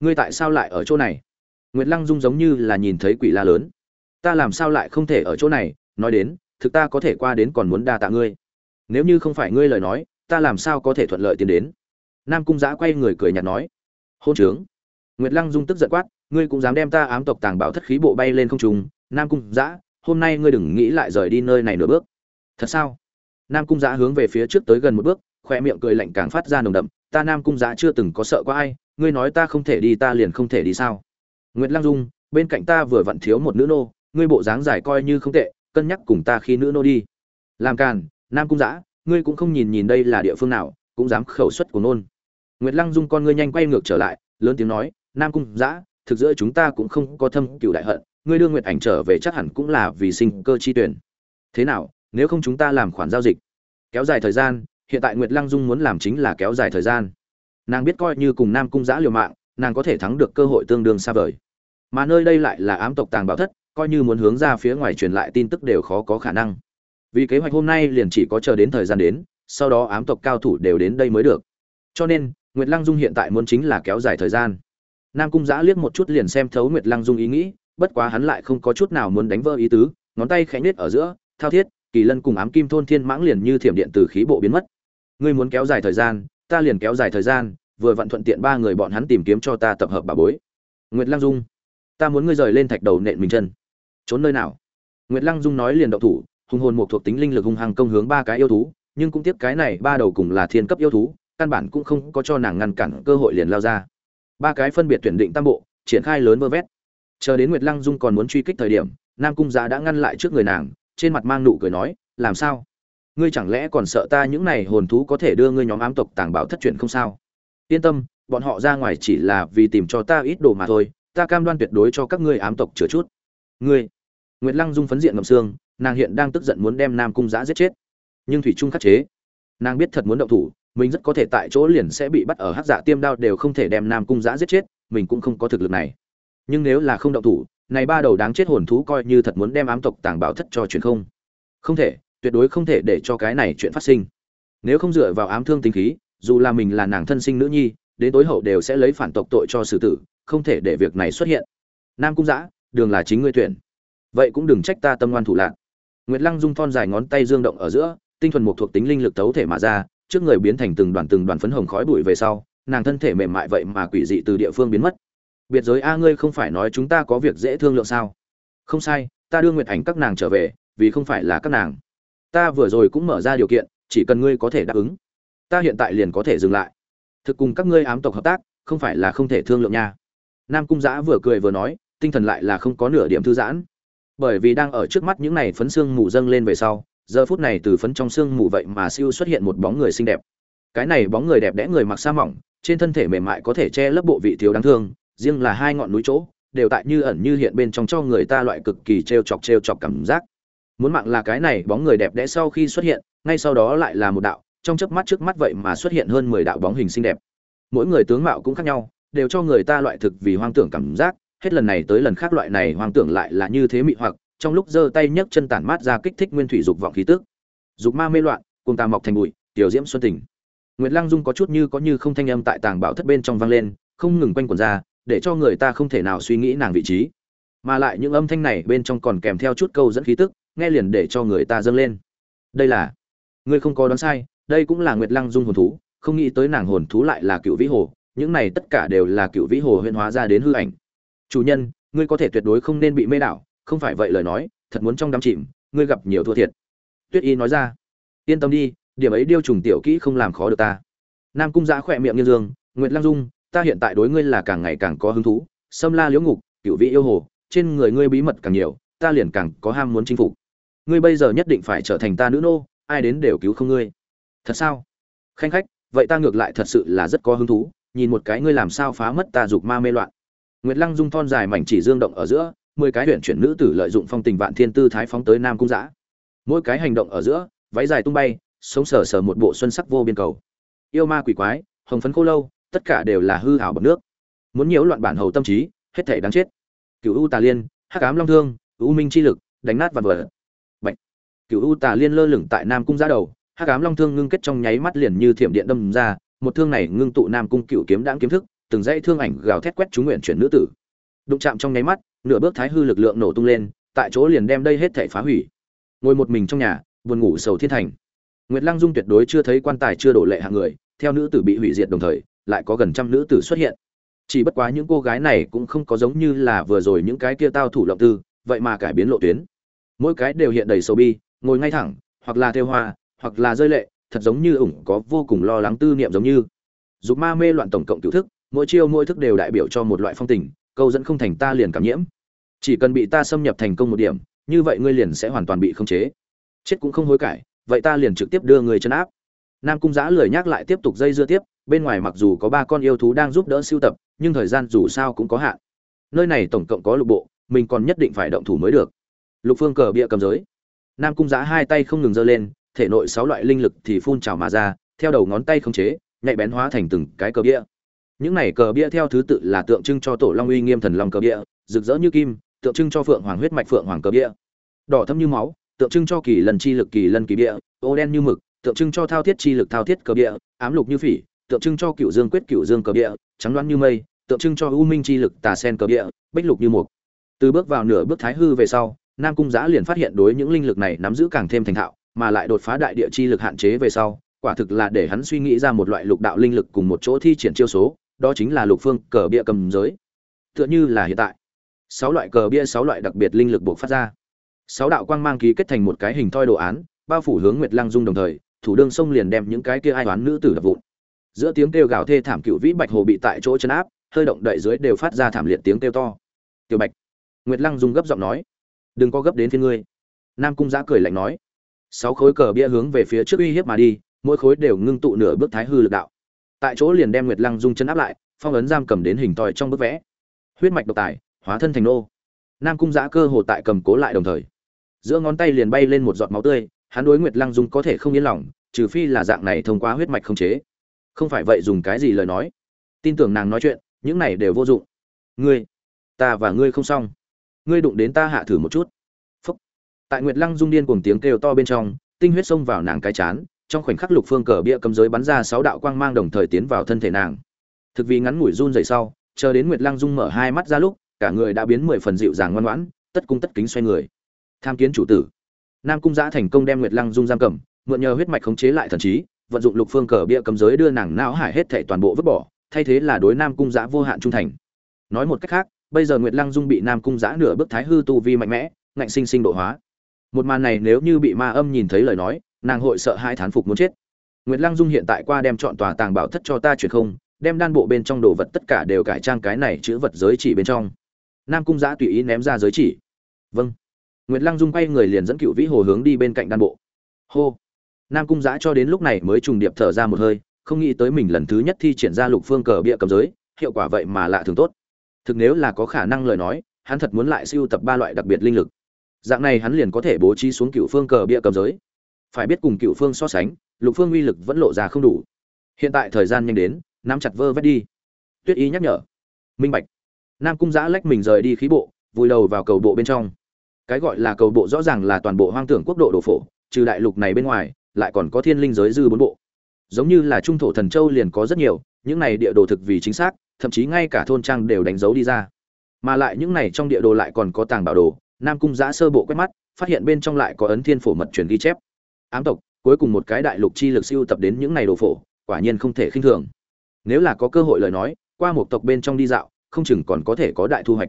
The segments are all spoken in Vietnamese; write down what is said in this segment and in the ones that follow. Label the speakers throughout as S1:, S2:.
S1: ngươi tại sao lại ở chỗ này? Nguyệt lăng dung giống như là nhìn thấy quỷ la lớn. Ta làm sao lại không thể ở chỗ này? Nói đến, thực ta có thể qua đến còn muốn đa tạ ngươi. Nếu như không phải ngươi lời nói, ta làm sao có thể thuận lợi tiến đến? Nam cung giã quay người cười nhạt nói. Hôn trướng. Nguyệt lăng dung tức giận quát, ngươi cũng dám đem ta ám tộc tàng bảo thất khí bộ bay lên không trung. Nam cung giã, hôm nay ngươi đừng nghĩ lại rời đi nơi này nửa bước. Thật sao? Nam cung giã hướng về phía trước tới gần một bước, khoe miệng cười lạnh càng phát ra nồng đậm. Ta nam cung giã chưa từng có sợ có ai ngươi nói ta không thể đi, ta liền không thể đi sao? Nguyệt lăng dung, bên cạnh ta vừa vặn thiếu một nữ nô, ngươi bộ dáng dài coi như không tệ, cân nhắc cùng ta khi nữ nô đi. Làm càn, nam cung giã ngươi cũng không nhìn nhìn đây là địa phương nào, cũng dám khẩu xuất của nôn. Nguyệt lăng dung con ngươi nhanh quay ngược trở lại, lớn tiếng nói, nam cung giã thực giữa chúng ta cũng không có thâm cựu đại hận, ngươi đưa nguyệt ảnh trở về chắc hẳn cũng là vì sinh cơ chi tuyển. Thế nào, nếu không chúng ta làm khoản giao dịch? Kéo dài thời gian, hiện tại nguyệt lăng dung muốn làm chính là kéo dài thời gian nàng biết coi như cùng nam cung giã liều mạng, nàng có thể thắng được cơ hội tương đương xa vời. Mà nơi đây lại là ám tộc tàng bảo thất, coi như muốn hướng ra phía ngoài truyền lại tin tức đều khó có khả năng. Vì kế hoạch hôm nay liền chỉ có chờ đến thời gian đến, sau đó ám tộc cao thủ đều đến đây mới được. Cho nên, nguyệt lăng dung hiện tại muốn chính là kéo dài thời gian. Nam cung giã liếc một chút liền xem thấu nguyệt lăng dung ý nghĩ, bất quá hắn lại không có chút nào muốn đánh vỡ ý tứ, ngón tay khẽ nết ở giữa, thao thiết, kỳ lân cùng ám kim thôn thiên mãng liền như thiểm điện từ khí bộ biến mất. Ngươi muốn kéo dài thời gian, ta liền kéo dài thời gian vừa vặn thuận tiện ba người bọn hắn tìm kiếm cho ta tập hợp bà bối. Nguyệt lăng dung, ta muốn ngươi rời lên thạch đầu nện mình chân. Trốn nơi nào? Nguyệt lăng dung nói liền động thủ, hùng hồn một thuộc tính linh lực hung hăng công hướng ba cái yêu thú, nhưng cũng tiếc cái này ba đầu cùng là thiên cấp yêu thú, căn bản cũng không có cho nàng ngăn cản cơ hội liền lao ra. Ba cái phân biệt tuyển định tam bộ, triển khai lớn vơ vét. Chờ đến nguyệt lăng dung còn muốn truy kích thời điểm, nam cung giá đã ngăn lại trước người nàng, trên mặt mang nụ cười nói, làm sao? Ngươi chẳng lẽ còn sợ ta những này hồn thú có thể đưa ngươi nhóm ám tộc tàng bảo thất truyền không sao? Yên tâm, bọn họ ra ngoài chỉ là vì tìm cho ta ít đồ mà thôi, ta cam đoan tuyệt đối cho các ngươi ám tộc chữa chút. Ngươi, nguyệt lăng dung phấn diện ngậm xương, nàng hiện đang tức giận muốn đem nam cung giã giết chết. Nhưng thủy trung khắc chế. Nàng biết thật muốn động thủ, mình rất có thể tại chỗ liền sẽ bị bắt ở hắc dạ tiêm đao đều không thể đem nam cung giã giết chết, mình cũng không có thực lực này. Nhưng nếu là không động thủ, này ba đầu đáng chết hồn thú coi như thật muốn đem ám tộc tàng bảo thất cho truyền không. Không thể, tuyệt đối không thể để cho cái này chuyện phát sinh. Nếu không dựa vào ám thương tính khí dù là mình là nàng thân sinh nữ nhi, đến tối hậu đều sẽ lấy phản tộc tội cho xử tử, không thể để việc này xuất hiện. Nam cung giã đường là chính ngươi tuyển. Vậy cũng đừng trách ta tâm ngoan thủ lạc. Nguyệt lăng dung thon dài ngón tay dương động ở giữa, tinh thuần một thuộc tính linh lực tấu thể mà ra, trước người biến thành từng đoàn từng đoàn phấn hồng khói bụi về sau, nàng thân thể mềm mại vậy mà quỷ dị từ địa phương biến mất. Biệt giới a ngươi không phải nói chúng ta có việc dễ thương lượng sao? Không sai, ta đưa nguyệt ảnh các nàng trở về, vì không phải là các nàng. Ta vừa rồi cũng mở ra điều kiện, chỉ cần ngươi có thể đáp ứng ta hiện tại liền có thể dừng lại. Thực cùng các ngươi ám tộc hợp tác, không phải là không thể thương lượng nha. Nam cung giã vừa cười vừa nói, tinh thần lại là không có nửa điểm thư giãn. Bởi vì đang ở trước mắt những này phấn xương mù dâng lên về sau, giờ phút này từ phấn trong xương mù vậy mà siêu xuất hiện một bóng người xinh đẹp. Cái này bóng người đẹp đẽ người mặc sa mỏng, trên thân thể mềm mại có thể che lấp bộ vị thiếu đáng thương, riêng là hai ngọn núi chỗ, đều tại như ẩn như hiện bên trong cho người ta loại cực kỳ t r e o chọc t r e o chọc cảm giác. Muốn mạng là cái này bóng người đẹp đẽ sau khi xuất hiện, ngay sau đó lại là một đạo trong chớp mắt trước mắt vậy mà xuất hiện hơn mười đạo bóng hình xinh đẹp. Mỗi người tướng mạo cũng khác nhau, đều cho người ta loại thực vì hoang tưởng cảm giác, hết lần này tới lần khác loại này hoang tưởng lại là như thế mị hoặc, trong lúc giơ tay nhấc chân tản mát ra kích thích nguyên thủy dục vọng khí tức. Dục ma mê loạn cùng tà mọc thành bụi, tiểu diễm xuân tình. Nguyệt lăng dung có chút như có như không thanh âm tại tàng bảo thất bên trong vang lên, không ngừng quanh quẩn ra, để cho người ta không thể nào suy nghĩ nàng vị trí. Mà lại những âm thanh này bên trong còn kèm theo chút câu dẫn khí tức, nghe liền để cho người ta dâng lên. Đây là, ngươi không có đoán sai đây cũng là nguyệt lăng dung hồn thú, không nghĩ tới nàng hồn thú lại là cựu vĩ hồ, những này tất cả đều là cựu vĩ hồ huyễn hóa ra đến hư ảnh. Chủ nhân, ngươi có thể tuyệt đối không nên bị mê đảo, không phải vậy lời nói, thật muốn trong đám chìm, ngươi gặp nhiều thua thiệt. Tuyết y nói ra, yên tâm đi, điểm ấy điêu trùng tiểu kỹ không làm khó được ta. Nam cung giã khỏe miệng như dương, nguyệt lăng dung, ta hiện tại đối ngươi là càng ngày càng có hứng thú xâm la liễu ngục, cựu vị yêu hồ, trên người ngươi bí mật càng nhiều, ta liền càng có ham muốn chinh phục. Ngươi bây giờ nhất định phải trở thành ta nữ nô, ai đến đều cứu không ngươi thật sao? Khanh khách, vậy ta ngược lại thật sự là rất có hứng thú, nhìn một cái ngươi làm sao phá mất ta dục ma mê loạn. Nguyệt lăng dung thon dài mảnh chỉ dương động ở giữa, mười cái huyện chuyển nữ tử lợi dụng phong tình vạn thiên tư thái phóng tới nam cung giã mỗi cái hành động ở giữa, váy dài tung bay, sống sờ sờ một bộ xuân sắc vô biên cầu. Yêu ma quỷ quái, hồng phấn khô lâu, tất cả đều là hư hảo bậc nước. Muốn nhiễu loạn bản hầu tâm trí, hết thể đáng chết. Cựu u tà liên, hắc ám long thương, u minh chi lực, đánh nát vạn vật. Bệnh cựu u tà liên lơ lửng tại nam cung giã đầu hắc ám long thương ngưng kết trong nháy mắt liền như thiểm điện đâm ra, một thương này ngưng tụ nam cung cựu kiếm đãng kiếm thức, từng dãy thương ảnh gào thét quét chúng nguyện chuyển nữ tử. Đụng chạm trong nháy mắt, nửa bước thái hư lực lượng nổ tung lên, tại chỗ liền đem đây hết thể phá hủy. Ngồi một mình trong nhà, buồn ngủ sầu thiên thành. Nguyệt lăng dung tuyệt đối chưa thấy quan tài chưa đổ lệ hạng người, theo nữ tử bị hủy diệt đồng thời, lại có gần trăm nữ tử xuất hiện. Chỉ bất quá những cô gái này cũng không có giống như là vừa rồi những cái kia tao thủ lộng tư, vậy mà cải biến lộ tuyến. Mỗi cái đều hiện đầy sầu bi, ngồi ngay thẳng, hoặc là theo hoa hoặc là rơi lệ, thật giống như ủng có vô cùng lo lắng tư niệm giống như. Dục ma mê loạn tổng cộng cựu thức, mỗi chiêu mỗi thức đều đại biểu cho một loại phong tình, câu dẫn không thành ta liền cảm nhiễm. Chỉ cần bị ta xâm nhập thành công một điểm, như vậy ngươi liền sẽ hoàn toàn bị khống chế. Chết cũng không hối cải, vậy ta liền trực tiếp đưa người chân áp. Nam cung giã lười nhắc lại tiếp tục dây dưa tiếp, bên ngoài mặc dù có ba con yêu thú đang giúp đỡ siêu tập, nhưng thời gian dù sao cũng có hạn. Nơi này tổng cộng có lục bộ, mình còn nhất định phải động thủ mới được. Lục phương cờ bịa cầm giới. Nam cung giã hai tay không ngừng giơ lên thể nội sáu loại linh lực thì phun trào mà ra, theo đầu ngón tay khống chế, nhạy bén hóa thành từng cái cờ bia. Những này cờ bia theo thứ tự là tượng trưng cho tổ long uy nghiêm thần long cờ bia, rực rỡ như kim, tượng trưng cho phượng hoàng huyết mạch phượng hoàng cờ bia. Đỏ thâm như máu, tượng trưng cho kỳ lần chi lực kỳ Lần kỳ bia, ô đen như mực, tượng trưng cho thao thiết chi lực thao thiết cờ bia, ám lục như phỉ, tượng trưng cho cựu dương quyết cựu dương cờ bia, trắng đoán như mây, tượng trưng cho u minh chi lực tà sen cờ bia, bích lục như mục. Từ bước vào nửa bước thái hư về sau, nam cung giã liền phát hiện đối những linh lực này nắm giữ càng thêm thành thạo mà lại đột phá đại địa chi lực hạn chế về sau, quả thực là để hắn suy nghĩ ra một loại lục đạo linh lực cùng một chỗ thi triển chiêu số, đó chính là lục phương cờ bia cầm giới. Tựa như là hiện tại, sáu loại cờ bia, sáu loại đặc biệt linh lực buộc phát ra. Sáu đạo quang mang ký kết thành một cái hình thoi đồ án, bao phủ hướng nguyệt lăng dung đồng thời, thủ đương sông liền đem những cái kia ai toán nữ tử đập vụn. Giữa tiếng kêu gào thê thảm cựu vĩ bạch hồ bị tại chỗ chấn áp, hơi động đậy dưới đều phát ra thảm liệt tiếng kêu to. Tiểu bạch. Nguyệt lăng dung gấp giọng nói. Đừng có gấp đến thiên ngươi. Nam cung giã cười lạnh nói sáu khối cờ bia hướng về phía trước uy hiếp mà đi, mỗi khối đều ngưng tụ nửa bước thái hư lực đạo. Tại chỗ liền đem nguyệt lăng dung chân áp lại, phong ấn giam cầm đến hình tòi trong bức vẽ. Huyết mạch độc tài, hóa thân thành nô. Nam cung giã cơ hồ tại cầm cố lại đồng thời. Giữa ngón tay liền bay lên một giọt máu tươi, hắn đối nguyệt lăng dung có thể không yên lòng, trừ phi là dạng này thông qua huyết mạch không chế. Không phải vậy dùng cái gì lời nói? Tin tưởng nàng nói chuyện, những này đều vô dụng. Ngươi, ta và ngươi không xong. Ngươi đụng đến ta hạ thử một chút tại nguyệt lăng dung điên cùng tiếng kêu to bên trong, tinh huyết xông vào nàng cái chán, trong khoảnh khắc lục phương cờ bia cầm giới bắn ra sáu đạo quang mang đồng thời tiến vào thân thể nàng. Thực vì ngắn ngủi run dậy sau, chờ đến nguyệt lăng dung mở hai mắt ra lúc, cả người đã biến mười phần dịu dàng ngoan ngoãn, tất cung tất kính xoay người. Tham kiến chủ tử. Nam cung giã thành công đem nguyệt lăng dung giam cầm, mượn nhờ huyết mạch khống chế lại thần trí, vận dụng lục phương cờ bia cầm giới đưa nàng não hải hết thảy toàn bộ vứt bỏ, thay thế là đối nam cung giã vô hạn trung thành. Nói một cách khác, bây giờ nguyệt lăng dung bị nam cung giã nửa bước thái hư tu vi mạnh mẽ, ngạnh sinh sinh độ hóa một màn này nếu như bị ma âm nhìn thấy lời nói, nàng hội sợ hai thán phục muốn chết. Nguyệt lăng dung hiện tại qua đem chọn tòa tàng bảo thất cho ta chuyển không, đem đan bộ bên trong đồ vật tất cả đều cải trang cái này chữ vật giới chỉ bên trong. Nam cung giã tùy ý ném ra giới chỉ. Vâng. Nguyệt lăng dung quay người liền dẫn cựu vĩ hồ hướng đi bên cạnh đan bộ. Hô. Nam cung giã cho đến lúc này mới trùng điệp thở ra một hơi, không nghĩ tới mình lần thứ nhất thi triển ra lục phương cờ bịa cầm giới, hiệu quả vậy mà lạ thường tốt. Thực nếu là có khả năng lời nói, hắn thật muốn lại siêu tập ba loại đặc biệt linh lực dạng này hắn liền có thể bố trí xuống cựu phương cờ bịa cầm giới. Phải biết cùng cựu phương so sánh, lục phương uy lực vẫn lộ ra không đủ. Hiện tại thời gian nhanh đến, nắm chặt vơ vét đi. Tuyết y nhắc nhở. Minh bạch. Nam cung giã lách mình rời đi khí bộ, vùi đầu vào cầu bộ bên trong. Cái gọi là cầu bộ rõ ràng là toàn bộ hoang tưởng quốc độ đồ phổ, trừ đại lục này bên ngoài, lại còn có thiên linh giới dư bốn bộ. Giống như là trung thổ thần châu liền có rất nhiều, những này địa đồ thực vì chính xác, thậm chí ngay cả thôn trang đều đánh dấu đi ra. Mà lại những này trong địa đồ lại còn có tàng bảo đồ nam cung giã sơ bộ quét mắt, phát hiện bên trong lại có ấn thiên phổ mật truyền ghi chép. Ám tộc, cuối cùng một cái đại lục chi lực siêu tập đến những này đồ phổ, quả nhiên không thể khinh thường. Nếu là có cơ hội lời nói, qua một tộc bên trong đi dạo, không chừng còn có thể có đại thu hoạch.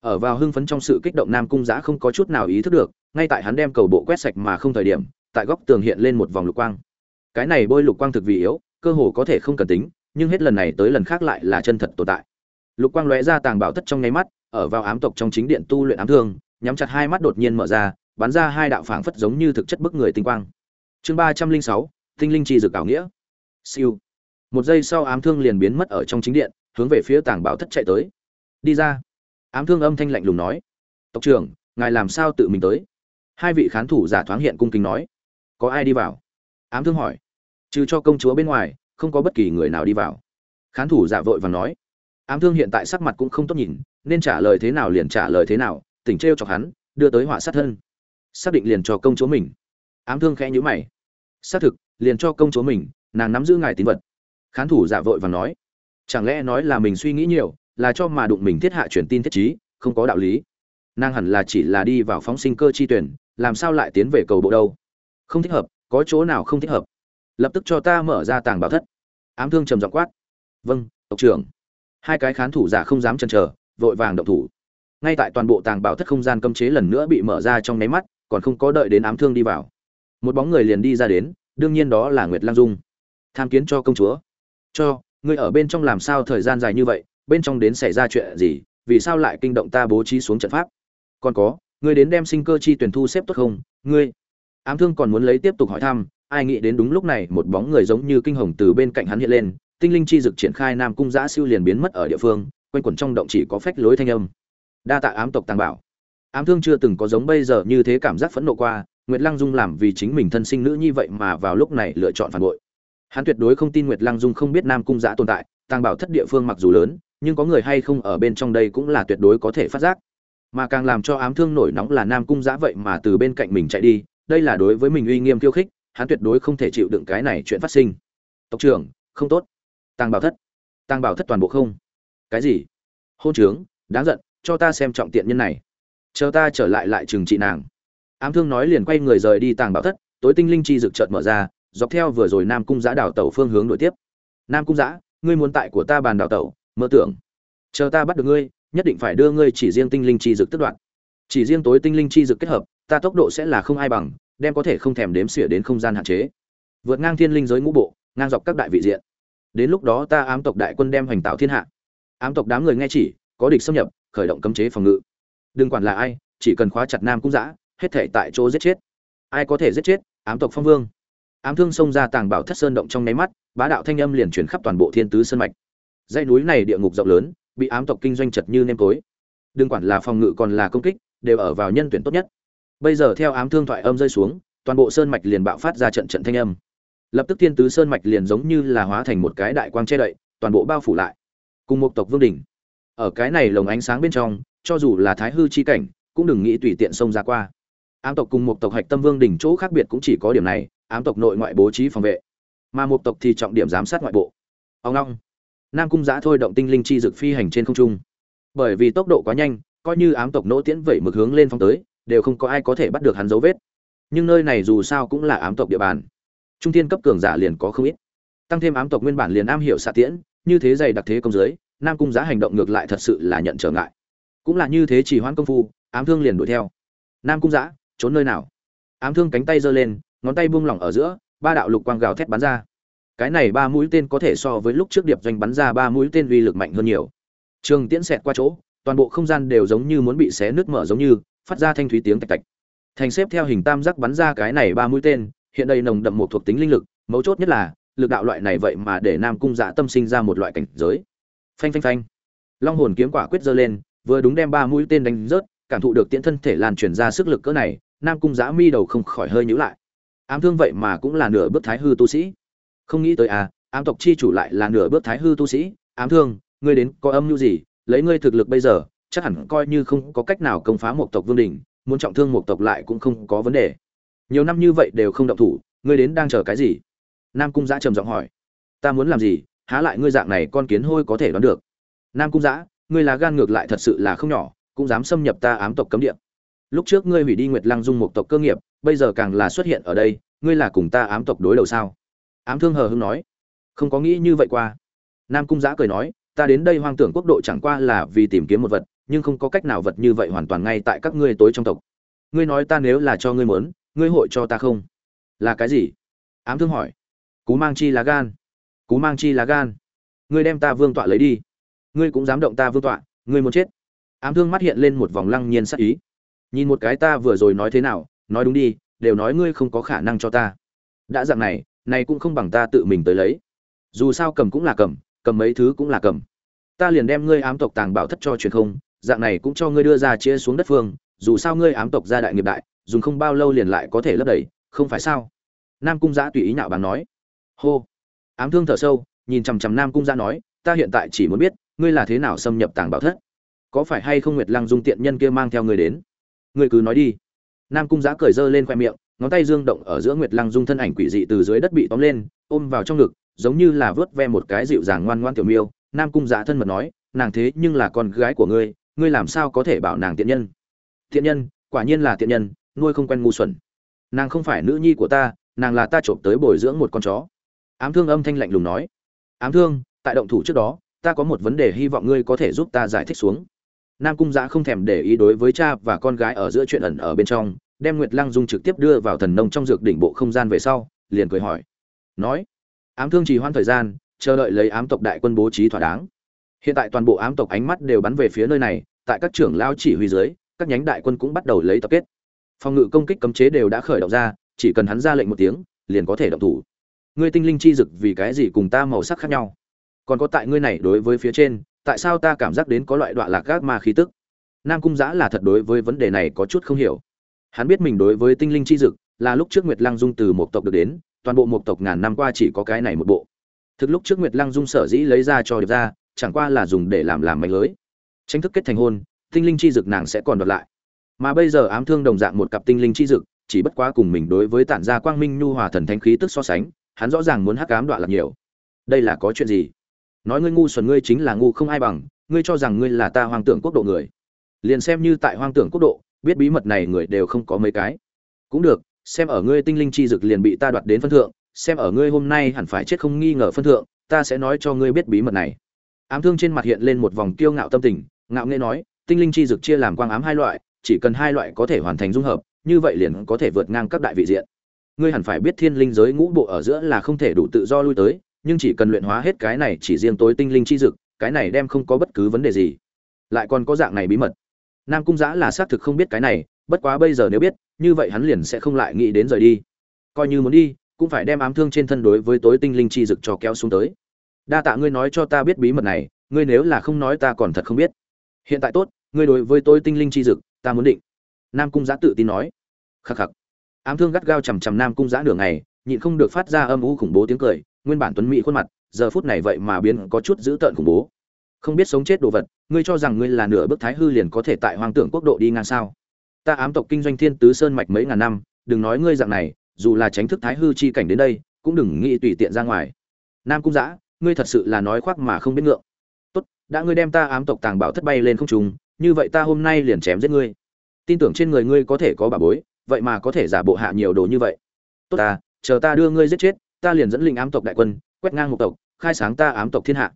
S1: Ở vào hưng phấn trong sự kích động nam cung giã không có chút nào ý thức được, ngay tại hắn đem cầu bộ quét sạch mà không thời điểm, tại góc tường hiện lên một vòng lục quang. Cái này bôi lục quang thực vì yếu, cơ hồ có thể không cần tính, nhưng hết lần này tới lần khác lại là chân thật tồn tại. Lục quang lóe ra tàng bảo thất trong nháy mắt, ở vào ám tộc trong chính điện tu luyện ám thương nhắm chặt hai mắt đột nhiên mở ra, bắn ra hai đạo phảng phất giống như thực chất bức người tinh quang. Chương ba trăm linh sáu, tinh linh chi dược ảo nghĩa. Siêu. Một giây sau ám thương liền biến mất ở trong chính điện, hướng về phía tàng bảo thất chạy tới. Đi ra. Ám thương âm thanh lạnh lùng nói. Tộc trưởng, ngài làm sao tự mình tới? Hai vị khán thủ giả thoáng hiện cung kính nói. Có ai đi vào? Ám thương hỏi. Trừ cho công chúa bên ngoài, không có bất kỳ người nào đi vào. Khán thủ giả vội và nói. Ám thương hiện tại sắc mặt cũng không tốt nhìn, nên trả lời thế nào liền trả lời thế nào tỉnh trêu chọc hắn, đưa tới họa sát thân. Xác định liền cho công chúa mình. Ám thương khẽ nhíu mày. Xác thực, liền cho công chúa mình, nàng nắm giữ ngài tín vật. Khán thủ giả vội và nói. Chẳng lẽ nói là mình suy nghĩ nhiều, là cho mà đụng mình thiết hạ truyền tin thiết trí, không có đạo lý. Nàng hẳn là chỉ là đi vào phóng sinh cơ chi tuyển, làm sao lại tiến về cầu bộ đâu? Không thích hợp, có chỗ nào không thích hợp? Lập tức cho ta mở ra tàng bảo thất. Ám thương trầm giọng quát. Vâng tộc trưởng. Hai cái khán thủ giả không dám chần chờ, vội vàng động thủ ngay tại toàn bộ tàng bảo thất không gian cấm chế lần nữa bị mở ra trong nháy mắt, còn không có đợi đến ám thương đi vào. Một bóng người liền đi ra đến, đương nhiên đó là nguyệt lang dung. Tham kiến cho công chúa. Cho, ngươi ở bên trong làm sao thời gian dài như vậy, bên trong đến xảy ra chuyện gì, vì sao lại kinh động ta bố trí xuống trận pháp? Còn có, ngươi đến đem sinh cơ chi tuyển thu xếp tốt không? Ngươi, ám thương còn muốn lấy tiếp tục hỏi thăm, ai nghĩ đến đúng lúc này một bóng người giống như kinh hồng từ bên cạnh hắn hiện lên, tinh linh chi dực triển khai nam cung giã siêu liền biến mất ở địa phương, quanh quẩn trong động chỉ có phách lối thanh âm đa tạ ám tộc tàng bảo. Ám thương chưa từng có giống bây giờ như thế cảm giác phẫn nộ qua, nguyệt lăng dung làm vì chính mình thân sinh nữ như vậy mà vào lúc này lựa chọn phản bội. Hắn tuyệt đối không tin nguyệt lăng dung không biết nam cung giã tồn tại, tàng bảo thất địa phương mặc dù lớn, nhưng có người hay không ở bên trong đây cũng là tuyệt đối có thể phát giác. Mà càng làm cho ám thương nổi nóng là nam cung giã vậy mà từ bên cạnh mình chạy đi, đây là đối với mình uy nghiêm khiêu khích, hắn tuyệt đối không thể chịu đựng cái này chuyện phát sinh. Tộc trưởng, không tốt. Tàng bảo thất. Tàng bảo thất toàn bộ không. Cái gì? Hôn trướng, đáng giận cho ta xem trọng tiện nhân này. Chờ ta trở lại lại trừng trị nàng. Ám thương nói liền quay người rời đi tàng bảo thất, tối tinh linh chi rực chợt mở ra, dọc theo vừa rồi nam cung giã đảo tẩu phương hướng đổi tiếp. Nam cung giã, ngươi muốn tại của ta bàn đảo tẩu, mơ tưởng. Chờ ta bắt được ngươi, nhất định phải đưa ngươi chỉ riêng tinh linh chi dực tức đoạn chỉ riêng tối tinh linh chi dực kết hợp, ta tốc độ sẽ là không ai bằng, đem có thể không thèm đếm xỉa đến không gian hạn chế. Vượt ngang thiên linh giới ngũ bộ, ngang dọc các đại vị diện. Đến lúc đó ta ám tộc đại quân đem hoành tạo thiên hạ. Ám tộc đám người nghe chỉ, có địch xâm nhập khởi động cấm chế phòng ngự. Đừng quản là ai, chỉ cần khóa chặt nam cung giã hết thể tại chỗ giết chết. Ai có thể giết chết? Ám tộc phong vương. Ám thương xông ra tàng bảo thất sơn động trong nháy mắt, bá đạo thanh âm liền chuyển khắp toàn bộ thiên tứ sơn mạch. Dãy núi này địa ngục rộng lớn, bị ám tộc kinh doanh chật như nêm tối. Đừng quản là phòng ngự còn là công kích, đều ở vào nhân tuyển tốt nhất. Bây giờ theo ám thương thoại âm rơi xuống, toàn bộ sơn mạch liền bạo phát ra trận trận thanh âm. Lập tức thiên tứ sơn mạch liền giống như là hóa thành một cái đại quang che đậy, toàn bộ bao phủ lại. Cùng một tộc vương đỉnh ở cái này lồng ánh sáng bên trong, cho dù là thái hư chi cảnh, cũng đừng nghĩ tùy tiện xông ra qua. Ám tộc cùng một tộc hạch tâm vương đỉnh chỗ khác biệt cũng chỉ có điểm này, ám tộc nội ngoại bố trí phòng vệ, mà một tộc thì trọng điểm giám sát ngoại bộ. Ông long, nam cung giã thôi động tinh linh chi dực phi hành trên không trung. Bởi vì tốc độ quá nhanh, coi như ám tộc nỗ tiễn vẩy mực hướng lên phong tới, đều không có ai có thể bắt được hắn dấu vết. Nhưng nơi này dù sao cũng là ám tộc địa bàn. Trung thiên cấp cường giả liền có không ít. Tăng thêm ám tộc nguyên bản liền am hiểu xạ tiễn, như thế dày đặc thế công giới nam cung giá hành động ngược lại thật sự là nhận trở ngại. Cũng là như thế chỉ hoãn công phu, ám thương liền đuổi theo. Nam cung giã trốn nơi nào? Ám thương cánh tay giơ lên, ngón tay buông lỏng ở giữa, ba đạo lục quang gào thét bắn ra. Cái này ba mũi tên có thể so với lúc trước điệp doanh bắn ra ba mũi tên uy lực mạnh hơn nhiều. Trường tiễn xẹt qua chỗ, toàn bộ không gian đều giống như muốn bị xé nứt mở giống như, phát ra thanh thúy tiếng tạch tạch. Thành xếp theo hình tam giác bắn ra cái này ba mũi tên, hiện đây nồng đậm một thuộc tính linh lực, mấu chốt nhất là, lực đạo loại này vậy mà để nam cung dạ tâm sinh ra một loại cảnh giới phanh phanh phanh. Long hồn kiếm quả quyết giơ lên, vừa đúng đem ba mũi tên đánh rớt, cảm thụ được tiễn thân thể lan truyền ra sức lực cỡ này, nam cung giã mi đầu không khỏi hơi nhữ lại. Ám thương vậy mà cũng là nửa bước thái hư tu sĩ. Không nghĩ tới à ám tộc chi chủ lại là nửa bước thái hư tu sĩ. Ám thương, ngươi đến có âm mưu gì? Lấy ngươi thực lực bây giờ, chắc hẳn coi như không có cách nào công phá một tộc vương đình, muốn trọng thương một tộc lại cũng không có vấn đề. Nhiều năm như vậy đều không động thủ, ngươi đến đang chờ cái gì? Nam cung giã trầm giọng hỏi. Ta muốn làm gì? Há lại ngươi dạng này con kiến hôi có thể đoán được. Nam cung giã ngươi là gan ngược lại thật sự là không nhỏ, cũng dám xâm nhập ta ám tộc cấm địa. Lúc trước ngươi hủy đi nguyệt lăng dung một tộc cơ nghiệp, bây giờ càng là xuất hiện ở đây, ngươi là cùng ta ám tộc đối đầu sao? Ám thương hờ hưng nói. Không có nghĩ như vậy qua. Nam cung giã cười nói, ta đến đây hoang tưởng quốc độ chẳng qua là vì tìm kiếm một vật, nhưng không có cách nào vật như vậy hoàn toàn ngay tại các ngươi tối trong tộc. Ngươi nói ta nếu là cho ngươi muốn, ngươi hội cho ta không? Là cái gì? Ám thương hỏi. Cú mang chi lá gan cú mang chi lá gan. Ngươi đem ta vương tọa lấy đi. Ngươi cũng dám động ta vương tọa, ngươi muốn chết. Ám thương mắt hiện lên một vòng lăng nhiên sắc ý. Nhìn một cái ta vừa rồi nói thế nào, nói đúng đi, đều nói ngươi không có khả năng cho ta. Đã dạng này này cũng không bằng ta tự mình tới lấy. Dù sao cầm cũng là cầm cầm mấy thứ cũng là cầm. Ta liền đem ngươi ám tộc tàng bảo thất cho truyền không, dạng này cũng cho ngươi đưa ra chia xuống đất phương, dù sao ngươi ám tộc gia đại nghiệp đại, dùng không bao lâu liền lại có thể lấp đầy, không phải sao? Nam cung giã tùy ý nhạo bàn nói. Hô ám thương thở sâu, nhìn chằm chằm nam cung ra nói, ta hiện tại chỉ muốn biết, ngươi là thế nào xâm nhập tàng bảo thất? Có phải hay không nguyệt lăng dung tiện nhân kia mang theo ngươi đến? Ngươi cứ nói đi. Nam cung giã cởi dơ lên khoe miệng, ngón tay dương động ở giữa nguyệt lăng dung thân ảnh quỷ dị từ dưới đất bị tóm lên, ôm vào trong ngực, giống như là vớt ve một cái dịu dàng ngoan ngoan tiểu miêu. Nam cung giã thân mật nói, nàng thế nhưng là con gái của ngươi ngươi làm sao có thể bảo nàng tiện nhân? Tiện nhân? Quả nhiên là tiện nhân, nuôi không quen ngu xuẩn. Nàng không phải nữ nhi của ta, nàng là ta trộm tới bồi dưỡng một con chó ám thương âm thanh lạnh lùng nói. Ám thương, tại động thủ trước đó, ta có một vấn đề hy vọng ngươi có thể giúp ta giải thích xuống. Nam cung giã không thèm để ý đối với cha và con gái ở giữa chuyện ẩn ở bên trong, đem nguyệt lăng dung trực tiếp đưa vào thần nông trong dược đỉnh bộ không gian về sau, liền cười hỏi. Nói, ám thương trì hoãn thời gian, chờ đợi lấy ám tộc đại quân bố trí thỏa đáng. Hiện tại toàn bộ ám tộc ánh mắt đều bắn về phía nơi này, tại các trưởng lao chỉ huy dưới, các nhánh đại quân cũng bắt đầu lấy tập kết. Phòng ngự công kích cấm chế đều đã khởi động ra, chỉ cần hắn ra lệnh một tiếng, liền có thể động thủ ngươi tinh linh chi dực vì cái gì cùng ta màu sắc khác nhau? Còn có tại ngươi này đối với phía trên, tại sao ta cảm giác đến có loại đoạn lạc gác ma khí tức? Nam cung giã là thật đối với vấn đề này có chút không hiểu. Hắn biết mình đối với tinh linh chi dực là lúc trước nguyệt lăng dung từ một tộc được đến, toàn bộ một tộc ngàn năm qua chỉ có cái này một bộ. Thực lúc trước nguyệt lăng dung sở dĩ lấy ra cho điệp ra, chẳng qua là dùng để làm làm mánh lưới. Tranh thức kết thành hôn, tinh linh chi dực nàng sẽ còn đoạt lại. Mà bây giờ ám thương đồng dạng một cặp tinh linh chi dực, chỉ bất quá cùng mình đối với tản gia quang minh nhu hòa thần thánh khí tức so sánh hắn rõ ràng muốn hắc ám đoạn lạc nhiều. Đây là có chuyện gì? Nói ngươi ngu xuẩn ngươi chính là ngu không ai bằng, ngươi cho rằng ngươi là ta hoang tưởng quốc độ người. Liền xem như tại hoang tưởng quốc độ, biết bí mật này người đều không có mấy cái. Cũng được, xem ở ngươi tinh linh chi dực liền bị ta đoạt đến phân thượng, xem ở ngươi hôm nay hẳn phải chết không nghi ngờ phân thượng, ta sẽ nói cho ngươi biết bí mật này. Ám thương trên mặt hiện lên một vòng kiêu ngạo tâm tình, ngạo nghễ nói, tinh linh chi dực chia làm quang ám hai loại, chỉ cần hai loại có thể hoàn thành dung hợp, như vậy liền có thể vượt ngang các đại vị diện ngươi hẳn phải biết thiên linh giới ngũ bộ ở giữa là không thể đủ tự do lui tới, nhưng chỉ cần luyện hóa hết cái này chỉ riêng tối tinh linh chi dực, cái này đem không có bất cứ vấn đề gì. Lại còn có dạng này bí mật. Nam cung giã là xác thực không biết cái này, bất quá bây giờ nếu biết, như vậy hắn liền sẽ không lại nghĩ đến rời đi. Coi như muốn đi, cũng phải đem ám thương trên thân đối với tối tinh linh chi dực cho kéo xuống tới. Đa tạ ngươi nói cho ta biết bí mật này, ngươi nếu là không nói ta còn thật không biết. Hiện tại tốt, ngươi đối với tôi tinh linh chi dực, ta muốn định. Nam cung giã tự tin nói. Khắc khắc ám thương gắt gao chằm chằm nam cung giã nửa ngày, nhịn không được phát ra âm u khủng bố tiếng cười, nguyên bản tuấn mỹ khuôn mặt, giờ phút này vậy mà biến có chút dữ tợn khủng bố. Không biết sống chết đồ vật, ngươi cho rằng ngươi là nửa bước thái hư liền có thể tại hoàng tưởng quốc độ đi ngang sao? Ta ám tộc kinh doanh thiên tứ sơn mạch mấy ngàn năm, đừng nói ngươi dạng này, dù là tránh thức thái hư chi cảnh đến đây, cũng đừng nghĩ tùy tiện ra ngoài. Nam cung giã, ngươi thật sự là nói khoác mà không biết ngượng. Tốt, đã ngươi đem ta ám tộc tàng bảo thất bay lên không trùng như vậy ta hôm nay liền chém giết ngươi. Tin tưởng trên người ngươi có thể có bà bối vậy mà có thể giả bộ hạ nhiều đồ như vậy. Tốt ta, chờ ta đưa ngươi giết chết, ta liền dẫn linh ám tộc đại quân, quét ngang một tộc, khai sáng ta ám tộc thiên hạ.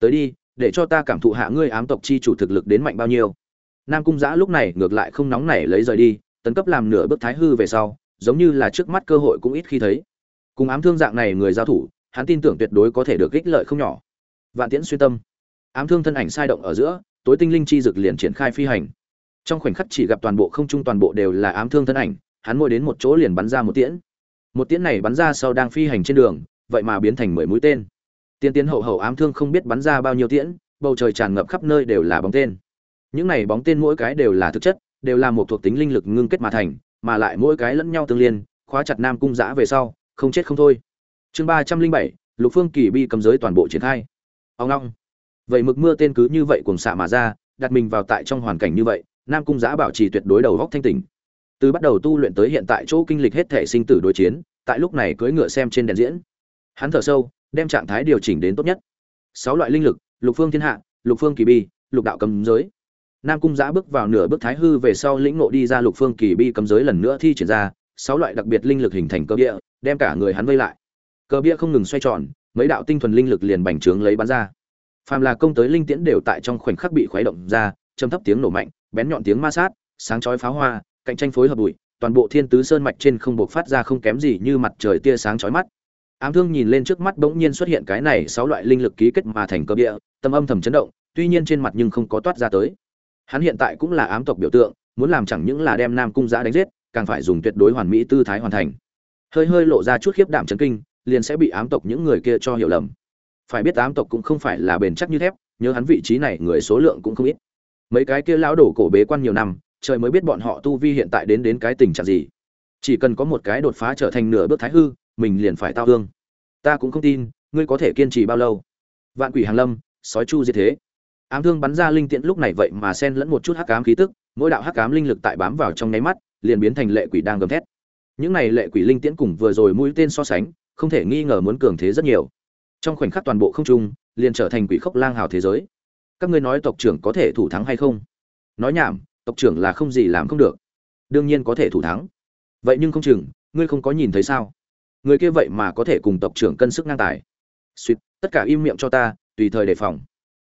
S1: Tới đi, để cho ta cảm thụ hạ ngươi ám tộc chi chủ thực lực đến mạnh bao nhiêu. Nam cung giã lúc này ngược lại không nóng nảy lấy rời đi, tấn cấp làm nửa bước thái hư về sau, giống như là trước mắt cơ hội cũng ít khi thấy. Cùng ám thương dạng này người giao thủ, hắn tin tưởng tuyệt đối có thể được ích lợi không nhỏ. Vạn tiễn xuyên tâm. Ám thương thân ảnh sai động ở giữa, tối tinh linh chi dực liền triển khai phi hành trong khoảnh khắc chỉ gặp toàn bộ không trung toàn bộ đều là ám thương thân ảnh, hắn môi đến một chỗ liền bắn ra một tiễn. Một tiễn này bắn ra sau đang phi hành trên đường, vậy mà biến thành mười mũi tên. Tiên tiến hậu hậu ám thương không biết bắn ra bao nhiêu tiễn, bầu trời tràn ngập khắp nơi đều là bóng tên. Những này bóng tên mỗi cái đều là thực chất, đều là một thuộc tính linh lực ngưng kết mà thành, mà lại mỗi cái lẫn nhau tương liên, khóa chặt nam cung giã về sau, không chết không thôi. Chương ba trăm linh bảy, lục phương kỳ bi cầm giới toàn bộ triển khai. Ông long vậy mực mưa tên cứ như vậy cùng xạ mà ra, đặt mình vào tại trong hoàn cảnh như vậy nam cung giã bảo trì tuyệt đối đầu góc thanh tỉnh. Từ bắt đầu tu luyện tới hiện tại chỗ kinh lịch hết thể sinh tử đối chiến, tại lúc này cưỡi ngựa xem trên đèn diễn. Hắn thở sâu, đem trạng thái điều chỉnh đến tốt nhất. Sáu loại linh lực, lục phương thiên hạ, lục phương kỳ bi, lục đạo cấm giới. Nam cung giã bước vào nửa bước thái hư về sau lĩnh nộ đi ra lục phương kỳ bi cấm giới lần nữa thi triển ra, sáu loại đặc biệt linh lực hình thành cơ bia, đem cả người hắn vây lại. Cơ bia không ngừng xoay tròn, mấy đạo tinh thuần linh lực liền bành trướng lấy bắn ra. Phàm là công tới linh tiễn đều tại trong khoảnh khắc bị khuấy động ra, châm thấp tiếng nổ mạnh bén nhọn tiếng ma sát, sáng chói pháo hoa, cạnh tranh phối hợp bụi, toàn bộ thiên tứ sơn mạch trên không bộc phát ra không kém gì như mặt trời tia sáng chói mắt. Ám thương nhìn lên trước mắt bỗng nhiên xuất hiện cái này sáu loại linh lực ký kết mà thành cơ địa, tâm âm thầm chấn động, tuy nhiên trên mặt nhưng không có toát ra tới. Hắn hiện tại cũng là ám tộc biểu tượng, muốn làm chẳng những là đem nam cung giã đánh giết, càng phải dùng tuyệt đối hoàn mỹ tư thái hoàn thành. Hơi hơi lộ ra chút khiếp đảm chấn kinh, liền sẽ bị ám tộc những người kia cho hiểu lầm. Phải biết ám tộc cũng không phải là bền chắc như thép, nhớ hắn vị trí này người số lượng cũng không ít mấy cái kia lão đổ cổ bế quan nhiều năm, trời mới biết bọn họ tu vi hiện tại đến đến cái tình trạng gì. Chỉ cần có một cái đột phá trở thành nửa bước thái hư, mình liền phải tao hương ta cũng không tin, ngươi có thể kiên trì bao lâu? Vạn quỷ hàng lâm, sói chu diệt thế. Ám thương bắn ra linh tiễn lúc này vậy mà xen lẫn một chút hắc ám khí tức, mỗi đạo hắc ám linh lực tại bám vào trong nháy mắt, liền biến thành lệ quỷ đang gầm thét. Những này lệ quỷ linh tiễn cùng vừa rồi mũi tên so sánh, không thể nghi ngờ muốn cường thế rất nhiều. Trong khoảnh khắc toàn bộ không trung, liền trở thành quỷ khốc lang hào thế giới các ngươi nói tộc trưởng có thể thủ thắng hay không? Nói nhảm, tộc trưởng là không gì làm không được. Đương nhiên có thể thủ thắng. Vậy nhưng không chừng, ngươi không có nhìn thấy sao? Người kia vậy mà có thể cùng tộc trưởng cân sức ngang tài. Suýt tất cả im miệng cho ta, tùy thời đề phòng.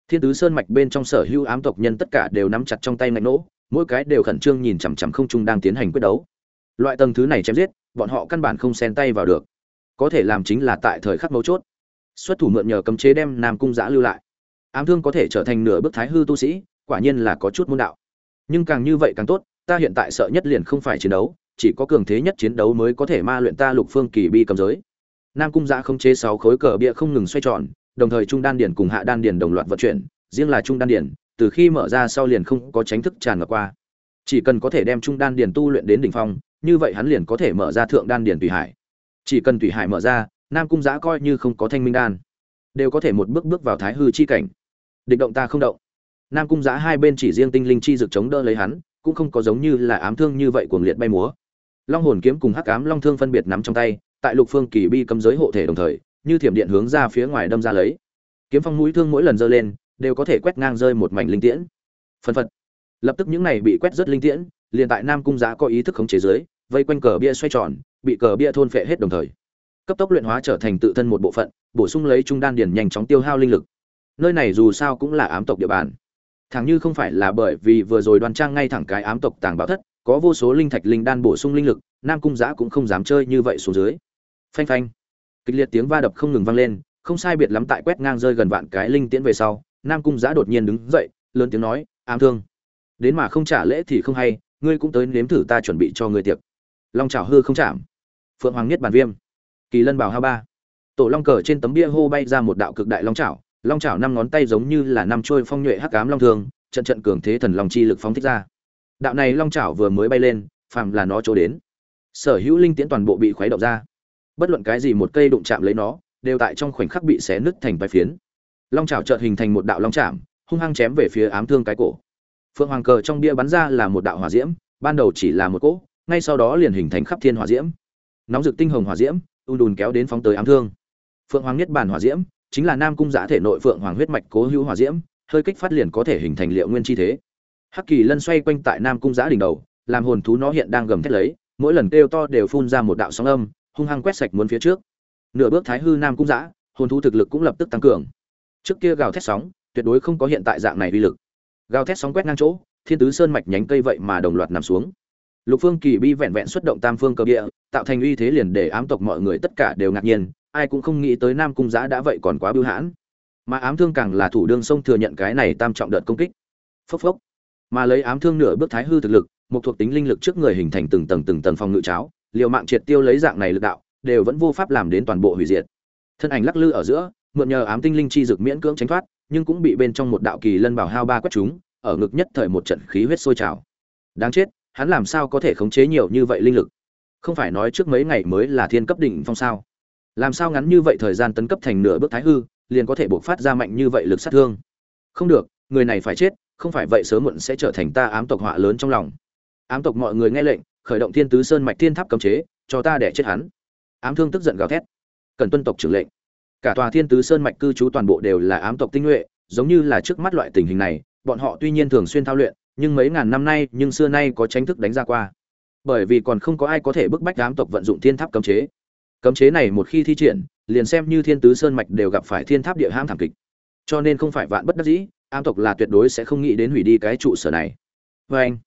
S1: Thiên tứ sơn mạch bên trong sở hữu ám tộc nhân tất cả đều nắm chặt trong tay ngạch nỗ, mỗi cái đều khẩn trương nhìn chằm chằm không trung đang tiến hành quyết đấu. Loại tầng thứ này chém giết, bọn họ căn bản không xen tay vào được. Có thể làm chính là tại thời khắc mấu chốt. Xuất thủ mượn nhờ cấm chế đem nam cung giã lưu lại ám thương có thể trở thành nửa bước thái hư tu sĩ, quả nhiên là có chút môn đạo. Nhưng càng như vậy càng tốt, ta hiện tại sợ nhất liền không phải chiến đấu, chỉ có cường thế nhất chiến đấu mới có thể ma luyện ta lục phương kỳ bi cầm giới. Nam cung giã không chế sáu khối cờ bia không ngừng xoay tròn, đồng thời trung đan điển cùng hạ đan điển đồng loạt vận chuyển, riêng là trung đan điển từ khi mở ra sau liền không có tránh thức tràn ngập qua. Chỉ cần có thể đem trung đan điển tu luyện đến đỉnh phong, như vậy hắn liền có thể mở ra thượng đan điển tùy hải. Chỉ cần tùy hải mở ra, nam cung giã coi như không có thanh minh đan, đều có thể một bước bước vào thái hư chi cảnh địch động ta không động. Nam cung giã hai bên chỉ riêng tinh linh chi dực chống đỡ lấy hắn, cũng không có giống như là ám thương như vậy cuồng liệt bay múa. Long hồn kiếm cùng hắc ám long thương phân biệt nắm trong tay, tại lục phương kỳ bi cấm giới hộ thể đồng thời, như thiểm điện hướng ra phía ngoài đâm ra lấy. Kiếm phong mũi thương mỗi lần giơ lên, đều có thể quét ngang rơi một mảnh linh tiễn. Phân phật. Lập tức những này bị quét rất linh tiễn, liền tại nam cung giã có ý thức khống chế giới vây quanh cờ bia xoay tròn, bị cờ bia thôn phệ hết đồng thời. Cấp tốc luyện hóa trở thành tự thân một bộ phận, bổ sung lấy trung đan điền nhanh chóng tiêu hao linh lực nơi này dù sao cũng là ám tộc địa bàn. Thẳng như không phải là bởi vì vừa rồi đoan trang ngay thẳng cái ám tộc tàng bảo thất, có vô số linh thạch linh đan bổ sung linh lực, nam cung giã cũng không dám chơi như vậy xuống dưới. Phanh phanh. Kịch liệt tiếng va đập không ngừng vang lên, không sai biệt lắm tại quét ngang rơi gần vạn cái linh tiễn về sau, nam cung giã đột nhiên đứng dậy, lớn tiếng nói, ám thương. Đến mà không trả lễ thì không hay, ngươi cũng tới nếm thử ta chuẩn bị cho ngươi tiệc. Long trào hư không chạm. Phượng hoàng nhất bản viêm. Kỳ lân bảo ha ba. Tổ long cờ trên tấm bia hô bay ra một đạo cực đại long trào long chảo năm ngón tay giống như là năm trôi phong nhuệ hắc ám long thương, trận trận cường thế thần long chi lực phóng thích ra. Đạo này long chảo vừa mới bay lên, phàm là nó chỗ đến, sở hữu linh tiễn toàn bộ bị khuấy động ra. Bất luận cái gì một cây đụng chạm lấy nó, đều tại trong khoảnh khắc bị xé nứt thành vài phiến. Long chảo chợt hình thành một đạo long chạm, hung hăng chém về phía ám thương cái cổ. Phượng hoàng cờ trong bia bắn ra là một đạo hỏa diễm, ban đầu chỉ là một cỗ, ngay sau đó liền hình thành khắp thiên hỏa diễm. Nóng rực tinh hồng hỏa diễm ung đùn kéo đến phóng tới ám thương. Phượng hoàng nhất bản hỏa diễm chính là nam cung giả thể nội phượng hoàng huyết mạch cố hữu hỏa diễm, hơi kích phát liền có thể hình thành liệu nguyên chi thế. Hắc kỳ lân xoay quanh tại nam cung giả đỉnh đầu, làm hồn thú nó hiện đang gầm thét lấy, mỗi lần kêu to đều phun ra một đạo sóng âm, hung hăng quét sạch muốn phía trước. Nửa bước thái hư nam cung giã hồn thú thực lực cũng lập tức tăng cường. Trước kia gào thét sóng, tuyệt đối không có hiện tại dạng này uy lực. Gào thét sóng quét ngang chỗ, thiên tứ sơn mạch nhánh cây vậy mà đồng loạt nằm xuống. Lục phương kỳ bi vẹn vẹn xuất động tam phương cờ địa, tạo thành uy thế liền để ám tộc mọi người tất cả đều ngạc nhiên ai cũng không nghĩ tới nam cung giã đã vậy còn quá bưu hãn. Mà ám thương càng là thủ đương sông thừa nhận cái này tam trọng đợt công kích. Phốc phốc. Mà lấy ám thương nửa bước thái hư thực lực, một thuộc tính linh lực trước người hình thành từng tầng từng tầng phòng ngự cháo, liều mạng triệt tiêu lấy dạng này lực đạo, đều vẫn vô pháp làm đến toàn bộ hủy diệt. Thân ảnh lắc lư ở giữa, mượn nhờ ám tinh linh chi dực miễn cưỡng tránh thoát, nhưng cũng bị bên trong một đạo kỳ lân bảo hao ba quét chúng, ở ngực nhất thời một trận khí huyết sôi trào. Đáng chết, hắn làm sao có thể khống chế nhiều như vậy linh lực? Không phải nói trước mấy ngày mới là thiên cấp đỉnh phong sao? Làm sao ngắn như vậy thời gian tấn cấp thành nửa bước thái hư, liền có thể buộc phát ra mạnh như vậy lực sát thương? Không được, người này phải chết, không phải vậy sớm muộn sẽ trở thành ta ám tộc họa lớn trong lòng. Ám tộc mọi người nghe lệnh, khởi động thiên tứ sơn mạch thiên tháp cấm chế, cho ta để chết hắn. Ám thương tức giận gào thét. Cần tuân tộc trưởng lệnh. Cả tòa thiên tứ sơn mạch cư trú toàn bộ đều là ám tộc tinh nhuệ, giống như là trước mắt loại tình hình này, bọn họ tuy nhiên thường xuyên thao luyện, nhưng mấy ngàn năm nay, nhưng xưa nay có tránh thức đánh ra qua. Bởi vì còn không có ai có thể bức bách ám tộc vận dụng thiên tháp cấm chế cấm chế này một khi thi triển, liền xem như thiên tứ sơn mạch đều gặp phải thiên tháp địa hãm thảm kịch. Cho nên không phải vạn bất đắc dĩ am tộc là tuyệt đối sẽ không nghĩ đến hủy đi cái trụ sở này. Vê anh,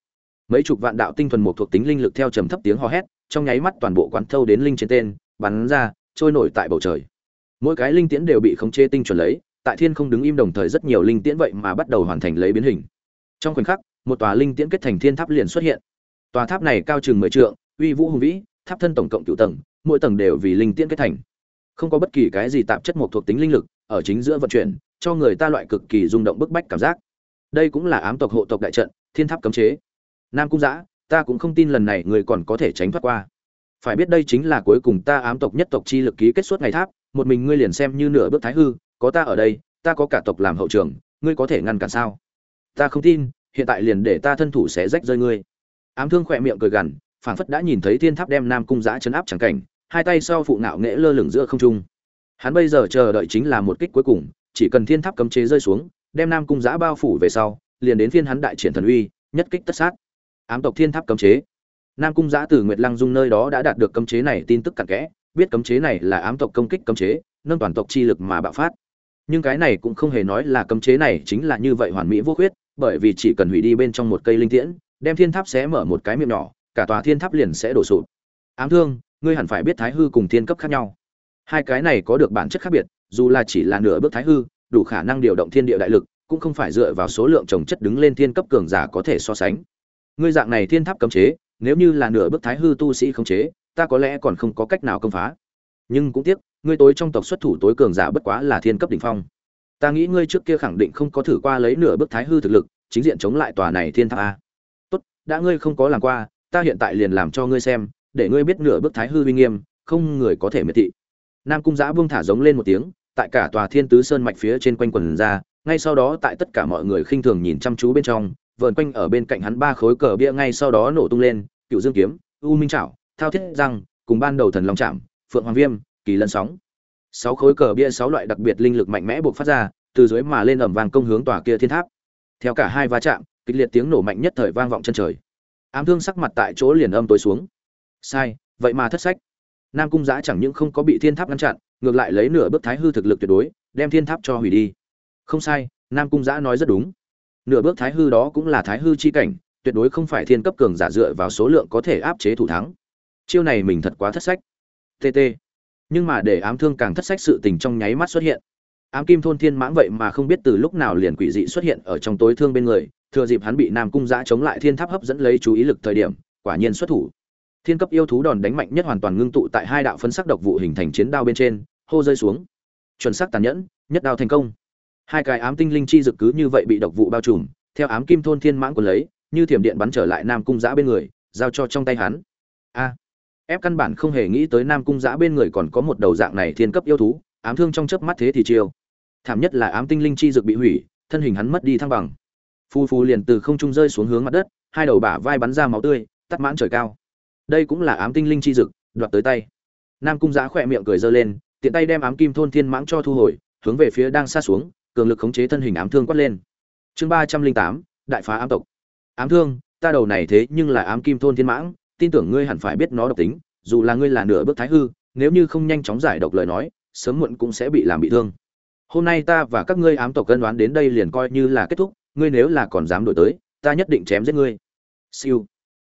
S1: mấy chục vạn đạo tinh thuần một thuộc tính linh lực theo trầm thấp tiếng hò hét, trong nháy mắt toàn bộ quán thâu đến linh trên tên, bắn ra, trôi nổi tại bầu trời. Mỗi cái linh tiễn đều bị khống chế tinh chuẩn lấy, tại thiên không đứng im đồng thời rất nhiều linh tiễn vậy mà bắt đầu hoàn thành lấy biến hình. Trong khoảnh khắc, một tòa linh tiễn kết thành thiên tháp liền xuất hiện. Tòa tháp này cao chừng mười trượng, uy vũ hùng vĩ, tháp thân tổng cộng cựu tầng mỗi tầng đều vì linh tiễn kết thành. Không có bất kỳ cái gì tạp chất một thuộc tính linh lực ở chính giữa vận chuyển, cho người ta loại cực kỳ rung động bức bách cảm giác. Đây cũng là ám tộc hộ tộc đại trận, thiên tháp cấm chế. Nam cung giã ta cũng không tin lần này người còn có thể tránh thoát qua. Phải biết đây chính là cuối cùng ta ám tộc nhất tộc chi lực ký kết suốt ngày tháp, một mình ngươi liền xem như nửa bước thái hư, có ta ở đây, ta có cả tộc làm hậu trường, ngươi có thể ngăn cản sao? Ta không tin, hiện tại liền để ta thân thủ sẽ rách rơi ngươi. Ám thương khỏe miệng cười gằn, phảng phất đã nhìn thấy thiên tháp đem nam cung giã chấn áp chẳng cảnh hai tay sau phụ ngạo nghễ lơ lửng giữa không trung. Hắn bây giờ chờ đợi chính là một kích cuối cùng, chỉ cần thiên tháp cấm chế rơi xuống, đem nam cung giã bao phủ về sau, liền đến phiên hắn đại triển thần uy, nhất kích tất sát. Ám tộc thiên tháp cấm chế. Nam cung giã từ nguyệt lăng dung nơi đó đã đạt được cấm chế này tin tức cặn kẽ, biết cấm chế này là ám tộc công kích cấm chế, nâng toàn tộc chi lực mà bạo phát. Nhưng cái này cũng không hề nói là cấm chế này chính là như vậy hoàn mỹ vô khuyết, bởi vì chỉ cần hủy đi bên trong một cây linh tiễn, đem thiên tháp xé mở một cái miệng nhỏ, cả tòa thiên tháp liền sẽ đổ sụp. Ám thương ngươi hẳn phải biết thái hư cùng thiên cấp khác nhau. Hai cái này có được bản chất khác biệt, dù là chỉ là nửa bước thái hư, đủ khả năng điều động thiên địa đại lực, cũng không phải dựa vào số lượng trồng chất đứng lên thiên cấp cường giả có thể so sánh. Ngươi dạng này thiên tháp cấm chế, nếu như là nửa bước thái hư tu sĩ khống chế, ta có lẽ còn không có cách nào công phá. Nhưng cũng tiếc, ngươi tối trong tộc xuất thủ tối cường giả bất quá là thiên cấp đỉnh phong. Ta nghĩ ngươi trước kia khẳng định không có thử qua lấy nửa bước thái hư thực lực, chính diện chống lại tòa này thiên tháp a. Tốt, đã ngươi không có làm qua, ta hiện tại liền làm cho ngươi xem để ngươi biết nửa bước thái hư uy nghiêm không người có thể miệt thị. Nam cung giã buông thả giống lên một tiếng tại cả tòa thiên tứ sơn mạch phía trên quanh quần ra ngay sau đó tại tất cả mọi người khinh thường nhìn chăm chú bên trong vờn quanh ở bên cạnh hắn ba khối cờ bia ngay sau đó nổ tung lên cựu dương kiếm u minh trảo thao thiết răng cùng ban đầu thần long chạm, phượng hoàng viêm kỳ lân sóng. Sáu khối cờ bia sáu loại đặc biệt linh lực mạnh mẽ buộc phát ra từ dưới mà lên ẩm vàng công hướng tòa kia thiên tháp. Theo cả hai va chạm kịch liệt tiếng nổ mạnh nhất thời vang vọng chân trời. Ám thương sắc mặt tại chỗ liền âm tối xuống sai, vậy mà thất sách. Nam cung giã chẳng những không có bị thiên tháp ngăn chặn, ngược lại lấy nửa bước thái hư thực lực tuyệt đối, đem thiên tháp cho hủy đi. Không sai, nam cung giã nói rất đúng. Nửa bước thái hư đó cũng là thái hư chi cảnh, tuyệt đối không phải thiên cấp cường giả dựa vào số lượng có thể áp chế thủ thắng. Chiêu này mình thật quá thất sách. Tt nhưng mà để ám thương càng thất sách sự tình trong nháy mắt xuất hiện. Ám kim thôn thiên mãng vậy mà không biết từ lúc nào liền quỷ dị xuất hiện ở trong tối thương bên người, thừa dịp hắn bị nam cung giã chống lại thiên tháp hấp dẫn lấy chú ý lực thời điểm, quả nhiên xuất thủ thiên cấp yêu thú đòn đánh mạnh nhất hoàn toàn ngưng tụ tại hai đạo phân sắc độc vụ hình thành chiến đao bên trên, hô rơi xuống. Chuẩn sắc tàn nhẫn, nhất đao thành công. Hai cái ám tinh linh chi dực cứ như vậy bị độc vụ bao trùm, theo ám kim thôn thiên mãng của lấy, như thiểm điện bắn trở lại nam cung giã bên người, giao cho trong tay hắn. A. Ép căn bản không hề nghĩ tới nam cung giã bên người còn có một đầu dạng này thiên cấp yêu thú, ám thương trong chớp mắt thế thì chiêu. Thảm nhất là ám tinh linh chi dực bị hủy, thân hình hắn mất đi thăng bằng. Phu phu liền từ không trung rơi xuống hướng mặt đất, hai đầu bả vai bắn ra máu tươi, tắt mãn trời cao đây cũng là ám tinh linh chi dực, đoạt tới tay. Nam cung giã khỏe miệng cười giơ lên, tiện tay đem ám kim thôn thiên mãng cho thu hồi, hướng về phía đang xa xuống, cường lực khống chế thân hình ám thương quát lên. Chương ba trăm linh tám, đại phá ám tộc. Ám thương, ta đầu này thế nhưng là ám kim thôn thiên mãng, tin tưởng ngươi hẳn phải biết nó độc tính, dù là ngươi là nửa bước thái hư, nếu như không nhanh chóng giải độc lời nói, sớm muộn cũng sẽ bị làm bị thương. Hôm nay ta và các ngươi ám tộc cân đoán đến đây liền coi như là kết thúc, ngươi nếu là còn dám đổi tới, ta nhất định chém giết ngươi. Siêu.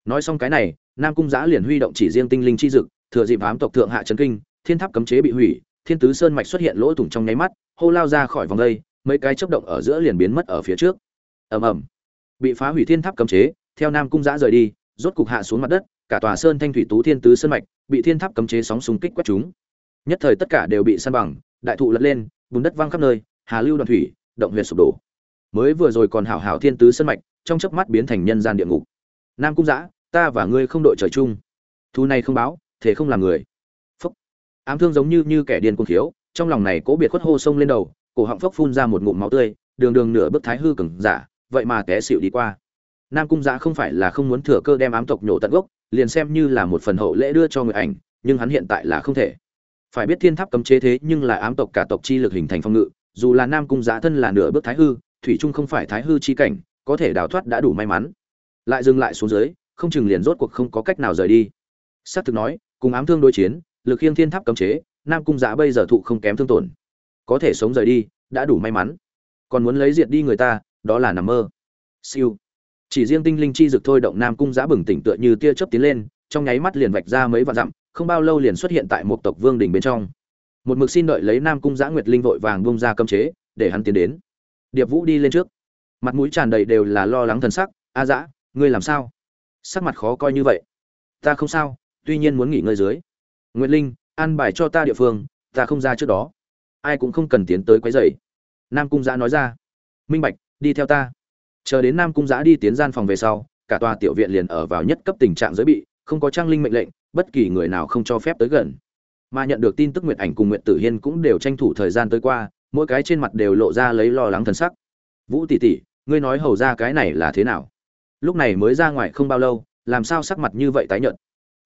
S1: Nói xong cái này nam cung giã liền huy động chỉ riêng tinh linh chi dực, thừa dịp ám tộc thượng hạ trấn kinh, thiên tháp cấm chế bị hủy, thiên tứ sơn mạch xuất hiện lỗ thủng trong nháy mắt, hô lao ra khỏi vòng đây, mấy cái chớp động ở giữa liền biến mất ở phía trước. Ầm ầm. Bị phá hủy thiên tháp cấm chế, theo nam cung giã rời đi, rốt cục hạ xuống mặt đất, cả tòa sơn thanh thủy tú thiên tứ sơn mạch bị thiên tháp cấm chế sóng xung kích quét chúng. Nhất thời tất cả đều bị san bằng, đại thụ lật lên, bùn đất văng khắp nơi, hà lưu đoàn thủy, động huyệt sụp đổ. Mới vừa rồi còn hảo hảo thiên tứ sơn mạch, trong chớp mắt biến thành nhân gian địa ngục. Nam cung giã ta và ngươi không đội trời chung. Thu này không báo thế không làm người. Phúc. Ám thương giống như như kẻ điên cuồng thiếu, trong lòng này cố biệt khuất hô sông lên đầu cổ họng phốc phun ra một ngụm máu tươi đường đường nửa bước thái hư cừng giả vậy mà té xịu đi qua. Nam cung giã không phải là không muốn thừa cơ đem ám tộc nhổ tận gốc liền xem như là một phần hậu lễ đưa cho người ảnh nhưng hắn hiện tại là không thể. Phải biết thiên tháp cấm chế thế nhưng là ám tộc cả tộc chi lực hình thành phong ngự dù là nam cung giã thân là nửa bước thái hư thủy trung không phải thái hư chi cảnh có thể đào thoát đã đủ may mắn. Lại dừng lại xuống dưới không chừng liền rốt cuộc không có cách nào rời đi. Xác thực nói, cùng ám thương đối chiến, lực khiêng thiên tháp cấm chế, nam cung giã bây giờ thụ không kém thương tổn. Có thể sống rời đi, đã đủ may mắn. Còn muốn lấy diệt đi người ta, đó là nằm mơ. Siêu. Chỉ riêng tinh linh chi dực thôi động nam cung giã bừng tỉnh tựa như tia chớp tiến lên, trong nháy mắt liền vạch ra mấy vạn dặm, không bao lâu liền xuất hiện tại một tộc vương đình bên trong. Một mực xin đợi lấy nam cung giã nguyệt linh vội vàng bông ra cấm chế, để hắn tiến đến. Điệp vũ đi lên trước. Mặt mũi tràn đầy đều là lo lắng thần sắc. A dã, ngươi làm sao? Sắc mặt khó coi như vậy. Ta không sao, tuy nhiên muốn nghỉ ngơi dưới. Nguyệt linh, an bài cho ta địa phương, ta không ra trước đó. Ai cũng không cần tiến tới quấy rầy. Nam cung giã nói ra. Minh bạch, đi theo ta. Chờ đến nam cung giã đi tiến gian phòng về sau, cả tòa tiểu viện liền ở vào nhất cấp tình trạng giới bị, không có trang linh mệnh lệnh, bất kỳ người nào không cho phép tới gần. Mà nhận được tin tức nguyệt ảnh cùng nguyệt tử hiên cũng đều tranh thủ thời gian tới qua, mỗi cái trên mặt đều lộ ra lấy lo lắng thần sắc. Vũ tỷ tỷ, ngươi nói hầu ra cái này là thế nào? Lúc này mới ra ngoài không bao lâu làm sao sắc mặt như vậy tái nhợt?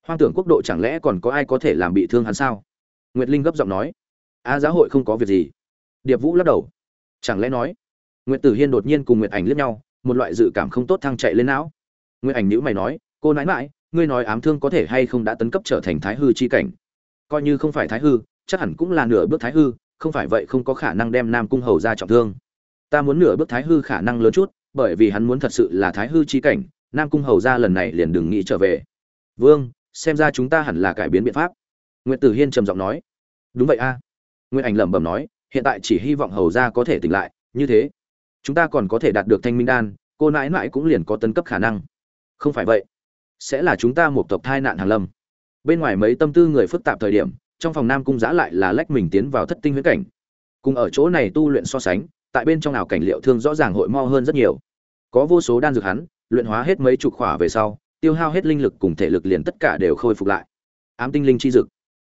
S1: Hoang tưởng quốc độ chẳng lẽ còn có ai có thể làm bị thương hắn sao? Nguyệt linh gấp giọng nói. A à, giáo hội không có việc gì. Điệp vũ lắc đầu. Chẳng lẽ nói nguyệt tử hiên đột nhiên cùng nguyệt ảnh liếc nhau một loại dự cảm không tốt thăng chạy lên não. Nguyệt ảnh nhữ mày nói cô nãi mãi ngươi nói ám thương có thể hay không đã tấn cấp trở thành thái hư chi cảnh? Coi như không phải thái hư chắc hẳn cũng là nửa bước thái hư không phải vậy không có khả năng đem nam cung hầu ra trọng thương. Ta muốn nửa bước thái hư khả năng lớn chút bởi vì hắn muốn thật sự là thái hư chi cảnh, nam cung hầu ra lần này liền đừng nghĩ trở về. Vương, xem ra chúng ta hẳn là cải biến biện pháp. Nguyễn tử hiên trầm giọng nói. Đúng vậy a. À. nguyễn ảnh lẩm bẩm nói, hiện tại chỉ hy vọng hầu ra có thể tỉnh lại, như thế, chúng ta còn có thể đạt được thanh minh đan, cô nãi nãi cũng liền có tấn cấp khả năng. Không phải vậy, sẽ là chúng ta một tộc thai nạn hàng lâm. Bên ngoài mấy tâm tư người phức tạp thời điểm, trong phòng nam cung giã lại là lách mình tiến vào thất tinh huyễn cảnh. Cùng ở chỗ này tu luyện so sánh, tại bên trong ảo cảnh liệu thương rõ ràng hội mo hơn rất nhiều có vô số đan dược hắn, luyện hóa hết mấy chục khỏa về sau, tiêu hao hết linh lực cùng thể lực liền tất cả đều khôi phục lại. Ám tinh linh chi dực.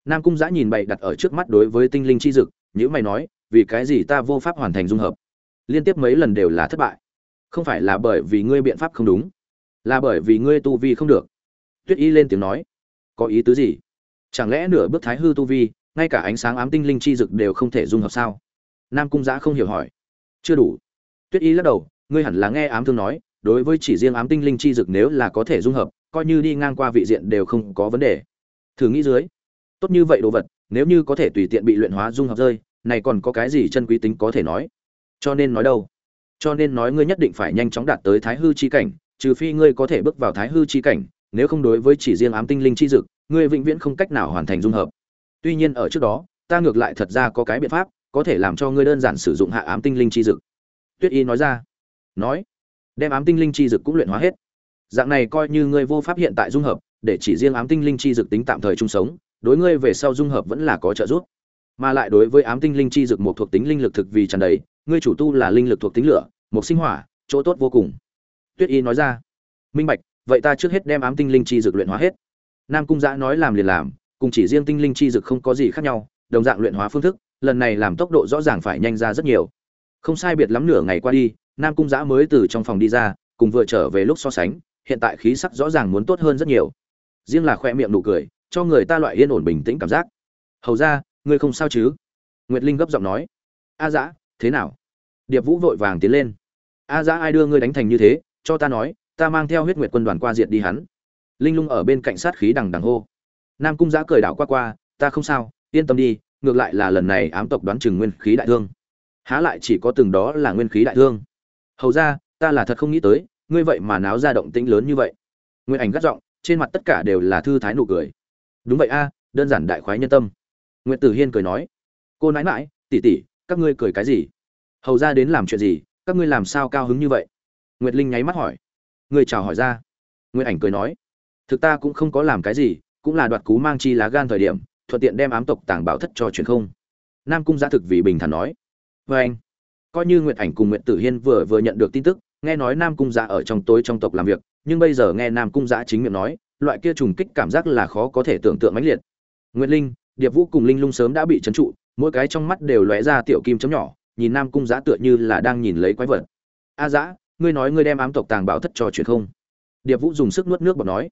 S1: Nam cung giã nhìn bậy đặt ở trước mắt đối với tinh linh chi dực nhữ mày nói, vì cái gì ta vô pháp hoàn thành dung hợp? Liên tiếp mấy lần đều là thất bại. Không phải là bởi vì ngươi biện pháp không đúng, là bởi vì ngươi tu vi không được. Tuyết y lên tiếng nói, có ý tứ gì? Chẳng lẽ nửa bước thái hư tu vi, ngay cả ánh sáng ám tinh linh chi dực đều không thể dung hợp sao? Nam cung giã không hiểu hỏi. Chưa đủ. Tuyết y lắc đầu ngươi hẳn là nghe ám thương nói, đối với chỉ riêng ám tinh linh chi dực nếu là có thể dung hợp, coi như đi ngang qua vị diện đều không có vấn đề. Thử nghĩ dưới, tốt như vậy đồ vật, nếu như có thể tùy tiện bị luyện hóa dung hợp rơi, này còn có cái gì chân quý tính có thể nói? Cho nên nói đâu? Cho nên nói ngươi nhất định phải nhanh chóng đạt tới thái hư chi cảnh, trừ phi ngươi có thể bước vào thái hư chi cảnh, nếu không đối với chỉ riêng ám tinh linh chi dực, ngươi vĩnh viễn không cách nào hoàn thành dung hợp. Tuy nhiên ở trước đó, ta ngược lại thật ra có cái biện pháp, có thể làm cho ngươi đơn giản sử dụng hạ ám tinh linh chi dực. Tuyết y nói ra nói, đem ám tinh linh chi dực cũng luyện hóa hết. Dạng này coi như ngươi vô pháp hiện tại dung hợp, để chỉ riêng ám tinh linh chi dực tính tạm thời chung sống, đối ngươi về sau dung hợp vẫn là có trợ giúp. Mà lại đối với ám tinh linh chi dực một thuộc tính linh lực thực vì tràn đầy, ngươi chủ tu là linh lực thuộc tính lửa, một sinh hỏa, chỗ tốt vô cùng. Tuyết y nói ra, minh bạch, vậy ta trước hết đem ám tinh linh chi dực luyện hóa hết. Nam cung giã nói làm liền làm, cùng chỉ riêng tinh linh chi dực không có gì khác nhau, đồng dạng luyện hóa phương thức, lần này làm tốc độ rõ ràng phải nhanh ra rất nhiều. Không sai biệt lắm nửa ngày qua đi nam cung giã mới từ trong phòng đi ra, cùng vừa trở về lúc so sánh, hiện tại khí sắc rõ ràng muốn tốt hơn rất nhiều. Riêng là khoe miệng nụ cười, cho người ta loại yên ổn bình tĩnh cảm giác. Hầu ra ngươi không sao chứ? Nguyệt linh gấp giọng nói. A dã, thế nào? Điệp vũ vội vàng tiến lên. A dã, ai đưa ngươi đánh thành như thế? Cho ta nói, ta mang theo huyết nguyệt quân đoàn qua diệt đi hắn. Linh lung ở bên cạnh sát khí đằng đằng hô. Nam cung giã cười đảo qua qua, ta không sao, yên tâm đi, ngược lại là lần này ám tộc đoán chừng nguyên khí đại thương. Há lại chỉ có từng đó là nguyên khí đại thương hầu ra, ta là thật không nghĩ tới, ngươi vậy mà náo ra động tĩnh lớn như vậy. Nguyên ảnh gắt giọng, trên mặt tất cả đều là thư thái nụ cười. Đúng vậy a, đơn giản đại khoái nhân tâm. Nguyễn tử hiên cười nói, cô nãi mãi tỉ tỉ các ngươi cười cái gì? Hầu ra đến làm chuyện gì? Các ngươi làm sao cao hứng như vậy? Nguyệt linh nháy mắt hỏi. Người chào hỏi ra. Nguyệt ảnh cười nói, thực ta cũng không có làm cái gì, cũng là đoạt cú mang chi lá gan thời điểm, thuận tiện đem ám tộc tàng bảo thất cho truyền không. Nam cung gia thực vì bình thản nói vê anh coi như nguyệt ảnh cùng nguyệt tử hiên vừa vừa nhận được tin tức, nghe nói nam cung gia ở trong tối trong tộc làm việc, nhưng bây giờ nghe nam cung gia chính miệng nói, loại kia trùng kích cảm giác là khó có thể tưởng tượng mãnh liệt. Nguyệt linh, điệp vũ cùng linh lung sớm đã bị trấn trụ, mỗi cái trong mắt đều lóe ra tiểu kim chấm nhỏ, nhìn nam cung giã tựa như là đang nhìn lấy quái vật. A giã ngươi nói ngươi đem ám tộc tàng bảo thất cho chuyện không? Điệp vũ dùng sức nuốt nước bọt nói.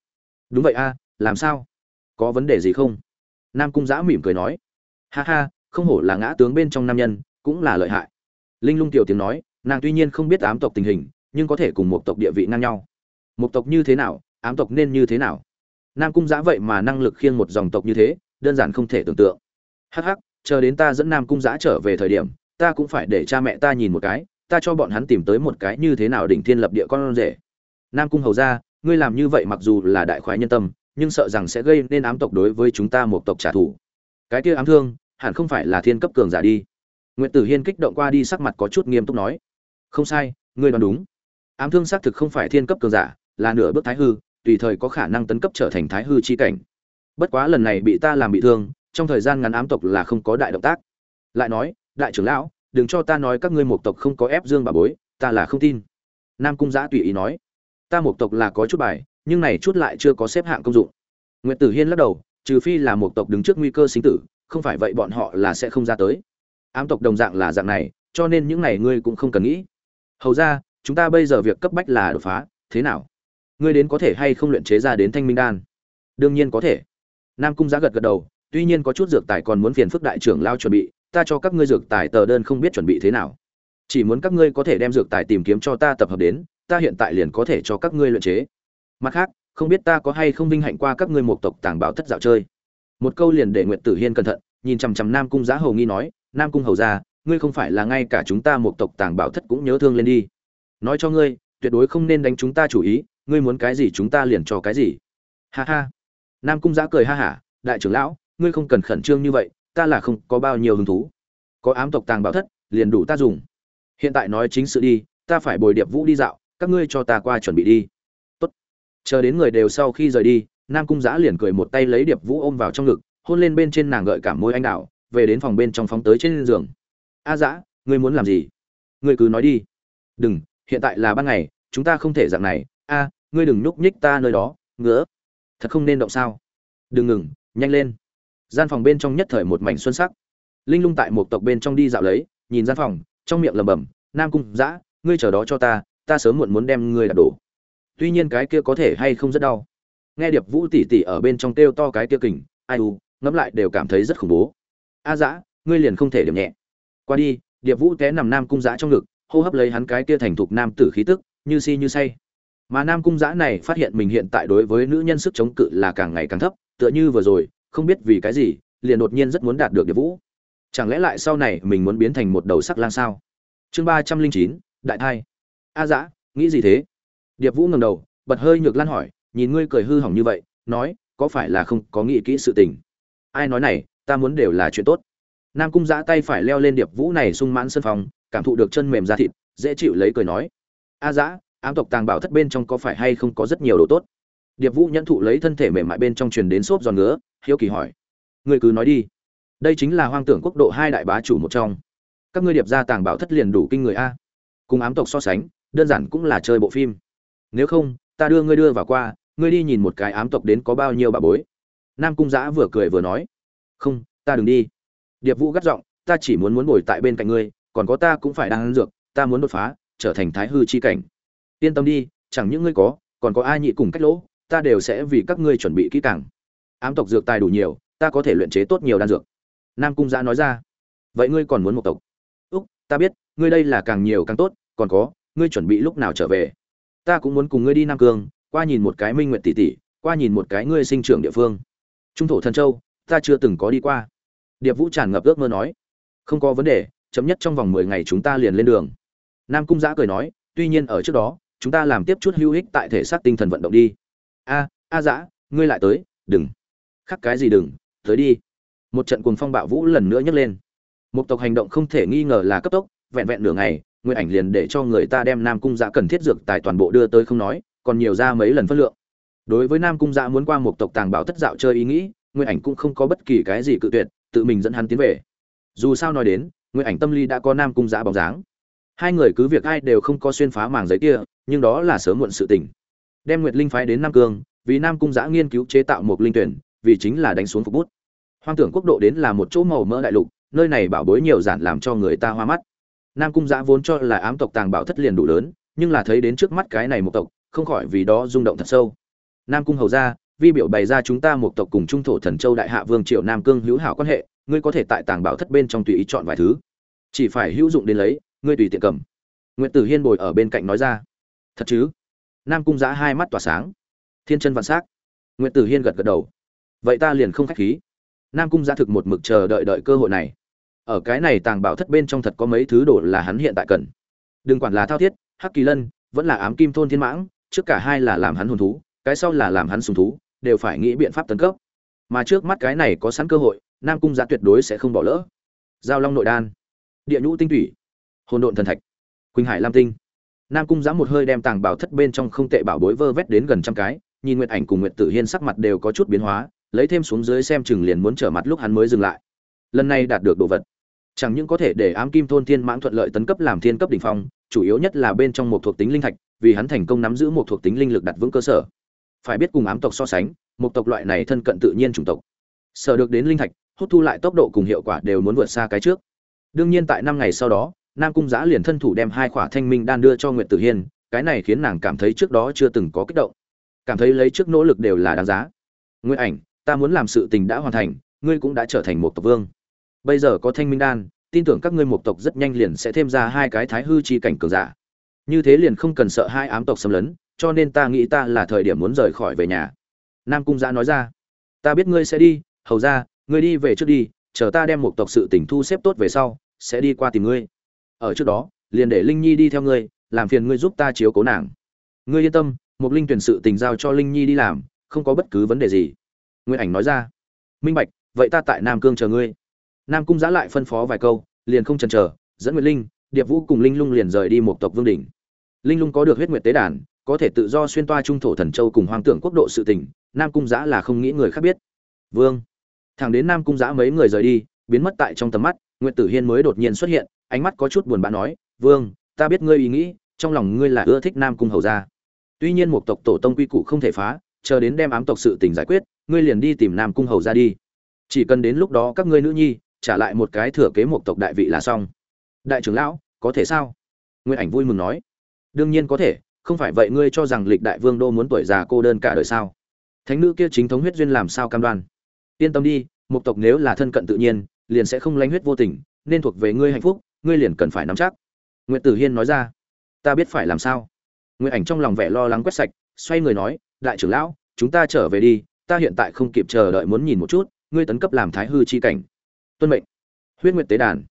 S1: Đúng vậy a, làm sao? Có vấn đề gì không? Nam cung giã mỉm cười nói. Ha ha, không hổ là ngã tướng bên trong nam nhân, cũng là lợi hại linh lung tiểu tiếng nói, nàng tuy nhiên không biết ám tộc tình hình, nhưng có thể cùng một tộc địa vị ngang nhau. Một tộc như thế nào, ám tộc nên như thế nào? Nam cung giã vậy mà năng lực khiêng một dòng tộc như thế, đơn giản không thể tưởng tượng. Hắc hắc, chờ đến ta dẫn nam cung giã trở về thời điểm, ta cũng phải để cha mẹ ta nhìn một cái, ta cho bọn hắn tìm tới một cái như thế nào đỉnh thiên lập địa con rể. Nam cung hầu ra, ngươi làm như vậy mặc dù là đại khoái nhân tâm, nhưng sợ rằng sẽ gây nên ám tộc đối với chúng ta một tộc trả thù. Cái kia ám thương, hẳn không phải là thiên cấp cường giả đi. Nguyệt tử hiên kích động qua đi sắc mặt có chút nghiêm túc nói, không sai, ngươi đoán đúng. Ám thương xác thực không phải thiên cấp cường giả, là nửa bước thái hư, tùy thời có khả năng tấn cấp trở thành thái hư chi cảnh. Bất quá lần này bị ta làm bị thương, trong thời gian ngắn ám tộc là không có đại động tác. Lại nói, đại trưởng lão, đừng cho ta nói các ngươi một tộc không có ép dương bà bối, ta là không tin. Nam cung giã tùy ý nói, ta một tộc là có chút bài, nhưng này chút lại chưa có xếp hạng công dụng. Nguyệt tử hiên lắc đầu, trừ phi là một tộc đứng trước nguy cơ sinh tử, không phải vậy bọn họ là sẽ không ra tới ám tộc đồng dạng là dạng này, cho nên những này ngươi cũng không cần nghĩ. Hầu ra, chúng ta bây giờ việc cấp bách là đột phá, thế nào? Ngươi đến có thể hay không luyện chế ra đến thanh minh đan? Đương nhiên có thể. Nam cung giá gật gật đầu, tuy nhiên có chút dược tài còn muốn phiền phức đại trưởng lao chuẩn bị, ta cho các ngươi dược tài tờ đơn không biết chuẩn bị thế nào. Chỉ muốn các ngươi có thể đem dược tài tìm kiếm cho ta tập hợp đến, ta hiện tại liền có thể cho các ngươi luyện chế. Mặt khác, không biết ta có hay không vinh hạnh qua các ngươi một tộc tàng bảo thất dạo chơi. Một câu liền để nguyện tử hiên cẩn thận, nhìn chằm chằm nam cung giá hầu nghi nói nam cung hầu ra, ngươi không phải là ngay cả chúng ta một tộc tàng bảo thất cũng nhớ thương lên đi. Nói cho ngươi, tuyệt đối không nên đánh chúng ta chủ ý, ngươi muốn cái gì chúng ta liền cho cái gì. Ha ha. Nam cung giã cười ha hả, đại trưởng lão, ngươi không cần khẩn trương như vậy, ta là không có bao nhiêu hứng thú. Có ám tộc tàng bảo thất, liền đủ ta dùng. Hiện tại nói chính sự đi, ta phải bồi điệp vũ đi dạo, các ngươi cho ta qua chuẩn bị đi. Tốt. chờ đến người đều sau khi rời đi, nam cung giã liền cười một tay lấy điệp vũ ôm vào trong ngực, hôn lên bên trên nàng gợi cảm môi anh đạo về đến phòng bên trong phóng tới trên giường. A dã, ngươi muốn làm gì? Ngươi cứ nói đi. Đừng, hiện tại là ban ngày, chúng ta không thể dạng này. A, ngươi đừng nhúc nhích ta nơi đó, ngứa. Thật không nên động sao? Đừng ngừng, nhanh lên. Gian phòng bên trong nhất thời một mảnh xuân sắc. Linh lung tại một tộc bên trong đi dạo lấy, nhìn gian phòng, trong miệng lẩm bẩm, nam cung dã, ngươi chờ đó cho ta ta sớm muộn muốn đem ngươi đặt đổ. Tuy nhiên cái kia có thể hay không rất đau. Nghe điệp vũ tỉ tỉ ở bên trong kêu to cái kia kình, ai u, ngẫm lại đều cảm thấy rất khủng bố a dã, ngươi liền không thể điểm nhẹ. Qua đi, điệp vũ té nằm nam cung dã trong ngực, hô hấp lấy hắn cái kia thành thục nam tử khí tức, như si như say. Mà nam cung dã này phát hiện mình hiện tại đối với nữ nhân sức chống cự là càng ngày càng thấp, tựa như vừa rồi, không biết vì cái gì, liền đột nhiên rất muốn đạt được điệp vũ. Chẳng lẽ lại sau này mình muốn biến thành một đầu sắc lang sao? Chương ba trăm linh chín, đại thai. A dã, nghĩ gì thế? Điệp vũ ngầm đầu, bật hơi nhược lan hỏi, nhìn ngươi cười hư hỏng như vậy, nói, có phải là không có nghĩ kỹ sự tình? Ai nói này ta muốn đều là chuyện tốt. Nam cung giã tay phải leo lên điệp vũ này sung mãn sân phòng, cảm thụ được chân mềm ra thịt, dễ chịu lấy cười nói. A dã ám tộc tàng bảo thất bên trong có phải hay không có rất nhiều đồ tốt? Điệp vũ nhẫn thụ lấy thân thể mềm mại bên trong truyền đến xốp giòn ngứa, hiếu kỳ hỏi. Người cứ nói đi. Đây chính là hoang tưởng quốc độ hai đại bá chủ một trong. Các ngươi điệp ra tàng bảo thất liền đủ kinh người a. Cùng ám tộc so sánh, đơn giản cũng là chơi bộ phim. Nếu không, ta đưa ngươi đưa vào qua, ngươi đi nhìn một cái ám tộc đến có bao nhiêu bà bối. Nam cung giã vừa cười vừa nói không, ta đừng đi. Điệp vũ gắt giọng, ta chỉ muốn muốn ngồi tại bên cạnh ngươi, còn có ta cũng phải đang ăn dược, ta muốn đột phá, trở thành thái hư chi cảnh. Yên tâm đi, chẳng những ngươi có, còn có ai nhị cùng cách lỗ, ta đều sẽ vì các ngươi chuẩn bị kỹ càng. Ám tộc dược tài đủ nhiều, ta có thể luyện chế tốt nhiều đan dược. Nam cung giã nói ra. Vậy ngươi còn muốn một tộc? Úc, ta biết, ngươi đây là càng nhiều càng tốt, còn có, ngươi chuẩn bị lúc nào trở về? Ta cũng muốn cùng ngươi đi nam cương, qua nhìn một cái minh nguyện tỷ tỷ, qua nhìn một cái ngươi sinh trưởng địa phương. Trung thổ thần châu ta chưa từng có đi qua. Điệp vũ tràn ngập ước mơ nói, không có vấn đề chấm nhất trong vòng mười ngày chúng ta liền lên đường. Nam cung giã cười nói, tuy nhiên ở trước đó, chúng ta làm tiếp chút hữu hích tại thể xác tinh thần vận động đi. A a giã, ngươi lại tới, đừng. Khắc cái gì đừng, tới đi. Một trận cuồng phong bạo vũ lần nữa nhấc lên. Một tộc hành động không thể nghi ngờ là cấp tốc, vẹn vẹn nửa ngày, nguyên ảnh liền để cho người ta đem nam cung giã cần thiết dược tài toàn bộ đưa tới không nói, còn nhiều ra mấy lần phân lượng. Đối với nam cung giã muốn qua một tộc tàng bảo thất dạo chơi ý nghĩ nguyên ảnh cũng không có bất kỳ cái gì cự tuyệt, tự mình dẫn hắn tiến về. Dù sao nói đến nguyên ảnh tâm lý đã có nam cung giã bóng dáng. Hai người cứ việc ai đều không có xuyên phá màng giấy kia, nhưng đó là sớm muộn sự tình. Đem nguyệt linh phái đến nam cương, vì nam cung giã nghiên cứu chế tạo một linh tuyển, vì chính là đánh xuống phục bút. Hoang tưởng quốc độ đến là một chỗ màu mỡ đại lục, nơi này bảo bối nhiều giản làm cho người ta hoa mắt. Nam cung giã vốn cho là ám tộc tàng bảo thất liền đủ lớn, nhưng là thấy đến trước mắt cái này một tộc, không khỏi vì đó rung động thật sâu. Nam cung hầu ra vi biểu bày ra chúng ta một tộc cùng trung thổ thần châu đại hạ vương triệu nam cương hữu hảo quan hệ, ngươi có thể tại tàng bảo thất bên trong tùy ý chọn vài thứ. Chỉ phải hữu dụng đến lấy, ngươi tùy tiện cầm. Nguyễn tử hiên bồi ở bên cạnh nói ra. Thật chứ? Nam cung giã hai mắt tỏa sáng. Thiên chân vạn s á c nguyễn tử hiên gật gật đầu. Vậy ta liền không k h á c h khí. Nam cung giã thực một mực chờ đợi đợi cơ hội này. Ở cái này tàng bảo thất bên trong thật có mấy thứ đồ là hắn hiện tại cần. Đừng quản là thao thiết, hắc kỳ lân, vẫn là ám kim thôn thiên mãng, trước cả hai là làm hắn hồn thú, cái sau là làm hắn sùng thú đều phải nghĩ biện pháp tấn cấp. Mà trước mắt cái này có sẵn cơ hội, nam cung giá tuyệt đối sẽ không bỏ lỡ. Giao long nội đan. Địa nhũ tinh thủy hồn độn thần thạch. Quỳnh hải lam tinh. Nam cung giá một hơi đem tàng bảo thất bên trong không tệ bảo bối vơ vét đến gần trăm cái, nhìn nguyệt ảnh cùng nguyệt tử hiên sắc mặt đều có chút biến hóa, lấy thêm xuống dưới xem chừng liền muốn trở mặt lúc hắn mới dừng lại. Lần này đạt được đồ vật. Chẳng những có thể để ám kim thôn thiên mãng thuận lợi tấn cấp làm thiên cấp đỉnh phong, chủ yếu nhất là bên trong một thuộc tính linh thạch, vì hắn thành công nắm giữ một thuộc tính linh lực đặt vững cơ sở phải biết cùng ám tộc so sánh, một tộc loại này thân cận tự nhiên chủng tộc. Sở được đến linh thạch, hút thu lại tốc độ cùng hiệu quả đều muốn vượt xa cái trước. Đương nhiên tại năm ngày sau đó, nam cung giã liền thân thủ đem hai khỏa thanh minh đan đưa cho nguyệt tử hiên, cái này khiến nàng cảm thấy trước đó chưa từng có kích động. Cảm thấy lấy trước nỗ lực đều là đáng giá. Nguyệt ảnh, ta muốn làm sự tình đã hoàn thành, ngươi cũng đã trở thành một tộc vương. Bây giờ có thanh minh đan, tin tưởng các ngươi một tộc rất nhanh liền sẽ thêm ra hai cái thái hư chi cảnh cường giả. Như thế liền không cần sợ hai ám tộc xâm lấn cho nên ta nghĩ ta là thời điểm muốn rời khỏi về nhà. Nam cung giã nói ra, ta biết ngươi sẽ đi, hầu ra, ngươi đi về trước đi, chờ ta đem một tộc sự tình thu xếp tốt về sau, sẽ đi qua tìm ngươi. Ở trước đó, liền để linh nhi đi theo ngươi, làm phiền ngươi giúp ta chiếu cố nàng. Ngươi yên tâm, một linh tuyển sự tình giao cho linh nhi đi làm, không có bất cứ vấn đề gì. Nguyên ảnh nói ra, minh bạch, vậy ta tại nam cương chờ ngươi. Nam cung giã lại phân phó vài câu, liền không chần chờ, dẫn nguyệt linh, điệp vũ cùng linh lung liền rời đi một tộc vương đỉnh. Linh lung có được huyết nguyệt tế đàn có thể tự do xuyên toa trung thổ thần châu cùng hoàng tưởng quốc độ sự tình, nam cung giã là không nghĩ người khác biết. Vương. Thẳng đến nam cung giã mấy người rời đi, biến mất tại trong tầm mắt, nguyệt tử hiên mới đột nhiên xuất hiện, ánh mắt có chút buồn bã nói, vương, ta biết ngươi ý nghĩ, trong lòng ngươi là ưa thích nam cung hầu gia. Tuy nhiên một tộc tổ tông quy củ không thể phá, chờ đến đem ám tộc sự tình giải quyết, ngươi liền đi tìm nam cung hầu ra đi. Chỉ cần đến lúc đó các ngươi nữ nhi, trả lại một cái thừa kế một tộc đại vị là xong. Đại trưởng lão, có thể sao? Nguyên ảnh vui mừng nói. Đương nhiên có thể không phải vậy ngươi cho rằng lịch đại vương đô muốn tuổi già cô đơn cả đời sao? Thánh nữ kia chính thống huyết duyên làm sao cam đoan? Yên tâm đi một tộc nếu là thân cận tự nhiên, liền sẽ không lánh huyết vô tình, nên thuộc về ngươi hạnh phúc, ngươi liền cần phải nắm chắc. Nguyễn tử hiên nói ra. Ta biết phải làm sao. Nguyễn ảnh trong lòng vẻ lo lắng quét sạch, xoay người nói, đại trưởng lão, chúng ta trở về đi, ta hiện tại không kịp chờ đợi muốn nhìn một chút, ngươi tấn cấp làm thái hư chi cảnh. Tuân mệnh. Huyết nguyệt tế đàn.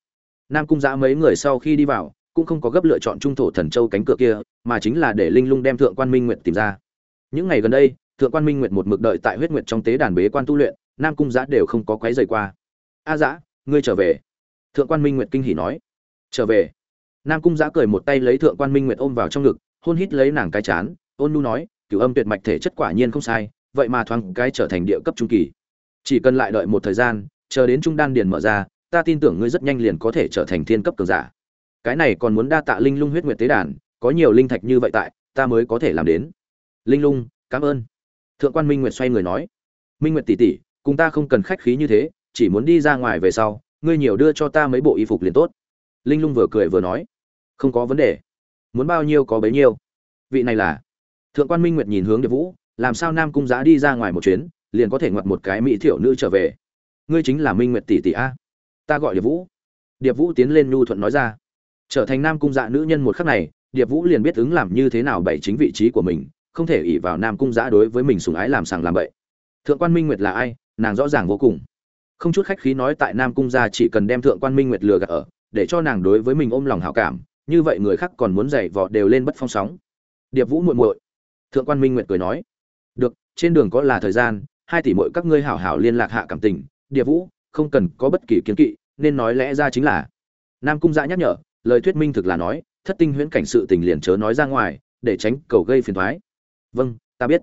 S1: Nam cung giã mấy người sau khi đi vào, cũng không có gấp lựa chọn trung thổ thần châu cánh cửa kia mà chính là để linh lung đem thượng quan minh nguyệt tìm ra. Những ngày gần đây, thượng quan minh nguyệt một mực đợi tại huyết nguyệt trong tế đàn bế quan tu luyện, nam cung giã đều không có quấy dày qua. A à giã, ngươi trở về. Thượng quan minh nguyệt kinh hỉ nói. Trở về. Nam cung giã cười một tay lấy thượng quan minh nguyệt ôm vào trong ngực, hôn hít lấy nàng cái chán, ôn nu nói, cửu âm tuyệt mạch thể chất quả nhiên không sai, vậy mà thoáng cái trở thành địa cấp trung kỳ. Chỉ cần lại đợi một thời gian, chờ đến trung đan điền mở ra, ta tin tưởng ngươi rất nhanh liền có thể trở thành thiên cấp cường giả. Cái này còn muốn đa tạ linh lung huyết nguyệt tế đàn có nhiều linh thạch như vậy tại, ta mới có thể làm đến. Linh lung, cảm ơn. Thượng quan minh nguyệt xoay người nói. Minh nguyệt tỷ tỷ, cùng ta không cần khách khí như thế, chỉ muốn đi ra ngoài về sau, ngươi nhiều đưa cho ta mấy bộ y phục liền tốt. Linh lung vừa cười vừa nói. Không có vấn đề. Muốn bao nhiêu có bấy nhiêu. Vị này là. Thượng quan minh nguyệt nhìn hướng điệp vũ, làm sao nam cung giá đi ra ngoài một chuyến, liền có thể ngoặt một cái mỹ thiểu nữ trở về. Ngươi chính là minh nguyệt tỷ tỷ a. Ta gọi điệp vũ. Điệp vũ tiến lên nhu thuận nói ra. Trở thành nam cung dạ nữ nhân một khắc này điệp vũ liền biết ứng làm như thế nào bày chính vị trí của mình, không thể ỉ vào nam cung giã đối với mình sùng ái làm sàng làm bậy. Thượng quan minh nguyệt là ai? Nàng rõ ràng vô cùng. Không chút khách khí nói tại nam cung gia chỉ cần đem thượng quan minh nguyệt lừa gạt ở, để cho nàng đối với mình ôm lòng hảo cảm, như vậy người khác còn muốn giày vò đều lên bất phong sóng. Điệp vũ muội muội. Thượng quan minh nguyệt cười nói. Được, trên đường có là thời gian, hai tỷ muội các ngươi hảo hảo liên lạc hạ cảm tình. Điệp vũ, không cần có bất kỳ kiến kỵ, nên nói lẽ ra chính là. Nam cung dạ nhắc nhở, lời thuyết minh thực là nói thất tinh huyễn cảnh sự tình liền chớ nói ra ngoài, để tránh cầu gây phiền toái vâng ta biết.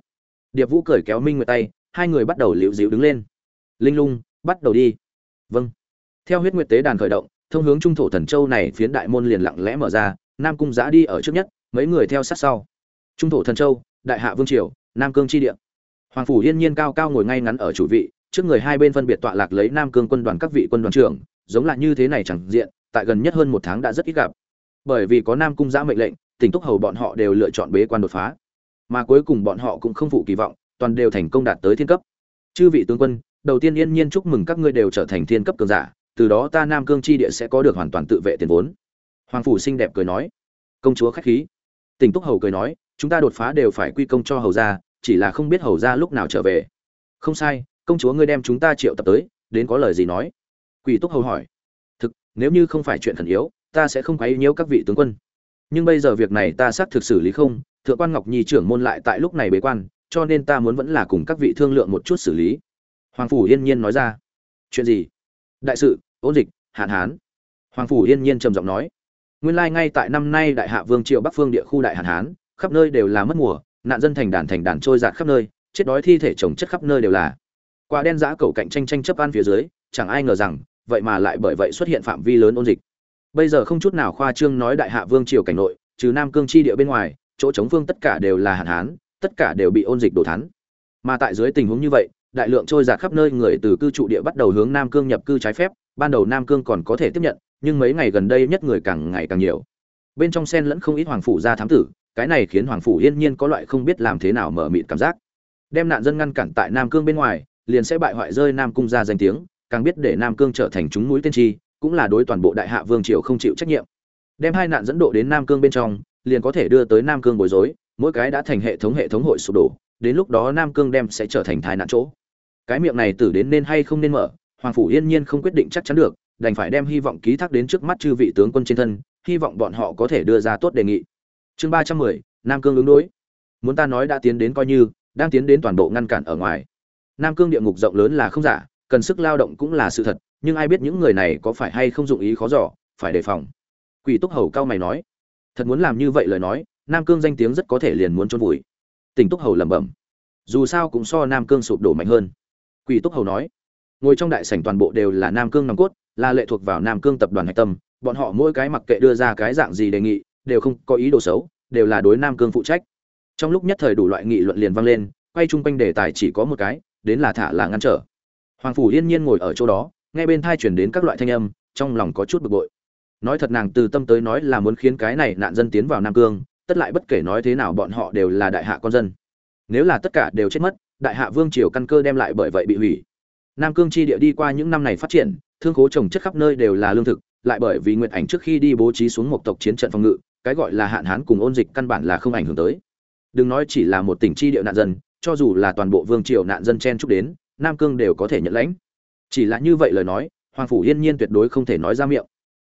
S1: Điệp vũ cười kéo minh nguyệt tay, hai người bắt đầu liễu dịu đứng lên. Linh lung, bắt đầu đi. Vâng. Theo huyết nguyệt tế đàn khởi động, thông hướng trung thổ thần châu này phiến đại môn liền lặng lẽ mở ra, nam cung giã đi ở trước nhất, mấy người theo sát sau. Trung thổ thần châu, đại hạ vương triều, nam cương tri địa. Hoàng phủ yên nhiên cao cao ngồi ngay ngắn ở chủ vị, trước người hai bên phân biệt tọa lạc lấy nam cương quân đoàn các vị quân đoàn trưởng, giống lại như thế này chẳng diện, tại gần nhất hơn một tháng đã rất ít gặp bởi vì có nam cung giã mệnh lệnh, tỉnh túc hầu bọn họ đều lựa chọn bế quan đột phá. Mà cuối cùng bọn họ cũng không phụ kỳ vọng, toàn đều thành công đạt tới thiên cấp. Chư vị tướng quân, đầu tiên yên nhiên chúc mừng các ngươi đều trở thành thiên cấp cường giả, từ đó ta nam cương chi địa sẽ có được hoàn toàn tự vệ tiền vốn. Hoàng phủ xinh đẹp cười nói. Công chúa khách khí. Tỉnh túc hầu cười nói, chúng ta đột phá đều phải quy công cho hầu gia, chỉ là không biết hầu gia lúc nào trở về. Không sai, công chúa ngươi đem chúng ta triệu tập tới, đến có lời gì nói? Quỷ túc hầu hỏi. Thực, nếu như không phải chuyện khẩn yếu ta sẽ không quấy nhiễu các vị tướng quân. Nhưng bây giờ việc này ta xác thực xử lý không, thượng quan ngọc nhi trưởng môn lại tại lúc này bế quan, cho nên ta muốn vẫn là cùng các vị thương lượng một chút xử lý. Hoàng phủ yên nhiên nói ra. Chuyện gì? Đại sự, ôn dịch, hạn hán. Hoàng phủ yên nhiên trầm giọng nói. Nguyên lai ngay tại năm nay đại hạ vương triều bắc phương địa khu đại hạn hán, khắp nơi đều là mất mùa, nạn dân thành đàn thành đàn trôi giạt khắp nơi, chết đói thi thể trồng chất khắp nơi đều là. Quả đen giã cầu cạnh tranh tranh chấp ăn phía dưới, chẳng ai ngờ rằng, vậy mà lại bởi vậy xuất hiện phạm vi lớn ôn dịch bây giờ không chút nào khoa trương nói đại hạ vương triều cảnh nội, trừ nam cương chi địa bên ngoài, chỗ chống phương tất cả đều là hạn hán, tất cả đều bị ôn dịch đổ thắn. Mà tại dưới tình huống như vậy, đại lượng trôi giạt khắp nơi người từ cư trụ địa bắt đầu hướng nam cương nhập cư trái phép, ban đầu nam cương còn có thể tiếp nhận, nhưng mấy ngày gần đây nhất người càng ngày càng nhiều. Bên trong sen lẫn không ít hoàng phủ ra thám tử, cái này khiến hoàng phủ yên nhiên có loại không biết làm thế nào mở mịt cảm giác. Đem nạn dân ngăn cản tại nam cương bên ngoài, liền sẽ bại hoại rơi nam cung ra danh tiếng, càng biết để nam cương trở thành chúng núi tiên tri cũng là đối toàn bộ đại hạ vương triều không chịu trách nhiệm. Đem hai nạn dẫn độ đến nam cương bên trong, liền có thể đưa tới nam cương bối rối, mỗi cái đã thành hệ thống hệ thống hội sụp đổ, đến lúc đó nam cương đem sẽ trở thành thái nạn chỗ. Cái miệng này tử đến nên hay không nên mở, hoàng phủ yên nhiên không quyết định chắc chắn được, đành phải đem hy vọng ký thác đến trước mắt chư vị tướng quân trên thân, hy vọng bọn họ có thể đưa ra tốt đề nghị. Chương ba trăm mười, nam cương ứng đối. Muốn ta nói đã tiến đến coi như, đang tiến đến toàn bộ ngăn cản ở ngoài. Nam cương địa ngục rộng lớn là không giả, cần sức lao động cũng là sự thật nhưng ai biết những người này có phải hay không dụng ý khó giỏ phải đề phòng. Quỷ túc hầu cao mày nói, thật muốn làm như vậy lời nói, nam cương danh tiếng rất có thể liền muốn trôn vùi. Tỉnh túc hầu lẩm bẩm, dù sao cũng so nam cương sụp đổ mạnh hơn. Quỷ túc hầu nói, ngồi trong đại sảnh toàn bộ đều là nam cương nòng cốt, là lệ thuộc vào nam cương tập đoàn hạch tâm, bọn họ mỗi cái mặc kệ đưa ra cái dạng gì đề nghị, đều không có ý đồ xấu, đều là đối nam cương phụ trách. Trong lúc nhất thời đủ loại nghị luận liền vang lên, quay chung quanh đề tài chỉ có một cái, đến là thả là ngăn trở. Hoàng phủ yên nhiên ngồi ở chỗ đó nghe bên thai chuyển đến các loại thanh âm, trong lòng có chút bực bội. Nói thật nàng từ tâm tới nói là muốn khiến cái này nạn dân tiến vào nam cương, tất lại bất kể nói thế nào bọn họ đều là đại hạ con dân. Nếu là tất cả đều chết mất, đại hạ vương triều căn cơ đem lại bởi vậy bị hủy. Nam cương chi địa đi qua những năm này phát triển, thương khố trồng chất khắp nơi đều là lương thực, lại bởi vì nguyện ảnh trước khi đi bố trí xuống một tộc chiến trận phòng ngự, cái gọi là hạn hán cùng ôn dịch căn bản là không ảnh hưởng tới. Đừng nói chỉ là một tỉnh chi địa nạn dân, cho dù là toàn bộ vương triều nạn dân chen chúc đến, nam cương đều có thể nhận lãnh chỉ là như vậy lời nói, hoàng phủ yên nhiên tuyệt đối không thể nói ra miệng.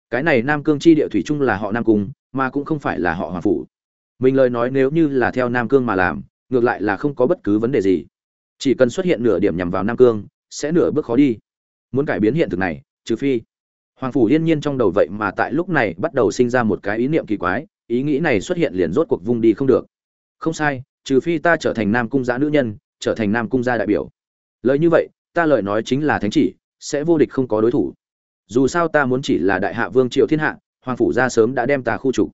S1: Cái này nam cương chi địa thủy chung là họ nam cung, mà cũng không phải là họ hoàng phủ. Mình lời nói nếu như là theo nam cương mà làm, ngược lại là không có bất cứ vấn đề gì. Chỉ cần xuất hiện nửa điểm nhằm vào nam cương, sẽ nửa bước khó đi. Muốn cải biến hiện thực này, trừ phi. Hoàng phủ yên nhiên trong đầu vậy mà tại lúc này bắt đầu sinh ra một cái ý niệm kỳ quái, ý nghĩ này xuất hiện liền rốt cuộc vung đi không được. Không sai, trừ phi ta trở thành nam cung giã nữ nhân, trở thành nam cung gia đại biểu. Lời như vậy ta lời nói chính là thánh chỉ, sẽ vô địch không có đối thủ. Dù sao ta muốn chỉ là đại hạ vương triều thiên hạ, hoàng phủ gia sớm đã đem ta khu trục.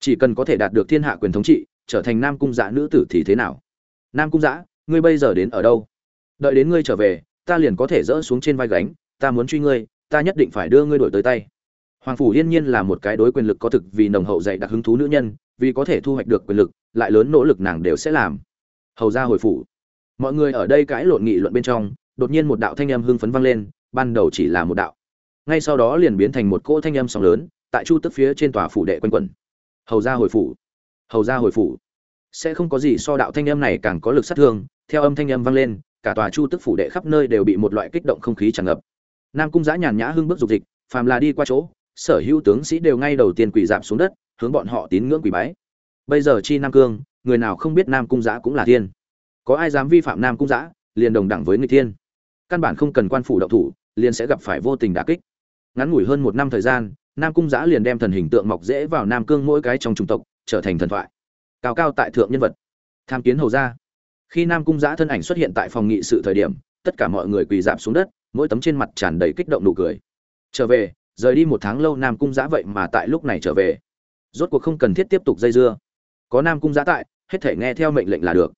S1: Chỉ cần có thể đạt được thiên hạ quyền thống trị, trở thành nam cung dạ nữ tử thì thế nào? Nam cung giã ngươi bây giờ đến ở đâu? Đợi đến ngươi trở về, ta liền có thể dỡ xuống trên vai gánh, ta muốn truy ngươi, ta nhất định phải đưa ngươi đổi tới tay. Hoàng phủ yên nhiên là một cái đối quyền lực có thực vì nồng hậu dạy đặc hứng thú nữ nhân, vì có thể thu hoạch được quyền lực, lại lớn nỗ lực nàng đều sẽ làm. Hầu ra hồi phủ. Mọi người ở đây cãi lộn nghị luận bên trong đột nhiên một đạo thanh âm hưng phấn vang lên, ban đầu chỉ là một đạo. Ngay sau đó liền biến thành một cỗ thanh âm sóng lớn, tại chu tức phía trên tòa phủ đệ quanh quẩn. Hầu gia hồi phủ. Hầu gia hồi phủ. Sẽ không có gì so đạo thanh âm này càng có lực sát thương, theo âm thanh âm vang lên, cả tòa chu tức phủ đệ khắp nơi đều bị một loại kích động không khí tràn ngập. Nam cung giã nhàn nhã hưng bước dục dịch, phàm là đi qua chỗ, sở hữu tướng sĩ đều ngay đầu tiên quỳ rạp xuống đất, hướng bọn họ tín ngưỡng quỳ bái. Bây giờ chi nam cương, người nào không biết nam cung giã cũng là thiên. Có ai dám vi phạm nam cung giã, liền đồng đẳng với người thiên căn bản không cần quan phủ động thủ, liền sẽ gặp phải vô tình đả kích. Ngắn ngủi hơn một năm thời gian, nam cung giã liền đem thần hình tượng mọc dễ vào nam cương mỗi cái trong chủng tộc, trở thành thần thoại. Cao cao tại thượng nhân vật. Tham kiến hầu ra khi nam cung giã thân ảnh xuất hiện tại phòng nghị sự thời điểm, tất cả mọi người quỳ dạp xuống đất, mỗi tấm trên mặt tràn đầy kích động nụ cười. Trở về, rời đi một tháng lâu nam cung giã vậy mà tại lúc này trở về. Rốt cuộc không cần thiết tiếp tục dây dưa. Có nam cung giã tại, hết thể nghe theo mệnh lệnh là được.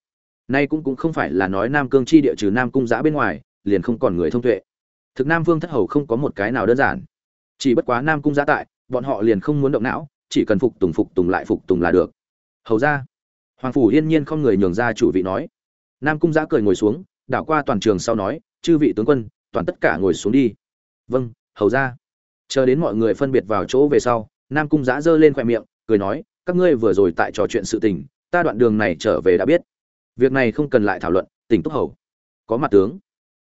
S1: Nay cũng cũng không phải là nói nam cương chi địa trừ nam cung giã bên ngoài liền không còn người thông tuệ. Thực nam vương thất hầu không có một cái nào đơn giản. Chỉ bất quá nam cung giã tại, bọn họ liền không muốn động não, chỉ cần phục tùng phục tùng lại phục tùng là được. Hầu ra. Hoàng phủ yên nhiên không người nhường ra chủ vị nói. Nam cung giã cười ngồi xuống, đảo qua toàn trường sau nói, chư vị tướng quân, toàn tất cả ngồi xuống đi. Vâng hầu ra. Chờ đến mọi người phân biệt vào chỗ về sau, nam cung giã giơ lên khoe miệng, cười nói, các ngươi vừa rồi tại trò chuyện sự tình, ta đoạn đường này trở về đã biết. Việc này không cần lại thảo luận, tỉnh túc hầu. Có mặt tướng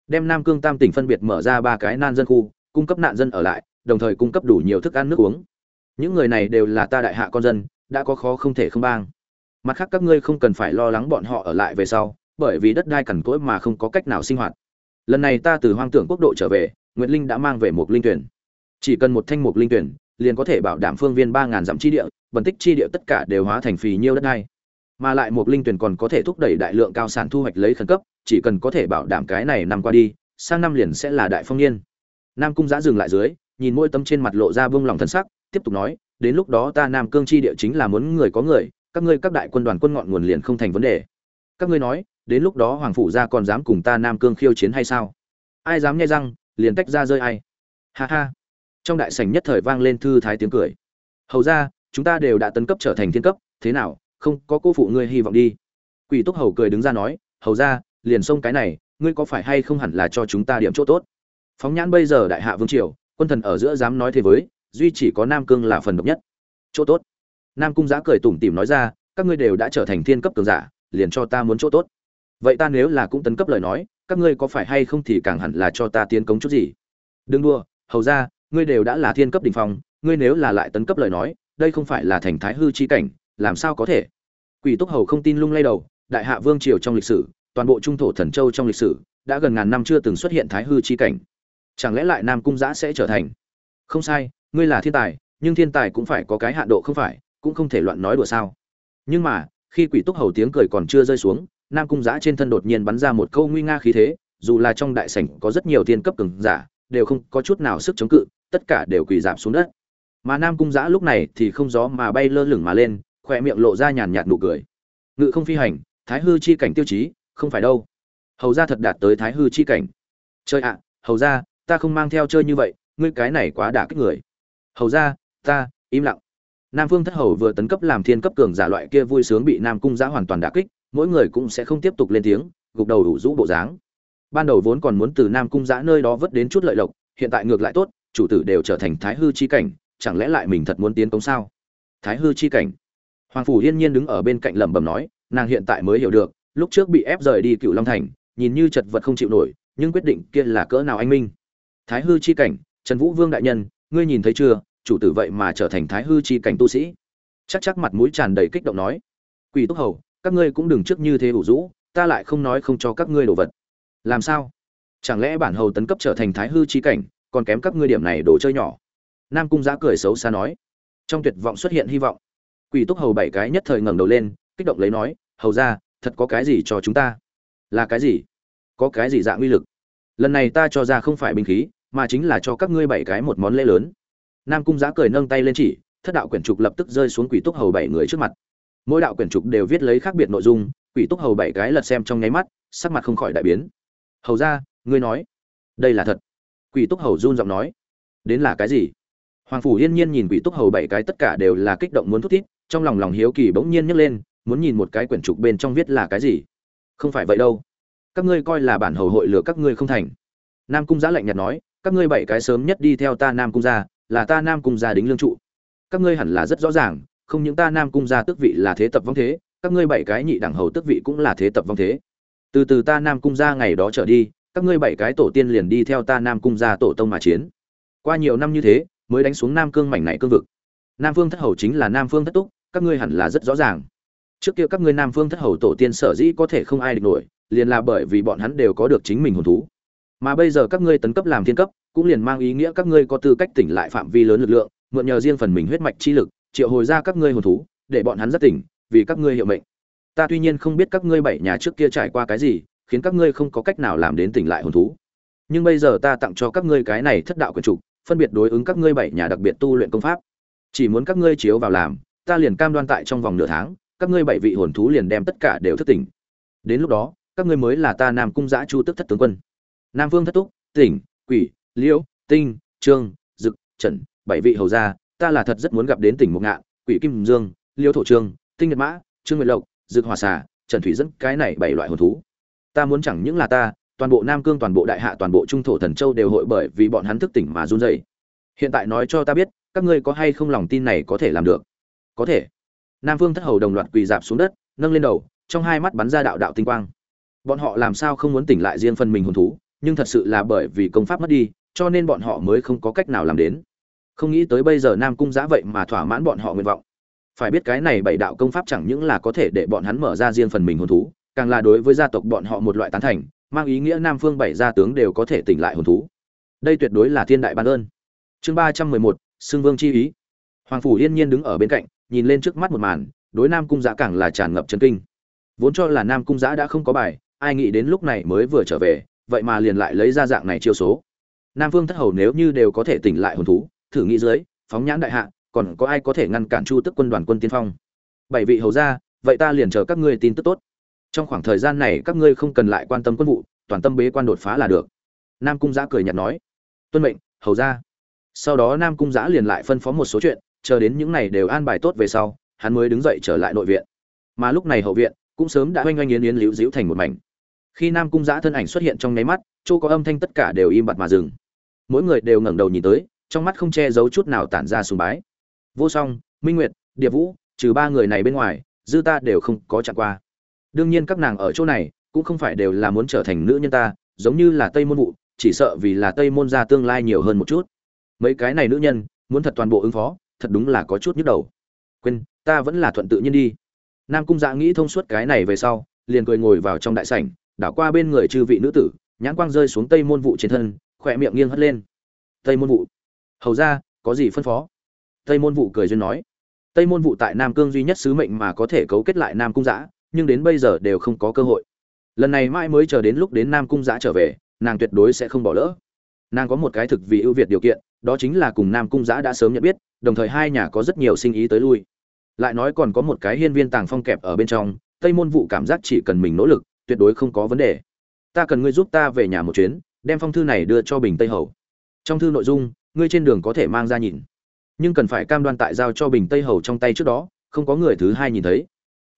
S1: đem nam cương tam tỉnh phân biệt mở ra ba cái nan dân khu, cung cấp nạn dân ở lại, đồng thời cung cấp đủ nhiều thức ăn nước uống. Những người này đều là ta đại hạ con dân, đã có khó không thể không bang. Mặt khác các ngươi không cần phải lo lắng bọn họ ở lại về sau, bởi vì đất đai cằn cỗi mà không có cách nào sinh hoạt. Lần này ta từ hoang tưởng quốc độ trở về nguyễn linh đã mang về một linh tuyển. Chỉ cần một thanh mục linh tuyển, liền có thể bảo đảm phương viên ba ngàn dặm chi địa bẩn tích chi địa tất cả đều hóa thành phì nhiêu đất đai mà lại một linh tuyển còn có thể thúc đẩy đại lượng cao sản thu hoạch lấy khẩn cấp, chỉ cần có thể bảo đảm cái này năm qua đi, sang năm liền sẽ là đại phong niên. Nam cung giã dừng lại dưới, nhìn mỗi tấm trên mặt lộ ra bông lòng thân sắc, tiếp tục nói, đến lúc đó ta nam cương chi địa chính là muốn người có người, các ngươi các đại quân đoàn quân ngọn nguồn liền không thành vấn đề. Các ngươi nói, đến lúc đó hoàng phủ gia còn dám cùng ta nam cương khiêu chiến hay sao? Ai dám nghe răng, liền tách ra rơi ai? Ha ha. Trong đại sảnh nhất thời vang lên thư thái tiếng cười. Hầu ra, chúng ta đều đã tấn cấp trở thành thiên cấp, thế nào? Không có cô phụ ngươi hy vọng đi. Quỷ túc hầu cười đứng ra nói, hầu ra, liền xông cái này, ngươi có phải hay không hẳn là cho chúng ta điểm chỗ tốt? Phóng nhãn bây giờ đại hạ vương triều, quân thần ở giữa dám nói thế với, duy chỉ có nam cương là phần độc nhất. Chỗ tốt. Nam cung giã cười tủm tỉm nói ra, các ngươi đều đã trở thành thiên cấp cường giả, liền cho ta muốn chỗ tốt. Vậy ta nếu là cũng tấn cấp lời nói, các ngươi có phải hay không thì càng hẳn là cho ta tiến cống chút gì? Đừng đua hầu ra, ngươi đều đã là thiên cấp đ ỉ n h phong, ngươi nếu là lại tấn cấp lời nói, đây không phải là thành thái hư chi cảnh làm sao có thể? Quỷ túc hầu không tin lung lay đầu, đại hạ vương triều trong lịch sử, toàn bộ trung thổ thần châu trong lịch sử, đã gần ngàn năm chưa từng xuất hiện thái hư chi cảnh. Chẳng lẽ lại nam cung giã sẽ trở thành? Không sai, ngươi là thiên tài, nhưng thiên tài cũng phải có cái hạ độ không phải, cũng không thể loạn nói đùa sao. Nhưng mà, khi quỷ túc hầu tiếng cười còn chưa rơi xuống, nam cung giã trên thân đột nhiên bắn ra một câu nguy nga khí thế, dù là trong đại sảnh có rất nhiều thiên cấp cường giả, đều không có chút nào sức chống cự, tất cả đều quỳ giảm xuống đất. Mà nam cung giã lúc này thì không gió mà bay lơ lửng mà lên khỏe miệng lộ ra nhàn nhạt nụ cười. Ngự không phi hành, thái hư chi cảnh tiêu chí, không phải đâu. Hầu ra thật đạt tới thái hư chi cảnh. Chơi ạ, hầu ra ta không mang theo chơi như vậy, ngươi cái này quá đả kích người. Hầu ra ta, im lặng. Nam phương thất hầu vừa tấn cấp làm thiên cấp cường giả loại kia vui sướng bị nam cung giã hoàn toàn đả kích, mỗi người cũng sẽ không tiếp tục lên tiếng, gục đầu đủ rũ bộ dáng. Ban đầu vốn còn muốn từ nam cung giã nơi đó vớt đến chút lợi lộc, hiện tại ngược lại tốt, chủ tử đều trở thành thái hư chi cảnh, chẳng lẽ lại mình thật muốn tiến công sao? Thái hư chi cảnh hoàng phủ yên nhiên đứng ở bên cạnh lẩm bẩm nói, nàng hiện tại mới hiểu được, lúc trước bị ép rời đi cựu long thành, nhìn như chật vật không chịu nổi, nhưng quyết định kia là cỡ nào anh minh. Thái hư chi cảnh, trần vũ vương đại nhân, ngươi nhìn thấy chưa, chủ tử vậy mà trở thành thái hư chi cảnh tu sĩ. Chắc chắc mặt mũi tràn đầy kích động nói, quỷ túc hầu, các ngươi cũng đừng trước như thế ủ rũ, ta lại không nói không cho các ngươi đồ vật. Làm sao? Chẳng lẽ bản hầu tấn cấp trở thành thái hư chi cảnh, còn kém các ngươi điểm này đồ chơi nhỏ? Nam cung giã cười xấu xa nói, trong tuyệt vọng xuất hiện hy vọng quỷ túc hầu bảy cái nhất thời ngẩng đầu lên, kích động lấy nói, hầu ra thật có cái gì cho chúng ta? Là cái gì? Có cái gì dạng uy lực? Lần này ta cho ra không phải binh khí, mà chính là cho các ngươi bảy cái một món lễ lớn. Nam cung Giá cười nâng tay lên chỉ, thất đạo quyển trục lập tức rơi xuống quỷ túc hầu bảy người trước mặt. Mỗi đạo quyển trục đều viết lấy khác biệt nội dung, quỷ túc hầu bảy cái lật xem trong nháy mắt, sắc mặt không khỏi đại biến. Hầu ra ngươi nói. Đây là thật. Quỷ túc hầu run giọng nói. Đến là cái gì? Hoàng phủ yên nhiên nhìn quỷ túc hầu bảy cái tất cả đều là kích động muốn thút thít trong lòng lòng hiếu kỳ bỗng nhiên nhấc lên, muốn nhìn một cái quyển trục bên trong viết là cái gì. Không phải vậy đâu. Các ngươi coi là bản hầu hội lừa các ngươi không thành. Nam cung giã lạnh nhạt nói, các ngươi bảy cái sớm nhất đi theo ta nam cung gia, là ta nam cung gia đính lương trụ. Các ngươi hẳn là rất rõ ràng, không những ta nam cung gia tước vị là thế tập vong thế, các ngươi bảy cái nhị đẳng hầu tước vị cũng là thế tập vong thế. Từ từ ta nam cung gia ngày đó trở đi, các ngươi bảy cái tổ tiên liền đi theo ta nam cung gia tổ tông mà chiến. Qua nhiều năm như thế, mới đánh xuống nam cương mảnh này cương vực. Nam phương thất hầu chính là nam phương thất túc các ngươi hẳn là rất rõ ràng trước kia các ngươi nam phương thất hầu tổ tiên sở dĩ có thể không ai địch nổi liền là bởi vì bọn hắn đều có được chính mình hồn thú mà bây giờ các ngươi tấn cấp làm thiên cấp cũng liền mang ý nghĩa các ngươi có tư cách tỉnh lại phạm vi lớn lực lượng mượn nhờ riêng phần mình huyết mạch chi lực triệu hồi ra các ngươi hồn thú để bọn hắn rất tỉnh vì các ngươi hiệu mệnh ta tuy nhiên không biết các ngươi bảy nhà trước kia trải qua cái gì khiến các ngươi không có cách nào làm đến tỉnh lại hồn thú nhưng bây giờ ta tặng cho các ngươi cái này thất đạo quyền trục phân biệt đối ứng các ngươi bảy nhà đặc biệt tu luyện công pháp chỉ muốn các ngươi chiếu vào làm ta liền cam đoan tại trong vòng nửa tháng, các ngươi bảy vị hồn thú liền đem tất cả đều thức tỉnh. Đến lúc đó, các ngươi mới là ta nam cung giã chu tức thất tướng quân. Nam vương thất túc, tỉnh, quỷ, liễu, tinh, trương, dực, trần, bảy vị hầu gia, ta là thật rất muốn gặp đến tỉnh mục ngạn, quỷ kim dương, liễu thổ trương, tinh nhật mã, trương nguyệt lộc, dực hòa xà, trần thủy dẫn cái này bảy loại hồn thú. Ta muốn chẳng những là ta, toàn bộ nam cương, toàn bộ đại hạ, toàn bộ trung thổ thần châu đều hội bởi vì bọn hắn thức tỉnh mà run rẩy. Hiện tại nói cho ta biết, các ngươi có hay không lòng tin này có thể làm được? Có thể. Nam vương thất hầu đồng loạt quỳ dạp xuống đất, nâng lên đầu, trong hai mắt bắn ra đạo đạo tinh quang. Bọn họ làm sao không muốn tỉnh lại riêng phần mình hồn thú, nhưng thật sự là bởi vì công pháp mất đi, cho nên bọn họ mới không có cách nào làm đến. Không nghĩ tới bây giờ nam cung giã vậy mà thỏa mãn bọn họ nguyện vọng. Phải biết cái này bảy đạo công pháp chẳng những là có thể để bọn hắn mở ra riêng phần mình hồn thú, càng là đối với gia tộc bọn họ một loại tán thành, mang ý nghĩa nam phương bảy gia tướng đều có thể tỉnh lại hồn thú. Đây tuyệt đối là thiên đại ban ơn. Chương ba trăm mười một xưng vương chi ý. Hoàng phủ yên nhiên đứng ở bên cạnh nhìn lên trước mắt một màn, đối nam cung giã càng là tràn ngập chân kinh. Vốn cho là nam cung giã đã không có bài, ai nghĩ đến lúc này mới vừa trở về, vậy mà liền lại lấy ra dạng này chiêu số. Nam vương thất hầu nếu như đều có thể tỉnh lại hồn thú, thử nghĩ dưới, phóng nhãn đại hạ, còn có ai có thể ngăn cản chu tức quân đoàn quân tiên phong? Bảy vị hầu ra vậy ta liền chờ các ngươi tin tức tốt. Trong khoảng thời gian này các ngươi không cần lại quan tâm quân vụ, toàn tâm bế quan đột phá là được. Nam cung giã cười nhạt nói, tuân mệnh, hầu ra sau đó nam cung giã liền lại phân phó một số chuyện chờ đến những này đều an bài tốt về sau, hắn mới đứng dậy trở lại nội viện. Mà lúc này hậu viện cũng sớm đã oanh oanh yến yến liễu dĩu thành một mảnh. Khi nam cung giã thân ảnh xuất hiện trong nháy mắt, chỗ có âm thanh tất cả đều im bặt mà dừng. Mỗi người đều ngẩng đầu nhìn tới, trong mắt không che giấu chút nào tản ra sùng bái. Vô song, minh nguyệt, điệp vũ, trừ ba người này bên ngoài, dư ta đều không có chạm qua. Đương nhiên các nàng ở chỗ này cũng không phải đều là muốn trở thành nữ nhân ta, giống như là tây môn vụ, chỉ sợ vì là tây môn gia tương lai nhiều hơn một chút. Mấy cái này nữ nhân, muốn thật toàn bộ ứng phó thật đúng là có chút nhức đầu. Quên, ta vẫn là thuận tự nhiên đi. Nam cung dạ nghĩ thông suốt cái này về sau, liền cười ngồi vào trong đại sảnh, đảo qua bên người chư vị nữ tử, nhãn quang rơi xuống tây môn vụ trên thân, khỏe miệng nghiêng hất lên. Tây môn vụ. Hầu ra, có gì phân phó? Tây môn vụ cười duyên nói. Tây môn vụ tại nam cương duy nhất sứ mệnh mà có thể cấu kết lại nam cung giã nhưng đến bây giờ đều không có cơ hội. Lần này mãi mới chờ đến lúc đến nam cung giã trở về, nàng tuyệt đối sẽ không bỏ lỡ. Nàng có một cái thực vì ưu việt điều kiện đó chính là cùng nam cung giã đã sớm nhận biết, đồng thời hai nhà có rất nhiều sinh ý tới lui. Lại nói còn có một cái hiên viên tàng phong kẹp ở bên trong, tây môn vụ cảm giác chỉ cần mình nỗ lực, tuyệt đối không có vấn đề. Ta cần ngươi giúp ta về nhà một chuyến, đem phong thư này đưa cho bình tây hầu. Trong thư nội dung, ngươi trên đường có thể mang ra nhìn. Nhưng cần phải cam đoan tại giao cho bình tây hầu trong tay trước đó, không có người thứ hai nhìn thấy.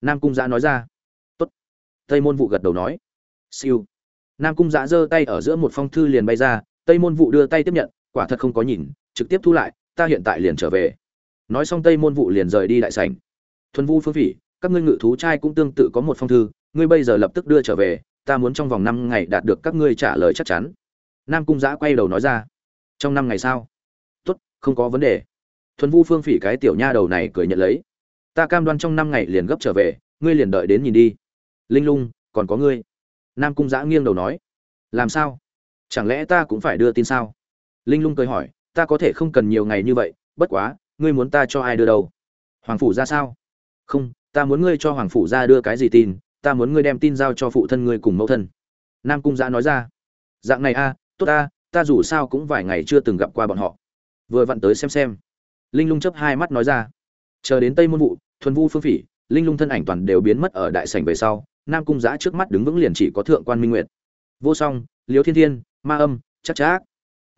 S1: Nam cung giã nói ra. Tốt. Tây môn vụ gật đầu nói. Siêu. Nam cung giã giơ tay ở giữa một phong thư liền bay ra, tây môn vụ đưa tay tiếp nhận quả thật không có nhìn, trực tiếp thu lại, ta hiện tại liền trở về. Nói xong tây môn vụ liền rời đi đại sảnh. Thuần vu phương phỉ, các ngươi ngự thú trai cũng tương tự có một phong thư, ngươi bây giờ lập tức đưa trở về, ta muốn trong vòng năm ngày đạt được các ngươi trả lời chắc chắn. Nam cung giã quay đầu nói ra. Trong năm ngày sao? Tốt, không có vấn đề. Thuần vu phương phỉ cái tiểu nha đầu này cười nhận lấy. Ta cam đoan trong năm ngày liền gấp trở về, ngươi liền đợi đến nhìn đi. Linh lung, còn có ngươi. Nam cung giã nghiêng đầu nói. Làm sao? Chẳng lẽ ta cũng phải đưa tin sao? Linh lung cười hỏi, ta có thể không cần nhiều ngày như vậy, bất quá, ngươi muốn ta cho ai đưa đâu? Hoàng phủ ra sao? Không, ta muốn ngươi cho hoàng phủ ra đưa cái gì tin, ta muốn ngươi đem tin giao cho phụ thân ngươi cùng mẫu thân. Nam cung giã nói ra, dạng này a, tốt ta ta dù sao cũng vài ngày chưa từng gặp qua bọn họ. Vừa vặn tới xem xem. Linh lung chấp hai mắt nói ra, chờ đến tây môn vụ, thuần vu phương phỉ, linh lung thân ảnh toàn đều biến mất ở đại sảnh về sau, nam cung giã trước mắt đứng vững liền chỉ có thượng quan minh nguyệt. Vô song liếu thiên thiên, ma âm chắc chắc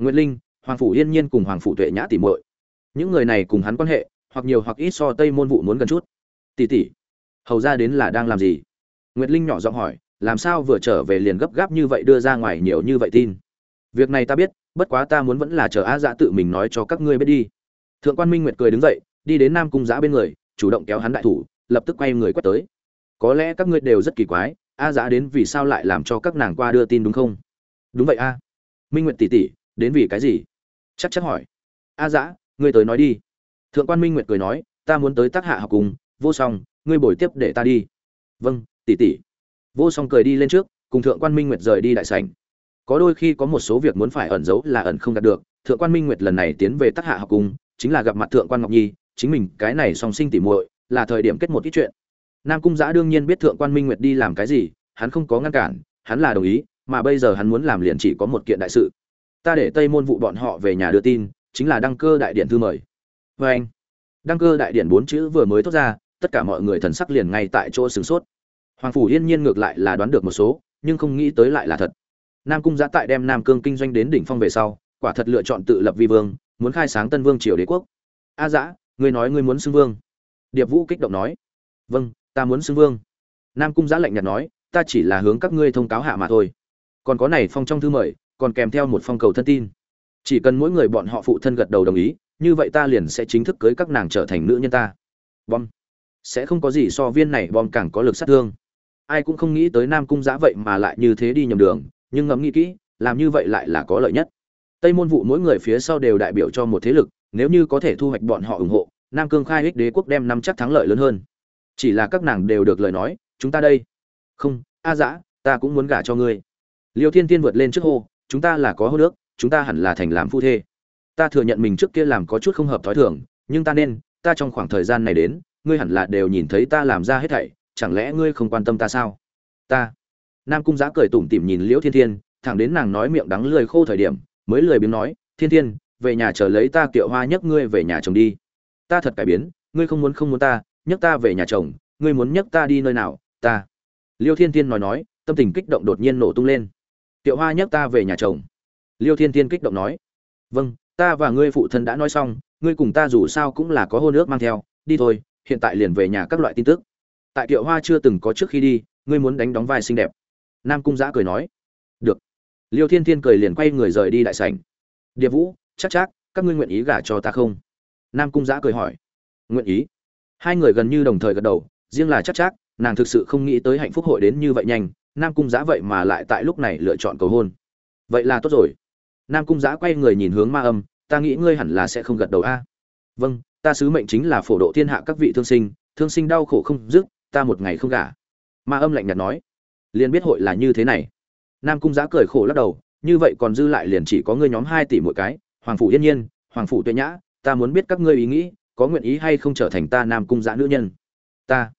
S1: nguyệt linh, hoàng phủ yên nhiên cùng hoàng phủ tuệ nhã tỉ muội. Những người này cùng hắn quan hệ, hoặc nhiều hoặc ít so tây môn vụ muốn gần chút. Tỷ tỷ, hầu gia đến là đang làm gì? Nguyệt linh nhỏ giọng hỏi, làm sao vừa trở về liền gấp gáp như vậy đưa ra ngoài nhiều như vậy tin? Việc này ta biết, bất quá ta muốn vẫn là chờ a dạ tự mình nói cho các ngươi biết đi. Thượng quan minh nguyệt cười đứng dậy, đi đến nam cung Giá bên người, chủ động kéo hắn đại thủ, lập tức quay người quét tới. Có lẽ các ngươi đều rất kỳ quái, a giã đến vì sao lại làm cho các nàng qua đưa tin đúng không? Đúng vậy a. Minh nguyệt tỷ tỷ đến vì cái gì? Chắc chắn hỏi. A dã, ngươi tới nói đi. Thượng quan minh nguyệt cười nói ta muốn tới tác hạ học cùng vô song ngươi bồi tiếp để ta đi. Vâng tỷ tỷ. Vô song cười đi lên trước cùng thượng quan minh nguyệt rời đi đại sảnh. Có đôi khi có một số việc muốn phải ẩn giấu là ẩn không đạt được. Thượng quan minh nguyệt lần này tiến về tác hạ học cùng chính là gặp mặt thượng quan ngọc nhi chính mình cái này song sinh tỉ muội là thời điểm kết một ít chuyện. Nam cung giã đương nhiên biết thượng quan minh nguyệt đi làm cái gì hắn không có ngăn cản hắn là đồng ý mà bây giờ hắn muốn làm liền chỉ có một kiện đại sự ta để tây môn vụ bọn họ về nhà đưa tin, chính là đăng cơ đại điện thư mời. Vê anh, đăng cơ đại điện bốn chữ vừa mới thốt ra, tất cả mọi người thần sắc liền ngay tại chỗ sửng sốt. Hoàng phủ yên nhiên ngược lại là đoán được một số, nhưng không nghĩ tới lại là thật. Nam cung giã tại đem nam cương kinh doanh đến đỉnh phong về sau, quả thật lựa chọn tự lập vi vương, muốn khai sáng tân vương triều đế quốc. A dã ngươi nói ngươi muốn xưng vương? Điệp vũ kích động nói. Vâng ta muốn xưng vương. Nam cung giã lạnh nhạt nói, ta chỉ là hướng các ngươi thông cáo hạ mà thôi. Còn có này phong trong thư mời còn kèm theo một phong cầu thân tin. Chỉ cần mỗi người bọn họ phụ thân gật đầu đồng ý, như vậy ta liền sẽ chính thức cưới các nàng trở thành nữ nhân ta. Bom. Sẽ không có gì so viên này bom càng có lực sát thương. Ai cũng không nghĩ tới nam cung giã vậy mà lại như thế đi nhầm đường, nhưng ngẫm nghĩ kỹ, làm như vậy lại là có lợi nhất. Tây môn vụ mỗi người phía sau đều đại biểu cho một thế lực, nếu như có thể thu hoạch bọn họ ủng hộ, nam cương khai ích đế quốc đem năm chắc thắng lợi lớn hơn. Chỉ là các nàng đều được lời nói, chúng ta đây. Không, a dã ta cũng muốn gả cho ngươi. Liêu thiên tiên vượt lên trước hô chúng ta là có hô nước, chúng ta hẳn là thành làm phu thê. Ta thừa nhận mình trước kia làm có chút không hợp thói thường, nhưng ta nên, ta trong khoảng thời gian này đến, ngươi hẳn là đều nhìn thấy ta làm ra hết thảy, chẳng lẽ ngươi không quan tâm ta sao? Ta. Nam cung giã cười tủm tỉm nhìn liễu thiên thiên, thẳng đến nàng nói miệng đắng lười khô thời điểm, mới lười biếng nói, thiên thiên, về nhà chờ lấy ta kiệu hoa nhấc ngươi về nhà chồng đi. Ta thật cải biến, ngươi không muốn không muốn ta, nhấc ta về nhà chồng ngươi muốn nhấc ta đi nơi nào, ta. Liêu thiên thiên nói nói, tâm tình kích động đột nhiên nổ tung lên tiệu hoa nhấc ta về nhà chồng. Liêu thiên thiên kích động nói. Vâng ta và ngươi phụ thân đã nói xong, ngươi cùng ta dù sao cũng là có hôn ước mang theo, đi thôi, hiện tại liền về nhà các loại tin tức. Tại tiệu hoa chưa từng có trước khi đi, ngươi muốn đánh đóng vai xinh đẹp. Nam cung giã cười nói. Được. Liêu thiên thiên cười liền quay người rời đi đại sảnh. Điệp vũ, chắc chắc, các ngươi nguyện ý gả cho ta không? Nam cung giã cười hỏi. Nguyện ý. Hai người gần như đồng thời gật đầu, riêng là chắc chắc, nàng thực sự không nghĩ tới hạnh phúc hội đến như vậy nhanh nam cung giã vậy mà lại tại lúc này lựa chọn cầu hôn. Vậy là tốt rồi. Nam cung giã quay người nhìn hướng ma âm, ta nghĩ ngươi hẳn là sẽ không gật đầu a. Vâng ta sứ mệnh chính là phổ độ thiên hạ các vị thương sinh thương sinh đau khổ không dứt, ta một ngày không gả. Ma âm lạnh nhạt nói. Liền biết hội là như thế này. Nam cung giã cười khổ lắc đầu, như vậy còn dư lại liền chỉ có ngươi nhóm hai tỷ mỗi cái, hoàng phủ yên nhiên, hoàng phủ tuệ nhã, ta muốn biết các ngươi ý nghĩ, có nguyện ý hay không trở thành ta nam cung giã nữ nhân? Ta.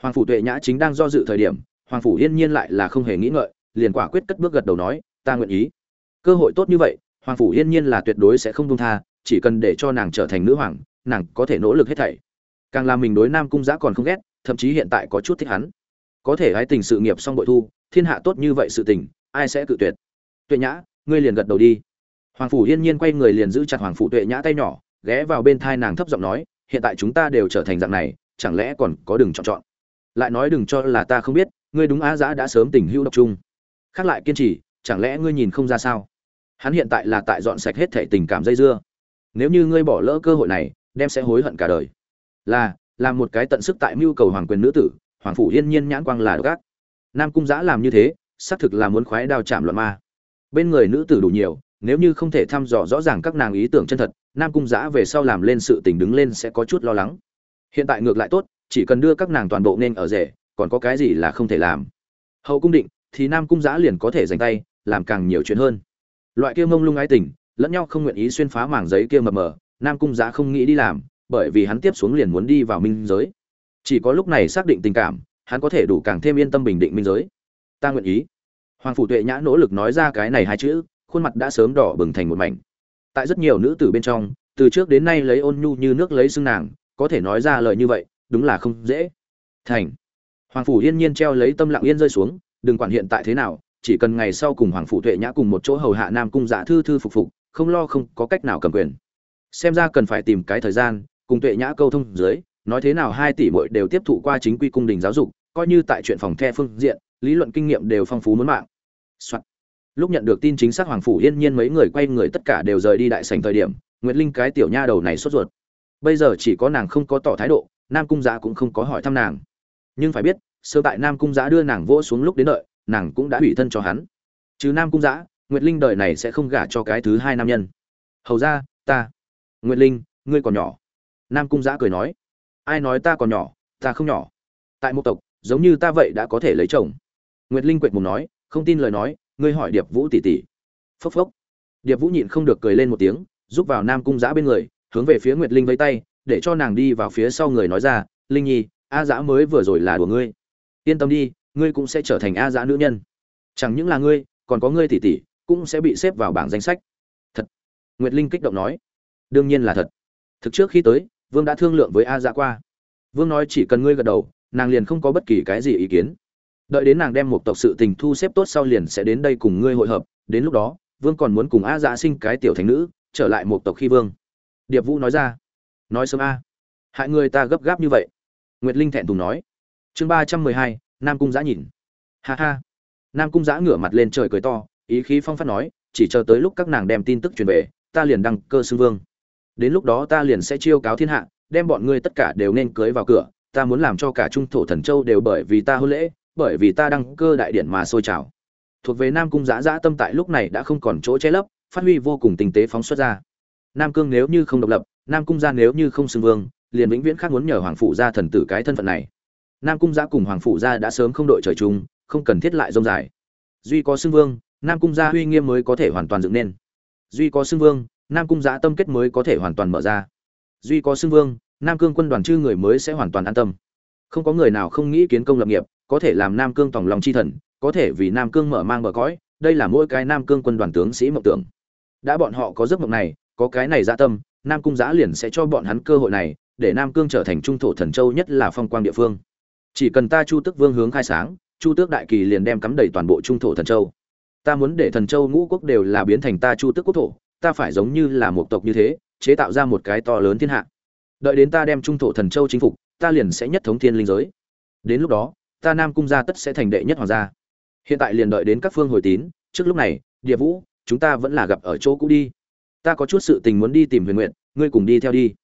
S1: Hoàng phủ tuệ nhã chính đang do dự thời điểm hoàng phủ yên nhiên lại là không hề nghĩ ngợi, liền quả quyết cất bước gật đầu nói, ta nguyện ý. Cơ hội tốt như vậy, hoàng phủ yên nhiên là tuyệt đối sẽ không buông tha, chỉ cần để cho nàng trở thành nữ hoàng, nàng có thể nỗ lực hết thảy. Càng làm mình đối nam cung giã còn không ghét, thậm chí hiện tại có chút thích hắn. Có thể gái tình sự nghiệp xong bội thu, thiên hạ tốt như vậy sự tình, ai sẽ cự tuyệt? Tuệ nhã, ngươi liền gật đầu đi. Hoàng phủ yên nhiên quay người liền giữ chặt hoàng phủ tuệ nhã tay nhỏ, ghé vào bên thai nàng thấp giọng nói, hiện tại chúng ta đều trở thành dạng này, chẳng lẽ còn có đừng chọn chọn? Lại nói đừng cho là ta không biết ngươi đúng á Dã đã sớm tình hữu độc chung. Khác lại kiên trì, chẳng lẽ ngươi nhìn không ra sao? Hắn hiện tại là tại dọn sạch hết thể tình cảm dây dưa. Nếu như ngươi bỏ lỡ cơ hội này, đem sẽ hối hận cả đời. Là làm một cái tận sức tại mưu cầu hoàng quyền nữ tử, hoàng phủ yên nhiên nhãn quang là gác nam cung giã làm như thế, xác thực là muốn khoái đao chạm loạn ma. Bên người nữ tử đủ nhiều, nếu như không thể thăm dò rõ ràng các nàng ý tưởng chân thật, nam cung giã về sau làm lên sự tình đứng lên sẽ có chút lo lắng. Hiện tại ngược lại tốt, chỉ cần đưa các nàng toàn bộ nên ở rể còn có cái gì là không thể làm? Hậu cung định, thì nam cung giã liền có thể dành tay, làm càng nhiều chuyện hơn. Loại kia mông lung ái tình, lẫn nhau không nguyện ý xuyên phá mảng giấy kia mờ mờ, nam cung giã không nghĩ đi làm, bởi vì hắn tiếp xuống liền muốn đi vào minh giới. Chỉ có lúc này xác định tình cảm, hắn có thể đủ càng thêm yên tâm bình định minh giới. Ta nguyện ý. Hoàng phủ tuệ nhã nỗ lực nói ra cái này hai chữ, khuôn mặt đã sớm đỏ bừng thành một mảnh. Tại rất nhiều nữ tử bên trong, từ trước đến nay lấy ôn nhu như nước lấy xương nàng, có thể nói ra lời như vậy, đúng là không dễ. Thành hoàng phủ yên nhiên treo lấy tâm lặng yên rơi xuống, đừng quản hiện tại thế nào, chỉ cần ngày sau cùng hoàng phủ tuệ nhã cùng một chỗ hầu hạ nam cung dạ thư thư phục phục, không lo không có cách nào cầm quyền. Xem ra cần phải tìm cái thời gian, cùng tuệ nhã câu thông dưới, nói thế nào hai tỷ muội đều tiếp thụ qua chính quy cung đình giáo dục, coi như tại chuyện phòng the phương diện, lý luận kinh nghiệm đều phong phú muốn mạng、Soạn. lúc nhận được tin chính xác hoàng phủ yên nhiên mấy người quay người tất cả đều rời đi đại sảnh thời điểm, nguyệt linh cái tiểu nha đầu này sốt ruột. Bây giờ chỉ có nàng không có tỏ thái độ, nam cung Dạ cũng không có hỏi thăm nàng nhưng phải biết, sơ tại nam cung giã đưa nàng vỗ xuống lúc đến đợi, nàng cũng đã hủy thân cho hắn. Chứ nam cung giã, nguyệt linh đời này sẽ không gả cho cái thứ hai nam nhân. Hầu ra, ta. Nguyệt linh, ngươi còn nhỏ. Nam cung giã cười nói. Ai nói ta còn nhỏ, ta không nhỏ. Tại một tộc, giống như ta vậy đã có thể lấy chồng. Nguyệt linh quệt mùng nói, không tin lời nói, ngươi hỏi điệp vũ tỷ tỷ. Phốc phốc. Điệp vũ nhịn không được cười lên một tiếng giúp vào nam cung giã bên người, hướng về phía nguyệt linh vây tay, để cho nàng đi vào phía sau người nói ra, linh nhi a Dã mới vừa rồi là đùa ngươi. Yên tâm đi, ngươi cũng sẽ trở thành a Dã nữ nhân. Chẳng những là ngươi, còn có ngươi tỷ tỷ, cũng sẽ bị xếp vào bảng danh sách. Thật. Nguyệt linh kích động nói. Đương nhiên là thật. Thực trước khi tới, vương đã thương lượng với a Dã qua. Vương nói chỉ cần ngươi gật đầu, nàng liền không có bất kỳ cái gì ý kiến. Đợi đến nàng đem một tộc sự tình thu xếp tốt sau liền sẽ đến đây cùng ngươi hội hợp. Đến lúc đó, vương còn muốn cùng a Dã sinh cái tiểu thành nữ, trở lại một tộc khi vương. Điệp vũ nói ra. Nói sớm a. Hại người ta gấp gáp như vậy nguyệt linh thẹn thùng nói. Chương ba trăm mười hai, nam cung giã nhìn. Ha ha. Nam cung giã ngửa mặt lên trời cười to, ý khí phong phát nói, chỉ chờ tới lúc các nàng đem tin tức truyền về, ta liền đăng cơ xưng vương. Đến lúc đó ta liền sẽ chiêu cáo thiên hạ, đem bọn ngươi tất cả đều nên cưới vào cửa, ta muốn làm cho cả trung thổ thần châu đều bởi vì ta hôn lễ, bởi vì ta đăng cơ đại điển mà sôi trào. Thuộc về nam cung giã giã tâm tại lúc này đã không còn chỗ che lấp, phát huy vô cùng tinh tế phóng xuất ra. Nam cương nếu như không độc lập, nam cung gia nếu như không xưng vương liền vĩnh viễn khác muốn nhờ hoàng phủ gia thần tử cái thân phận này. Nam cung gia cùng hoàng phủ gia đã sớm không đội trời chung, không cần thiết lại rông dài. Duy có xưng vương, nam cung gia uy nghiêm mới có thể hoàn toàn dựng nên. Duy có xưng vương, nam cung gia tâm kết mới có thể hoàn toàn mở ra. Duy có xưng vương, nam cương quân đoàn chư người mới sẽ hoàn toàn an tâm. Không có người nào không nghĩ kiến công lập nghiệp, có thể làm nam cương tòng lòng chi thần, có thể vì nam cương mở mang bờ cõi, đây là mỗi cái nam cương quân đoàn tướng sĩ mộng tưởng. Đã bọn họ có giấc mộng này, có cái này dạ tâm, nam cung giã liền sẽ cho bọn hắn cơ hội này để nam cương trở thành trung thổ thần châu nhất là phong quang địa phương. Chỉ cần ta chu tước vương hướng khai sáng, chu tước đại kỳ liền đem cắm đầy toàn bộ trung thổ thần châu. Ta muốn để thần châu ngũ quốc đều là biến thành ta chu tước quốc thổ, ta phải giống như là một tộc như thế, chế tạo ra một cái to lớn thiên hạ. Đợi đến ta đem trung thổ thần châu chinh phục, ta liền sẽ nhất thống thiên linh giới. Đến lúc đó, ta nam cung gia tất sẽ thành đệ nhất hoàng gia. Hiện tại liền đợi đến các phương hồi tín, trước lúc này, địa vũ, chúng ta vẫn là gặp ở chỗ cũ đi. Ta có chút sự tình muốn đi tìm huyền nguyện ngươi cùng đi theo đi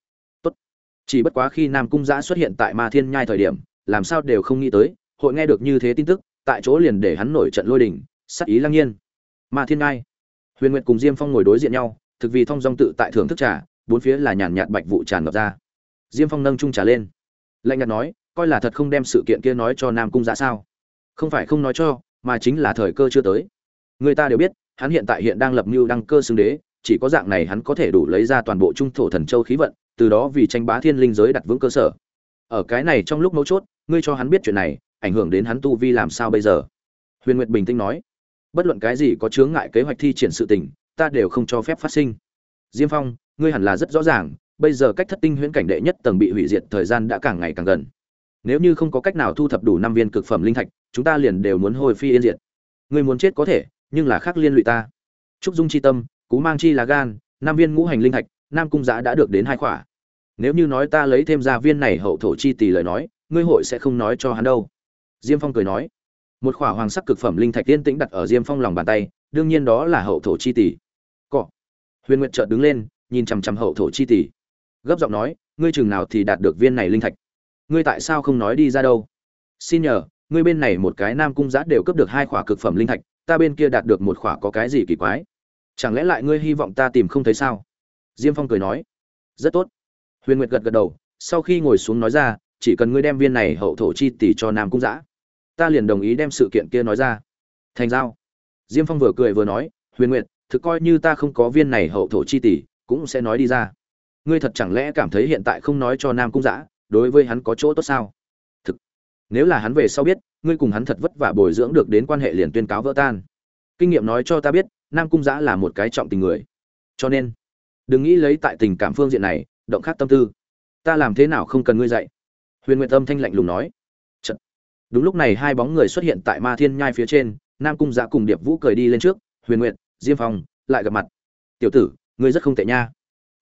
S1: chỉ bất quá khi nam cung giã xuất hiện tại ma thiên nhai thời điểm, làm sao đều không nghĩ tới, hội nghe được như thế tin tức, tại chỗ liền để hắn nổi trận lôi đình sắc ý lăng nhiên. Ma thiên nhai, huyền nguyệt cùng diêm phong ngồi đối diện nhau, thực vì thong dong tự tại thưởng thức trà, bốn phía là nhàn nhạt bạch vụ tràn ngập ra. Diêm phong nâng trung trà lên. Lạnh nhạt nói, coi là thật không đem sự kiện kia nói cho nam cung giã sao? Không phải không nói cho, mà chính là thời cơ chưa tới. Người ta đều biết, hắn hiện tại hiện đang lập mưu đăng cơ xưng đế, chỉ có dạng này hắn có thể đủ lấy ra toàn bộ trung thổ thần châu khí vận từ đó vì tranh bá thiên linh giới đặt vững cơ sở. Ở cái này trong lúc mấu chốt, ngươi cho hắn biết chuyện này, ảnh hưởng đến hắn tu vi làm sao bây giờ? Huyền nguyệt bình tĩnh nói, bất luận cái gì có chướng ngại kế hoạch thi triển sự tình, ta đều không cho phép phát sinh. Diêm phong, ngươi hẳn là rất rõ ràng, bây giờ cách thất tinh huyễn cảnh đệ nhất tầng bị hủy diệt thời gian đã càng ngày càng gần. Nếu như không có cách nào thu thập đủ năm viên cực phẩm linh thạch, chúng ta liền đều muốn hồi phi yên diệt. Ngươi muốn chết có thể, nhưng là khác liên lụy ta. Trúc dung chi tâm, cú mang chi là gan, năm viên ngũ hành linh thạch, nam cung giã đã được đến hai khỏa nếu như nói ta lấy thêm ra viên này hậu thổ chi tỷ lời nói, ngươi hội sẽ không nói cho hắn đâu. Diêm phong cười nói. Một khỏa hoàng sắc cực phẩm linh thạch tiên tĩnh đặt ở diêm phong lòng bàn tay, đương nhiên đó là hậu thổ chi tỷ. Cọ. Huyền nguyệt chợt đứng lên, nhìn chằm chằm hậu thổ chi tỷ. Gấp giọng nói, ngươi chừng nào thì đạt được viên này linh thạch? Ngươi tại sao không nói đi ra đâu? Xin nhờ, ngươi bên này một cái nam cung giã đều cấp được hai khỏa cực phẩm linh thạch, ta bên kia đạt được một khỏa có cái gì kỳ quái? Chẳng lẽ lại ngươi hy vọng ta tìm không thấy sao? Diêm phong cười nói. Rất tốt huyền nguyệt gật gật đầu, sau khi ngồi xuống nói ra, chỉ cần ngươi đem viên này hậu thổ chi tỷ cho nam cung giã ta liền đồng ý đem sự kiện kia nói ra. Thành giao. Diêm phong vừa cười vừa nói, huyền nguyệt, thực coi như ta không có viên này hậu thổ chi tỷ, cũng sẽ nói đi ra. Ngươi thật chẳng lẽ cảm thấy hiện tại không nói cho nam cung giã đối với hắn có chỗ tốt sao? Thực, nếu là hắn về sau biết, ngươi cùng hắn thật vất vả bồi dưỡng được đến quan hệ liền tuyên cáo vỡ tan. Kinh nghiệm nói cho ta biết, nam cung giã là một cái trọng tình người. Cho nên, đừng nghĩ lấy tại tình cảm phương diện này động khác tâm tư. Ta làm thế nào không cần ngươi dạy? Huyền Nguyệt tâm thanh lạnh lùng nói. Chật. đúng lúc này hai bóng người xuất hiện tại ma thiên nhai phía trên nam cung dạ cùng điệp vũ cười đi lên trước huyền Nguyệt, diêm phong lại gặp mặt. Tiểu tử ngươi rất không tệ nha.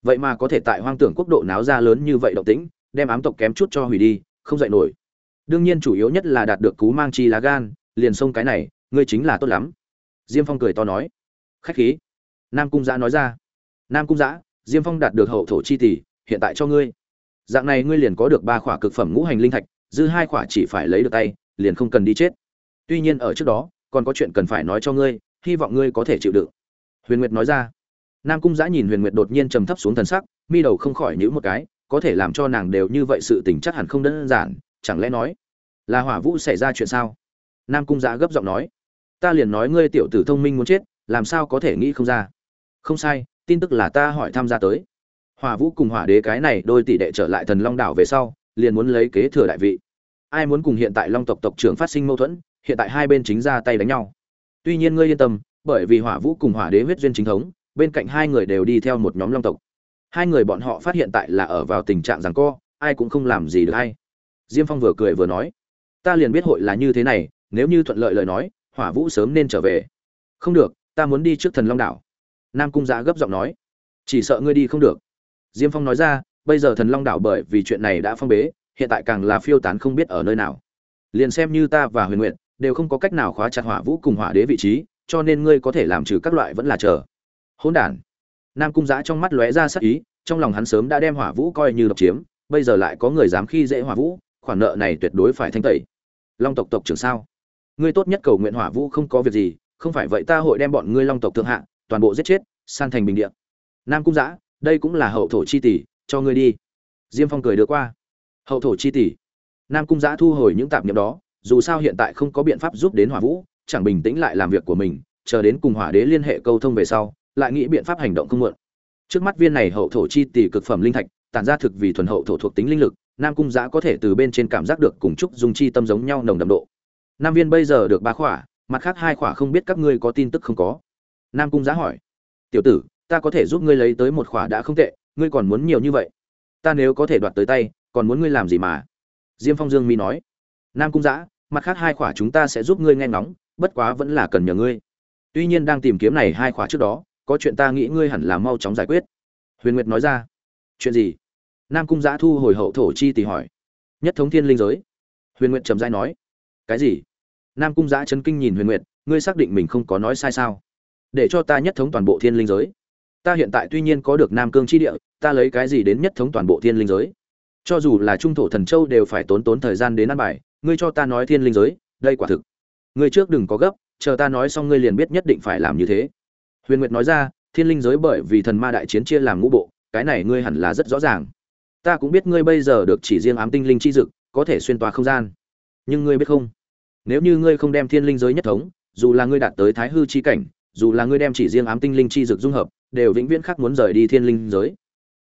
S1: Vậy mà có thể tại hoang tưởng quốc độ náo ra lớn như vậy động tĩnh đem ám tộc kém chút cho hủy đi không dạy nổi. Đương nhiên chủ yếu nhất là đạt được cú mang chi lá gan liền xông cái này ngươi chính là tốt lắm. Diêm phong cười to nói. Khách khí. Nam cung giã nói ra. Nam cung giã diêm phong đạt được hậu thổ chi tỷ hiện tại cho ngươi. Dạng này ngươi liền có được ba khỏa cực phẩm ngũ hành linh thạch, dư hai khỏa chỉ phải lấy được tay, liền không cần đi chết. Tuy nhiên ở trước đó, còn có chuyện cần phải nói cho ngươi, hy vọng ngươi có thể chịu đựng. Huyền nguyệt nói ra. Nam cung giã nhìn huyền nguyệt đột nhiên trầm thấp xuống thần sắc, mi đầu không khỏi nhữ một cái, có thể làm cho nàng đều như vậy sự tình chắc hẳn không đơn giản, chẳng lẽ nói là hỏa vũ xảy ra chuyện sao? Nam cung giã gấp giọng nói. Ta liền nói ngươi tiểu tử thông minh muốn chết, làm sao có thể nghĩ không ra? Không sai, tin tức là ta hỏi tham gia tới hỏa vũ cùng hỏa đế cái này đôi tỷ đệ trở lại thần long đảo về sau, liền muốn lấy kế thừa đại vị. Ai muốn cùng hiện tại long tộc tộc trưởng phát sinh mâu thuẫn, hiện tại hai bên chính ra tay đánh nhau. Tuy nhiên ngươi yên tâm, bởi vì hỏa vũ cùng hỏa đế huyết duyên chính thống, bên cạnh hai người đều đi theo một nhóm long tộc. Hai người bọn họ phát hiện tại là ở vào tình trạng rằng co, ai cũng không làm gì được hay diêm phong vừa cười vừa nói, ta liền biết hội là như thế này, nếu như thuận lợi lời nói, hỏa vũ sớm nên trở về. Không được, ta muốn đi trước thần long đảo. Nam cung giã gấp giọng nói, chỉ sợ ngươi đi không được diêm phong nói ra, bây giờ thần long đảo bởi vì chuyện này đã phong bế, hiện tại càng là phiêu tán không biết ở nơi nào. Liền xem như ta và huyền nguyện đều không có cách nào khóa chặt hỏa vũ cùng hỏa đế vị trí, cho nên ngươi có thể làm trừ các loại vẫn là chờ. Hỗn đản. Nam cung giã trong mắt lóe ra sắc ý, trong lòng hắn sớm đã đem hỏa vũ coi như độc chiếm, bây giờ lại có người dám khi dễ hỏa vũ, khoản nợ này tuyệt đối phải thanh tẩy. Long tộc tộc trưởng sao? Ngươi tốt nhất cầu nguyện hỏa vũ không có việc gì, không phải vậy ta hội đem bọn ngươi long tộc thượng hạ, toàn bộ giết chết, san thành bình địa. Nam cung giã đây cũng là hậu thổ chi tỷ, cho ngươi đi. Diêm phong cười đưa qua. Hậu thổ chi tỷ. Nam cung giã thu hồi những tạp niệm đó, dù sao hiện tại không có biện pháp giúp đến hỏa vũ, chẳng bình tĩnh lại làm việc của mình, chờ đến cùng hỏa đế liên hệ câu thông về sau, lại nghĩ biện pháp hành động không muộn trước mắt viên này hậu thổ chi tỷ cực phẩm linh thạch, tản ra thực vì thuần hậu thổ thuộc tính linh lực, nam cung giã có thể từ bên trên cảm giác được cùng chúc dung chi tâm giống nhau nồng đậm độ. Nam viên bây giờ được ba khỏa, mặt khác hai khỏa không biết các ngươi có tin tức không có. Nam cung giã hỏi, tiểu tử ta có thể giúp ngươi lấy tới một khỏa đã không tệ, ngươi còn muốn nhiều như vậy. Ta nếu có thể đoạt tới tay, còn muốn ngươi làm gì mà? Diêm phong dương mi nói. Nam cung giã mặt khác hai khỏa chúng ta sẽ giúp ngươi nghe ngóng, bất quá vẫn là cần nhờ ngươi. Tuy nhiên đang tìm kiếm này hai khỏa trước đó, có chuyện ta nghĩ ngươi hẳn là mau chóng giải quyết. Huyền nguyệt nói ra. Chuyện gì? Nam cung giã thu hồi hậu thổ chi tỷ hỏi. Nhất thống thiên linh giới. Huyền nguyệt trầm dai nói. Cái gì? Nam cung giã chấn kinh nhìn huyền nguyệt, ngươi xác định mình không có nói sai sao? Để cho ta nhất thống toàn bộ thiên linh giới ta hiện tại tuy nhiên có được nam cương chi địa, ta lấy cái gì đến nhất thống toàn bộ thiên linh giới? Cho dù là trung thổ thần châu đều phải tốn tốn thời gian đến ăn bài, ngươi cho ta nói thiên linh giới, đây quả thực. Ngươi trước đừng có gấp, chờ ta nói xong ngươi liền biết nhất định phải làm như thế. Huyền nguyệt nói ra, thiên linh giới bởi vì thần ma đại chiến chia làm ngũ bộ, cái này ngươi hẳn là rất rõ ràng. Ta cũng biết ngươi bây giờ được chỉ riêng ám tinh linh chi dực, có thể xuyên tòa không gian. Nhưng ngươi biết không? Nếu như ngươi không đem thiên linh giới nhất thống, dù là ngươi đạt tới thái hư chi cảnh, dù là ngươi đem chỉ riêng ám tinh linh chi dực dung hợp đều vĩnh viễn khác muốn rời đi thiên linh giới.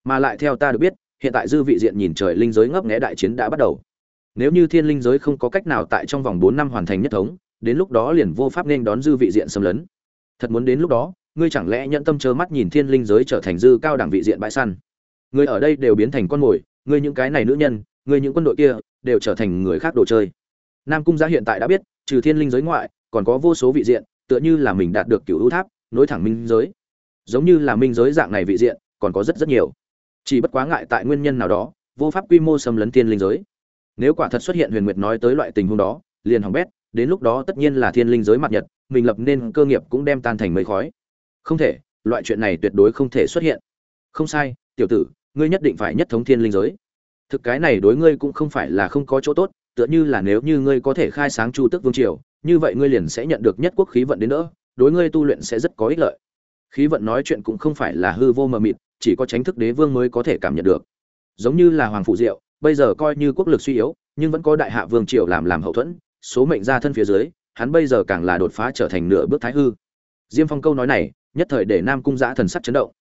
S1: Mà lại theo ta được biết, hiện tại dư vị diện nhìn trời linh giới ngấp nghé đại chiến đã bắt đầu. Nếu như thiên linh giới không có cách nào tại trong vòng bốn năm hoàn thành nhất thống, đến lúc đó liền vô pháp nên đón dư vị diện xâm lấn. Thật muốn đến lúc đó, ngươi chẳng lẽ nhận tâm trơ mắt nhìn thiên linh giới trở thành dư cao đẳng vị diện bãi săn? Ngươi ở đây đều biến thành con mồi, ngươi những cái này nữ nhân, ngươi những quân đội kia, đều trở thành người khác đồ chơi. Nam cung gia hiện tại đã biết, trừ thiên linh giới ngoại, còn có vô số vị diện, tựa như là mình đạt được cựu ưu tháp, nối thẳng minh giới giống như là minh giới dạng này vị diện, còn có rất rất nhiều. Chỉ bất quá ngại tại nguyên nhân nào đó, vô pháp quy mô xâm lấn thiên linh giới. Nếu quả thật xuất hiện huyền nguyệt nói tới loại tình huống đó, liền hỏng bét, đến lúc đó tất nhiên là thiên linh giới mặt nhật, mình lập nên cơ nghiệp cũng đem tan thành mây khói. Không thể, loại chuyện này tuyệt đối không thể xuất hiện. Không sai, tiểu tử, ngươi nhất định phải nhất thống thiên linh giới. Thực cái này đối ngươi cũng không phải là không có chỗ tốt, tựa như là nếu như ngươi có thể khai sáng chu tức vương triều, như vậy ngươi liền sẽ nhận được nhất quốc khí vận đến nữa đối ngươi tu luyện sẽ rất có ích lợi khí vận nói chuyện cũng không phải là hư vô mờ mịt, chỉ có tránh thức đế vương mới có thể cảm nhận được. Giống như là hoàng phụ diệu, bây giờ coi như quốc lực suy yếu, nhưng vẫn có đại hạ vương triều làm làm hậu thuẫn, số mệnh ra thân phía dưới, hắn bây giờ càng là đột phá trở thành nửa bước thái hư. Diêm phong câu nói này, nhất thời để nam cung giã thần sắc chấn động.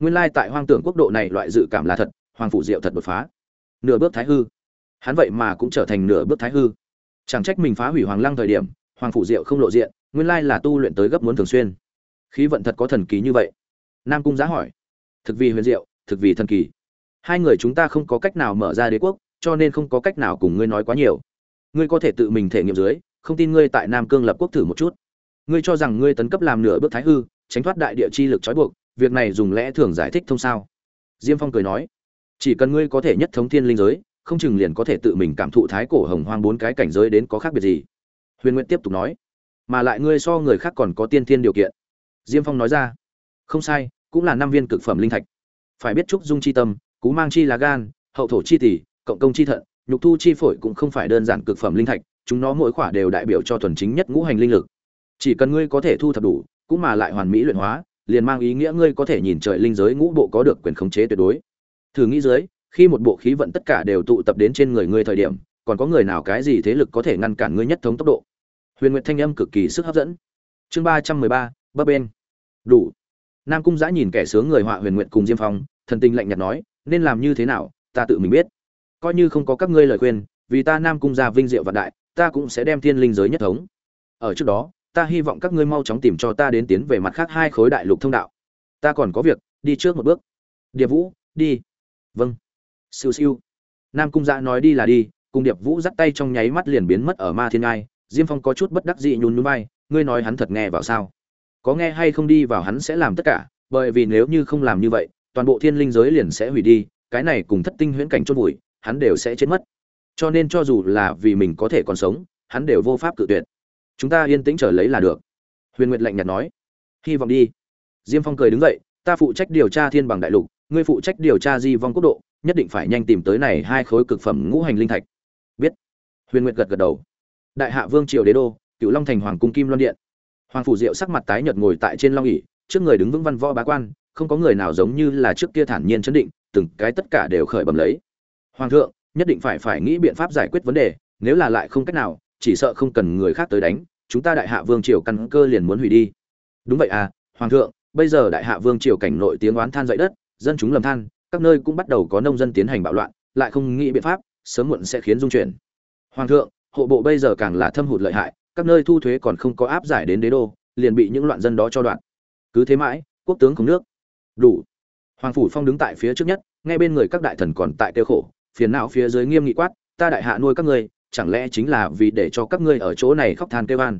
S1: Nguyên lai tại hoang tưởng quốc độ này loại dự cảm là thật, hoàng phủ diệu thật đột phá. Nửa bước thái hư. Hắn vậy mà cũng trở thành nửa bước thái hư. Chẳng trách mình phá hủy hoàng lăng thời điểm, hoàng phủ diệu không lộ diện, nguyên lai là tu luyện tới gấp muốn thường xuyên khí vận thật có thần kỳ như vậy? Nam cung giá hỏi. Thực vì huyền diệu, thực vì thần kỳ. Hai người chúng ta không có cách nào mở ra đế quốc, cho nên không có cách nào cùng ngươi nói quá nhiều. Ngươi có thể tự mình thể nghiệm dưới, không tin ngươi tại nam cương lập quốc thử một chút. Ngươi cho rằng ngươi tấn cấp làm nửa bước thái hư, tránh thoát đại địa chi lực trói buộc, việc này dùng lẽ thường giải thích thông sao? Diêm phong cười nói. Chỉ cần ngươi có thể nhất thống thiên linh giới, không chừng liền có thể tự mình cảm thụ thái cổ hồng hoang bốn cái cảnh giới đến có khác biệt gì. Huyền nguyện tiếp tục nói. Mà lại ngươi so người khác còn có tiên thiên điều kiện diêm phong nói ra. Không sai, cũng là năm viên cực phẩm linh thạch. Phải biết trúc dung chi tâm, cú mang chi lá gan, hậu thổ chi tỷ, cộng công chi thận, nhục thu chi phổi cũng không phải đơn giản cực phẩm linh thạch, chúng nó mỗi khỏa đều đại biểu cho thuần chính nhất ngũ hành linh lực. Chỉ cần ngươi có thể thu thập đủ, cũng mà lại hoàn mỹ luyện hóa, liền mang ý nghĩa ngươi có thể nhìn trời linh giới ngũ bộ có được quyền khống chế tuyệt đối. Thử nghĩ dưới, khi một bộ khí vận tất cả đều tụ tập đến trên người ngươi thời điểm, còn có người nào cái gì thế lực có thể ngăn cản ngươi nhất thống tốc độ? Huyền nguyệt thanh âm cực kỳ sức hấp dẫn. Chương ba trăm mười ba bấp bên. Đủ. Nam cung giã nhìn kẻ sướng người họa huyền nguyện cùng diêm phong, thần tình lạnh nhạt nói, nên làm như thế nào, ta tự mình biết. Coi như không có các ngươi lời khuyên, vì ta nam cung gia vinh diệu vạn đại, ta cũng sẽ đem thiên linh giới nhất thống. Ở trước đó, ta hy vọng các ngươi mau chóng tìm cho ta đến tiến về mặt khác hai khối đại lục thông đạo. Ta còn có việc, đi trước một bước. Điệp vũ, đi. Vâng. Siêu siêu. Nam cung dạ nói đi là đi, cùng điệp vũ dắt tay trong nháy mắt liền biến mất ở ma thiên ngai. Diêm phong có chút bất đắc dị nhún nhún vai, ngươi nói hắn thật nghe vào sao? Có nghe hay không đi vào hắn sẽ làm tất cả, bởi vì nếu như không làm như vậy, toàn bộ thiên linh giới liền sẽ hủy đi, cái này cùng thất tinh huyễn cảnh chôn vùi, hắn đều sẽ chết mất. Cho nên cho dù là vì mình có thể còn sống, hắn đều vô pháp cự tuyệt. Chúng ta yên tĩnh chờ lấy là được. Huyền nguyệt lạnh nhạt nói. Hy vọng đi. Diêm phong cười đứng dậy, ta phụ trách điều tra thiên bằng đại lục, ngươi phụ trách điều tra di vong quốc độ, nhất định phải nhanh tìm tới này hai khối cực phẩm ngũ hành linh thạch. Biết. Huyền nguyệt gật gật đầu. Đại hạ vương triều đế đô cựu long thành hoàng cung kim loan điện hoàng phủ diệu sắc mặt tái nhợt ngồi tại trên long ỉ trước người đứng vững văn võ bá quan, không có người nào giống như là trước kia thản nhiên chấn định, từng cái tất cả đều khởi bẩm lấy. Hoàng thượng, nhất định phải phải nghĩ biện pháp giải quyết vấn đề, nếu là lại không cách nào, chỉ sợ không cần người khác tới đánh, chúng ta đại hạ vương triều căn cơ liền muốn hủy đi. Đúng vậy à hoàng thượng, bây giờ đại hạ vương triều cảnh nội tiếng oán than dậy đất, dân chúng lầm than, các nơi cũng bắt đầu có nông dân tiến hành bạo loạn, lại không nghĩ biện pháp, sớm muộn sẽ khiến dung chuyển. Hoàng thượng, hộ bộ bây giờ càng là thâm hụt lợi hại các nơi thu thuế còn không có áp giải đến đế đô, liền bị những loạn dân đó cho đoạn. Cứ thế mãi, quốc tướng không nước. Đủ. Hoàng phủ phong đứng tại phía trước nhất ngay bên người các đại thần còn tại tiêu khổ, phiền não phía dưới nghiêm nghị quát, ta đại hạ nuôi các ngươi, chẳng lẽ chính là vì để cho các ngươi ở chỗ này khóc than kêu van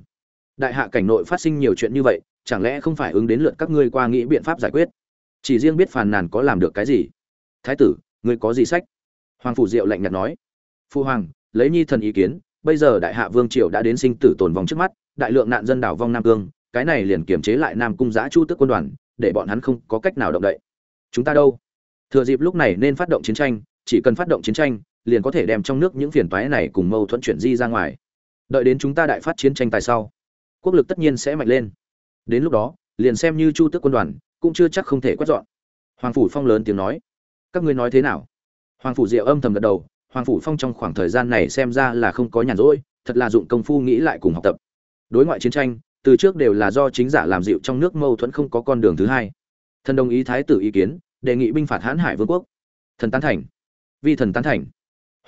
S1: đại hạ cảnh nội phát sinh nhiều chuyện như vậy, chẳng lẽ không phải ứng đến lượt các ngươi qua nghĩ biện pháp giải quyết? Chỉ riêng biết phàn nàn có làm được cái gì? Thái tử, ngươi có gì sách? Hoàng phủ diệu lạnh nhạt nói. Phu hoàng, lấy nhi thần ý kiến bây giờ đại hạ vương triều đã đến sinh tử tồn vong trước mắt, đại lượng nạn dân đảo vong nam cương, cái này liền kiềm chế lại nam cung giã chu tức quân đoàn, để bọn hắn không có cách nào động đậy. Chúng ta đâu? Thừa dịp lúc này nên phát động chiến tranh, chỉ cần phát động chiến tranh, liền có thể đem trong nước những phiền toái này cùng mâu thuẫn chuyển di ra ngoài. Đợi đến chúng ta đại phát chiến tranh tài sau, quốc lực tất nhiên sẽ mạnh lên. Đến lúc đó, liền xem như chu tước quân đoàn, cũng chưa chắc không thể quét dọn. Hoàng phủ phong lớn tiếng nói, các ngươi nói thế nào? Hoàng phủ diệu âm thầm gật đầu hoàng phủ phong trong khoảng thời gian này xem ra là không có nhàn rỗi, thật là dụng công phu nghĩ lại cùng học tập. Đối ngoại chiến tranh, từ trước đều là do chính giả làm dịu trong nước mâu thuẫn không có con đường thứ hai. Thần đồng ý thái tử ý kiến, đề nghị binh phạt hãn hải vương quốc. Thần tán thành. Vi thần tán thành.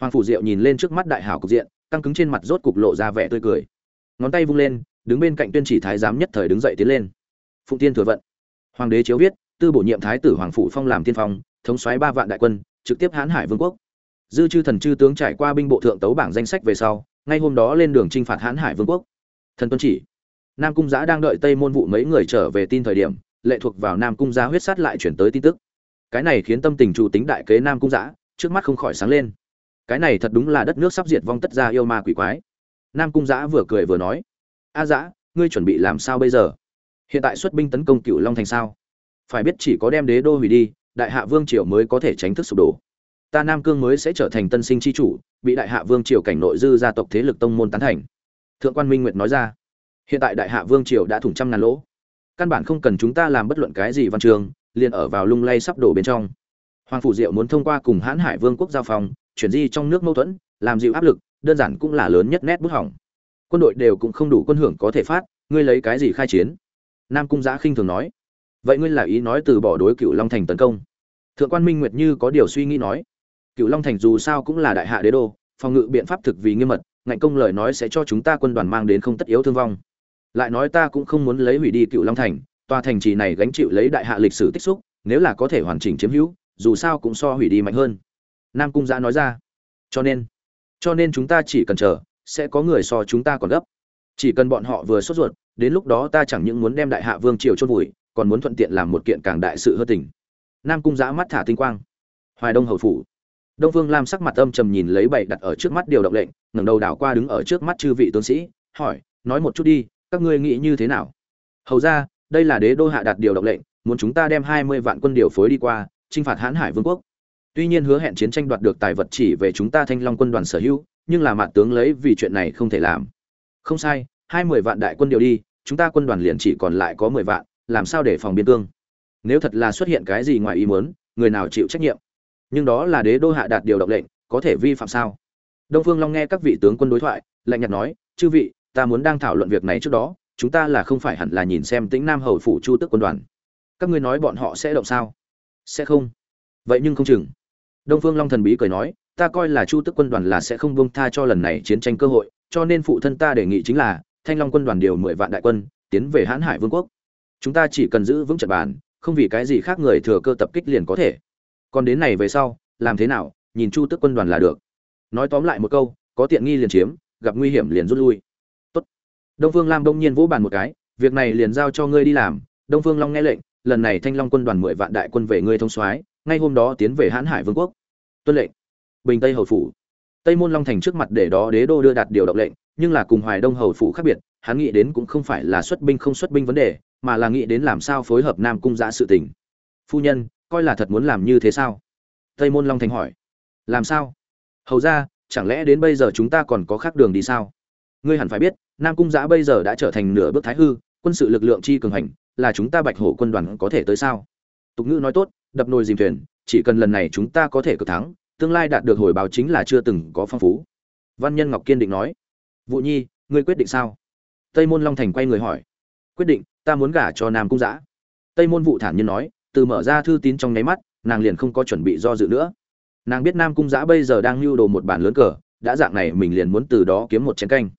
S1: Hoàng phủ diệu nhìn lên trước mắt đại hảo cục diện, căng cứng trên mặt rốt cục lộ ra vẻ tươi cười. Ngón tay vung lên, đứng bên cạnh tuyên chỉ thái giám nhất thời đứng dậy tiến lên. Phụng tiên thừa vận. Hoàng đế chiếu viết, tư bổ nhiệm thái tử hoàng phủ phong làm tiên phong, thống soái ba vạn đại quân, trực tiếp hãn hải vương quốc dư chư thần chư tướng trải qua binh bộ thượng tấu bảng danh sách về sau, ngay hôm đó lên đường chinh phạt hãn hải vương quốc. Thần tuân chỉ. Nam cung giã đang đợi tây môn vụ mấy người trở về tin thời điểm, lệ thuộc vào nam cung giã huyết sát lại chuyển tới tin tức. Cái này khiến tâm tình chủ tính đại kế nam cung giã, trước mắt không khỏi sáng lên. Cái này thật đúng là đất nước sắp diệt vong tất ra yêu ma quỷ quái. Nam cung giã vừa cười vừa nói, a giã, ngươi chuẩn bị làm sao bây giờ? Hiện tại xuất binh tấn công cựu long thành sao? Phải biết chỉ có đem đế đô hủy đi, đại hạ vương triều mới có thể tránh thức sụp đổ ta nam cương mới sẽ trở thành tân sinh chi chủ, bị đại hạ vương triều cảnh nội dư gia tộc thế lực tông môn tán thành. Thượng quan minh nguyệt nói ra. Hiện tại đại hạ vương triều đã thủng trăm ngàn lỗ. Căn bản không cần chúng ta làm bất luận cái gì văn trường, liền ở vào lung lay sắp đổ bên trong. Hoàng phủ diệu muốn thông qua cùng hãn hải vương quốc giao phòng chuyển di trong nước mâu thuẫn, làm dịu áp lực, đơn giản cũng là lớn nhất nét bút hỏng. Quân đội đều cũng không đủ quân hưởng có thể phát, ngươi lấy cái gì khai chiến? Nam cung giã khinh thường nói. Vậy ngươi là ý nói từ bỏ đối cựu long thành tấn công. Thượng quan minh nguyệt như có điều suy nghĩ nói cựu long thành dù sao cũng là đại hạ đế đô, phòng ngự biện pháp thực vì nghiêm mật, ngạnh công lời nói sẽ cho chúng ta quân đoàn mang đến không tất yếu thương vong. Lại nói ta cũng không muốn lấy hủy đi cựu long thành, tòa thành trì này gánh chịu lấy đại hạ lịch sử tích xúc, nếu là có thể hoàn chỉnh chiếm hữu, dù sao cũng so hủy đi mạnh hơn. Nam cung giã nói ra. Cho nên cho nên chúng ta chỉ cần chờ, sẽ có người so chúng ta còn gấp. Chỉ cần bọn họ vừa sốt ruột, đến lúc đó ta chẳng những muốn đem đại hạ vương triều chôn vùi, còn muốn thuận tiện làm một kiện càng đại sự hơn tình. Nam cung giã mắt thả tinh quang. Hoài đông hầu phủ đông vương lam sắc mặt âm trầm nhìn lấy bảy đặt ở trước mắt điều động lệnh, ngẩng đầu đảo qua đứng ở trước mắt chư vị tướng sĩ, hỏi, nói một chút đi, các ngươi nghĩ như thế nào? Hầu ra, đây là đế đô hạ đặt điều động lệnh, muốn chúng ta đem hai mươi vạn quân điều phối đi qua, chinh phạt Hán hải vương quốc. Tuy nhiên hứa hẹn chiến tranh đoạt được tài vật chỉ về chúng ta thanh long quân đoàn sở hữu, nhưng là mạn tướng lấy vì chuyện này không thể làm. Không sai, hai mươi vạn đại quân điều đi, chúng ta quân đoàn liền chỉ còn lại có mười vạn, làm sao để phòng biên cương? Nếu thật là xuất hiện cái gì ngoài ý muốn, người nào chịu trách nhiệm? Nhưng đó là đế đô hạ đạt điều động lệnh, có thể vi phạm sao? Đông phương long nghe các vị tướng quân đối thoại, lạnh nhạt nói, chư vị, ta muốn đang thảo luận việc này trước đó, chúng ta là không phải hẳn là nhìn xem tĩnh nam hầu phủ chu tức quân đoàn. Các ngươi nói bọn họ sẽ động sao? Sẽ không. Vậy nhưng không chừng. Đông phương long thần bí cười nói, ta coi là chu tức quân đoàn là sẽ không buông tha cho lần này chiến tranh cơ hội, cho nên phụ thân ta đề nghị chính là, thanh long quân đoàn điều mười vạn đại quân, tiến về hãn hải vương quốc. Chúng ta chỉ cần giữ vững trận bàn, không vì cái gì khác người thừa cơ tập kích liền có thể còn đến này về sau, làm thế nào, nhìn chu tức quân đoàn là được. Nói tóm lại một câu, có tiện nghi liền chiếm, gặp nguy hiểm liền rút lui. Tốt. đông phương lam đông nhiên vỗ bàn một cái, việc này liền giao cho ngươi đi làm. Đông phương long nghe lệnh, lần này thanh long quân đoàn mười vạn đại quân về ngươi thông soái, ngay hôm đó tiến về hãn hải vương quốc. Tuân lệnh. Bình tây hầu phủ. Tây môn long thành trước mặt để đó đế đô đưa đạt điều động lệnh, nhưng là cùng hoài đông hầu phủ khác biệt, hắn nghĩ đến cũng không phải là xuất binh không xuất binh vấn đề, mà là nghĩ đến làm sao phối hợp nam cung giã sự tình. Phu nhân coi là thật muốn làm như thế sao? Tây môn long thành hỏi. Làm sao? Hầu ra, chẳng lẽ đến bây giờ chúng ta còn có khác đường đi sao? Ngươi hẳn phải biết, nam cung giã bây giờ đã trở thành nửa bước thái hư, quân sự lực lượng chi cường hành, là chúng ta bạch hổ quân đoàn có thể tới sao? Tục ngữ nói tốt, đập nồi dìm thuyền, chỉ cần lần này chúng ta có thể cực thắng, tương lai đạt được hồi báo chính là chưa từng có phong phú. Văn nhân ngọc kiên định nói. Vụ nhi, ngươi quyết định sao? Tây môn long thành quay người hỏi. Quyết định, ta muốn gả cho nam cung giã. Tây môn vụ thản nhiên nói từ mở ra thư tín trong nháy mắt, nàng liền không có chuẩn bị do dự nữa. Nàng biết nam cung giã bây giờ đang lưu đồ một bản lớn cờ, đã dạng này mình liền muốn từ đó kiếm một chén canh.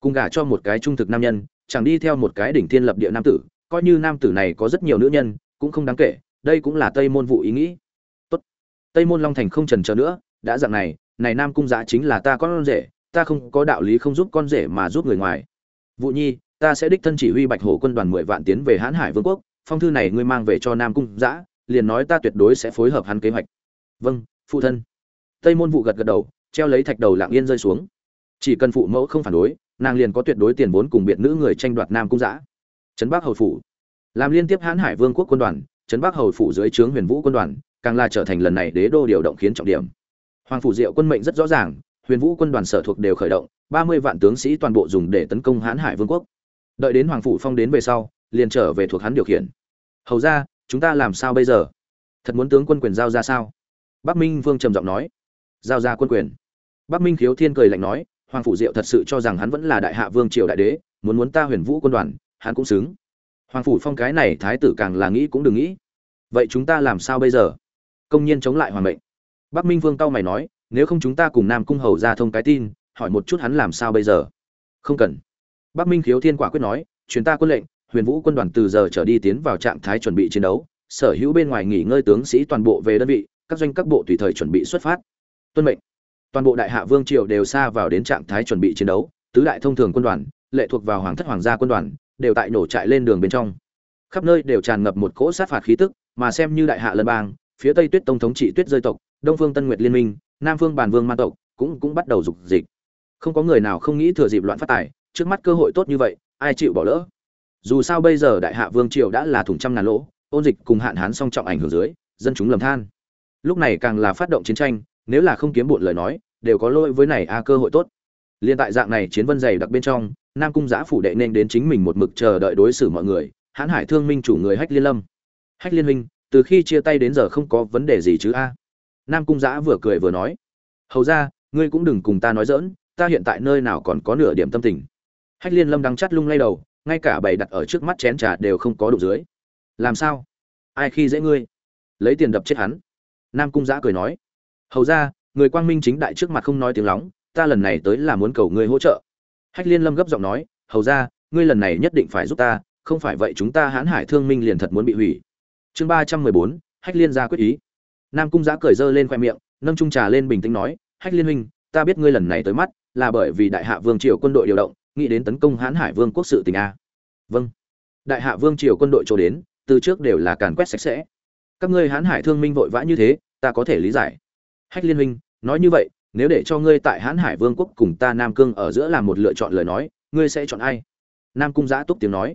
S1: Cùng gả cho một cái trung thực nam nhân, chẳng đi theo một cái đỉnh thiên lập địa nam tử, coi như nam tử này có rất nhiều nữ nhân, cũng không đáng kể, đây cũng là tây môn vụ ý nghĩ. Tốt. tây môn long thành không trần chờ nữa, đã dạng này này nam cung giã chính là ta con rể, ta không có đạo lý không giúp con rể mà giúp người ngoài. Vụ nhi, ta sẽ đích thân chỉ huy bạch hổ quân đoàn mười vạn tiến về hãn hải vương quốc phong thư này ngươi mang về cho nam cung giã liền nói ta tuyệt đối sẽ phối hợp hắn kế hoạch. Vâng phụ thân. Tây môn vụ gật gật đầu, treo lấy thạch đầu lạng yên rơi xuống. Chỉ cần phụ mẫu không phản đối, nàng liền có tuyệt đối tiền vốn cùng biệt nữ người tranh đoạt nam cung giã trấn bắc hầu phủ. Làm liên tiếp hãn hải vương quốc quân đoàn, trấn bắc hầu phủ dưới trướng huyền vũ quân đoàn, càng là trở thành lần này đế đô điều động khiến trọng điểm. Hoàng phủ diệu quân mệnh rất rõ ràng, huyền vũ quân đoàn sở thuộc đều khởi động, ba mươi vạn tướng sĩ toàn bộ dùng để tấn công hãn hải vương quốc. Đợi đến hoàng phủ phong đến về sau, liền trở về thuộc hắn điều khiển hầu ra, chúng ta làm sao bây giờ? Thật muốn tướng quân quyền giao ra sao? Bắc minh vương trầm giọng nói. Giao ra quân quyền. Bắc minh khiếu thiên cười lạnh nói, hoàng phủ diệu thật sự cho rằng hắn vẫn là đại hạ vương triều đại đế, muốn muốn ta huyền vũ quân đoàn, hắn cũng xứng. Hoàng phủ phong cái này thái tử càng là nghĩ cũng đừng nghĩ. Vậy chúng ta làm sao bây giờ? Công nhiên chống lại hoàng mệnh. Bắc minh vương tao mày nói, nếu không chúng ta cùng nam cung hầu ra thông cái tin, hỏi một chút hắn làm sao bây giờ? Không cần. Bắc minh khiếu thiên quả quyết nói chuyến ta quân lệnh huyền vũ quân đoàn từ giờ trở đi tiến vào trạng thái chuẩn bị chiến đấu, sở hữu bên ngoài nghỉ ngơi tướng sĩ toàn bộ về đơn vị, các doanh các bộ tùy thời chuẩn bị xuất phát. Tuân mệnh. Toàn bộ đại hạ vương triều đều xa vào đến trạng thái chuẩn bị chiến đấu, tứ đại thông thường quân đoàn, lệ thuộc vào hoàng thất hoàng gia quân đoàn, đều tại nổ trại lên đường bên trong. Khắp nơi đều tràn ngập một cỗ sát phạt khí tức, mà xem như đại hạ lân bang, phía tây tuyết tông thống trị tuyết rơi tộc, đông phương tân nguyệt liên minh, nam phương bàn vương ma tộc cũng cũng bắt đầu dục dịch. Không có người nào không nghĩ thừa dịp loạn phát tài, trước mắt cơ hội tốt như vậy, ai chịu bỏ lỡ? Dù sao bây giờ đại hạ vương triều đã là thủng trăm ngàn lỗ, ôn dịch cùng hạn hán song trọng ảnh hưởng dưới, dân chúng lầm than. Lúc này càng là phát động chiến tranh, nếu là không kiếm bộn lời nói, đều có lỗi với này a cơ hội tốt. Liên tại dạng này chiến vân dày đặc bên trong, nam cung giã phủ đệ nên đến chính mình một mực chờ đợi đối xử mọi người, hãn hải thương minh chủ người hách liên lâm. Hách liên minh, từ khi chia tay đến giờ không có vấn đề gì chứ a? Nam cung giã vừa cười vừa nói, hầu ra ngươi cũng đừng cùng ta nói dỡn ta hiện tại nơi nào còn có nửa điểm tâm tình. Hách liên lâm đang chắt lung lay đầu ngay cả bày đặt ở trước mắt chén trà đều không có đủ dưới. Làm sao? Ai khi dễ ngươi? Lấy tiền đập chết hắn. Nam cung giã cười nói. Hầu ra, người quang minh chính đại trước mặt không nói tiếng lóng, ta lần này tới là muốn cầu ngươi hỗ trợ. Hách liên lâm gấp giọng nói. Hầu ra, ngươi lần này nhất định phải giúp ta, không phải vậy chúng ta hãn hải thương minh liền thật muốn bị hủy. Chương ba trăm mười bốn, hách liên ra quyết ý. Nam cung giã cười dơ lên khoe miệng, nâng trung trà lên bình tĩnh nói. Hách liên minh ta biết ngươi lần này tới mắt là bởi vì đại hạ vương triều quân đội điều động nghĩ đến tấn công hãn hải vương quốc sự tình a. Vâng. Đại hạ vương triều quân đội chỗ đến, từ trước đều là càn quét sạch sẽ. Các ngươi hãn hải thương minh vội vã như thế, ta có thể lý giải. Hách liên minh nói như vậy, nếu để cho ngươi tại hãn hải vương quốc cùng ta nam cương ở giữa làm một lựa chọn lời nói, ngươi sẽ chọn ai? Nam cung giã túc tiếng nói.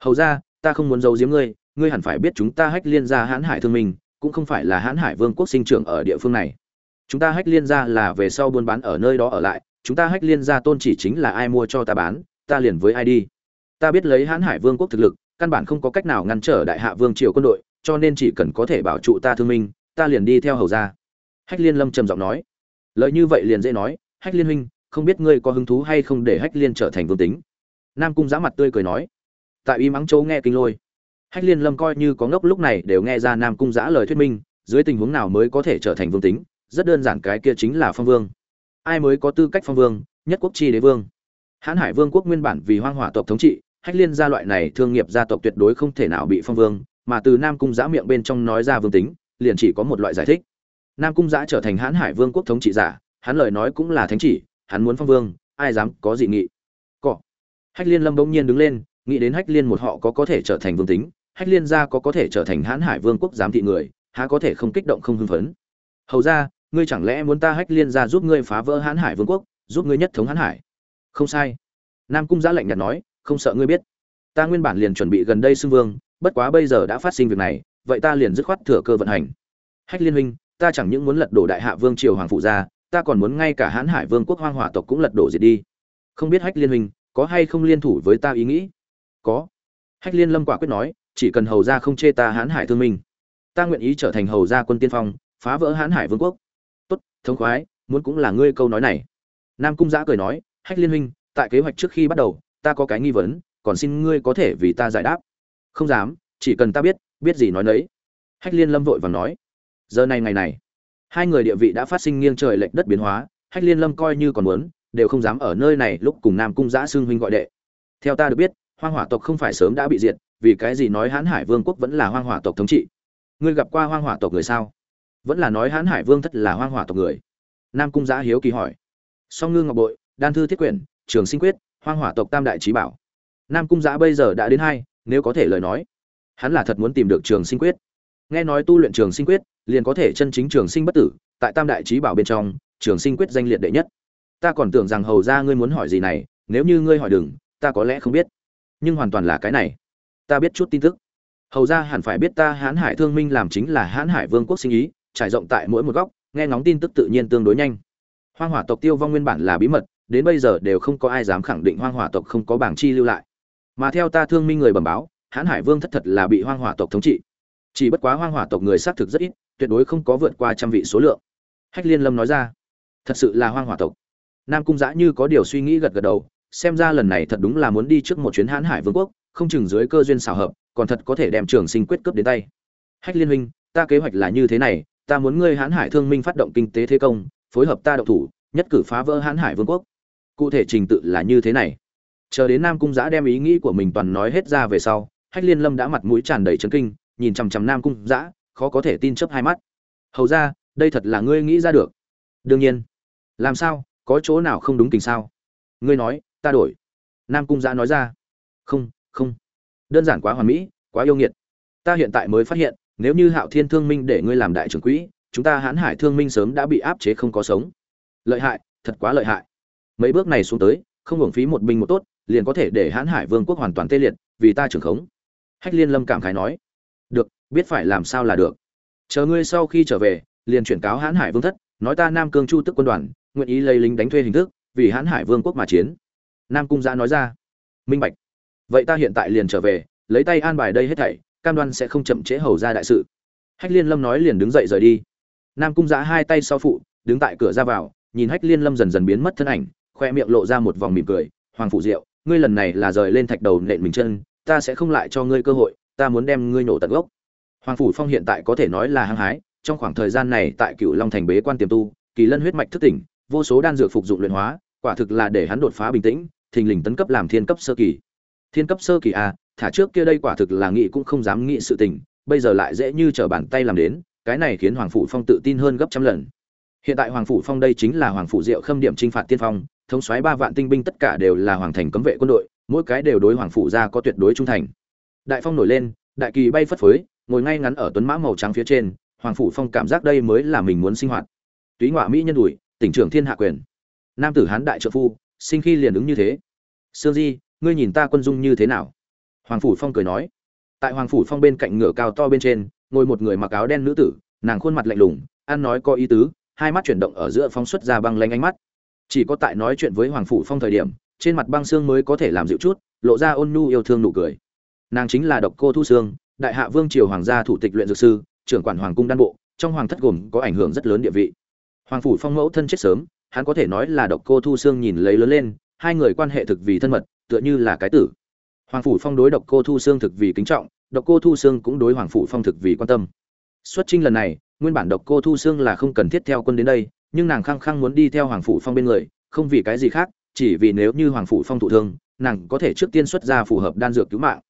S1: Hầu ra, ta không muốn giấu giếm ngươi ngươi hẳn phải biết chúng ta hách liên gia hãn hải thương minh, cũng không phải là hãn hải vương quốc sinh trưởng ở địa phương này. Chúng ta hách liên gia là về sau buôn bán ở nơi đó ở lại chúng ta hách liên gia tôn chỉ chính là ai mua cho ta bán, ta liền với ai đi. Ta biết lấy hãn hải vương quốc thực lực, căn bản không có cách nào ngăn trở đại hạ vương triều quân đội, cho nên chỉ cần có thể bảo trụ ta thương minh, ta liền đi theo hầu ra hách liên lâm trầm giọng nói. Lời như vậy liền dễ nói, hách liên huynh, không biết ngươi có hứng thú hay không để hách liên trở thành vương tính? Nam cung giã mặt tươi cười nói. Tại y mắng châu nghe kinh lôi, hách liên lâm coi như có ngốc lúc này đều nghe ra nam cung giã lời thuyết minh, dưới tình huống nào mới có thể trở thành vương tính, rất đơn giản cái kia chính là phong vương ai mới có tư cách phong vương, nhất quốc chi đế vương. Hãn hải vương quốc nguyên bản vì hoang hỏa tộc thống trị, hách liên gia loại này thương nghiệp gia tộc tuyệt đối không thể nào bị phong vương, mà từ nam cung giã miệng bên trong nói ra vương tính, liền chỉ có một loại giải thích. Nam cung giã trở thành hãn hải vương quốc thống trị giả, hắn lời nói cũng là thánh chỉ, hắn muốn phong vương, ai dám có dị nghị. Cọ. Hách liên lâm bỗng nhiên đứng lên, nghĩ đến hách liên một họ có có thể trở thành vương tính, hách liên gia có có thể trở thành hãn hải vương quốc giám thị người, há có thể không kích động không hưng phấn. Hầu ra ngươi chẳng lẽ muốn ta hách liên gia giúp ngươi phá vỡ hãn hải vương quốc, giúp ngươi nhất thống hãn hải? Không sai. Nam cung giã lạnh nhạt nói, không sợ ngươi biết. Ta nguyên bản liền chuẩn bị gần đây xưng vương, bất quá bây giờ đã phát sinh việc này, vậy ta liền dứt khoát thừa cơ vận hành. Hách liên huynh, ta chẳng những muốn lật đổ đại hạ vương triều hoàng phụ gia, ta còn muốn ngay cả hãn hải vương quốc hoang hỏa tộc cũng lật đổ diệt đi. Không biết hách liên huynh, có hay không liên thủ với ta ý nghĩ? Có. Hách liên lâm quả quyết nói, chỉ cần hầu ra không chê ta hãn hải thương minh. Ta nguyện ý trở thành hầu gia quân tiên phong, phá vỡ hãn hải vương quốc thống khoái, muốn cũng là ngươi câu nói này. Nam cung giã cười nói, hách liên huynh, tại kế hoạch trước khi bắt đầu, ta có cái nghi vấn, còn xin ngươi có thể vì ta giải đáp. Không dám, chỉ cần ta biết biết gì nói nấy. Hách liên lâm vội vàng nói, giờ này ngày này, hai người địa vị đã phát sinh nghiêng trời lệch đất biến hóa, hách liên lâm coi như còn muốn, đều không dám ở nơi này lúc cùng nam cung giã xương huynh gọi đệ. Theo ta được biết, hoang hỏa tộc không phải sớm đã bị diệt, vì cái gì nói hãn hải vương quốc vẫn là hoang hỏa tộc thống trị? Ngươi gặp qua hoang hỏa tộc người sao? Vẫn là nói hãn hải vương thất là hoang hỏa tộc người. Nam cung giã hiếu kỳ hỏi. Song ngư ngọc bội, đan thư thiết quyển, trường sinh quyết, hoang hỏa tộc tam đại trí bảo. Nam cung giã bây giờ đã đến hai, nếu có thể lời nói. Hắn là thật muốn tìm được trường sinh quyết. Nghe nói tu luyện trường sinh quyết, liền có thể chân chính trường sinh bất tử, tại tam đại trí bảo bên trong, trường sinh quyết danh liệt đệ nhất. Ta còn tưởng rằng hầu ra ngươi muốn hỏi gì này, nếu như ngươi hỏi đừng, ta có lẽ không biết. Nhưng hoàn toàn là cái này. Ta biết chút tin tức. Hầu ra hẳn phải biết ta hãn hải thương minh làm chính là hãn hải vương quốc sinh ý trải rộng tại mỗi một góc, nghe ngóng tin tức tự nhiên tương đối nhanh. Hoang hỏa tộc tiêu vong nguyên bản là bí mật, đến bây giờ đều không có ai dám khẳng định hoang hỏa tộc không có bảng chi lưu lại. Mà theo ta thương minh người bẩm báo, hãn hải vương thất thật là bị hoang hỏa tộc thống trị. Chỉ bất quá hoang hỏa tộc người xác thực rất ít, tuyệt đối không có vượt qua trăm vị số lượng. Hách liên lâm nói ra, thật sự là hoang hỏa tộc. Nam cung giã như có điều suy nghĩ gật gật đầu, xem ra lần này thật đúng là muốn đi trước một chuyến hãn hải vương quốc, không chừng dưới cơ duyên xảo hợp, còn thật có thể đem trường sinh quyết cướp đến tay. Hách liên minh ta kế hoạch là như thế này ta muốn ngươi hãn hải thương minh phát động kinh tế thế công, phối hợp ta động thủ, nhất cử phá vỡ hãn hải vương quốc. Cụ thể trình tự là như thế này. Chờ đến nam cung giã đem ý nghĩ của mình toàn nói hết ra về sau, hách liên lâm đã mặt mũi tràn đầy trấn kinh, nhìn chằm chằm nam cung giã, khó có thể tin chấp hai mắt. Hầu ra, đây thật là ngươi nghĩ ra được. Đương nhiên. Làm sao? Có chỗ nào không đúng tình sao? Ngươi nói, ta đổi. Nam cung giã nói ra. Không không. Đơn giản quá hoàn mỹ, quá yêu nghiệt. Ta hiện tại mới phát hiện nếu như hạo thiên thương minh để ngươi làm đại trưởng quỹ, chúng ta hãn hải thương minh sớm đã bị áp chế không có sống. Lợi hại, thật quá lợi hại. Mấy bước này xuống tới, không hưởng phí một binh một tốt, liền có thể để hãn hải vương quốc hoàn toàn tê liệt, vì ta trưởng khống. Hách liên lâm cảm khái nói. Được, biết phải làm sao là được. Chờ ngươi sau khi trở về, liền chuyển cáo hãn hải vương thất, nói ta nam cương chu tức quân đoàn, nguyện ý lấy lính đánh thuê hình thức, vì hãn hải vương quốc mà chiến. Nam cung giã nói ra. Minh bạch. Vậy ta hiện tại liền trở về, lấy tay an bài đây hết thảy cam đoan sẽ không chậm trễ hầu ra đại sự. Hách liên lâm nói liền đứng dậy rời đi. Nam cung giã hai tay sau phụ, đứng tại cửa ra vào, nhìn hách liên lâm dần dần biến mất thân ảnh, khoe miệng lộ ra một vòng mỉm cười, hoàng phụ diệu, ngươi lần này là rời lên thạch đầu nện mình chân, ta sẽ không lại cho ngươi cơ hội, ta muốn đem ngươi nổ tận gốc. Hoàng phủ phong hiện tại có thể nói là hăng hái, trong khoảng thời gian này tại cựu long thành bế quan tiềm tu, kỳ lân huyết mạch thức tỉnh, vô số đan dược phục dụng luyện hóa, quả thực là để hắn đột phá bình tĩnh, thình lình tấn cấp làm thiên cấp sơ kỳ. Thiên cấp sơ kỳ a thả trước kia đây quả thực là nghĩ cũng không dám nghĩ sự tình, bây giờ lại dễ như trở bàn tay làm đến, cái này khiến hoàng phủ phong tự tin hơn gấp trăm lần. Hiện tại hoàng phủ phong đây chính là hoàng phủ diệu khâm điểm trinh phạt tiên phong, thống soái ba vạn tinh binh tất cả đều là hoàng thành cấm vệ quân đội, mỗi cái đều đối hoàng phủ gia có tuyệt đối trung thành. Đại phong nổi lên, đại kỳ bay phất phới, ngồi ngay ngắn ở tuấn mã màu trắng phía trên, hoàng phủ phong cảm giác đây mới là mình muốn sinh hoạt. Túy ngọa mỹ nhân đùi, tỉnh trưởng thiên hạ quyền. Nam tử hán đại trợ phu, sinh khi liền ứng như thế. Sương di, ngươi nhìn ta quân dung như thế nào? Hoàng phủ phong cười nói. Tại hoàng phủ phong bên cạnh ngựa cao to bên trên, ngồi một người mặc áo đen nữ tử, nàng khuôn mặt lạnh lùng, ăn nói có ý tứ, hai mắt chuyển động ở giữa phong xuất ra băng lanh ánh mắt. Chỉ có tại nói chuyện với hoàng phủ phong thời điểm, trên mặt băng xương mới có thể làm dịu chút, lộ ra ôn nhu yêu thương nụ cười. Nàng chính là độc cô thu sương, đại hạ vương triều hoàng gia thủ tịch luyện dược sư, trưởng quản hoàng cung đan bộ, trong hoàng thất gồm có ảnh hưởng rất lớn địa vị. Hoàng phủ phong mẫu thân chết sớm, hắn có thể nói là độc cô thu sương nhìn lấy lớn lên, hai người quan hệ thực vì thân mật, tựa như là cái tử hoàng phủ phong đối độc cô thu sương thực vì kính trọng, độc cô thu sương cũng đối hoàng phủ phong thực vì quan tâm. Xuất trinh lần này, nguyên bản độc cô thu sương là không cần thiết theo quân đến đây, nhưng nàng khăng khăng muốn đi theo hoàng phủ phong bên người, không vì cái gì khác, chỉ vì nếu như hoàng phủ phong thụ thương, nàng có thể trước tiên xuất ra phù hợp đan dược cứu mạng.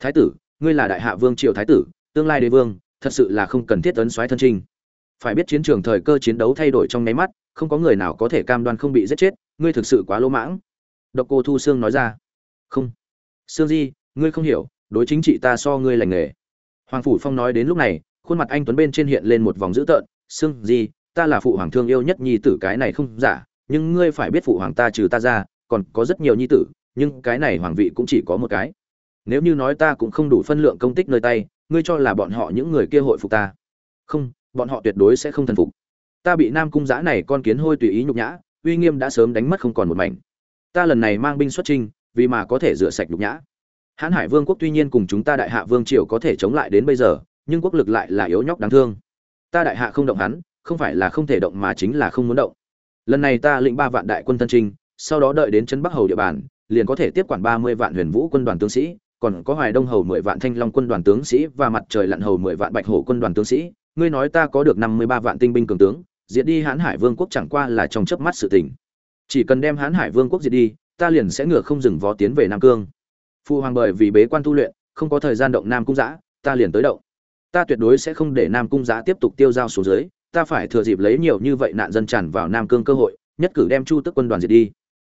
S1: Thái tử, ngươi là đại hạ vương triều thái tử, tương lai đế vương, thật sự là không cần thiết ấn xoáy thân trinh phải biết chiến trường thời cơ chiến đấu thay đổi trong nháy mắt, không có người nào có thể cam đoan không bị giết chết, ngươi thực sự quá lỗ mãng. Độc cô thu sương nói ra. Không sương di, ngươi không hiểu, đối chính trị ta so ngươi lành nghề. Hoàng phủ phong nói đến lúc này, khuôn mặt anh tuấn bên trên hiện lên một vòng dữ tợn. Sương di, ta là phụ hoàng thương yêu nhất nhi tử cái này không giả, nhưng ngươi phải biết phụ hoàng ta trừ ta ra, còn có rất nhiều nhi tử, nhưng cái này hoàng vị cũng chỉ có một cái. Nếu như nói ta cũng không đủ phân lượng công tích nơi tay, ngươi cho là bọn họ những người kia hội phục ta? Không, bọn họ tuyệt đối sẽ không thần phục. Ta bị nam cung giã này con kiến hôi tùy ý nhục nhã, uy nghiêm đã sớm đánh mất không còn một mảnh. Ta lần này mang binh xuất trinh vì mà có thể rửa sạch nhục nhã. Hãn hải vương quốc tuy nhiên cùng chúng ta đại hạ vương triều có thể chống lại đến bây giờ, nhưng quốc lực lại là yếu nhóc đáng thương. Ta đại hạ không động hắn, không phải là không thể động mà chính là không muốn động. Lần này ta lĩnh ba vạn đại quân tân trinh, sau đó đợi đến chân bắc hầu địa bàn, liền có thể tiếp quản ba mươi vạn huyền vũ quân đoàn tướng sĩ, còn có hoài đông hầu mười vạn thanh long quân đoàn tướng sĩ và mặt trời lặn hầu mười vạn bạch hổ quân đoàn tướng sĩ. Ngươi nói ta có được năm mươi ba vạn tinh binh cường tướng, diệt đi hãn hải vương quốc chẳng qua là trong chớp mắt sự tình. Chỉ cần đem hãn hải vương quốc diệt đi ta liền sẽ ngựa không dừng vó tiến về nam cương. Phu hoàng bởi vì bế quan tu luyện, không có thời gian động nam cung giã, ta liền tới động. Ta tuyệt đối sẽ không để nam cung giã tiếp tục tiêu dao xuống dưới, ta phải thừa dịp lấy nhiều như vậy nạn dân tràn vào nam cương cơ hội, nhất cử đem chu tức quân đoàn diệt đi.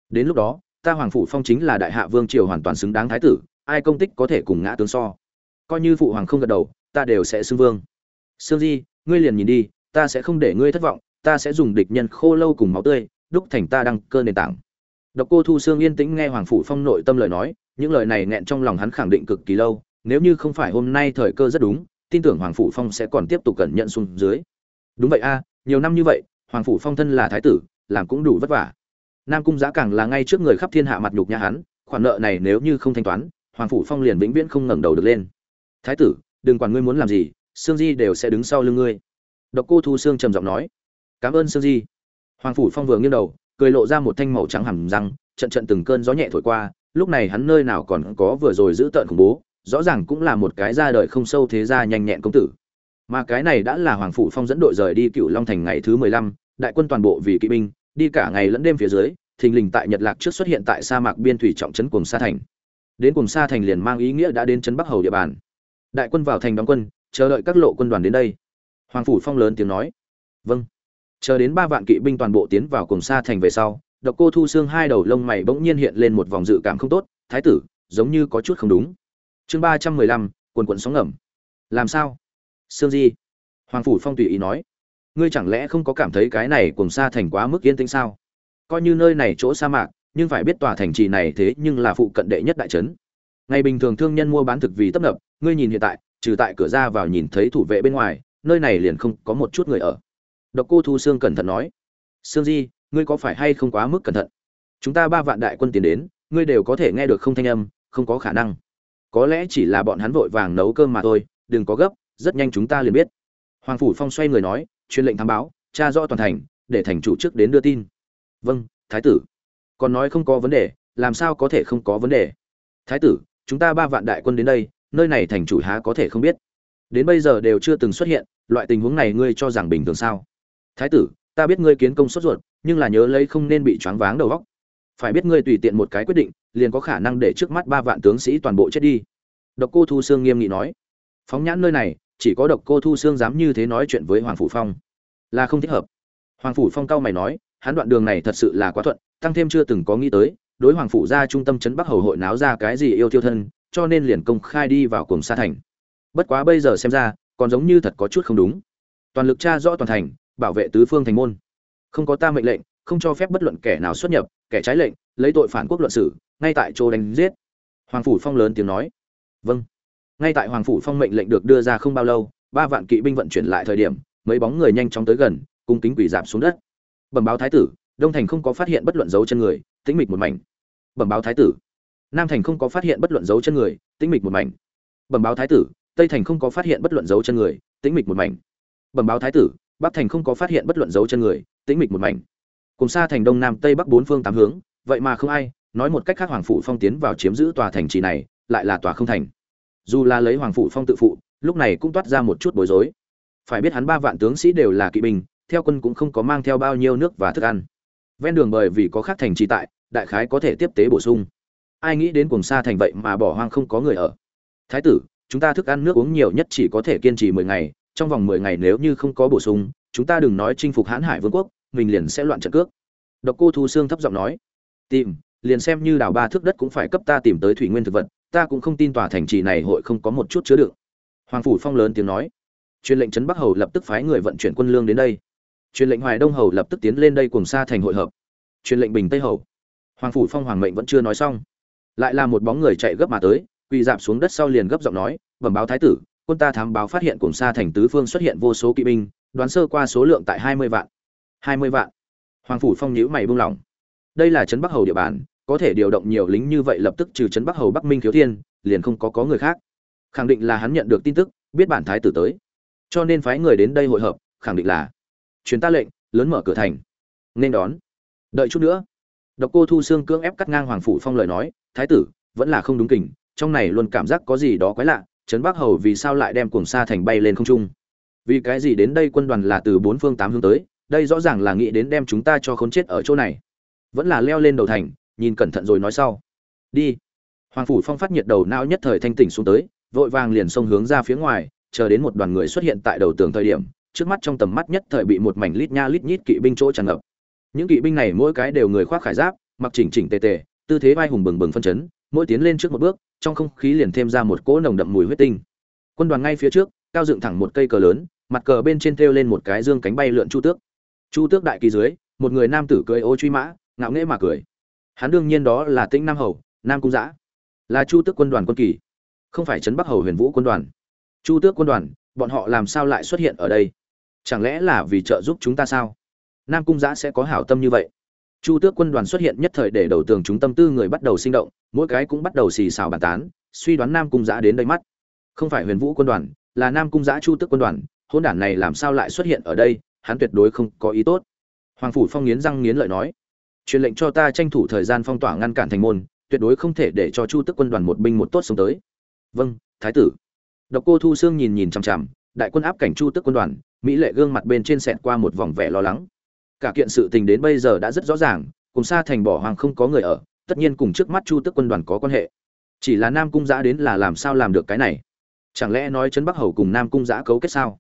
S1: Đến lúc đó, ta hoàng phủ phong chính là đại hạ vương triều hoàn toàn xứng đáng thái tử, ai công tích có thể cùng ngã tướng so. Coi như phụ hoàng không gật đầu, ta đều sẽ xưng vương. Sương di, ngươi liền nhìn đi, ta sẽ không để ngươi thất vọng, ta sẽ dùng địch nhân khô lâu cùng máu tươi, đúc thành ta đăng cơ nền tảng độc cô thu sương yên tĩnh nghe hoàng phủ phong nội tâm lời nói, những lời này nghẹn trong lòng hắn khẳng định cực kỳ lâu, nếu như không phải hôm nay thời cơ rất đúng, tin tưởng hoàng phủ phong sẽ còn tiếp tục cẩn nhận xuống dưới. Đúng vậy a à, nhiều năm như vậy, hoàng phủ phong thân là thái tử, làm cũng đủ vất vả. Nam cung Giá càng là ngay trước người khắp thiên hạ mặt nhục nhà hắn, khoản nợ này nếu như không thanh toán, hoàng phủ phong liền vĩnh viễn không ngẩng đầu được lên. Thái tử, đừng quản ngươi muốn làm gì, sương di đều sẽ đứng sau lưng ngươi. Độc cô thu sương trầm giọng nói. Cảm ơn sương di. Hoàng phủ phong vừa nghiêng đầu cười lộ ra một thanh màu trắng hầm răng, trận trận từng cơn gió nhẹ thổi qua, lúc này hắn nơi nào còn có vừa rồi giữ tợn khủng bố, rõ ràng cũng là một cái ra đời không sâu thế ra nhanh nhẹn công tử. Mà cái này đã là hoàng phủ phong dẫn đội rời đi cựu long thành ngày thứ mười lăm, đại quân toàn bộ vì kỵ binh, đi cả ngày lẫn đêm phía dưới, thình lình tại nhật lạc trước xuất hiện tại sa mạc biên thủy trọng trấn cùng sa thành. Đến cùng sa thành liền mang ý nghĩa đã đến trấn bắc hầu địa bàn. Đại quân vào thành đóng quân, chờ đợi các lộ quân đoàn đến đây. Hoàng phủ phong lớn tiếng nói vâng chờ đến ba vạn kỵ binh toàn bộ tiến vào cùng sa thành về sau, độc cô thu xương hai đầu lông mày bỗng nhiên hiện lên một vòng dự cảm không tốt, thái tử, giống như có chút không đúng. Chương ba trăm mười lăm, quần quận sóng ngầm. Làm sao? Sương di. Hoàng phủ phong tùy ý nói. Ngươi chẳng lẽ không có cảm thấy cái này cùng sa thành quá mức yên tĩnh sao? Coi như nơi này chỗ sa mạc, nhưng phải biết tòa thành trì này thế nhưng là phụ cận đệ nhất đại trấn. Ngày bình thường thương nhân mua bán thực vì tấp nập, ngươi nhìn hiện tại, trừ tại cửa ra vào nhìn thấy thủ vệ bên ngoài, nơi này liền không có một chút người ở độc cô thu sương cẩn thận nói, sương di, ngươi có phải hay không quá mức cẩn thận? Chúng ta ba vạn đại quân tiến đến, ngươi đều có thể nghe được không thanh âm, không có khả năng. Có lẽ chỉ là bọn hắn vội vàng nấu cơm mà thôi, đừng có gấp, rất nhanh chúng ta liền biết. Hoàng phủ phong xoay người nói, truyền lệnh thám báo, tra rõ toàn thành, để thành chủ trước đến đưa tin. Vâng thái tử. Còn nói không có vấn đề, làm sao có thể không có vấn đề? Thái tử, chúng ta ba vạn đại quân đến đây, nơi này thành chủ há có thể không biết? Đến bây giờ đều chưa từng xuất hiện, loại tình huống này ngươi cho rằng bình thường sao? Thái tử, ta biết ngươi kiến công sốt ruột, nhưng là nhớ lấy không nên bị choáng váng đầu óc. Phải biết ngươi tùy tiện một cái quyết định, liền có khả năng để trước mắt ba vạn tướng sĩ toàn bộ chết đi. Độc cô thu sương nghiêm nghị nói. Phóng nhãn nơi này, chỉ có độc cô thu sương dám như thế nói chuyện với hoàng phủ phong. Là không thích hợp. Hoàng phủ phong cao mày nói, hắn đoạn đường này thật sự là quá thuận, tăng thêm chưa từng có nghĩ tới, đối hoàng phủ ra trung tâm trấn bắc hầu hội náo ra cái gì yêu tiêu thân, cho nên liền công khai đi vào cùng xa thành. Bất quá bây giờ xem ra, còn giống như thật có chút không đúng. Toàn lực tra rõ toàn thành bảo vệ tứ phương thành môn. Không có ta mệnh lệnh, không cho phép bất luận kẻ nào xuất nhập, kẻ trái lệnh, lấy tội phản quốc luận xử, ngay tại chỗ đánh giết. Hoàng phủ phong lớn tiếng nói. Vâng. Ngay tại hoàng phủ phong mệnh lệnh được đưa ra không bao lâu, ba vạn kỵ binh vận chuyển lại thời điểm, mấy bóng người nhanh chóng tới gần, cung kính quỷ giảm xuống đất. Bẩm báo thái tử, đông thành không có phát hiện bất luận dấu chân người, tĩnh mịch một mảnh. Bẩm báo thái tử, nam thành không có phát hiện bất luận dấu chân người, tĩnh mịch một mảnh. Bẩm báo thái tử, tây thành không có phát hiện bất luận dấu chân người, tĩnh mịch một mảnh. Bẩm báo thái tử bắc thành không có phát hiện bất luận dấu chân người, tĩnh mịch một mảnh. Cùng xa thành đông nam tây bắc bốn phương tám hướng, vậy mà không ai, nói một cách khác hoàng phủ phong tiến vào chiếm giữ tòa thành trì này, lại là tòa không thành. Dù là lấy hoàng phủ phong tự phụ, lúc này cũng toát ra một chút bối rối. Phải biết hắn ba vạn tướng sĩ đều là kỵ binh, theo quân cũng không có mang theo bao nhiêu nước và thức ăn. Ven đường bởi vì có khác thành trì tại, đại khái có thể tiếp tế bổ sung. Ai nghĩ đến cùng xa thành vậy mà bỏ hoang không có người ở. Thái tử, chúng ta thức ăn nước uống nhiều nhất chỉ có thể kiên trì mười ngày trong vòng mười ngày nếu như không có bổ sung, chúng ta đừng nói chinh phục Hán hải vương quốc, mình liền sẽ loạn trận cước. Độc cô thu xương thấp giọng nói. Tìm, liền xem như đào ba thước đất cũng phải cấp ta tìm tới thủy nguyên thực vật, ta cũng không tin tòa thành trì này hội không có một chút chứa đựng. Hoàng phủ phong lớn tiếng nói. Truyền lệnh trấn bắc hầu lập tức phái người vận chuyển quân lương đến đây. Truyền lệnh hoài đông hầu lập tức tiến lên đây cùng xa thành hội hợp. Truyền lệnh bình tây hầu. Hoàng phủ phong hoàng mệnh vẫn chưa nói xong. Lại là một bóng người chạy gấp mà tới, quỳ dạp xuống đất sau liền gấp giọng nói, bẩm báo thái tử quân ta thám báo phát hiện cùng xa thành tứ phương xuất hiện vô số kỵ binh, đoán sơ qua số lượng tại hai mươi vạn. Hai mươi vạn. Hoàng phủ phong nhíu mày buông lỏng. Đây là trấn bắc hầu địa bàn, có thể điều động nhiều lính như vậy lập tức trừ trấn bắc hầu bắc minh thiếu thiên, liền không có có người khác. Khẳng định là hắn nhận được tin tức, biết bản thái tử tới. Cho nên phái người đến đây hội hợp, khẳng định là chuyến ta lệnh, lớn mở cửa thành. Nên đón. Đợi chút nữa. Độc cô thu xương cưỡng ép cắt ngang hoàng phủ phong lời nói, thái tử, vẫn là không đúng kình, trong này luôn cảm giác có gì đó quái lạ trấn bắc hầu vì sao lại đem cuồng sa thành bay lên không trung? Vì cái gì đến đây quân đoàn là từ bốn phương tám hướng tới, đây rõ ràng là nghĩ đến đem chúng ta cho khốn chết ở chỗ này. Vẫn là leo lên đầu thành, nhìn cẩn thận rồi nói sau. Đi. Hoàng phủ phong phát nhiệt đầu não nhất thời thanh tỉnh xuống tới, vội vàng liền xông hướng ra phía ngoài, chờ đến một đoàn người xuất hiện tại đầu tường thời điểm, trước mắt trong tầm mắt nhất thời bị một mảnh lít nha lít nhít kỵ binh chỗ tràn ngập. Những kỵ binh này mỗi cái đều người khoác khải giáp, mặc chỉnh chỉnh tề tề, tư thế vai hùng bừng bừng phân chấn, mỗi tiến lên trước một bước trong không khí liền thêm ra một cỗ nồng đậm mùi huyết tinh. Quân đoàn ngay phía trước, cao dựng thẳng một cây cờ lớn, mặt cờ bên trên treo lên một cái dương cánh bay lượn chu tước. Chu tước đại kỳ dưới, một người nam tử cưỡi ô truy mã, ngạo nghễ mà cười. Hắn đương nhiên đó là tĩnh nam hầu, nam cung giã. Là chu tước quân đoàn quân kỳ, không phải trấn bắc hầu huyền vũ quân đoàn. Chu tước quân đoàn, bọn họ làm sao lại xuất hiện ở đây? Chẳng lẽ là vì trợ giúp chúng ta sao? Nam cung giã sẽ có hảo tâm như vậy? Chu tước quân đoàn xuất hiện nhất thời để đầu tường chúng tâm tư người bắt đầu sinh động, mỗi cái cũng bắt đầu xì xào bàn tán, suy đoán nam cung giã đến đây mắt. Không phải huyền vũ quân đoàn, là nam cung giã chu tước quân đoàn hôn đản này làm sao lại xuất hiện ở đây, hắn tuyệt đối không có ý tốt. Hoàng phủ phong nghiến răng nghiến lợi nói, truyền lệnh cho ta tranh thủ thời gian phong tỏa ngăn cản thành môn, tuyệt đối không thể để cho chu Tước quân đoàn một binh một tốt sống tới. Vâng thái tử. Độc cô thu sương nhìn nhìn chằm chằm, đại quân áp cảnh chu Tước quân đoàn, mỹ lệ gương mặt bên trên sẹt qua một vòng vẻ lo lắng cả kiện sự tình đến bây giờ đã rất rõ ràng, cùng xa thành bỏ hoàng không có người ở, tất nhiên cùng trước mắt chu tức quân đoàn có quan hệ. Chỉ là nam cung giã đến là làm sao làm được cái này? Chẳng lẽ nói trấn bắc hầu cùng nam cung giã cấu kết sao?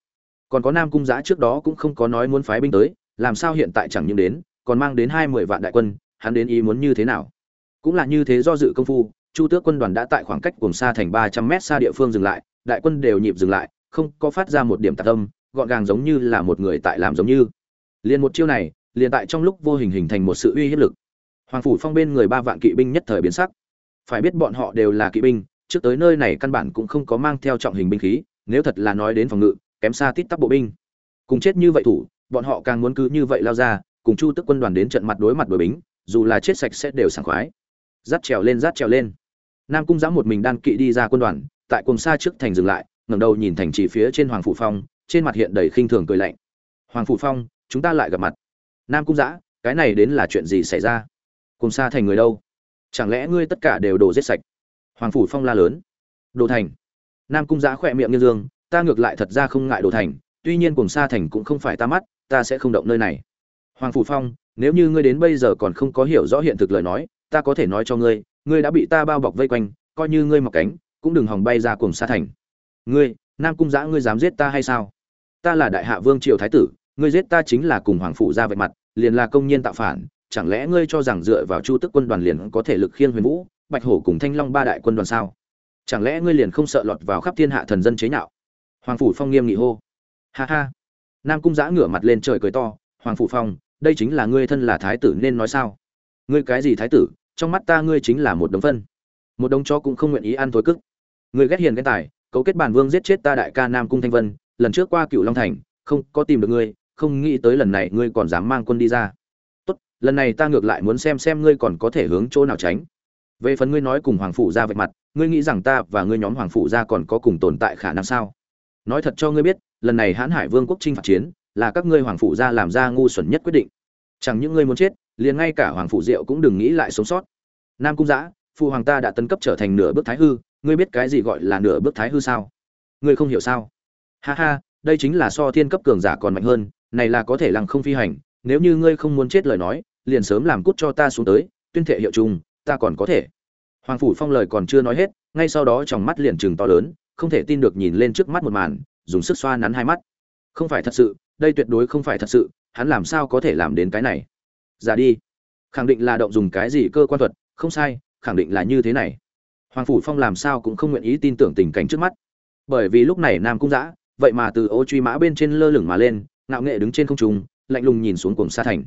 S1: Còn có nam cung giã trước đó cũng không có nói muốn phái binh tới, làm sao hiện tại chẳng những đến, còn mang đến hai mươi vạn đại quân, hắn đến ý muốn như thế nào? Cũng là như thế do dự công phu, chu tước quân đoàn đã tại khoảng cách cùng xa thành ba trăm mét xa địa phương dừng lại, đại quân đều nhịp dừng lại, không có phát ra một điểm tạc tâm gọn gàng giống như là một người tại làm giống như liền một chiêu này, liền tại trong lúc vô hình hình thành một sự uy hiếp lực. Hoàng phủ phong bên người ba vạn kỵ binh nhất thời biến sắc. Phải biết bọn họ đều là kỵ binh, trước tới nơi này căn bản cũng không có mang theo trọng hình binh khí, nếu thật là nói đến phòng ngự, kém xa tít tắp bộ binh. Cùng chết như vậy thủ, bọn họ càng muốn cứ như vậy lao ra, cùng chu tức quân đoàn đến trận mặt đối mặt đối bính, dù là chết sạch sẽ đều sảng khoái. Dắt trèo lên dắt trèo lên. Nam cung dám một mình đan kỵ đi ra quân đoàn, tại cùng xa trước thành dừng lại, ngẩng đầu nhìn thành chỉ phía trên hoàng phủ phong, trên mặt hiện đầy khinh thường cười lạnh. Hoàng phủ phong chúng ta lại gặp mặt. Nam cung giã cái này đến là chuyện gì xảy ra? Cùng xa thành người đâu? Chẳng lẽ ngươi tất cả đều đổ giết sạch? Hoàng phủ phong la lớn. Đồ thành. Nam cung giã khỏe miệng như dương, ta ngược lại thật ra không ngại đồ thành, tuy nhiên cùng xa thành cũng không phải ta mắt, ta sẽ không động nơi này. Hoàng phủ phong, nếu như ngươi đến bây giờ còn không có hiểu rõ hiện thực lời nói, ta có thể nói cho ngươi ngươi đã bị ta bao bọc vây quanh, coi như ngươi mọc cánh, cũng đừng hòng bay ra cùng xa thành. Ngươi, nam cung giã ngươi dám giết ta hay sao? Ta là đại hạ vương triều thái tử ngươi giết ta chính là cùng hoàng phụ ra vạch mặt, liền là công nhiên tạo phản, chẳng lẽ ngươi cho rằng dựa vào chu tức quân đoàn liền có thể lực khiên huyền vũ, bạch hổ cùng thanh long ba đại quân đoàn sao? Chẳng lẽ ngươi liền không sợ lọt vào khắp thiên hạ thần dân chế nhạo? Hoàng phủ phong nghiêm nghị hô. Ha ha. Nam cung giã ngửa mặt lên trời cười to, hoàng phủ phong, đây chính là ngươi thân là thái tử nên nói sao? Ngươi cái gì thái tử, trong mắt ta ngươi chính là một đống phân. Một đống chó cũng không nguyện ý ăn thối cức. Ngươi ghét hiền cái tài, cấu kết bản vương giết chết ta đại ca nam cung thanh vân, lần trước qua cựu long thành, không có tìm được ngươi không nghĩ tới lần này ngươi còn dám mang quân đi ra. Tốt, lần này ta ngược lại muốn xem xem ngươi còn có thể hướng chỗ nào tránh. Về phần ngươi nói cùng hoàng phủ ra vạch mặt, ngươi nghĩ rằng ta và ngươi nhóm hoàng phủ ra còn có cùng tồn tại khả năng sao? Nói thật cho ngươi biết, lần này hãn hải vương quốc chinh phạt chiến, là các ngươi hoàng phủ ra làm ra ngu xuẩn nhất quyết định. Chẳng những ngươi muốn chết, liền ngay cả hoàng phủ diệu cũng đừng nghĩ lại sống sót. Nam cung giã, phụ hoàng ta đã tấn cấp trở thành nửa bước thái hư, ngươi biết cái gì gọi là nửa bước thái hư sao? Ngươi không hiểu sao? Ha ha, đây chính là so thiên cấp cường giả còn mạnh hơn này là có thể lăng không phi hành, nếu như ngươi không muốn chết lời nói, liền sớm làm cút cho ta xuống tới, tuyên thệ hiệu trùng, ta còn có thể. Hoàng phủ phong lời còn chưa nói hết, ngay sau đó trong mắt liền chừng to lớn, không thể tin được nhìn lên trước mắt một màn, dùng sức xoa nắn hai mắt. Không phải thật sự, đây tuyệt đối không phải thật sự, hắn làm sao có thể làm đến cái này? Ra đi. Khẳng định là động dùng cái gì cơ quan thuật, không sai, khẳng định là như thế này. Hoàng phủ phong làm sao cũng không nguyện ý tin tưởng tình cảnh trước mắt. Bởi vì lúc này nam cung giã vậy mà từ ô truy mã bên trên lơ lửng mà lên ngạo nghệ đứng trên không trung, lạnh lùng nhìn xuống cùng xa thành.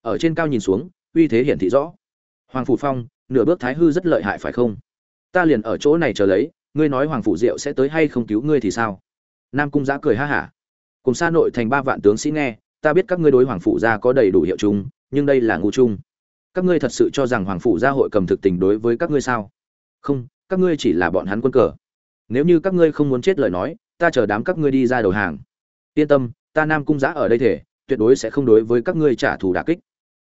S1: Ở trên cao nhìn xuống, uy thế hiển thị rõ. Hoàng phủ phong, nửa bước thái hư rất lợi hại phải không? Ta liền ở chỗ này chờ lấy, ngươi nói hoàng phủ diệu sẽ tới hay không cứu ngươi thì sao? Nam cung giã cười ha hả. Cùng xa nội thành ba vạn tướng sĩ nghe, ta biết các ngươi đối hoàng phủ gia có đầy đủ hiệu chung, nhưng đây là ngu chung. Các ngươi thật sự cho rằng hoàng phủ gia hội cầm thực tình đối với các ngươi sao? Không, các ngươi chỉ là bọn hắn quân cờ. Nếu như các ngươi không muốn chết lời nói, ta chờ đám các ngươi đi ra đầu hàng. Yên tâm ta nam cung giã ở đây thể, tuyệt đối sẽ không đối với các ngươi trả thù đà kích.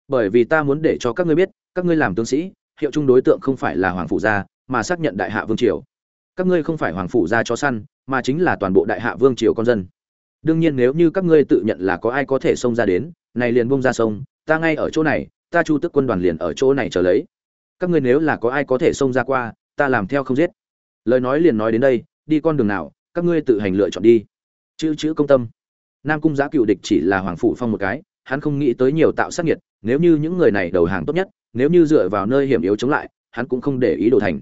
S1: Bởi vì ta muốn để cho các ngươi biết, các ngươi làm tướng sĩ, hiệu chung đối tượng không phải là hoàng phủ gia, mà xác nhận đại hạ vương triều. Các ngươi không phải hoàng phủ gia cho săn, mà chính là toàn bộ đại hạ vương triều con dân. Đương nhiên nếu như các ngươi tự nhận là có ai có thể xông ra đến, này liền bông ra sông, ta ngay ở chỗ này, ta chu tức quân đoàn liền ở chỗ này chờ lấy. Các ngươi nếu là có ai có thể xông ra qua, ta làm theo không giết. Lời nói liền nói đến đây, đi con đường nào, các ngươi tự hành lựa chọn đi. Chữ chữ công tâm nam cung giã cựu địch chỉ là hoàng phủ phong một cái, hắn không nghĩ tới nhiều tạo sát nhiệt nếu như những người này đầu hàng tốt nhất, nếu như dựa vào nơi hiểm yếu chống lại, hắn cũng không để ý đồ thành.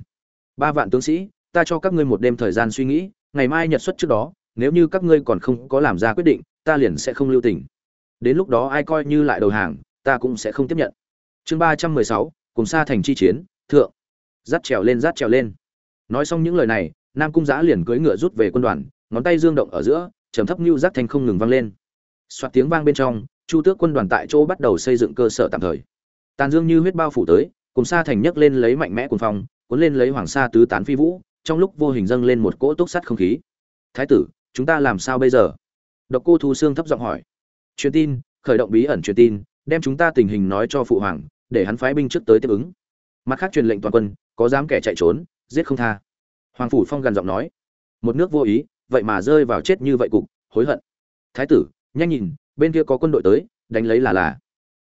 S1: Ba vạn tướng sĩ, ta cho các ngươi một đêm thời gian suy nghĩ, ngày mai nhật xuất trước đó, nếu như các ngươi còn không có làm ra quyết định, ta liền sẽ không lưu tình. Đến lúc đó ai coi như lại đầu hàng, ta cũng sẽ không tiếp nhận. Chương ba trăm mười sáu, cùng xa thành chi chiến, thượng. Dắt trèo lên, dắt trèo lên. Nói xong những lời này, nam cung giã liền cưỡi ngựa rút về quân đoàn, ngón tay dương động ở giữa trầm thấp như giác thanh không ngừng vang lên. Soạt tiếng vang bên trong, chu tước quân đoàn tại chỗ bắt đầu xây dựng cơ sở tạm thời. Tàn dương như huyết bao phủ tới, cùng sa thành nhấc lên lấy mạnh mẽ cuồng phong, cuốn lên lấy hoàng sa tứ tán phi vũ, trong lúc vô hình dâng lên một cỗ túc sắt không khí. Thái tử, chúng ta làm sao bây giờ? Độc cô thu xương thấp giọng hỏi. Truyền tin, khởi động bí ẩn truyền tin, đem chúng ta tình hình nói cho phụ hoàng, để hắn phái binh trước tới tiếp ứng. Mặt khác truyền lệnh toàn quân, có dám kẻ chạy trốn, giết không tha. Hoàng phủ phong gần giọng nói. Một nước vô ý vậy mà rơi vào chết như vậy cục, hối hận. Thái tử, nhanh nhìn, bên kia có quân đội tới, đánh lấy là là.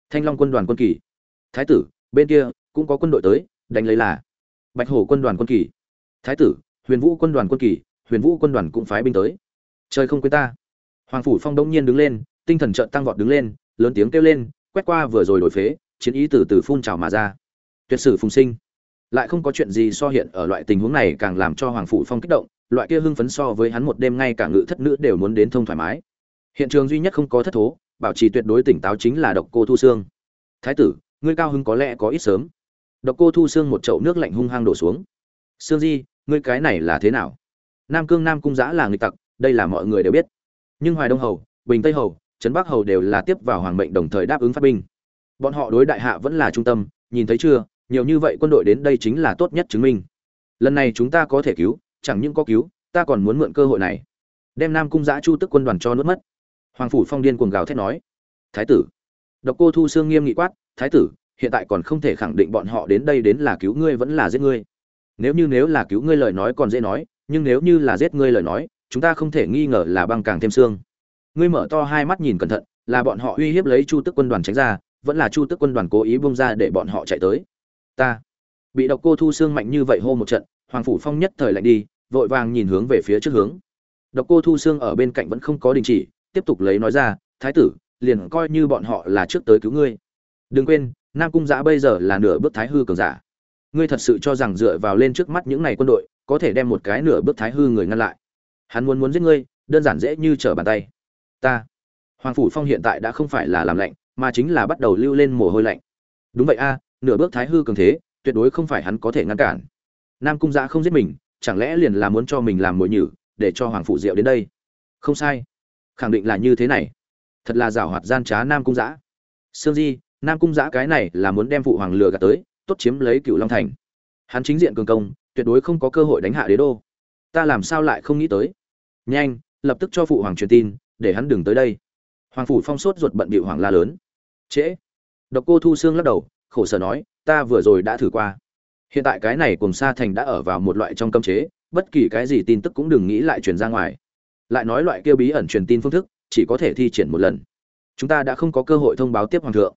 S1: Thanh long quân đoàn quân kỳ. Thái tử, bên kia cũng có quân đội tới, đánh lấy là. Bạch hổ quân đoàn quân kỳ. Thái tử, huyền vũ quân đoàn quân kỳ, huyền vũ quân đoàn cũng phái binh tới. Trời không quên ta. Hoàng phủ phong đông nhiên đứng lên, tinh thần trợn tăng vọt đứng lên, lớn tiếng kêu lên, quét qua vừa rồi đổi phế, chiến ý từ từ phun trào mà ra. Tuyệt sử phùng sinh. Lại không có chuyện gì so hiện ở loại tình huống này càng làm cho hoàng phủ phong kích động loại kia hưng phấn so với hắn một đêm ngay cả ngự thất nữ đều muốn đến thông thoải mái. Hiện trường duy nhất không có thất thố, bảo trì tuyệt đối tỉnh táo chính là độc cô thu xương thái tử, ngươi cao hưng có lẽ có ít sớm. Độc cô thu xương một chậu nước lạnh hung hăng đổ xuống. Sương di, ngươi cái này là thế nào? Nam cương nam cung giã là người tặc, đây là mọi người đều biết. Nhưng hoài đông hầu, bình tây hầu, trấn bắc hầu đều là tiếp vào hoàng mệnh đồng thời đáp ứng phát binh. Bọn họ đối đại hạ vẫn là trung tâm, nhìn thấy chưa, nhiều như vậy quân đội đến đây chính là tốt nhất chứng minh. Lần này chúng ta có thể cứu chẳng những có cứu, ta còn muốn mượn cơ hội này. Đem nam cung giã chu tức quân đoàn cho nuốt mất. Hoàng phủ phong điên cuồng gào thét nói. Thái tử. Độc cô thu xương nghiêm nghị quát, thái tử, hiện tại còn không thể khẳng định bọn họ đến đây đến là cứu ngươi vẫn là giết ngươi. Nếu như nếu là cứu ngươi lời nói còn dễ nói, nhưng nếu như là giết ngươi lời nói, chúng ta không thể nghi ngờ là băng càng thêm xương. Ngươi mở to hai mắt nhìn cẩn thận, là bọn họ uy hiếp lấy chu tức quân đoàn tránh ra, vẫn là chu tức quân đoàn cố ý bung ra để bọn họ chạy tới. Ta. Bị độc cô thu xương mạnh như vậy hô một trận, hoàng phủ phong nhất thời lạnh đi vội vàng nhìn hướng về phía trước hướng. Độc cô thu xương ở bên cạnh vẫn không có đình chỉ, tiếp tục lấy nói ra, thái tử, liền coi như bọn họ là trước tới cứu ngươi. Đừng quên, nam cung giã bây giờ là nửa bước thái hư cường giả. Ngươi thật sự cho rằng dựa vào lên trước mắt những này quân đội, có thể đem một cái nửa bước thái hư người ngăn lại? Hắn muốn muốn giết ngươi, đơn giản dễ như trở bàn tay. Ta. Hoàng phủ phong hiện tại đã không phải là làm lạnh, mà chính là bắt đầu lưu lên mồ hôi lạnh. Đúng vậy a, nửa bước thái hư cường thế, tuyệt đối không phải hắn có thể ngăn cản. Nam cung giã không giết mình chẳng lẽ liền là muốn cho mình làm mồi nhử, để cho hoàng phụ diệu đến đây? Không sai. Khẳng định là như thế này. Thật là giảo hoạt gian trá nam cung giã. Sương di, nam cung giã cái này là muốn đem phụ hoàng lừa gạt tới, tốt chiếm lấy cựu long thành. Hắn chính diện cường công, tuyệt đối không có cơ hội đánh hạ đế đô. Ta làm sao lại không nghĩ tới? Nhanh, lập tức cho phụ hoàng truyền tin, để hắn đừng tới đây. Hoàng phủ phong sốt ruột bận bị hoàng la lớn. Trễ. Độc cô thu xương lắc đầu, khổ sở nói, ta vừa rồi đã thử qua hiện tại cái này cùng sa thành đã ở vào một loại trong cấm chế, bất kỳ cái gì tin tức cũng đừng nghĩ lại truyền ra ngoài. Lại nói loại kia bí ẩn truyền tin phương thức, chỉ có thể thi triển một lần. Chúng ta đã không có cơ hội thông báo tiếp hoàng thượng.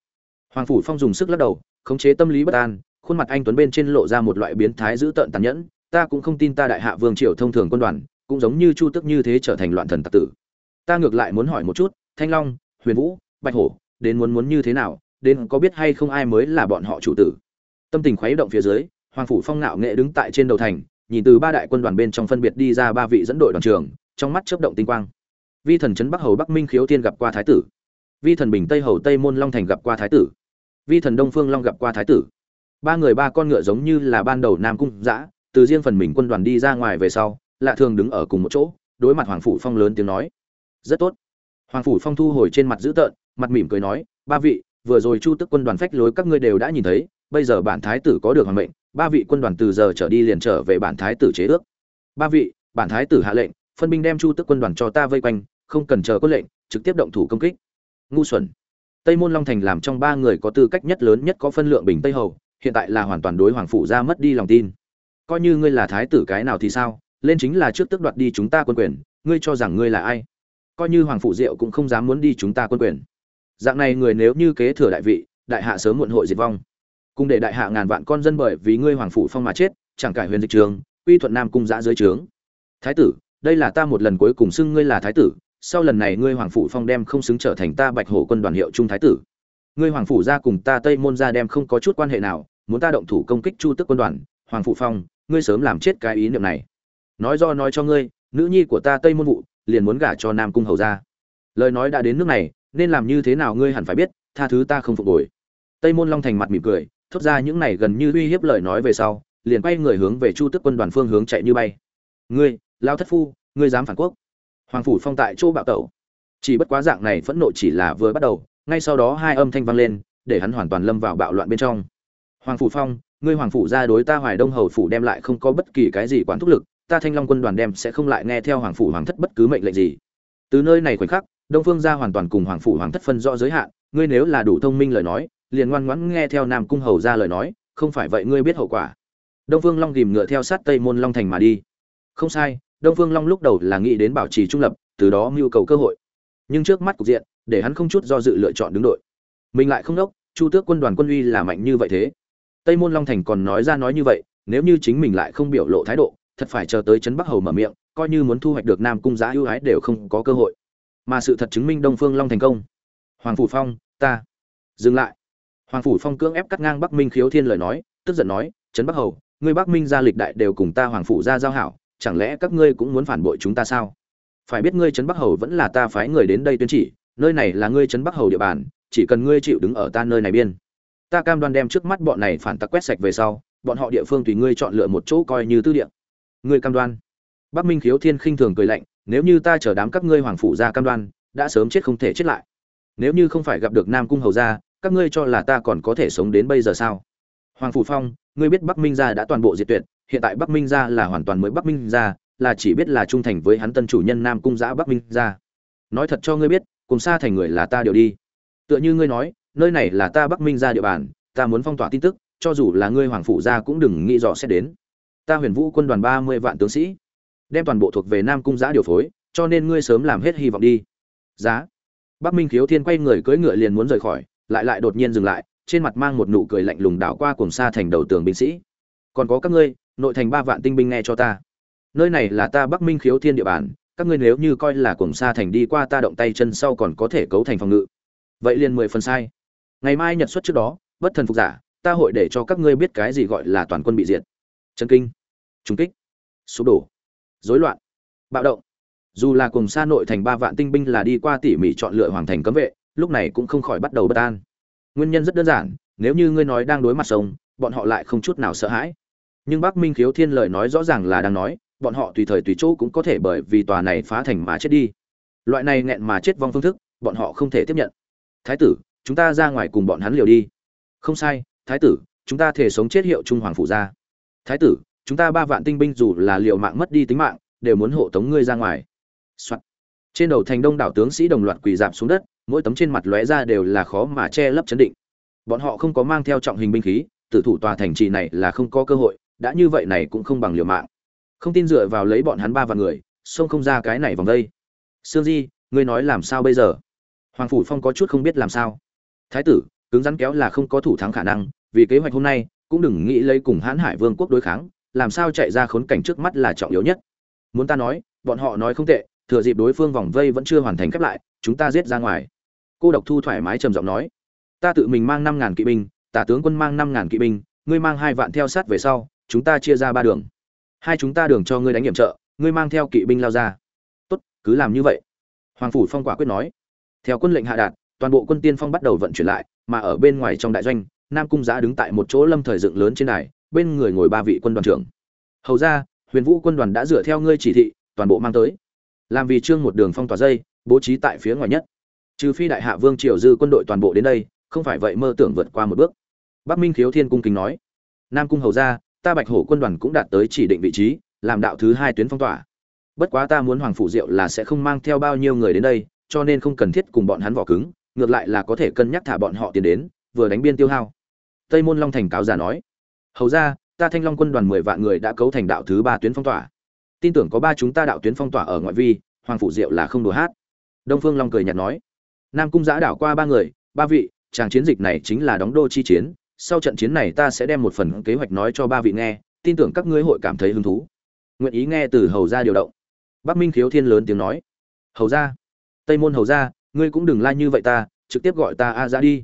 S1: Hoàng phủ phong dùng sức lắc đầu, khống chế tâm lý bất an, khuôn mặt anh tuấn bên trên lộ ra một loại biến thái dữ tợn tàn nhẫn. Ta cũng không tin ta đại hạ vương triều thông thường quân đoàn, cũng giống như chu tức như thế trở thành loạn thần tặc tử. Ta ngược lại muốn hỏi một chút, thanh long, huyền vũ, bạch hổ, đến muốn muốn như thế nào, đến có biết hay không ai mới là bọn họ chủ tử? Tâm tình khuấy động phía dưới hoàng phủ phong nạo nghệ đứng tại trên đầu thành, nhìn từ ba đại quân đoàn bên trong phân biệt đi ra ba vị dẫn đội đoàn trường trong mắt chớp động tinh quang. Vi thần trấn bắc hầu bắc minh khiếu tiên gặp qua thái tử. Vi thần bình tây hầu tây môn long thành gặp qua thái tử. Vi thần đông phương long gặp qua thái tử. Ba người ba con ngựa giống như là ban đầu nam cung giã từ riêng phần mình quân đoàn đi ra ngoài về sau, lạ thường đứng ở cùng một chỗ, đối mặt hoàng phủ phong lớn tiếng nói. Rất tốt. Hoàng phủ phong thu hồi trên mặt dữ tợn, mặt mỉm cười nói, ba vị, vừa rồi chu tức quân đoàn phách lối các ngươi đều đã nhìn thấy, bây giờ bản thái tử có được hoàng mệnh ba vị quân đoàn từ giờ trở đi liền trở về bản thái tử chế ước. Ba vị, bản thái tử hạ lệnh, phân binh đem chu tức quân đoàn cho ta vây quanh, không cần chờ quân lệnh, trực tiếp động thủ công kích. Ngu xuẩn. Tây môn long thành làm trong ba người có tư cách nhất lớn nhất có phân lượng bình tây hầu, hiện tại là hoàn toàn đối hoàng phủ ra mất đi lòng tin. Coi như ngươi là thái tử cái nào thì sao, lên chính là trước tức đoạt đi chúng ta quân quyền, ngươi cho rằng ngươi là ai? Coi như hoàng phủ diệu cũng không dám muốn đi chúng ta quân quyền. Dạng này người nếu như kế thừa đại vị, đại hạ sớm muộn hội diệt vong cùng để đại hạ ngàn vạn con dân bởi vì ngươi hoàng phủ phong mà chết, chẳng cải huyền dịch trường uy thuận nam cung giã dưới trướng. Thái tử, đây là ta một lần cuối cùng xưng ngươi là thái tử, sau lần này ngươi hoàng phủ phong đem không xứng trở thành ta bạch hổ quân đoàn hiệu trung thái tử. Ngươi hoàng phủ ra cùng ta tây môn ra đem không có chút quan hệ nào, muốn ta động thủ công kích chu tức quân đoàn, hoàng phủ phong, ngươi sớm làm chết cái ý niệm này. Nói do nói cho ngươi, nữ nhi của ta tây môn vụ, liền muốn gả cho nam cung hầu ra lời nói đã đến nước này, nên làm như thế nào ngươi hẳn phải biết, tha thứ ta không phục hồi. Tây môn long thành mặt mỉm cười thốt ra những này gần như uy hiếp lời nói về sau, liền quay người hướng về chu tức quân đoàn phương hướng chạy như bay. Ngươi, lao thất phu, ngươi dám phản quốc? Hoàng phủ phong tại chỗ bạo tẩu. Chỉ bất quá dạng này phẫn nộ chỉ là vừa bắt đầu, ngay sau đó hai âm thanh vang lên, để hắn hoàn toàn lâm vào bạo loạn bên trong. Hoàng phủ phong, ngươi hoàng phủ ra đối ta hoài đông hầu phủ đem lại không có bất kỳ cái gì quán thúc lực, ta thanh long quân đoàn đem sẽ không lại nghe theo hoàng phủ hoàng thất bất cứ mệnh lệnh gì. Từ nơi này khoảnh khắc, đông phương gia hoàn toàn cùng hoàng phủ hoàng thất phân rõ giới hạn, ngươi nếu là đủ thông minh lời nói liền ngoan ngoãn nghe theo nam cung hầu ra lời nói, không phải vậy ngươi biết hậu quả. Đông phương long ghìm ngựa theo sát tây môn long thành mà đi. Không sai, đông phương long lúc đầu là nghĩ đến bảo trì trung lập, từ đó mưu cầu cơ hội. Nhưng trước mắt cục diện, để hắn không chút do dự lựa chọn đứng đội. Mình lại không đốc, chu tước quân đoàn quân uy là mạnh như vậy thế. Tây môn long thành còn nói ra nói như vậy, nếu như chính mình lại không biểu lộ thái độ, thật phải chờ tới trấn bắc hầu mở miệng, coi như muốn thu hoạch được nam cung giá ưu ái đều không có cơ hội. Mà sự thật chứng minh đông phương long thành công. Hoàng phủ phong, ta, dừng lại hoàng phủ phong cưỡng ép cắt ngang bắc minh khiếu thiên lời nói, tức giận nói, trấn bắc hầu, ngươi bắc minh gia lịch đại đều cùng ta hoàng phủ ra giao hảo, chẳng lẽ các ngươi cũng muốn phản bội chúng ta sao? Phải biết ngươi trấn bắc hầu vẫn là ta phái người đến đây tuyên chỉ, nơi này là ngươi trấn bắc hầu địa bàn, chỉ cần ngươi chịu đứng ở ta nơi này biên. Ta cam đoan đem trước mắt bọn này phản tặc quét sạch về sau, bọn họ địa phương tùy ngươi chọn lựa một chỗ coi như tư địa. Ngươi cam đoan? Bắc minh khiếu thiên khinh thường cười lạnh, nếu như ta chờ đám các ngươi hoàng phủ ra cam đoan, đã sớm chết không thể chết lại. Nếu như không phải gặp được nam cung hầu ra các ngươi cho là ta còn có thể sống đến bây giờ sao? Hoàng phủ phong, ngươi biết bắc minh gia đã toàn bộ diệt tuyệt, hiện tại bắc minh gia là hoàn toàn mới bắc minh gia, là chỉ biết là trung thành với hắn tân chủ nhân nam cung giã bắc minh gia. Nói thật cho ngươi biết, cùng xa thành người là ta đều đi. Tựa như ngươi nói, nơi này là ta bắc minh gia địa bàn, ta muốn phong tỏa tin tức, cho dù là ngươi hoàng phủ gia cũng đừng nghĩ rõ sẽ đến. Ta huyền vũ quân đoàn ba mươi vạn tướng sĩ, đem toàn bộ thuộc về nam cung giã điều phối, cho nên ngươi sớm làm hết hy vọng đi. Giá. Bắc minh khiếu thiên quay người cưỡi ngựa liền muốn rời khỏi lại lại đột nhiên dừng lại, trên mặt mang một nụ cười lạnh lùng đảo qua cùng xa thành đầu tường binh sĩ. Còn có các ngươi, nội thành ba vạn tinh binh nghe cho ta. Nơi này là ta bắc minh khiếu thiên địa bàn, các ngươi nếu như coi là cùng xa thành đi qua ta động tay chân sau còn có thể cấu thành phòng ngự. Vậy liền mười phần sai. Ngày mai nhật xuất trước đó, bất thần phục giả, ta hội để cho các ngươi biết cái gì gọi là toàn quân bị diệt. Chân kinh trung kích, sụp đổ, rối loạn, bạo động. Dù là cùng xa nội thành ba vạn tinh binh là đi qua tỉ mỉ chọn lựa hoàng thành cấm vệ lúc này cũng không khỏi bắt đầu bất an. Nguyên nhân rất đơn giản, nếu như ngươi nói đang đối mặt sông, bọn họ lại không chút nào sợ hãi. Nhưng bắc minh khiếu thiên lời nói rõ ràng là đang nói, bọn họ tùy thời tùy chỗ cũng có thể bởi vì tòa này phá thành mà chết đi. Loại này nghẹn mà chết vong phương thức, bọn họ không thể tiếp nhận. Thái tử, chúng ta ra ngoài cùng bọn hắn liều đi. Không sai, thái tử, chúng ta thể sống chết hiệu trung hoàng phủ ra. Thái tử, chúng ta ba vạn tinh binh dù là liều mạng mất đi tính mạng, đều muốn hộ tống ngươi ra ngoài、Soạn. trên đầu thành đông đảo tướng sĩ đồng loạt quỳ dạp xuống đất mỗi tấm trên mặt lóe ra đều là khó mà che lấp chấn định. Bọn họ không có mang theo trọng hình binh khí, tử thủ tòa thành trì này là không có cơ hội, đã như vậy này cũng không bằng liều mạng. Không tin dựa vào lấy bọn hắn ba vạn người, xông không ra cái này vòng đây. Sương di, ngươi nói làm sao bây giờ? Hoàng phủ phong có chút không biết làm sao. Thái tử, cứng rắn kéo là không có thủ thắng khả năng, vì kế hoạch hôm nay, cũng đừng nghĩ lấy cùng hãn hải vương quốc đối kháng, làm sao chạy ra khốn cảnh trước mắt là trọng yếu nhất. Muốn ta nói, bọn họ nói không tệ, thừa dịp đối phương vòng vây vẫn chưa hoàn thành khép lại, chúng ta giết ra ngoài cô độc thu thoải mái trầm giọng nói, ta tự mình mang năm ngàn kỵ binh, tả tướng quân mang năm ngàn kỵ binh, ngươi mang hai vạn theo sát về sau, chúng ta chia ra ba đường. Hai chúng ta đường cho ngươi đánh nhiệm trợ, ngươi mang theo kỵ binh lao ra. Tốt, cứ làm như vậy. Hoàng phủ phong quả quyết nói. Theo quân lệnh hạ đạt, toàn bộ quân tiên phong bắt đầu vận chuyển lại, mà ở bên ngoài trong đại doanh, nam cung giã đứng tại một chỗ lâm thời dựng lớn trên đài, bên người ngồi ba vị quân đoàn trưởng. Hầu ra, huyền vũ quân đoàn đã dựa theo ngươi chỉ thị, toàn bộ mang tới. Làm vì trương một đường phong tỏa dây, bố trí tại phía ngoài nhất trừ phi đại hạ vương triều dư quân đội toàn bộ đến đây, không phải vậy mơ tưởng vượt qua một bước. Bắc minh khiếu thiên cung kính nói, nam cung hầu ra, ta bạch hổ quân đoàn cũng đạt tới chỉ định vị trí, làm đạo thứ hai tuyến phong tỏa. Bất quá ta muốn hoàng phủ diệu là sẽ không mang theo bao nhiêu người đến đây, cho nên không cần thiết cùng bọn hắn vỏ cứng, ngược lại là có thể cân nhắc thả bọn họ tiền đến, vừa đánh biên tiêu hao. Tây môn long thành cáo già nói, hầu ra, ta thanh long quân đoàn mười vạn người đã cấu thành đạo thứ ba tuyến phong tỏa. Tin tưởng có ba chúng ta đạo tuyến phong tỏa ở ngoại vi, hoàng phủ diệu là không đùa hát. Đông phương long cười nhạt nói nam cung giã đảo qua ba người, ba vị, chàng chiến dịch này chính là đóng đô chi chiến, sau trận chiến này ta sẽ đem một phần kế hoạch nói cho ba vị nghe, tin tưởng các ngươi hội cảm thấy hứng thú. Nguyện ý nghe từ hầu ra điều động. Bắc minh khiếu thiên lớn tiếng nói. Hầu ra tây môn hầu ra ngươi cũng đừng la như vậy ta, trực tiếp gọi ta a ra đi.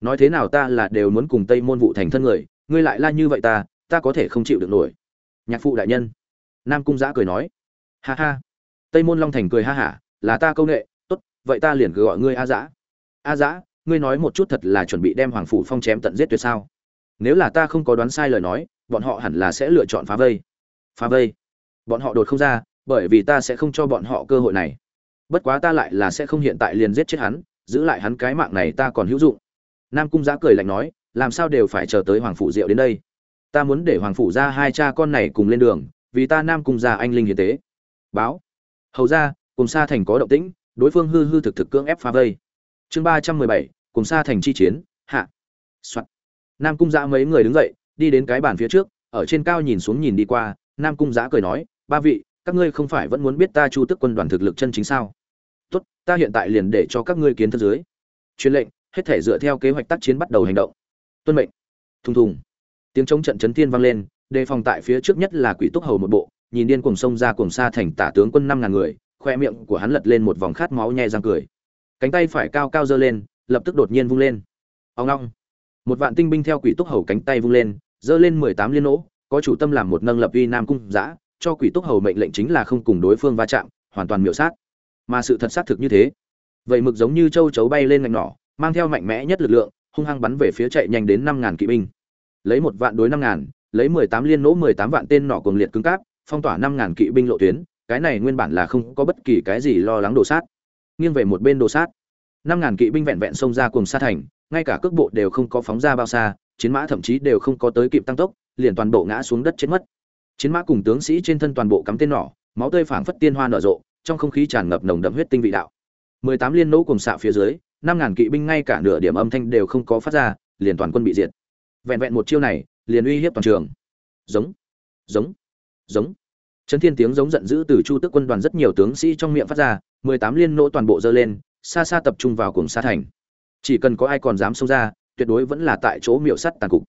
S1: Nói thế nào ta là đều muốn cùng tây môn vụ thành thân người, ngươi lại la như vậy ta ta có thể không chịu được nổi. Nhạc phụ đại nhân. Nam cung giã cười nói. Ha ha. Tây môn long thành cười ha hả, là ta công nghệ vậy ta liền cứ gọi ngươi a dã a dã ngươi nói một chút thật là chuẩn bị đem hoàng phủ phong chém tận giết tuyệt sao? Nếu là ta không có đoán sai lời nói, bọn họ hẳn là sẽ lựa chọn phá vây. Phá vây? Bọn họ đột không ra, bởi vì ta sẽ không cho bọn họ cơ hội này. Bất quá ta lại là sẽ không hiện tại liền giết chết hắn, giữ lại hắn cái mạng này ta còn hữu dụng. Nam cung giã cười lạnh nói, làm sao đều phải chờ tới hoàng phủ diệu đến đây? Ta muốn để hoàng phủ ra hai cha con này cùng lên đường, vì ta nam cung ra anh linh hiến tế. Báo. Hầu ra cùng sa thành có động tĩnh đối phương hư hư thực thực cưỡng ép phá vây. Chương ba trăm mười bảy, cùng sa thành chi chiến, hạ. Soạn. nam cung giã mấy người đứng dậy, đi đến cái bàn phía trước, ở trên cao nhìn xuống nhìn đi qua, nam cung giã cười nói, ba vị, các ngươi không phải vẫn muốn biết ta chu tức quân đoàn thực lực chân chính sao? Tốt, ta hiện tại liền để cho các ngươi kiến thân dưới. Truyền lệnh, hết thể dựa theo kế hoạch tác chiến bắt đầu hành động. Tuân mệnh. Thùng thùng. Tiếng chống trận chấn thiên vang lên, đề phòng tại phía trước nhất là quỷ túc hầu một bộ, nhìn điên cuồng sông ra cuồng xa thành tả tướng quân năm ngàn người khoe miệng của hắn lật lên một vòng khát máu nhe răng cười. Cánh tay phải cao cao giơ lên, lập tức đột nhiên vung lên. Ông long một vạn tinh binh theo quỷ túc hầu cánh tay vung lên, giơ lên mười tám liên nỗ, có chủ tâm làm một nâng lập uy nam cung giã, cho quỷ túc hầu mệnh lệnh chính là không cùng đối phương va chạm, hoàn toàn miểu sát. Mà sự thật xác thực như thế. Vậy mực giống như châu chấu bay lên ngành nỏ, mang theo mạnh mẽ nhất lực lượng, hung hăng bắn về phía chạy nhanh đến năm ngàn kỵ binh. Lấy một vạn đối năm ngàn, lấy mười tám liên nỗ mười tám vạn tên nỏ cuồng liệt cứng cáp, phong tỏa năm ngàn kỵ binh lộ tuyến cái này nguyên bản là không có bất kỳ cái gì lo lắng đồ sát. Nghiêng về một bên đồ sát. Năm ngàn kỵ binh vẹn vẹn xông ra cùng xa thành, ngay cả cước bộ đều không có phóng ra bao xa, chiến mã thậm chí đều không có tới kịp tăng tốc, liền toàn bộ ngã xuống đất chết mất. Chiến mã cùng tướng sĩ trên thân toàn bộ cắm tên nỏ, máu tươi phảng phất tiên hoa nở rộ, trong không khí tràn ngập nồng đậm huyết tinh vị đạo. Mười tám liên nỗ cùng xạ phía dưới, năm ngàn kỵ binh ngay cả nửa điểm âm thanh đều không có phát ra, liền toàn quân bị diệt. Vẹn vẹn một chiêu này, liền uy hiếp toàn trường. Giống giống giống chấn thiên tiếng giống giận dữ từ chu tước quân đoàn rất nhiều tướng sĩ trong miệng phát ra, mười tám liên nỗ toàn bộ dơ lên, xa xa tập trung vào cuồng sát thành. Chỉ cần có ai còn dám xông ra, tuyệt đối vẫn là tại chỗ miểu sắt tàn cục.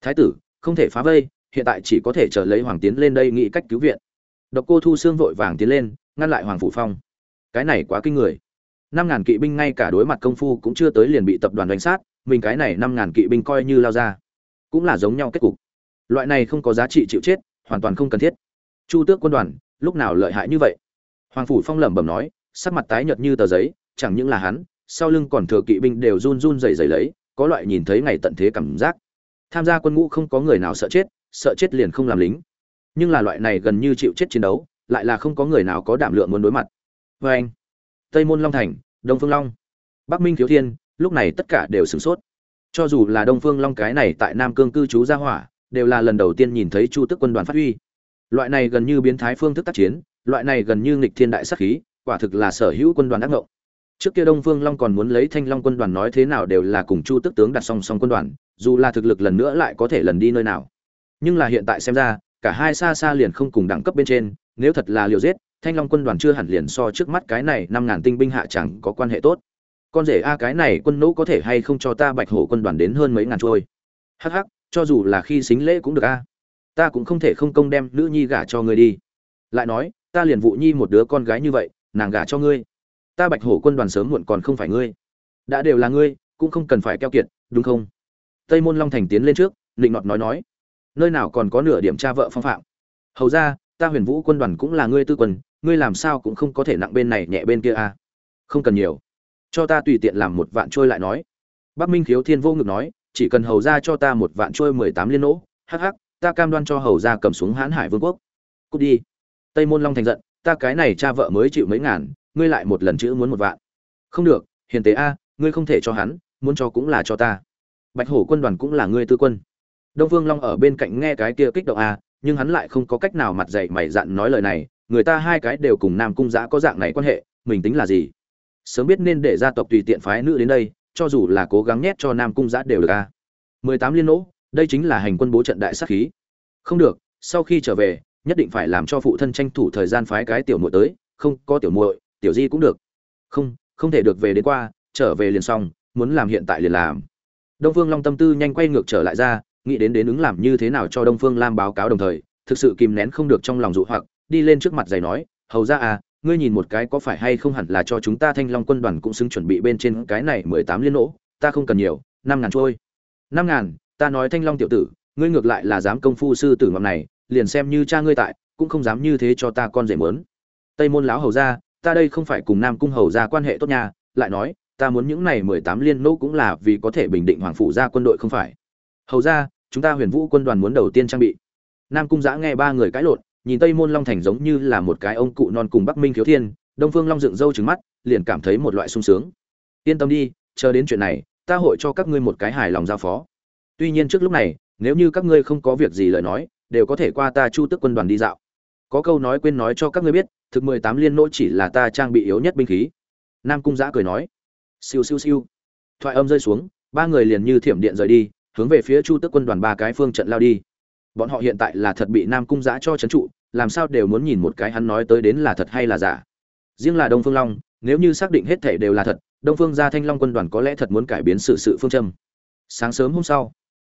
S1: Thái tử, không thể phá vây, hiện tại chỉ có thể chờ lấy hoàng tiến lên đây nghĩ cách cứu viện. Độc cô thu xương vội vàng tiến lên, ngăn lại hoàng phủ phong. Cái này quá kinh người. Năm ngàn kỵ binh ngay cả đối mặt công phu cũng chưa tới liền bị tập đoàn đánh sát, mình cái này năm ngàn kỵ binh coi như lao ra. Cũng là giống nhau kết cục. Loại này không có giá trị chịu chết, hoàn toàn không cần thiết chu tước quân đoàn, lúc nào lợi hại như vậy? Hoàng phủ phong lẩm bẩm nói, sắc mặt tái nhợt như tờ giấy, chẳng những là hắn, sau lưng còn thừa kỵ binh đều run run rẩy rẩy lấy, có loại nhìn thấy ngày tận thế cảm giác. Tham gia quân ngũ không có người nào sợ chết sợ chết liền không làm lính. Nhưng là loại này gần như chịu chết chiến đấu, lại là không có người nào có đảm lượng muốn đối mặt. Vê anh, tây môn long thành, đông phương long. Bắc minh thiếu thiên, lúc này tất cả đều sửng sốt. Cho dù là đông phương long cái này tại nam cương cư trú gia hỏa, đều là lần đầu tiên nhìn thấy chu tức quân đoàn phát huy loại này gần như biến thái phương thức tác chiến, loại này gần như nghịch thiên đại sát khí, quả thực là sở hữu quân đoàn ác ngộng. Trước kia đông phương long còn muốn lấy thanh long quân đoàn nói thế nào đều là cùng chu tức tướng đặt song song quân đoàn, dù là thực lực lần nữa lại có thể lần đi nơi nào. Nhưng là hiện tại xem ra, cả hai xa xa liền không cùng đẳng cấp bên trên, nếu thật là liều giết, thanh long quân đoàn chưa hẳn liền so trước mắt cái này năm ngàn tinh binh hạ chẳng có quan hệ tốt. Con rể a cái này quân nỗ có thể hay không cho ta bạch hổ quân đoàn đến hơn mấy ngàn trôi? Hắc hắc, cho dù là khi xính lễ cũng được a ta cũng không thể không công đem nữ nhi gả cho ngươi đi. Lại nói, ta liền vụ nhi một đứa con gái như vậy, nàng gả cho ngươi. Ta bạch hổ quân đoàn sớm muộn còn không phải ngươi. Đã đều là ngươi, cũng không cần phải keo kiệt, đúng không? Tây môn long thành tiến lên trước định nọt nói nói. Nơi nào còn có nửa điểm cha vợ phong phạm? Hầu ra, ta huyền vũ quân đoàn cũng là ngươi tư quân ngươi làm sao cũng không có thể nặng bên này nhẹ bên kia à. không cần nhiều. Cho ta tùy tiện làm một vạn trôi lại nói. Bắc minh khiếu thiên vô ngực nói, chỉ cần hầu ra cho ta một vạn trôi mười tám liên nỗ, hắc hắc ta cam đoan cho hầu ra cầm xuống hãn hải vương quốc. Cút đi. Tây môn long thành giận, ta cái này cha vợ mới chịu mấy ngàn, ngươi lại một lần chữ muốn một vạn. Không được, hiền tế a, ngươi không thể cho hắn, muốn cho cũng là cho ta. Bạch hổ quân đoàn cũng là ngươi tư quân. Đông phương long ở bên cạnh nghe cái kia kích động a, nhưng hắn lại không có cách nào mặt dạy mày dặn nói lời này, người ta hai cái đều cùng nam cung giã có dạng này quan hệ, mình tính là gì? Sớm biết nên để gia tộc tùy tiện phái nữ đến đây, cho dù là cố gắng nhét cho nam cung giã đều được a. Mười tám liên nỗ đây chính là hành quân bố trận đại sát khí. Không được, sau khi trở về, nhất định phải làm cho phụ thân tranh thủ thời gian phái cái tiểu muội tới, không có tiểu muội, tiểu di cũng được. Không không thể được về đến qua, trở về liền xong, muốn làm hiện tại liền làm. Đông phương long tâm tư nhanh quay ngược trở lại ra, nghĩ đến đến ứng làm như thế nào cho đông phương lam báo cáo đồng thời, thực sự kìm nén không được trong lòng dụ hoặc, đi lên trước mặt giày nói, hầu ra à ngươi nhìn một cái có phải hay không hẳn là cho chúng ta thanh long quân đoàn cũng xứng chuẩn bị bên trên cái này mười tám liên nỗ, ta không cần nhiều, năm ngàn trôi. Năm ngàn ta nói thanh long tiểu tử, ngươi ngược lại là dám công phu sư tử ngọc này, liền xem như cha ngươi tại, cũng không dám như thế cho ta con rể mớn tây môn lão hầu ra ta đây không phải cùng nam cung hầu ra quan hệ tốt nha, lại nói, ta muốn những này mười tám liên nỗ cũng là vì có thể bình định hoàng phủ ra quân đội không phải. Hầu ra chúng ta huyền vũ quân đoàn muốn đầu tiên trang bị. Nam cung giã nghe ba người cãi lộn, nhìn tây môn long thành giống như là một cái ông cụ non cùng bắc minh khiếu thiên, đông phương long dựng râu trứng mắt, liền cảm thấy một loại sung sướng. Yên tâm đi, chờ đến chuyện này, ta hội cho các ngươi một cái hài lòng giao phó tuy nhiên trước lúc này, nếu như các ngươi không có việc gì lời nói, đều có thể qua ta chu tức quân đoàn đi dạo. Có câu nói quên nói cho các ngươi biết, thực mười tám liên nỗ chỉ là ta trang bị yếu nhất binh khí. Nam cung giã cười nói. Siêu siêu siêu. Thoại âm rơi xuống, ba người liền như thiểm điện rời đi, hướng về phía chu tức quân đoàn ba cái phương trận lao đi. Bọn họ hiện tại là thật bị nam cung giã cho c trụ, làm sao đều muốn nhìn một cái hắn nói tới đến là thật hay là giả. Riêng là đông phương long, nếu như xác định hết thể đều là thật, đông phương gia thanh long quân đoàn có lẽ thật muốn cải biến sự sự phương châm. Sáng sớm hôm sau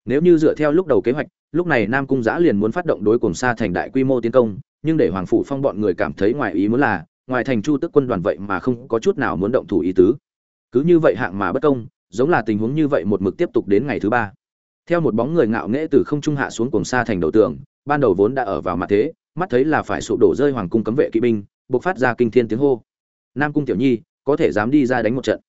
S1: nếu như dựa theo lúc đầu kế hoạch, lúc này nam cung giã liền muốn phát động đối cùng xa thành đại quy mô tiến công, nhưng để hoàng phủ phong bọn người cảm thấy ngoài ý muốn là, ngoài thành chu tức quân đoàn vậy mà không có chút nào muốn động thủ ý tứ. Cứ như vậy hạng mà bất công, giống là tình huống như vậy một mực tiếp tục đến ngày thứ ba. Theo một bóng người ngạo nghễ từ không trung hạ xuống cùng xa thành đầu tường, ban đầu vốn đã ở vào mặt thế, mắt thấy là phải sụp đổ rơi hoàng cung cấm vệ kỵ binh buộc phát ra kinh thiên tiếng hô. Nam cung tiểu nhi, có thể dám đi ra đánh một trận.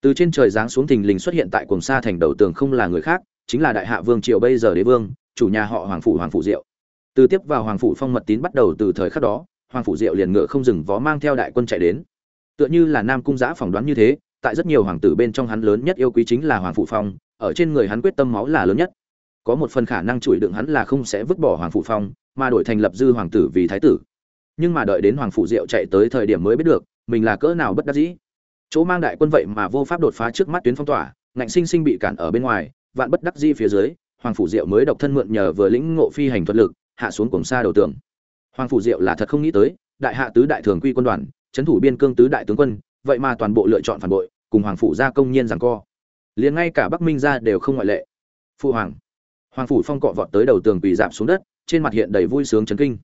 S1: Từ trên trời giáng xuống thình lình xuất hiện tại cùng xa thành đầu tường không là người khác chính là đại hạ vương triều bây giờ đế vương, chủ nhà họ hoàng phủ hoàng phủ diệu. Từ tiếp vào hoàng phủ phong mật tín bắt đầu từ thời khắc đó, hoàng phủ diệu liền ngựa không dừng vó mang theo đại quân chạy đến. Tựa như là nam cung giã phỏng đoán như thế, tại rất nhiều hoàng tử bên trong hắn lớn nhất yêu quý chính là hoàng phủ phong, ở trên người hắn quyết tâm máu là lớn nhất. Có một phần khả năng chửi đựng hắn là không sẽ vứt bỏ hoàng phủ phong, mà đổi thành lập dư hoàng tử vì thái tử. Nhưng mà đợi đến hoàng phủ diệu chạy tới thời điểm mới biết được, mình là cỡ nào bất đắc dĩ. Chỗ mang đại quân vậy mà vô pháp đột phá trước mắt tuyến phong tỏa, ngạnh sinh sinh bị cản ở bên ngoài vạn bất đắc di phía dưới, hoàng phủ diệu mới độc thân mượn nhờ vừa lĩnh ngộ phi hành thuật lực, hạ xuống cổng xa đầu tường. Hoàng phủ diệu là thật không nghĩ tới, đại hạ tứ đại thường quy quân đoàn trấn thủ biên cương tứ đại tướng quân, vậy mà toàn bộ lựa chọn phản bội, cùng hoàng phủ gia công nhiên rằng co. Liền ngay cả bắc minh gia đều không ngoại lệ. Phụ hoàng. Hoàng phủ phong cọ vọt tới đầu tường quỳ dạp xuống đất, trên mặt hiện đầy vui sướng chấn kinh.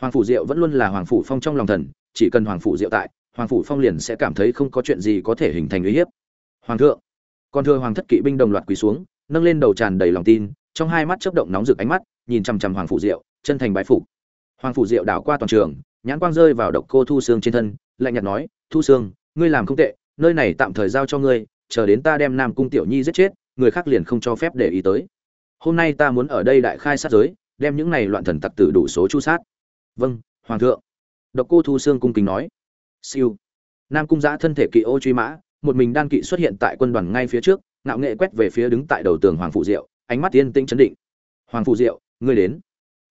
S1: Hoàng phủ diệu vẫn luôn là hoàng phủ phong trong lòng thần, chỉ cần hoàng phủ diệu tại, hoàng phủ phong liền sẽ cảm thấy không có chuyện gì có thể hình thành uy hiếp. Hoàng thượng. Còn thưa hoàng thất kỵ binh đồng loạt quỳ xuống nâng lên đầu tràn đầy lòng tin, trong hai mắt chớp động nóng rực ánh mắt, nhìn chằm chằm hoàng phủ diệu, chân thành bái phục. Hoàng phủ diệu đảo qua toàn trường, nhãn quang rơi vào độc cô thu xương trên thân, lạnh nhạt nói, thu xương ngươi làm không tệ, nơi này tạm thời giao cho ngươi, chờ đến ta đem nam cung tiểu nhi giết chết, người khác liền không cho phép để ý tới. Hôm nay ta muốn ở đây đại khai sát giới, đem những này loạn thần tặc tử đủ số chu sát. Vâng hoàng thượng. Độc cô thu xương cung kính nói. Siêu. Nam cung giã thân thể kỵ ô truy mã, một mình đan kỵ xuất hiện tại quân đoàn ngay phía trước ngạo nghệ quét về phía đứng tại đầu tường hoàng phụ diệu, ánh mắt tiên tĩnh chấn định. Hoàng phụ diệu, ngươi đến.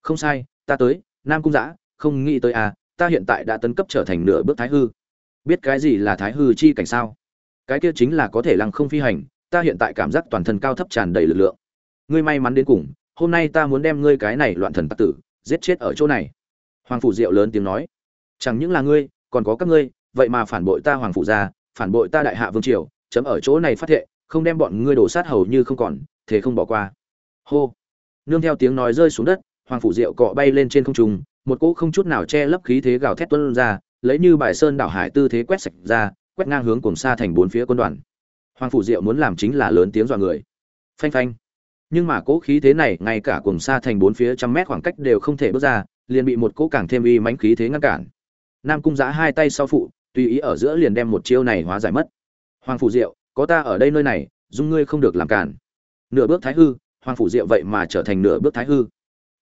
S1: Không sai, ta tới, nam cung giã không nghĩ tới à ta hiện tại đã tấn cấp trở thành nửa bước thái hư. Biết cái gì là thái hư chi cảnh sao? Cái kia chính là có thể lăng không phi hành, ta hiện tại cảm giác toàn thân cao thấp tràn đầy lực lượng. Ngươi may mắn đến cùng, hôm nay ta muốn đem ngươi cái này loạn thần tặc tử, giết chết ở chỗ này. Hoàng phủ diệu lớn tiếng nói. Chẳng những là ngươi, còn có các ngươi, vậy mà phản bội ta hoàng phủ gia, phản bội ta đại hạ vương triều, chấm ở chỗ này phát thệ không đem bọn ngươi đổ sát hầu như không còn thế không bỏ qua. Hô. Nương theo tiếng nói rơi xuống đất, hoàng phủ diệu cọ bay lên trên không trung, một cỗ không chút nào che lấp khí thế gào thét tuân ra, lấy như bài sơn đảo hải tư thế quét sạch ra, quét ngang hướng cùng xa thành bốn phía quân đoàn. Hoàng phủ diệu muốn làm chính là lớn tiếng dọa người. Phanh phanh. Nhưng mà cỗ khí thế này, ngay cả cùng xa thành bốn phía trăm mét khoảng cách đều không thể bước ra, liền bị một cỗ càng thêm uy mãnh khí thế ngăn cản. Nam cung giã hai tay sau phụ, tùy ý ở giữa liền đem một chiêu này hóa giải mất. Hoàng phủ diệu có ta ở đây nơi này, dung ngươi không được làm cản. Nửa bước thái hư, hoàng phủ diệu vậy mà trở thành nửa bước thái hư.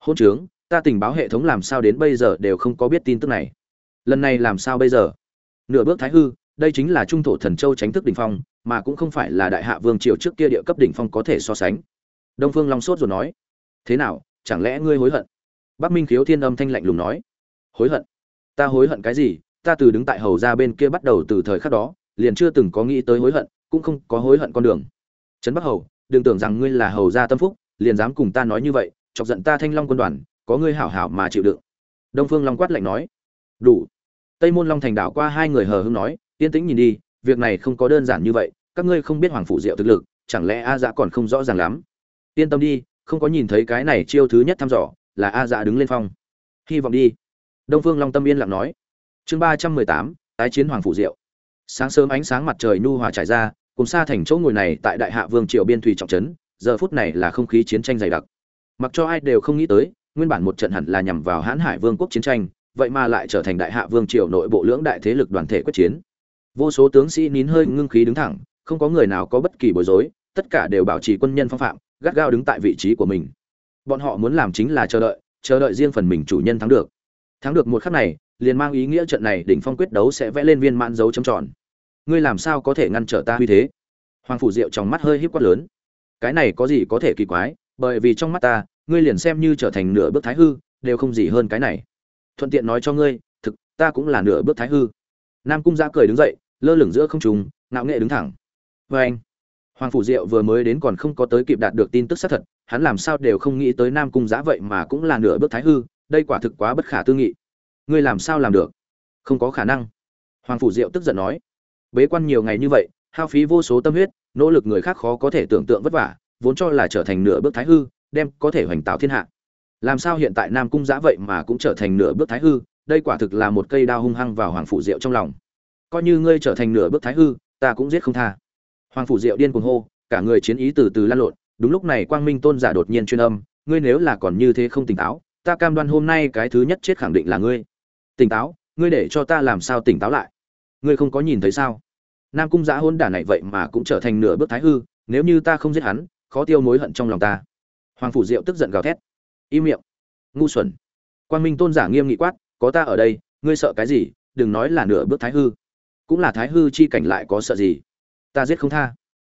S1: Hôn trướng, ta tình báo hệ thống làm sao đến bây giờ đều không có biết tin tức này. Lần này làm sao bây giờ? Nửa bước thái hư, đây chính là trung thổ thần châu tránh thức đỉnh phong, mà cũng không phải là đại hạ vương triều trước kia địa cấp đỉnh phong có thể so sánh. Đông phương long sốt rồi nói. Thế nào, chẳng lẽ ngươi hối hận? Bắc minh khiếu thiên âm thanh lạnh lùng nói. Hối hận? Ta hối hận cái gì? Ta từ đứng tại hầu ra bên kia bắt đầu từ thời khắc đó, liền chưa từng có nghĩ tới hối hận cũng không có hối hận con đường. Trấn bắc hầu, đừng tưởng rằng ngươi là hầu gia tâm phúc, liền dám cùng ta nói như vậy, chọc giận ta thanh long quân đoàn, có ngươi hảo hảo mà chịu đựng. Đông phương long quát lạnh nói. Đủ. Tây môn long thành đảo qua hai người hờ hưng nói, yên tĩnh nhìn đi, việc này không có đơn giản như vậy, các ngươi không biết hoàng phủ diệu thực lực, chẳng lẽ a dã còn không rõ ràng lắm? Yên tâm đi, không có nhìn thấy cái này chiêu thứ nhất thăm dò, là a dã đứng lên phong. Hy vọng đi. Đông phương long tâm yên lặng nói. Chương ba trăm mười tám, tái chiến hoàng phủ diệu. Sáng sớm ánh sáng mặt trời nhu hòa trải ra cùng xa thành chỗ ngồi này tại đại hạ vương triều biên thủy trọng trấn, giờ phút này là không khí chiến tranh dày đặc. Mặc cho ai đều không nghĩ tới, nguyên bản một trận hẳn là nhằm vào hãn hải vương quốc chiến tranh, vậy mà lại trở thành đại hạ vương triều nội bộ lưỡng đại thế lực đoàn thể quyết chiến. Vô số tướng sĩ nín hơi ngưng khí đứng thẳng, không có người nào có bất kỳ bối rối, tất cả đều bảo trì quân nhân phong phạm, gắt gao đứng tại vị trí của mình. Bọn họ muốn làm chính là chờ đợi chờ đợi riêng phần mình chủ nhân thắng được. Thắng được một khắc này, liền mang ý nghĩa trận này đỉnh phong quyết đấu sẽ vẽ lên viên mãn dấu chấm tròn ngươi làm sao có thể ngăn trở ta huy thế? Hoàng phủ diệu trong mắt hơi híp quát lớn. Cái này có gì có thể kỳ quái, bởi vì trong mắt ta, ngươi liền xem như trở thành nửa bước thái hư, đều không gì hơn cái này. Thuận tiện nói cho ngươi, thực, ta cũng là nửa bước thái hư. Nam cung giã cười đứng dậy, lơ lửng giữa không trùng ngạo nghệ đứng thẳng. Vê anh, hoàng phủ diệu vừa mới đến còn không có tới kịp đạt được tin tức xác thật, hắn làm sao đều không nghĩ tới nam cung giã vậy mà cũng là nửa bước thái hư, đây quả thực quá bất khả tư nghị. Ngươi làm sao làm được? Không có khả năng. Hoàng phủ diệu tức giận nói bế quan nhiều ngày như vậy, hao phí vô số tâm huyết, nỗ lực người khác khó có thể tưởng tượng vất vả, vốn cho là trở thành nửa bước thái hư, đem có thể hoành tạo thiên hạ. Làm sao hiện tại nam cung giã vậy mà cũng trở thành nửa bước thái hư, đây quả thực là một cây đao hung hăng vào hoàng phủ diệu trong lòng. Coi như ngươi trở thành nửa bước thái hư, ta cũng giết không tha. Hoàng phủ diệu điên cuồng hô, cả người chiến ý từ từ lan lộn, đúng lúc này quang minh tôn giả đột nhiên chuyên âm, ngươi nếu là còn như thế không tỉnh táo, ta cam đoan hôm nay cái thứ nhất chết khẳng định là ngươi. Tỉnh táo, ngươi để cho ta làm sao tỉnh táo lại? Ngươi không có nhìn thấy sao? Nam cung giã hôn đả này vậy mà cũng trở thành nửa bước thái hư, nếu như ta không giết hắn, khó tiêu mối hận trong lòng ta. Hoàng phủ diệu tức giận gào thét. Im miệng. Ngu xuẩn. Quan minh tôn giả nghiêm nghị quát, có ta ở đây, ngươi sợ cái gì, đừng nói là nửa bước thái hư. Cũng là thái hư chi cảnh lại có sợ gì? Ta giết không tha.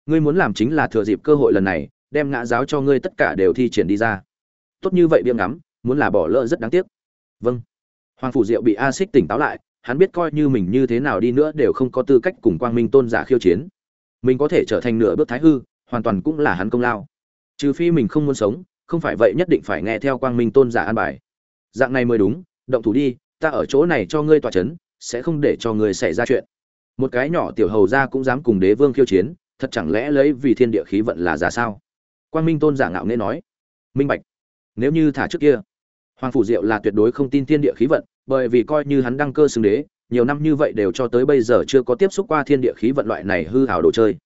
S1: Ngươi muốn làm chính là thừa dịp cơ hội lần này, đem ngã giáo cho ngươi tất cả đều thi triển đi ra. Tốt như vậy biếng ngắm, muốn là bỏ lỡ rất đáng tiếc. Vâng. Hoàng phủ diệu bị a xích tỉnh táo lại hắn biết coi như mình như thế nào đi nữa đều không có tư cách cùng quang minh tôn giả khiêu chiến. Mình có thể trở thành nửa bước thái hư, hoàn toàn cũng là hắn công lao. Trừ phi mình không muốn sống, không phải vậy nhất định phải nghe theo quang minh tôn giả an bài. Dạng này mới đúng, động thủ đi, ta ở chỗ này cho ngươi tòa c h ấ n sẽ không để cho ngươi xảy ra chuyện. Một cái nhỏ tiểu hầu ra cũng dám cùng đế vương khiêu chiến, thật chẳng lẽ lấy vì thiên địa khí vận là giả sao? Quang minh tôn giả ngạo nghễ nói. Minh bạch, nếu như thả trước kia, hoàng phủ diệu là tuyệt đối không tin thiên địa khí vận bởi vì coi như hắn đăng cơ xưng đế, nhiều năm như vậy đều cho tới bây giờ chưa có tiếp xúc qua thiên địa khí vận loại này hư hào đồ chơi.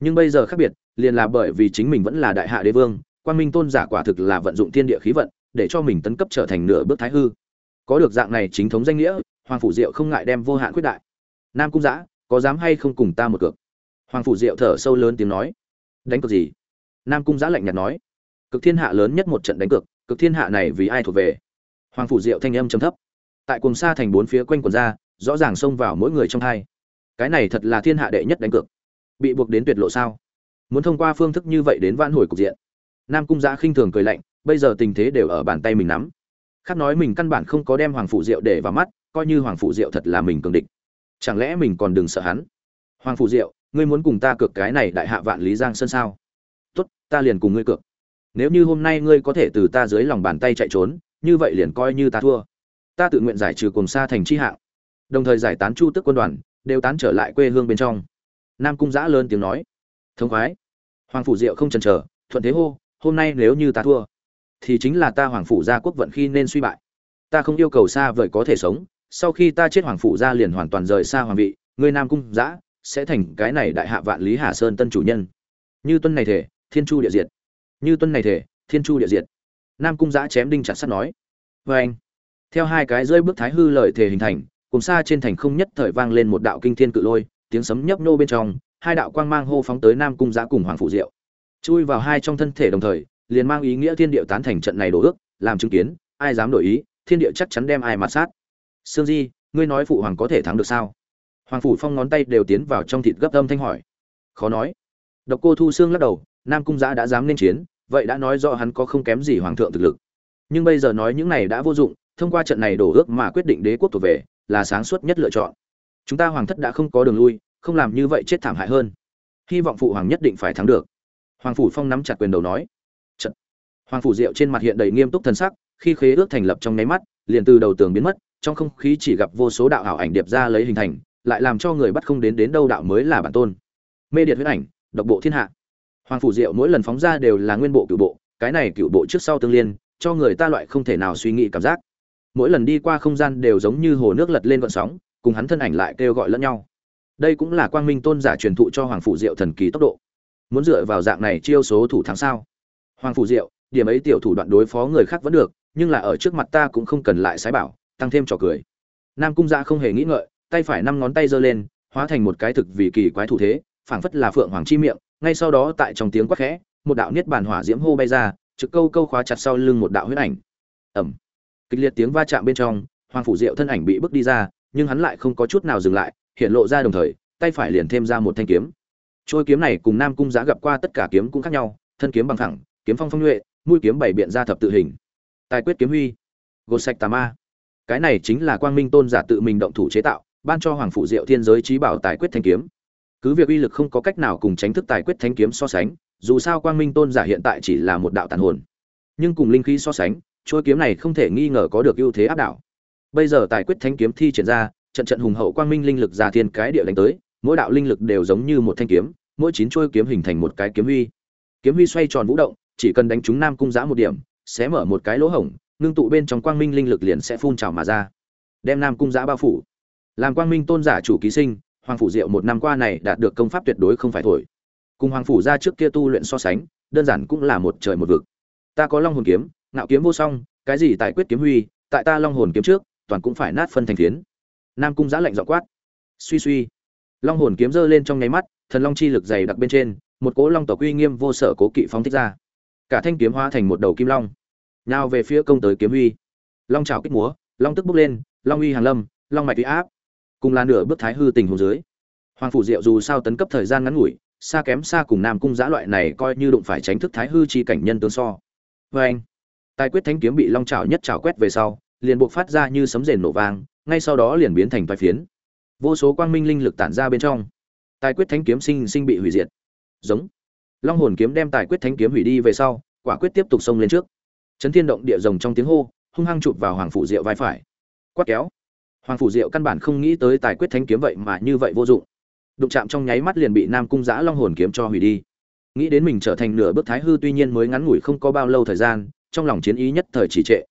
S1: Nhưng bây giờ khác biệt, liền là bởi vì chính mình vẫn là đại hạ đế vương quan minh tôn giả quả thực là vận dụng thiên địa khí vận, để cho mình tấn cấp trở thành nửa bước thái hư. Có được dạng này chính thống danh nghĩa, hoàng phủ diệu không ngại đem vô hạn quyết đại. Nam cung giã có dám hay không cùng ta một cược? Hoàng phủ diệu thở sâu lớn tiếng nói. Đánh cược gì? Nam cung giã lạnh nhạt nói. Cực thiên hạ lớn nhất một trận đánh cược, cực thiên hạ này vì ai thuộc về? Hoàng phủ diệu thanh âm trầm thấp tại cùng xa thành bốn phía quanh quần ra, rõ ràng xông vào mỗi người trong hai. Cái này thật là thiên hạ đệ nhất đánh cược. Bị buộc đến tuyệt lộ sao? Muốn thông qua phương thức như vậy đến vãn hồi cục diện. Nam cung giã khinh thường cười lạnh, bây giờ tình thế đều ở bàn tay mình nắm. Khác nói mình căn bản không có đem hoàng phụ diệu để vào mắt, coi như hoàng phụ diệu thật là mình cường địch. Chẳng lẽ mình còn đừng sợ hắn? Hoàng phụ diệu, ngươi muốn cùng ta cược cái này đại hạ vạn lý giang sơn sao? Tốt, ta liền cùng ngươi cược. Nếu như hôm nay ngươi có thể từ ta dưới lòng bàn tay chạy trốn, như vậy liền coi như ta thua ta tự nguyện giải trừ cùng xa thành chi hạng. Đồng thời giải tán chu tức quân đoàn, đều tán trở lại quê hương bên trong. Nam cung giã lớn tiếng nói. Thống khoái. Hoàng phủ diệu không chần chờ, thuận thế hô, hôm nay nếu như ta thua, thì chính là ta hoàng phủ gia quốc vận khi nên suy bại. Ta không yêu cầu xa vời có thể sống, sau khi ta chết hoàng phủ gia liền hoàn toàn rời xa hoàng vị người nam cung giã sẽ thành cái này đại hạ vạn lý hà sơn tân chủ nhân. Như tuân này thể, thiên chu địa diệt. Như tuân này thể, thiên chu địa diệt. Nam cung giã chém đinh chặt sắt nói. Vê anh theo hai cái rơi bước thái hư lợi thể hình thành, cùng xa trên thành không nhất thời vang lên một đạo kinh thiên cự lôi, tiếng sấm nhấp nô bên trong, hai đạo quang mang hô phóng tới nam cung giã cùng hoàng phụ diệu. Chui vào hai trong thân thể đồng thời, liền mang ý nghĩa thiên địa tán thành trận này đổ ước, làm chứng kiến, ai dám đổi ý, thiên địa chắc chắn đem ai mà sát. Sương di, ngươi nói phụ hoàng có thể thắng được sao? Hoàng phủ phong ngón tay đều tiến vào trong thịt gấp âm thanh hỏi. Khó nói. Độc cô thu xương lắc đầu, nam cung giã đã dám nên chiến, vậy đã nói rõ hắn có không kém gì hoàng thượng thực lực. Nhưng bây giờ nói những này đã vô dụng thông qua trận này đổ ước mà quyết định đế quốc thuộc về, là sáng suốt nhất lựa chọn. Chúng ta hoàng thất đã không có đường lui, không làm như vậy chết thảm hại hơn. Hy vọng phụ hoàng nhất định phải thắng được. Hoàng phủ phong nắm chặt quyền đầu nói. Trận. hoàng phủ diệu trên mặt hiện đầy nghiêm túc thần sắc, khi khế ước thành lập trong nháy mắt, liền từ đầu tường biến mất, trong không khí chỉ gặp vô số đạo ảo ảnh điệp ra lấy hình thành, lại làm cho người bắt không đến đến đâu đạo mới là bản tôn. Mê điện huyết ảnh, độc bộ thiên hạ. Hoàng phủ diệu mỗi lần phóng ra đều là nguyên bộ cựu bộ, cái này cựu bộ trước sau tương liên, cho người ta loại không thể nào suy nghĩ cảm giác mỗi lần đi qua không gian đều giống như hồ nước lật lên gọn sóng, cùng hắn thân ảnh lại kêu gọi lẫn nhau. Đây cũng là quang minh tôn giả truyền thụ cho hoàng phủ diệu thần kỳ tốc độ. Muốn dựa vào dạng này chiêu số thủ thắng sao? Hoàng phủ diệu, điểm ấy tiểu thủ đoạn đối phó người khác vẫn được, nhưng là ở trước mặt ta cũng không cần lại sái bảo, tăng thêm trò cười. Nam cung dạ không hề nghĩ ngợi, tay phải năm ngón tay giơ lên, hóa thành một cái thực vì kỳ quái thủ thế, phảng phất là phượng hoàng chi miệng, ngay sau đó tại trong tiếng quát khẽ, một đạo niết bàn hỏa diễm hô bay ra, trực câu câu khóa chặt sau lưng một đạo huyết ảnh. Ẩm kịch liệt tiếng va chạm bên trong, hoàng phủ diệu thân ảnh bị bước đi ra, nhưng hắn lại không có chút nào dừng lại, hiện lộ ra đồng thời, tay phải liền thêm ra một thanh kiếm. Trôi kiếm này cùng nam cung giá gặp qua tất cả kiếm cũng khác nhau, thân kiếm bằng thẳng kiếm phong phong nhuệ, mũi kiếm bảy biện ra thập tự hình. Tài quyết kiếm huy, gột sạch tà ma. Cái này chính là quang minh tôn giả tự mình động thủ chế tạo, ban cho hoàng phủ diệu thiên giới trí bảo tài quyết thanh kiếm. Cứ việc uy lực không có cách nào cùng tránh thức tài quyết thanh kiếm so sánh, dù sao quang minh tôn giả hiện tại chỉ là một đạo tàn hồn. Nhưng cùng linh khí so sánh chuôi kiếm này không thể nghi ngờ có được ưu thế áp đảo. Bây giờ tài quyết thanh kiếm thi triển ra, trận trận hùng hậu quang minh linh lực ra thiên cái địa đánh tới, mỗi đạo linh lực đều giống như một thanh kiếm, mỗi chín chuôi kiếm hình thành một cái kiếm huy. Kiếm huy xoay tròn vũ động, chỉ cần đánh trúng nam cung giã một điểm, sẽ mở một cái lỗ hổng, ngưng tụ bên trong quang minh linh lực liền sẽ phun trào mà ra. Đem nam cung giã bao phủ. Làm quang minh tôn giả chủ ký sinh, hoàng phủ diệu một năm qua này đạt được công pháp tuyệt đối không phải thổi. Cùng hoàng phủ ra trước kia tu luyện so sánh, đơn giản cũng là một trời một vực. Ta có long hồn kiếm ngạo kiếm vô song, cái gì tài quyết kiếm huy, tại ta long hồn kiếm trước, toàn cũng phải nát phân thành phiến. Nam cung giã lạnh dọ quát. Suy suy. Long hồn kiếm giơ lên trong nháy mắt, thần long chi lực dày đặc bên trên, một cỗ long tộc uy nghiêm vô sở cố kỵ phóng thích ra. Cả thanh kiếm hóa thành một đầu kim long. Nào về phía công tới kiếm huy. Long trào kích múa, long tức bốc lên, long uy hàng lâm, long mạch uy áp. Cùng là nửa bước thái hư tình hồ dưới. Hoàng phủ diệu dù sao tấn cấp thời gian ngắn ngủi, xa kém xa cùng nam cung giã loại này coi như đụng phải tránh thức thái hư chi cảnh nhân tướng so. Vê anh tài quyết thánh kiếm bị long trào nhất trào quét về sau, liền buộc phát ra như sấm rền nổ vang, ngay sau đó liền biến thành vài phiến. Vô số quang minh linh lực tản ra bên trong. Tài quyết thánh kiếm sinh sinh bị hủy diệt. Giống. Long hồn kiếm đem tài quyết thánh kiếm hủy đi về sau, quả quyết tiếp tục xông lên trước. Chấn thiên động địa rồng trong tiếng hô, hung hăng chụp vào hoàng phủ diệu vai phải. Quát kéo. Hoàng phủ diệu căn bản không nghĩ tới tài quyết thánh kiếm vậy mà như vậy vô dụng. Đụng chạm trong nháy mắt liền bị nam cung giã long hồn kiếm cho hủy đi. Nghĩ đến mình trở thành nửa bước thái hư tuy nhiên mới ngắn ngủi không có bao lâu thời gian trong lòng chiến ý nhất thời chỉ trệ.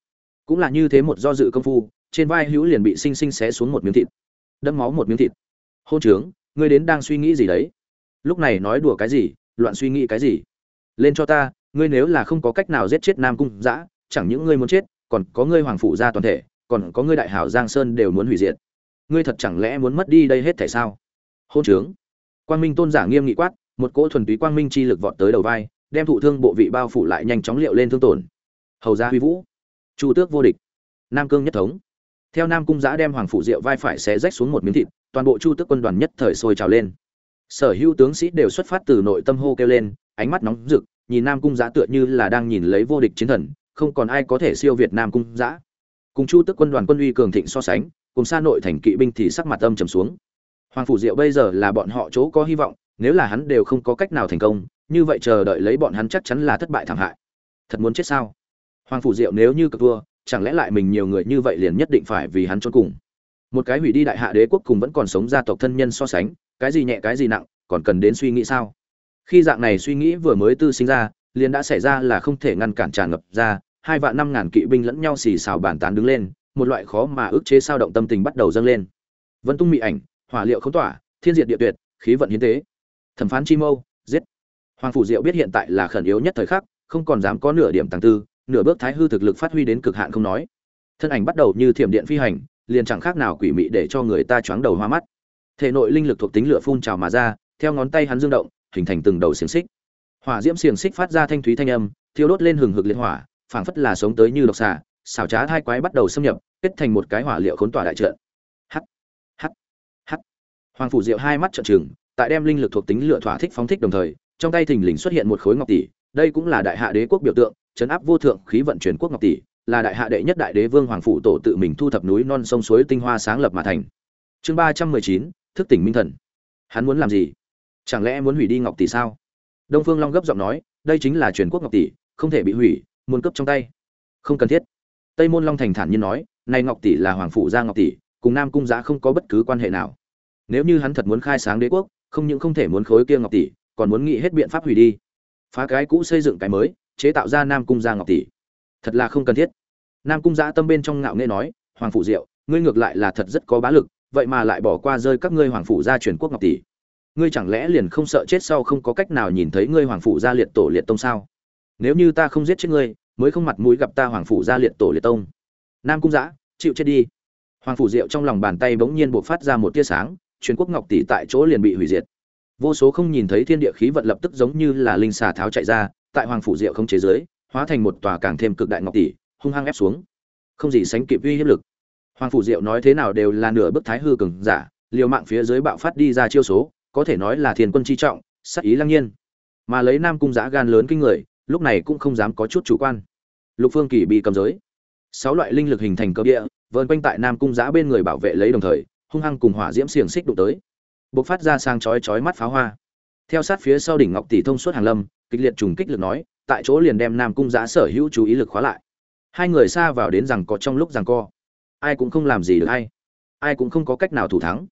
S1: Cũng là như thế một do dự công phu, trên vai hữu liền bị sinh sinh xé xuống một miếng thịt. Đâm máu một miếng thịt. Hôn trướng, ngươi đến đang suy nghĩ gì đấy? Lúc này nói đùa cái gì, loạn suy nghĩ cái gì? Lên cho ta, ngươi nếu là không có cách nào giết chết nam cung giã chẳng những ngươi muốn chết, còn có ngươi hoàng phụ gia toàn thể, còn có ngươi đại hảo giang sơn đều muốn hủy diệt. Ngươi thật chẳng lẽ muốn mất đi đây hết thể sao? Hôn trướng. Quang minh tôn giả nghiêm nghị quát, một cỗ thuần túy quang minh chi lực vọt tới đầu vai, đem thụ thương bộ vị bao phủ lại nhanh chóng liệu lên thương tổn hầu gia huy vũ, chu tước vô địch, nam cương nhất thống. Theo nam cung giã đem hoàng phủ diệu vai phải xé rách xuống một miếng thịt, toàn bộ chu tước quân đoàn nhất thời sôi trào lên. Sở hữu tướng sĩ đều xuất phát từ nội tâm hô kêu lên, ánh mắt nóng rực, nhìn nam cung giã tựa như là đang nhìn lấy vô địch chiến thần, không còn ai có thể siêu việt nam cung giã. Cùng chu tước quân đoàn quân uy cường thịnh so sánh, cùng xa nội thành kỵ binh thì sắc mặt âm trầm xuống. Hoàng phủ diệu bây giờ là bọn họ chỗ có hy vọng, nếu là hắn đều không có cách nào thành công, như vậy chờ đợi lấy bọn hắn chắc chắn là thất bại thảm hại. Thật muốn chết sao? Hoàng phủ diệu nếu như cực thua, chẳng lẽ lại mình nhiều người như vậy liền nhất định phải vì hắn trốn cùng? Một cái hủy đi đại hạ đế quốc cùng vẫn còn sống gia tộc thân nhân so sánh, cái gì nhẹ cái gì nặng, còn cần đến suy nghĩ sao? Khi dạng này suy nghĩ vừa mới tư sinh ra, liền đã xảy ra là không thể ngăn cản tràn ngập ra, hai vạn năm ngàn kỵ binh lẫn nhau xì xào bàn tán đứng lên, một loại khó mà ức chế sao động tâm tình bắt đầu dâng lên. Vân tung mị ảnh, hỏa liệu không tỏa, thiên diệt địa tuyệt, khí vận hiến tế. Thẩm phán chi mâu, giết. Hoàng phủ diệu biết hiện tại là khẩn yếu nhất thời khắc, không còn dám có nửa điểm tăng tư nửa bước thái hư thực lực phát huy đến cực hạn không nói. Thân ảnh bắt đầu như thiểm điện phi hành, liền chẳng khác nào quỷ mị để cho người ta choáng đầu hoa mắt. Thể nội linh lực thuộc tính lửa phun trào mà ra, theo ngón tay hắn dương động, hình thành từng đầu xiềng xích. Hỏa diễm xiềng xích phát ra thanh thúy thanh âm, thiêu đốt lên hừng hực liệt hỏa, phảng phất là sống tới như độc xà, xảo trá thai quái bắt đầu xâm nhập, kết thành một cái hỏa liệu khốn tỏa đại trận. Hắt hắt hắt. Hoàng phủ diệu hai mắt trợn trừng, tại đem linh lực thuộc tính lửa thỏa thích phóng thích đồng thời, trong tay thình lình xuất hiện một khối ngọc tỷ, đây cũng là đại hạ đế quốc biểu tượng chấn áp vô thượng khí vận chuyển quốc ngọc tỷ, là đại hạ đệ nhất đại đế vương hoàng phụ tổ tự mình thu thập núi non sông suối tinh hoa sáng lập mà thành. Chương ba trăm mười chín, thức tỉnh minh thần. Hắn muốn làm gì? Chẳng lẽ muốn hủy đi ngọc tỷ sao? Đông phương long gấp giọng nói, đây chính là truyền quốc ngọc tỷ, không thể bị hủy, muốn cấp trong tay. Không cần thiết. Tây môn long thành thản nhiên nói nay ngọc tỷ là hoàng phụ gia ngọc tỷ, cùng nam cung giá không có bất cứ quan hệ nào. Nếu như hắn thật muốn khai sáng đế quốc, không những không thể muốn khối kia ngọc tỷ, còn muốn nghĩ hết biện pháp hủy đi. Phá cái cũ xây dựng cái mới chế tạo ra nam cung gia ngọc tỷ. Thật là không cần thiết. Nam cung giã tâm bên trong ngạo nghễ nói, hoàng phủ diệu, ngươi ngược lại là thật rất có bá lực, vậy mà lại bỏ qua rơi các ngươi hoàng phủ gia truyền quốc ngọc tỷ. Ngươi chẳng lẽ liền không sợ chết sau không có cách nào nhìn thấy ngươi hoàng phủ gia liệt tổ liệt tông sao? Nếu như ta không giết chết ngươi, mới không mặt mũi gặp ta hoàng phủ gia liệt tổ liệt tông. Nam cung giã chịu chết đi. Hoàng phủ diệu trong lòng bàn tay bỗng nhiên buộc phát ra một tia sáng, truyền quốc ngọc tỷ tại chỗ liền bị hủy diệt. Vô số không nhìn thấy thiên địa khí vận lập tức giống như là linh xà tháo chạy ra tại hoàng phủ diệu không chế giới, hóa thành một tòa càng thêm cực đại ngọc tỷ, hung hăng ép xuống. Không gì sánh kịp uy hiếp lực. Hoàng phủ diệu nói thế nào đều là nửa bức thái hư cường giả, liều mạng phía dưới bạo phát đi ra chiêu số, có thể nói là thiên quân chi trọng sắc ý lăng nhiên. Mà lấy nam cung giã gan lớn kinh người, lúc này cũng không dám có chút chủ quan. Lục phương kỳ bị cầm giới. Sáu loại linh lực hình thành cơ địa, vờn quanh tại nam cung giã bên người bảo vệ lấy đồng thời, hung hăng cùng hỏa diễm xiềng xích đụng tới. Bộc phát ra sang chói chói mắt pháo hoa theo sát phía sau đỉnh ngọc tỷ thông suốt hàng lâm, kịch liệt trùng kích lực nói, tại chỗ liền đem nam cung giã sở hữu chú ý lực khóa lại. Hai người xa vào đến rằng có trong lúc rằng co. Ai cũng không làm gì được ai. Ai cũng không có cách nào thủ thắng.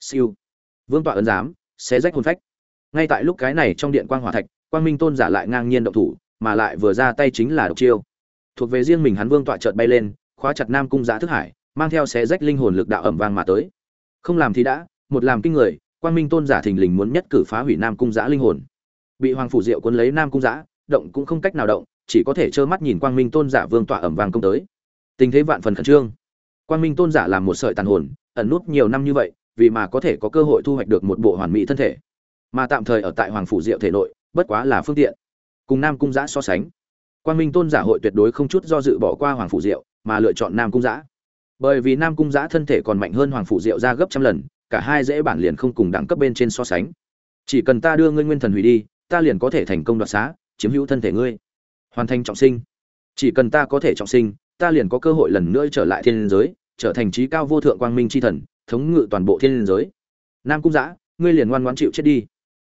S1: Siêu. Vương tọa ấn giám, xé rách hồn phách. Ngay tại lúc cái này trong điện quang hòa thạch, quang minh tôn giả lại ngang nhiên động thủ, mà lại vừa ra tay chính là độc chiêu. Thuộc về riêng mình hắn vương tọa chợt bay lên, khóa chặt nam cung giã thức hải, mang theo xé rách linh hồn lực đạo ẩm vang mà tới. Không làm thì đã, một làm kinh người quang minh tôn giả thình lình muốn nhất cử phá hủy nam cung giã linh hồn. Bị hoàng phủ diệu quân lấy nam cung giã, động cũng không cách nào động, chỉ có thể trơ mắt nhìn quang minh tôn giả vương tọa ẩm vàng công tới. Tình thế vạn phần khẩn trương. Quang minh tôn giả làm một sợi tàn hồn, ẩn nút nhiều năm như vậy, vì mà có thể có cơ hội thu hoạch được một bộ hoàn mỹ thân thể. Mà tạm thời ở tại hoàng phủ diệu thể nội, bất quá là phương tiện. Cùng nam cung giã so sánh, quang minh tôn giả hội tuyệt đối không chút do dự bỏ qua hoàng phủ diệu, mà lựa chọn nam cung giã. Bởi vì nam cung giã thân thể còn mạnh hơn hoàng phủ diệu ra gấp trăm lần cả hai dễ bản liền không cùng đẳng cấp bên trên so sánh. Chỉ cần ta đưa ngươi nguyên thần hủy đi, ta liền có thể thành công đoạt xá, chiếm hữu thân thể ngươi. Hoàn thành trọng sinh. Chỉ cần ta có thể trọng sinh, ta liền có cơ hội lần nữa trở lại thiên giới, trở thành trí cao vô thượng quang minh c h i thần, thống ngự toàn bộ thiên giới. Nam cung giã ngươi liền ngoan ngoan chịu chết đi.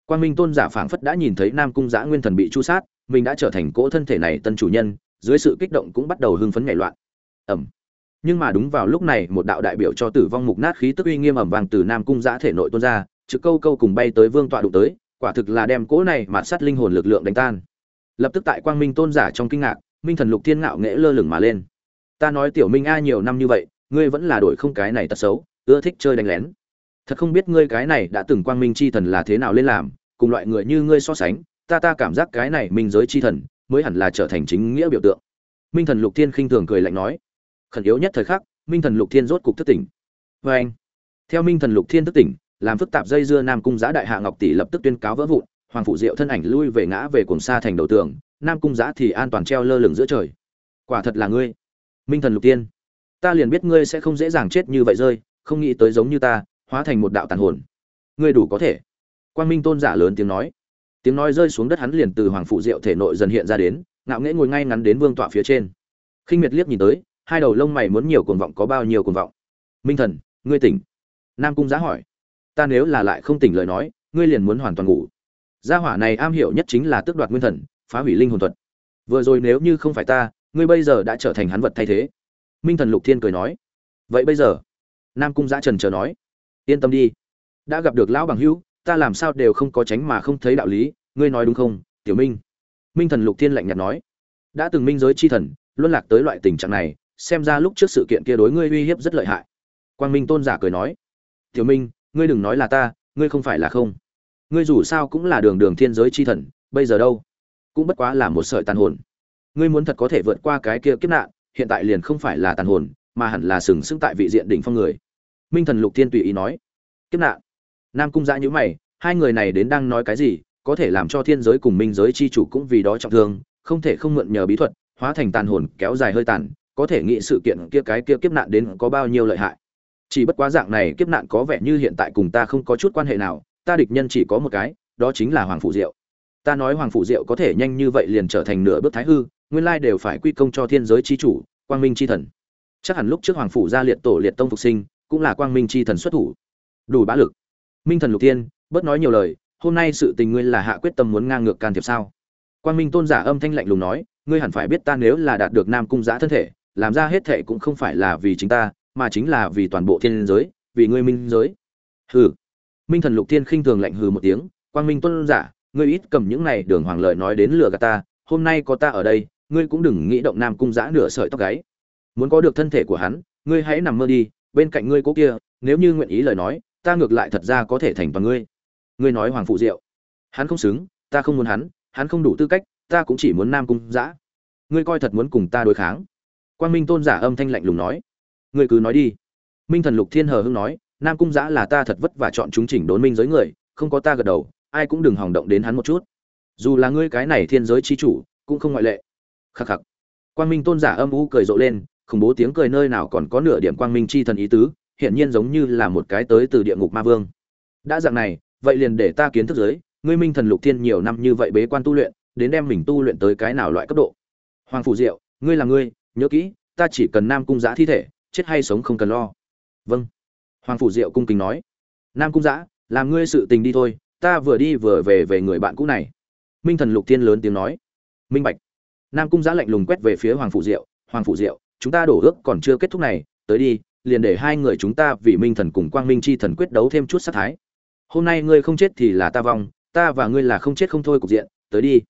S1: Quang minh tôn giả phảng phất đã nhìn thấy nam cung giã nguyên thần bị chu sát, mình đã trở thành cỗ thân thể này tân chủ nhân, dưới sự kích động cũng bắt đầu hưng phấn nhảy loạn. Ẩm nhưng mà đúng vào lúc này, một đạo đại biểu cho tử vong mục nát khí tức uy nghiêm ẩm vàng từ nam cung giã thể nội tuôn ra chữ câu câu cùng bay tới vương tọa đụng tới, quả thực là đem cỗ này mà sát linh hồn lực lượng đánh tan. Lập tức tại quang minh tôn giả trong kinh ngạc, minh thần lục thiên ngạo nghễ lơ lửng mà lên. Ta nói tiểu minh a nhiều năm như vậy, ngươi vẫn là đổi không cái này tật xấu, ưa thích chơi đánh lén. Thật không biết ngươi cái này đã từng quang minh chi thần là thế nào lên làm, cùng loại người như ngươi so sánh, ta ta cảm giác cái này minh giới chi thần mới hẳn là trở thành chính nghĩa biểu tượng. Minh thần lục thiên khinh thường cười lạnh nói khẩn yếu nhất thời khắc, minh thần lục thiên rốt cục thức tỉnh. Vê anh, theo minh thần lục thiên thức tỉnh, làm phức tạp dây dưa nam cung giã đại hạ ngọc tỷ lập tức tuyên cáo vỡ vụn, hoàng phụ diệu thân ảnh lui về ngã về cùng xa thành đầu tường, nam cung giã thì an toàn treo lơ lửng giữa trời. Quả thật là ngươi, minh thần lục tiên ta liền biết ngươi sẽ không dễ dàng chết như vậy rơi, không nghĩ tới giống như ta, hóa thành một đạo tàn hồn. Ngươi đủ có thể. Quan minh tôn giả lớn tiếng nói. Tiếng nói rơi xuống đất hắn liền từ hoàng phụ diệu thể nội dần hiện ra đến, ngạo nghễ ngồi ngay ngắn đến vương tọa phía trên. Khinh miệt liếc nhìn tới hai đầu lông mày muốn nhiều cuồng vọng có bao nhiêu cuồng vọng. Minh thần, ngươi tỉnh. Nam cung giá hỏi. Ta nếu là lại không tỉnh lời nói, ngươi liền muốn hoàn toàn ngủ. Gia hỏa này am hiểu nhất chính là tước đoạt nguyên thần, phá hủy linh hồn thuật. Vừa rồi nếu như không phải ta, ngươi bây giờ đã trở thành hắn vật thay thế. Minh thần lục thiên cười nói. Vậy bây giờ? Nam cung giã trần chờ nói. Yên tâm đi. Đã gặp được lão bằng hữu, ta làm sao đều không có tránh mà không thấy đạo lý, ngươi nói đúng không, tiểu minh? Minh thần lục thiên lạnh nhạt nói. Đã từng minh giới chi thần, luân lạc tới loại tình trạng này xem ra lúc trước sự kiện kia đối ngươi uy hiếp rất lợi hại. Quang minh tôn giả cười nói, tiểu minh, ngươi đừng nói là ta, ngươi không phải là không. Ngươi dù sao cũng là đường đường thiên giới chi thần, bây giờ đâu? Cũng bất quá là một sợi tàn hồn. Ngươi muốn thật có thể vượt qua cái kia kiếp nạn, hiện tại liền không phải là tàn hồn, mà hẳn là sừng sững tại vị diện đỉnh phong người. Minh thần lục thiên tùy ý nói, kiếp nạn. Nam cung dạ giã nhữ mày, hai người này đến đang nói cái gì, có thể làm cho thiên giới cùng minh giới chi chủ cũng vì đó trọng thương, không thể không mượn nhờ bí thuật, hóa thành tàn hồn kéo dài hơi tàn có thể nghĩ sự kiện kia cái kia kiếp nạn đến có bao nhiêu lợi hại. Chỉ bất quá dạng này kiếp nạn có vẻ như hiện tại cùng ta không có chút quan hệ nào, ta địch nhân chỉ có một cái, đó chính là hoàng phủ diệu. Ta nói hoàng phủ diệu có thể nhanh như vậy liền trở thành nửa bước thái hư, nguyên lai đều phải quy công cho thiên giới chi chủ, quang minh chi thần. Chắc hẳn lúc trước hoàng phủ gia liệt tổ liệt tông phục sinh, cũng là quang minh chi thần xuất thủ. Đủ bá lực. Minh thần lục tiên bớt nói nhiều lời, hôm nay sự tình ngươi là hạ quyết tâm muốn ngang ngược can thiệp sao? Quang minh tôn giả âm thanh lạnh lùng nói, ngươi hẳn phải biết ta nếu là đạt được nam cung giã thân thể làm ra hết thệ cũng không phải là vì chính ta, mà chính là vì toàn bộ thiên giới, vì ngươi minh giới. Hừ. Minh thần lục thiên khinh thường lạnh hừ một tiếng, quang minh tôn giả, ngươi ít cầm những này đường hoàng lợi nói đến lừa gạt ta, hôm nay có ta ở đây, ngươi cũng đừng nghĩ động nam cung giã nửa sợi tóc gáy. Muốn có được thân thể của hắn, ngươi hãy nằm mơ đi, bên cạnh ngươi cố kia, nếu như nguyện ý lời nói, ta ngược lại thật ra có thể thành toàn ngươi. Ngươi nói hoàng phụ diệu. Hắn không xứng, ta không muốn hắn hắn không đủ tư cách, ta cũng chỉ muốn nam cung giã. Ngươi coi thật muốn cùng ta đối kháng quang minh tôn giả âm thanh lạnh lùng nói, ngươi cứ nói đi. Minh thần lục thiên hờ hưng nói, nam cung giã là ta thật vất và chọn chúng chỉnh đốn minh giới người, không có ta gật đầu, ai cũng đừng hòng động đến hắn một chút. Dù là ngươi cái này thiên giới chi chủ, cũng không ngoại lệ. Khắc khắc. Quang minh tôn giả âm u cười rộ lên, khủng bố tiếng cười nơi nào còn có nửa điểm quang minh chi thần ý tứ hiện nhiên giống như là một cái tới từ địa ngục ma vương. Đã dạng này, vậy liền để ta kiến thức giới, ngươi minh thần lục thiên nhiều năm như vậy bế quan tu luyện, đến đem mình tu luyện tới cái nào loại cấp độ? Hoàng phủ diệu, ngươi là ngươi nhớ kỹ, ta chỉ cần nam cung giã thi thể, chết hay sống không cần lo. Vâng. Hoàng phủ diệu cung kính nói. Nam cung giã, làm ngươi sự tình đi thôi, ta vừa đi vừa về về người bạn cũ này. Minh thần lục thiên lớn tiếng nói. Minh bạch. Nam cung giã lạnh lùng quét về phía hoàng phủ diệu. Hoàng phủ diệu, chúng ta đổ ước còn chưa kết thúc này, tới đi, liền để hai người chúng ta vì minh thần cùng quang minh chi thần quyết đấu thêm chút sát thái. Hôm nay ngươi không chết thì là ta vong, ta và ngươi là không chết không thôi cục diện, tới đi.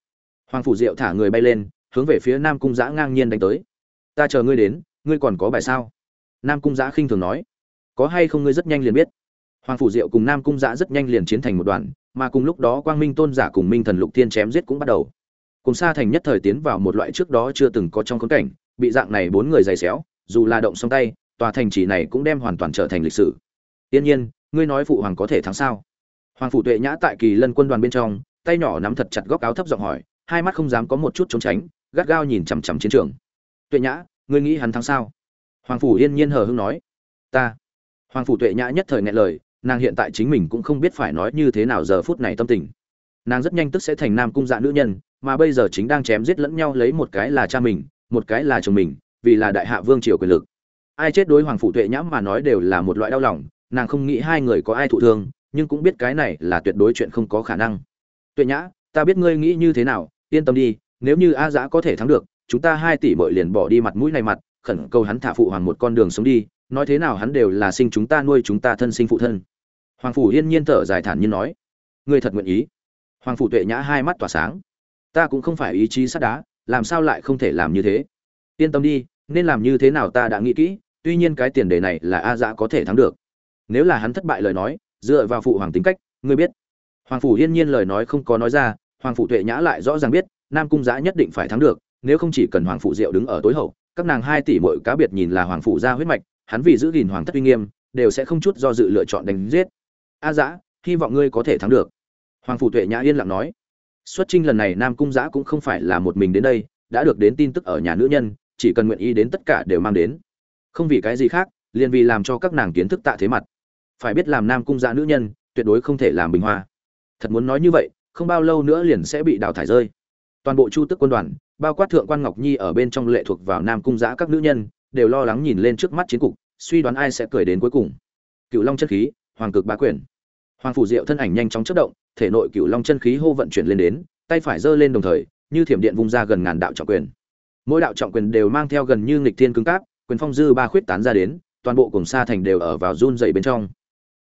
S1: Hoàng phủ diệu thả người bay lên, hướng về phía nam cung giã ngang nhiên đánh tới ta chờ ngươi đến, ngươi còn có bài sao? Nam cung giã khinh thường nói. Có hay không ngươi rất nhanh liền biết? Hoàng phủ diệu cùng nam cung giã rất nhanh liền chiến thành một đoàn, mà cùng lúc đó quang minh tôn giả cùng minh thần lục tiên chém giết cũng bắt đầu. Cùng sa thành nhất thời tiến vào một loại trước đó chưa từng có trong khốn cảnh, bị dạng này bốn người dày xéo, dù là động song tay, tòa thành chỉ này cũng đem hoàn toàn trở thành lịch sử. Tiên nhiên, ngươi nói phụ hoàng có thể thắng sao? Hoàng phủ tuệ nhã tại kỳ lân quân đoàn bên trong, tay nhỏ nắm thật chặt góc áo thấp giọng hỏi, hai mắt không dám có một chút trốn tránh, gắt gao nhìn chằm chằm chiến trường tuệ nhã, ngươi nghĩ hắn thắng sao? Hoàng phủ yên nhiên hờ hưng nói. Ta. Hoàng phủ tuệ nhã nhất thời nghe lời, nàng hiện tại chính mình cũng không biết phải nói như thế nào giờ phút này tâm tình. Nàng rất nhanh tức sẽ thành nam cung dạ nữ nhân, mà bây giờ chính đang chém giết lẫn nhau lấy một cái là cha mình, một cái là chồng mình, vì là đại hạ vương triều quyền lực. Ai chết đối hoàng phủ tuệ nhã mà nói đều là một loại đau lòng, nàng không nghĩ hai người có ai thụ thương, nhưng cũng biết cái này là tuyệt đối chuyện không có khả năng. Tuệ nhã, ta biết ngươi nghĩ như thế nào, yên tâm đi, nếu như a dã có thể thắng được chúng ta hai tỷ mội liền bỏ đi mặt mũi này mặt, khẩn cầu hắn thả phụ hoàng một con đường sống đi, nói thế nào hắn đều là sinh chúng ta nuôi chúng ta thân sinh phụ thân. Hoàng phủ yên nhiên thở dài thản nhiên nói, ngươi thật nguyện ý? Hoàng phủ tuệ nhã hai mắt tỏa sáng. Ta cũng không phải ý chí sắt đá, làm sao lại không thể làm như thế? Yên tâm đi, nên làm như thế nào ta đã nghĩ kỹ, tuy nhiên cái tiền đề này là a dã có thể thắng được. Nếu là hắn thất bại lời nói, dựa vào phụ hoàng tính cách, ngươi biết. Hoàng phủ yên nhiên lời nói không có nói ra, hoàng phủ tuệ nhã lại rõ ràng biết, nam cung giã nhất định phải thắng được nếu không chỉ cần hoàng phủ diệu đứng ở tối hậu, các nàng hai tỷ mỗi cá biệt nhìn là hoàng phủ ra huyết mạch, hắn vì giữ gìn hoàng thất uy nghiêm, đều sẽ không chút do dự lựa chọn đánh giết. A dã, hy vọng ngươi có thể thắng được. Hoàng phủ tuệ nhã yên lặng nói. Xuất trinh lần này nam cung giã cũng không phải là một mình đến đây, đã được đến tin tức ở nhà nữ nhân, chỉ cần nguyện ý đến tất cả đều mang đến. Không vì cái gì khác, liền vì làm cho các nàng kiến thức tạ thế mặt. Phải biết làm nam cung giã nữ nhân, tuyệt đối không thể làm bình hoa. Thật muốn nói như vậy, không bao lâu nữa liền sẽ bị đào thải rơi. Toàn bộ chu tức quân đoàn bao quát thượng quan ngọc nhi ở bên trong lệ thuộc vào nam cung giã các nữ nhân, đều lo lắng nhìn lên trước mắt chiến cục, suy đoán ai sẽ cười đến cuối cùng. Cựu long chân khí, hoàng cực bá quyền. Hoàng phủ diệu thân ảnh nhanh chóng chất động, thể nội cựu long chân khí hô vận chuyển lên đến, tay phải giơ lên đồng thời, như thiểm điện vung ra gần ngàn đạo trọng quyền. Mỗi đạo trọng quyền đều mang theo gần như nghịch thiên cứng cáp, quyền phong dư ba khuyết tán ra đến, toàn bộ cùng sa thành đều ở vào run dày bên trong.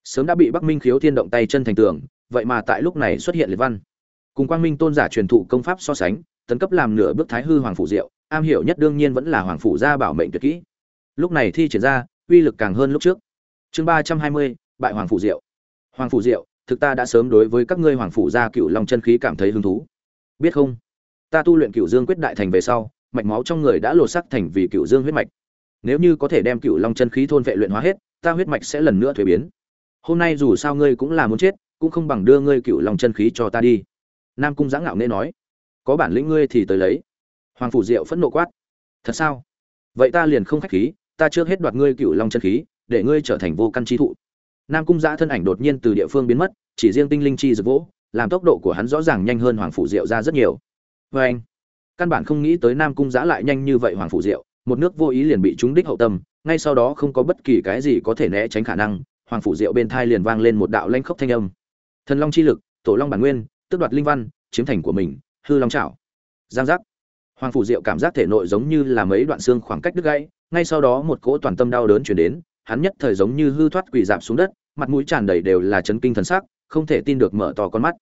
S1: Sớm đã bị bắc minh khiếu thiên động tay chân thành tường, vậy mà tại lúc này xuất hiện liệt văn. Cùng quang minh tôn giả truyền thụ công pháp so sánh tấn cấp làm nửa bước thái hư hoàng phủ diệu, am hiểu nhất đương nhiên vẫn là hoàng phủ gia bảo mệnh tuyệt kỹ. Lúc này thi triển ra, uy lực càng hơn lúc trước. Chương ba trăm hai mươi, bại hoàng phủ diệu. Hoàng phủ diệu, thực ta đã sớm đối với các ngươi hoàng phủ gia cựu long chân khí cảm thấy hứng thú. Biết không? Ta tu luyện cựu dương quyết đại thành về sau, mạch máu trong người đã lột sắc thành vì cựu dương huyết mạch. Nếu như có thể đem cựu long chân khí thôn vệ luyện hóa hết, ta huyết mạch sẽ lần nữa thuế biến. Hôm nay dù sao ngươi cũng là muốn chết, cũng không bằng đưa ngươi cựu long chân khí cho ta đi. Nam cung giã ngạo nghê nói có bản lĩnh ngươi thì tới lấy. Hoàng phủ diệu phẫn nộ quát. Thật sao? Vậy ta liền không khách khí, ta trước hết đoạt ngươi cựu long chân khí, để ngươi trở thành vô căn trí thụ. Nam cung giã thân ảnh đột nhiên từ địa phương biến mất, chỉ riêng tinh linh chi dược vỗ, làm tốc độ của hắn rõ ràng nhanh hơn hoàng phủ diệu ra rất nhiều. Vê anh, căn bản không nghĩ tới nam cung giã lại nhanh như vậy hoàng phủ diệu, một nước vô ý liền bị trúng đích hậu tâm, ngay sau đó không có bất kỳ cái gì có thể né tránh khả năng, hoàng phủ diệu bên thai liền vang lên một đạo lanh khốc thanh âm. Thần long chi lực, tổ long bản nguyên tước đoạt linh văn, chiếm thành của mình hư long chảo, giang giác. Hoàng phủ diệu cảm giác thể nội giống như là mấy đoạn xương khoảng cách đứt gãy ngay sau đó một cỗ toàn tâm đau đớn chuyển đến hắn nhất thời giống như hư thoát quỳ dạp xuống đất mặt mũi tràn đầy đều là chấn kinh thần sắc không thể tin được mở to con mắt.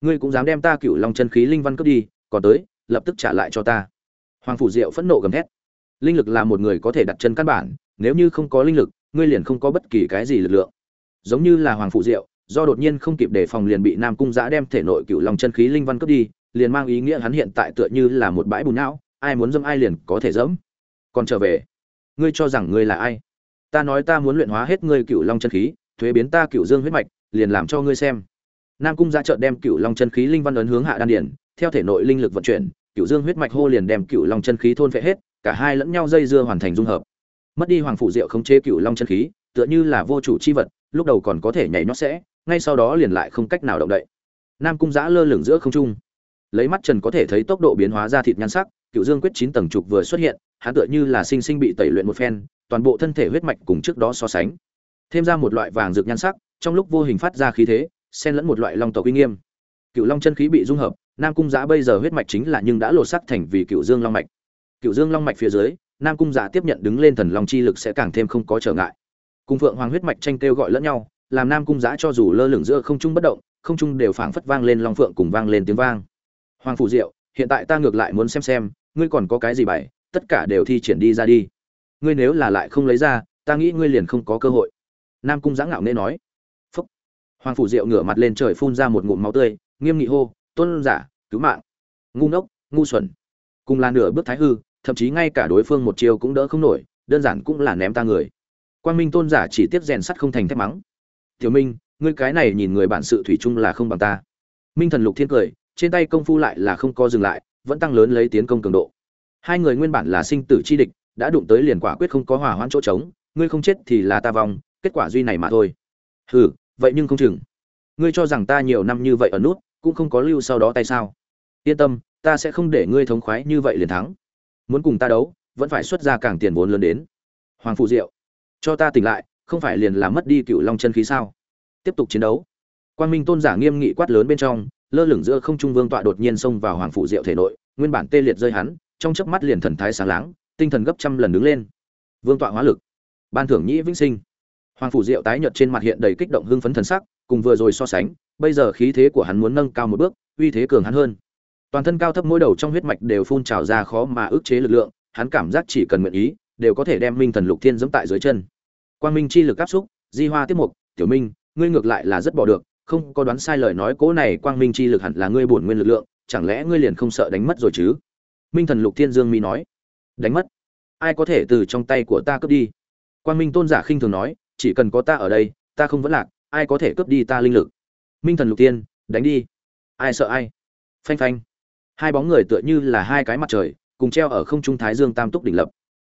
S1: Ngươi cũng dám đem ta cựu long chân khí linh văn cướp đi còn tới lập tức trả lại cho ta. Hoàng phủ diệu phẫn nộ gầm thét. Linh lực là một người có thể đặt chân căn bản nếu như không có linh lực ngươi liền không có bất kỳ cái gì lực lượng. Giống như là hoàng phủ diệu do đột nhiên không kịp đề phòng liền bị nam cung giã đem thể nội cựu long chân khí linh văn cướp đi liền mang ý nghĩa hắn hiện tại tựa như là một bãi bùn não, ai muốn dâm ai liền có thể dẫm. Còn trở về. Ngươi cho rằng ngươi là ai? Ta nói ta muốn luyện hóa hết ngươi cựu long chân khí, thuế biến ta cựu dương huyết mạch, liền làm cho ngươi xem. Nam cung dạ ra trợn đem cựu long chân khí linh văn ấn hướng hạ đan điển theo thể nội linh lực vận chuyển, cựu dương huyết mạch hô liền đem cựu long chân khí thôn phệ hết, cả hai lẫn nhau dây dưa hoàn thành dung hợp. Mất đi hoàng phủ diệu không chế cựu long chân khí, tựa như là vô chủ chi vật, lúc đầu còn có thể nhảy nhót sẽ, ngay sau đó liền lại không cách nào động đậy. Nam cung giã lơ lửng giữa không trung lấy mắt trần có thể thấy tốc độ biến hóa ra thịt nhan sắc, cựu dương quyết chín tầng trục vừa xuất hiện, hắn tựa như là sinh sinh bị tẩy luyện một phen, toàn bộ thân thể huyết mạch cùng trước đó so sánh. Thêm ra một loại vàng rực nhan sắc, trong lúc vô hình phát ra khí thế, xen lẫn một loại long tộc uy nghiêm. Cựu long chân khí bị dung hợp, nam cung giã bây giờ huyết mạch chính là nhưng đã lột sắc thành vì cựu dương long mạch. Cựu dương long mạch phía dưới, nam cung giã tiếp nhận đứng lên thần long chi lực sẽ càng thêm không có trở ngại. Cung phượng hoàng huyết mạch tranh kêu gọi lẫn nhau, làm nam cung giã cho dù lơ lửng giữa không trung bất động, không trung đều phảng phất vang lên long phượng cùng vang lên tiếng vang hoàng phủ diệu, hiện tại ta ngược lại muốn xem xem, ngươi còn có cái gì bày tất cả đều thi triển đi ra đi. Ngươi nếu là lại không lấy ra, ta nghĩ ngươi liền không có cơ hội. Nam cung giã ngạo nghê nói. Phúc. Hoàng phủ diệu ngửa mặt lên trời phun ra một ngụm máu tươi, nghiêm nghị hô, tôn giả, cứu mạng. Ngu ngốc, ngu xuẩn. Cùng là nửa bước thái hư, thậm chí ngay cả đối phương một chiêu cũng đỡ không nổi, đơn giản cũng là ném ta người. Quan minh tôn giả chỉ tiếp rèn sắt không thành thép mắng. Tiểu minh, ngươi cái này nhìn người bản sự thủy chung là không bằng ta. Minh thần lục thiên cười trên tay công phu lại là không co dừng lại, vẫn tăng lớn lấy tiến công cường độ. Hai người nguyên bản là sinh tử chi địch, đã đụng tới liền quả quyết không có hòa hoãn chỗ trống, ngươi không chết thì là ta vong, kết quả duy này mà thôi. Hừ, vậy nhưng không chừng. Ngươi cho rằng ta nhiều năm như vậy ở nút, cũng không có lưu sau đó tay sao? Yên tâm, ta sẽ không để ngươi thống khoái như vậy liền thắng. Muốn cùng ta đấu, vẫn phải xuất ra càng tiền vốn lớn đến. Hoàng phụ diệu, cho ta tỉnh lại, không phải liền làm mất đi cựu long chân khí sao? Tiếp tục chiến đấu. Quang minh tôn giả nghiêm nghị quát lớn bên trong lơ lửng giữa không trung vương tọa đột nhiên xông vào hoàng phủ diệu thể nội, nguyên bản tê liệt rơi hắn, trong chớp mắt liền thần thái sáng láng, tinh thần gấp trăm lần đứng lên. Vương tọa hóa lực. Ban thưởng nhĩ vĩnh sinh. Hoàng phủ diệu tái nhợt trên mặt hiện đầy kích động hưng phấn thần sắc, cùng vừa rồi so sánh, bây giờ khí thế của hắn muốn nâng cao một bước, uy thế cường hắn hơn. Toàn thân cao thấp mỗi đầu trong huyết mạch đều phun trào ra khó mà ức chế lực lượng, hắn cảm giác chỉ cần nguyện ý, đều có thể đem minh thần lục thiên dẫm tại dưới chân. Quang minh chi lực áp xúc, di hoa tiếp mục, tiểu minh, ngươi ngược lại là rất bỏ được không có đoán sai lời nói, cố này quang minh chi lực hẳn là ngươi bổn nguyên lực lượng, chẳng lẽ ngươi liền không sợ đánh mất rồi chứ? Minh thần lục thiên dương mi nói. Đánh mất? Ai có thể từ trong tay của ta cướp đi? Quang minh tôn giả khinh thường nói. Chỉ cần có ta ở đây, ta không vẫn lạc, ai có thể cướp đi ta linh lực? Minh thần lục tiên đánh đi. Ai sợ ai? Phanh phanh. Hai bóng người tựa như là hai cái mặt trời, cùng treo ở không trung thái dương tam túc đỉnh lập.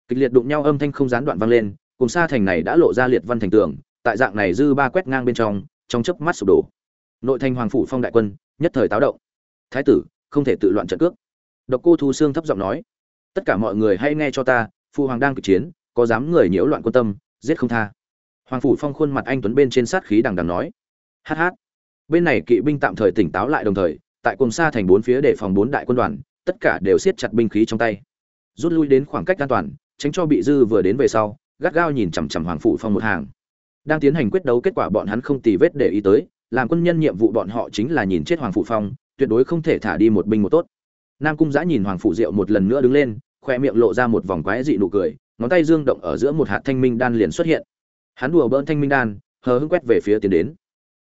S1: Kịch liệt đụng nhau âm thanh không gián đoạn vang lên, cùng xa thành này đã lộ ra liệt văn thành tường, tại dạng này dư ba quét ngang bên trong trong chớp mắt sụp đổ. Nội thành hoàng phủ phong đại quân, nhất thời táo động. Thái tử, không thể tự loạn trận cước. Độc cô thu xương thấp giọng nói, tất cả mọi người hãy nghe cho ta phụ hoàng đang cực chiến, có dám người nhiễu loạn quân tâm, giết không tha. Hoàng phủ phong khuôn mặt anh tuấn bên trên sát khí đằng đằng nói hát hát bên này kỵ binh tạm thời tỉnh táo lại đồng thời, tại cùng xa thành bốn phía để phòng bốn đại quân đoàn, tất cả đều siết chặt binh khí trong tay. Rút lui đến khoảng cách an toàn, tránh cho bị dư vừa đến về sau, gắt gao nhìn chằm chằm hoàng phủ phong một hàng đang tiến hành quyết đấu kết quả bọn hắn không tì vết để ý tới, làm quân nhân nhiệm vụ bọn họ chính là nhìn chết hoàng phủ phong, tuyệt đối không thể thả đi một binh một tốt. Nam cung giã nhìn hoàng phủ diệu một lần nữa đứng lên, khoe miệng lộ ra một vòng quái dị nụ cười, ngón tay dương động ở giữa một hạt thanh minh đan liền xuất hiện. Hắn đùa bỡn thanh minh đan, hờ hững quét về phía tiến đến.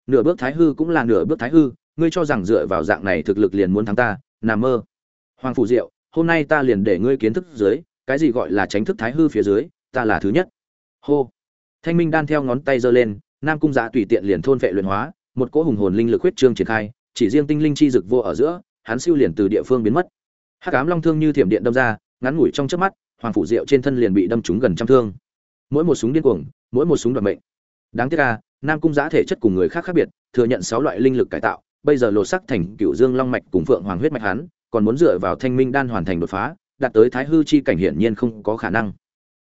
S1: Nửa bước thái hư cũng là nửa bước thái hư, ngươi cho rằng dựa vào dạng này thực lực liền muốn thắng ta, nằm mơ. Hoàng phủ diệu, hôm nay ta liền để ngươi kiến thức dưới, cái gì gọi là tránh thức thái hư phía dưới, ta là thứ nhất. Hô thanh minh đan theo ngón tay giơ lên, nam cung Giá tùy tiện liền thôn vệ luyện hóa, một cỗ hùng hồn linh lực huyết trương triển khai, chỉ riêng tinh linh chi dực vô ở giữa, hắn siêu liền từ địa phương biến mất. Hắc ám long thương như thiểm điện đâm ra, ngắn ngủi trong chớp mắt, hoàng phủ diệu trên thân liền bị đâm trúng gần trăm thương. Mỗi một súng điên cuồng, mỗi một súng đoạt mệnh. Đáng tiếc là nam cung Giá thể chất cùng người khác khác biệt, thừa nhận sáu loại linh lực cải tạo, bây giờ lột sắc thành cựu dương long mạch cùng phượng hoàng huyết mạch hắn, còn muốn dựa vào thanh minh đan hoàn thành đột phá, đạt tới thái hư chi cảnh hiển nhiên không có khả năng.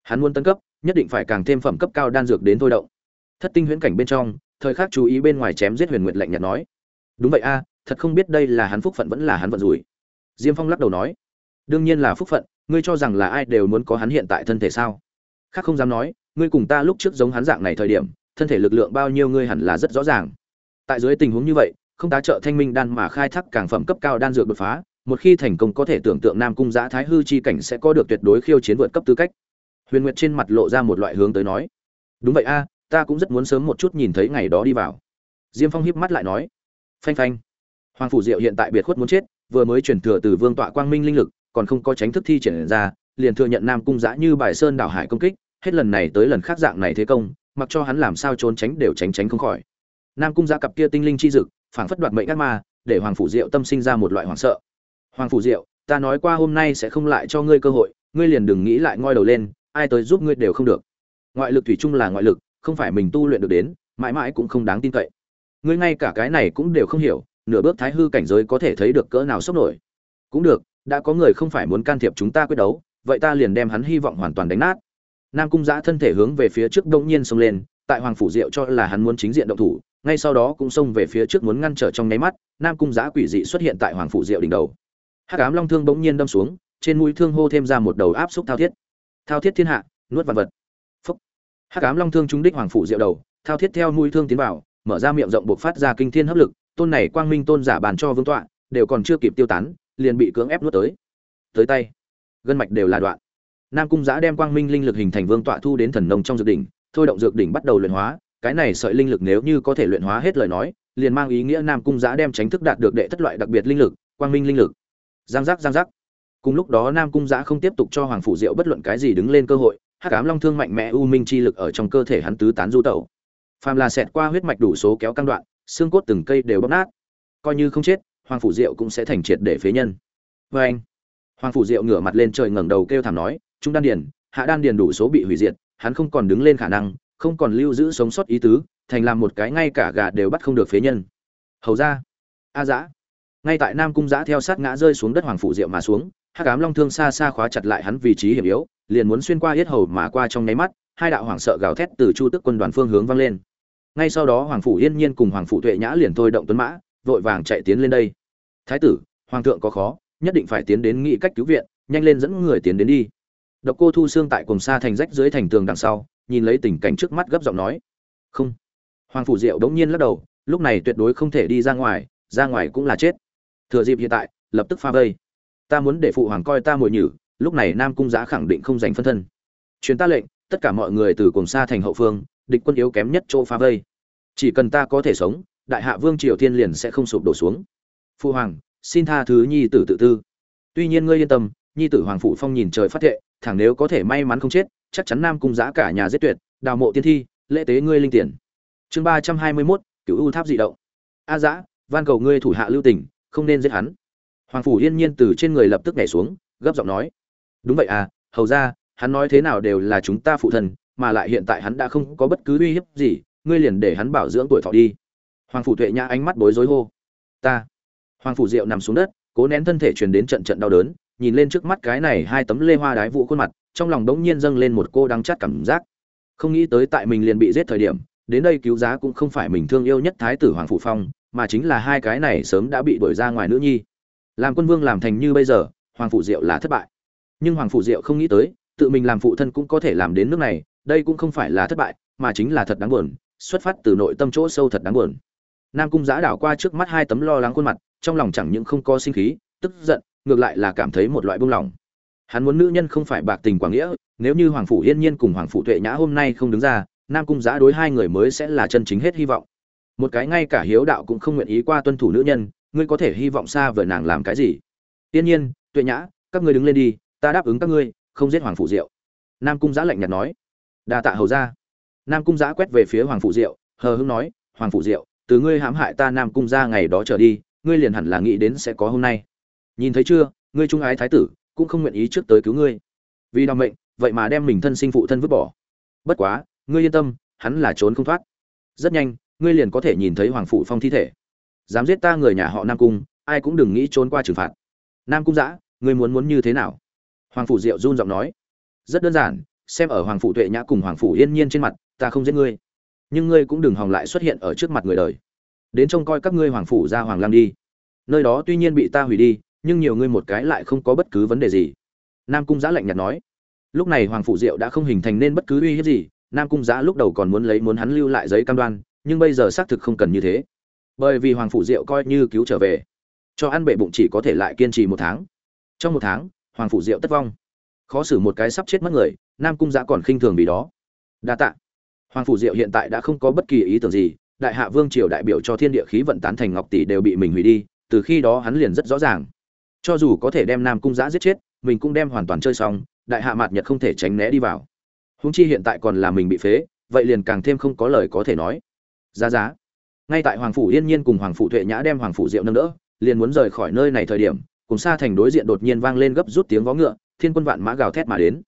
S1: Hắn muốn tấn cấp nhất định phải càng thêm phẩm cấp cao đan dược đến thôi động. Thất tinh huyễn cảnh bên trong, thời khắc chú ý bên ngoài chém giết huyền nguyệt lạnh nhạt nói. Đúng vậy a, thật không biết đây là hắn phúc phận vẫn là hắn vận rủi. Diêm phong lắc đầu nói. Đương nhiên là phúc phận, ngươi cho rằng là ai đều muốn có hắn hiện tại thân thể sao? Khác không dám nói, ngươi cùng ta lúc trước giống hắn dạng này thời điểm, thân thể lực lượng bao nhiêu ngươi hẳn là rất rõ ràng. Tại dưới tình huống như vậy, không tá trợ thanh minh đan mà khai thác càng phẩm cấp cao đan dược đột phá, một khi thành công có thể tưởng tượng nam cung giã thái hư chi cảnh sẽ có được tuyệt đối khiêu chiến vượt cấp tư cách huyền nguyệt trên mặt lộ ra một loại hướng tới nói, đúng vậy a, ta cũng rất muốn sớm một chút nhìn thấy ngày đó đi vào. Diêm phong hiếp mắt lại nói, phanh phanh. Hoàng phủ diệu hiện tại biệt khuất muốn chết, vừa mới chuyển thừa từ vương tọa quang minh linh lực, còn không có tránh thức thi triển ra, liền thừa nhận nam cung giã như bài sơn đảo hải công kích, hết lần này tới lần khác dạng này thế công, mặc cho hắn làm sao trốn tránh đều tránh tránh không khỏi. Nam cung giã cặp kia tinh linh chi dực, phảng phất đoạt mệnh ác ma, để hoàng phủ diệu tâm sinh ra một loại hoảng sợ. Hoàng phủ diệu, ta nói qua hôm nay sẽ không lại cho ngươi cơ hội, ngươi liền đừng nghĩ lại ngoi đầu lên ai tới giúp ngươi đều không được. Ngoại lực thủy chung là ngoại lực, không phải mình tu luyện được đến, mãi mãi cũng không đáng tin cậy. Ngươi ngay cả cái này cũng đều không hiểu, nửa bước thái hư cảnh giới có thể thấy được cỡ nào sốc nổi. Cũng được, đã có người không phải muốn can thiệp chúng ta quyết đấu, vậy ta liền đem hắn hy vọng hoàn toàn đánh nát. Nam cung giã thân thể hướng về phía trước đông nhiên xông lên, tại hoàng phủ diệu cho là hắn muốn chính diện động thủ, ngay sau đó cũng xông về phía trước muốn ngăn trở trong nháy mắt, nam cung giã quỷ dị xuất hiện tại hoàng phủ diệu đỉnh đầu. Hắc ám long thương bỗng nhiên đâm xuống, trên mũi thương hô thêm ra một đầu áp xúc thao thiết thao thiết thiên hạ, nuốt vật vật. Phúc. Hắc ám long thương trúng đích hoàng phủ diệu đầu, thao thiết theo mũi thương tiến vào, mở ra miệng rộng buộc phát ra kinh thiên hấp lực, tôn này quang minh tôn giả bàn cho vương tọa, đều còn chưa kịp tiêu tán, liền bị cưỡng ép nuốt tới. Tới tay, gân mạch đều là đoạn. Nam cung giã đem quang minh linh lực hình thành vương tọa thu đến thần nông trong dược đỉnh, thôi động dược đỉnh bắt đầu luyện hóa, cái này sợi linh lực nếu như có thể luyện hóa hết lời nói, liền mang ý nghĩa nam cung giã đem tránh thức đạt được đệ thất loại đặc biệt linh lực, quang minh linh lực. Giang giác giang giác cùng lúc đó nam cung giã không tiếp tục cho hoàng phủ diệu bất luận cái gì đứng lên cơ hội, hắc ám long thương mạnh mẽ u minh chi lực ở trong cơ thể hắn tứ tán du tẩu. Phàm là xẹt qua huyết mạch đủ số kéo căng đoạn, xương cốt từng cây đều bóp nát. Coi như không chết, hoàng phủ diệu cũng sẽ thành triệt để phế nhân. Vê anh, hoàng phủ diệu ngửa mặt lên trời ngẩng đầu kêu thảm nói, trung đan điền, hạ đan điền đủ số bị hủy diệt, hắn không còn đứng lên khả năng, không còn lưu giữ sống sót ý tứ, thành làm một cái ngay cả gà đều bắt không được phế nhân. Hầu ra, a dã ngay tại nam cung giã theo sát ngã rơi xuống đất hoàng phủ diệu mà xuống hắc ám long thương xa xa khóa chặt lại hắn vị trí hiểm yếu, liền muốn xuyên qua yết hầu mà qua trong nháy mắt, hai đạo hoàng sợ gào thét từ chu tức quân đoàn phương hướng vang lên. Ngay sau đó hoàng phủ yên nhiên cùng hoàng phủ tuệ nhã liền thôi động tuấn mã, vội vàng chạy tiến lên đây. Thái tử, hoàng thượng có khó, nhất định phải tiến đến nghị cách cứu viện, nhanh lên dẫn người tiến đến đi. Độc cô thu xương tại cùng xa thành rách dưới thành tường đằng sau, nhìn lấy tình cảnh trước mắt gấp giọng nói, không. Hoàng phủ diệu đống nhiên lắc đầu, lúc này tuyệt đối không thể đi ra ngoài ra ngoài cũng là chết. Thừa dịp hiện tại, lập tức pha vây ta muốn để phụ hoàng coi ta mồi nhử, lúc này nam cung giã khẳng định không giành phân thân. Chuyến ta lệnh, tất cả mọi người từ cùng xa thành hậu phương, địch quân yếu kém nhất chỗ phá vây. Chỉ cần ta có thể sống, đại hạ vương triều thiên liền sẽ không sụp đổ xuống. Phụ hoàng, xin tha thứ nhi tử tự tư. Tuy nhiên ngươi yên tâm, nhi tử hoàng phụ phong nhìn trời phát thệ, thẳng nếu có thể may mắn không chết, chắc chắn nam cung giã cả nhà giết tuyệt, đào mộ tiên thi, lễ tế ngươi linh tiền. Chương ba trăm hai mươi mốt cựu u tháp dị động. A giã, van cầu ngươi thủ hạ lưu tình, không nên giết hắn hoàng phủ yên nhiên từ trên người lập tức nhảy xuống, gấp giọng nói, đúng vậy à hầu ra, hắn nói thế nào đều là chúng ta phụ thân mà lại hiện tại hắn đã không có bất cứ uy hiếp gì, ngươi liền để hắn bảo dưỡng tuổi thọ đi. Hoàng phủ tuệ nhã ánh mắt bối rối hô, ta. Hoàng phủ diệu nằm xuống đất, cố nén thân thể truyền đến trận trận đau đớn, nhìn lên trước mắt cái này hai tấm lê hoa đái vụ khuôn mặt, trong lòng đống nhiên dâng lên một cô đắng chát cảm giác. Không nghĩ tới tại mình liền bị giết thời điểm, đến đây cứu giá cũng không phải mình thương yêu nhất thái tử hoàng phủ phong, mà chính là hai cái này sớm đã bị đuổi ra ngoài nữ nhi làm quân vương làm thành như bây giờ, hoàng phủ diệu là thất bại. Nhưng hoàng phủ diệu không nghĩ tới, tự mình làm phụ thân cũng có thể làm đến nước này, đây cũng không phải là thất bại, mà chính là thật đáng buồn, xuất phát từ nội tâm chỗ sâu thật đáng buồn. Nam cung giã đảo qua trước mắt hai tấm lo lắng khuôn mặt, trong lòng chẳng những không có sinh khí, tức giận, ngược lại là cảm thấy một loại buông lỏng. Hắn muốn nữ nhân không phải bạc tình quảng nghĩa, nếu như hoàng phủ yên nhiên cùng hoàng phủ tuệ nhã hôm nay không đứng ra, nam cung giã đối hai người mới sẽ là chân chính hết hy vọng. Một cái ngay cả hiếu đạo cũng không nguyện ý qua tuân thủ nữ nhân ngươi có thể hy vọng xa vời nàng làm cái gì? Tiên nhiên, tuệ nhã, các ngươi đứng lên đi, ta đáp ứng các ngươi, không giết hoàng phủ diệu. Nam cung giã lạnh nhạt nói. Đa tạ hầu ra nam cung giã quét về phía hoàng phủ diệu, hờ hưng nói, hoàng phủ diệu, từ ngươi hãm hại ta nam cung ra ngày đó trở đi, ngươi liền hẳn là nghĩ đến sẽ có hôm nay. Nhìn thấy chưa, ngươi trung ái thái tử, cũng không nguyện ý trước tới cứu ngươi. Vì đ mệnh, vậy mà đem mình thân sinh phụ thân vứt bỏ. Bất quá, ngươi yên tâm, hắn là trốn không thoát. Rất nhanh, ngươi liền có thể nhìn thấy hoàng phủ phong thi thể dám giết ta người nhà họ nam cung, ai cũng đừng nghĩ trốn qua trừng phạt. Nam cung giã ngươi muốn muốn như thế nào? Hoàng phủ diệu run giọng nói. Rất đơn giản, xem ở hoàng phủ tuệ nhã cùng hoàng phủ yên nhiên trên mặt, ta không giết ngươi. Nhưng ngươi cũng đừng hòng lại xuất hiện ở trước mặt người đời. Đến trông coi các ngươi hoàng phủ ra hoàng lam đi. Nơi đó tuy nhiên bị ta hủy đi, nhưng nhiều ngươi một cái lại không có bất cứ vấn đề gì. Nam cung giã lạnh nhạt nói. Lúc này hoàng phủ diệu đã không hình thành nên bất cứ uy hiếp gì, nam cung giã lúc đầu còn muốn lấy muốn hắn lưu lại giấy cam đoan, nhưng bây giờ xác thực không cần như thế bởi vì hoàng phủ diệu coi như cứu trở về, cho ăn bệ bụng chỉ có thể lại kiên trì một tháng. Trong một tháng, hoàng phủ diệu tất vong. Khó xử một cái sắp chết mất người, nam cung giã còn khinh thường vì đó. Đa tạ. Hoàng phủ diệu hiện tại đã không có bất kỳ ý tưởng gì, đại hạ vương triều đại biểu cho thiên địa khí vận tán thành ngọc tỷ đều bị mình hủy đi, từ khi đó hắn liền rất rõ ràng. Cho dù có thể đem nam cung giã giết chết, mình cũng đem hoàn toàn chơi xong, đại hạ mạt nhật không thể tránh né đi vào. Húng chi hiện tại còn là mình bị phế, vậy liền càng thêm không có lời có thể nói. Giá giá ngay tại hoàng phủ yên nhiên cùng hoàng phủ tuệ nhã đem hoàng phủ diệu nâng đỡ, liền muốn rời khỏi nơi này thời điểm, cùng xa thành đối diện đột nhiên vang lên gấp rút tiếng vó ngựa, thiên quân vạn mã gào thét mà đến.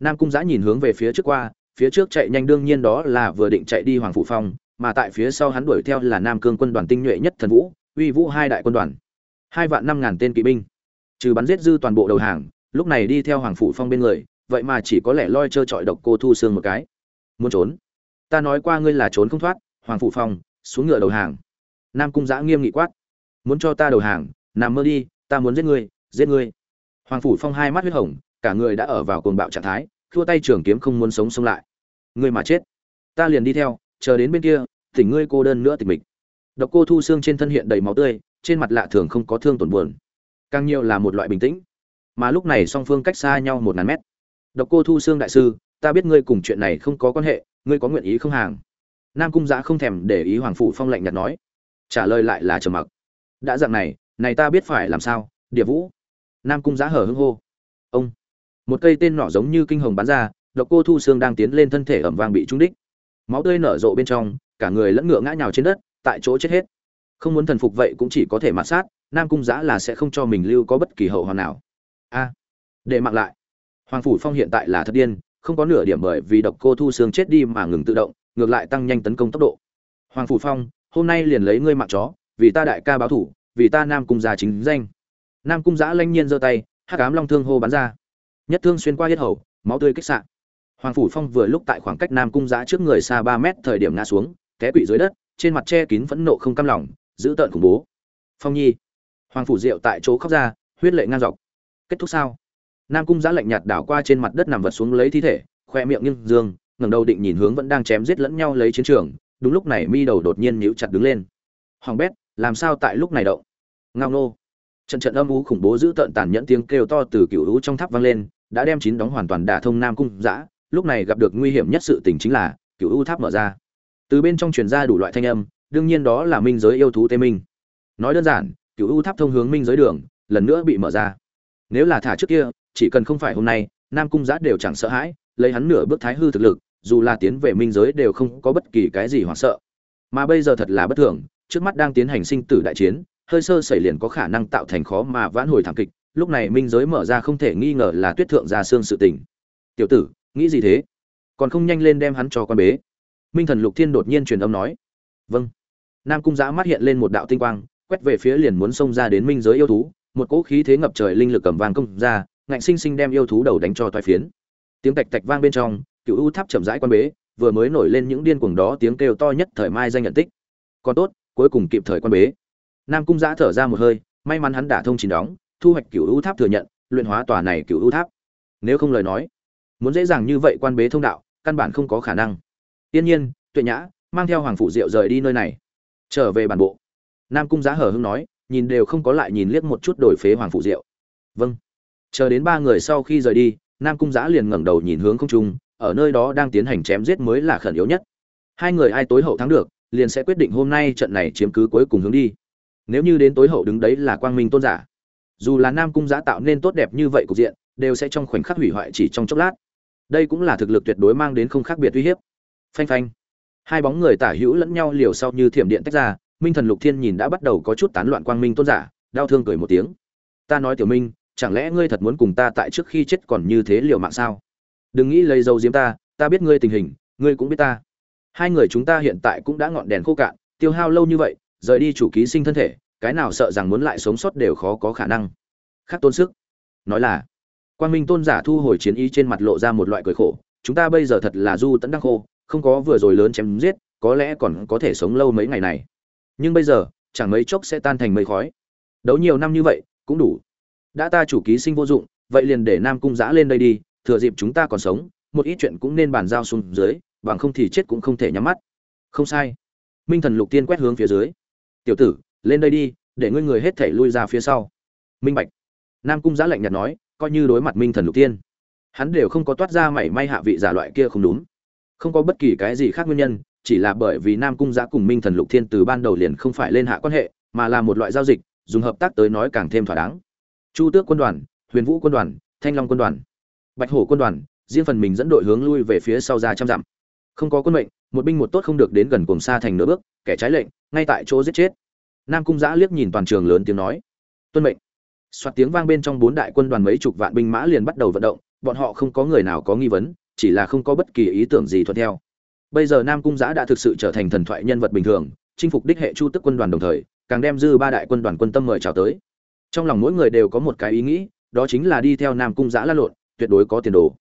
S1: Nam cung giã nhìn hướng về phía trước qua, phía trước chạy nhanh đương nhiên đó là vừa định chạy đi hoàng phủ phong, mà tại phía sau hắn đuổi theo là nam cương quân đoàn tinh nhuệ nhất thần vũ, uy vũ hai đại quân đoàn. Hai vạn năm ngàn tên kỵ binh. Trừ bắn giết dư toàn bộ đầu hàng, lúc này đi theo hoàng phủ phong bên người, vậy mà chỉ có lẽ loi trơ trọi độc cô thu xương một cái. Muốn trốn? Ta nói qua ngươi là trốn không thoát, hoàng phủ phong xuống ngựa đầu hàng. Nam cung giã nghiêm nghị quát. Muốn cho ta đầu hàng, nằm mơ đi, ta muốn giết ngươi giết ngươi. Hoàng phủ phong hai mắt huyết hồng, cả người đã ở vào cuồng bạo trạng thái thua tay trường kiếm không muốn sống sống lại. Ngươi mà chết. Ta liền đi theo, chờ đến bên kia tỉnh ngươi cô đơn nữa tịch mịch. Độc cô thu xương trên thân hiện đầy máu tươi, trên mặt lạ thường không có thương tổn buồn. Càng nhiều là một loại bình tĩnh. Mà lúc này song phương cách xa nhau một ngàn mét. Độc cô thu xương đại sư, ta biết ngươi cùng chuyện này không có quan hệ, ngươi có nguyện ý không hàng nam cung giã không thèm để ý hoàng phủ phong lạnh nhạt nói. Trả lời lại là trầm mặc. Đã dạng này này ta biết phải làm sao điệp vũ. Nam cung giã hở hưng hô. Ông. Một cây tên nỏ giống như kinh hồng bắn ra, độc cô thu xương đang tiến lên thân thể ẩm vang bị trúng đích. Máu tươi nở rộ bên trong, cả người lẫn ngựa ngã nhào trên đất, tại chỗ chết hết. Không muốn thần phục vậy cũng chỉ có thể mạt sát, nam cung giã là sẽ không cho mình lưu có bất kỳ hậu hoàn nào. A. Để mặc lại. Hoàng phủ phong hiện tại là thật điên, không có nửa điểm bởi vì độc cô thu xương chết đi mà ngừng tự động ngược lại tăng nhanh tấn công tốc độ. Hoàng phủ phong, hôm nay liền lấy ngươi mạng chó, vì ta đại ca báo thủ, vì ta nam cung gia chính danh. Nam cung giã lanh nhiên giơ tay, hắc ám long thương hô bắn ra. Nhất thương xuyên qua hết hầu, máu tươi kích sạn hoàng phủ phong vừa lúc tại khoảng cách nam cung giã trước người xa ba mét thời điểm ngã xuống, té quỵ dưới đất, trên mặt che kín phẫn nộ không cam lòng, giữ tợn khủng bố. Phong nhi, hoàng phủ diệu tại chỗ khóc ra, huyết lệ ngang dọc. Kết thúc sao? Nam cung giã lạnh nhạt đảo qua trên mặt đất nằm vật xuống lấy thi thể, khoe miệng nghiêng dương ngẩng đầu định nhìn hướng vẫn đang chém giết lẫn nhau lấy chiến trường, đúng lúc này mi đầu đột nhiên nhíu chặt đứng lên. Hoàng bét, làm sao tại lúc này động? Ngao nô trận trận âm u khủng bố giữ tợn tàn nhẫn tiếng kêu to từ cựu u trong tháp vang lên, đã đem chín đóng hoàn toàn đả thông nam cung giã lúc này gặp được nguy hiểm nhất sự tình chính là cựu u tháp mở ra. Từ bên trong truyền ra đủ loại thanh âm, đương nhiên đó là minh giới yêu thú tê minh. Nói đơn giản cựu u tháp thông hướng minh giới đường, lần nữa bị mở ra. Nếu là thả trước kia, chỉ cần không phải hôm nay, nam cung giã đều chẳng sợ hãi, lấy hắn nửa bước thái hư thực lực dù là tiến về minh giới đều không có bất kỳ cái gì hoảng sợ. Mà bây giờ thật là bất thường, trước mắt đang tiến hành sinh tử đại chiến, hơi sơ xảy liền có khả năng tạo thành khó mà vãn hồi thảm kịch, lúc này minh giới mở ra không thể nghi ngờ là tuyết thượng ra xương sự tình. Tiểu tử, nghĩ gì thế? Còn không nhanh lên đem hắn cho con bế. Minh thần lục thiên đột nhiên truyền âm nói. Vâng. Nam cung giã mắt hiện lên một đạo tinh quang, quét về phía liền muốn xông ra đến minh giới yêu thú, một cỗ khí thế ngập trời linh lực cầm vàng công ra, ngạnh sinh sinh đem yêu thú đầu đánh cho toai phiến. Tiếng tạch tạch vang bên trong cựu u tháp chậm rãi quan bế, vừa mới nổi lên những điên cuồng đó tiếng kêu to nhất thời mai danh nhận tích. Còn tốt, cuối cùng kịp thời quan bế. Nam cung giã thở ra một hơi, may mắn hắn đả thông chín đóng, thu hoạch cựu u tháp thừa nhận, luyện hóa tòa này cựu u tháp. Nếu không lời nói, muốn dễ dàng như vậy quan bế thông đạo, căn bản không có khả năng. Tiên nhiên, tuệ nhã, mang theo hoàng phủ diệu rời đi nơi này. Trở về bản bộ. Nam cung giá hở hưng nói, nhìn đều không có lại nhìn liếc một chút đổi phế hoàng phủ diệu. Vâng. Chờ đến ba người sau khi rời đi, nam cung giã liền ngẩng đầu nhìn hướng không trung ở nơi đó đang tiến hành chém giết mới là khẩn yếu nhất. Hai người ai tối hậu thắng được, liền sẽ quyết định hôm nay trận này chiếm cứ cuối cùng hướng đi. Nếu như đến tối hậu đứng đấy là quang minh tôn giả. Dù là nam cung giã tạo nên tốt đẹp như vậy cục diện, đều sẽ trong khoảnh khắc hủy hoại chỉ trong chốc lát. Đây cũng là thực lực tuyệt đối mang đến không khác biệt uy hiếp. Phanh phanh. Hai bóng người tả hữu lẫn nhau liều sau như thiểm điện tách ra, minh thần lục thiên nhìn đã bắt đầu có chút tán loạn quang minh tôn giả, đau thương cười một tiếng. Ta nói tiểu minh, chẳng lẽ ngươi thật muốn cùng ta tại trước khi chết còn như thế liều mạng sao? Đừng nghĩ lấy dầu diếm ta ta biết ngươi tình hình, ngươi cũng biết ta. Hai người chúng ta hiện tại cũng đã ngọn đèn khô cạn, tiêu hao lâu như vậy, rời đi chủ ký sinh thân thể, cái nào sợ rằng muốn lại sống sót đều khó có khả năng. Khắc tôn sức nói là quan minh tôn giả thu hồi chiến ý trên mặt lộ ra một loại cười khổ, chúng ta bây giờ thật là du tẫn đắc khô, không có vừa rồi lớn chém giết, có lẽ còn có thể sống lâu mấy ngày này. Nhưng bây giờ, chẳng mấy chốc sẽ tan thành mây khói. Đấu nhiều năm như vậy, cũng đủ. Đã ta chủ ký sinh vô dụng, vậy liền để nam cung giã lên đây đi thừa dịp chúng ta còn sống, một ít chuyện cũng nên bàn giao xuống dưới, bằng không thì chết cũng không thể nhắm mắt. Không sai. Minh thần lục tiên quét hướng phía dưới. Tiểu tử, lên đây đi, để ngươi người hết thể lui ra phía sau. Minh bạch. Nam cung giã lạnh nhạt nói, coi như đối mặt minh thần lục tiên, hắn đều không có toát ra mảy may hạ vị giả loại kia không đúng. Không có bất kỳ cái gì khác nguyên nhân, chỉ là bởi vì nam cung giã cùng minh thần lục thiên từ ban đầu liền không phải lên hạ quan hệ, mà là một loại giao dịch, dùng hợp tác tới nói càng thêm thỏa đáng. Chu tước quân đoàn, huyền vũ quân đoàn, thanh long quân đoàn bạch hổ quân đoàn, riêng phần mình dẫn đội hướng lui về phía sau ra trăm dặm. Không có quân mệnh, một binh một tốt không được đến gần cùng xa thành nửa bước, kẻ trái lệnh, ngay tại chỗ giết chết. Nam cung giã liếc nhìn toàn trường lớn tiếng nói, tuân mệnh. Soạt tiếng vang bên trong bốn đại quân đoàn mấy chục vạn binh mã liền bắt đầu vận động, bọn họ không có người nào có nghi vấn, chỉ là không có bất kỳ ý tưởng gì thuận theo. Bây giờ nam cung giã đã thực sự trở thành thần thoại nhân vật bình thường, chinh phục đích hệ chu tức quân đoàn đồng thời, càng đem dư ba đại quân đoàn quân tâm mời chào tới. Trong lòng mỗi người đều có một cái ý nghĩ, đó chính là đi theo nam cung giã lăn lộn tuyệt đối có tiền đồ.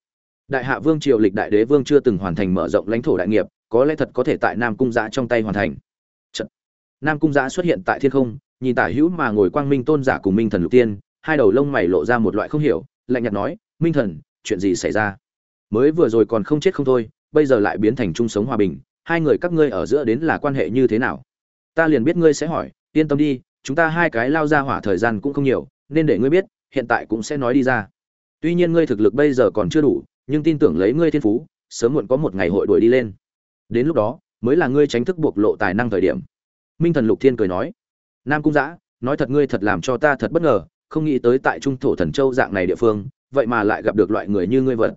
S1: Đại hạ vương triều lịch đại đế vương chưa từng hoàn thành mở rộng lãnh thổ đại nghiệp, có lẽ thật có thể tại nam cung giã trong tay hoàn thành. Trận. nam cung giã xuất hiện tại thiên không, nhìn tả hữu mà ngồi quang minh tôn giả cùng minh thần lục tiên, hai đầu lông mày lộ ra một loại không hiểu, lạnh nhạt nói, minh thần, chuyện gì xảy ra? Mới vừa rồi còn không chết không thôi, bây giờ lại biến thành chung sống hòa bình, hai người các ngươi ở giữa đến là quan hệ như thế nào? Ta liền biết ngươi sẽ hỏi, yên tâm đi, chúng ta hai cái lao ra hỏa thời gian cũng không nhiều, nên để ngươi biết, hiện tại cũng sẽ nói đi ra tuy nhiên ngươi thực lực bây giờ còn chưa đủ, nhưng tin tưởng lấy ngươi thiên phú, sớm muộn có một ngày hội đuổi đi lên. Đến lúc đó, mới là ngươi tránh thức bộc lộ tài năng thời điểm. Minh thần lục thiên cười nói. Nam cung giã nói thật ngươi thật làm cho ta thật bất ngờ, không nghĩ tới tại trung thổ thần châu dạng này địa phương, vậy mà lại gặp được loại người như ngươi vật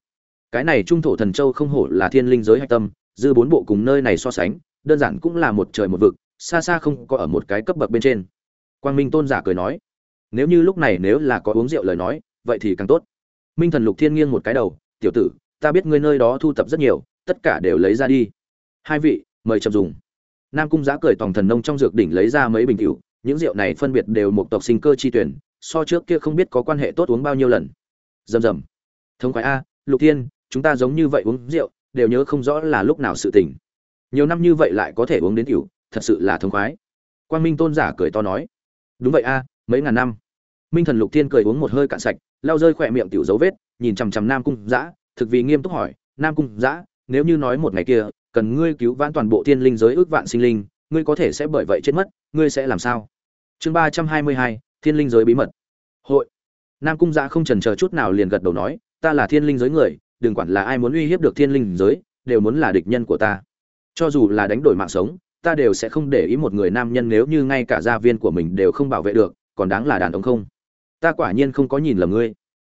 S1: cái này trung thổ thần châu không hổ là thiên linh giới hạch tâm, dư bốn bộ cùng nơi này so sánh, đơn giản cũng là một trời một vực, xa xa không có ở một cái cấp bậc bên trên. Quang minh tôn giả cười nói. Nếu như lúc này nếu là có uống rượu lời nói, vậy thì càng tốt minh thần lục thiên nghiêng một cái đầu, tiểu tử, ta biết ngươi nơi đó thu tập rất nhiều, tất cả đều lấy ra đi. Hai vị, mời chậm dùng. Nam cung giã cười tòng thần nông trong dược đỉnh lấy ra mấy bình cựu những rượu này phân biệt đều một tộc sinh cơ chi tuyển, so trước kia không biết có quan hệ tốt uống bao nhiêu lần. Rầm rầm. Thống khoái a, lục thiên, chúng ta giống như vậy uống rượu, đều nhớ không rõ là lúc nào sự tình. Nhiều năm như vậy lại có thể uống đến cựu thật sự là thống khoái. Quang minh tôn giả cười to nói. Đúng vậy a, mấy ngàn năm minh thần lục thiên cười uống một hơi cạn sạch lao rơi khỏe miệng tiểu dấu vết, nhìn chằm chằm nam cung giã thực vì nghiêm túc hỏi, nam cung giã nếu như nói một ngày kia, cần ngươi cứu vãn toàn bộ thiên linh giới ước vạn sinh linh, ngươi có thể sẽ bởi vậy chết mất, ngươi sẽ làm sao? Chương ba trăm hai mươi hai, thiên linh giới bí mật. Hội. Nam cung giã không trần chờ chút nào liền gật đầu nói, ta là thiên linh giới người, đừng quản là ai muốn uy hiếp được thiên linh giới, đều muốn là địch nhân của ta. Cho dù là đánh đổi mạng sống, ta đều sẽ không để ý một người nam nhân nếu như ngay cả gia viên của mình đều không bảo vệ được, còn đáng là đàn ông không? Ta quả nhiên không có nhìn lầm ngươi.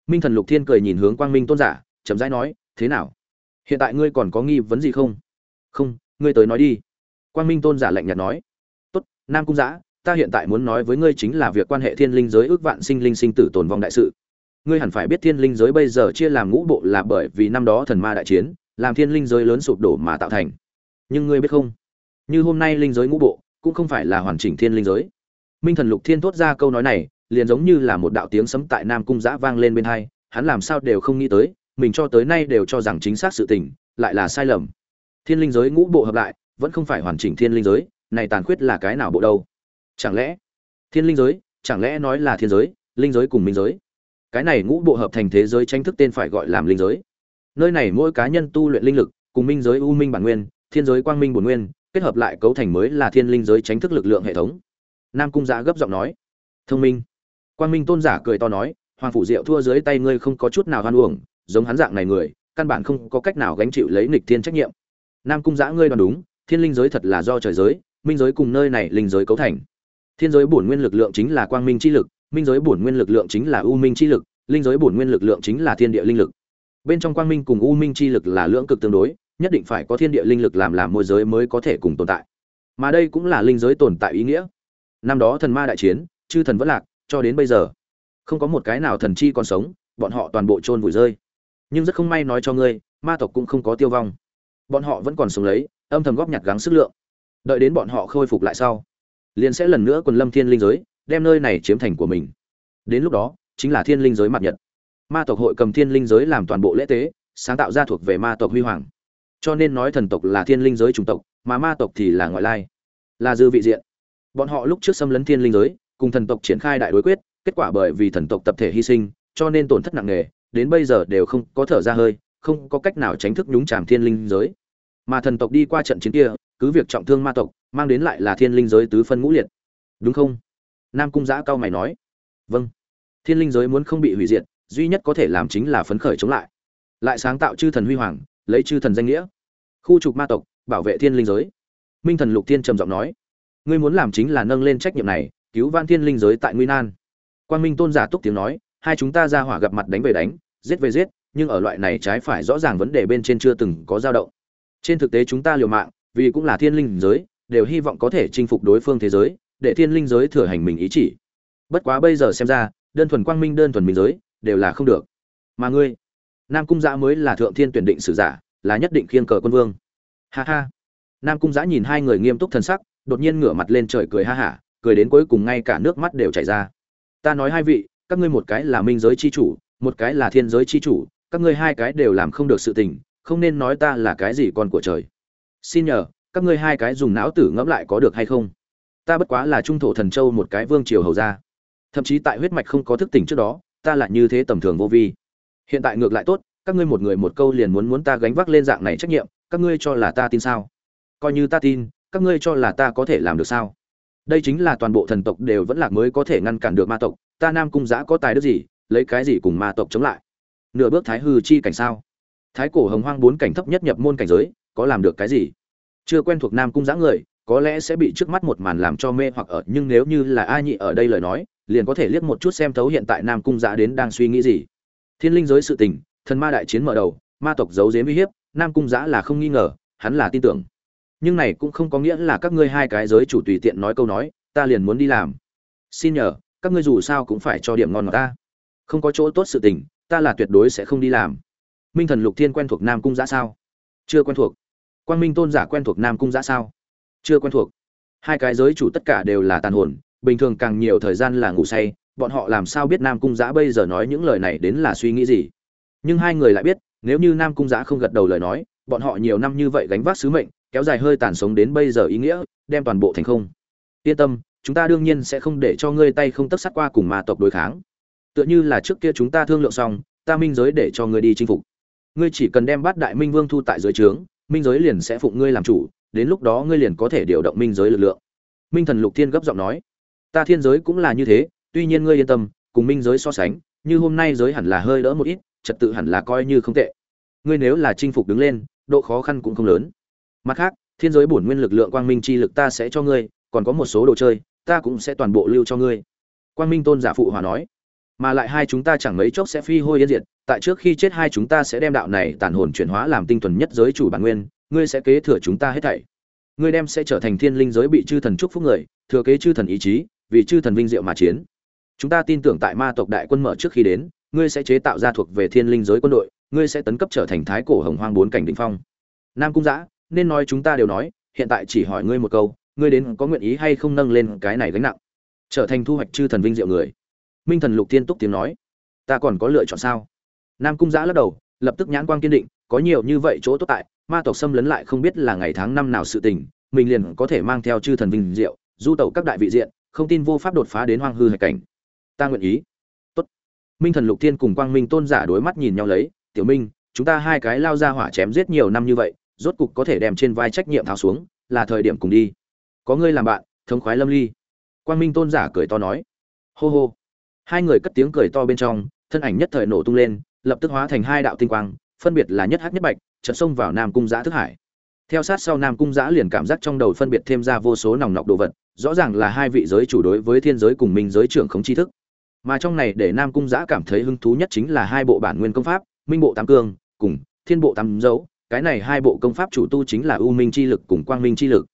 S1: Minh thần lục thiên cười nhìn hướng quang minh tôn giả, chậm rãi nói, thế nào? Hiện tại ngươi còn có nghi vấn gì không? Không, ngươi tới nói đi. Quang minh tôn giả lạnh nhạt nói, tốt, nam cung giã, ta hiện tại muốn nói với ngươi chính là việc quan hệ thiên linh giới ước vạn sinh linh sinh tử tồn vong đại sự. Ngươi hẳn phải biết thiên linh giới bây giờ chia làm ngũ bộ là bởi vì năm đó thần ma đại chiến, làm thiên linh giới lớn sụp đổ mà tạo thành. Nhưng ngươi biết không? Như hôm nay linh giới ngũ bộ, cũng không phải là hoàn chỉnh thiên linh giới. Minh thần lục thiên thốt ra câu nói này liền giống như là một đạo tiếng sấm tại nam cung giã vang lên bên hai, hắn làm sao đều không nghĩ tới, mình cho tới nay đều cho rằng chính xác sự tình, lại là sai lầm. Thiên linh giới ngũ bộ hợp lại, vẫn không phải hoàn chỉnh thiên linh giới, này tàn khuyết là cái nào bộ đâu? Chẳng lẽ, thiên linh giới, chẳng lẽ nói là thiên giới, linh giới cùng minh giới? Cái này ngũ bộ hợp thành thế giới tranh thức tên phải gọi làm linh giới. Nơi này mỗi cá nhân tu luyện linh lực, cùng minh giới u minh bản nguyên, thiên giới quang minh bổn nguyên, kết hợp lại cấu thành mới là thiên linh giới tránh thức lực lượng hệ thống. Nam cung giã gấp giọng nói, thông minh quang minh tôn giả cười to nói, hoàng phủ diệu thua dưới tay ngươi không có chút nào hoan uổng, giống hắn dạng này người, căn bản không có cách nào gánh chịu lấy nghịch thiên trách nhiệm. Nam cung giã ngươi đoán đúng, thiên linh giới thật là do trời giới, minh giới cùng nơi này linh giới cấu thành. Thiên giới bổn nguyên lực lượng chính là quang minh chi lực, minh giới bổn nguyên lực lượng chính là u minh chi lực, linh giới bổn nguyên lực lượng chính là thiên địa linh lực. Bên trong quang minh cùng u minh chi lực là lưỡng cực tương đối, nhất định phải có thiên địa linh lực làm làm môi giới mới có thể cùng tồn tại. Mà đây cũng là linh giới tồn tại ý nghĩa. Năm đó thần ma đại chiến, chư thần vẫn lạc cho đến bây giờ. Không có một cái nào thần chi còn sống, bọn họ toàn bộ chôn vùi rơi. Nhưng rất không may nói cho ngươi, ma tộc cũng không có tiêu vong. Bọn họ vẫn còn sống lấy, âm thầm góp nhặt gắng sức lượng. Đợi đến bọn họ khôi phục lại sau, liền sẽ lần nữa quần lâm thiên linh giới, đem nơi này chiếm thành của mình. Đến lúc đó, chính là thiên linh giới mặt nhật. Ma tộc hội cầm thiên linh giới làm toàn bộ lễ tế, sáng tạo ra thuộc về ma tộc huy hoàng. Cho nên nói thần tộc là thiên linh giới chủng tộc, mà ma tộc thì là ngoại lai, là dư vị diện. Bọn họ lúc trước xâm lấn thiên linh giới cùng thần tộc triển khai đại đối quyết, kết quả bởi vì thần tộc tập thể hy sinh, cho nên tổn thất nặng nề, đến bây giờ đều không có thở ra hơi, không có cách nào tránh thức nhúng chàm thiên linh giới. Mà thần tộc đi qua trận chiến kia, cứ việc trọng thương ma tộc, mang đến lại là thiên linh giới tứ phân ngũ liệt. Đúng không? Nam cung giã cao mày nói. Vâng. Thiên linh giới muốn không bị hủy diệt, duy nhất có thể làm chính là phấn khởi chống lại. Lại sáng tạo chư thần huy hoàng, lấy chư thần danh nghĩa. Khu trục ma tộc, bảo vệ thiên linh giới. Minh thần lục thiên trầm giọng nói. Ngươi muốn làm chính là nâng lên trách nhiệm này cứu van thiên linh giới tại nguy nan. Quang minh tôn giả túc tiếng nói, hai chúng ta ra hỏa gặp mặt đánh về đánh, giết về giết, nhưng ở loại này trái phải rõ ràng vấn đề bên trên chưa từng có dao động. Trên thực tế chúng ta liều mạng, vì cũng là thiên linh giới, đều hy vọng có thể chinh phục đối phương thế giới, để thiên linh giới thừa hành mình ý chỉ. Bất quá bây giờ xem ra, đơn thuần quang minh, đơn thuần minh giới, đều là không được. Mà ngươi, nam cung giã mới là thượng thiên tuyển định sử giả, là nhất định khiêng cờ quân vương. Ha ha. Nam cung giã nhìn hai người nghiêm túc thần sắc, đột nhiên ngửa mặt lên trời cười ha hả cười đến cuối cùng ngay cả nước mắt đều chảy ra. Ta nói hai vị, các ngươi một cái là minh giới chi chủ, một cái là thiên giới chi chủ, các ngươi hai cái đều làm không được sự tình, không nên nói ta là cái gì con của trời. Xin nhờ, các ngươi hai cái dùng não tử ngẫm lại có được hay không? Ta bất quá là trung thổ thần châu một cái vương triều hầu gia. Thậm chí tại huyết mạch không có thức tỉnh trước đó, ta lại như thế tầm thường vô vi. Hiện tại ngược lại tốt, các ngươi một người một câu liền muốn muốn ta gánh vác lên dạng này trách nhiệm, các ngươi cho là ta tin sao? Coi như ta tin, các ngươi cho là ta có thể làm được sao? Đây chính là toàn bộ thần tộc đều vẫn lạc mới có thể ngăn cản được ma tộc, ta nam cung giã có tài đức gì, lấy cái gì cùng ma tộc chống lại? Nửa bước thái hư chi cảnh sao? Thái cổ hồng hoang bốn cảnh thấp nhất nhập môn cảnh giới, có làm được cái gì? Chưa quen thuộc nam cung giã người, có lẽ sẽ bị trước mắt một màn làm cho mê hoặc ở, nhưng nếu như là a nhị ở đây lời nói, liền có thể liếc một chút xem thấu hiện tại nam cung giã đến đang suy nghĩ gì. Thiên linh giới sự tình, thần ma đại chiến mở đầu, ma tộc giấu dếm uy hiếp, nam cung giã là không nghi ngờ, hắn là tin tưởng nhưng này cũng không có nghĩa là các ngươi hai cái giới chủ tùy tiện nói câu nói, ta liền muốn đi làm. Xin nhờ, các ngươi dù sao cũng phải cho điểm ngon ngọt ta. Không có chỗ tốt sự tình, ta là tuyệt đối sẽ không đi làm. Minh thần lục thiên quen thuộc nam cung giã sao? Chưa quen thuộc. Quang minh tôn giả quen thuộc nam cung giã sao? Chưa quen thuộc. Hai cái giới chủ tất cả đều là tàn hồn, bình thường càng nhiều thời gian là ngủ say, bọn họ làm sao biết nam cung giã bây giờ nói những lời này đến là suy nghĩ gì? Nhưng hai người lại biết, nếu như nam cung giã không gật đầu lời nói, bọn họ nhiều năm như vậy gánh vác sứ mệnh kéo dài hơi tàn sống đến bây giờ ý nghĩa, đem toàn bộ thành không. Yên tâm, chúng ta đương nhiên sẽ không để cho ngươi tay không tấp sát qua cùng ma tộc đối kháng. Tựa như là trước kia chúng ta thương lượng xong, ta minh giới để cho ngươi đi chinh phục. Ngươi chỉ cần đem bát đại minh vương thu tại dưới trướng, minh giới liền sẽ phụng ngươi làm chủ, đến lúc đó ngươi liền có thể điều động minh giới lực lượng. Minh thần lục thiên gấp giọng nói. Ta thiên giới cũng là như thế, tuy nhiên ngươi yên tâm, cùng minh giới so sánh, như hôm nay giới hẳn là hơi đỡ một ít, trật tự hẳn là coi như không tệ. Ngươi nếu là chinh phục đứng lên, độ khó khăn cũng không lớn mặt khác, thiên giới bổn nguyên lực lượng quang minh chi lực ta sẽ cho ngươi, còn có một số đồ chơi, ta cũng sẽ toàn bộ lưu cho ngươi. Quang minh tôn giả phụ hòa nói. Mà lại hai chúng ta chẳng mấy chốc sẽ phi hôi yên diệt, tại trước khi chết hai chúng ta sẽ đem đạo này tàn hồn chuyển hóa làm tinh thuần nhất giới chủ bản nguyên, ngươi sẽ kế thừa chúng ta hết thảy. Ngươi đem sẽ trở thành thiên linh giới bị chư thần chúc phúc người, thừa kế chư thần ý chí, vì chư thần vinh diệu mà chiến. Chúng ta tin tưởng tại ma tộc đại quân mở trước khi đến, ngươi sẽ chế tạo ra thuộc về thiên linh giới quân đội, ngươi sẽ tấn cấp trở thành thái cổ hồng hoang bốn cảnh đỉnh phong. Nam cung giã nên nói chúng ta đều nói, hiện tại chỉ hỏi ngươi một câu, ngươi đến có nguyện ý hay không nâng lên cái này gánh nặng. Trở thành thu hoạch chư thần vinh diệu người. Minh thần lục thiên túc tiếng nói. Ta còn có lựa chọn sao? Nam cung giã lắc đầu, lập tức nhãn quang kiên định, có nhiều như vậy chỗ tốt tại, ma tộc xâm lấn lại không biết là ngày tháng năm nào sự tình, mình liền có thể mang theo chư thần vinh diệu, du tẩu các đại vị diện, không tin vô pháp đột phá đến hoang hư hải cảnh. Ta nguyện ý. Tốt. Minh thần lục thiên cùng quang minh tôn giả đối mắt nhìn nhau lấy, tiểu minh, chúng ta hai cái lao ra hỏa chém giết nhiều năm như vậy rốt cục có thể đem trên vai trách nhiệm tháo xuống, là thời điểm cùng đi. Có ngươi làm bạn, thống khoái lâm ly. Quang minh tôn giả cười to nói. Hô hô. Hai người cất tiếng cười to bên trong, thân ảnh nhất thời nổ tung lên, lập tức hóa thành hai đạo tinh quang, phân biệt là nhất hắc nhất bạch, chợt xông vào nam cung giã thức hải. Theo sát sau nam cung giã liền cảm giác trong đầu phân biệt thêm ra vô số nòng nọc đồ vật, rõ ràng là hai vị giới chủ đối với thiên giới cùng minh giới trưởng khống tri thức. Mà trong này để nam cung giã cảm thấy hứng thú nhất chính là hai bộ bản nguyên công pháp, minh bộ tam cương, cùng thiên bộ tam dấu cái này hai bộ công pháp chủ tu chính là u minh chi lực cùng quang minh chi lực.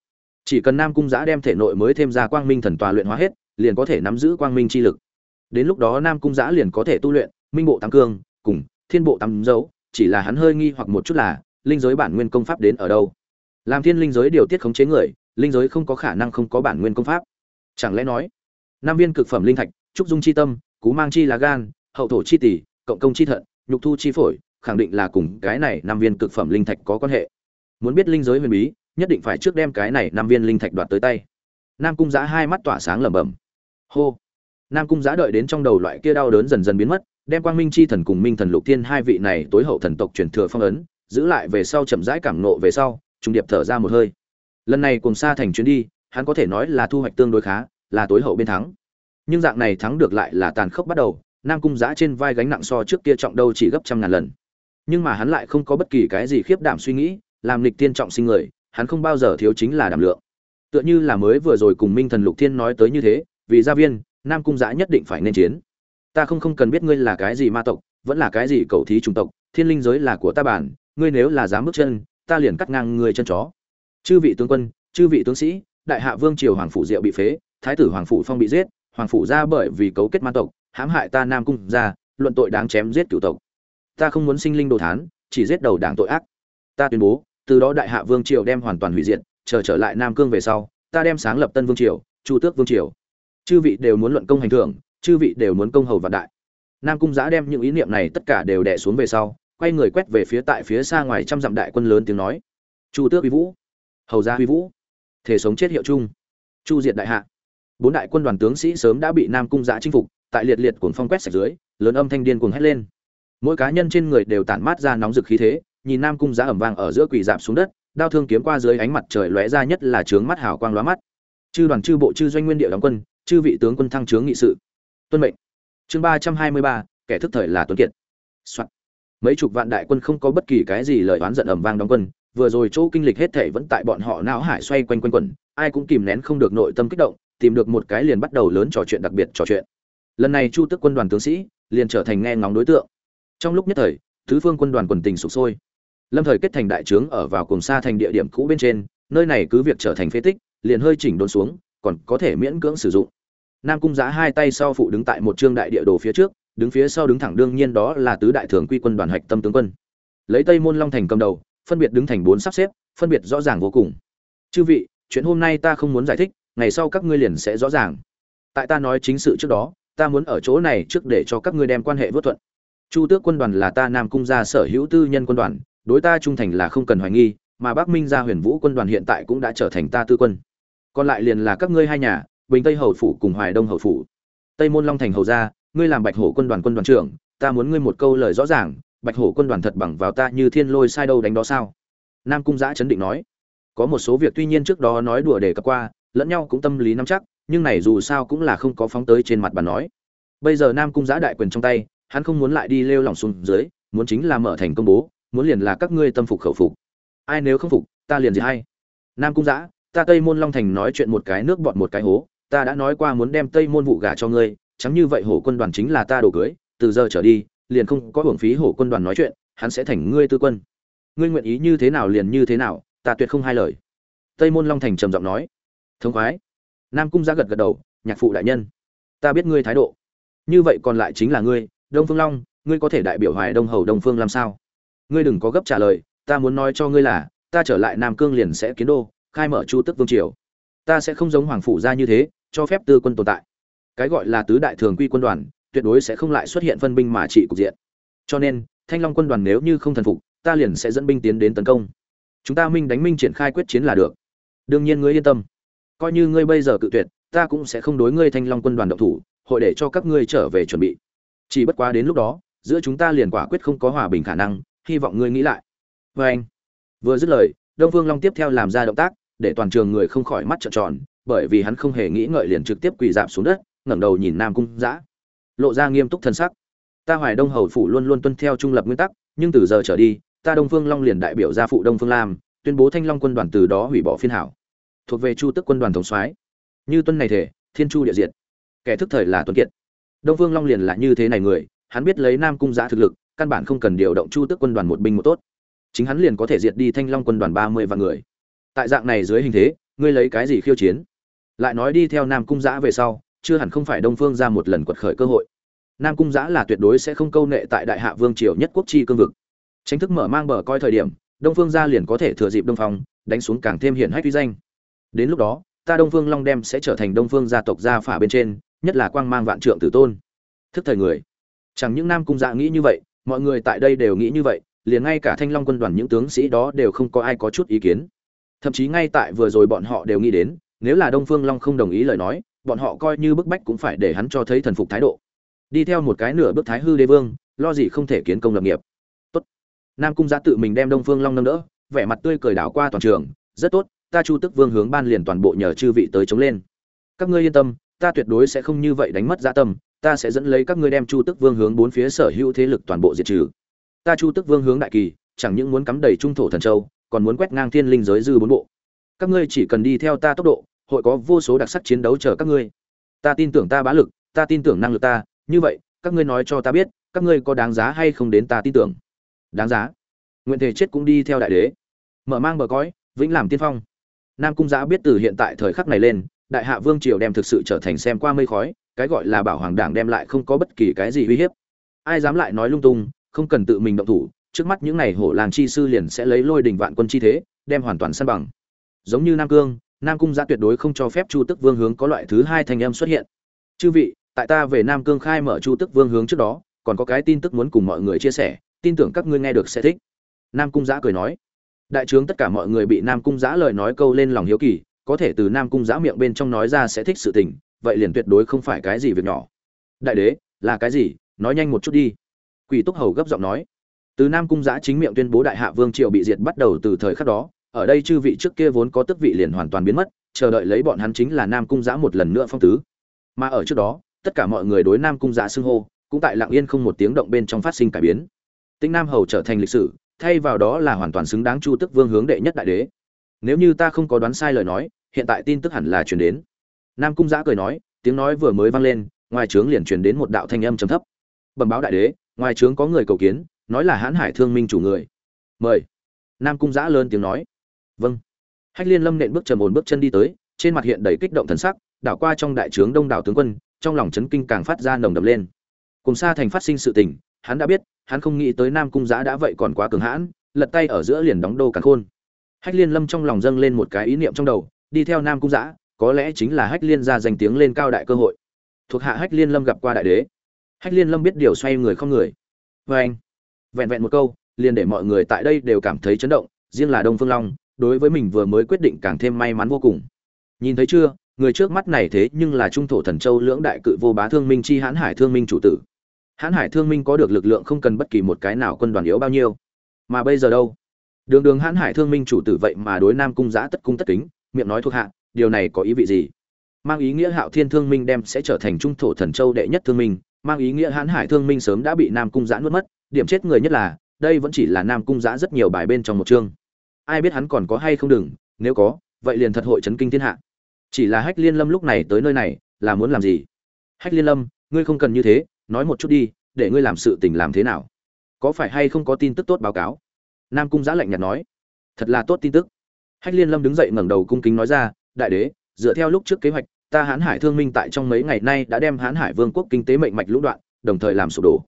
S1: Chỉ cần nam cung giã đem thể nội mới thêm ra quang minh thần tòa luyện hóa hết, liền có thể nắm giữ quang minh chi lực. Đến lúc đó nam cung giã liền có thể tu luyện minh bộ tăng cương, cùng thiên bộ tăng dấu, chỉ là hắn hơi nghi hoặc một chút là linh giới bản nguyên công pháp đến ở đâu. Làm thiên linh giới điều tiết khống chế người, linh giới không có khả năng không có bản nguyên công pháp. Chẳng lẽ nói, nam viên cực phẩm linh thạch, trúc dung chi tâm, cú mang chi lá gan, hậu thổ chi tỷ, cộng công chi thận, nhục thu chi phổi khẳng định là cùng cái này năm viên cực phẩm linh thạch có quan hệ. Muốn biết linh giới huyền bí, nhất định phải trước đem cái này năm viên linh thạch đoạt tới tay. Nam cung Giá hai mắt tỏa sáng lẩm bẩm. Hô. Nam cung Giá đợi đến trong đầu loại kia đau đớn dần dần biến mất, đem quang minh chi thần cùng minh thần lục thiên hai vị này tối hậu thần tộc truyền thừa phong ấn, giữ lại về sau chậm rãi cảm nộ về sau trung điệp thở ra một hơi. Lần này cùng xa thành chuyến đi, hắn có thể nói là thu hoạch tương đối khá, là tối hậu bên thắng. Nhưng dạng này thắng được lại là tàn khốc bắt đầu, nam cung Giá trên vai gánh nặng so trước kia trọng đâu chỉ gấp trăm ngàn lần nhưng mà hắn lại không có bất kỳ cái gì khiếp đảm suy nghĩ, làm lịch tiên trọng sinh người, hắn không bao giờ thiếu chính là đảm lượng. Tựa như là mới vừa rồi cùng minh thần lục thiên nói tới như thế, vì gia viên, nam cung giã nhất định phải nên chiến. Ta không không cần biết ngươi là cái gì ma tộc, vẫn là cái gì cầu thí chủng tộc, thiên linh giới là của ta bản, ngươi nếu là dám bước chân, ta liền cắt ngang ngươi chân chó. Chư vị tướng quân, chư vị tướng sĩ, đại hạ vương triều hoàng phủ diệu bị phế, thái tử hoàng phủ phong bị giết, hoàng phủ ra bởi vì cấu kết ma tộc, hãm hại ta nam cung ra luận tội đáng chém giết cửu tộc ta không muốn sinh linh đồ thán, chỉ giết đầu đảng tội ác. Ta tuyên bố, từ đó đại hạ vương triều đem hoàn toàn hủy diệt, chờ trở lại nam cương về sau, ta đem sáng lập tân vương triều, chu tước vương triều. Chư vị đều muốn luận công hành thưởng, chư vị đều muốn công hầu vạn đại. Nam cung giã đem những ý niệm này tất cả đều đẻ xuống về sau, quay người quét về phía tại phía xa ngoài trăm dặm đại quân lớn tiếng nói. Chu tước uy vũ, hầu gia uy vũ, thể sống chết hiệu chung. Chu diệt đại hạ. Bốn đại quân đoàn tướng sĩ sớm đã bị nam cung giã chinh phục, tại liệt liệt cuồng phong quét sạch dưới, lớn âm thanh điên cuồng hét lên mỗi cá nhân trên người đều tản mát ra nóng rực khí thế, nhìn nam cung giá ẩm vang ở giữa quỳ dạp xuống đất, đao thương kiếm qua dưới ánh mặt trời lóe ra nhất là trướng mắt hào quang lóa mắt. Chư đoàn, chư bộ, chư doanh nguyên địa đóng quân, chư vị tướng quân thăng trướng nghị sự. Tuân mệnh. Chương ba trăm hai mươi ba, kẻ thức thời là tuấn kiệt、Soạn. mấy chục vạn đại quân không có bất kỳ cái gì lời oán giận ẩm vang đóng quân, vừa rồi chỗ kinh lịch hết thể vẫn tại bọn họ não hải xoay quanh quanh quẩn, ai cũng kìm nén không được nội tâm kích động, tìm được một cái liền bắt đầu lớn trò chuyện đặc biệt trò chuyện. Lần này chu tức quân đoàn tướng sĩ liền trở thành nghe ngóng đối tượng trong lúc nhất thời, tứ phương quân đoàn quần tình sụp sôi. Lâm thời kết thành đại trướng ở vào cùng xa thành địa điểm cũ bên trên, nơi này cứ việc trở thành phế tích, liền hơi chỉnh đốn xuống, còn có thể miễn cưỡng sử dụng. Nam cung giá hai tay sau phụ đứng tại một trương đại địa đồ phía trước, đứng phía sau đứng thẳng đương nhiên đó là tứ đại thường quy quân đoàn hạch tâm tướng quân. Lấy tây môn long thành cầm đầu, phân biệt đứng thành bốn sắp xếp, phân biệt rõ ràng vô cùng. Chư vị, chuyện hôm nay ta không muốn giải thích, ngày sau các ngươi liền sẽ rõ ràng. Tại ta nói chính sự trước đó, ta muốn ở chỗ này trước để cho các ngươi đem quan hệ vớt thuận chu tước quân đoàn là ta nam cung gia sở hữu tư nhân quân đoàn, đối ta trung thành là không cần hoài nghi, mà bắc minh gia huyền vũ quân đoàn hiện tại cũng đã trở thành ta tư quân. Còn lại liền là các ngươi hai nhà, bình tây hầu phủ cùng hoài đông hầu phủ. Tây môn long thành hầu gia, ngươi làm bạch hổ quân đoàn quân đoàn trưởng, ta muốn ngươi một câu lời rõ ràng, bạch hổ quân đoàn thật bằng vào ta như thiên lôi sai đâu đánh đó sao? Nam cung giã chấn định nói. Có một số việc tuy nhiên trước đó nói đùa để cập qua, lẫn nhau cũng tâm lý nắm chắc, nhưng này dù sao cũng là không có phóng tới trên mặt bàn nói. Bây giờ nam cung giã đại quyền trong tay hắn không muốn lại đi lêu lỏng xuống dưới, muốn chính là mở thành công bố, muốn liền là các ngươi tâm phục khẩu phục. Ai nếu không phục, ta liền gì hay. Nam cung giã ta tây môn long thành nói chuyện một cái nước bọt một cái hố, ta đã nói qua muốn đem tây môn vụ gả cho ngươi, chẳng như vậy hổ quân đoàn chính là ta đồ cưới, từ giờ trở đi, liền không có hưởng phí hổ quân đoàn nói chuyện, hắn sẽ thành ngươi tư quân. Ngươi nguyện ý như thế nào liền như thế nào, ta tuyệt không hai lời. Tây môn long thành trầm giọng nói. Thống khoái. Nam cung giã gật gật đầu, nhạc phụ đại nhân, ta biết ngươi thái độ. Như vậy còn lại chính là ngươi đông phương long, ngươi có thể đại biểu hoài đông hầu đông phương làm sao? Ngươi đừng có gấp trả lời, ta muốn nói cho ngươi là, ta trở lại nam cương liền sẽ kiến đô, khai mở chu tức vương triều. Ta sẽ không giống hoàng phủ gia như thế, cho phép tư quân tồn tại. Cái gọi là tứ đại thường quy quân đoàn, tuyệt đối sẽ không lại xuất hiện phân binh mà trị cục diện. Cho nên, thanh long quân đoàn nếu như không thần phục, ta liền sẽ dẫn binh tiến đến tấn công. Chúng ta minh đánh minh triển khai quyết chiến là được. Đương nhiên ngươi yên tâm. Coi như ngươi bây giờ cự tuyệt, ta cũng sẽ không đối ngươi thanh long quân đoàn động thủ, hội để cho các ngươi trở về chuẩn bị chỉ bất quá đến lúc đó, giữa chúng ta liền quả quyết không có hòa bình khả năng, hy vọng ngươi nghĩ lại. Vê anh, vừa dứt lời, đông Phương long tiếp theo làm ra động tác, để toàn trường người không khỏi mắt trợn tròn, bởi vì hắn không hề nghĩ ngợi liền trực tiếp quỳ dạp xuống đất, ngẩng đầu nhìn nam cung giã lộ ra nghiêm túc thân sắc. Ta hoài đông hầu phủ luôn luôn tuân theo trung lập nguyên tắc, nhưng từ giờ trở đi, ta đông phương long liền đại biểu gia phụ đông phương lam, tuyên bố thanh long quân đoàn từ đó hủy bỏ phiên hảo. Thuộc về chu tức quân đoàn thống soái. Như tuân này thể, thiên chu địa diệt. Kẻ thức thời là tuấn kiệt đông phương long liền là như thế này người, hắn biết lấy nam cung Giá thực lực, căn bản không cần điều động chu Tước quân đoàn một binh một tốt. Chính hắn liền có thể diệt đi thanh long quân đoàn ba mươi vạn người. Tại dạng này dưới hình thế, ngươi lấy cái gì khiêu chiến? Lại nói đi theo nam cung Giá về sau, chưa hẳn không phải đông phương ra một lần quật khởi cơ hội. Nam cung Giá là tuyệt đối sẽ không câu nệ tại đại hạ vương triều nhất quốc chi cương vực. Tranh thức mở mang bờ coi thời điểm, đông phương gia liền có thể thừa dịp đông phong, đánh xuống càng thêm hiển hách uy danh. Đến lúc đó, ta đông phương long đem sẽ trở thành đông phương gia tộc gia phả bên trên nhất là quang mang vạn trượng tử tôn. Thức thời người. Chẳng những nam cung dạ nghĩ như vậy, mọi người tại đây đều nghĩ như vậy, liền ngay cả thanh long quân đoàn những tướng sĩ đó đều không có ai có chút ý kiến. Thậm chí ngay tại vừa rồi bọn họ đều nghĩ đến, nếu là đông phương long không đồng ý lời nói, bọn họ coi như bức bách cũng phải để hắn cho thấy thần phục thái độ. Đi theo một cái nửa bước thái hư đế vương, lo gì không thể kiến công lập nghiệp. Tốt. Nam cung giã tự mình đem đông phương long nâng đỡ, vẻ mặt tươi cười đảo qua toàn trường. Rất tốt, ta chu tức vương hướng ban liền toàn bộ nhờ chư vị tới chống lên. Các ngươi yên tâm ta tuyệt đối sẽ không như vậy đánh mất dạ tâm, ta sẽ dẫn lấy các ngươi đem chu tức vương hướng bốn phía sở hữu thế lực toàn bộ diệt trừ. Ta chu tức vương hướng đại kỳ, chẳng những muốn cắm đầy trung thổ thần châu, còn muốn quét ngang thiên linh giới dư bốn bộ. Các ngươi chỉ cần đi theo ta tốc độ, hội có vô số đặc sắc chiến đấu chờ các ngươi. Ta tin tưởng ta bá lực, ta tin tưởng năng lực ta, như vậy, các ngươi nói cho ta biết, các ngươi có đáng giá hay không đến ta tin tưởng? Đáng giá. Nguyện thể chết cũng đi theo đại đế. Mở mang bờ cõi, vĩnh làm tiên phong. Nam cung giã biết từ hiện tại thời khắc này lên đại hạ vương triều đem thực sự trở thành xem qua mây khói, cái gọi là bảo hoàng đảng đem lại không có bất kỳ cái gì uy hiếp. Ai dám lại nói lung tung, không cần tự mình động thủ, trước mắt những này hổ làng chi sư liền sẽ lấy lôi đình vạn quân chi thế, đem hoàn toàn săn bằng. Giống như nam cương, nam cung giã tuyệt đối không cho phép chu tức vương hướng có loại thứ hai thành âm xuất hiện. Chư vị, tại ta về nam cương khai mở chu tức vương hướng trước đó, còn có cái tin tức muốn cùng mọi người chia sẻ, tin tưởng các ngươi nghe được sẽ thích. Nam cung giã cười nói. Đại trướng tất cả mọi người bị nam cung giã lời nói câu lên lòng hiếu kỳ có thể từ nam cung giã miệng bên trong nói ra sẽ thích sự tình, vậy liền tuyệt đối không phải cái gì việc nhỏ. Đại đế, là cái gì? Nói nhanh một chút đi. Quỷ túc hầu gấp giọng nói. Từ nam cung giã chính miệng tuyên bố đại hạ vương triều bị diệt bắt đầu từ thời khắc đó, ở đây chư vị trước kia vốn có tước vị liền hoàn toàn biến mất, chờ đợi lấy bọn hắn chính là nam cung giã một lần nữa phong tứ. Mà ở trước đó, tất cả mọi người đối nam cung giã xưng hô, cũng tại lặng yên không một tiếng động bên trong phát sinh cải biến. Tinh nam hầu trở thành lịch sử, thay vào đó là hoàn toàn xứng đáng chu tức vương hướng đệ nhất đại đế. Nếu như ta không có đoán sai lời nói hiện tại tin tức hẳn là truyền đến. Nam cung giã cười nói, tiếng nói vừa mới vang lên, ngoài trướng liền truyền đến một đạo thanh âm trầm thấp. Bẩm báo đại đế, ngoài trướng có người cầu kiến, nói là hãn hải thương minh chủ người. Mời. Nam cung giã lớn tiếng nói. Vâng. Hách liên lâm nện bước trầm ổn bước chân đi tới, trên mặt hiện đầy kích động thần sắc, đảo qua trong đại trướng đông đảo tướng quân, trong lòng chấn kinh càng phát ra nồng đập lên. Cùng xa thành phát sinh sự tình, hắn đã biết, hắn không nghĩ tới nam cung giã đã vậy còn quá cường hãn, lật tay ở giữa liền đóng đô càng khôn. Hách liên lâm trong lòng dâng lên một cái ý niệm trong đầu đi theo nam cung giã có lẽ chính là hách liên ra danh tiếng lên cao đại cơ hội. Thuộc hạ hách liên lâm gặp qua đại đế. Hách liên lâm biết điều xoay người không người. Vê anh, vẹn vẹn một câu, liền để mọi người tại đây đều cảm thấy chấn động, riêng là đông phương long, đối với mình vừa mới quyết định càng thêm may mắn vô cùng. Nhìn thấy chưa, người trước mắt này thế nhưng là trung thổ thần châu lưỡng đại cự vô bá thương minh chi hãn hải thương minh chủ tử. Hãn hải thương minh có được lực lượng không cần bất kỳ một cái nào quân đoàn yếu bao nhiêu. Mà bây giờ đâu? Đường đường hãn hải thương minh chủ tử vậy mà đối nam cung giã tất cung tất kính miệng nói thuộc hạ, điều này có ý vị gì? Mang ý nghĩa hạo thiên thương minh đem sẽ trở thành trung thổ thần châu đệ nhất thương minh, mang ý nghĩa hãn hải thương minh sớm đã bị nam cung giã nuốt mất, điểm chết người nhất là, đây vẫn chỉ là nam cung giã rất nhiều bài bên trong một chương. Ai biết hắn còn có hay không đừng, nếu có, vậy liền thật hội chấn kinh thiên hạ. Chỉ là hách liên lâm lúc này tới nơi này, là muốn làm gì? Hách liên lâm, ngươi không cần như thế, nói một chút đi, để ngươi làm sự tình làm thế nào? Có phải hay không có tin tức tốt báo cáo? Nam cung giã lạnh nhạt nói. Thật là tốt tin tức hách liên lâm đứng dậy ngẩng đầu cung kính nói ra, đại đế, dựa theo lúc trước kế hoạch, ta hán hải thương minh tại trong mấy ngày nay đã đem hán hải vương quốc kinh tế mệnh mạch lũ đoạn, đồng thời làm sụp đổ.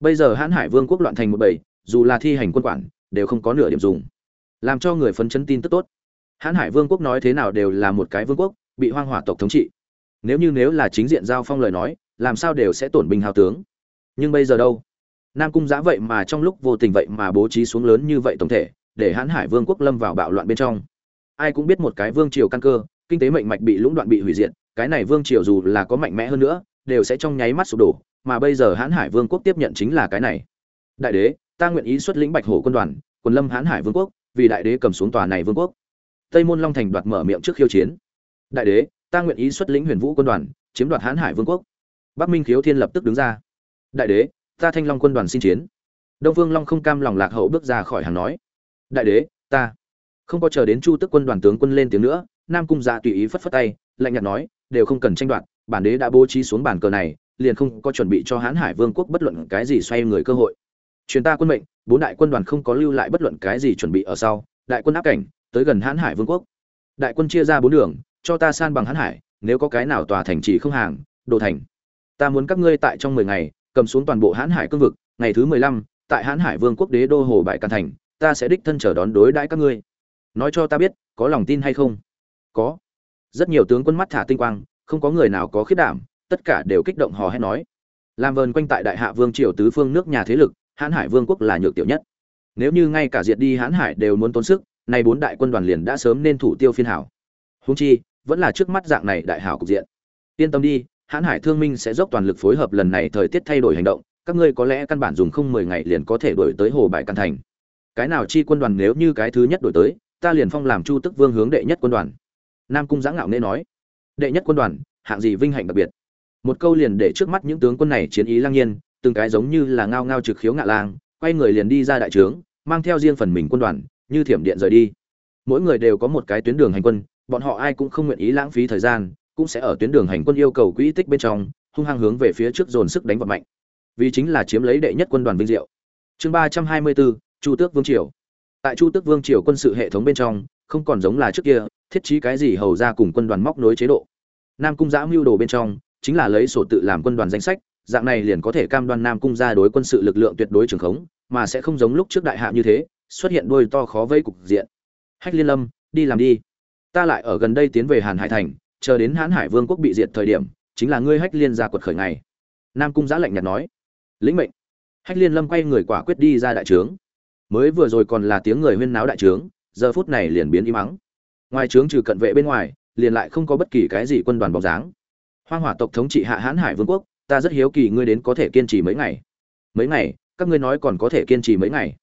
S1: Bây giờ hán hải vương quốc loạn thành một bầy, dù là thi hành quân quản, đều không có nửa điểm dùng. Làm cho người phấn chấn tin tức tốt. Hán hải vương quốc nói thế nào đều là một cái vương quốc, bị hoang hỏa tộc thống trị. Nếu như nếu là chính diện giao phong lời nói, làm sao đều sẽ tổn binh hào tướng. Nhưng bây giờ đâu? Nam cung giã vậy mà trong lúc vô tình vậy mà bố trí xuống lớn như vậy tổng thể, để hãn hải vương quốc lâm vào bạo loạn bên trong ai cũng biết một cái vương triều căn cơ, kinh tế mệnh mạch bị lũng đoạn bị hủy diệt, cái này vương triều dù là có mạnh mẽ hơn nữa, đều sẽ trong nháy mắt sụp đổ, mà bây giờ hãn hải vương quốc tiếp nhận chính là cái này. Đại đế, ta nguyện ý xuất lĩnh bạch hổ quân đoàn quân lâm hãn hải vương quốc, vì đại đế cầm xuống tòa này vương quốc. Tây môn long thành đoạt mở miệng trước khiêu chiến. Đại đế, ta nguyện ý xuất lĩnh huyền vũ quân đoàn, chiếm đoạt hãn hải vương quốc. Bắc minh khiếu thiên lập tức đứng ra. Đại đế, ta thanh long quân đoàn xin chiến. Đông vương long không cam lòng lạc hậu bước ra khỏi hàng nói. Đại đế, ta không có chờ đến chu tức quân đoàn tướng quân lên tiếng nữa, nam cung dạ tùy ý phất phất tay, lạnh nhạt nói, đều không cần tranh đoạt, bản đế đã bố trí xuống bản cờ này, liền không có chuẩn bị cho hán hải vương quốc bất luận cái gì xoay người cơ hội. Truyền ta quân mệnh, bốn đại quân đoàn không có lưu lại bất luận cái gì chuẩn bị ở sau, đại quân áp cảnh, tới gần hán hải vương quốc. Đại quân chia ra bốn đường, cho ta san bằng hán hải, nếu có cái nào tòa thành trì không hàng, đồ thành. Ta muốn các ngươi tại trong mười ngày, cầm xuống toàn bộ hán hải cương vực, ngày thứ mười lăm, tại hán hải vương quốc đế đô hồ bại can thành, ta sẽ đích thân chờ đón đối đãi các ngươi nói cho ta biết, có lòng tin hay không? Có. Rất nhiều tướng quân mắt thả tinh quang, không có người nào có khiết đảm, tất cả đều kích động hò hét nói. Làm vờn quanh tại đại hạ vương triều tứ phương nước nhà thế lực, hãn hải vương quốc là nhược tiểu nhất. Nếu như ngay cả diệt đi hãn hải đều muốn tốn sức, nay bốn đại quân đoàn liền đã sớm nên thủ tiêu phiên hảo. Húng chi, vẫn là trước mắt dạng này đại hảo cục diện. Yên tâm đi, hãn hải thương minh sẽ dốc toàn lực phối hợp lần này thời tiết thay đổi hành động, các ngươi có lẽ căn bản dùng không mười ngày liền có thể đổi tới hồ bại căn thành. Cái nào chi quân đoàn nếu như cái thứ nhất đổi tới ta liền phong làm chu tức vương hướng đệ nhất quân đoàn. Nam cung giã ngạo nghe nói, đệ nhất quân đoàn, hạng gì vinh hạnh đặc biệt? Một câu liền để trước mắt những tướng quân này chiến ý lang nhiên, từng cái giống như là ngao ngao trực khiếu ngạ lang, quay người liền đi ra đại trướng, mang theo riêng phần mình quân đoàn, như thiểm điện rời đi. Mỗi người đều có một cái tuyến đường hành quân, bọn họ ai cũng không nguyện ý lãng phí thời gian, cũng sẽ ở tuyến đường hành quân yêu cầu quỹ tích bên trong, hung hăng hướng về phía trước dồn sức đánh vật mạnh. Vì chính là chiếm lấy đệ nhất quân đoàn vinh diệu. Chương ba trăm hai mươi bốn, chu tước vương triều tại chu tước vương triều quân sự hệ thống bên trong, không còn giống là trước kia, thiết trí cái gì hầu ra cùng quân đoàn móc nối chế độ. Nam cung giã mưu đồ bên trong, chính là lấy sổ tự làm quân đoàn danh sách, dạng này liền có thể cam đoan nam cung ra đối quân sự lực lượng tuyệt đối trường khống, mà sẽ không giống lúc trước đại hạ như thế, xuất hiện đôi to khó vây cục diện. Hách liên lâm, đi làm đi. Ta lại ở gần đây tiến về hàn hải thành, chờ đến hãn hải vương quốc bị diệt thời điểm, chính là ngươi hách liên ra quật khởi ngày. Nam cung giã lạnh nhạt nói. Lĩnh mệnh. Hách liên lâm quay người quả quyết đi ra đại trướng mới vừa rồi còn là tiếng người huyên náo đại trướng, giờ phút này liền biến im mắng ngoài trướng trừ cận vệ bên ngoài, liền lại không có bất kỳ cái gì quân đoàn bóng dáng. Hoang hỏa tộc thống trị hạ hãn hải vương quốc, ta rất hiếu kỳ ngươi đến có thể kiên trì mấy ngày. Mấy ngày? Các ngươi nói còn có thể kiên trì mấy ngày?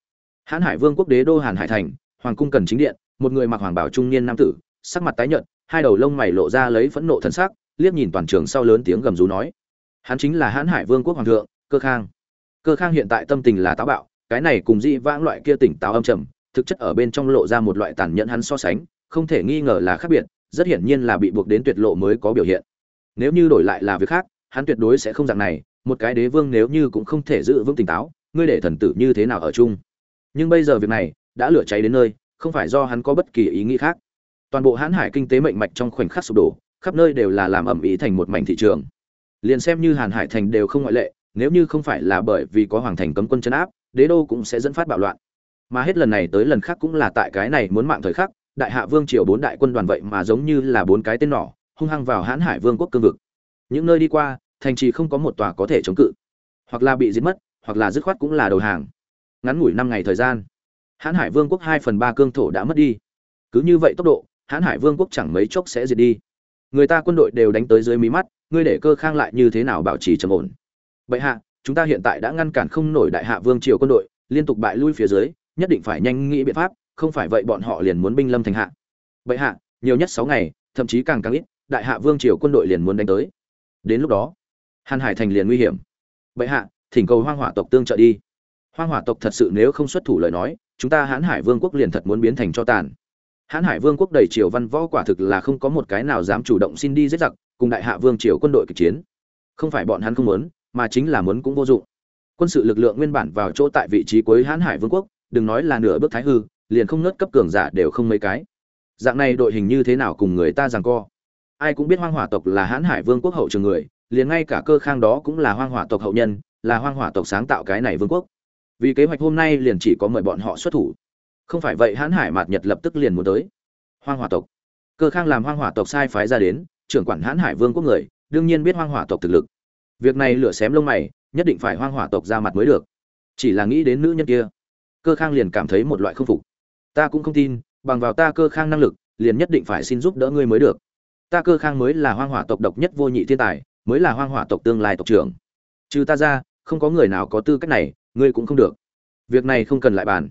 S1: Hãn hải vương quốc đế đô hàn hải thành, hoàng cung cần chính điện, một người mặc hoàng bảo trung niên nam tử, sắc mặt tái nhợt, hai đầu lông mày lộ ra lấy phẫn nộ thần sắc, liếc nhìn toàn trường sau lớn tiếng gầm rú nói. Hắn chính là hãn hải vương quốc hoàng thượng, cơ khang. Cơ khang hiện tại tâm tình là táo bạo cái này cùng dị vãng loại kia tỉnh táo âm trầm, thực chất ở bên trong lộ ra một loại tàn nhẫn hắn so sánh, không thể nghi ngờ là khác biệt, rất hiển nhiên là bị buộc đến tuyệt lộ mới có biểu hiện. Nếu như đổi lại là việc khác, hắn tuyệt đối sẽ không dạng này, một cái đế vương nếu như cũng không thể giữ vững tỉnh táo, ngươi để thần tử như thế nào ở chung? Nhưng bây giờ việc này đã lửa cháy đến nơi, không phải do hắn có bất kỳ ý nghĩ khác. Toàn bộ hãn hải kinh tế mệnh mạch trong khoảnh khắc sụp đổ, khắp nơi đều là làm ẩm ý thành một mảnh thị trường. Liền xem như hàn hải thành đều không ngoại lệ, nếu như không phải là bởi vì có hoàng thành cấm quân chấn áp đế đô cũng sẽ dẫn phát bạo loạn. Mà hết lần này tới lần khác cũng là tại cái này muốn mạng thời khắc, đại hạ vương triều bốn đại quân đoàn vậy mà giống như là bốn cái tên nỏ, hung hăng vào hãn hải vương quốc cương vực. Những nơi đi qua, thành trì không có một tòa có thể chống cự. Hoặc là bị giết mất, hoặc là dứt khoát cũng là đầu hàng. Ngắn ngủi năm ngày thời gian, hãn hải vương quốc hai phần ba cương thổ đã mất đi. Cứ như vậy tốc độ, hãn hải vương quốc chẳng mấy chốc sẽ diệt đi. Người ta quân đội đều đánh tới dưới mí mắt, ngươi để cơ khang lại như thế nào bảo trì trầm ổn? Bệ hạ chúng ta hiện tại đã ngăn cản không nổi đại hạ vương triều quân đội, liên tục bại lui phía dưới, nhất định phải nhanh nghĩ biện pháp, không phải vậy bọn họ liền muốn binh lâm thành hạ. Bệ hạ, nhiều nhất sáu ngày, thậm chí càng càng ít, đại hạ vương triều quân đội liền muốn đánh tới. Đến lúc đó, hàn hải thành liền nguy hiểm. Bệ hạ, thỉnh cầu hoang hỏa tộc tương trợ đi. Hoang hỏa tộc thật sự nếu không xuất thủ lời nói, chúng ta hãn hải vương quốc liền thật muốn biến thành cho tàn. Hãn hải vương quốc đầy triều văn võ quả thực là không có một cái nào dám chủ động xin đi giết giặc, cùng đại hạ vương triều quân đội kịch chiến. Không phải bọn hắn không muốn mà chính là muốn cũng vô dụng. Quân sự lực lượng nguyên bản vào chỗ tại vị trí cuối hãn hải vương quốc, đừng nói là nửa bước thái hư, liền không nớt cấp cường giả đều không mấy cái. Dạng này đội hình như thế nào cùng người ta rằng co? Ai cũng biết hoang hỏa tộc là hãn hải vương quốc hậu trường người, liền ngay cả cơ khang đó cũng là hoang hỏa tộc hậu nhân, là hoang hỏa tộc sáng tạo cái này vương quốc. Vì kế hoạch hôm nay liền chỉ có mời bọn họ xuất thủ. Không phải vậy hãn hải mạt nhật lập tức liền muốn tới. Hoang hỏa tộc. Cơ khang làm hoang hỏa tộc sai phái ra đến, trưởng quản hãn hải vương quốc người, đương nhiên biết hoang hỏa tộc thực lực việc này lửa xém lông mày, nhất định phải hoang hỏa tộc ra mặt mới được. Chỉ là nghĩ đến nữ nhân kia, cơ khang liền cảm thấy một loại không phục. Ta cũng không tin, bằng vào ta cơ khang năng lực, liền nhất định phải xin giúp đỡ ngươi mới được. Ta cơ khang mới là hoang hỏa tộc độc nhất vô nhị thiên tài, mới là hoang hỏa tộc tương lai tộc trưởng. Trừ ta ra, không có người nào có tư cách này, ngươi cũng không được. Việc này không cần lại bàn.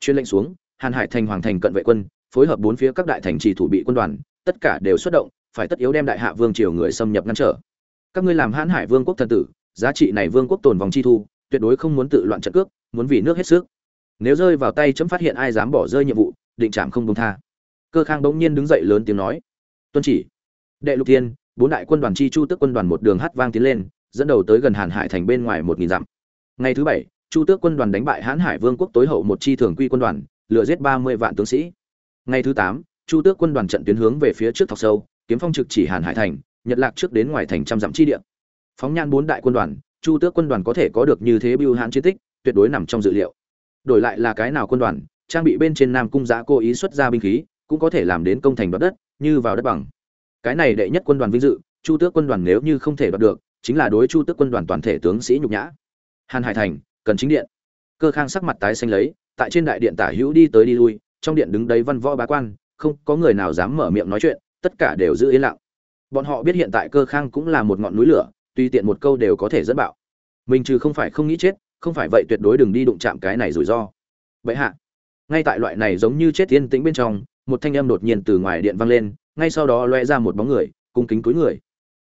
S1: Chuyên lệnh xuống, hàn hải thành hoàng thành cận vệ quân, phối hợp bốn phía các đại thành trì thủ bị quân đoàn, tất cả đều xuất động, phải tất yếu đem đại hạ vương triều người xâm nhập ngăn trở các ngươi làm hãn hải vương quốc thần tử, giá trị này vương quốc tồn vòng chi thu, tuyệt đối không muốn tự loạn trận cước, muốn vì nước hết sức. Nếu rơi vào tay chấm phát hiện ai dám bỏ rơi nhiệm vụ, định trảm không công tha. Cơ khang bỗng nhiên đứng dậy lớn tiếng nói, tuân chỉ. Đệ lục thiên, bốn đại quân đoàn chi chu tước quân đoàn một đường hát vang tiến lên, dẫn đầu tới gần hàn hải thành bên ngoài một nghìn dặm. Ngày thứ bảy, chu tước quân đoàn đánh bại hãn hải vương quốc tối hậu một chi thường quy quân đoàn, lừa giết ba mươi vạn tướng sĩ. Ngày thứ tám, chu tước quân đoàn trận tuyến hướng về phía trước thọc sâu, kiếm phong trực chỉ hàn hải thành nhật lạc trước đến ngoài thành trăm dặm chi địa. Phóng nhan bốn đại quân đoàn, chu tước quân đoàn có thể có được như thế biêu hãn chiến tích, tuyệt đối nằm trong dự liệu. Đổi lại là cái nào quân đoàn, trang bị bên trên nam cung giã cố ý xuất ra binh khí, cũng có thể làm đến công thành đoạt đất, như vào đất bằng. Cái này đệ nhất quân đoàn vinh dự, chu tước quân đoàn nếu như không thể đoạt được, chính là đối chu tước quân đoàn toàn thể tướng sĩ nhục nhã. Hàn hải thành, cần chính điện. Cơ khang sắc mặt tái xanh lấy, tại trên đại điện tả hữu đi tới đi lui, trong điện đứng đấy văn võ bá quan, không có người nào dám mở miệng nói chuyện, tất cả đều giữ yên lặng bọn họ biết hiện tại cơ khang cũng là một ngọn núi lửa tùy tiện một câu đều có thể dẫn bạo. Mình trừ không phải không nghĩ chết, không phải vậy tuyệt đối đừng đi đụng chạm cái này rủi ro. Vậy hạ, ngay tại loại này giống như chết yên tĩnh bên trong, một thanh âm đột nhiên từ ngoài điện vang lên, ngay sau đó loe ra một bóng người, cung kính cúi người.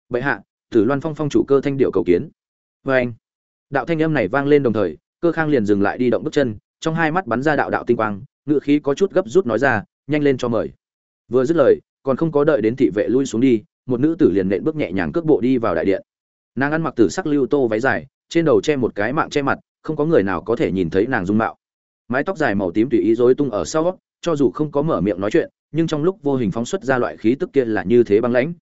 S1: Bệ hạ, tử loan phong phong chủ cơ thanh điệu cầu kiến. Vê anh, đạo thanh âm này vang lên đồng thời, cơ khang liền dừng lại đi động bước chân, trong hai mắt bắn ra đạo đạo tinh quang ngự khí có chút gấp rút nói ra, nhanh lên cho mời. Vừa dứt lời, còn không có đợi đến thị vệ lui xuống đi một nữ tử liền nện bước nhẹ nhàng cước bộ đi vào đại điện. Nàng ăn mặc tử sắc lưu tô váy dài, trên đầu che một cái mạng che mặt, không có người nào có thể nhìn thấy nàng dung mạo. Mái tóc dài màu tím tùy ý rối tung ở sau, cho dù không có mở miệng nói chuyện, nhưng trong lúc vô hình phóng xuất ra loại khí tức kia là như thế băng lãnh.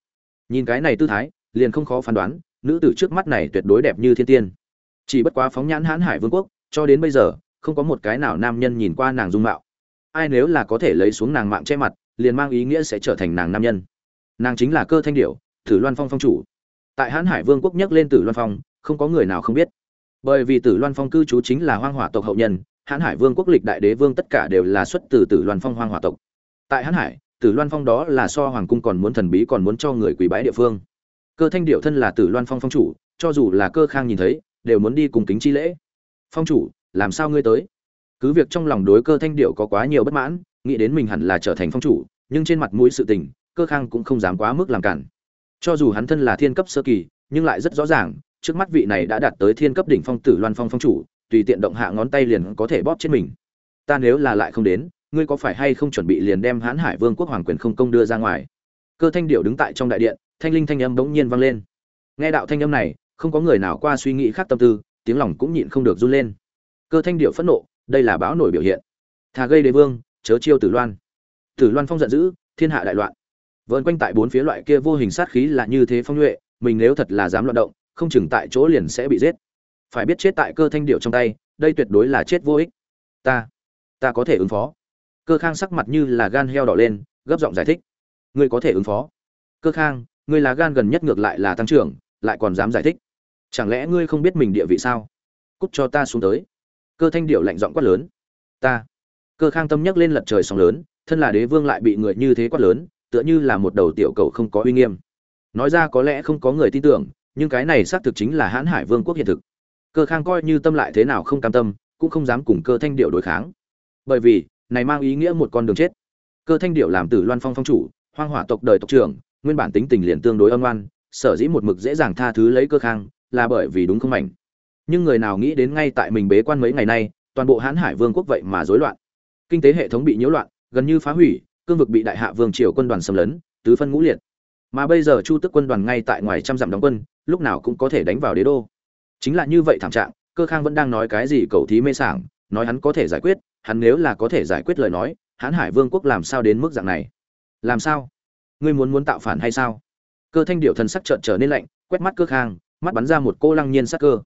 S1: Nhìn cái này tư thái, liền không khó phán đoán, nữ tử trước mắt này tuyệt đối đẹp như thiên tiên. Chỉ bất quá phóng nhãn hãn hải vương quốc, cho đến bây giờ, không có một cái nào nam nhân nhìn qua nàng dung mạo. Ai nếu là có thể lấy xuống nàng mạng che mặt, liền mang ý nghĩa sẽ trở thành nàng nam nhân nàng chính là cơ thanh điệu tử loan phong phong chủ. Tại hãn hải vương quốc nhắc lên tử loan phong, không có người nào không biết. Bởi vì tử loan phong cư trú chính là hoang hỏa tộc hậu nhân, hãn hải vương quốc lịch đại đế vương tất cả đều là xuất từ tử loan phong hoang hỏa tộc. Tại hãn hải, tử loan phong đó là so hoàng cung còn muốn thần bí còn muốn cho người quỳ bái địa phương. Cơ thanh điệu thân là tử loan phong phong chủ, cho dù là cơ khang nhìn thấy, đều muốn đi cùng kính chi lễ. Phong chủ, làm sao ngươi tới? Cứ việc trong lòng đối cơ thanh điệu có quá nhiều bất mãn, nghĩ đến mình hẳn là trở thành phong chủ, nhưng trên mặt mũi sự tình cơ khang cũng không dám quá mức làm cản. Cho dù hắn thân là thiên cấp sơ kỳ, nhưng lại rất rõ ràng, trước mắt vị này đã đạt tới thiên cấp đỉnh phong tử loan phong phong chủ, tùy tiện động hạ ngón tay liền có thể bóp chết mình. Ta nếu là lại không đến, ngươi có phải hay không chuẩn bị liền đem hãn hải vương quốc hoàng quyền không công đưa ra ngoài? Cơ thanh điệu đứng tại trong đại điện, thanh linh thanh âm bỗng nhiên vang lên. Nghe đạo thanh âm này, không có người nào qua suy nghĩ khác tâm tư, tiếng lòng cũng nhịn không được run lên. Cơ thanh điệu phẫn nộ, đây là bão nổi biểu hiện. Thà gây đế vương, chớ chiêu tử loan. Tử loan phong giận dữ, thiên hạ đại loạn vợn quanh tại bốn phía loại kia vô hình sát khí là như thế phong nhuệ, mình nếu thật là dám loạn động, không chừng tại chỗ liền sẽ bị giết. Phải biết chết tại cơ thanh điệu trong tay, đây tuyệt đối là chết vô ích. Ta ta có thể ứng phó. Cơ khang sắc mặt như là gan heo đỏ lên, gấp giọng giải thích. Ngươi có thể ứng phó. Cơ khang, ngươi là gan gần nhất ngược lại là tăng trưởng, lại còn dám giải thích. Chẳng lẽ ngươi không biết mình địa vị sao? Cút cho ta xuống tới. Cơ thanh điệu lạnh giọng quát lớn. Ta. Cơ khang tâm nhắc lên lật trời sóng lớn, thân là đế vương lại bị người như thế quát lớn tựa như là một đầu tiểu cầu không có uy nghiêm. Nói ra có lẽ không có người tin tưởng, nhưng cái này xác thực chính là hãn hải vương quốc hiện thực. Cơ khang coi như tâm lại thế nào không cam tâm, cũng không dám cùng cơ thanh điệu đối kháng. Bởi vì, này mang ý nghĩa một con đường chết. Cơ thanh điệu làm tử loan phong phong chủ, hoang hỏa tộc đời tộc trưởng, nguyên bản tính tình liền tương đối âm oan sở dĩ một mực dễ dàng tha thứ lấy cơ khang, là bởi vì đúng không mảnh. Nhưng người nào nghĩ đến ngay tại mình bế quan mấy ngày nay, toàn bộ hãn hải vương quốc vậy mà rối loạn. Kinh tế hệ thống bị nhiễu loạn, gần như phá hủy cương vực bị đại hạ vương triều quân đoàn xâm lấn, tứ phân ngũ liệt. Mà bây giờ chu tức quân đoàn ngay tại ngoài trăm dặm đóng quân, lúc nào cũng có thể đánh vào đế đô. Chính là như vậy thảm trạng, cơ khang vẫn đang nói cái gì cầu thí mê sảng, nói hắn có thể giải quyết, hắn nếu là có thể giải quyết lời nói hãn hải vương quốc làm sao đến mức dạng này? Làm sao? Ngươi muốn muốn tạo phản hay sao? Cơ thanh điệu thần sắc trợn trở nên lạnh, quét mắt cơ khang, mắt bắn ra một cô lăng nhiên sắc cơ.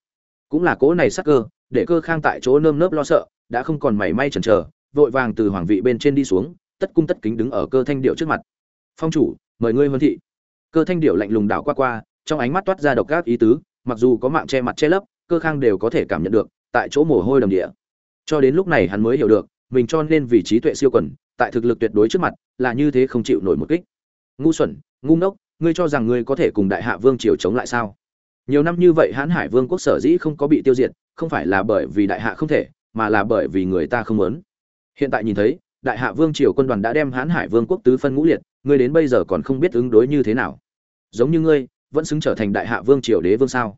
S1: Cũng là cỗ này sắc cơ, để cơ khang tại chỗ nơm nớp lo sợ, đã không còn mảy may chần chờ, vội vàng từ hoàng vị bên trên đi xuống tất cung tất kính đứng ở cơ thanh điệu trước mặt. Phong chủ, mời ngươi huân thị. Cơ thanh điệu lạnh lùng đảo qua qua, trong ánh mắt toát ra độc gác ý tứ, mặc dù có mạng che mặt che lấp, cơ khang đều có thể cảm nhận được, tại chỗ mồ hôi đầm địa. Cho đến lúc này hắn mới hiểu được, mình cho nên vì trí tuệ siêu quần, tại thực lực tuyệt đối trước mặt, là như thế không chịu nổi một kích. Ngu xuẩn, ngu ngốc, ngươi cho rằng ngươi có thể cùng đại hạ vương triều chống lại sao? Nhiều năm như vậy hãn hải vương quốc sở dĩ không có bị tiêu diệt, không phải là bởi vì đại hạ không thể, mà là bởi vì người ta không muốn. Hiện tại nhìn thấy đại hạ vương triều quân đoàn đã đem hãn hải vương quốc tứ phân ngũ liệt, ngươi đến bây giờ còn không biết ứng đối như thế nào. Giống như ngươi, vẫn xứng trở thành đại hạ vương triều đế vương sao?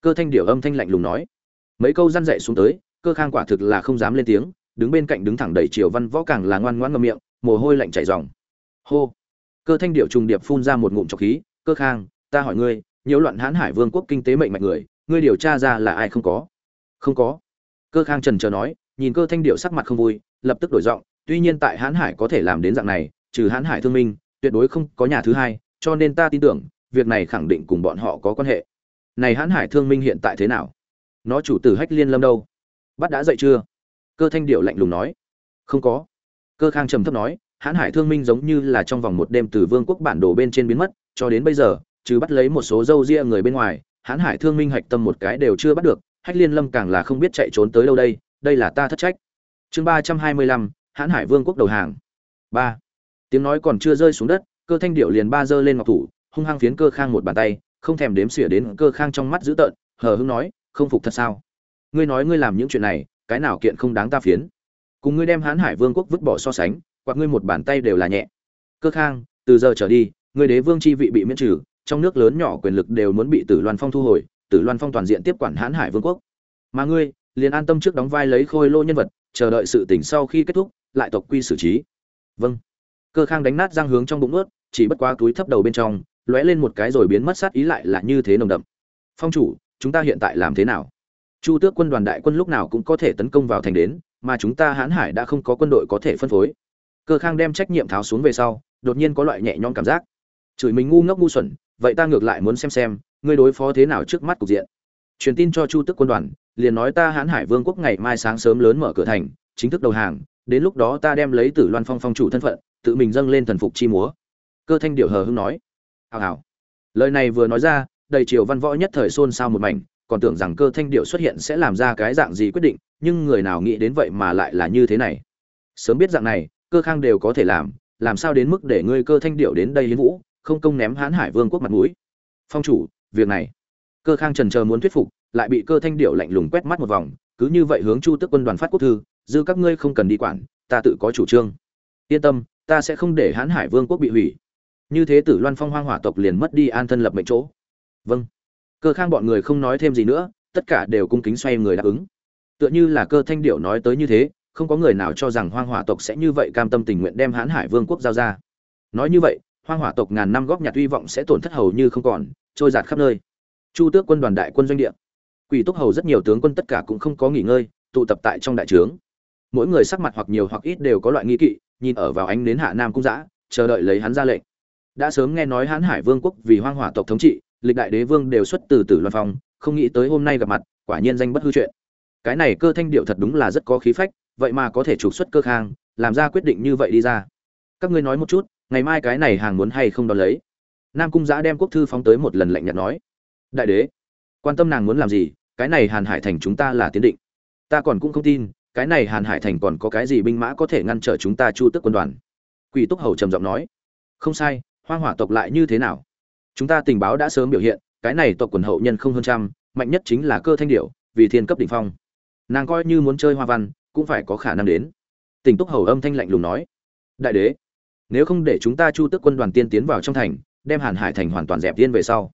S1: Cơ thanh điệu âm thanh lạnh lùng nói. Mấy câu răn dậy xuống tới, cơ khang quả thực là không dám lên tiếng, đứng bên cạnh đứng thẳng đẩy triều văn võ càng là ngoan ngoãn ngậm miệng, mồ hôi lạnh chảy ròng. Hô. Cơ thanh điệu trùng điệp phun ra một ngụm trọc khí, cơ khang, ta hỏi ngươi, nhiễu loạn hãn hải vương quốc kinh tế mệnh mạnh người, ngươi điều tra ra là ai không có? Không có. Cơ khang trần chờ nói, nhìn cơ thanh điệu sắc mặt không vui, lập tức đổi giọng tuy nhiên tại hãn hải có thể làm đến dạng này, trừ hãn hải thương minh, tuyệt đối không có nhà thứ hai, cho nên ta tin tưởng, việc này khẳng định cùng bọn họ có quan hệ. Này hãn hải thương minh hiện tại thế nào? Nó chủ tử hách liên lâm đâu? Bắt đã dậy chưa? Cơ thanh điệu lạnh lùng nói. Không có. Cơ khang trầm thấp nói hãn hải thương minh giống như là trong vòng một đêm từ vương quốc bản đồ bên trên biến mất, cho đến bây giờ, trừ bắt lấy một số dâu ria người bên ngoài hãn hải thương minh hạch tâm một cái đều chưa bắt được, hách liên lâm càng là không biết chạy trốn tới đâu đây đây là ta thất trách. Chương ba trăm hai mươi lăm hãn hải vương quốc đầu hàng. Ba. Tiếng nói còn chưa rơi xuống đất, cơ thanh điệu liền ba giơ lên ngọc thủ, hung hăng phiến cơ khang một bàn tay, không thèm đếm xỉa đến cơ khang trong mắt dữ tợn, hờ hững nói, không phục thật sao? Ngươi nói ngươi làm những chuyện này, cái nào kiện không đáng ta phiến? Cùng ngươi đem hãn hải vương quốc vứt bỏ so sánh hoặc ngươi một bàn tay đều là nhẹ. Cơ khang, từ giờ trở đi, ngươi đế vương chi vị bị miễn trừ, trong nước lớn nhỏ quyền lực đều muốn bị tử loan phong thu hồi, tử loan phong toàn diện tiếp quản hãn hải vương quốc. Mà ngươi, liền an tâm trước đóng vai lấy khôi lô nhân vật, chờ đợi sự tỉnh sau khi kết thúc lại tộc quy xử trí. Vâng. Cơ khang đánh nát răng hướng trong bụng ướt chỉ bất quá túi thấp đầu bên trong, lóe lên một cái rồi biến mất sát ý lại là như thế nồng đậm. Phong chủ, chúng ta hiện tại làm thế nào? Chu tước quân đoàn đại quân lúc nào cũng có thể tấn công vào thành đến, mà chúng ta hãn hải đã không có quân đội có thể phân phối. Cơ khang đem trách nhiệm tháo xuống về sau, đột nhiên có loại nhẹ nhõm cảm giác. Chửi mình ngu ngốc ngu xuẩn, vậy ta ngược lại muốn xem xem, ngươi đối phó thế nào trước mắt cục diện. Truyền tin cho chu tức quân đoàn, liền nói ta hãn hải vương quốc ngày mai sáng sớm lớn mở cửa thành, chính thức đầu hàng đến lúc đó ta đem lấy tử loan phong phong chủ thân phận, tự mình dâng lên thần phục chi múa. Cơ thanh điệu hờ hững nói. Hào hào. Lời này vừa nói ra, đầy triều văn võ nhất thời xôn xao một mảnh, còn tưởng rằng cơ thanh điệu xuất hiện sẽ làm ra cái dạng gì quyết định, nhưng người nào nghĩ đến vậy mà lại là như thế này. Sớm biết dạng này, cơ khang đều có thể làm làm sao đến mức để ngươi cơ thanh điệu đến đây hiến vũ, không công ném hãn hải vương quốc mặt mũi? Phong chủ, việc này. Cơ khang trần chờ muốn thuyết phục, lại bị cơ thanh điệu lạnh lùng quét mắt một vòng, cứ như vậy hướng chu tức quân đoàn phát quốc thư dư các ngươi không cần đi quản, ta tự có chủ trương. Yên tâm, ta sẽ không để hãn hải vương quốc bị hủy. Như thế tử loan phong hoang hỏa tộc liền mất đi an thân lập mệnh chỗ. Vâng. Cơ khang bọn người không nói thêm gì nữa, tất cả đều cung kính xoay người đáp ứng. Tựa như là cơ thanh điệu nói tới như thế, không có người nào cho rằng hoang hỏa tộc sẽ như vậy cam tâm tình nguyện đem hãn hải vương quốc giao ra. Nói như vậy, hoang hỏa tộc ngàn năm góp nhặt hy vọng sẽ tổn thất hầu như không còn, trôi giạt khắp nơi. Chu tước quân đoàn đại quân doanh địa. Quỷ túc hầu rất nhiều tướng quân tất cả cũng không có nghỉ ngơi, tụ tập tại trong đại trướng mỗi người sắc mặt hoặc nhiều hoặc ít đều có loại nghi kỵ, nhìn ở vào ánh đến hạ nam cung giã chờ đợi lấy hắn ra lệnh. Đã sớm nghe nói hán hải vương quốc vì hoang hỏa tộc thống trị, lịch đại đế vương đều xuất từ tử loan phong, không nghĩ tới hôm nay gặp mặt, quả nhiên danh bất hư chuyện cái này cơ thanh điệu thật đúng là rất có khí phách, vậy mà có thể trục xuất cơ khang, làm ra quyết định như vậy đi ra. Các ngươi nói một chút, ngày mai cái này hàng muốn hay không đón lấy? Nam cung giã đem quốc thư phóng tới một lần lạnh nhạt nói. Đại đế, quan tâm nàng muốn làm gì, cái này hàn hải thành chúng ta là tiến định. Ta còn cũng không tin cái này hàn hải thành còn có cái gì binh mã có thể ngăn trở chúng ta chu tức quân đoàn? Quỷ túc hầu trầm giọng nói. Không sai, hoang hỏa tộc lại như thế nào? Chúng ta tình báo đã sớm biểu hiện, cái này tộc quần hậu nhân không hơn trăm, mạnh nhất chính là cơ thanh điệu vì thiên cấp đỉnh phong. Nàng coi như muốn chơi hoa văn, cũng phải có khả năng đến. Tỉnh túc hầu âm thanh lạnh lùng nói. Đại đế, nếu không để chúng ta chu tức quân đoàn tiên tiến vào trong thành, đem hàn hải thành hoàn toàn dẹp tiên về sau,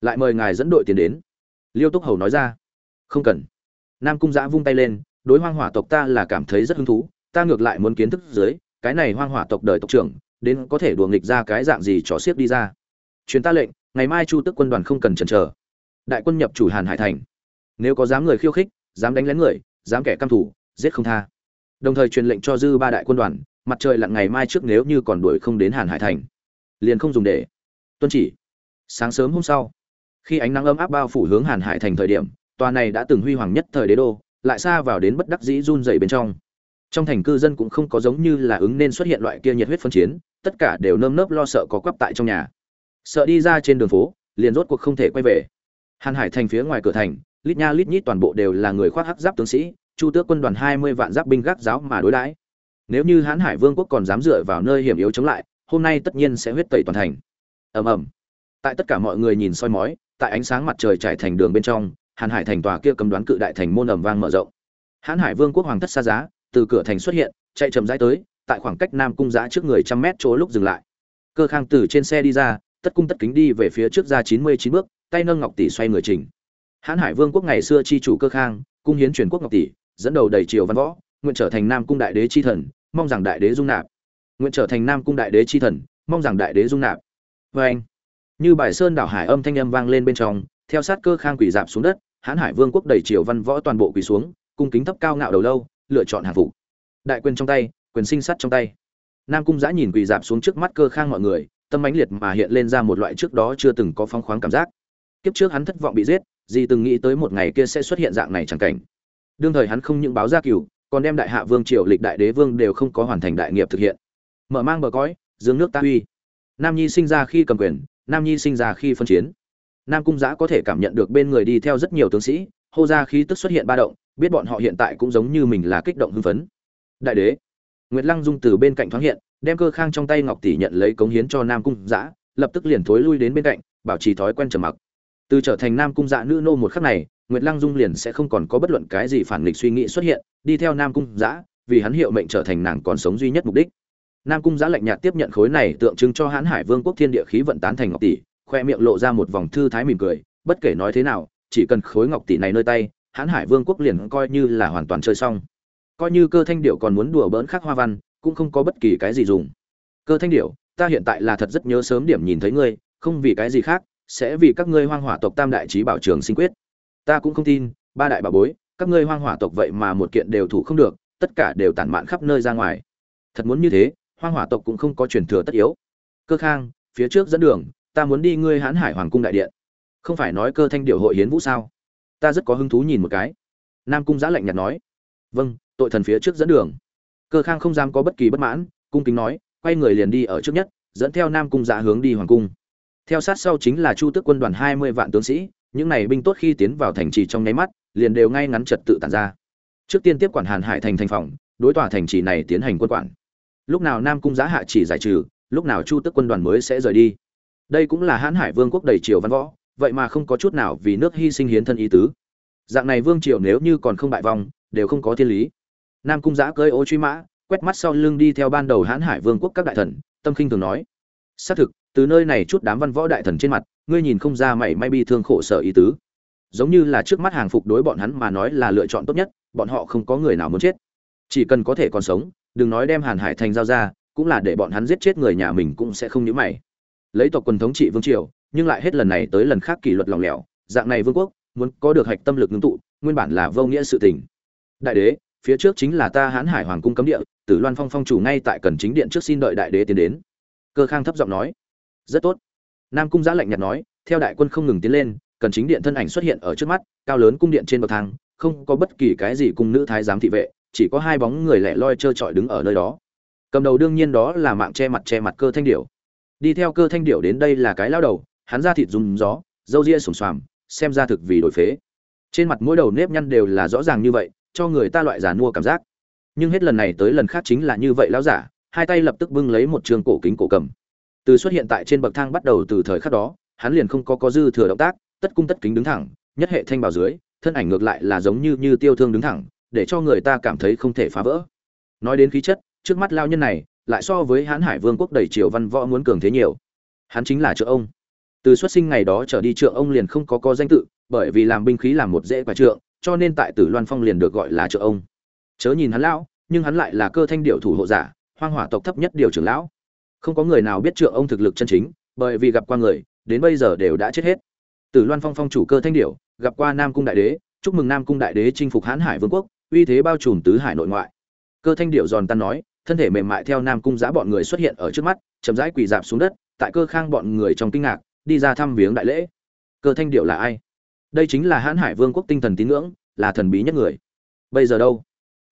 S1: lại mời ngài dẫn đội tiến đến. Liêu túc hầu nói ra. Không cần. Nam cung giã vung tay lên đối hoang hỏa tộc ta là cảm thấy rất hứng thú, ta ngược lại muốn kiến thức dưới, cái này hoang hỏa tộc đời tộc trưởng, đến có thể đùa nghịch ra cái dạng gì trò xiếc đi ra. Chuyến ta lệnh, ngày mai chu tức quân đoàn không cần chần chờ. Đại quân nhập chủ hàn hải thành. Nếu có dám người khiêu khích, dám đánh lén người, dám kẻ căm thủ giết không tha. Đồng thời truyền lệnh cho dư ba đại quân đoàn, mặt trời lặn ngày mai trước nếu như còn đuổi không đến hàn hải thành. Liền không dùng để. Tuân chỉ. Sáng sớm hôm sau, khi ánh nắng ấm áp bao phủ hướng hàn hải thành thời điểm, tòa này đã từng huy hoàng nhất thời đế đô lại xa vào đến bất đắc dĩ run dày bên trong. Trong thành cư dân cũng không có giống như là ứng nên xuất hiện loại kia nhiệt huyết phân chiến, tất cả đều nơm nớp lo sợ có quắp tại trong nhà. Sợ đi ra trên đường phố, liền rốt cuộc không thể quay về. Hàn hải thành phía ngoài cửa thành, lít nha lít nhít toàn bộ đều là người khoác hắc giáp tướng sĩ, chu tước quân đoàn hai mươi vạn giáp binh gác giáo mà đối đãi. Nếu như hán hải vương quốc còn dám dựa vào nơi hiểm yếu chống lại, hôm nay tất nhiên sẽ huyết tẩy toàn thành. Ầm ầm. Tại tất cả mọi người nhìn soi mói, tại ánh sáng mặt trời trải thành đường bên trong hàn hải thành tòa kia cầm đoán cự đại thành môn ầm vang mở rộng. Hán hải vương quốc hoàng thất xa giá, từ cửa thành xuất hiện, chạy chậm rãi tới, tại khoảng cách nam cung giá trước người trăm mét chỗ lúc dừng lại. Cơ khang từ trên xe đi ra, tất cung tất kính đi về phía trước ra chín mươi chín bước, tay nâng ngọc tỷ xoay người trình hán hải vương quốc ngày xưa chi chủ cơ khang, cung hiến truyền quốc ngọc tỷ, dẫn đầu đầy triều văn võ, nguyện trở thành nam cung đại đế chi thần, mong rằng đại đế dung nạp. Nguyện trở thành nam cung đại đế chi thần, mong rằng đại đế dung nạp. Vê anh như bài sơn đảo hải âm thanh âm vang lên bên trong theo sát cơ khang quỷ dạp xuống đất, hán hải vương quốc đầy triều văn võ toàn bộ quỳ xuống, cung kính thấp cao ngạo đầu lâu, lựa chọn hàng phục. Đại quyền trong tay, quyền sinh sắt trong tay. Nam cung giã nhìn quỳ dạp xuống trước mắt cơ khang mọi người, tâm ánh liệt mà hiện lên ra một loại trước đó chưa từng có phong khoáng cảm giác. Kiếp trước hắn thất vọng bị giết, gì từng nghĩ tới một ngày kia sẽ xuất hiện dạng này chẳng cảnh. Đương thời hắn không những báo ra cửu, còn đem đại hạ vương triều lịch đại đế vương đều không có hoàn thành đại nghiệp thực hiện. Mở mang bờ cõi, dương nước ta uy. Nam nhi sinh ra khi cầm quyền, nam nhi sinh ra khi phân chiến nam cung giã có thể cảm nhận được bên người đi theo rất nhiều tướng sĩ, hô ra khí tức xuất hiện ba động, biết bọn họ hiện tại cũng giống như mình là kích động hưng phấn. Đại đế, nguyệt lăng dung từ bên cạnh thoáng hiện, đem cơ khang trong tay ngọc tỷ nhận lấy cống hiến cho nam cung giã, lập tức liền thối lui đến bên cạnh, bảo trì thói quen trầm mặc. Từ trở thành nam cung dạ nữ nô một khắc này, nguyệt lăng dung liền sẽ không còn có bất luận cái gì phản nghịch suy nghĩ xuất hiện, đi theo nam cung giã, vì hắn hiệu mệnh trở thành nàng còn sống duy nhất mục đích. Nam cung giã lạnh nhạt tiếp nhận khối này tượng trưng cho hãn hải vương quốc thiên địa khí vận tán thành ngọc tỷ khoe miệng lộ ra một vòng thư thái mỉm cười, bất kể nói thế nào, chỉ cần khối ngọc tỷ này nơi tay, hãn hải vương quốc liền coi như là hoàn toàn chơi xong. Coi như cơ thanh điệu còn muốn đùa bỡn khắc hoa văn, cũng không có bất kỳ cái gì dùng. Cơ thanh điệu ta hiện tại là thật rất nhớ sớm điểm nhìn thấy ngươi, không vì cái gì khác, sẽ vì các ngươi hoang hỏa tộc tam đại trí bảo trường sinh quyết. Ta cũng không tin, ba đại bà bối, các ngươi hoang hỏa tộc vậy mà một kiện đều thủ không được, tất cả đều tản mạn khắp nơi ra ngoài. Thật muốn như thế, hoang hỏa tộc cũng không có truyền thừa tất yếu. Cơ khang, phía trước dẫn đường ta muốn đi ngươi hãn hải hoàng cung đại điện. Không phải nói cơ thanh điệu hội hiến vũ sao? Ta rất có hứng thú nhìn một cái. Nam cung giã lạnh nhạt nói. Vâng tội thần phía trước dẫn đường. Cơ khang không dám có bất kỳ bất mãn, cung kính nói, quay người liền đi ở trước nhất, dẫn theo nam cung giã hướng đi hoàng cung. Theo sát sau chính là chu tước quân đoàn hai mươi vạn tướng sĩ, những này binh tốt khi tiến vào thành trì trong nháy mắt, liền đều ngay ngắn trật tự tàn ra. Trước tiên tiếp quản hàn hải thành thành phòng, đối tòa thành trì này tiến hành quân quản. Lúc nào nam cung giá hạ chỉ giải trừ, lúc nào chu tước quân đoàn mới sẽ rời đi đây cũng là hãn hải vương quốc đầy triều văn võ, vậy mà không có chút nào vì nước hy sinh hiến thân ý tứ. Dạng này vương triều nếu như còn không bại vong, đều không có thiên lý. Nam cung giã cơi ô truy mã, quét mắt sau lưng đi theo ban đầu hãn hải vương quốc các đại thần, tâm khinh thường nói, xác thực, từ nơi này chút đám văn võ đại thần trên mặt, ngươi nhìn không ra mảy may bi thương khổ sở ý tứ. Giống như là trước mắt hàng phục đối bọn hắn mà nói là lựa chọn tốt nhất, bọn họ không có người nào muốn chết. Chỉ cần có thể còn sống, đừng nói đem hàn hải thành giao ra, cũng là để bọn hắn giết chết người nhà mình cũng sẽ không nhớ mày lấy tộc quần thống trị vương triều, nhưng lại hết lần này tới lần khác kỷ luật lỏng lẻo, dạng này vương quốc, muốn có được hạch tâm lực ngưng tụ, nguyên bản là vô nghĩa sự tình. Đại đế, phía trước chính là ta hãn hải hoàng cung cấm địa, tử loan phong phong chủ ngay tại cần chính điện trước xin đợi đại đế tiến đến. Cơ khang thấp giọng nói, rất tốt. Nam cung giã lạnh nhạt nói, theo đại quân không ngừng tiến lên, cần chính điện thân ảnh xuất hiện ở trước mắt, cao lớn cung điện trên bậc thang, không có bất kỳ cái gì cung nữ thái giám thị vệ, chỉ có hai bóng người lẻ loi trơ trọi đứng ở nơi đó. Cầm đầu đương nhiên đó là mạng che mặt che mặt cơ thanh điểu đi theo cơ thanh điểu đến đây là cái lao đầu, hắn ra thịt dùng gió râu ria sùng xoàm, xem ra thực vì đổi phế. Trên mặt mỗi đầu nếp nhăn đều là rõ ràng như vậy, cho người ta loại giả mua cảm giác. Nhưng hết lần này tới lần khác chính là như vậy lão giả, hai tay lập tức bưng lấy một trường cổ kính cổ cầm. Từ xuất hiện tại trên bậc thang bắt đầu từ thời khắc đó, hắn liền không có có dư thừa động tác, tất cung tất kính đứng thẳng, nhất hệ thanh bảo dưới, thân ảnh ngược lại là giống như như tiêu thương đứng thẳng, để cho người ta cảm thấy không thể phá vỡ. Nói đến khí chất, trước mắt lao nhân này lại so với hãn hải vương quốc đầy triều văn võ muốn cường thế nhiều. Hắn chính là trợ ông. Từ xuất sinh ngày đó trở đi trượng ông liền không có có danh tự, bởi vì làm binh khí làm một dễ quả trượng, cho nên tại tử loan phong liền được gọi là trượng ông. Chớ nhìn hắn lão, nhưng hắn lại là cơ thanh điệu thủ hộ giả, hoang hỏa tộc thấp nhất điều trưởng lão. Không có người nào biết trượng ông thực lực chân chính, bởi vì gặp qua người, đến bây giờ đều đã chết hết. Tử loan phong phong chủ cơ thanh điệu, gặp qua nam cung đại đế, chúc mừng nam cung đại đế chinh phục hãn hải vương quốc, uy thế bao trùm tứ hải nội ngoại. Cơ thanh điệu giòn tan nói thân thể mềm mại theo nam cung giã bọn người xuất hiện ở trước mắt, chậm rãi quỳ dạp xuống đất, tại cơ khang bọn người trong kinh ngạc, đi ra thăm viếng đại lễ. Cơ thanh điệu là ai? Đây chính là hãn hải vương quốc tinh thần tín ngưỡng, là thần bí nhất người. Bây giờ đâu?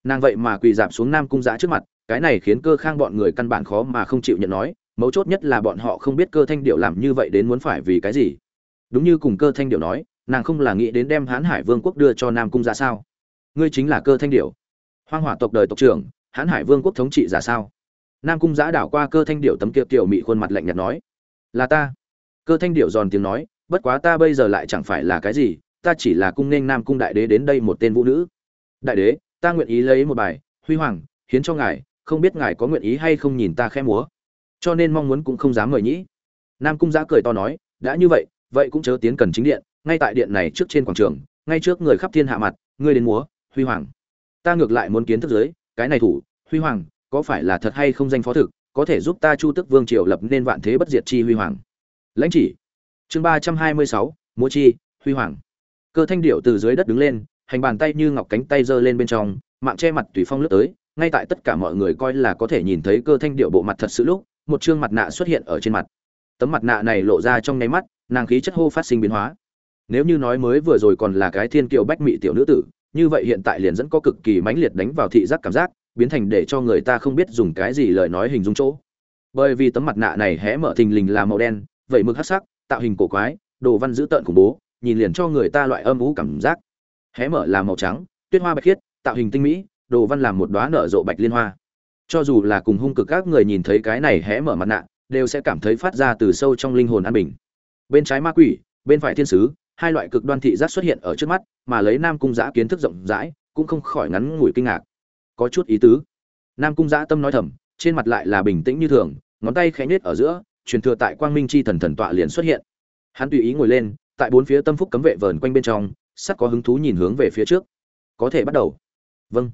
S1: Nàng vậy mà quỳ dạp xuống nam cung giã trước mặt, cái này khiến cơ khang bọn người căn bản khó mà không chịu nhận nói, mấu chốt nhất là bọn họ không biết cơ thanh điệu làm như vậy đến muốn phải vì cái gì. Đúng như cùng cơ thanh điệu nói, nàng không là nghĩ đến đem hãn hải vương quốc đưa cho nam cung giã sao? Ngươi chính là cơ thanh điệu hoang hỏa tộc đời tộc trưởng hãn hải vương quốc thống trị giả sao? Nam cung giã đảo qua cơ thanh điệu tấm kiệp tiểu mị khuôn mặt lạnh nhạt nói. Là ta. Cơ thanh điệu giòn tiếng nói, bất quá ta bây giờ lại chẳng phải là cái gì, ta chỉ là cung nên nam cung đại đế đến đây một tên vũ nữ. Đại đế, ta nguyện ý lấy một bài, huy hoàng, hiến cho ngài, không biết ngài có nguyện ý hay không nhìn ta khẽ múa. Cho nên mong muốn cũng không dám mời nhĩ. Nam cung giã cười to nói, đã như vậy vậy cũng chớ tiến cần chính điện, ngay tại điện này trước trên quảng trường, ngay trước người khắp thiên hạ mặt, ngươi đến múa, huy hoàng. Ta ngược lại muốn kiến thức giới cái này thủ, huy hoàng, có phải là thật hay không danh phó thực, có thể giúp ta chu tức vương triều lập nên vạn thế bất diệt chi huy hoàng. Lãnh chỉ. Chương ba trăm hai mươi sáu, múa chi, huy hoàng. Cơ thanh điệu từ dưới đất đứng lên, hành bàn tay như ngọc cánh tay giơ lên bên trong, mạng che mặt tùy phong lướt tới, ngay tại tất cả mọi người coi là có thể nhìn thấy cơ thanh điệu bộ mặt thật sự lúc, một chương mặt nạ xuất hiện ở trên mặt. Tấm mặt nạ này lộ ra trong nháy mắt, nàng khí chất hô phát sinh biến hóa. Nếu như nói mới vừa rồi còn là cái thiên kiều bách mị tiểu nữ tử như vậy hiện tại liền dẫn có cực kỳ mãnh liệt đánh vào thị giác cảm giác, biến thành để cho người ta không biết dùng cái gì lời nói hình dung chỗ. Bởi vì tấm mặt nạ này hé mở thình lình là màu đen, vậy mực hắc sắc, tạo hình cổ quái, đồ văn dữ tợn khủng bố, nhìn liền cho người ta loại âm ú cảm giác. Hé mở là màu trắng, tuyết hoa bạch khiết, tạo hình tinh mỹ, đồ văn làm một đóa nở rộ bạch liên hoa. Cho dù là cùng hung cực các người nhìn thấy cái này hé mở mặt nạ, đều sẽ cảm thấy phát ra từ sâu trong linh hồn an bình. Bên trái ma quỷ, bên phải thiên sứ hai loại cực đoan thị giác xuất hiện ở trước mắt, mà lấy nam cung giã kiến thức rộng rãi, cũng không khỏi ngắn ngủi kinh ngạc. Có chút ý tứ. Nam cung giã tâm nói thầm, trên mặt lại là bình tĩnh như thường, ngón tay khẽ nhếch ở giữa, truyền thừa tại quang minh chi thần thần tọa liền xuất hiện. Hắn tùy ý ngồi lên, tại bốn phía tâm phúc cấm vệ vờn quanh bên trong sắt có hứng thú nhìn hướng về phía trước. Có thể bắt đầu. Vâng.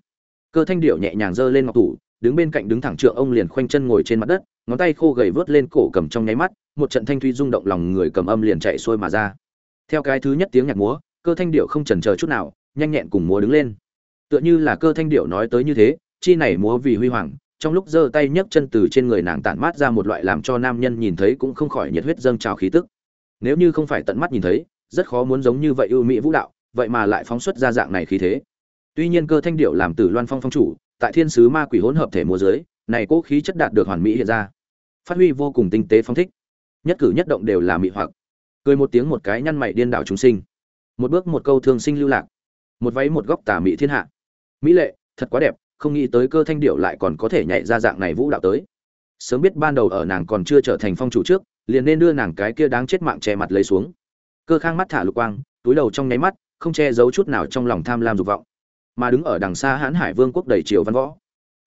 S1: Cơ thanh điệu nhẹ nhàng giơ lên ngọc tủ đứng bên cạnh đứng thẳng trượng ông liền khoanh chân ngồi trên mặt đất, ngón tay khô gầy vớt lên cổ cầm trong nháy mắt, một trận thanh thuy rung động lòng người cầm âm liền chạy xuôi mà ra theo cái thứ nhất tiếng nhạc múa, cơ thanh điệu không chần chờ chút nào, nhanh nhẹn cùng múa đứng lên. Tựa như là cơ thanh điệu nói tới như thế, chi này múa vì huy hoàng, trong lúc giơ tay nhấc chân từ trên người nàng tản mát ra một loại làm cho nam nhân nhìn thấy cũng không khỏi nhiệt huyết dâng trào khí tức. Nếu như không phải tận mắt nhìn thấy, rất khó muốn giống như vậy ưu mỹ vũ đạo, vậy mà lại phóng xuất ra dạng này khí thế. Tuy nhiên cơ thanh điệu làm từ loan phong phong chủ, tại thiên sứ ma quỷ hỗn hợp thể múa dưới, này cố khí chất đạt được hoàn mỹ hiện ra. Phát huy vô cùng tinh tế phong thích. Nhất cử nhất động đều là mỹ hoặc cười một tiếng một cái nhăn mày điên đảo chúng sinh. Một bước một câu thường sinh lưu lạc. Một váy một góc tà mỹ thiên hạ. Mỹ lệ, thật quá đẹp, không nghĩ tới cơ thanh điệu lại còn có thể nhảy ra dạng này vũ đạo tới. Sớm biết ban đầu ở nàng còn chưa trở thành phong chủ trước, liền nên đưa nàng cái kia đáng chết mạng che mặt lấy xuống. Cơ khang mắt thả lục quang, túi đầu trong nháy mắt, không che giấu chút nào trong lòng tham lam dục vọng. Mà đứng ở đằng xa hãn hải vương quốc đầy triều văn võ.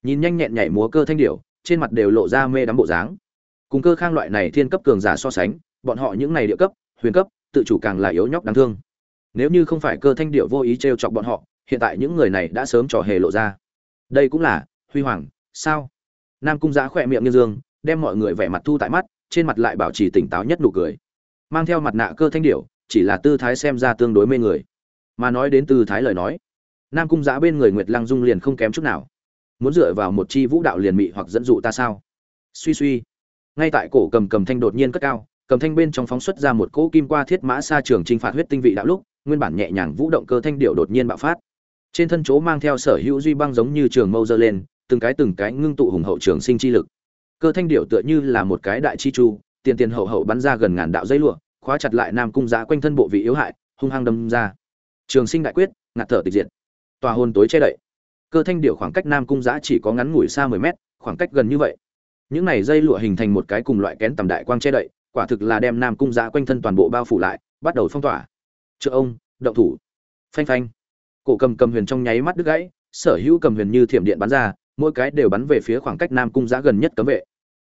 S1: Nhìn nhanh nhẹn nhảy múa cơ thanh điệu trên mặt đều lộ ra mê đắm bộ dáng. Cùng cơ khang loại này thiên cấp cường giả so sánh, bọn họ những này địa cấp huyền cấp, tự chủ càng là yếu nhóc đáng thương. Nếu như không phải cơ thanh điệu vô ý t r e o chọc bọn họ, hiện tại những người này đã sớm trò hề lộ ra. Đây cũng là, huy hoàng, sao? Nam cung giã khỏe miệng như dương, đem mọi người vẻ mặt thu tại mắt, trên mặt lại bảo trì tỉnh táo nhất nụ cười. Mang theo mặt nạ cơ thanh điệu, chỉ là tư thái xem ra tương đối mê người. Mà nói đến tư thái lời nói, nam cung giã bên người nguyệt lăng dung liền không kém chút nào. Muốn dựa vào một chi vũ đạo liền mị hoặc dẫn dụ ta sao? Suy suy. Ngay tại cổ cầm cầm thanh đột nhiên cất cao cầm thanh bên trong phóng xuất ra một cỗ kim qua thiết mã xa trường chinh phạt huyết tinh vị đạo lúc, nguyên bản nhẹ nhàng vũ động cơ thanh điệu đột nhiên bạo phát. Trên thân chỗ mang theo sở hữu duy băng giống như trường mâu dơ lên, từng cái từng cái ngưng tụ hùng hậu trường sinh chi lực. Cơ thanh điệu tựa như là một cái đại chi chu, tiền tiền hậu hậu bắn ra gần ngàn đạo dây lụa, khóa chặt lại nam cung giá quanh thân bộ vị yếu hại, hung hăng đâm ra. Trường sinh đại quyết, ngạt thở tịch diệt. Tòa hồn tối che đậy. Cơ thanh điệu khoảng cách nam cung giá chỉ có ngắn ngủi xa mười mét, khoảng cách gần như vậy. Những này dây lụa hình thành một cái cùng loại kén tầm đại quang che đậy quả thực là đem nam cung giã quanh thân toàn bộ bao phủ lại, bắt đầu phong tỏa. Trợ ông, động thủ. Phanh phanh. Cổ cầm cầm huyền trong nháy mắt đứt gãy, sở hữu cầm huyền như thiểm điện bắn ra, mỗi cái đều bắn về phía khoảng cách nam cung giã gần nhất cấm vệ.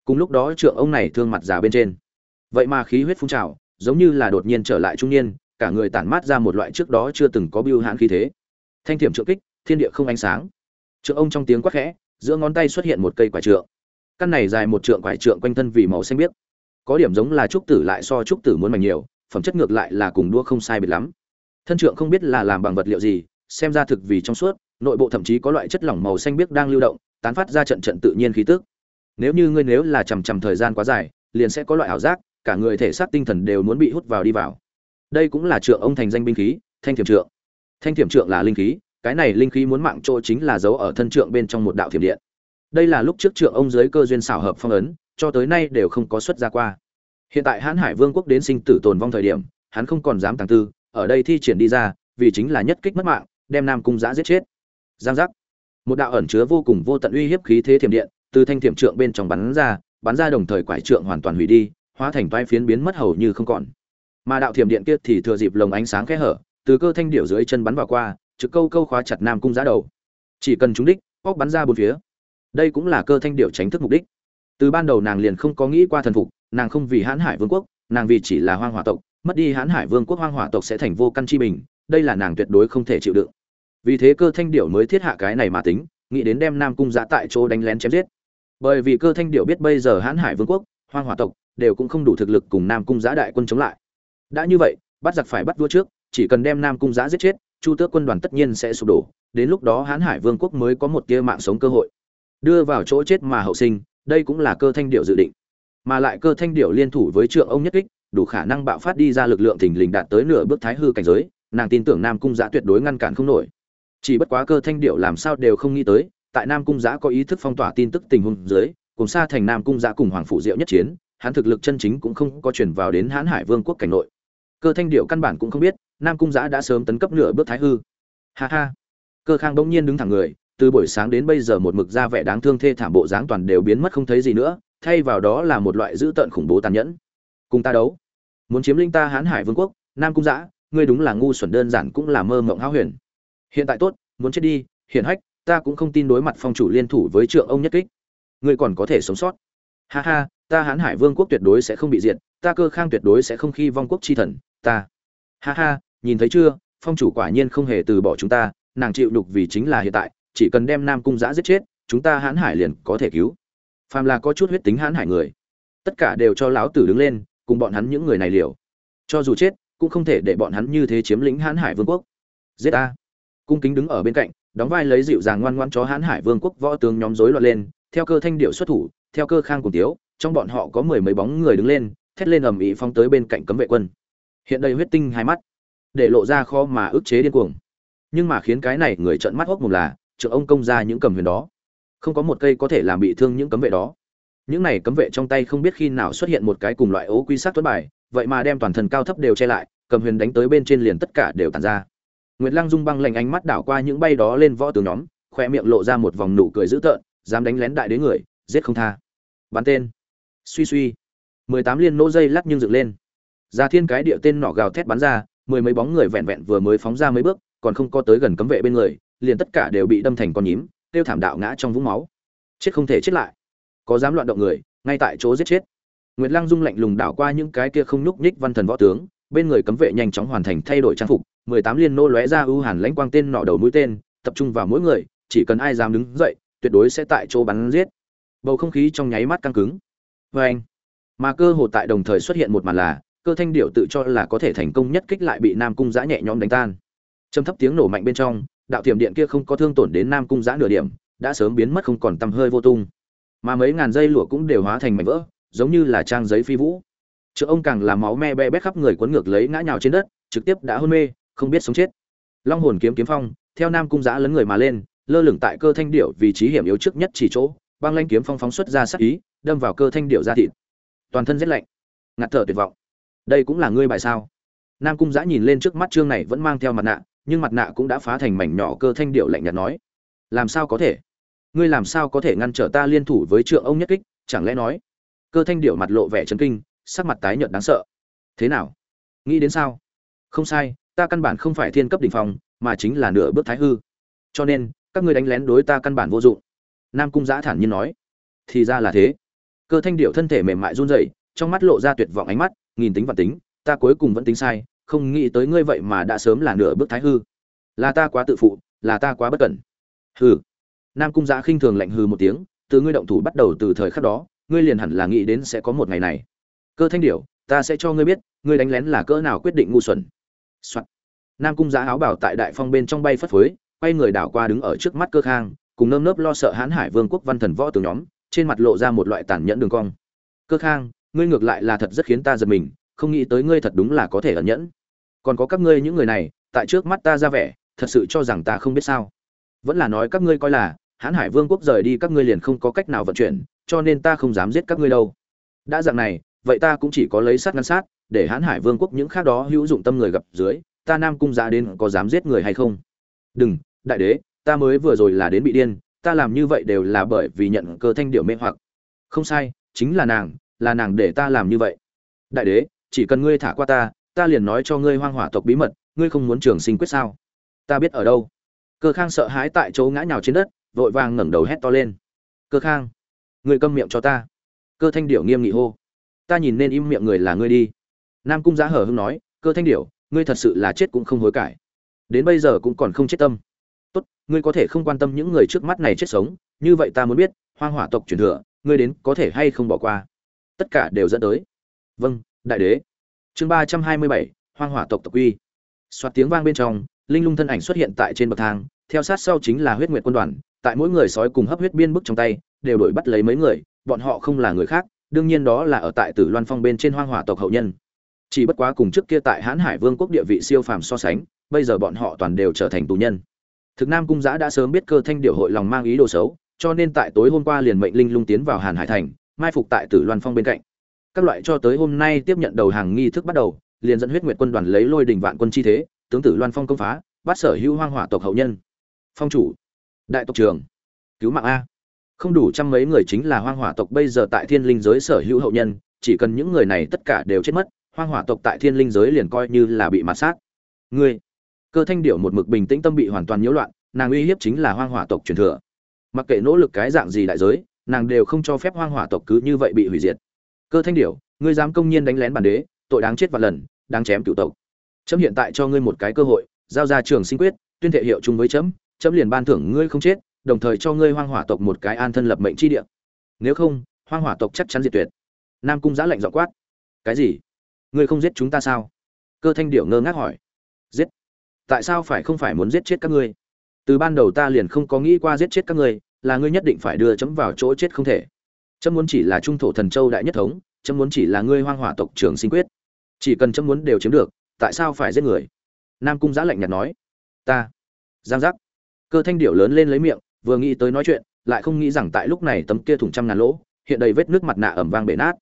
S1: Cùng lúc đó trượng ông này thương mặt già bên trên. Vậy mà khí huyết phun trào, giống như là đột nhiên trở lại trung niên, cả người tản mát ra một loại trước đó chưa từng có biêu hãn khí thế. Thanh thiểm trượng kích, thiên địa không ánh sáng. Trượng ông trong tiếng quát khẽ, giữa ngón tay xuất hiện một cây quả trượng. Căn này dài một trượng quải trượng quanh thân vì màu xanh biếc có điểm giống là trúc tử lại so trúc tử muốn mạnh nhiều, phẩm chất ngược lại là cùng đua không sai biệt lắm. Thân trượng không biết là làm bằng vật liệu gì, xem ra thực vì trong suốt, nội bộ thậm chí có loại chất lỏng màu xanh biếc đang lưu động, tán phát ra trận trận tự nhiên khí tức. Nếu như ngươi nếu là chằm chằm thời gian quá dài, liền sẽ có loại ảo giác, cả người thể xác tinh thần đều muốn bị hút vào đi vào. Đây cũng là trượng ông thành danh binh khí, thanh thiểm trượng. Thanh thiểm trượng là linh khí, cái này linh khí muốn mạng chỗ chính là giấu ở thân trượng bên trong một đạo thiểm điện. Đây là lúc trước trượng ông dưới cơ duyên xảo hợp phong ấn cho tới nay đều không có xuất ra qua. Hiện tại hãn hải vương quốc đến sinh tử tồn vong thời điểm, hắn không còn dám tàng tư, ở đây thi triển đi ra, vì chính là nhất kích mất mạng, đem nam cung giã giết chết. Giang giác. Một đạo ẩn chứa vô cùng vô tận uy hiếp khí thế thiểm điện, từ thanh thiểm trượng bên trong bắn ra bắn ra đồng thời quải trượng hoàn toàn hủy đi, hóa thành vai phiến biến mất hầu như không còn. Mà đạo thiểm điện kia thì thừa dịp lồng ánh sáng kẽ hở, từ cơ thanh điểu dưới chân bắn vào qua, trực câu câu khóa chặt nam cung giã đầu. Chỉ cần trúng đích óc bắn ra bốn phía. Đây cũng là cơ thanh điểu tránh thức mục đích từ ban đầu nàng liền không có nghĩ qua thần phục, nàng không vì hãn hải vương quốc, nàng vì chỉ là hoang hỏa tộc, mất đi hãn hải vương quốc, hoang hỏa tộc sẽ thành vô căn chi bình, đây là nàng tuyệt đối không thể chịu đựng. Vì thế cơ thanh điệu mới thiết hạ cái này mà tính, nghĩ đến đem nam cung giã tại chỗ đánh lén chém giết. Bởi vì cơ thanh điệu biết bây giờ hãn hải vương quốc, hoang hỏa tộc đều cũng không đủ thực lực cùng nam cung giã đại quân chống lại. Đã như vậy, bắt giặc phải bắt vua trước, chỉ cần đem nam cung giã giết chết, chu tước quân đoàn tất nhiên sẽ sụp đổ, đến lúc đó hãn hải vương quốc mới có một tia mạng sống cơ hội. Đưa vào chỗ chết mà hậu sinh đây cũng là cơ thanh điệu dự định. Mà lại cơ thanh điệu liên thủ với trượng ông nhất kích, đủ khả năng bạo phát đi ra lực lượng thình lình đạt tới nửa bước thái hư cảnh giới, nàng tin tưởng nam cung giã tuyệt đối ngăn cản không nổi. Chỉ bất quá cơ thanh điệu làm sao đều không nghĩ tới, tại nam cung giã có ý thức phong tỏa tin tức tình huống dưới, cùng xa thành nam cung giã cùng hoàng phủ diệu nhất chiến, hắn thực lực chân chính cũng không có chuyển vào đến hãn hải vương quốc cảnh nội. Cơ thanh điệu căn bản cũng không biết, nam cung giã đã sớm tấn cấp nửa bước thái hư. Ha ha. Cơ khang bỗng nhiên đứng thẳng người từ buổi sáng đến bây giờ một mực ra vẻ đáng thương thê thảm bộ dáng toàn đều biến mất không thấy gì nữa, thay vào đó là một loại dữ tợn khủng bố tàn nhẫn. Cùng ta đấu. Muốn chiếm linh ta hán hải vương quốc, nam cung giã ngươi đúng là ngu xuẩn đơn giản cũng là mơ mộng háo huyền. Hiện tại tốt, muốn chết đi, hiển hách, ta cũng không tin đối mặt phong chủ liên thủ với trượng ông nhất kích. Ngươi còn có thể sống sót. Ha ha, ta hán hải vương quốc tuyệt đối sẽ không bị diệt, ta cơ khang tuyệt đối sẽ không khi vong quốc chi thần, ta. Ha ha, nhìn thấy chưa, phong chủ quả nhiên không hề từ bỏ chúng ta, nàng chịu đục vì chính là hiện tại chỉ cần đem nam cung giã giết chết, chúng ta hãn hải liền có thể cứu. Phàm là có chút huyết tính hãn hải người, tất cả đều cho lão tử đứng lên, cùng bọn hắn những người này liều. Cho dù chết, cũng không thể để bọn hắn như thế chiếm lĩnh hãn hải vương quốc. Giết a cung kính đứng ở bên cạnh, đóng vai lấy dịu dàng ngoan ngoan chó hãn hải vương quốc võ tướng nhóm rối loạn lên, theo cơ thanh điệu xuất thủ, theo cơ khang cùng tiếu, trong bọn họ có mười mấy bóng người đứng lên, thét lên ầm ĩ phóng tới bên cạnh cấm vệ quân. Hiện đây huyết tinh hai mắt, để lộ ra kho mà ức chế điên cuồng. Nhưng mà khiến cái này người trợn mắt hốc mù là trưởng ông công ra những cầm huyền đó. Không có một cây có thể làm bị thương những cấm vệ đó. Những này cấm vệ trong tay không biết khi nào xuất hiện một cái cùng loại ố quy sát tuấn bài, vậy mà đem toàn thân cao thấp đều che lại, cầm huyền đánh tới bên trên liền tất cả đều tàn ra. Nguyệt lăng dung băng lạnh ánh mắt đảo qua những bay đó lên võ tướng nhóm, khoe miệng lộ ra một vòng nụ cười dữ tợn, dám đánh lén đại đế người, giết không tha. Bắn tên. Suy suy. Mười tám liên nỗ dây lắc nhưng dựng lên. Ra thiên cái địa tên nọ gào thét bắn ra, mười mấy bóng người vẹn vẹn vừa mới phóng ra mấy bước, còn không có tới gần cấm vệ bên người liền tất cả đều bị đâm thành con nhím, tiêu thảm đạo ngã trong vũng máu. Chết không thể chết lại. Có dám loạn động người, ngay tại chỗ giết chết. Nguyệt lăng dung lạnh lùng đảo qua những cái kia không nhúc nhích văn thần võ tướng, bên người cấm vệ nhanh chóng hoàn thành thay đổi trang phục, mười tám liên nô lóe ra ưu hàn lãnh quang tên nọ đầu mũi tên, tập trung vào mỗi người, chỉ cần ai dám đứng dậy, tuyệt đối sẽ tại chỗ bắn giết. Bầu không khí trong nháy mắt căng cứng. Vê anh, mà cơ hồ tại đồng thời xuất hiện một màn là, cơ thanh điệu tự cho là có thể thành công nhất kích lại bị nam cung giã nhẹ nhõm đánh tan. Trầm thấp tiếng nổ mạnh bên trong đạo thiểm điện kia không có thương tổn đến nam cung giã nửa điểm, đã sớm biến mất không còn tăm hơi vô tung. Mà mấy ngàn dây lụa cũng đều hóa thành mảnh vỡ, giống như là trang giấy phi vũ. Chợ ông càng làm máu me be bét khắp người quấn ngược lấy ngã nhào trên đất, trực tiếp đã hôn mê, không biết sống chết. Long hồn kiếm kiếm phong, theo nam cung giã lấn người mà lên, lơ lửng tại cơ thanh điệu vị trí hiểm yếu trước nhất chỉ chỗ, băng lanh kiếm phong phóng xuất ra sắc ý, đâm vào cơ thanh điệu ra thịt. Toàn thân rét lạnh, ngạt thở tuyệt vọng. Đây cũng là ngươi bài sao? Nam cung giã nhìn lên trước mắt trương này vẫn mang theo mặt nạ nhưng mặt nạ cũng đã phá thành mảnh nhỏ cơ thanh điệu lạnh nhạt nói làm sao có thể? Ngươi làm sao có thể ngăn trở ta liên thủ với trượng ông nhất kích? Chẳng lẽ nói cơ thanh điệu mặt lộ vẻ chấn kinh sắc mặt tái nhợt đáng sợ. Thế nào? Nghĩ đến sao? Không sai ta căn bản không phải thiên cấp đỉnh Phòng, mà chính là nửa bước thái hư. Cho nên các ngươi đánh lén đối ta căn bản vô dụng. Nam cung giã thản nhiên nói. Thì ra là thế. Cơ thanh điệu thân thể mềm mại run rẩy trong mắt lộ ra tuyệt vọng ánh mắt nghìn tính và tính ta cuối cùng vẫn tính sai không nghĩ tới ngươi vậy mà đã sớm là nửa bước thái hư. Là ta quá tự phụ, là ta quá bất cẩn. Hừ. Nam cung giã khinh thường lạnh hừ một tiếng, từ ngươi động thủ bắt đầu từ thời khắc đó, ngươi liền hẳn là nghĩ đến sẽ có một ngày này. Cơ thanh điểu, ta sẽ cho ngươi biết, ngươi đánh lén là cỡ nào quyết định ngu xuẩn、Soạn. nam cung giã áo bảo tại đại phong bên trong bay phất phới, quay người đảo qua đứng ở trước mắt cơ khang, cùng nơm nớp lo sợ hãn hải vương quốc văn thần võ từ nhóm, trên mặt lộ ra một loại tàn nhẫn đường cong. Cơ khang, ngươi ngược lại là thật rất khiến ta giật mình, không nghĩ tới ngươi thật đúng là có thể ẩn nhẫn còn có các ngươi những người này, tại trước mắt ta ra vẻ, thật sự cho rằng ta không biết sao. Vẫn là nói các ngươi coi là hãn hải vương quốc rời đi các ngươi liền không có cách nào vận chuyển, cho nên ta không dám giết các ngươi đâu. Đã dạng này, vậy ta cũng chỉ có lấy sát ngăn sát, để hãn hải vương quốc những khác đó hữu dụng tâm người gặp dưới, ta nam cung giá đến có dám giết người hay không? Đừng, đại đế, ta mới vừa rồi là đến bị điên, ta làm như vậy đều là bởi vì nhận cơ thanh điệu mê hoặc. Không sai, chính là nàng là nàng để ta làm như vậy. Đại đế, chỉ cần ngươi thả qua ta ta liền nói cho ngươi hoang hỏa tộc bí mật ngươi không muốn trường sinh quyết sao? Ta biết ở đâu. Cơ khang sợ hãi tại chỗ ngã nhào trên đất vội vàng ngẩng đầu hét to lên. Cơ khang ngươi câm miệng cho ta. Cơ thanh điểu nghiêm nghị hô. Ta nhìn nên im miệng người là ngươi đi. Nam cung giá hở hưng nói cơ thanh điểu, ngươi thật sự là chết cũng không hối cải. Đến bây giờ cũng còn không chết tâm. Tốt ngươi có thể không quan tâm những người trước mắt này chết sống như vậy ta muốn biết hoang hỏa tộc truyền thừa ngươi đến có thể hay không bỏ qua? Tất cả đều dẫn tới. Vâng đại đế chương ba trăm hai mươi bảy, hoang hỏa tộc tộc uy. Soạt tiếng vang bên trong, linh lung thân ảnh xuất hiện tại trên bậc thang, theo sát sau chính là huyết nguyệt quân đoàn, tại mỗi người sói cùng hấp huyết biên bức trong tay, đều đổi bắt lấy mấy người, bọn họ không là người khác, đương nhiên đó là ở tại tử loan phong bên trên hoang hỏa tộc hậu nhân. Chỉ bất quá cùng trước kia tại hãn hải vương quốc địa vị siêu phàm so sánh, bây giờ bọn họ toàn đều trở thành tù nhân. Thực nam cung giã đã sớm biết cơ thanh điệu hội lòng mang ý đồ xấu, cho nên tại tối hôm qua liền mệnh linh lung tiến vào hàn hải thành, mai phục tại tử loan phong bên cạnh các loại cho tới hôm nay tiếp nhận đầu hàng nghi thức bắt đầu, liền dẫn huyết nguyệt quân đoàn lấy lôi đình vạn quân chi thế, tướng tử loan phong công phá, bắt sở hữu hoang hỏa tộc hậu nhân. Phong chủ, đại tộc trường cứu mạng a. Không đủ trăm mấy người chính là hoang hỏa tộc bây giờ tại thiên linh giới sở hữu hậu nhân, chỉ cần những người này tất cả đều chết mất, hoang hỏa tộc tại thiên linh giới liền coi như là bị mạt sát. Ngươi, cơ thanh điệu một mực bình tĩnh tâm bị hoàn toàn nhiễu loạn, nàng uy hiếp chính là hoang hỏa tộc truyền thừa. Mặc kệ nỗ lực cái dạng gì đại giới, nàng đều không cho phép hoang hỏa tộc cứ như vậy bị hủy diệt cơ thanh điểu, ngươi dám công nhiên đánh lén bản đế, tội đáng chết vạn lần, đáng chém cựu tộc. Chấm hiện tại cho ngươi một cái cơ hội, giao ra trường sinh quyết, tuyên thệ hiệu chung với chấm chấm liền ban thưởng ngươi không chết, đồng thời cho ngươi hoang hỏa tộc một cái an thân lập mệnh chi địa. Nếu không, hoang hỏa tộc chắc chắn diệt tuyệt. Nam cung giã lệnh dọ quát. Cái gì? Ngươi không giết chúng ta sao? Cơ thanh điệu ngơ ngác hỏi. Giết? Tại sao phải không phải muốn giết chết các ngươi? Từ ban đầu ta liền không có nghĩ qua giết chết các ngươi, là ngươi nhất định phải đưa chấm vào chỗ chết không thể chấm muốn chỉ là trung thổ thần châu đại nhất thống, chấm muốn chỉ là ngươi hoang hỏa tộc trường sinh quyết. Chỉ cần chấm muốn đều chiếm được, tại sao phải giết người? Nam cung giã lạnh nhạt nói. Ta. Giang giác. Cơ thanh điệu lớn lên lấy miệng, vừa nghĩ tới nói chuyện, lại không nghĩ rằng tại lúc này tấm kia thủng trăm ngàn lỗ, hiện đầy vết nước mặt nạ ẩm vang bể nát.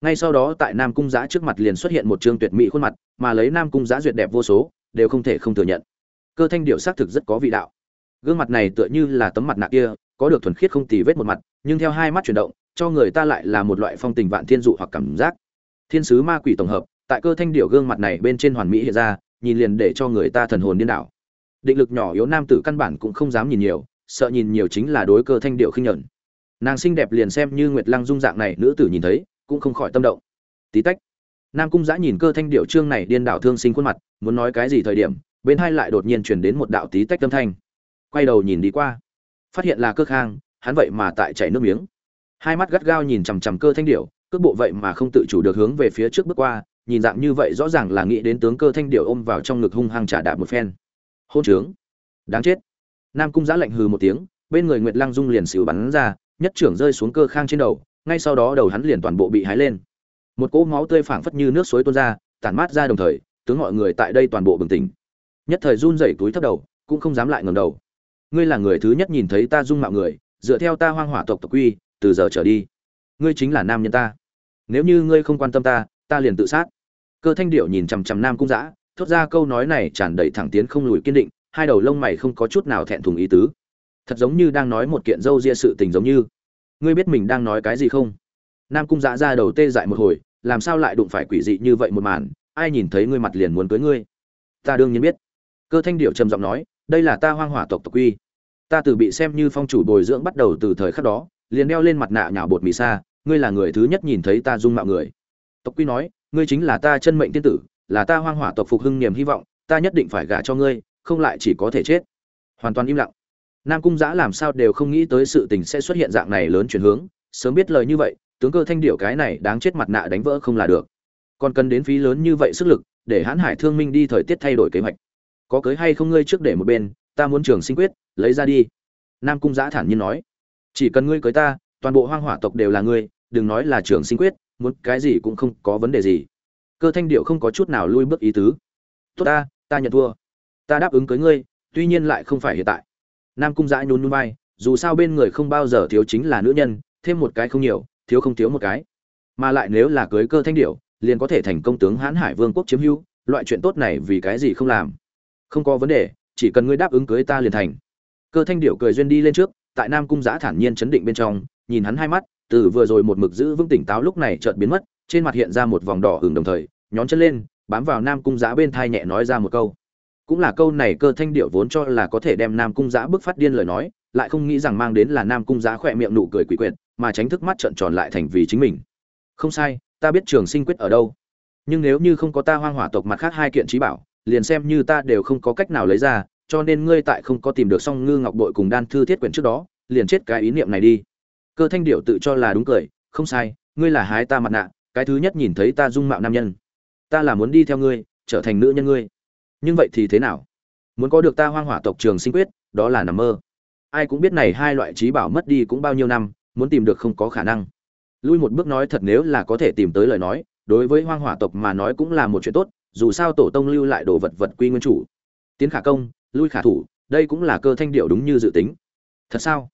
S1: Ngay sau đó tại nam cung giã trước mặt liền xuất hiện một trương tuyệt mỹ khuôn mặt, mà lấy nam cung giã duyệt đẹp vô số, đều không thể không thừa nhận. Cơ thanh điệu xác thực rất có vị đạo. Gương mặt này tựa như là tấm mặt nạ kia, có được thuần khiết không tì vết một mặt, nhưng theo hai mắt chuyển động cho người ta lại là một loại phong tình vạn thiên dụ hoặc cảm giác. Thiên sứ ma quỷ tổng hợp, tại cơ thanh điệu gương mặt này bên trên hoàn mỹ hiện ra, nhìn liền để cho người ta thần hồn điên đảo. Định lực nhỏ yếu nam tử căn bản cũng không dám nhìn nhiều, sợ nhìn nhiều chính là đối cơ thanh điệu khinh nhẫn. Nàng xinh đẹp liền xem như nguyệt lăng dung dạng này nữ tử nhìn thấy, cũng không khỏi tâm động. Tí tách, nam cung giã nhìn cơ thanh điệu trương này điên đảo thương sinh khuôn mặt, muốn nói cái gì thời điểm, bên hai lại đột nhiên chuyển đến một đạo tí tách tâm thanh. Quay đầu nhìn đi qua, phát hiện là cơ khang, hắn vậy mà tại chảy nước miếng hai mắt gắt gao nhìn chằm chằm cơ thanh điệu cước bộ vậy mà không tự chủ được hướng về phía trước bước qua, nhìn dạng như vậy rõ ràng là nghĩ đến tướng cơ thanh điệu ôm vào trong ngực hung hăng trả đạp một phen. Hôn trướng. Đáng chết. Nam cung giã lạnh hừ một tiếng, bên người nguyệt lăng dung liền xỉu bắn ra, nhất trưởng rơi xuống cơ khang trên đầu, ngay sau đó đầu hắn liền toàn bộ bị hái lên. Một cỗ máu tươi phảng phất như nước suối tuôn ra, tản mát ra đồng thời, tướng mọi người tại đây toàn bộ bừng tỉnh. Nhất thời run rẩy túi thấp đầu, cũng không dám lại ngẩng đầu. Ngươi là người thứ nhất nhìn thấy ta dung mạo người, dựa theo ta hoang hỏa tộc tộc quy từ giờ trở đi, ngươi chính là nam nhân ta. Nếu như ngươi không quan tâm ta ta liền tự sát. Cơ thanh điệu nhìn chằm chằm nam cung giã thốt ra câu nói này tràn đầy thẳng tiến không lùi kiên định, hai đầu lông mày không có chút nào thẹn thùng ý tứ. Thật giống như đang nói một kiện dâu ria sự tình giống như. Ngươi biết mình đang nói cái gì không? Nam cung giã ra đầu tê dại một hồi, làm sao lại đụng phải quỷ dị như vậy một màn? Ai nhìn thấy ngươi mặt liền muốn cưới ngươi? Ta đương nhiên biết. Cơ thanh điệu trầm giọng nói, đây là ta hoang hỏa tộc tộc quy. Ta từ bị xem như phong chủ bồi dưỡng bắt đầu từ thời khắc đó liền đeo lên mặt nạ nhào bột mì xa, ngươi là người thứ nhất nhìn thấy ta dung mạo người. Tộc quy nói, ngươi chính là ta chân mệnh tiên tử, là ta hoang hỏa tộc phục hưng niềm hy vọng, ta nhất định phải gả cho ngươi, không lại chỉ có thể chết. Hoàn toàn im lặng. Nam cung giã làm sao đều không nghĩ tới sự tình sẽ xuất hiện dạng này lớn chuyển hướng, sớm biết lời như vậy, tướng cơ thanh điệu cái này đáng chết mặt nạ đánh vỡ không là được. Còn cần đến phí lớn như vậy sức lực, để hãn hải thương minh đi thời tiết thay đổi kế hoạch. Có cưới hay không ngươi trước để một bên, ta muốn trường sinh quyết, lấy ra đi. Nam cung giã thản nhiên nói chỉ cần ngươi cưới ta, toàn bộ hoang hỏa tộc đều là ngươi, đừng nói là trường sinh quyết, muốn cái gì cũng không có vấn đề gì. Cơ thanh điệu không có chút nào lui bước ý tứ. Tốt ta ta nhận thua. Ta đáp ứng cưới ngươi, tuy nhiên lại không phải hiện tại. Nam cung Dã nhún nhún vai, dù sao bên người không bao giờ thiếu chính là nữ nhân, thêm một cái không nhiều, thiếu không thiếu một cái. Mà lại nếu là cưới cơ thanh điệu, liền có thể thành công tướng hãn hải vương quốc chiếm hữu, loại chuyện tốt này vì cái gì không làm? Không có vấn đề, chỉ cần ngươi đáp ứng cưới ta liền thành. Cơ thanh điệu cười duyên đi lên trước tại nam cung giã thản nhiên chấn định bên trong, nhìn hắn hai mắt, từ vừa rồi một mực giữ vững tỉnh táo lúc này chợt biến mất, trên mặt hiện ra một vòng đỏ hừng đồng thời, nhón chân lên, bám vào nam cung giã bên thai nhẹ nói ra một câu. Cũng là câu này cơ thanh điệu vốn cho là có thể đem nam cung giã bức phát điên lời nói, lại không nghĩ rằng mang đến là nam cung giã khỏe miệng nụ cười quỷ quyệt, mà tránh thức mắt trợn tròn lại thành vì chính mình. Không sai, ta biết trường sinh quyết ở đâu. Nhưng nếu như không có ta hoang hỏa tộc mặt khác hai kiện trí bảo, liền xem như ta đều không có cách nào lấy ra cho nên ngươi tại không có tìm được song ngư ngọc bội cùng đan thư thiết quyển trước đó, liền chết cái ý niệm này đi. Cơ thanh điệu tự cho là đúng cười, không sai, ngươi là hái ta mặt nạ, cái thứ nhất nhìn thấy ta dung mạo nam nhân. Ta là muốn đi theo ngươi, trở thành nữ nhân ngươi. Nhưng vậy thì thế nào? Muốn có được ta hoang hỏa tộc trường sinh quyết, đó là nằm mơ. Ai cũng biết này hai loại trí bảo mất đi cũng bao nhiêu năm, muốn tìm được không có khả năng. Lui một bước nói thật nếu là có thể tìm tới lời nói, đối với hoang hỏa tộc mà nói cũng là một chuyện tốt, dù sao tổ tông lưu lại đồ vật vật quy nguyên chủ. Tiến khả công lui khả thủ, đây cũng là cơ thanh điệu đúng như dự tính. Thật sao?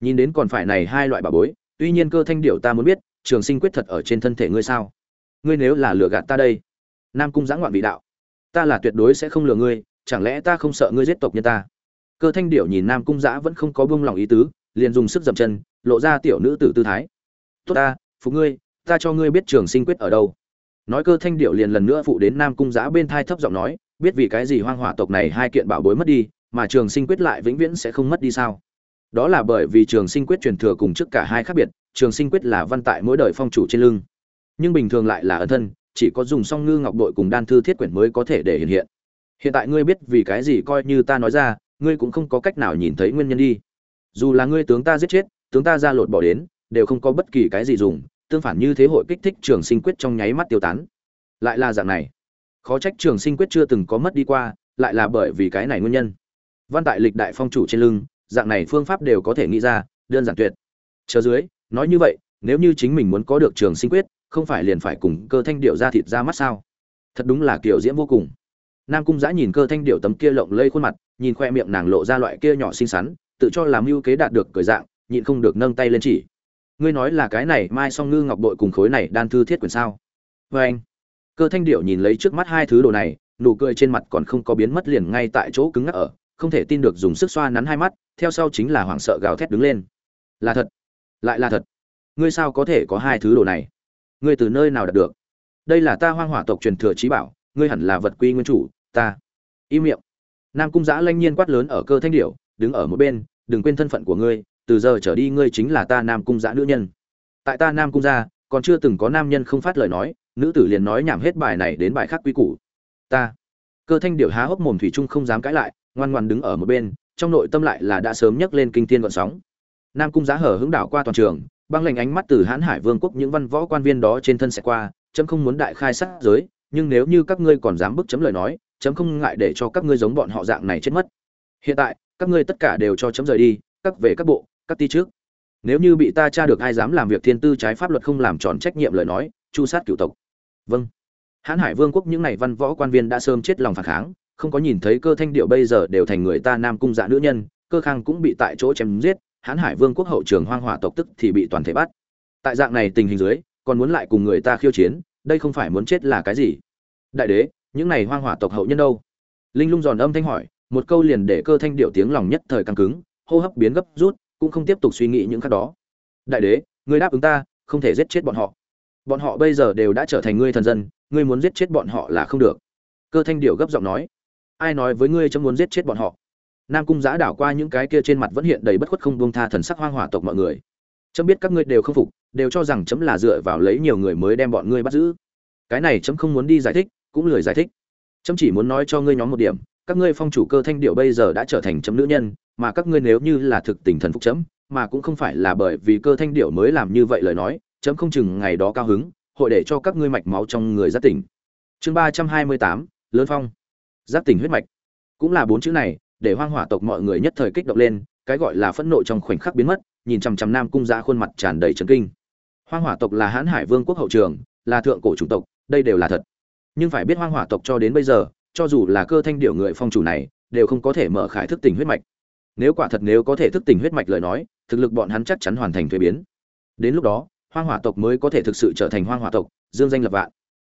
S1: Nhìn đến còn phải này hai loại bà bối, tuy nhiên cơ thanh điệu ta muốn biết, trường sinh quyết thật ở trên thân thể ngươi sao? Ngươi nếu là lừa gạt ta đây, nam cung giã ngoạn vị đạo, ta là tuyệt đối sẽ không lừa ngươi, chẳng lẽ ta không sợ ngươi giết tộc nhân ta? Cơ thanh điệu nhìn nam cung giã vẫn không có buông lòng ý tứ, liền dùng sức dậm chân, lộ ra tiểu nữ tử tư thái. Tốt ta, phụ ngươi, ta cho ngươi biết trường sinh quyết ở đâu. Nói cơ thanh điệu liền lần nữa phụ đến nam cung giã bên thai thấp giọng nói biết vì cái gì hoang hỏa tộc này hai kiện bảo bối mất đi, mà trường sinh quyết lại vĩnh viễn sẽ không mất đi sao? Đó là bởi vì trường sinh quyết truyền thừa cùng trước cả hai khác biệt, trường sinh quyết là văn tại mỗi đời phong chủ trên lưng. Nhưng bình thường lại là ân thân, chỉ có dùng song ngư ngọc đội cùng đan thư thiết quyển mới có thể để hiện hiện. Hiện tại ngươi biết vì cái gì coi như ta nói ra, ngươi cũng không có cách nào nhìn thấy nguyên nhân đi. Dù là ngươi tướng ta giết chết, tướng ta ra lột bỏ đến, đều không có bất kỳ cái gì dùng, tương phản như thế hội kích thích trường sinh quyết trong nháy mắt tiêu tán. Lại là dạng này khó trách trường sinh quyết chưa từng có mất đi qua, lại là bởi vì cái này nguyên nhân. Văn tại lịch đại phong chủ trên lưng, dạng này phương pháp đều có thể nghĩ ra, đơn giản tuyệt. Chờ dưới, nói như vậy, nếu như chính mình muốn có được trường sinh quyết, không phải liền phải cùng cơ thanh điệu ra thịt ra mắt sao? Thật đúng là kiểu diễm vô cùng. Nam cung giã nhìn cơ thanh điệu tấm kia lộng lây khuôn mặt, nhìn khoe miệng nàng lộ ra loại kia nhỏ xinh xắn, tự cho làm mưu kế đạt được cởi dạng, nhịn không được nâng tay lên chỉ. Ngươi nói là cái này, mai song ngư ngọc bội cùng khối này đan thư thiết quyền sao? Vê anh cơ thanh điệu nhìn lấy trước mắt hai thứ đồ này, nụ cười trên mặt còn không có biến mất liền ngay tại chỗ cứng ngắc ở, không thể tin được dùng sức xoa nắn hai mắt, theo sau chính là hoảng sợ gào thét đứng lên. Là thật. Lại là thật. Ngươi sao có thể có hai thứ đồ này? Ngươi từ nơi nào đạt được? Đây là ta hoang hỏa tộc truyền thừa trí bảo, ngươi hẳn là vật quy nguyên chủ, ta. Im miệng. Nam cung giã lanh nhiên quát lớn ở cơ thanh điệu đứng ở một bên, đừng quên thân phận của ngươi, từ giờ trở đi ngươi chính là ta nam cung giã nữ nhân. Tại ta nam cung gia, còn chưa từng có nam nhân không phát lời nói nữ tử liền nói nhảm hết bài này đến bài khác quy củ. Ta. Cơ thanh điệu há hốc mồm thủy trung không dám cãi lại, ngoan ngoan đứng ở một bên, trong nội tâm lại là đã sớm nhấc lên kinh thiên gợn sóng. Nam cung giá hở hướng đảo qua toàn trường, băng lệnh ánh mắt từ hãn hải vương quốc những văn võ quan viên đó trên thân sẽ qua, chấm không muốn đại khai sát giới, nhưng nếu như các ngươi còn dám bức chấm lời nói, chấm không ngại để cho các ngươi giống bọn họ dạng này chết mất. Hiện tại, các ngươi tất cả đều cho chấm rời đi, các về các bộ, các ti trước. Nếu như bị ta tra được ai dám làm việc thiên tư trái pháp luật không làm tròn trách nhiệm lời nói, chu sát cựu tộc vâng. Hãn hải vương quốc những n à y văn võ quan viên đã sớm chết lòng phản kháng, không có nhìn thấy cơ thanh điệu bây giờ đều thành người ta nam cung dạ nữ nhân, cơ khang cũng bị tại chỗ chém giết, hãn hải vương quốc hậu trường hoang hỏa tộc tức thì bị toàn thể bắt. Tại dạng này tình hình dưới, còn muốn lại cùng người ta khiêu chiến, đây không phải muốn chết là cái gì? Đại đế, những này hoang hỏa tộc hậu nhân đâu? Linh lung giòn âm thanh hỏi, một câu liền để cơ thanh điệu tiếng lòng nhất thời căng cứng, hô hấp biến gấp rút, cũng không tiếp tục suy nghĩ những khác đó. Đại đế, người đáp ứng ta, không thể giết chết bọn họ bọn họ bây giờ đều đã trở thành ngươi thần dân, ngươi muốn giết chết bọn họ là không được. Cơ thanh điệu gấp giọng nói, ai nói với ngươi chấm muốn giết chết bọn họ? Nam cung giã đảo qua những cái kia trên mặt vẫn hiện đầy bất khuất không buông tha thần sắc hoang hỏa tộc mọi người. Chấm biết các ngươi đều không phục, đều cho rằng chấm là dựa vào lấy nhiều người mới đem bọn ngươi bắt giữ. Cái này chấm không muốn đi giải thích, cũng lười giải thích. Chấm chỉ muốn nói cho ngươi nhóm một điểm, các ngươi phong chủ cơ thanh điệu bây giờ đã trở thành chấm nữ nhân, mà các ngươi nếu như là thực tình thần phục chấm, mà cũng không phải là bởi vì cơ thanh điệu mới làm như vậy lời nói chấm không chừng ngày đó cao hứng, hội để cho các ngươi mạch máu trong người giác tỉnh. Chương ba trăm hai mươi tám, lớn phong. Giác tỉnh huyết mạch. Cũng là bốn chữ này, để hoang hỏa tộc mọi người nhất thời kích động lên, cái gọi là phẫn nộ trong khoảnh khắc biến mất, nhìn chằm chằm nam cung ra khuôn mặt tràn đầy chấn kinh. Hoang hỏa tộc là hãn hải vương quốc hậu trường, là thượng cổ chủng tộc, đây đều là thật. Nhưng phải biết hoang hỏa tộc cho đến bây giờ, cho dù là cơ thanh điểu người phong chủ này, đều không có thể mở khải thức tỉnh huyết mạch. Nếu quả thật nếu có thể thức tỉnh huyết mạch lời nói, thực lực bọn hắn chắc chắn hoàn thành thuế biến. Đến lúc đó hoang hỏa tộc mới có thể thực sự trở thành hoang hỏa tộc, dương danh lập vạn.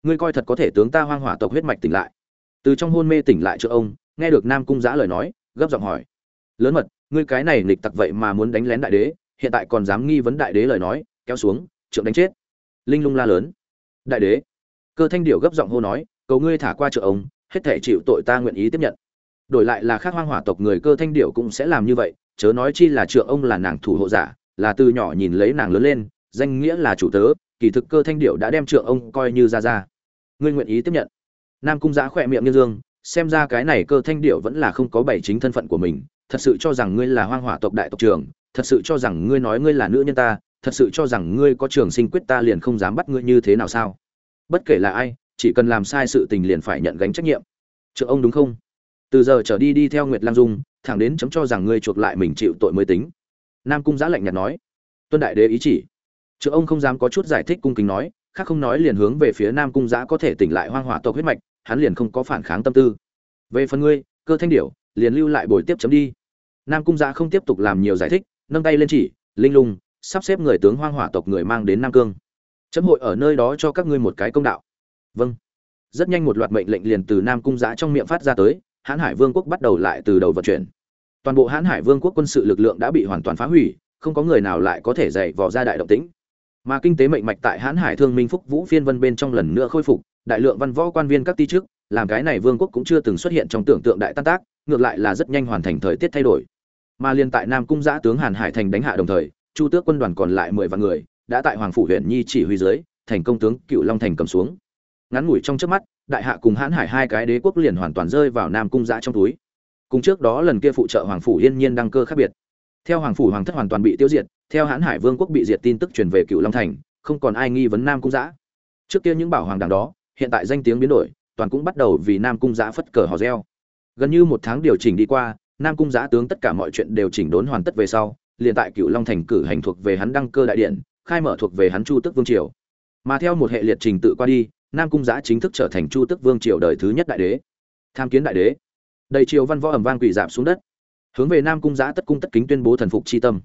S1: Ngươi coi thật có thể tướng ta hoang hỏa tộc huyết mạch tỉnh lại. Từ trong hôn mê tỉnh lại trước ông, nghe được nam cung giã lời nói, gấp giọng hỏi. Lớn mật, ngươi cái này nghịch tặc vậy mà muốn đánh lén đại đế, hiện tại còn dám nghi vấn đại đế lời nói, kéo xuống, trượng đánh chết. Linh lung la lớn. Đại đế. Cơ thanh điệu gấp giọng hô nói, cầu ngươi thả qua trợ ông, hết thể chịu tội ta nguyện ý tiếp nhận. Đổi lại là khác hoang hỏa tộc người cơ thanh điệu cũng sẽ làm như vậy, chớ nói chi là trượng ông là nàng thủ hộ giả, là từ nhỏ nhìn lấy nàng lớn lên danh nghĩa là chủ tớ, kỳ thực cơ thanh điệu đã đem trượng ông coi như ra ra. Ngươi nguyện ý tiếp nhận. Nam cung giã khỏe miệng như dương, xem ra cái này cơ thanh điệu vẫn là không có bảy chính thân phận của mình. Thật sự cho rằng ngươi là hoang hỏa tộc đại tộc trưởng, thật sự cho rằng ngươi nói ngươi là nữ nhân ta, thật sự cho rằng ngươi có trường sinh quyết ta liền không dám bắt ngươi như thế nào sao? Bất kể là ai, chỉ cần làm sai sự tình liền phải nhận gánh trách nhiệm. Trượng ông đúng không? Từ giờ trở đi đi theo nguyệt lang dung, thẳng đến chấm cho rằng ngươi chuộc lại mình chịu tội mới tính. Nam cung giã lạnh nhạt nói. Tuân đại đế ý chỉ trượng ông không dám có chút giải thích cung kính nói, khác không nói liền hướng về phía nam cung giã có thể tỉnh lại hoang hỏa tộc huyết mạch, hắn liền không có phản kháng tâm tư. Về phần ngươi, cơ thanh điểu, liền lưu lại buổi tiếp chấm đi. Nam cung giã không tiếp tục làm nhiều giải thích, nâng tay lên chỉ, linh lung, sắp xếp người tướng hoang hỏa tộc người mang đến nam cương. Chấm hội ở nơi đó cho các ngươi một cái công đạo. Vâng. Rất nhanh một loạt mệnh lệnh liền từ nam cung giã trong miệng phát ra tới, hãn hải vương quốc bắt đầu lại từ đầu vận chuyển. Toàn bộ hãn hải vương quốc quân sự lực lượng đã bị hoàn toàn phá hủy, không có người nào lại có thể dạy vò ra đại động tĩnh mà kinh tế mệnh mạch tại hãn hải thương minh phúc vũ phiên vân bên trong lần nữa khôi phục, đại lượng văn võ quan viên các ti chức, làm cái này vương quốc cũng chưa từng xuất hiện trong tưởng tượng đại tan tác, ngược lại là rất nhanh hoàn thành thời tiết thay đổi. Mà liên tại nam cung giã tướng hàn hải thành đánh hạ đồng thời, chu tước quân đoàn còn lại mười vạn người, đã tại hoàng phủ huyện nhi chỉ huy dưới, thành công tướng cựu long thành cầm xuống. Ngắn ngủi trong trước mắt, đại hạ cùng hãn hải hai cái đế quốc liền hoàn toàn rơi vào nam cung giã trong túi. Cùng trước đó lần kia phụ trợ hoàng phủ yên nhiên đăng cơ khác biệt theo hoàng phủ hoàng thất hoàn toàn bị tiêu diệt, theo hãn hải vương quốc bị diệt tin tức truyền về cựu long thành, không còn ai nghi vấn nam cung giã. Trước kia những bảo hoàng đảng đó, hiện tại danh tiếng biến đổi, toàn cũng bắt đầu vì nam cung giã phất cờ hò reo. Gần như một tháng điều chỉnh đi qua, nam cung giã tướng tất cả mọi chuyện đều chỉnh đốn hoàn tất về sau, liền tại cựu long thành cử hành thuộc về hắn đăng cơ đại điện, khai mở thuộc về hắn chu tức vương triều. Mà theo một hệ liệt trình tự qua đi, nam cung giã chính thức trở thành chu tức vương triều đời thứ nhất đại đế. Tham kiến đại đế. Đầy triều văn võ ẩm vang quỳ dạp xuống đất hướng về nam cung giã tất cung tất kính tuyên bố thần phục c h i tâm.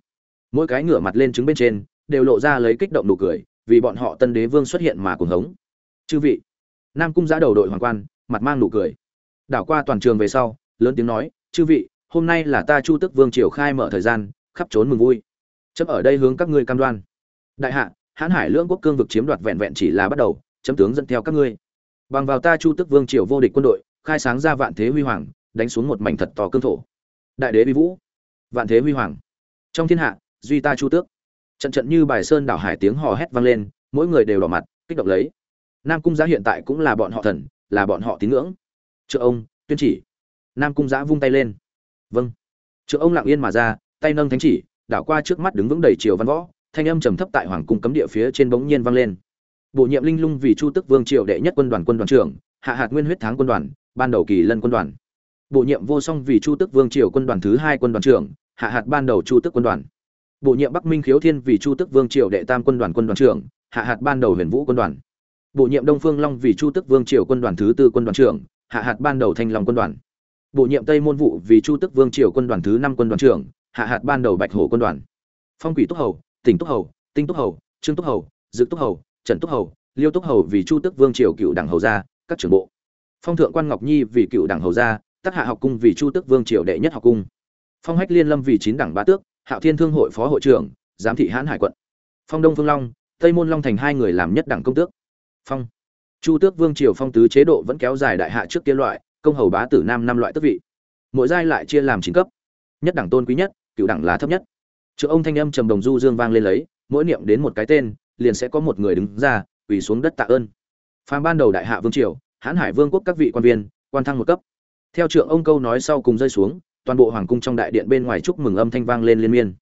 S1: Mỗi cái ngửa mặt lên trứng bên trên, đều lộ ra lấy kích động nụ cười, vì bọn họ tân đế vương xuất hiện mà cuồng hống. Chư vị, nam cung giã đầu đội hoàng quan, mặt mang nụ cười. Đảo qua toàn trường về sau, lớn tiếng nói, chư vị, hôm nay là ta chu tức vương triều khai mở thời gian, khắp trốn mừng vui. Chấm ở đây hướng các ngươi cam đoan. Đại hạ, hãn hải lưỡng quốc cương vực chiếm đoạt vẹn vẹn chỉ là bắt đầu, chấm tướng dẫn theo các ngươi. Bằng vào ta chu tức vương triều vô địch quân đội, khai sáng ra vạn thế huy hoàng, đánh xuống một mảnh thật to cương thổ đại đế vi vũ, vạn thế huy hoàng. Trong thiên hạ, duy ta chu tước. Trận trận như bài sơn đảo hải tiếng hò hét vang lên, mỗi người đều đỏ mặt, kích động lấy. Nam cung giá hiện tại cũng là bọn họ thần, là bọn họ tín ngưỡng. Trợ ông, tuyên chỉ. Nam cung giã vung tay lên. Vâng. Trợ ông lặng yên mà ra, tay nâng thánh chỉ, đảo qua trước mắt đứng vững đầy triều văn võ, thanh âm trầm thấp tại hoàng cung cấm địa phía trên bỗng nhiên vang lên. Bổ nhiệm linh lung vì chu tức vương triều đệ nhất quân đoàn quân đoàn trưởng, hạ hạt nguyên huyết tháng quân đoàn, ban đầu kỳ lân quân đoàn bổ nhiệm vô song vì chu tức vương triều quân đoàn thứ hai quân đoàn trưởng, hạ hạt ban đầu chu tức quân đoàn. Bổ nhiệm bắc minh khiếu thiên vì chu tức vương triều đệ tam quân đoàn quân đoàn trưởng, hạ hạt ban đầu huyền vũ quân đoàn. Bổ nhiệm đông phương long vì chu tức vương triều quân đoàn thứ tư quân đoàn trưởng, hạ hạt ban đầu thanh long quân đoàn. Bổ nhiệm tây môn vụ vì chu tức vương triều quân đoàn thứ năm quân đoàn trưởng, hạ hạt ban đầu bạch hổ quân đoàn. Phong quỷ túc hầu, tỉnh túc hầu, tinh túc hầu, trương túc hầu dự túc hầu, trần túc hầu, liêu túc hầu vì chu tức vương triều cựu đảng hầu gia, các trưởng bộ. Phong thượng quan ngọc nhi vì cựu đảng hầu gia tác hạ học cung vì chu tước vương triều đệ nhất học cung. Phong hách liên lâm vì chín đảng bá tước hạo thiên thương hội phó hội trưởng giám thị hãn hải quận. Phong đông phương long tây môn long thành hai người làm nhất đảng công tước. Phong. Chu tước vương triều phong tứ chế độ vẫn kéo dài đại hạ trước kia loại công hầu bá tử nam năm loại tước vị. Mỗi giai lại chia làm chín cấp. Nhất đẳng tôn quý nhất cựu đẳng là thấp nhất. Trượng ông thanh âm trầm đồng du dương vang lên lấy, mỗi niệm đến một cái tên, liền sẽ có một người đứng ra, quỳ xuống đất tạ ơn. Phàm ban đầu đại hạ vương triều, Hán Hải Vương quốc các vị quan viên, quan thăng một cấp. Theo trượng ông câu nói sau cùng rơi xuống, toàn bộ hoàng cung trong đại điện bên ngoài chúc mừng âm thanh vang lên liên miên.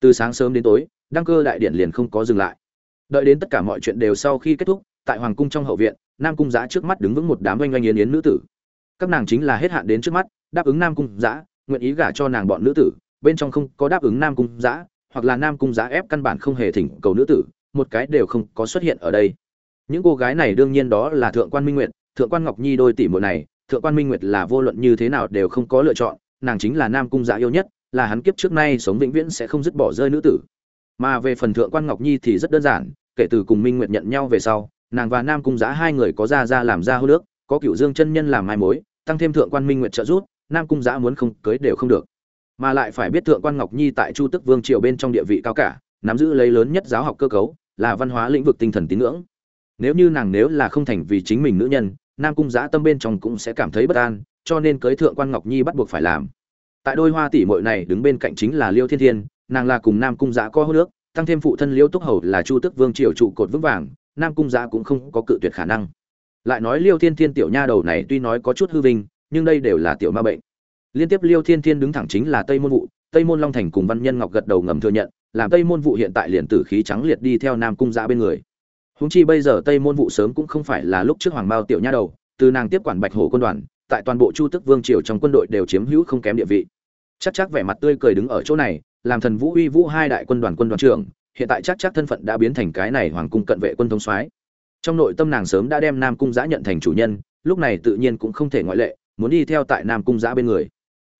S1: Từ sáng sớm đến tối, đăng cơ đại điện liền không có dừng lại. Đợi đến tất cả mọi chuyện đều sau khi kết thúc, tại hoàng cung trong hậu viện, Nam cung giã trước mắt đứng vững một đám oanh oanh yến yến nữ tử. Các nàng chính là hết hạn đến trước mắt, đáp ứng Nam cung giã nguyện ý gả cho nàng bọn nữ tử, bên trong không có đáp ứng nam cung giã hoặc là nam cung giã ép căn bản không hề thỉnh cầu nữ tử một cái đều không có xuất hiện ở đây những cô gái này đương nhiên đó là thượng quan minh nguyện, thượng quan ngọc nhi đôi tỷ muội này thượng quan minh nguyệt là vô luận như thế nào đều không có lựa chọn, nàng chính là nam cung dạ yêu nhất, là hắn kiếp trước nay sống vĩnh viễn sẽ không dứt bỏ rơi nữ tử. Mà về phần thượng quan ngọc nhi thì rất đơn giản, kể từ cùng minh nguyệt nhận nhau về sau, nàng và nam cung giã hai người có ra ra làm ra hô nước, có cựu dương chân nhân làm mai mối, tăng thêm thượng quan minh nguyệt trợ giúp, nam cung giã muốn không cưới đều không được. Mà lại phải biết thượng quan ngọc nhi tại chu tức vương triều bên trong địa vị cao cả, nắm giữ lấy lớn nhất giáo học cơ cấu, là văn hóa lĩnh vực tinh thần tín ngưỡng. Nếu như nàng nếu là không thành vì chính mình nữ nhân nam cung giã tâm bên trong cũng sẽ cảm thấy bất an, cho nên cưới thượng quan ngọc nhi bắt buộc phải làm. Tại đôi hoa tỷ mội này đứng bên cạnh chính là liêu thiên thiên, nàng là cùng nam cung giã co hô nước tăng thêm phụ thân liêu túc hầu là chu tức vương triều trụ cột vững vàng, nam cung giã cũng không có cự tuyệt khả năng. Lại nói liêu thiên thiên tiểu nha đầu này tuy nói có chút hư vinh, nhưng đây đều là tiểu ma bệnh. Liên tiếp liêu thiên thiên đứng thẳng chính là tây môn vụ, tây môn long thành cùng văn nhân ngọc gật đầu ngầm thừa nhận, làm tây môn vụ hiện tại liền tử khí trắng liệt đi theo nam cung giã bên người. Huống chi bây giờ tây môn vụ sớm cũng không phải là lúc trước hoàng Mao tiểu nha đầu, từ nàng tiếp quản bạch hổ quân đoàn, tại toàn bộ chu tức vương triều trong quân đội đều chiếm hữu không kém địa vị. Chắc chắc vẻ mặt tươi cười đứng ở chỗ này, làm thần vũ uy vũ hai đại quân đoàn quân đoàn trưởng, hiện tại chắc chắc thân phận đã biến thành cái này hoàng cung cận vệ quân thống soái. Trong nội tâm nàng sớm đã đem nam cung giã nhận thành chủ nhân, lúc này tự nhiên cũng không thể ngoại lệ, muốn đi theo tại nam cung giã bên người.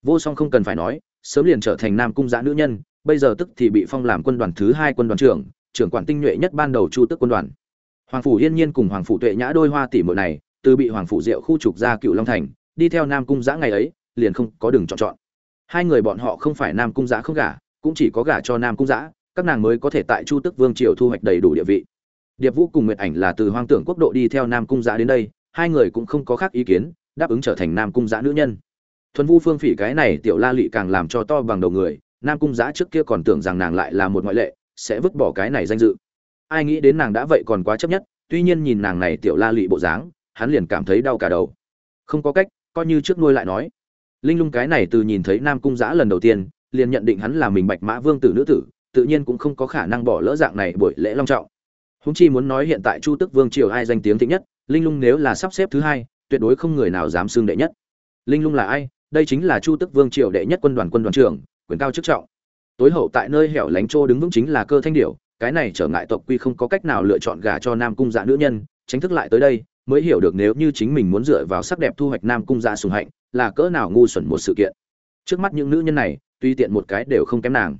S1: Vô song không cần phải nói, sớm liền trở thành nam cung giã nữ nhân, bây giờ tức thì bị phong làm quân đoàn thứ hai quân đoàn trưởng trưởng quản tinh nhuệ nhất ban đầu chu tức quân đoàn hoàng phủ yên nhiên cùng hoàng phủ tuệ nhã đôi hoa tỷ muội này, từ bị hoàng phủ diệu khu trục ra cựu long thành, đi theo nam cung giã ngày ấy, liền không có đường chọn chọn. Hai người bọn họ không phải nam cung giã không gả, cũng chỉ có gả cho nam cung giã, các nàng mới có thể tại chu tức vương triều thu hoạch đầy đủ địa vị. Điệp vũ cùng nguyệt ảnh là từ hoang tưởng quốc độ đi theo nam cung giã đến đây, hai người cũng không có khác ý kiến, đáp ứng trở thành nam cung giã nữ nhân. Thuần vu phương phỉ cái này tiểu la lị càng làm cho to bằng đầu người, nam cung giã trước kia còn tưởng rằng nàng lại là một ngoại lệ, sẽ vứt bỏ cái này danh dự ai nghĩ đến nàng đã vậy còn quá chấp nhất, tuy nhiên nhìn nàng này tiểu la lụy bộ dáng, hắn liền cảm thấy đau cả đầu. Không có cách, coi như trước nuôi lại nói. Linh lung cái này từ nhìn thấy nam cung giã lần đầu tiên, liền nhận định hắn là mình bạch mã vương tử nữ tử, tự nhiên cũng không có khả năng bỏ lỡ dạng này buổi lễ long trọng. Húng chi muốn nói hiện tại chu tức vương triều ai danh tiếng thịnh nhất, linh lung nếu là sắp xếp thứ hai, tuyệt đối không người nào dám xưng đệ nhất. Linh lung là ai? Đây chính là chu tức vương triều đệ nhất quân đoàn quân đoàn trưởng, quyền cao chức trọng. Tối hậu tại nơi hẻo lánh trô đứng vững chính là cơ thanh điểu cái này trở ngại tộc quy không có cách nào lựa chọn gả cho nam cung dạ nữ nhân, tránh thức lại tới đây, mới hiểu được nếu như chính mình muốn dựa vào sắc đẹp thu hoạch nam cung dạ sùng hạnh, là cỡ nào ngu xuẩn một sự kiện. Trước mắt những nữ nhân này, tuy tiện một cái đều không kém nàng.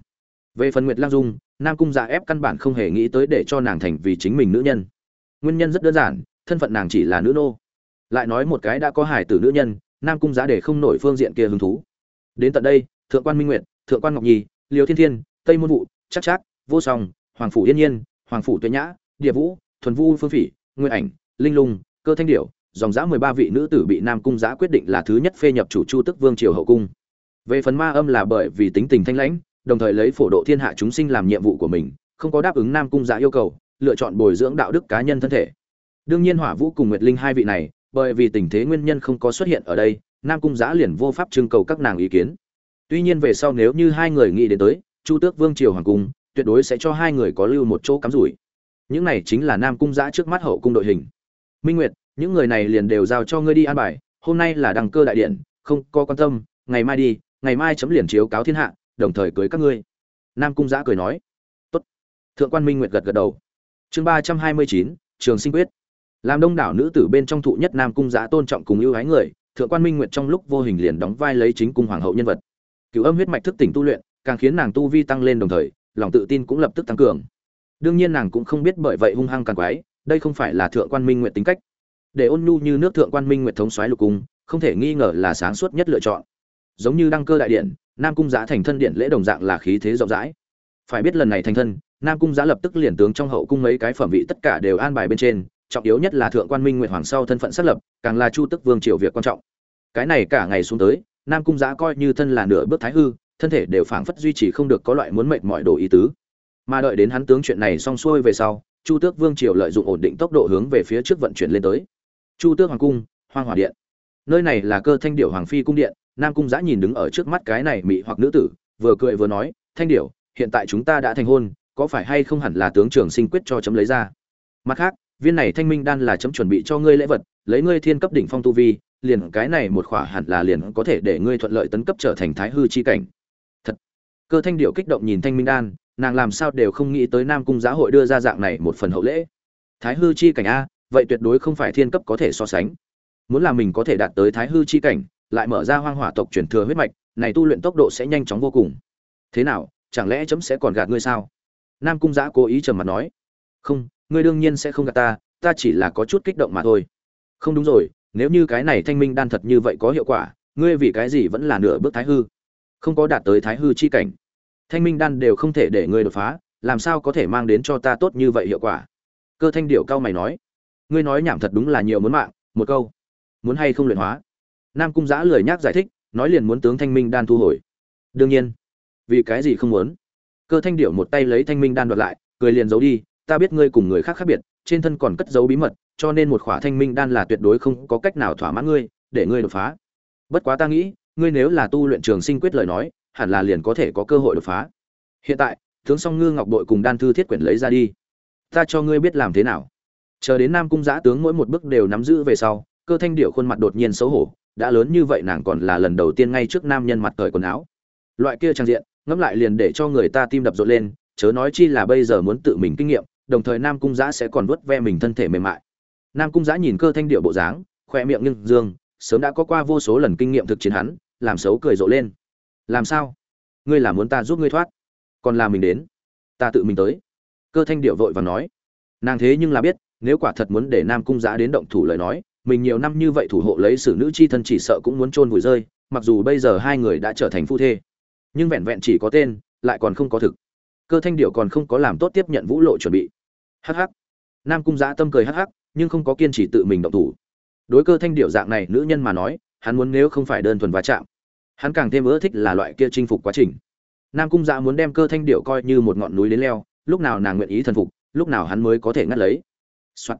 S1: Về phần nguyệt lang dung, nam cung dạ ép căn bản không hề nghĩ tới để cho nàng thành vì chính mình nữ nhân. Nguyên nhân rất đơn giản, thân phận nàng chỉ là nữ nô. Lại nói một cái đã có hài tử nữ nhân, nam cung giá để không nổi phương diện kia hứng thú. Đến tận đây, thượng quan minh nguyệt, thượng quan ngọc nhi liều thiên thiên, tây môn vụ chắc chắc vô song hoàng phủ yên nhiên, hoàng phủ tuệ nhã, địa vũ, thuần vu, phương phỉ nguyên ảnh, linh lung, cơ thanh điểu, dòng dã mười ba vị nữ tử bị nam cung giã quyết định là thứ nhất phê nhập chủ chu tức vương triều hậu cung. Về phần ma âm là bởi vì tính tình thanh lãnh, đồng thời lấy phổ độ thiên hạ chúng sinh làm nhiệm vụ của mình, không có đáp ứng nam cung giã yêu cầu, lựa chọn bồi dưỡng đạo đức cá nhân thân thể. Đương nhiên hỏa vũ cùng nguyệt linh hai vị này, bởi vì tình thế nguyên nhân không có xuất hiện ở đây, nam cung giã liền vô pháp trưng cầu các nàng ý kiến. Tuy nhiên về sau nếu như hai người nghĩ đến tới, chu tước vương triều hoàng cung tuyệt đối sẽ cho hai người có lưu một chỗ cắm rủi. Những này chính là nam cung giã trước mắt hậu cung đội hình. Minh nguyệt, những người này liền đều giao cho ngươi đi an bài, hôm nay là đăng cơ đại điện, không có quan tâm, ngày mai đi, ngày mai chấm liền chiếu cáo thiên hạ, đồng thời cưới các ngươi. Nam cung giã cười nói. Tốt. Thượng quan minh nguyệt gật gật đầu. Chương ba trăm hai mươi chín, trường sinh quyết. Làm đông đảo nữ tử bên trong thụ nhất nam cung giã tôn trọng cùng ưu ái người, thượng quan minh nguyệt trong lúc vô hình liền đóng vai lấy chính cung hoàng hậu nhân vật. Cựu âm huyết mạch thức tỉnh tu luyện, càng khiến nàng tu vi tăng lên đồng thời lòng tự tin cũng lập tức tăng cường. Đương nhiên nàng cũng không biết bởi vậy hung hăng càng quái, đây không phải là thượng quan minh nguyệt tính cách. Để ôn nhu như nước thượng quan minh nguyệt thống xoáy lục cung, không thể nghi ngờ là sáng suốt nhất lựa chọn. Giống như đăng cơ đại điện, nam cung giá thành thân điện lễ đồng dạng là khí thế rộng rãi. Phải biết lần này thành thân, nam cung giá lập tức liền tướng trong hậu cung mấy cái phẩm vị tất cả đều an bài bên trên, trọng yếu nhất là thượng quan minh nguyệt hoàng sau thân phận xác lập, càng là chu tức vương triều việc quan trọng. Cái này cả ngày xuống tới, nam cung giá coi như thân là nửa bước thái hư thân thể đều phảng phất duy trì không được có loại muốn mệt mỏi đồ ý tứ. Mà đợi đến hắn tướng chuyện này xong xuôi về sau chu tước vương triều lợi dụng ổn định tốc độ hướng về phía trước vận chuyển lên tới. Chu tước hoàng cung hoang hỏa điện. Nơi này là cơ thanh điểu hoàng phi cung điện nam cung giã nhìn đứng ở trước mắt cái này mị hoặc nữ tử vừa cười vừa nói thanh điểu, hiện tại chúng ta đã thành hôn có phải hay không hẳn là tướng trường sinh quyết cho chấm lấy ra? Mặt khác viên này thanh minh đan là chấm chuẩn bị cho ngươi lễ vật lấy ngươi thiên cấp đỉnh phong tu vi liền cái này một khỏa hẳn là liền có thể để ngươi thuận lợi tấn cấp trở thành thái hư chi cảnh cơ thanh điệu kích động nhìn thanh minh đan, nàng làm sao đều không nghĩ tới nam cung giá hội đưa ra dạng này một phần hậu lễ. Thái hư chi cảnh a, vậy tuyệt đối không phải thiên cấp có thể so sánh. Muốn là mình có thể đạt tới thái hư chi cảnh, lại mở ra hoang hỏa tộc truyền thừa huyết mạch, này tu luyện tốc độ sẽ nhanh chóng vô cùng. Thế nào, chẳng lẽ chấm sẽ còn gạt ngươi sao? Nam cung giã cố ý trầm mặt nói. Không, ngươi đương nhiên sẽ không gạt ta ta chỉ là có chút kích động mà thôi. Không đúng rồi, nếu như cái này thanh minh đan thật như vậy có hiệu quả, ngươi vì cái gì vẫn là nửa bước thái hư? Không có đạt tới thái hư chi cảnh. Thanh minh đan đều không thể để ngươi đột phá, làm sao có thể mang đến cho ta tốt như vậy hiệu quả? Cơ thanh điệu cao mày nói, ngươi nói nhảm thật đúng là nhiều muốn mạng, một câu. Muốn hay không luyện hóa? Nam cung giã lười nhác giải thích, nói liền muốn tướng thanh minh đan thu hồi. Đương nhiên, vì cái gì không muốn? Cơ thanh điệu một tay lấy thanh minh đan đoạt lại, cười liền giấu đi, ta biết ngươi cùng người khác khác biệt, trên thân còn cất giấu bí mật, cho nên một khỏa thanh minh đan là tuyệt đối không có cách nào thỏa mãn ngươi, để ngươi đột phá. Bất quá ta nghĩ ngươi nếu là tu luyện trường sinh quyết lời nói, hẳn là liền có thể có cơ hội đột phá. Hiện tại tướng song ngư ngọc đội cùng đan thư thiết quyển lấy ra đi. Ta cho ngươi biết làm thế nào. Chờ đến nam cung giã tướng mỗi một bước đều nắm giữ về sau, cơ thanh điệu khuôn mặt đột nhiên xấu hổ, đã lớn như vậy nàng còn là lần đầu tiên ngay trước nam nhân mặt cởi quần áo. Loại kia trang diện, ngẫm lại liền để cho người ta tim đập rộn lên, chớ nói chi là bây giờ muốn tự mình kinh nghiệm, đồng thời nam cung giã sẽ còn vớt ve mình thân thể mềm mại. Nam cung giã nhìn cơ thanh điệu bộ dáng khoe miệng nhưng dương, sớm đã có qua vô số lần kinh nghiệm thực chiến hắn làm xấu cười rộ lên. Làm sao? Ngươi là muốn ta giúp ngươi thoát? Còn là mình đến? Ta tự mình tới. Cơ thanh điệu vội và nói. Nàng thế nhưng là biết, nếu quả thật muốn để nam cung giã đến động thủ lời nói, mình nhiều năm như vậy thủ hộ lấy xử nữ chi thân chỉ sợ cũng muốn chôn vùi rơi, mặc dù bây giờ hai người đã trở thành phu thê. Nhưng vẹn vẹn chỉ có tên, lại còn không có thực. Cơ thanh điệu còn không có làm tốt tiếp nhận vũ lộ chuẩn bị. Hh nam cung giã tâm cười hh nhưng không có kiên trì tự mình động thủ. Đối cơ thanh điệu dạng này, nữ nhân mà nói hắn muốn nếu không phải đơn thuần va chạm, hắn càng thêm ưa thích là loại kia chinh phục quá trình. Nam cung dạ muốn đem cơ thanh điệu coi như một ngọn núi đến leo, lúc nào nàng nguyện ý thần phục, lúc nào hắn mới có thể ngắt lấy. Soạt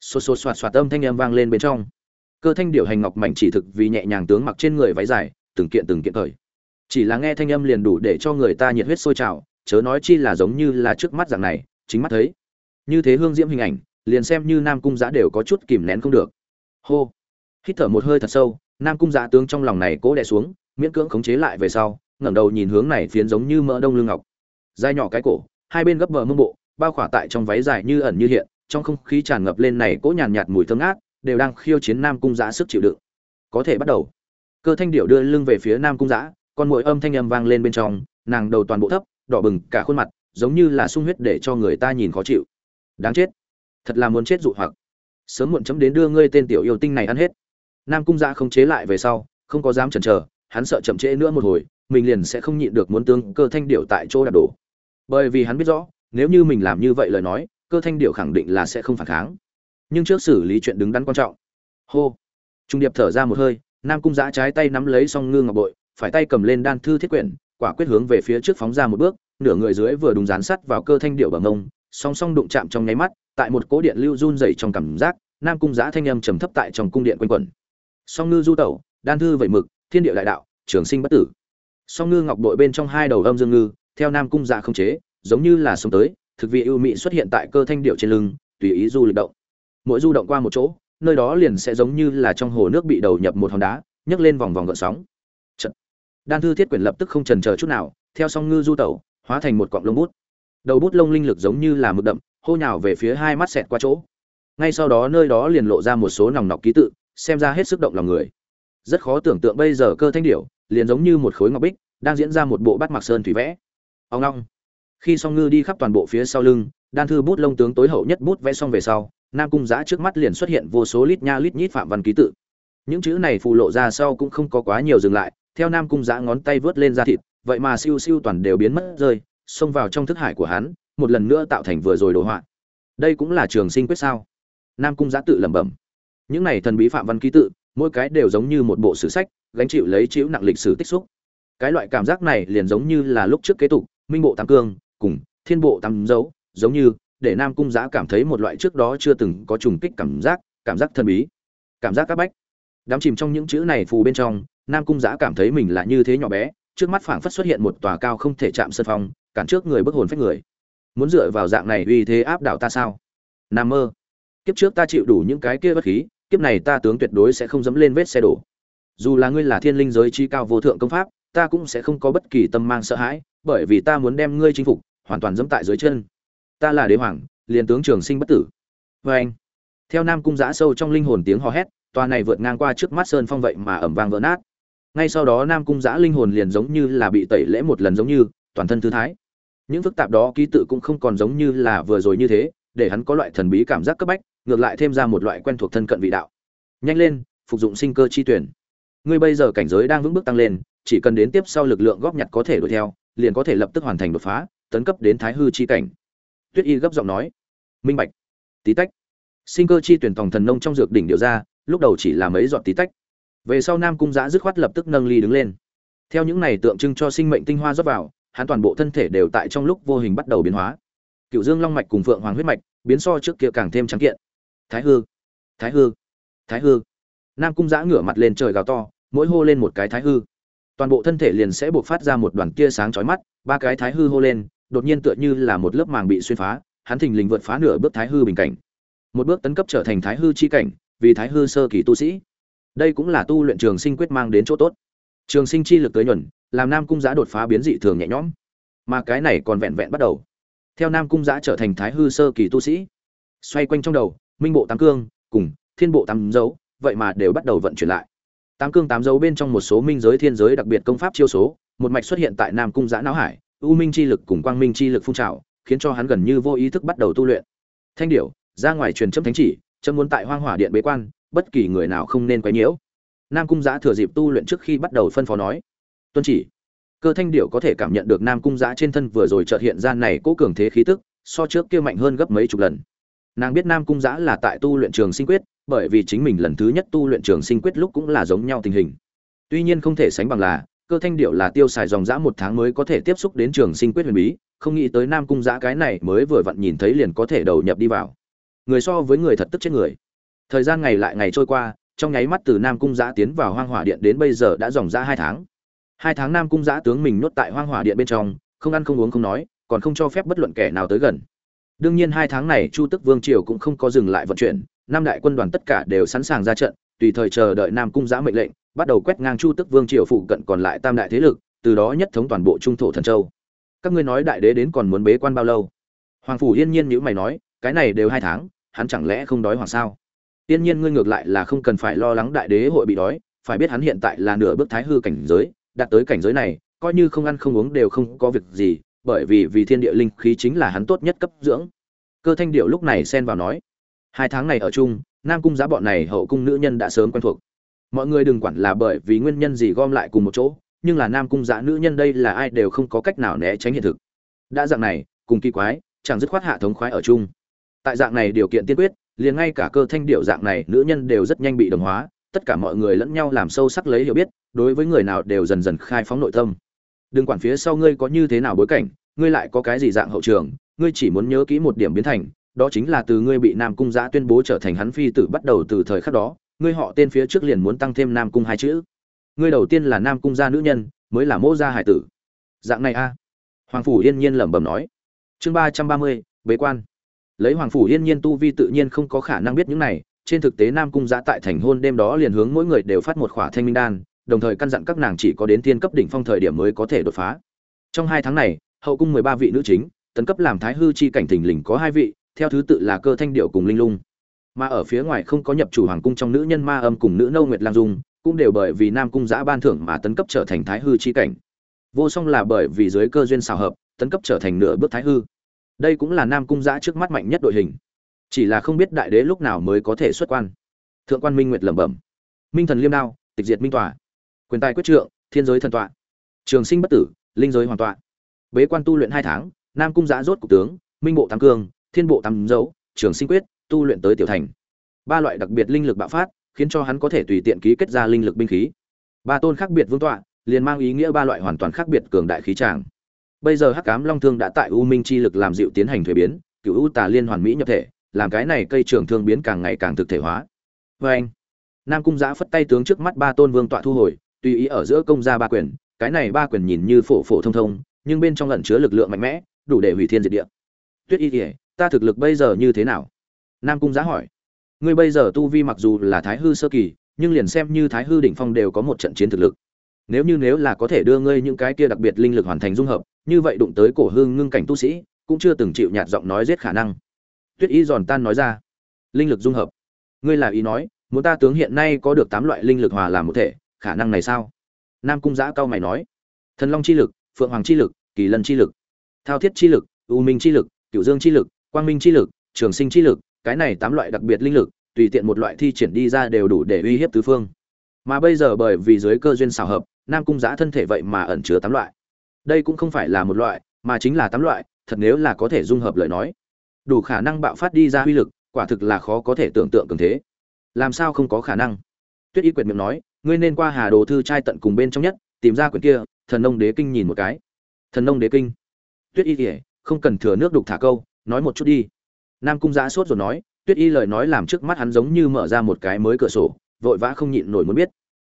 S1: xô xô soạt soạt âm thanh em vang lên bên trong. Cơ thanh điệu hành ngọc mảnh chỉ thực vì nhẹ nhàng tướng mặc trên người váy dài, từng kiện từng kiện thời chỉ là nghe thanh âm liền đủ để cho người ta nhiệt huyết sôi trào, chớ nói chi là giống như là trước mắt dạng này, chính mắt thấy. Như thế hương diễm hình ảnh, liền xem như nam cung giã đều có chút kìm nén không được. Hô, hít thở một hơi thật sâu nam cung giả tướng trong lòng này cố đè xuống, miễn cưỡng khống chế lại về sau, ngẩng đầu nhìn hướng này phiến giống như mỡ đông lương ngọc. Dài nhỏ cái cổ, hai bên gấp bờ mông bộ, bao khỏa tại trong váy dài như ẩn như hiện, trong không khí tràn ngập lên này cỗ nhàn nhạt mùi thơm ngát, đều đang khiêu chiến nam cung giã sức chịu đựng. Có thể bắt đầu. Cơ thanh điệu đưa lưng về phía nam cung giã con mỗi âm thanh âm vang lên bên trong, nàng đầu toàn bộ thấp, đỏ bừng, cả khuôn mặt, giống như là sung huyết để cho người ta nhìn khó chịu. Đáng chết. Thật là muốn chết dụ hoặc. Sớm muộn chấm đến đưa ngươi tên tiểu yêu tinh này ăn hết nam cung giã không chế lại về sau, không có dám chần chờ, hắn sợ chậm trễ nữa một hồi, mình liền sẽ không nhịn được muốn tướng cơ thanh điệu tại chỗ đạp đổ. Bởi vì hắn biết rõ, nếu như mình làm như vậy lời nói, cơ thanh điệu khẳng định là sẽ không phản kháng. Nhưng trước xử lý chuyện đứng đắn quan trọng. Hô. Trung điệp thở ra một hơi, nam cung giã trái tay nắm lấy song ngư ngọc bội, phải tay cầm lên đan thư thiết quyển, quả quyết hướng về phía trước phóng ra một bước, nửa người dưới vừa đúng dán sắt vào cơ thanh điệu bằng ngông song song đụng chạm trong nháy mắt, tại một cố điện lưu run dày trong cảm giác, nam cung giã thanh âm trầm thấp tại trong cung điện quanh quẩn song ngư du tẩu, đan thư vẩy mực, thiên địa đại đạo, trường sinh bất tử. Song ngư ngọc đội bên trong hai đầu âm dương ngư, theo nam cung dạ không chế, giống như là sống tới, thực vị ưu mỹ xuất hiện tại cơ thanh điệu trên lưng, tùy ý du lịch động. Mỗi du động qua một chỗ, nơi đó liền sẽ giống như là trong hồ nước bị đầu nhập một hòn đá, nhấc lên vòng vòng gợn sóng. Trận. đan thư thiết quyển lập tức không trần chờ chút nào, theo song ngư du tẩu, hóa thành một cọng lông bút. Đầu bút lông linh lực giống như là mực đậm, hô nhào về phía hai mắt xẹt qua chỗ. Ngay sau đó nơi đó liền lộ ra một số nòng nọc ký tự xem ra hết sức động lòng người. Rất khó tưởng tượng bây giờ cơ thanh điểu, liền giống như một khối ngọc bích, đang diễn ra một bộ bát mặc sơn thủy vẽ. Ông long khi song ngư đi khắp toàn bộ phía sau lưng, đan thư bút lông tướng tối hậu nhất bút vẽ xong về sau, nam cung giã trước mắt liền xuất hiện vô số lít nha lít nhít phạm văn ký tự. Những chữ này phù lộ ra sau cũng không có quá nhiều dừng lại, theo nam cung giã ngón tay vớt lên da thịt, vậy mà siêu siêu toàn đều biến mất rơi, xông vào trong thức hải của hắn, một lần nữa tạo thành vừa rồi đồ họa. Đây cũng là trường sinh quyết sao? Nam cung giã tự lẩm bẩm những này thần bí phạm văn ký tự, mỗi cái đều giống như một bộ sử sách, gánh chịu lấy chịu nặng lịch sử tích xúc. Cái loại cảm giác này liền giống như là lúc trước kế tục, minh bộ tam cương, cùng thiên bộ tam dấu, giống như để nam cung giã cảm thấy một loại trước đó chưa từng có trùng kích cảm giác cảm giác thần bí, cảm giác c áp bách. Đám chìm trong những chữ này phù bên trong, nam cung giã cảm thấy mình là như thế nhỏ bé, trước mắt phảng phất xuất hiện một tòa cao không thể chạm sân phong, cản trước người bức hồn phách người. Muốn dựa vào dạng này uy thế áp đảo ta sao? Nam mơ. Kiếp trước ta chịu đủ những cái kia bất khí kiếp này ta tướng tuyệt đối sẽ không dẫm lên vết xe đổ. Dù là ngươi là thiên linh giới chi cao vô thượng công pháp, ta cũng sẽ không có bất kỳ tâm mang sợ hãi, bởi vì ta muốn đem ngươi chinh phục, hoàn toàn dẫm tại dưới chân. Ta là đế hoàng, liền tướng trường sinh bất tử. Vê anh, theo nam cung giã sâu trong linh hồn tiếng hò hét, tòa này vượt ngang qua trước mắt sơn phong vậy mà ẩm vang vỡ nát. Ngay sau đó nam cung giã linh hồn liền giống như là bị tẩy lễ một lần giống như, toàn thân thư thái. Những phức tạp đó ký tự cũng không còn giống như là vừa rồi như thế, để hắn có loại thần bí cảm giác cấp bách ngược lại thêm ra một loại quen thuộc thân cận vị đạo. Nhanh lên, phục dụng sinh cơ chi tuyển. Ngươi bây giờ cảnh giới đang vững bước tăng lên, chỉ cần đến tiếp sau lực lượng góp nhặt có thể đuổi theo, liền có thể lập tức hoàn thành đột phá, tấn cấp đến thái hư chi cảnh. Tuyết y gấp giọng nói. Minh bạch. Tí tách. Sinh cơ chi tuyển tòng thần nông trong dược đỉnh điều ra, lúc đầu chỉ là mấy giọt tí tách. Về sau nam cung giã dứt khoát lập tức nâng ly đứng lên. Theo những này tượng trưng cho sinh mệnh tinh hoa rót vào, hắn toàn bộ thân thể đều tại trong lúc vô hình bắt đầu biến hóa. Cựu dương long mạch cùng phượng hoàng huyết mạch biến so trước kia càng thêm trắng kiện thái hư thái hư thái hư. Nam cung giã ngửa mặt lên trời gào to, mỗi hô lên một cái thái hư. Toàn bộ thân thể liền sẽ buộc phát ra một đoàn tia sáng chói mắt, ba cái thái hư hô lên, đột nhiên tựa như là một lớp màng bị xuyên phá, hắn thình lình vượt phá nửa bước thái hư bình cảnh. Một bước tấn cấp trở thành thái hư chi cảnh, vì thái hư sơ kỳ tu sĩ. Đây cũng là tu luyện trường sinh quyết mang đến chỗ tốt. Trường sinh chi lực tới nhuần, làm nam cung giã đột phá biến dị thường nhẹ nhõm. Mà cái này còn vẹn vẹn bắt đầu. Theo nam cung giã trở thành thái hư sơ kỳ tu sĩ, xoay quanh trong đầu minh bộ tám cương, cùng thiên bộ tám dấu, vậy mà đều bắt đầu vận chuyển lại. Tám cương tám dấu bên trong một số minh giới thiên giới đặc biệt công pháp chiêu số, một mạch xuất hiện tại nam cung giã não hải, u minh chi lực cùng quang minh chi lực phun trào, khiến cho hắn gần như vô ý thức bắt đầu tu luyện. Thanh điểu, ra ngoài truyền chấm thánh chỉ, chấm muốn tại hoang hỏa điện bế quan, bất kỳ người nào không nên quấy nhiễu. Nam cung giã thừa dịp tu luyện trước khi bắt đầu phân phó nói, tuân chỉ. Cơ thanh điểu có thể cảm nhận được nam cung giã trên thân vừa rồi chợt hiện ra này cố cường thế khí tức, so trước kia mạnh hơn gấp mấy chục lần nàng biết nam cung giã là tại tu luyện trường sinh quyết, bởi vì chính mình lần thứ nhất tu luyện trường sinh quyết lúc cũng là giống nhau tình hình. Tuy nhiên không thể sánh bằng là, cơ thanh điệu là tiêu xài dòng dã một tháng mới có thể tiếp xúc đến trường sinh quyết huyền bí, không nghĩ tới nam cung giã cái này mới vừa vặn nhìn thấy liền có thể đầu nhập đi vào. Người so với người thật tức chết người. Thời gian ngày lại ngày trôi qua, trong nháy mắt từ nam cung giã tiến vào hoang hỏa điện đến bây giờ đã dòng ra hai tháng. Hai tháng nam cung giã tướng mình nhốt tại hoang hỏa điện bên trong, không ăn không uống không nói, còn không cho phép bất luận kẻ nào tới gần đương nhiên hai tháng này chu tức vương triều cũng không có dừng lại vận chuyển năm đại quân đoàn tất cả đều sẵn sàng ra trận tùy thời chờ đợi nam cung giã mệnh lệnh bắt đầu quét ngang chu tức vương triều phụ cận còn lại tam đại thế lực từ đó nhất thống toàn bộ trung thổ thần châu. Các ngươi nói đại đế đến còn muốn bế quan bao lâu? Hoàng phủ yên nhiên nhữ mày nói cái này đều hai tháng hắn chẳng lẽ không đói hoàng sao? Yên nhiên ngươi ngược lại là không cần phải lo lắng đại đế hội bị đói, phải biết hắn hiện tại là nửa bước thái hư cảnh giới, đạt tới cảnh giới này, coi như không ăn không uống đều không có việc gì, bởi vì vì thiên địa linh khí chính là hắn tốt nhất cấp dưỡng. Cơ Thanh Điệu lúc này xen vào nói, hai tháng này ở chung, Nam cung giá bọn này hậu cung nữ nhân đã sớm quen thuộc. Mọi người đừng quản là bởi vì nguyên nhân gì gom lại cùng một chỗ, nhưng là Nam cung giá nữ nhân đây là ai đều không có cách nào né tránh hiện thực. Đã dạng này, cùng kỳ quái, chẳng dứt khoát hạ thống khoái ở chung. Tại dạng này điều kiện tiên quyết, liền ngay cả cơ thanh điệu dạng này nữ nhân đều rất nhanh bị đồng hóa, tất cả mọi người lẫn nhau làm sâu sắc lấy hiểu biết, đối với người nào đều dần dần khai phóng nội tâm. Đừng quản phía sau ngươi có như thế nào bối cảnh, ngươi lại có cái gì dạng hậu trường, ngươi chỉ muốn nhớ kỹ một điểm biến thành, đó chính là từ ngươi bị Nam cung Giã tuyên bố trở thành hắn phi tử bắt đầu từ thời khắc đó, ngươi họ tên phía trước liền muốn tăng thêm Nam cung hai chữ. Ngươi đầu tiên là Nam cung gia nữ nhân, mới là Mô gia hải tử. Dạng này a. Hoàng phủ Yên Nhiên lẩm bẩm nói. Chương ba trăm ba mươi bế quan lấy hoàng phủ yên nhiên tu vi tự nhiên không có khả năng biết những này trên thực tế nam cung giã tại thành hôn đêm đó liền hướng mỗi người đều phát một khỏa thanh minh đan đồng thời căn dặn các nàng chỉ có đến thiên cấp đỉnh phong thời điểm mới có thể đột phá. Trong hai tháng này, hậu cung mười ba vị nữ chính, tấn cấp làm thái hư chi cảnh thình lình có hai vị, theo thứ tự là cơ thanh điệu cùng linh lung. Mà ở phía ngoài không có nhập chủ hoàng cung trong nữ nhân ma âm cùng nữ nâu nguyệt lang dung, cũng đều bởi vì nam cung giã ban thưởng mà tấn cấp trở thành thái hư chi cảnh. Vô song là bởi vì dưới cơ duyên xào hợp, tấn cấp trở thành nửa bước thái hư. Đây cũng là nam cung giã trước mắt mạnh nhất đội hình. Chỉ là không biết đại đế lúc nào mới có thể xuất quan. Thượng quan minh nguyệt lẩm bẩm. Minh thần liêm đao, tịch diệt minh tòa quyền tài quyết trượng, thiên giới thần tọa. Trường sinh bất tử, linh giới hoàn tọa. Bế quan tu luyện hai tháng, nam cung giã rốt cục tướng, minh bộ tam cương, thiên bộ tam dấu, trường sinh quyết, tu luyện tới tiểu thành. Ba loại đặc biệt linh lực bạo phát, khiến cho hắn có thể tùy tiện ký kết ra linh lực binh khí. Ba tôn khác biệt vương tọa, liền mang ý nghĩa ba loại hoàn toàn khác biệt cường đại khí tràng. Bây giờ hắc cám long thương đã tại u minh chi lực làm dịu tiến hành thuế biến cựu u tà liên hoàn mỹ nhập thể, làm cái này cây trường thương biến càng ngày càng thực thể hóa. Vê anh nam cung giã phất tay tướng trước mắt ba tôn vương tọa thu hồi tùy ý ở giữa công gia ba quyền, cái này ba quyền nhìn như phổ phổ thông thông, nhưng bên trong lẩn chứa lực lượng mạnh mẽ, đủ để hủy thiên diệt địa. Tuyết y kỉa ta thực lực bây giờ như thế nào? Nam cung giá hỏi. Ngươi bây giờ tu vi mặc dù là thái hư sơ kỳ, nhưng liền xem như thái hư đỉnh phong đều có một trận chiến thực lực. Nếu như nếu là có thể đưa ngươi những cái kia đặc biệt linh lực hoàn thành dung hợp, như vậy đụng tới cổ hương ngưng cảnh tu sĩ, cũng chưa từng chịu nhạt giọng nói giết khả năng. Tuyết y giòn tan nói ra. Linh lực dung hợp. Ngươi là ý nói, muốn ta tướng hiện nay có được tám loại linh lực hòa làm một thể khả năng này sao? Nam cung giã cao mày nói. Thần long chi lực, phượng hoàng chi lực, kỳ lân chi lực, thao thiết chi lực, u minh chi lực cựu dương chi lực, quang minh chi lực, trường sinh chi lực, cái này tám loại đặc biệt linh lực, tùy tiện một loại thi triển đi ra đều đủ để uy hiếp tứ phương. Mà bây giờ bởi vì dưới cơ duyên xào hợp, nam cung giã thân thể vậy mà ẩn chứa tám loại. Đây cũng không phải là một loại, mà chính là tám loại, thật nếu là có thể dung hợp lời nói. Đủ khả năng bạo phát đi ra uy lực, quả thực là khó có thể tưởng tượng cường thế. Làm sao không có khả năng? Tuyết y quyệt miệng nói ngươi nên qua hà đồ thư trai tận cùng bên trong nhất, tìm ra quyển kia, thần nông đế kinh nhìn một cái. Thần nông đế kinh. Tuyết y kể không cần thừa nước đục thả câu, nói một chút đi. Nam cung giã sốt rồi nói, tuyết y lời nói làm trước mắt hắn giống như mở ra một cái mới cửa sổ, vội vã không nhịn nổi muốn biết.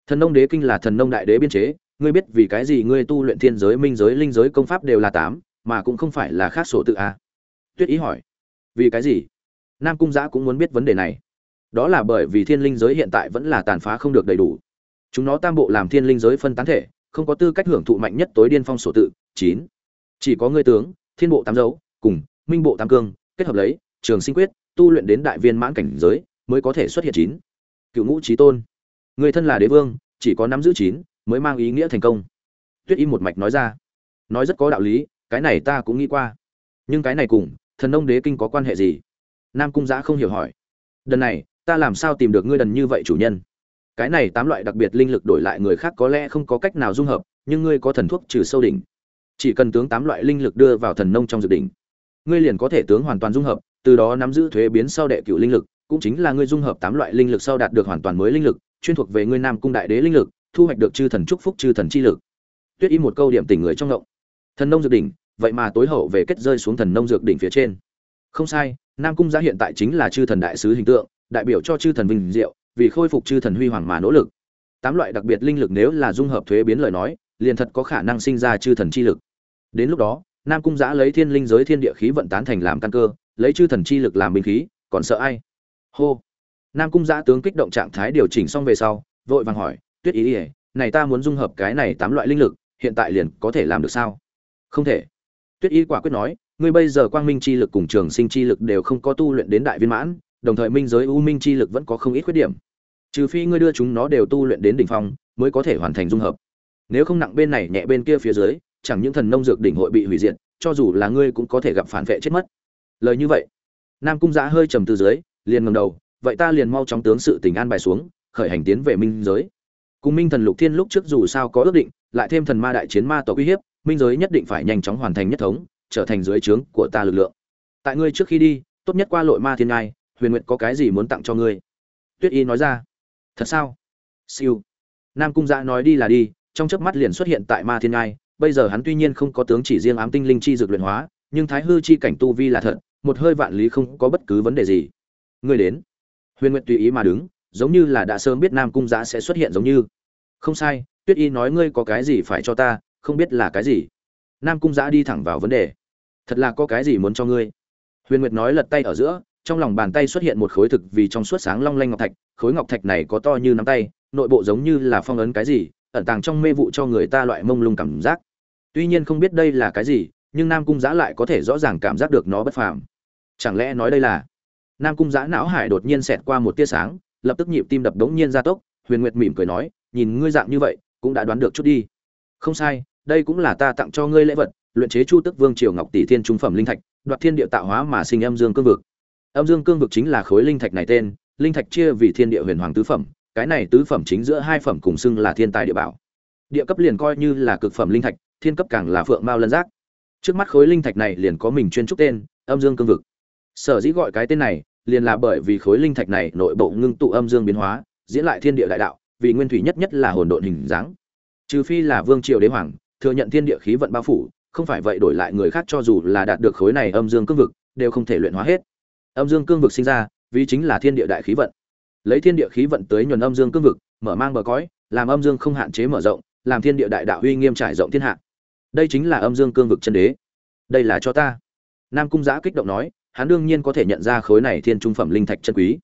S1: Thần nông đế kinh là thần nông đại đế biên chế, ngươi biết vì cái gì ngươi tu luyện thiên giới, minh giới, linh giới công pháp đều là tám, mà cũng không phải là khác sổ tự a. Tuyết ý hỏi, vì cái gì? Nam cung giã cũng muốn biết vấn đề này. Đó là bởi vì thiên linh giới hiện tại vẫn là tàn phá không được đầy đủ chúng nó tam bộ làm thiên linh giới phân tán thể, không có tư cách hưởng thụ mạnh nhất tối điên phong sổ tự, chín. Chỉ có ngươi tướng, thiên bộ tám dấu, cùng minh bộ tam cương, kết hợp lấy, trường sinh quyết, tu luyện đến đại viên mãn cảnh giới, mới có thể xuất hiện chín. Cựu ngũ trí tôn. Người thân là đế vương, chỉ có nắm giữ chín, mới mang ý nghĩa thành công. Tuyết y một mạch nói ra. Nói rất có đạo lý, cái này ta cũng nghĩ qua. Nhưng cái này cùng, thần nông đế kinh có quan hệ gì? Nam cung giã không hiểu hỏi. Đần này, ta làm sao tìm được ngươi đần như vậy chủ nhân? Cái này tám loại đặc biệt linh lực đổi lại người khác có lẽ không có cách nào dung hợp, nhưng ngươi có thần thuốc trừ sâu đỉnh. Chỉ cần tướng tám loại linh lực đưa vào thần nông trong dược đỉnh, ngươi liền có thể tướng hoàn toàn dung hợp, từ đó nắm giữ thuế biến sau đệ cựu linh lực, cũng chính là ngươi dung hợp tám loại linh lực sau đạt được hoàn toàn mới linh lực, chuyên thuộc về ngươi nam cung đại đế linh lực, thu hoạch được chư thần chúc phúc, chư thần chi lực. Tuyết y một câu điểm tỉnh người trong ngộng. Thần nông dược đỉnh, vậy mà tối hậu về kết rơi xuống thần nông dược đỉnh phía trên. Không sai, nam cung gia hiện tại chính là chư thần đại sứ hình tượng, đại biểu cho chư thần vinh diệu vì khôi phục chư thần huy hoàng mà nỗ lực. Tám loại đặc biệt linh lực nếu là dung hợp thuế biến lời nói, liền thật có khả năng sinh ra chư thần chi lực. Đến lúc đó, nam cung giã lấy thiên linh giới thiên địa khí vận tán thành làm căn cơ, lấy chư thần chi lực làm binh khí, còn sợ ai? Hô. Nam cung giã tướng kích động trạng thái điều chỉnh xong về sau, vội vàng hỏi, tuyết ý ỉa này ta muốn dung hợp cái này tám loại linh lực, hiện tại liền có thể làm được sao? Không thể. Tuyết ý quả quyết nói, ngươi bây giờ quang minh chi lực cùng trường sinh chi lực đều không có tu luyện đến đại viên mãn, đồng thời minh giới u minh chi lực vẫn có không ít khuyết điểm trừ phi ngươi đưa chúng nó đều tu luyện đến đỉnh phong, mới có thể hoàn thành dung hợp. Nếu không nặng bên này nhẹ bên kia phía dưới, chẳng những thần nông dược đỉnh hội bị hủy diệt, cho dù là ngươi cũng có thể gặp phản vệ chết mất. Lời như vậy, nam cung giã hơi trầm từ dưới, liền ngầm đầu, vậy ta liền mau chóng tướng sự tình an bài xuống, khởi hành tiến về minh giới. Cùng minh thần lục thiên lúc trước dù sao có ước định, lại thêm thần ma đại chiến ma tộc uy hiếp, minh giới nhất định phải nhanh chóng hoàn thành nhất thống, trở thành dưới trướng của ta lực lượng. Tại ngươi trước khi đi, tốt nhất qua lội ma thiên ngai, huyền nguyện có cái gì muốn tặng cho ngươi? Tuyết y nói ra thật sao? Siêu. Nam cung giã nói đi là đi, trong chớp mắt liền xuất hiện tại ma thiên ngai, bây giờ hắn tuy nhiên không có tướng chỉ riêng ám tinh linh chi dược luyện hóa, nhưng thái hư chi cảnh tu vi là thật, một hơi vạn lý không có bất cứ vấn đề gì. Ngươi đến. Huyền nguyện tùy ý mà đứng, giống như là đã sớm biết nam cung giã sẽ xuất hiện giống như. Không sai, tuyết y nói ngươi có cái gì phải cho ta, không biết là cái gì. Nam cung giã đi thẳng vào vấn đề. Thật là có cái gì muốn cho ngươi? Huyền nguyệt nói lật tay ở giữa trong lòng bàn tay xuất hiện một khối thực vì trong suốt sáng long lanh ngọc thạch, khối ngọc thạch này có to như nắm tay, nội bộ giống như là phong ấn cái gì, ẩn tàng trong mê vụ cho người ta loại mông lung cảm giác. Tuy nhiên không biết đây là cái gì, nhưng nam cung giã lại có thể rõ ràng cảm giác được nó bất phàm. Chẳng lẽ nói đây là? Nam cung giã não hải đột nhiên xẹt qua một tia sáng, lập tức nhịp tim đập đống nhiên ra tốc, huyền nguyệt mỉm cười nói, nhìn ngươi dạng như vậy, cũng đã đoán được chút đi. Không sai, đây cũng là ta tặng cho ngươi lễ vật, luyện chế chu tức vương triều ngọc tỷ thiên trung phẩm linh thạch, đoạt thiên địa tạo hóa mà sinh âm dương cương vực âm dương cương vực chính là khối linh thạch này tên, linh thạch chia vì thiên địa huyền hoàng tứ phẩm, cái này tứ phẩm chính giữa hai phẩm cùng xưng là thiên tài địa bảo. Địa cấp liền coi như là cực phẩm linh thạch, thiên cấp càng là phượng mao lân giác. Trước mắt khối linh thạch này liền có mình chuyên trúc tên, âm dương cương vực. Sở dĩ gọi cái tên này, liền là bởi vì khối linh thạch này nội bộ ngưng tụ âm dương biến hóa, diễn lại thiên địa đại đạo, vì nguyên thủy nhất nhất là hồn độn hình dáng. Trừ phi là vương triều đế hoàng, thừa nhận thiên địa khí vận bao phủ, không phải vậy đổi lại người khác cho dù là đạt được khối này âm dương cương vực, đều không thể luyện hóa hết âm dương cương vực sinh ra, vì chính là thiên địa đại khí vận. Lấy thiên địa khí vận tới nhuần âm dương cương vực, mở mang bờ cõi, làm âm dương không hạn chế mở rộng, làm thiên địa đại đạo uy nghiêm trải rộng thiên hạ. Đây chính là âm dương cương vực chân đế. Đây là cho ta. Nam cung giã kích động nói, hắn đương nhiên có thể nhận ra khối này thiên trung phẩm linh thạch chân quý.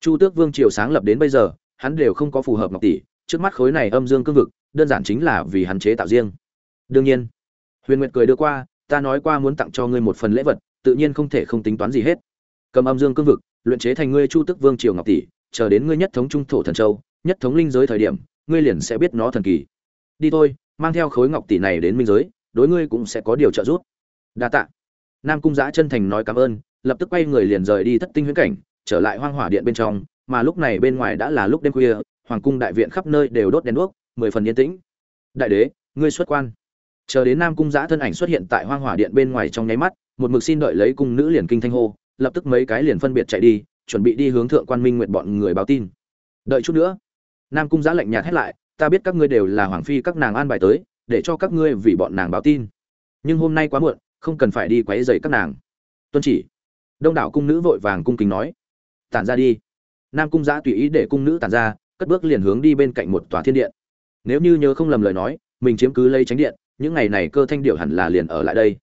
S1: Chu tước vương triều sáng lập đến bây giờ, hắn đều không có phù hợp ngọc tỷ, trước mắt khối này âm dương cương vực, đơn giản chính là vì hắn chế tạo riêng. Đương nhiên, huyền nguyệt cười đưa qua, ta nói qua muốn tặng cho ngươi một phần lễ vật, tự nhiên không thể không tính toán gì hết cầm âm dương cương vực, luyện chế thành ngươi chu tức vương triều ngọc tỷ, chờ đến ngươi nhất thống trung thổ thần châu, nhất thống linh giới thời điểm, ngươi liền sẽ biết nó thần kỳ. Đi thôi, mang theo khối ngọc tỷ này đến minh giới, đối ngươi cũng sẽ có điều trợ giúp. Đa tạ. Nam cung giã chân thành nói cảm ơn, lập tức quay người liền rời đi thất tinh huyễn cảnh, trở lại hoang hỏa điện bên trong, mà lúc này bên ngoài đã là lúc đêm khuya, hoàng cung đại viện khắp nơi đều đốt đèn đuốc, mười phần yên tĩnh. Đại đế, ngươi xuất quan. Chờ đến nam cung giã thân ảnh xuất hiện tại hoang hỏa điện bên ngoài trong nháy mắt, một mực xin đợi lấy cung nữ liền kinh thanh hô lập tức mấy cái liền phân biệt chạy đi, chuẩn bị đi hướng thượng quan minh nguyện bọn người báo tin. Đợi chút nữa, nam cung giã lạnh nhạt hết lại, ta biết các ngươi đều là hoàng phi, các nàng an bài tới, để cho các ngươi vì bọn nàng báo tin. Nhưng hôm nay quá muộn, không cần phải đi quấy rầy các nàng. Tuân chỉ. Đông đảo cung nữ vội vàng cung kính nói, tản ra đi. Nam cung giã tùy ý để cung nữ tản ra, cất bước liền hướng đi bên cạnh một tòa thiên điện. Nếu như nhớ không lầm lời nói, mình chiếm cứ lấy tránh điện, những ngày này cơ thanh điệu hẳn là liền ở lại đây.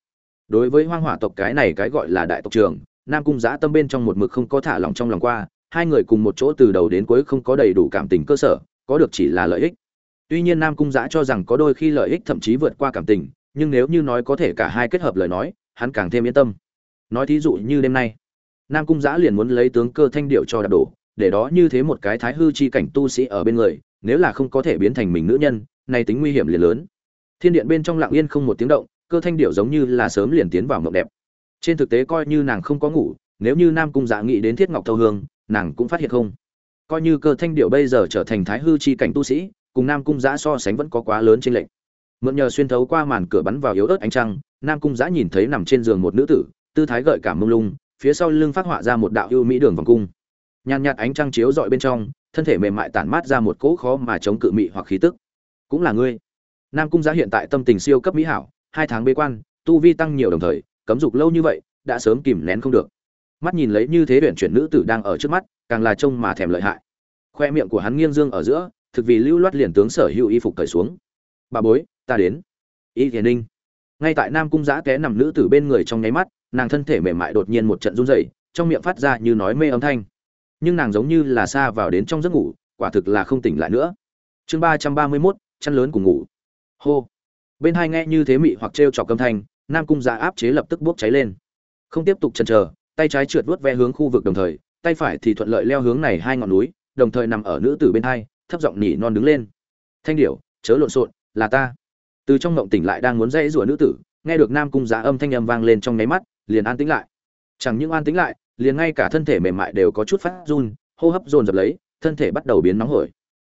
S1: Đối với hoang hỏa tộc cái này cái gọi là đại tộc trường nam cung giã tâm bên trong một mực không có thả lòng trong lòng qua, hai người cùng một chỗ từ đầu đến cuối không có đầy đủ cảm tình cơ sở, có được chỉ là lợi ích. Tuy nhiên nam cung giã cho rằng có đôi khi lợi ích thậm chí vượt qua cảm tình, nhưng nếu như nói có thể cả hai kết hợp lời nói, hắn càng thêm yên tâm. Nói thí dụ như đêm nay, nam cung giã liền muốn lấy tướng cơ thanh điệu cho đạp đổ, để đó như thế một cái thái hư chi cảnh tu sĩ ở bên người, nếu là không có thể biến thành mình nữ nhân, nay tính nguy hiểm liền lớn. Thiên điện bên trong lặng yên không một tiếng động, cơ thanh điệu giống như là sớm liền tiến vào mộng đẹp trên thực tế coi như nàng không có ngủ, nếu như nam cung dạ nghĩ đến thiết ngọc thâu hương, nàng cũng phát hiện không. Coi như cơ thanh điệu bây giờ trở thành thái hư chi cảnh tu sĩ, cùng nam cung giã so sánh vẫn có quá lớn trên lệnh mượn nhờ xuyên thấu qua màn cửa bắn vào yếu ớt ánh trăng, nam cung giã nhìn thấy nằm trên giường một nữ tử, tư thái gợi cảm mông lung, phía sau lưng phát họa ra một đạo ưu mỹ đường vòng cung. Nhàn nhạt ánh trăng chiếu dọi bên trong, thân thể mềm mại tản mát ra một cỗ khó mà chống cự mị hoặc khí tức. Cũng là ngươi. Nam cung giã hiện tại tâm tình siêu cấp mỹ hảo, hai tháng bế quan, tu vi tăng nhiều đồng thời cấm dục lâu như vậy, đã sớm kìm nén không được. Mắt nhìn lấy như thế tuyển chuyển nữ tử đang ở trước mắt, càng là trông mà thèm lợi hại. Khoe miệng của hắn nghiêng dương ở giữa, thực vì lưu loát liền tướng sở hữu y phục cởi xuống. Bà bối, ta đến. Y thiền ninh. Ngay tại nam cung giã té nằm nữ tử bên người trong nháy mắt, nàng thân thể mềm mại đột nhiên một trận run rẩy, trong miệng phát ra như nói mê âm thanh. Nhưng nàng giống như là xa vào đến trong giấc ngủ, quả thực là không tỉnh lại nữa. Chương ba trăm ba mươi mốt, chăn lớn cùng ngủ. Hô. Bên hai nghe như thế mị hoặc t r e o trọc âm thanh nam cung giã áp chế lập tức bốc cháy lên. Không tiếp tục chần chờ, tay trái trượt vuốt ve hướng khu vực đồng thời, tay phải thì thuận lợi leo hướng này hai ngọn núi, đồng thời nằm ở nữ tử bên hai, thấp giọng nỉ non đứng lên. Thanh điểu, chớ lộn xộn, là ta. Từ trong ngộng tỉnh lại đang muốn dãy rủa nữ tử, nghe được nam cung giá âm thanh âm vang lên trong nháy mắt, liền an tĩnh lại. Chẳng những an tĩnh lại, liền ngay cả thân thể mềm mại đều có chút phát run, hô hấp dồn dập lấy, thân thể bắt đầu biến nóng hổi.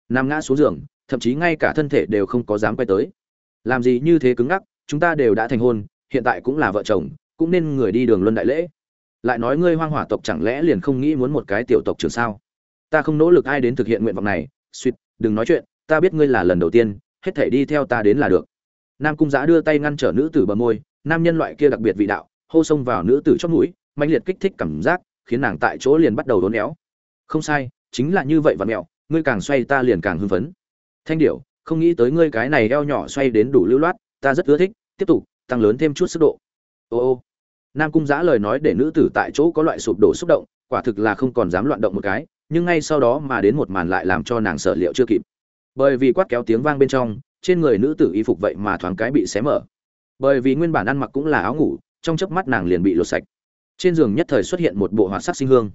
S1: Nằm ngã xuống giường, thậm chí ngay cả thân thể đều không có dám quay tới. Làm gì như thế cứng ngắc, chúng ta đều đã thành hôn hiện tại cũng là vợ chồng, cũng nên người đi đường luân đại lễ. Lại nói ngươi hoang hỏa tộc chẳng lẽ liền không nghĩ muốn một cái tiểu tộc trưởng sao? Ta không nỗ lực ai đến thực hiện nguyện vọng này, suýt, đừng nói chuyện, ta biết ngươi là lần đầu tiên, hết thể đi theo ta đến là được. Nam cung giã đưa tay ngăn trở nữ tử bờ môi, nam nhân loại kia đặc biệt vị đạo, hô xông vào nữ tử chót mũi mạnh liệt kích thích cảm giác, khiến nàng tại chỗ liền bắt đầu đốn éo. Không sai, chính là như vậy và mẹo, ngươi càng xoay ta liền càng hưng phấn. Thanh điểu, không nghĩ tới ngươi cái này eo nhỏ xoay đến đủ lưu loát, ta rất ưa thích, tiếp tục tăng lớn thêm chút sức độ. Ô ô. Nam cung giã lời nói để nữ tử tại chỗ có loại sụp đổ xúc động, quả thực là không còn dám loạn động một cái, nhưng ngay sau đó mà đến một màn lại làm cho nàng sợ liệu chưa kịp. Bởi vì quát kéo tiếng vang bên trong, trên người nữ tử y phục vậy mà thoáng cái bị xé mở. Bởi vì nguyên bản ăn mặc cũng là áo ngủ, trong chớp mắt nàng liền bị lột sạch. Trên giường nhất thời xuất hiện một bộ hoạt sắc sinh hương.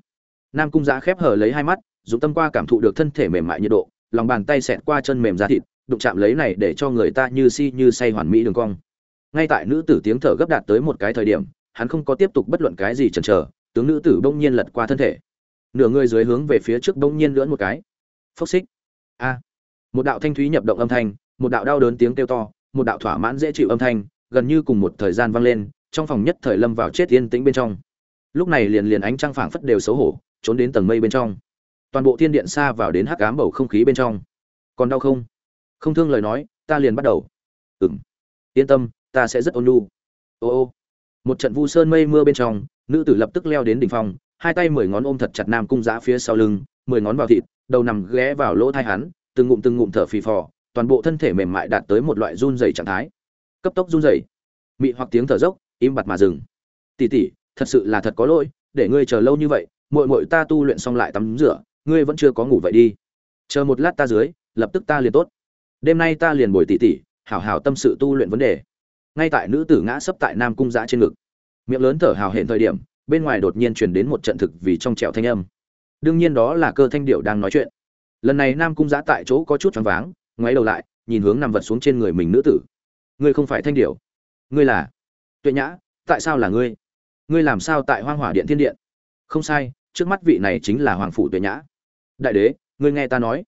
S1: Nam cung giã khép hờ lấy hai mắt, dùng tâm qua cảm thụ được thân thể mềm mại nhiệt độ, lòng bàn tay xẹt qua chân mềm da thịt, đụng chạm lấy này để cho người ta như si như say hoàn mỹ đường cong ngay tại nữ tử tiếng thở gấp đạt tới một cái thời điểm, hắn không có tiếp tục bất luận cái gì chần chờ, tướng nữ tử bỗng nhiên lật qua thân thể. Nửa người dưới hướng về phía trước bỗng nhiên lưỡn một cái. Phốc xích. A. Một đạo thanh thúy nhập động âm thanh, một đạo đau đớn tiếng kêu to, một đạo thỏa mãn dễ chịu âm thanh, gần như cùng một thời gian vang lên, trong phòng nhất thời lâm vào chết yên tĩnh bên trong. Lúc này liền liền ánh trăng phảng phất đều xấu hổ, trốn đến tầng mây bên trong. Toàn bộ thiên điện xa vào đến hắc ám bầu không khí bên trong. Còn đau không? Không thương lời nói, ta liền bắt đầu. Ừng yên tâm ta sẽ rất ôn nhu. Ô ô. Một trận vu sơn mây mưa bên trong, nữ tử lập tức leo đến đỉnh phong hai tay mười ngón ôm thật chặt nam cung giã phía sau lưng, mười ngón vào thịt, đầu nằm ghé vào lỗ thai hắn, từng ngụm từng ngụm thở phì phò, toàn bộ thân thể mềm mại đạt tới một loại run rẩy trạng thái. Cấp tốc run rẩy. Mị hoặc tiếng thở dốc, im bặt mà dừng. Tỉ tỉ thật sự là thật có lỗi, để ngươi chờ lâu như vậy, muội muội ta tu luyện xong lại tắm rửa, ngươi vẫn chưa có ngủ vậy đi. Chờ một lát ta dưới, lập tức ta liền tốt. Đêm nay ta liền bồi tỉ tỉ hảo hảo tâm sự tu luyện vấn đề ngay tại nữ tử ngã sấp tại nam cung giã trên ngực. Miệng lớn thở hào hển thời điểm, bên ngoài đột nhiên truyền đến một trận thực vì trong trẻo thanh âm. Đương nhiên đó là cơ thanh điệu đang nói chuyện. Lần này nam cung giã tại chỗ có chút choáng váng, ngoáy đầu lại, nhìn hướng nằm vật xuống trên người mình nữ tử. Ngươi không phải thanh điệu ngươi là? Tuệ nhã, tại sao là ngươi? Ngươi làm sao tại hoang hỏa điện thiên điện? Không sai, trước mắt vị này chính là hoàng phủ tuệ nhã. Đại đế, ngươi nghe ta nói.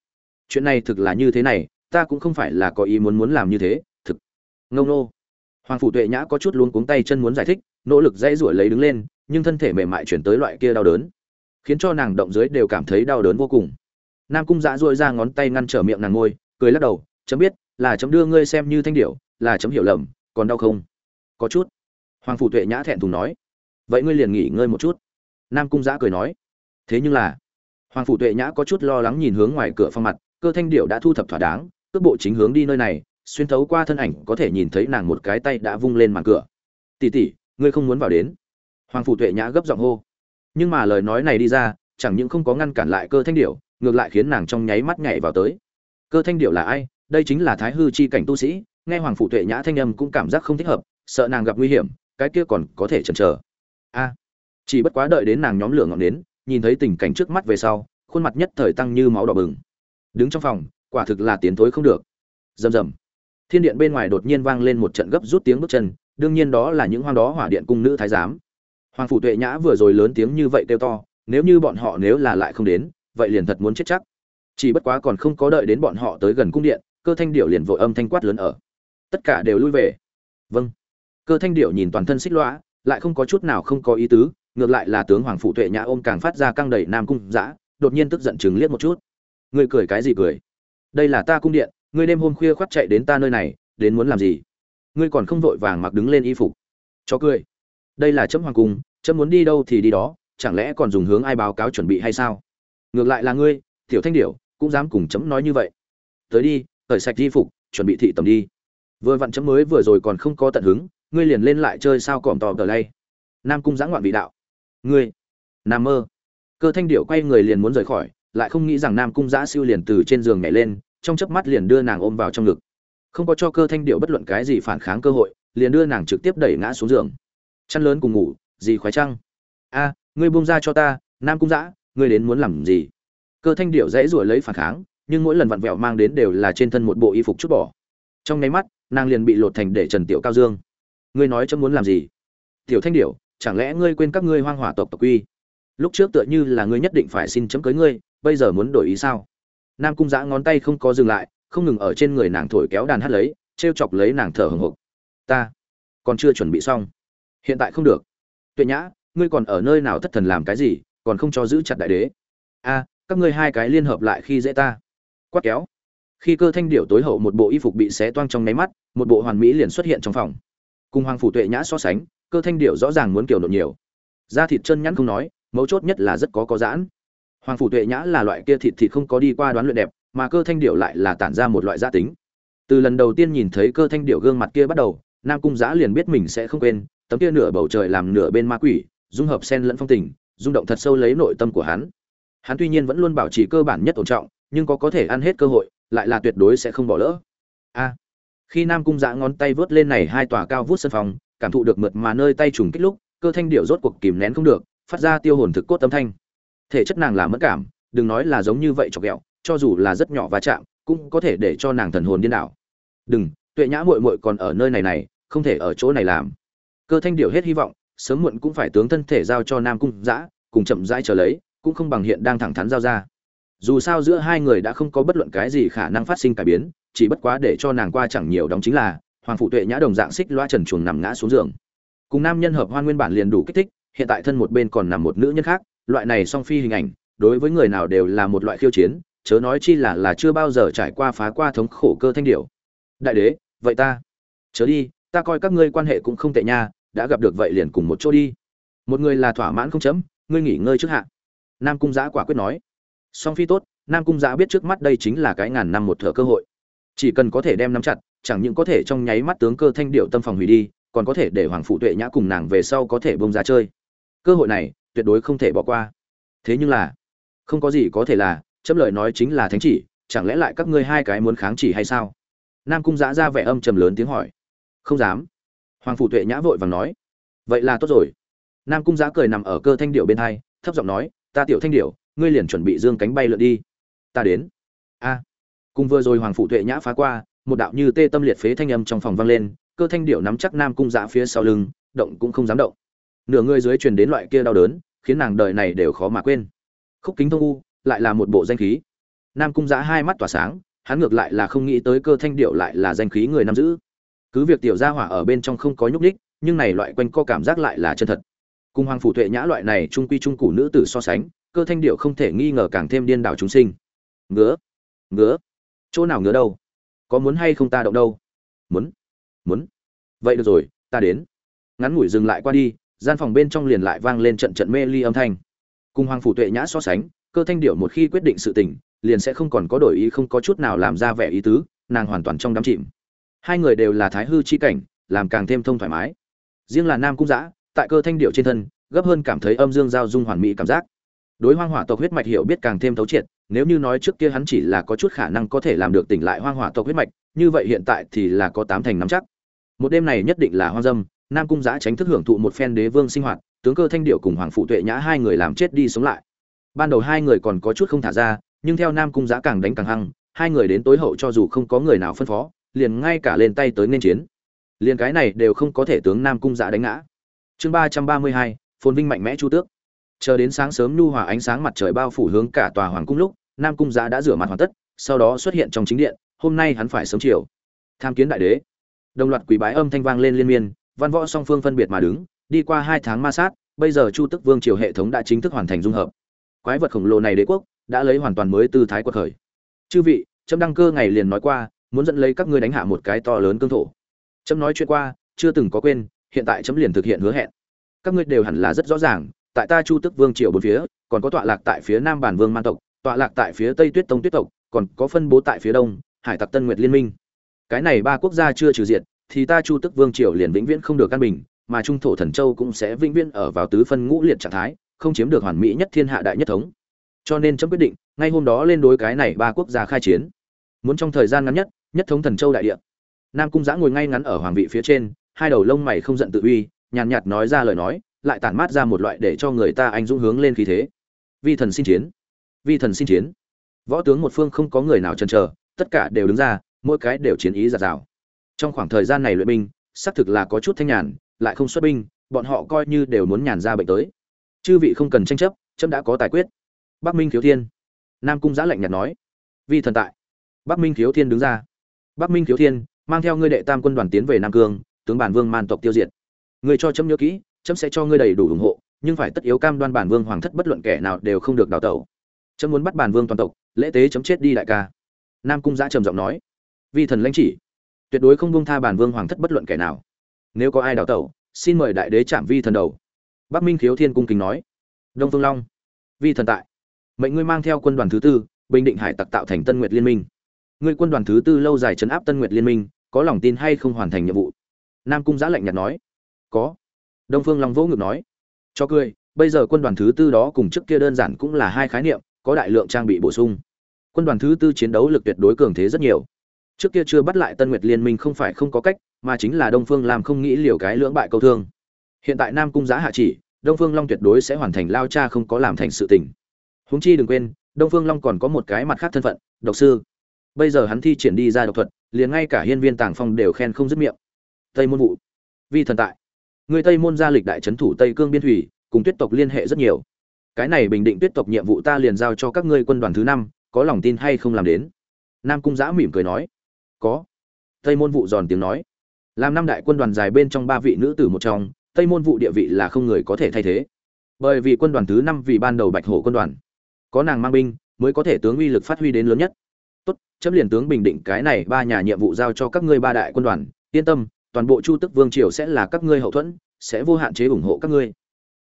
S1: Chuyện này thực là như thế này, ta cũng không phải là có ý muốn muốn làm như thế, thực. Ngông nô hoàng phủ tuệ nhã có chút luống cuống tay chân muốn giải thích, nỗ lực dãy ruổi lấy đứng lên, nhưng thân thể mềm mại chuyển tới loại kia đau đớn, khiến cho nàng động dưới đều cảm thấy đau đớn vô cùng. Nam cung dạ dã dội ra ngón tay ngăn trở miệng nàng ngôi, cười lắc đầu, chấm biết, là chấm đưa ngươi xem như thanh điệu là chấm hiểu lầm, còn đau không? Có chút. Hoàng phủ tuệ nhã thẹn thùng nói, vậy ngươi liền nghỉ ngơi một chút. Nam cung giã cười nói, thế nhưng là hoàng phủ tuệ nhã có chút lo lắng nhìn hướng ngoài cửa phong mặt, cơ thanh điệu đã thu thập thỏa đáng, cước bộ chính hướng đi nơi này xuyên thấu qua thân ảnh có thể nhìn thấy nàng một cái tay đã vung lên màn cửa. Tỉ tỉ ngươi không muốn vào đến? Hoàng phủ tuệ nhã gấp giọng hô. Nhưng mà lời nói này đi ra, chẳng những không có ngăn cản lại cơ thanh điệu ngược lại khiến nàng trong nháy mắt nhảy vào tới. Cơ thanh điệu là ai? Đây chính là thái hư chi cảnh tu sĩ. Nghe hoàng phủ tuệ nhã thanh âm cũng cảm giác không thích hợp, sợ nàng gặp nguy hiểm, cái kia còn có thể chần chờ. A, chỉ bất quá đợi đến nàng nhóm lửa ngọn đến, nhìn thấy tình cảnh trước mắt về sau, khuôn mặt nhất thời tăng như máu đỏ bừng. Đứng trong phòng, quả thực là tiến thối không được. Rầm rầm thiên điện bên ngoài đột nhiên vang lên một trận gấp rút tiếng bước chân, đương nhiên đó là những hoang đó hỏa điện cung nữ thái giám. Hoàng phủ tuệ nhã vừa rồi lớn tiếng như vậy kêu to, nếu như bọn họ nếu là lại không đến, vậy liền thật muốn chết chắc. Chỉ bất quá còn không có đợi đến bọn họ tới gần cung điện, cơ thanh điệu liền vội âm thanh quát lớn ở. Tất cả đều lui về. Vâng. Cơ thanh điệu nhìn toàn thân xích lõa, lại không có chút nào không có ý tứ, ngược lại là tướng hoàng phụ tuệ nhã ôm càng phát ra căng đầy nam cung giã đột nhiên tức giận chừng liếc một chút. Ngươi cười cái gì cười? Đây là ta cung điện ngươi đêm hôm khuya khoắt chạy đến ta nơi này, đến muốn làm gì? Ngươi còn không vội vàng mặc đứng lên y phục. Cho cười. Đây là chấm hoàng cung, chấm muốn đi đâu thì đi đó, chẳng lẽ còn dùng hướng ai báo cáo chuẩn bị hay sao? Ngược lại là ngươi, tiểu thanh điểu, cũng dám cùng chấm nói như vậy. Tới đi, cởi sạch y phục, chuẩn bị thị tầm đi. Vừa vặn chấm mới vừa rồi còn không có tận hứng, ngươi liền lên lại chơi sao còm tò tờ lay. Nam cung giã ngoạn vị đạo. Ngươi. Nam mơ. Cơ thanh điệu quay người liền muốn rời khỏi, lại không nghĩ rằng nam cung giã siêu liền từ trên giường nhảy lên trong chớp mắt liền đưa nàng ôm vào trong ngực. Không có cho cơ thanh điệu bất luận cái gì phản kháng cơ hội, liền đưa nàng trực tiếp đẩy ngã xuống giường. Chăn lớn cùng ngủ gì khoái trăng. A, ngươi buông ra cho ta, nam cung giã ngươi đến muốn làm gì? Cơ thanh điệu dãy ruổi lấy phản kháng, nhưng mỗi lần vặn vẹo mang đến đều là trên thân một bộ y phục chút bỏ. Trong nháy mắt, nàng liền bị lột thành để trần tiểu cao dương. Ngươi nói chấm muốn làm gì? Tiểu thanh điệu, chẳng lẽ ngươi quên các ngươi hoang hỏa tộc tộc quy? Lúc trước tựa như là ngươi nhất định phải xin chấm cưới ngươi, bây giờ muốn đổi ý sao? Nam cung giã ngón tay không có dừng lại, không ngừng ở trên người nàng thổi kéo đàn hát lấy t r e o chọc lấy nàng thở hồng hộc. Ta còn chưa chuẩn bị xong. Hiện tại không được. Tuệ nhã, ngươi còn ở nơi nào thất thần làm cái gì, còn không cho giữ chặt đại đế? A, các ngươi hai cái liên hợp lại khi dễ ta. Quát kéo. Khi cơ thanh điệu tối hậu một bộ y phục bị xé toang trong nháy mắt, một bộ hoàn mỹ liền xuất hiện trong phòng. Cùng hoàng phủ tuệ nhã so sánh, cơ thanh điệu rõ ràng muốn kiểu nộn nhiều. Da thịt chân nhẵn không nói, mấu chốt nhất là rất có có giãn hoàng phủ tuệ nhã là loại kia thịt thịt không có đi qua đoán luyện đẹp, mà cơ thanh điệu lại là tản ra một loại gia tính. Từ lần đầu tiên nhìn thấy cơ thanh điệu gương mặt kia bắt đầu, nam cung giã liền biết mình sẽ không quên, tấm kia nửa bầu trời làm nửa bên ma quỷ, dung hợp sen lẫn phong tình, rung động thật sâu lấy nội tâm của hắn. Hắn tuy nhiên vẫn luôn bảo trì cơ bản nhất ổn trọng, nhưng có có thể ăn hết cơ hội, lại là tuyệt đối sẽ không bỏ lỡ. A. Khi nam cung giã ngón tay vớt lên này hai tòa cao vút sân phòng, cảm thụ được mượt mà nơi tay trùng kích lúc, cơ thanh điệu rốt cuộc kìm nén không được, phát ra tiêu hồn thực cốt âm thanh thể chất nàng là mất cảm, đừng nói là giống như vậy chọc ghẹo, cho dù là rất nhỏ va chạm, cũng có thể để cho nàng thần hồn điên đảo. Đừng, tuệ nhã muội muội còn ở nơi này này, không thể ở chỗ này làm. Cơ thanh điệu hết hy vọng, sớm muộn cũng phải tướng thân thể giao cho nam cung giã cùng chậm rãi trở lấy, cũng không bằng hiện đang thẳng thắn giao ra. Dù sao giữa hai người đã không có bất luận cái gì khả năng phát sinh cải biến, chỉ bất quá để cho nàng qua chẳng nhiều đóng chính là, hoàng phụ tuệ nhã đồng dạng xích loa trần chuồng nằm ngã xuống giường. Cùng nam nhân hợp hoan nguyên bản liền đủ kích thích, hiện tại thân một bên còn nằm một nữ nhân khác loại này song phi hình ảnh, đối với người nào đều là một loại khiêu chiến, chớ nói chi là là chưa bao giờ trải qua phá qua thống khổ cơ thanh điểu. Đại đế, vậy ta? Chớ đi, ta coi các ngươi quan hệ cũng không tệ nha, đã gặp được vậy liền cùng một chỗ đi. Một người là thỏa mãn không chấm, ngươi nghỉ ngơi trước hạ. Nam cung giã quả quyết nói. Song phi tốt, nam cung giã biết trước mắt đây chính là cái ngàn năm một thợ cơ hội. Chỉ cần có thể đem nắm chặt, chẳng những có thể trong nháy mắt tướng cơ thanh điệu tâm phòng hủy đi, còn có thể để hoàng phụ tuệ nhã cùng nàng về sau có thể bông ra chơi. Cơ hội này tuyệt đối không thể bỏ qua. Thế nhưng là, không có gì có thể là, chấm lời nói chính là thánh chỉ, chẳng lẽ lại các ngươi hai cái muốn kháng chỉ hay sao? Nam cung giã ra vẻ âm trầm lớn tiếng hỏi. Không dám. Hoàng phủ tuệ nhã vội vàng nói. Vậy là tốt rồi. Nam cung giã cười nằm ở cơ thanh điệu bên hai, thấp giọng nói, ta tiểu thanh điệu ngươi liền chuẩn bị dương cánh bay lượn đi. Ta đến. A. Cùng vừa rồi hoàng phủ tuệ nhã phá qua, một đạo như tê tâm liệt phế thanh âm trong phòng vang lên, cơ thanh điệu nắm chắc nam cung giã phía sau lưng, động cũng không dám động nửa người dưới truyền đến loại kia đau đớn, khiến nàng đời này đều khó mà quên. Khúc kính thông u lại là một bộ danh khí. Nam cung giã hai mắt tỏa sáng, hắn ngược lại là không nghĩ tới cơ thanh điệu lại là danh khí người nam giữ. Cứ việc tiểu gia hỏa ở bên trong không có nhúc ních nhưng này loại quanh co cảm giác lại là chân thật. Cùng hoàng phủ tuệ nhã loại này trung quy trung củ nữ tử so sánh, cơ thanh điệu không thể nghi ngờ càng thêm điên đảo chúng sinh. Ngứa ngứa. Chỗ nào ngứa đâu? Có muốn hay không ta động đâu? Muốn muốn. Vậy được rồi, ta đến. Ngắn ngủi dừng lại qua đi gian phòng bên trong liền lại vang lên trận trận mê ly âm thanh. Cùng hoàng phủ tuệ nhã so sánh, cơ thanh điệu một khi quyết định sự tình, liền sẽ không còn có đổi ý, không có chút nào làm ra vẻ ý tứ, nàng hoàn toàn trong đám chìm. Hai người đều là thái hư chi cảnh, làm càng thêm thông thoải mái. Riêng là nam cung giã tại cơ thanh điệu trên thân, gấp hơn cảm thấy âm dương giao dung hoàn mỹ cảm giác. Đối hoang hỏa tộc huyết mạch hiểu biết càng thêm thấu triệt, nếu như nói trước kia hắn chỉ là có chút khả năng có thể làm được tỉnh lại hoang hỏa tộc huyết mạch, như vậy hiện tại thì là có tám thành nắm chắc. Một đêm này nhất định là hoang dâm nam cung giã tránh thức hưởng thụ một phen đế vương sinh hoạt, tướng cơ thanh điệu cùng hoàng phụ tuệ nhã hai người làm chết đi sống lại. Ban đầu hai người còn có chút không thả ra, nhưng theo nam cung giã càng đánh càng hăng, hai người đến tối hậu cho dù không có người nào phân phó, liền ngay cả lên tay tới nên chiến. Liền cái này đều không có thể tướng nam cung giã đánh ngã. Chương ba trăm ba mươi hai, phồn vinh mạnh mẽ chu tước. Chờ đến sáng sớm nhu hòa ánh sáng mặt trời bao phủ hướng cả tòa hoàng cung lúc, nam cung giã đã rửa mặt hoàn tất, sau đó xuất hiện trong chính điện, hôm nay hắn phải sớm chiều. Tham kiến đại đế. Đồng loạt quý bái âm thanh vang lên liên miên văn võ song phương phân biệt mà đứng, đi qua hai tháng ma sát, bây giờ chu tức vương triều hệ thống đã chính thức hoàn thành dung hợp. Quái vật khổng lồ này đế quốc đã lấy hoàn toàn mới tư thái quật khởi. Chư vị, trâm đăng cơ ngày liền nói qua, muốn dẫn lấy các ngươi đánh hạ một cái to lớn cương thổ. Trâm nói chuyện qua, chưa từng có quên, hiện tại chấm liền thực hiện hứa hẹn. Các ngươi đều hẳn là rất rõ ràng, tại ta chu tức vương triều bốn phía, còn có tọa lạc tại phía nam bản vương man tộc, tọa lạc tại phía tây tuyết tông tuyết tộc, còn có phân bố tại phía đông, hải tặc tân nguyệt liên minh. Cái này ba quốc gia chưa trừ diệt thì ta chu tức vương triều liền vĩnh viễn không được căn bình, mà trung thổ thần châu cũng sẽ vĩnh viễn ở vào tứ phân ngũ liệt trạng thái, không chiếm được hoàn mỹ nhất thiên hạ đại nhất thống. Cho nên chấm quyết định, ngay hôm đó lên đối cái này ba quốc gia khai chiến. Muốn trong thời gian ngắn nhất nhất thống thần châu đại địa. Nam cung giã ngồi ngay ngắn ở hoàng vị phía trên, hai đầu lông mày không giận tự uy, nhàn nhạt nói ra lời nói, lại tản mát ra một loại để cho người ta anh dũng hướng lên khí thế. Vi thần xin chiến. Vi thần xin chiến. Võ tướng một phương không có người nào chần chờ, tất cả đều đứng ra, mỗi cái đều chiến ý giạt rào trong khoảng thời gian này luyện binh, xác thực là có chút thanh nhàn, lại không xuất binh, bọn họ coi như đều muốn nhàn ra bệnh tới. Chư vị không cần tranh chấp trâm đã có tài quyết. Bắc minh khiếu thiên. Nam cung giã lạnh nhạt nói. Vi thần tại. Bắc minh khiếu thiên đứng ra. Bắc minh khiếu thiên, mang theo ngươi đệ tam quân đoàn tiến về nam cương, tướng bản vương man tộc tiêu diệt. Ngươi cho chấm nhớ kỹ, chấm sẽ cho ngươi đầy đủ ủng hộ, nhưng phải tất yếu cam đoan bản vương hoàng thất bất luận kẻ nào đều không được đào tẩu. Chấm muốn bắt bản vương toàn tộc, lễ tế chấm chết đi đại ca. Nam cung giã trầm giọng nói. Vi thần lãnh chỉ tuyệt đối không buông tha bản vương hoàng thất bất luận kẻ nào. Nếu có ai đào tẩu, xin mời đại đế chạm vi thần đầu. Bắc minh khiếu thiên cung kính nói. Đông phương long, vi thần tại. Mệnh ngươi mang theo quân đoàn thứ tư, bình định hải tặc tạo thành tân nguyệt liên minh. Ngươi quân đoàn thứ tư lâu dài chấn áp tân nguyệt liên minh, có lòng tin hay không hoàn thành nhiệm vụ? Nam cung giã lạnh nhạt nói. Có. Đông phương long vỗ ngực nói. Cho cười, bây giờ quân đoàn thứ tư đó cùng trước kia đơn giản cũng là hai khái niệm, có đại lượng trang bị bổ sung. Quân đoàn thứ tư chiến đấu lực tuyệt đối cường thế rất nhiều trước kia chưa bắt lại tân nguyệt liên minh không phải không có cách, mà chính là đông phương làm không nghĩ liều cái lưỡng bại câu thương. Hiện tại nam cung giá hạ chỉ, đông phương long tuyệt đối sẽ hoàn thành lao cha không có làm thành sự tình. Húng chi đừng quên, đông phương long còn có một cái mặt khác thân phận, độc sư. Bây giờ hắn thi triển đi ra độc thuật, liền ngay cả hiên viên tàng phong đều khen không dứt miệng. Tây môn vụ. Vi thần tại. Người tây môn gia lịch đại trấn thủ tây cương biên thủy, cùng tuyết tộc liên hệ rất nhiều. Cái này bình định tuyết tộc nhiệm vụ ta liền giao cho các ngươi quân đoàn thứ năm, có lòng tin hay không làm đến? Nam cung giã mỉm cười nói có. Tây môn vụ giòn tiếng nói. Làm năm đại quân đoàn dài bên trong ba vị nữ tử một trong, tây môn vụ địa vị là không người có thể thay thế. Bởi vì quân đoàn thứ năm vì ban đầu bạch hổ quân đoàn. Có nàng mang binh, mới có thể tướng uy lực phát huy đến lớn nhất. Tốt chấm liền tướng bình định cái này ba nhà nhiệm vụ giao cho các ngươi ba đại quân đoàn. Yên tâm, toàn bộ chu tức vương triều sẽ là các ngươi hậu thuẫn, sẽ vô hạn chế ủng hộ các ngươi.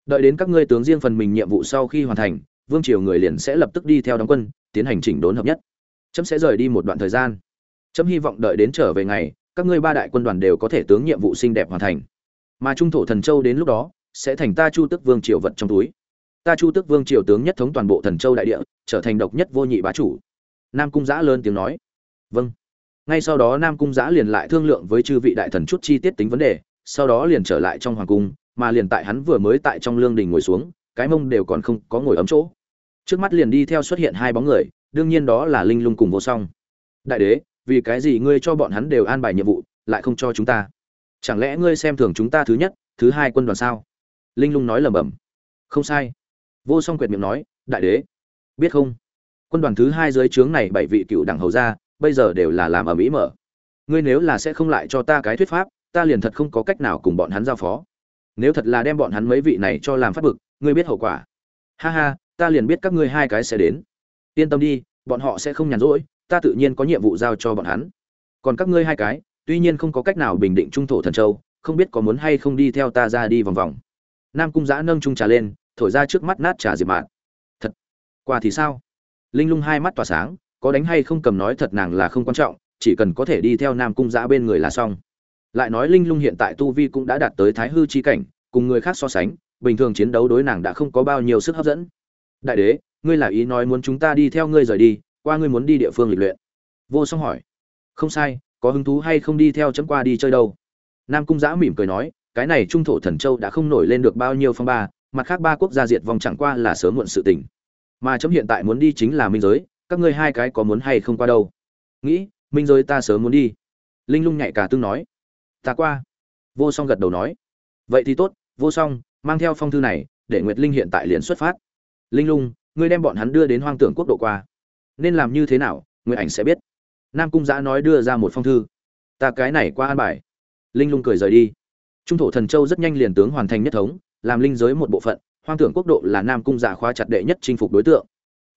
S1: Đợi đến các ngươi tướng riêng phần mình nhiệm vụ sau khi hoàn thành, vương triều người liền sẽ lập tức đi theo đóng quân, tiến hành chỉnh đốn hợp nhất. Chấm sẽ rời đi một đoạn thời gian chấm hy vọng đợi đến trở về ngày, các ngươi ba đại quân đoàn đều có thể tướng nhiệm vụ xinh đẹp hoàn thành. Mà trung thổ thần châu đến lúc đó, sẽ thành ta chu tức vương triều vật trong túi. Ta chu tức vương triều tướng nhất thống toàn bộ thần châu đại địa, trở thành độc nhất vô nhị bá chủ. Nam cung giã lớn tiếng nói. Vâng. Ngay sau đó nam cung giã liền lại thương lượng với chư vị đại thần chút chi tiết tính vấn đề, sau đó liền trở lại trong hoàng cung, mà liền tại hắn vừa mới tại trong lương đình ngồi xuống, cái mông đều còn không có ngồi ấm chỗ. Trước mắt liền đi theo xuất hiện hai bóng người, đương nhiên đó là linh lung cùng vô song. Đại đế vì cái gì ngươi cho bọn hắn đều an bài nhiệm vụ, lại không cho chúng ta? Chẳng lẽ ngươi xem thường chúng ta thứ nhất, thứ hai quân đoàn sao? Linh lung nói lẩm bẩm. Không sai. Vô song quyệt miệng nói, đại đế, biết không? Quân đoàn thứ hai dưới trướng này bảy vị cựu đảng hầu ra bây giờ đều là làm ở mỹ mở. Ngươi nếu là sẽ không lại cho ta cái thuyết pháp, ta liền thật không có cách nào cùng bọn hắn giao phó. Nếu thật là đem bọn hắn mấy vị này cho làm phát bực, ngươi biết hậu quả. Ha ha, ta liền biết các ngươi hai cái sẽ đến. Yên tâm đi, bọn họ sẽ không nhàn rỗi ta tự nhiên có nhiệm vụ giao cho bọn hắn. Còn các ngươi hai cái, tuy nhiên không có cách nào bình định trung thổ thần châu, không biết có muốn hay không đi theo ta ra đi vòng vòng. Nam cung giã nâng trung trà lên, thổi ra trước mắt nát trà diệp mạn. Thật, qua thì sao? Linh lung hai mắt tỏa sáng, có đánh hay không cầm nói thật nàng là không quan trọng, chỉ cần có thể đi theo nam cung giã bên người là xong. Lại nói linh lung hiện tại tu vi cũng đã đạt tới thái hư chi cảnh, cùng người khác so sánh, bình thường chiến đấu đối nàng đã không có bao nhiêu sức hấp dẫn. Đại đế, ngươi là ý nói muốn chúng ta đi theo ngươi rời đi qua ngươi muốn đi địa phương lịch luyện. Vô song hỏi. Không sai, có hứng thú hay không đi theo chấm qua đi chơi đâu? Nam cung giã mỉm cười nói, cái này trung thổ thần châu đã không nổi lên được bao nhiêu phong ba, mặt khác ba quốc gia diệt vong chẳng qua là sớm muộn sự tình. Mà chấm hiện tại muốn đi chính là minh giới, các ngươi hai cái có muốn hay không qua đâu? Nghĩ, minh giới ta sớm muốn đi. Linh lung nhạy cả tương nói. Ta qua. Vô song gật đầu nói. Vậy thì tốt, vô song, mang theo phong thư này, để nguyệt linh hiện tại liền xuất phát. Linh lung, ngươi đem bọn hắn đưa đến hoang tưởng quốc độ qua nên làm như thế nào người ảnh sẽ biết. Nam cung giã nói đưa ra một phong thư. Ta cái này qua an bài. Linh lung cười rời đi. Trung thổ thần châu rất nhanh liền tướng hoàn thành nhất thống, làm linh giới một bộ phận, hoang tưởng quốc độ là nam cung giả khóa chặt đệ nhất chinh phục đối tượng.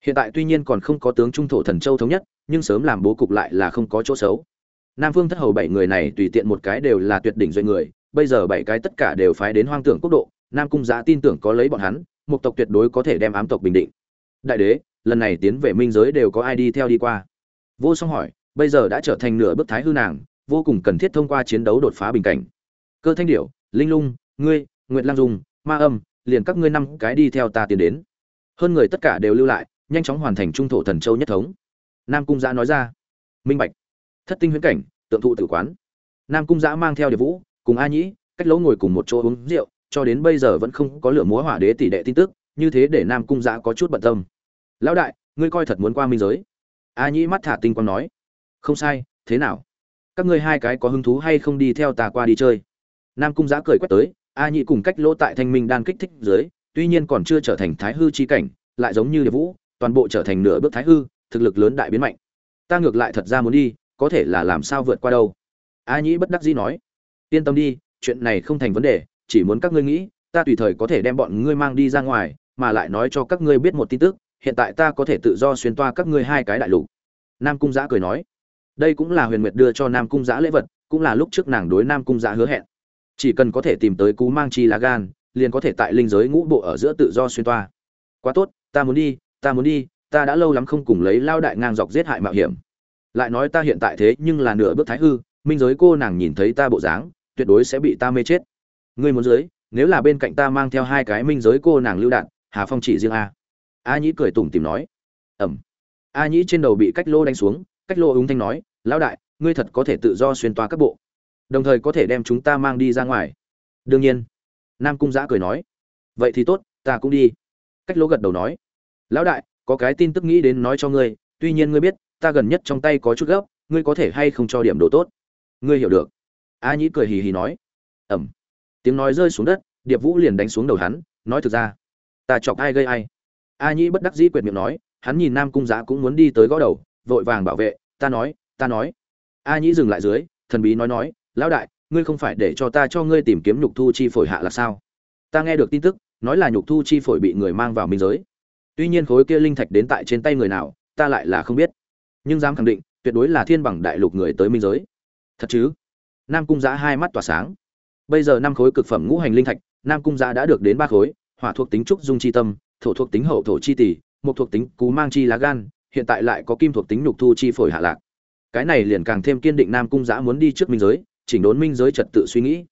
S1: Hiện tại tuy nhiên còn không có tướng trung thổ thần châu thống nhất, nhưng sớm làm bố cục lại là không có chỗ xấu. Nam phương thất hầu bảy người này tùy tiện một cái đều là tuyệt đỉnh doanh người, bây giờ bảy cái tất cả đều phái đến hoang tưởng quốc độ, nam cung giả tin tưởng có lấy bọn hắn, một tộc tuyệt đối có thể đem ám tộc bình định. Đại đế lần này tiến về minh giới đều có ai đi theo đi qua. Vô song hỏi, bây giờ đã trở thành nửa bước thái hư nàng, vô cùng cần thiết thông qua chiến đấu đột phá bình cảnh. Cơ thanh điểu, linh lung, ngươi, nguyệt lang dung, ma âm, liền các ngươi năm cái đi theo ta tiến đến. Hơn người tất cả đều lưu lại, nhanh chóng hoàn thành trung thổ thần châu nhất thống. Nam cung giã nói ra, minh bạch. Thất tinh huyễn cảnh, tượng thụ tử quán. Nam cung giã mang theo điệp vũ, cùng a nhĩ, cách lỗ ngồi cùng một chỗ uống rượu, cho đến bây giờ vẫn không có lửa múa hỏa đế tỷ đệ tin tức, như thế để nam cung giã có chút bận tâm lão đại, ngươi coi thật muốn qua minh giới. A nhĩ mắt thả tinh quang nói. Không sai, thế nào? Các ngươi hai cái có hứng thú hay không đi theo ta qua đi chơi? Nam cung giã cười quét tới. A nhĩ cùng cách lỗ tại thanh minh đang kích thích dưới, tuy nhiên còn chưa trở thành thái hư chi cảnh, lại giống như điệp vũ, toàn bộ trở thành nửa bước thái hư, thực lực lớn đại biến mạnh. Ta ngược lại thật ra muốn đi, có thể là làm sao vượt qua đâu? A nhĩ bất đắc dĩ nói. Yên tâm đi, chuyện này không thành vấn đề, chỉ muốn các ngươi nghĩ, ta tùy thời có thể đem bọn ngươi mang đi ra ngoài, mà lại nói cho các ngươi biết một tin tức hiện tại ta có thể tự do xuyên toa các ngươi hai cái đại lục. Nam cung giã cười nói, đây cũng là huyền nguyệt đưa cho nam cung giã lễ vật, cũng là lúc trước nàng đối nam cung giã hứa hẹn. Chỉ cần có thể tìm tới cú mang chi lá gan, liền có thể tại linh giới ngũ bộ ở giữa tự do xuyên toa. Quá tốt, ta muốn đi, ta muốn đi, ta đã lâu lắm không cùng lấy lao đại ngang dọc giết hại mạo hiểm. Lại nói ta hiện tại thế nhưng là nửa bước thái hư, minh giới cô nàng nhìn thấy ta bộ dáng, tuyệt đối sẽ bị ta mê chết. Ngươi muốn giới nếu là bên cạnh ta mang theo hai cái minh giới cô nàng lưu đạn, hà phong chỉ riêng a a nhĩ cười tủm tìm nói. Ẩm. A nhĩ trên đầu bị cách lô đánh xuống, cách lô úng thanh nói, lão đại, ngươi thật có thể tự do xuyên toa các bộ, đồng thời có thể đem chúng ta mang đi ra ngoài. Đương nhiên. Nam cung giã cười nói. Vậy thì tốt, ta cũng đi. Cách lô gật đầu nói. Lão đại, có cái tin tức nghĩ đến nói cho ngươi, tuy nhiên ngươi biết, ta gần nhất trong tay có chút gấp, ngươi có thể hay không cho điểm đồ tốt? Ngươi hiểu được. A nhĩ cười hì hì nói. Ẩm. Tiếng nói rơi xuống đất, điệp vũ liền đánh xuống đầu hắn, nói thực ra, ta chọc ai gây ai? A nhĩ bất đắc dĩ quyệt miệng nói, hắn nhìn nam cung Giá cũng muốn đi tới gõ đầu, vội vàng bảo vệ, ta nói ta nói. A nhĩ dừng lại dưới, thần bí nói nói, lão đại, ngươi không phải để cho ta cho ngươi tìm kiếm nhục thu chi phổi hạ là sao? Ta nghe được tin tức, nói là nhục thu chi phổi bị người mang vào minh giới. Tuy nhiên khối kia linh thạch đến tại trên tay người nào, ta lại là không biết. Nhưng dám khẳng định, tuyệt đối là thiên bằng đại lục người tới minh giới. Thật chứ? Nam cung giã hai mắt tỏa sáng. Bây giờ năm khối cực phẩm ngũ hành linh thạch, nam cung giã đã được đến ba khối, hỏa thuộc tính trúc dung chi tâm thổ thuộc tính hậu thổ chi tỷ một thuộc tính cú mang chi lá gan, hiện tại lại có kim thuộc tính nhục thu chi phổi hạ lạc. Cái này liền càng thêm kiên định nam cung giã muốn đi trước minh giới, chỉnh đốn minh giới trật tự suy nghĩ.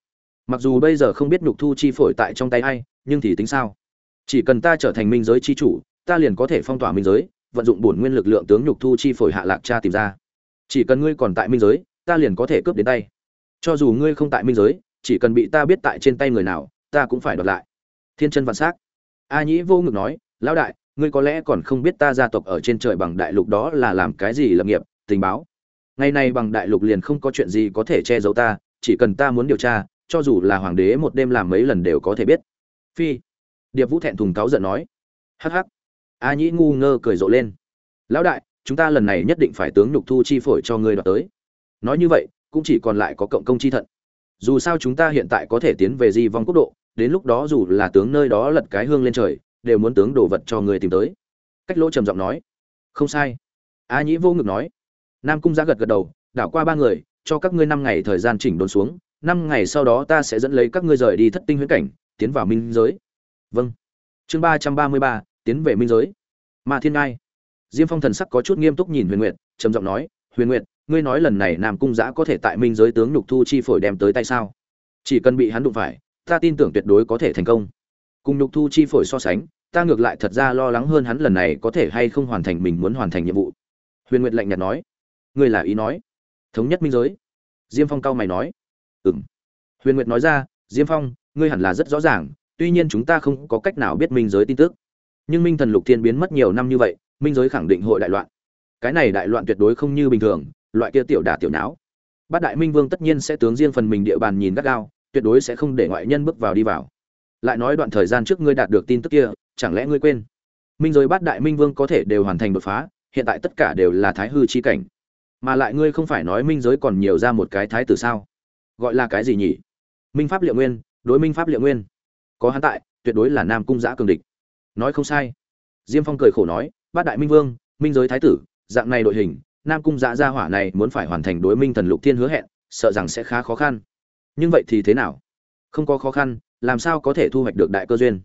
S1: Mặc dù bây giờ không biết nhục thu chi phổi tại trong tay ai, nhưng thì tính sao? Chỉ cần ta trở thành minh giới chi chủ, ta liền có thể phong tỏa minh giới, vận dụng bổn nguyên lực lượng tướng nhục thu chi phổi hạ lạc cha tìm ra. Chỉ cần ngươi còn tại minh giới, ta liền có thể cướp đến tay. Cho dù ngươi không tại minh giới, chỉ cần bị ta biết tại trên tay người nào, ta cũng phải đoạt lại. Thiên chân vạn s á c a nhĩ vô ngực nói, lão đại, ngươi có lẽ còn không biết ta gia tộc ở trên trời bằng đại lục đó là làm cái gì lập nghiệp, tình báo. Ngày nay bằng đại lục liền không có chuyện gì có thể che giấu ta, chỉ cần ta muốn điều tra, cho dù là hoàng đế một đêm làm mấy lần đều có thể biết. Phi. Điệp vũ thẹn thùng cáu giận nói. Hắc hắc. A nhĩ ngu ngơ cười rộ lên. Lão đại, chúng ta lần này nhất định phải tướng nhục thu chi phổi cho ngươi đoạt tới. Nói như vậy, cũng chỉ còn lại có cộng công chi thận. Dù sao chúng ta hiện tại có thể tiến về di vong quốc độ đến lúc đó dù là tướng nơi đó lật cái hương lên trời, đều muốn tướng đồ vật cho người tìm tới. Cách lỗ trầm giọng nói, không sai. A nhĩ vô ngực nói. Nam cung giá gật gật đầu, đảo qua ba người, cho các ngươi năm ngày thời gian chỉnh đốn xuống, năm ngày sau đó ta sẽ dẫn lấy các ngươi rời đi thất tinh huyễn cảnh, tiến vào minh giới. Vâng. Chương ba trăm ba mươi ba, tiến về minh giới. Ma thiên ngai. Diêm phong thần sắc có chút nghiêm túc nhìn huyền nguyệt, trầm giọng nói, huyền nguyệt, ngươi nói lần này nam cung giã có thể tại minh giới tướng nhục thu chi phổi đem tới tay sao? Chỉ cần bị hắn đụng phải ta tin tưởng tuyệt đối có thể thành công. Cùng nhục thu chi phổi so sánh, ta ngược lại thật ra lo lắng hơn hắn lần này có thể hay không hoàn thành mình muốn hoàn thành nhiệm vụ. Huyền nguyệt lạnh nhạt nói. Ngươi là ý nói. Thống nhất minh giới. Diêm phong cao mày nói. Ừm. huyền nguyệt nói ra, diêm phong, ngươi hẳn là rất rõ ràng, tuy nhiên chúng ta không có cách nào biết minh giới tin tức. Nhưng minh thần lục thiên biến mất nhiều năm như vậy, minh giới khẳng định hội đại loạn. Cái này đại loạn tuyệt đối không như bình thường, loại kia tiểu đả tiểu não. Bát đại minh vương tất nhiên sẽ tướng riêng phần mình địa bàn nhìn gắt gao tuyệt đối sẽ không để ngoại nhân bước vào đi vào. Lại nói đoạn thời gian trước ngươi đạt được tin tức kia, chẳng lẽ ngươi quên? Minh giới bát đại minh vương có thể đều hoàn thành đột phá, hiện tại tất cả đều là thái hư chi cảnh. Mà lại ngươi không phải nói minh giới còn nhiều ra một cái thái tử sao? Gọi là cái gì nhỉ? Minh pháp liệu nguyên, đối minh pháp liệu nguyên. Có hắn tại, tuyệt đối là nam cung giã cường địch. Nói không sai. Diêm phong cười khổ nói, bát đại minh vương, minh giới thái tử, dạng này đội hình, nam cung giã gia hỏa này muốn phải hoàn thành đối minh thần lục thiên hứa hẹn, sợ rằng sẽ khá khó khăn nhưng vậy thì thế nào? Không có khó khăn, làm sao có thể thu hoạch được đại cơ duyên?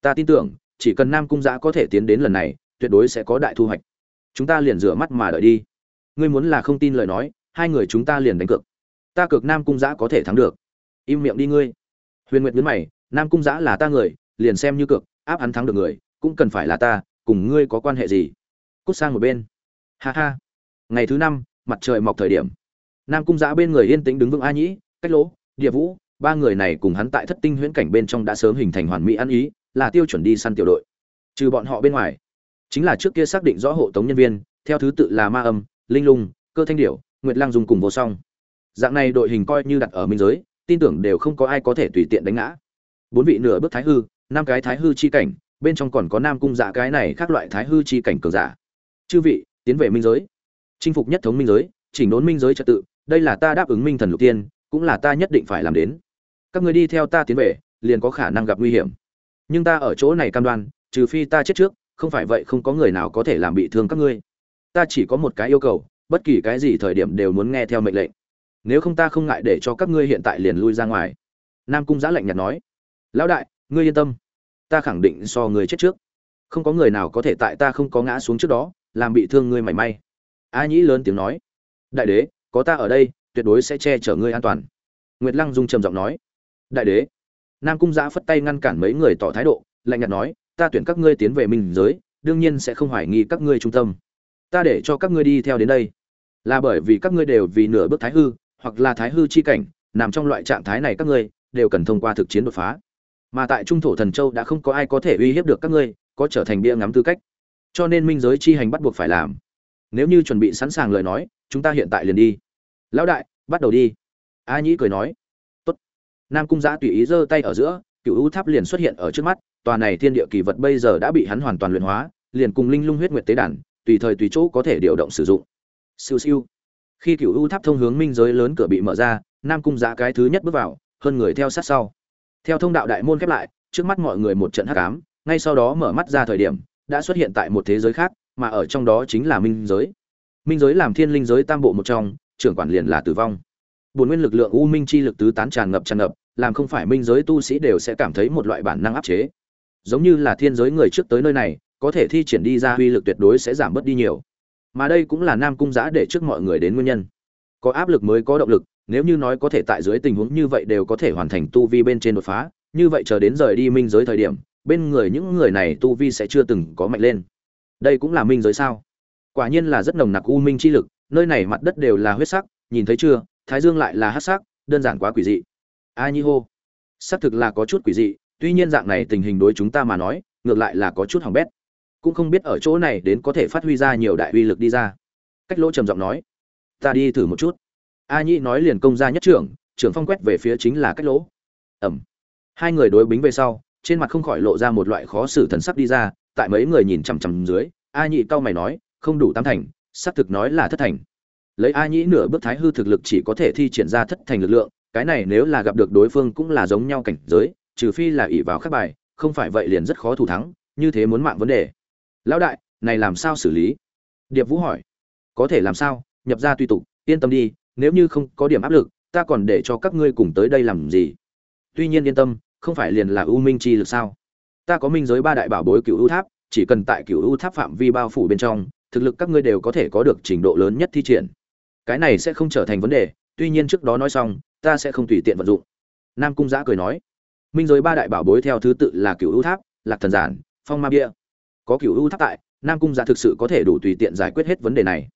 S1: Ta tin tưởng, chỉ cần nam cung giã có thể tiến đến lần này, tuyệt đối sẽ có đại thu hoạch. Chúng ta liền rửa mắt mà đợi đi. Ngươi muốn là không tin lời nói, hai người chúng ta liền đánh cược. Ta cược nam cung giã có thể thắng được. Im miệng đi ngươi. Huyền nguyệt nhấn mày, nam cung giã là ta người, liền xem như cược, áp hắn thắng được người, cũng cần phải là ta, cùng ngươi có quan hệ gì? Cút sang một bên. Ha ha. Ngày thứ năm, mặt trời mọc thời điểm. Nam cung giã bên người yên tĩnh đứng vững a nhĩ, cách lỗ địa vũ, ba người này cùng hắn tại thất tinh huyễn cảnh bên trong đã sớm hình thành hoàn mỹ ăn ý, là tiêu chuẩn đi săn tiểu đội. Trừ bọn họ bên ngoài, chính là trước kia xác định rõ hộ tống nhân viên, theo thứ tự là ma âm, linh lung, cơ thanh điểu, nguyệt lang dùng cùng vô song. Dạng này đội hình coi như đặt ở minh giới, tin tưởng đều không có ai có thể tùy tiện đánh ngã. Bốn vị nửa bước thái hư, năm cái thái hư chi cảnh, bên trong còn có nam cung dạ cái này khác loại thái hư chi cảnh cường giả. Chư vị, tiến về minh giới. Chinh phục nhất thống minh giới, chỉnh đốn minh giới trật tự, đây là ta đáp ứng minh thần lục tiên cũng là ta nhất định phải làm đến. Các người đi theo ta tiến về, liền có khả năng gặp nguy hiểm. Nhưng ta ở chỗ này cam đoan, trừ phi ta chết trước, không phải vậy không có người nào có thể làm bị thương các ngươi. Ta chỉ có một cái yêu cầu, bất kỳ cái gì thời điểm đều muốn nghe theo mệnh lệnh. Nếu không ta không ngại để cho các ngươi hiện tại liền lui ra ngoài. Nam cung giã lạnh nhạt nói. Lão đại, ngươi yên tâm. Ta khẳng định so người chết trước. Không có người nào có thể tại ta không có ngã xuống trước đó, làm bị thương ngươi mảy may. A nhĩ lớn tiếng nói. Đại đế, có ta ở đây tuyệt đối sẽ che chở ngươi an toàn. Nguyệt lăng dung trầm giọng nói, đại đế. Nam cung giã phất tay ngăn cản mấy người tỏ thái độ, lạnh nhạt nói, ta tuyển các ngươi tiến về minh giới, đương nhiên sẽ không hoài nghi các ngươi trung tâm. Ta để cho các ngươi đi theo đến đây. Là bởi vì các ngươi đều vì nửa bước thái hư, hoặc là thái hư chi cảnh, nằm trong loại trạng thái này các ngươi, đều cần thông qua thực chiến đột phá. Mà tại trung thổ thần châu đã không có ai có thể uy hiếp được các ngươi, có trở thành bia ngắm tư cách. Cho nên minh giới chi hành bắt buộc phải làm. Nếu như chuẩn bị sẵn sàng lời nói, chúng ta hiện tại liền đi lão đại, bắt đầu đi. A nhĩ cười nói. Tốt. nam cung giã tùy ý giơ tay ở giữa cựu ưu tháp liền xuất hiện ở trước mắt, tòa này thiên địa kỳ vật bây giờ đã bị hắn hoàn toàn luyện hóa, liền cùng linh lung huyết nguyệt tế đàn, tùy thời tùy chỗ có thể điều động sử dụng. Siêu siêu. Khi cựu ưu tháp thông hướng minh giới lớn cửa bị mở ra, nam cung giã cái thứ nhất bước vào, hơn người theo sát sau. Theo thông đạo đại môn khép lại, trước mắt mọi người một trận hắc ám, ngay sau đó mở mắt ra thời điểm, đã xuất hiện tại một thế giới khác, mà ở trong đó chính là minh giới. Minh giới làm thiên linh giới tam bộ một trong trưởng quản liền là tử vong. Bổn nguyên lực lượng u minh chi lực tứ tán tràn ngập tràn ngập, làm không phải minh giới tu sĩ đều sẽ cảm thấy một loại bản năng áp chế. Giống như là thiên giới người trước tới nơi này, có thể thi triển đi ra uy lực tuyệt đối sẽ giảm bớt đi nhiều. Mà đây cũng là nam cung giã để trước mọi người đến nguyên nhân. Có áp lực mới có động lực, nếu như nói có thể tại dưới tình huống như vậy đều có thể hoàn thành tu vi bên trên đột phá, như vậy chờ đến rời đi minh giới thời điểm, bên người những người này tu vi sẽ chưa từng có mạnh lên. Đây cũng là minh giới sao? Quả nhiên là rất nồng nặc u minh chi lực nơi này mặt đất đều là huyết sắc, nhìn thấy chưa, thái dương lại là hát sắc, đơn giản quá quỷ dị. A nhi hô. Xác thực là có chút quỷ dị, tuy nhiên dạng này tình hình đối chúng ta mà nói, ngược lại là có chút hỏng bét. Cũng không biết ở chỗ này đến có thể phát huy ra nhiều đại uy lực đi ra. Cách lỗ trầm giọng nói. Ta đi thử một chút. A Nhi nói liền công ra nhất trưởng trưởng phong quét về phía chính là cách lỗ. Ẩm. Hai người đối bính về sau, trên mặt không khỏi lộ ra một loại khó xử thần sắc đi ra, tại mấy người nhìn chằm chằm dưới, a nhị cau mày nói, không đủ tam thành xác thực nói là thất thành. Lấy a nhĩ nửa bước thái hư thực lực chỉ có thể thi triển ra thất thành lực lượng, cái này nếu là gặp được đối phương cũng là giống nhau cảnh giới, trừ phi là ỷ vào các bài, không phải vậy liền rất khó thủ thắng, như thế muốn mạng vấn đề. Lão đại, này làm sao xử lý? Điệp vũ hỏi. Có thể làm sao? Nhập ra tùy tục, yên tâm đi, nếu như không có điểm áp lực, ta còn để cho các ngươi cùng tới đây làm gì? Tuy nhiên yên tâm, không phải liền là ưu minh chi lực sao? Ta có minh giới ba đại bảo bối cựu ưu tháp, chỉ cần tại cựu ưu tháp phạm vi bao phủ bên trong thực lực các ngươi đều có thể có được trình độ lớn nhất thi triển. Cái này sẽ không trở thành vấn đề, tuy nhiên trước đó nói xong, ta sẽ không tùy tiện vận dụng. Nam cung giã cười nói. Minh giới ba đại bảo bối theo thứ tự là cựu ưu tháp, lạc thần giản, phong ma bia. Có cựu ưu tháp tại, nam cung giã thực sự có thể đủ tùy tiện giải quyết hết vấn đề này.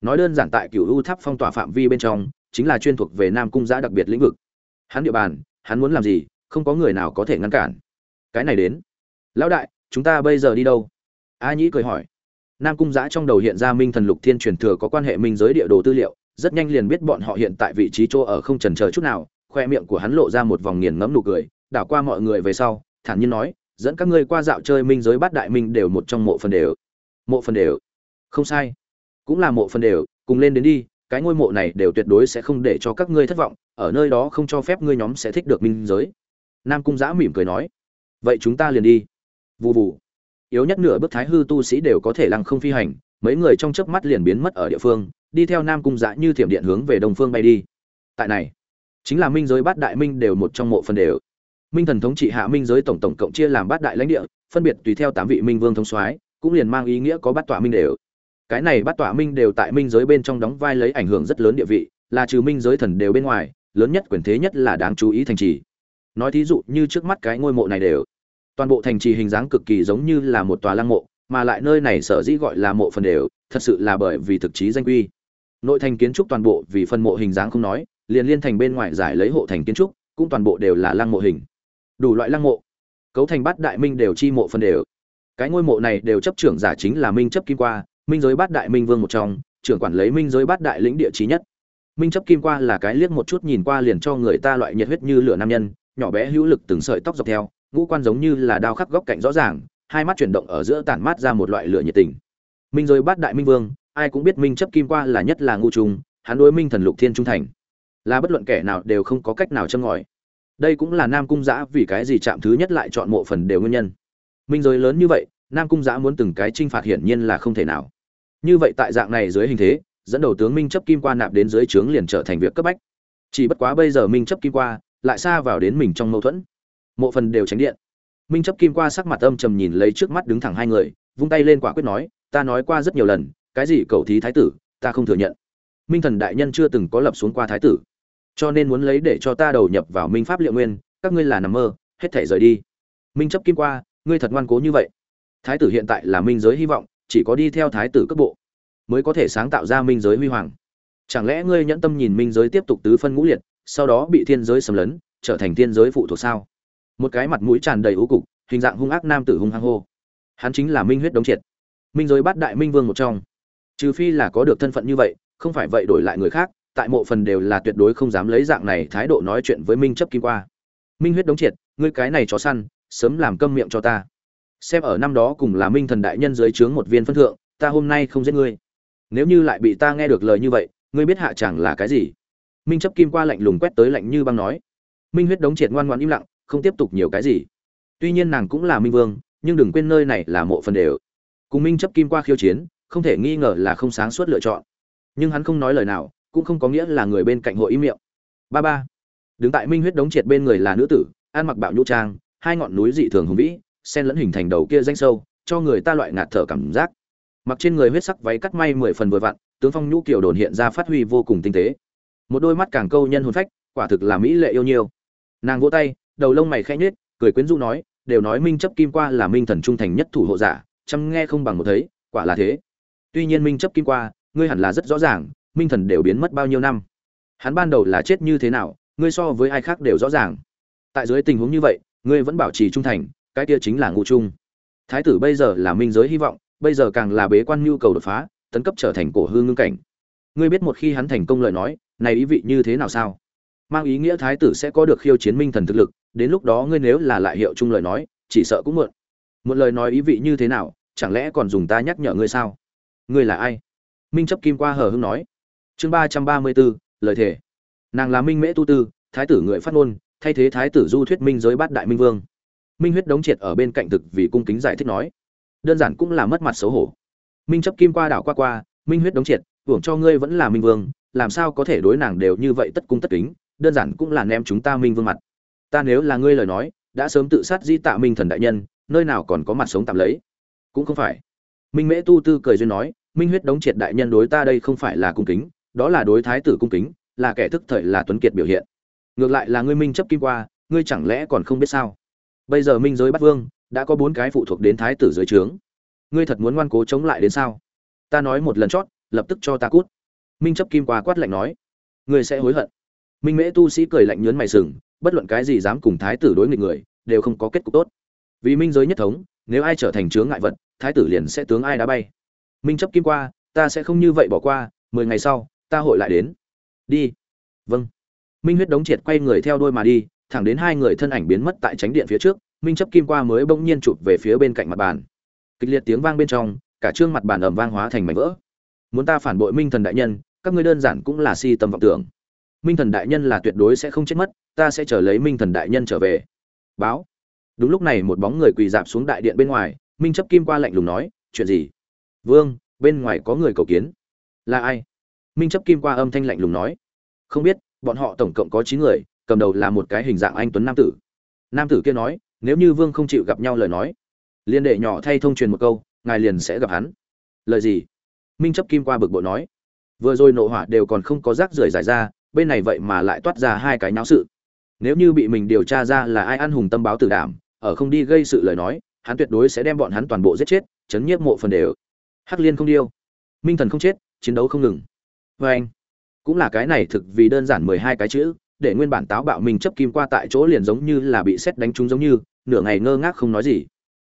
S1: Nói đơn giản tại cựu ưu tháp phong tỏa phạm vi bên trong, chính là chuyên thuộc về nam cung giã đặc biệt lĩnh vực. Hắn địa bàn, hắn muốn làm gì, không có người nào có thể ngăn cản. Cái này đến. Lão đại, chúng ta bây giờ đi đâu? A nhĩ cười hỏi nam cung giã trong đầu hiện ra minh thần lục thiên truyền thừa có quan hệ minh giới địa đồ tư liệu, rất nhanh liền biết bọn họ hiện tại vị trí chỗ ở không trần chờ chút nào, khoe miệng của hắn lộ ra một vòng nghiền ngẫm nụ cười, đảo qua mọi người về sau, thản nhiên nói, dẫn các ngươi qua dạo chơi minh giới bát đại minh đều một trong mộ phần đều. Mộ phần đều. Không sai. Cũng là mộ phần đều, cùng lên đến đi, cái ngôi mộ này đều tuyệt đối sẽ không để cho các ngươi thất vọng, ở nơi đó không cho phép ngươi nhóm sẽ thích được minh giới. Nam cung giã mỉm cười nói, vậy chúng ta liền đi. Vụ vụ yếu nhất nửa bước thái hư tu sĩ đều có thể lăng không phi hành, mấy người trong chớp mắt liền biến mất ở địa phương, đi theo nam cung dã như thiểm điện hướng về đông phương bay đi. Tại này, chính là minh giới bát đại minh đều một trong mộ phần đều. Minh thần thống trị hạ minh giới tổng tổng cộng chia làm bát đại lãnh địa, phân biệt tùy theo tám vị minh vương thống soái, cũng liền mang ý nghĩa có bát tọa minh đều. Cái này bát tọa minh đều tại minh giới bên trong đóng vai lấy ảnh hưởng rất lớn địa vị, là trừ minh giới thần đều bên ngoài, lớn nhất quyền thế nhất là đáng chú ý thành trì. Nói thí dụ như trước mắt cái ngôi mộ này đều toàn bộ thành trì hình dáng cực kỳ giống như là một tòa lăng mộ, mà lại nơi này sở dĩ gọi là mộ phần đều, thật sự là bởi vì thực chí danh quy. Nội thành kiến trúc toàn bộ vì phân mộ hình dáng không nói, liền liên thành bên ngoài giải lấy hộ thành kiến trúc, cũng toàn bộ đều là lăng mộ hình. Đủ loại lăng mộ. Cấu thành bát đại minh đều chi mộ phần đều. Cái ngôi mộ này đều chấp trưởng giả chính là minh chấp kim qua, minh giới bát đại minh vương một trong, trưởng quản lấy minh giới bát đại lĩnh địa trí nhất. Minh chấp kim qua là cái liếc một chút nhìn qua liền cho người ta loại nhiệt huyết như lửa nam nhân, nhỏ bé hữu lực từng sợi tóc dọc theo ngũ quan giống như là đao khắc góc cạnh rõ ràng, hai mắt chuyển động ở giữa tản mát ra một loại lửa nhiệt tình. Minh rồi bát đại minh vương, ai cũng biết minh chấp kim qua là nhất là ngu trung, hắn đối minh thần lục thiên trung thành. Là bất luận kẻ nào đều không có cách nào châm ngòi. Đây cũng là nam cung giã vì cái gì chạm thứ nhất lại chọn mộ phần đều nguyên nhân. Minh giới lớn như vậy, nam cung giã muốn từng cái t r i n h phạt hiển nhiên là không thể nào. Như vậy tại dạng này dưới hình thế, dẫn đầu tướng minh chấp kim qua nạp đến dưới trướng liền trở thành việc cấp bách. Chỉ bất quá bây giờ minh chấp kim qua, lại xa vào đến mình trong mâu thuẫn mộ phần đều tránh điện. Minh chấp kim qua sắc mặt âm trầm nhìn lấy trước mắt đứng thẳng hai người, vung tay lên quả quyết nói, ta nói qua rất nhiều lần, cái gì cầu thí thái tử, ta không thừa nhận. Minh thần đại nhân chưa từng có lập xuống qua thái tử, cho nên muốn lấy để cho ta đầu nhập vào minh pháp liệu nguyên, các ngươi là nằm mơ, hết thể rời đi. Minh chấp kim qua, ngươi thật ngoan cố như vậy. Thái tử hiện tại là minh giới hy vọng, chỉ có đi theo thái tử cấp bộ, mới có thể sáng tạo ra minh giới huy hoàng. Chẳng lẽ ngươi nhẫn tâm nhìn minh giới tiếp tục tứ phân ngũ liệt, sau đó bị thiên giới xâm lấn, trở thành thiên giới phụ thuộc sao? Một cái mặt mũi tràn đầy ưu cục, hình dạng hung ác nam tử hung hăng hô. Hắn chính là minh huyết đống triệt. Minh giới bát đại minh vương một trong. Trừ phi là có được thân phận như vậy, không phải vậy đổi lại người khác, tại mộ phần đều là tuyệt đối không dám lấy dạng này thái độ nói chuyện với minh chấp kim qua. Minh huyết đống triệt, ngươi cái này chó săn, sớm làm câm miệng cho ta. Xem ở năm đó cùng là minh thần đại nhân dưới trướng một viên phân thượng, ta hôm nay không giết ngươi. Nếu như lại bị ta nghe được lời như vậy, ngươi biết hạ chẳng là cái gì. Minh chấp kim qua lạnh lùng quét tới lạnh như băng nói. Minh huyết đống triệt ngoan ngoan im lặng không tiếp tục nhiều cái gì. Tuy nhiên nàng cũng là minh vương, nhưng đừng quên nơi này là mộ phần đều. Cùng minh chấp kim qua khiêu chiến, không thể nghi ngờ là không sáng suốt lựa chọn. Nhưng hắn không nói lời nào, cũng không có nghĩa là người bên cạnh hội ý miệng. Ba ba. Đứng tại minh huyết đống triệt bên người là nữ tử, ăn mặc bạo nhũ trang, hai ngọn núi dị thường hùng vĩ, sen lẫn hình thành đầu kia danh sâu, cho người ta loại ngạt thở cảm giác. Mặc trên người huyết sắc váy cắt may mười phần vừa vặn, tướng phong nhũ kiểu đồn hiện ra phát huy vô cùng tinh tế. Một đôi mắt càng câu nhân hồn phách, quả thực là mỹ lệ yêu nhiêu nàng vỗ tay đầu lông mày khẽ nhếch, cười quyến rũ nói, đều nói minh chấp kim qua là minh thần trung thành nhất thủ hộ giả, chăm nghe không bằng một thấy, quả là thế. Tuy nhiên minh chấp kim qua, ngươi hẳn là rất rõ ràng, minh thần đều biến mất bao nhiêu năm. Hắn ban đầu là chết như thế nào, ngươi so với ai khác đều rõ ràng. Tại dưới tình huống như vậy, ngươi vẫn bảo trì trung thành, cái kia chính là ngu trung. Thái tử bây giờ là minh giới hy vọng, bây giờ càng là bế quan nhu cầu đột phá, tấn cấp trở thành cổ hương ngưng cảnh. Ngươi biết một khi hắn thành công lời nói, này ý vị như thế nào sao? Mang ý nghĩa thái tử sẽ có được khiêu chiến minh thần thực lực đến lúc đó ngươi nếu là lại hiệu chung lời nói, chỉ sợ cũng muộn. Một lời nói ý vị như thế nào, chẳng lẽ còn dùng ta nhắc nhở ngươi sao? Ngươi là ai? Minh chấp kim qua hờ hưng nói. Chương ba trăm ba mươi bốn, lời thề. Nàng là minh mễ tu tư, thái tử người phát ngôn, thay thế thái tử du thuyết minh giới bát đại minh vương. Minh huyết đống triệt ở bên cạnh thực vì cung kính giải thích nói. Đơn giản cũng là mất mặt xấu hổ. Minh chấp kim qua đảo qua qua, minh huyết đống triệt, hưởng cho ngươi vẫn là minh vương, làm sao có thể đối nàng đều như vậy tất cung tất kính, đơn giản cũng là ném chúng ta minh vương mặt ta nếu là ngươi lời nói, đã sớm tự sát di tạ minh thần đại nhân, nơi nào còn có mặt sống tạm lấy? Cũng không phải. Minh mễ tu tư cười duyên nói, minh huyết đống triệt đại nhân đối ta đây không phải là cung kính, đó là đối thái tử cung kính, là kẻ thức thời, là tuấn kiệt biểu hiện. Ngược lại là ngươi minh chấp kim qua, ngươi chẳng lẽ còn không biết sao? Bây giờ minh giới bắt vương, đã có bốn cái phụ thuộc đến thái tử dưới trướng. Ngươi thật muốn ngoan cố chống lại đến sao? Ta nói một lần chót, lập tức cho ta cút. Minh chấp kim qua quát lạnh nói, ngươi sẽ hối hận. Minh mễ tu sĩ cười lạnh nhớn mày sừng bất luận cái gì dám cùng thái tử đối nghịch người, đều không có kết cục tốt. Vì minh giới nhất thống, nếu ai trở thành chướng ngại vật, thái tử liền sẽ tướng ai đá bay. Minh chấp kim qua, ta sẽ không như vậy bỏ qua, mười ngày sau, ta hội lại đến. Đi. Vâng. Minh huyết đống triệt quay người theo đôi mà đi, thẳng đến hai người thân ảnh biến mất tại tránh điện phía trước, minh chấp kim qua mới bỗng nhiên chụp về phía bên cạnh mặt bàn. Kịch liệt tiếng vang bên trong, cả trương mặt bàn ẩm vang hóa thành mảnh vỡ. Muốn ta phản bội minh thần đại nhân, các ngươi đơn giản cũng là si tâm vọng tưởng minh thần đại nhân là tuyệt đối sẽ không chết mất, ta sẽ chờ lấy minh thần đại nhân trở về. Báo. Đúng lúc này một bóng người quỳ dạp xuống đại điện bên ngoài, minh chấp kim qua lạnh lùng nói, chuyện gì? Vương, bên ngoài có người cầu kiến. Là ai? Minh chấp kim qua âm thanh lạnh lùng nói. Không biết, bọn họ tổng cộng có chín người, cầm đầu là một cái hình dạng anh tuấn nam tử. Nam tử kia nói, nếu như vương không chịu gặp nhau lời nói, liên đệ nhỏ thay thông truyền một câu, ngài liền sẽ gặp hắn. Lời gì? Minh chấp kim qua bực bội nói. Vừa rồi nộ hỏa đều còn không có rác rưởi giải ra bên này vậy mà lại toát ra hai cái náo sự. Nếu như bị mình điều tra ra là ai ăn hùng tâm báo tử đảm, ở không đi gây sự lời nói, hắn tuyệt đối sẽ đem bọn hắn toàn bộ giết chết, chấn nhiếp mộ phần đều. Hắc liên không điêu. Minh thần không chết, chiến đấu không ngừng. Vê anh, cũng là cái này thực vì đơn giản mười hai cái chữ, để nguyên bản táo bạo mình chấp kim qua tại chỗ liền giống như là bị xét đánh trúng giống như, nửa ngày ngơ ngác không nói gì.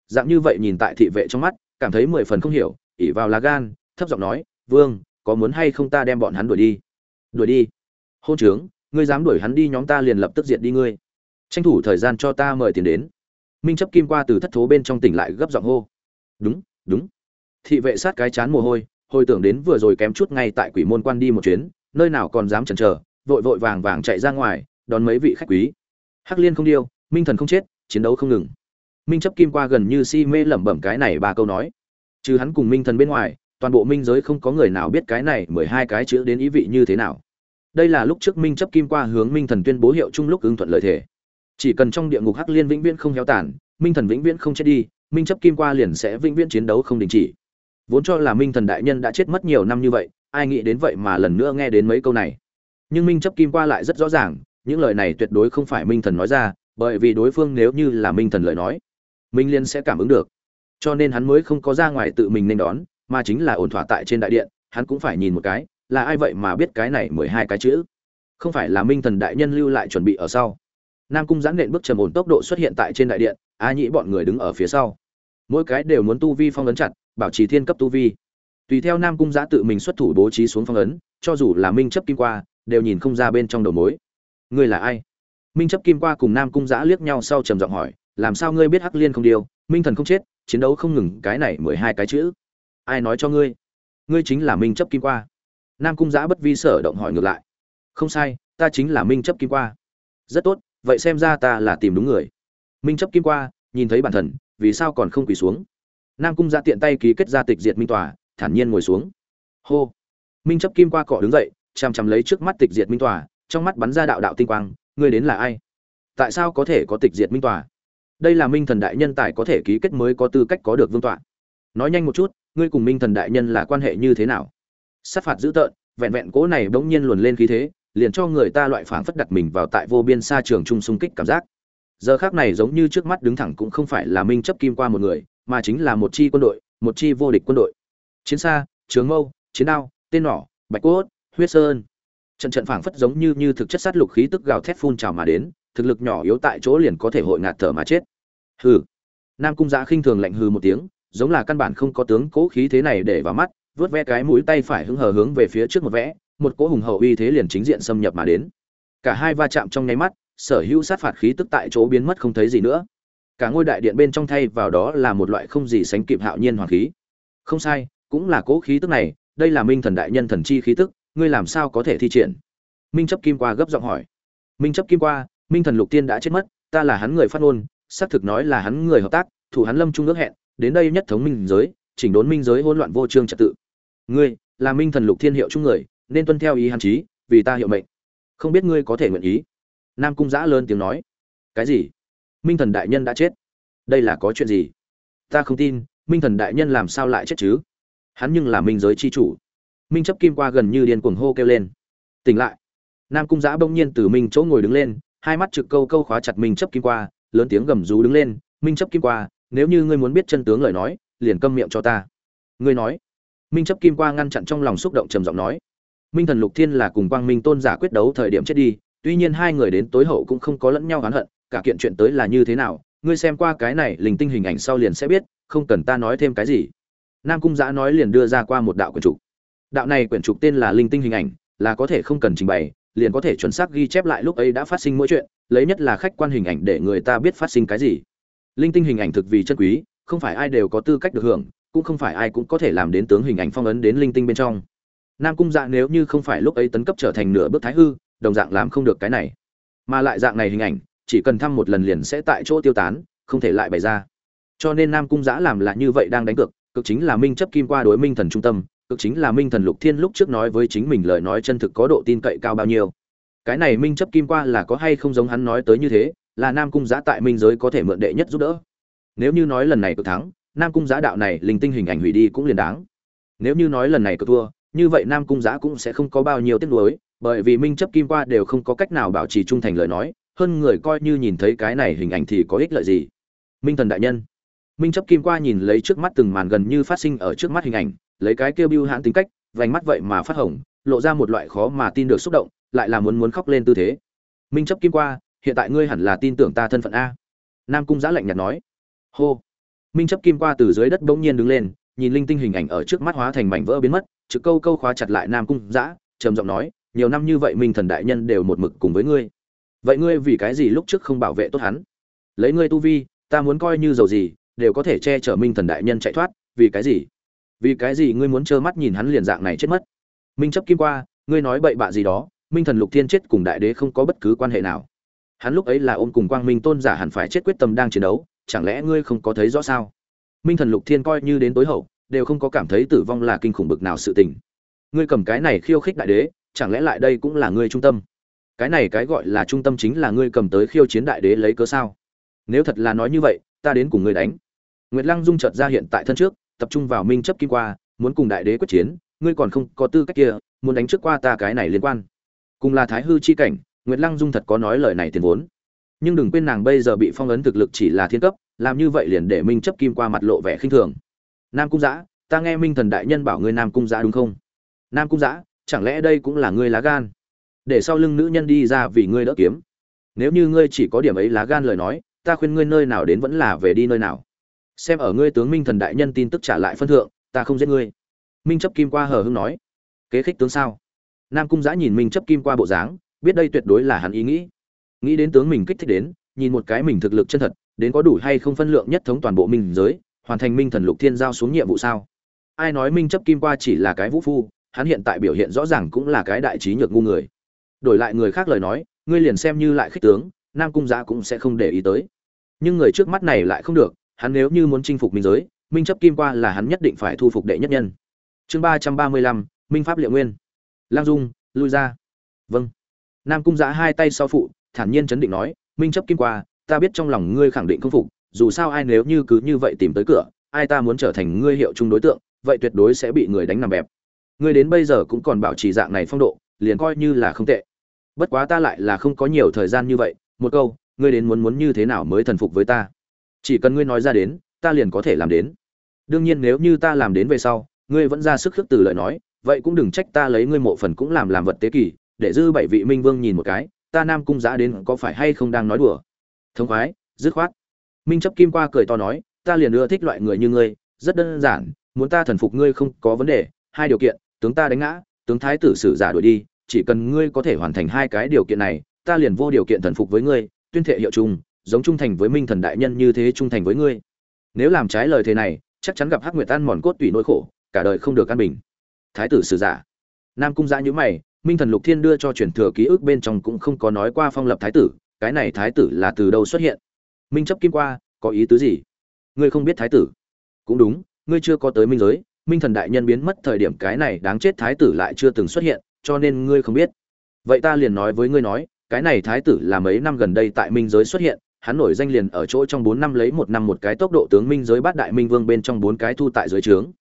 S1: Dạng như vậy nhìn tại thị vệ trong mắt, cảm thấy mười phần không hiểu, ỉ vào lá gan, thấp giọng nói, vương, có muốn hay không ta đem bọn hắn đuổi đi? Đuổi đi? Hôn trướng, ngươi dám đuổi hắn đi nhóm ta liền lập tức diệt đi ngươi. Tranh thủ thời gian cho ta mời tiền đến. Minh chấp kim qua từ thất thố bên trong tỉnh lại gấp giọng hô. Đúng đúng. Thị vệ sát cái chán mồ hôi, hồi tưởng đến vừa rồi kém chút ngay tại quỷ môn quan đi một chuyến, nơi nào còn dám chần chờ, vội vội vàng vàng chạy ra ngoài, đón mấy vị khách quý. Hắc liên không điêu, minh thần không chết, chiến đấu không ngừng. Minh chấp kim qua gần như si mê lẩm bẩm cái này ba câu nói. Trừ hắn cùng minh thần bên ngoài, toàn bộ minh giới không có người nào biết cái này mười hai cái chữ đến ý vị như thế nào đây là lúc trước minh chấp kim qua hướng minh thần tuyên bố hiệu chung lúc ứng thuận lợi thể chỉ cần trong địa ngục hắc liên vĩnh viễn không héo tàn, minh thần vĩnh viễn không chết đi, minh chấp kim qua liền sẽ vĩnh viễn chiến đấu không đình chỉ. Vốn cho là minh thần đại nhân đã chết mất nhiều năm như vậy, ai nghĩ đến vậy mà lần nữa nghe đến mấy câu này. Nhưng minh chấp kim qua lại rất rõ ràng, những lời này tuyệt đối không phải minh thần nói ra, bởi vì đối phương nếu như là minh thần lời nói, minh liên sẽ cảm ứng được. Cho nên hắn mới không có ra ngoài tự mình nên đón, mà chính là ổn thỏa tại trên đại điện, hắn cũng phải nhìn một cái là ai vậy mà biết cái này mười hai cái chữ? Không phải là minh thần đại nhân lưu lại chuẩn bị ở sau. Nam cung giãn nện bước trầm ổn tốc độ xuất hiện tại trên đại điện, a nhĩ bọn người đứng ở phía sau. Mỗi cái đều muốn tu vi phong ấn chặt, bảo trì thiên cấp tu vi. Tùy theo nam cung giã tự mình xuất thủ bố trí xuống phong ấn, cho dù là minh chấp kim qua, đều nhìn không ra bên trong đầu mối. Ngươi là ai? Minh chấp kim qua cùng nam cung giã liếc nhau sau trầm giọng hỏi, làm sao ngươi biết hắc liên không điều minh thần không chết, chiến đấu không ngừng, cái này mười hai cái chữ. Ai nói cho ngươi? Ngươi chính là minh chấp kim qua nam cung giã bất vi sở động hỏi ngược lại. Không sai, ta chính là minh chấp kim qua. Rất tốt, vậy xem ra ta là tìm đúng người. Minh chấp kim qua, nhìn thấy bản thần, vì sao còn không quỳ xuống? Nam cung giã tiện tay ký kết ra tịch diệt minh tòa, thản nhiên ngồi xuống. Hô. Minh chấp kim qua cọ đứng dậy chằm chằm lấy trước mắt tịch diệt minh tòa, trong mắt bắn ra đạo đạo tinh quang, ngươi đến là ai? Tại sao có thể có tịch diệt minh tòa? Đây là minh thần đại nhân tài có thể ký kết mới có tư cách có được vương tọa. Nói nhanh một chút, ngươi cùng minh thần đại nhân là quan hệ như thế nào? Sát phạt dữ tợn, vẹn vẹn cố này bỗng nhiên luồn lên khí thế, liền cho người ta loại phảng phất đặt mình vào tại vô biên xa trường trung xung kích cảm giác. Giờ khác này giống như trước mắt đứng thẳng cũng không phải là minh chấp kim qua một người, mà chính là một chi quân đội, một chi vô địch quân đội. Chiến xa, trường mâu, chiến đao, tên nỏ, bạch cốt, huyết sơn. Trận trận phảng phất giống như như thực chất sát lục khí tức gào thét phun trào mà đến, thực lực nhỏ yếu tại chỗ liền có thể hội ngạt thở mà chết. Hừ. Nam cung giã khinh thường lạnh hừ một tiếng, giống là căn bản không có tướng cố khí thế này để vào mắt vớt ve cái mũi tay phải hứng hờ hướng về phía trước một vẽ, một cỗ hùng hậu uy thế liền chính diện xâm nhập mà đến. Cả hai va chạm trong nháy mắt, sở hữu sát phạt khí tức tại chỗ biến mất không thấy gì nữa. Cả ngôi đại điện bên trong thay vào đó là một loại không gì sánh kịp hạo nhiên hoàng khí. Không sai, cũng là cỗ khí tức này, đây là minh thần đại nhân thần chi khí tức, ngươi làm sao có thể thi triển? Minh chấp kim qua gấp giọng hỏi. Minh chấp kim qua, minh thần lục tiên đã chết mất, ta là hắn người phát ngôn, xác thực nói là hắn người hợp tác, thủ hắn lâm trung ước hẹn, đến đây nhất thống minh giới, chỉnh đốn minh giới hỗn loạn vô trương trật tự ngươi là minh thần lục thiên hiệu chung người, nên tuân theo ý hàn chí, vì ta hiệu mệnh. Không biết ngươi có thể nguyện ý? Nam cung giã lớn tiếng nói. Cái gì? Minh thần đại nhân đã chết. Đây là có chuyện gì? Ta không tin, minh thần đại nhân làm sao lại chết chứ? Hắn nhưng là minh giới c h i chủ. Minh chấp kim qua gần như điên cuồng hô kêu lên. Tỉnh lại. Nam cung giã bỗng nhiên từ minh chỗ ngồi đứng lên, hai mắt trực câu câu khóa chặt minh chấp kim qua, lớn tiếng gầm rú đứng lên. Minh chấp kim qua, nếu như ngươi muốn biết chân tướng lời nói, liền câm miệng cho ta. Ngươi nói minh chấp kim qua ngăn chặn trong lòng xúc động trầm giọng nói. Minh thần lục thiên là cùng quang minh tôn giả quyết đấu thời điểm chết đi, tuy nhiên hai người đến tối hậu cũng không có lẫn nhau oán hận, cả kiện chuyện tới là như thế nào, ngươi xem qua cái này, linh tinh hình ảnh sau liền sẽ biết, không cần ta nói thêm cái gì. Nam cung giã nói liền đưa ra qua một đạo quyển trục. Đạo này quyển trục tên là linh tinh hình ảnh, là có thể không cần trình bày, liền có thể chuẩn xác ghi chép lại lúc ấy đã phát sinh mỗi chuyện, lấy nhất là khách quan hình ảnh để người ta biết phát sinh cái gì. Linh tinh hình ảnh thực vì chân quý, không phải ai đều có tư cách được hưởng cũng không phải ai cũng có thể làm đến tướng hình ảnh phong ấn đến linh tinh bên trong. Nam cung dạ nếu như không phải lúc ấy tấn cấp trở thành nửa bước thái hư, đồng dạng làm không được cái này. Mà lại dạng này hình ảnh, chỉ cần thăm một lần liền sẽ tại chỗ tiêu tán, không thể lại bày ra. Cho nên nam cung giã làm là như vậy đang đánh cược, cực chính là minh chấp kim qua đối minh thần trung tâm, cực chính là minh thần lục thiên lúc trước nói với chính mình lời nói chân thực có độ tin cậy cao bao nhiêu. Cái này minh chấp kim qua là có hay không giống hắn nói tới như thế, là nam cung giã tại minh giới có thể mượn đệ nhất giúp đỡ. Nếu như nói lần này cực thắng nam cung giá đạo này linh tinh hình ảnh hủy đi cũng liền đáng. Nếu như nói lần này cực thua, như vậy nam cung giá cũng sẽ không có bao nhiêu tiếc nuối, bởi vì minh chấp kim qua đều không có cách nào bảo trì trung thành lời nói, hơn người coi như nhìn thấy cái này hình ảnh thì có ích lợi gì? Minh thần đại nhân, minh chấp kim qua nhìn lấy trước mắt từng màn gần như phát sinh ở trước mắt hình ảnh, lấy cái kêu bưu hãn tính cách, vành mắt vậy mà phát hồng, lộ ra một loại khó mà tin được xúc động, lại là muốn muốn khóc lên tư thế. Minh chấp kim qua, hiện tại ngươi hẳn là tin tưởng ta thân phận a. Nam cung giã lạnh nhạt nói. Hô minh chấp kim qua từ dưới đất bỗng nhiên đứng lên, nhìn linh tinh hình ảnh ở trước mắt hóa thành mảnh vỡ biến mất chữ câu câu khóa chặt lại nam cung giã trầm giọng nói, nhiều năm như vậy minh thần đại nhân đều một mực cùng với ngươi. Vậy ngươi vì cái gì lúc trước không bảo vệ tốt hắn? Lấy ngươi tu vi, ta muốn coi như dầu gì, đều có thể che chở minh thần đại nhân chạy thoát, vì cái gì? Vì cái gì ngươi muốn trơ mắt nhìn hắn liền dạng này chết mất? Minh chấp kim qua, ngươi nói bậy bạ gì đó, minh thần lục thiên chết cùng đại đế không có bất cứ quan hệ nào. Hắn lúc ấy là ôm cùng quang minh tôn giả hẳn phải chết quyết tâm đang chiến đấu chẳng lẽ ngươi không có thấy rõ sao? Minh thần lục thiên coi như đến tối hậu, đều không có cảm thấy tử vong là kinh khủng bực nào sự tình. Ngươi cầm cái này khiêu khích đại đế, chẳng lẽ lại đây cũng là ngươi trung tâm? Cái này cái gọi là trung tâm chính là ngươi cầm tới khiêu chiến đại đế lấy cớ sao? Nếu thật là nói như vậy, ta đến cùng ngươi đánh. Nguyệt lăng dung chợt ra hiện tại thân trước, tập trung vào minh chấp kim qua, muốn cùng đại đế quyết chiến, ngươi còn không có tư cách kia, muốn đánh trước qua ta cái này liên quan. Cùng là thái hư chi cảnh, nguyệt lăng dung thật có nói lời này tiền vốn nhưng đừng quên nàng bây giờ bị phong ấn thực lực chỉ là thiên cấp, làm như vậy liền để minh chấp kim qua mặt lộ vẻ khinh thường. Nam cung giã, ta nghe minh thần đại nhân bảo ngươi nam cung giã đúng không? Nam cung giã, chẳng lẽ đây cũng là ngươi lá gan? Để sau lưng nữ nhân đi ra vì ngươi đỡ kiếm. Nếu như ngươi chỉ có điểm ấy lá gan lời nói, ta khuyên ngươi nơi nào đến vẫn là về đi nơi nào. Xem ở ngươi tướng minh thần đại nhân tin tức trả lại phân thượng, ta không giết ngươi. Minh chấp kim qua hờ hưng nói. Kế khích tướng sao? Nam cung giã nhìn minh chấp kim qua bộ dáng, biết đây tuyệt đối là hắn ý nghĩ nghĩ đến tướng mình kích thích đến, nhìn một cái mình thực lực chân thật, đến có đủ hay không phân lượng nhất thống toàn bộ minh giới, hoàn thành minh thần lục thiên giao xuống nhiệm vụ sao? Ai nói minh chấp kim qua chỉ là cái vũ phu, hắn hiện tại biểu hiện rõ ràng cũng là cái đại trí nhược ngu người. Đổi lại người khác lời nói, ngươi liền xem như lại khích tướng, nam cung giã cũng sẽ không để ý tới. Nhưng người trước mắt này lại không được, hắn nếu như muốn chinh phục minh giới, minh chấp kim qua là hắn nhất định phải thu phục đệ nhất nhân. Chương ba trăm ba mươi lăm, minh pháp liệu nguyên. Lang dung, lui ra. Vâng. Nam cung giã hai tay sau phụ thản nhiên chấn định nói, minh chấp kim qua, ta biết trong lòng ngươi khẳng định không phục, dù sao ai nếu như cứ như vậy tìm tới cửa, ai ta muốn trở thành ngươi hiệu chung đối tượng, vậy tuyệt đối sẽ bị người đánh nằm bẹp. Ngươi đến bây giờ cũng còn bảo trì dạng này phong độ, liền coi như là không tệ. Bất quá ta lại là không có nhiều thời gian như vậy, một câu, ngươi đến muốn muốn như thế nào mới thần phục với ta? Chỉ cần ngươi nói ra đến, ta liền có thể làm đến. Đương nhiên nếu như ta làm đến về sau, ngươi vẫn ra sức khước từ lời nói, vậy cũng đừng trách ta lấy ngươi mộ phần cũng làm làm vật tế kỳ để dư bảy vị minh vương nhìn một cái ta nam cung giã đến có phải hay không đang nói đùa? Thông khoái, dứt khoát. Minh chấp kim qua cười to nói, ta liền ưa thích loại người như ngươi, rất đơn giản, muốn ta thần phục ngươi không có vấn đề, hai điều kiện, tướng ta đánh ngã, tướng thái tử sử giả đuổi đi, chỉ cần ngươi có thể hoàn thành hai cái điều kiện này, ta liền vô điều kiện thần phục với ngươi, tuyên thệ hiệu chung, giống trung thành với minh thần đại nhân như thế trung thành với ngươi. Nếu làm trái lời thế này, chắc chắn gặp hắc nguyệt tan mòn cốt tủy nỗi khổ, cả đời không được an bình. Thái tử sử giả. Nam cung giã nhữ mày minh thần lục thiên đưa cho truyền thừa ký ức bên trong cũng không có nói qua phong lập thái tử, cái này thái tử là từ đâu xuất hiện? Minh chấp kim qua, có ý tứ gì? Ngươi không biết thái tử? Cũng đúng, ngươi chưa có tới minh giới, minh thần đại nhân biến mất thời điểm cái này đáng chết thái tử lại chưa từng xuất hiện, cho nên ngươi không biết. Vậy ta liền nói với ngươi nói, cái này thái tử là mấy năm gần đây tại minh giới xuất hiện, hắn nổi danh liền ở chỗ trong bốn năm lấy một năm một cái tốc độ tướng minh giới bát đại minh vương bên trong bốn cái thu tại dưới trướng.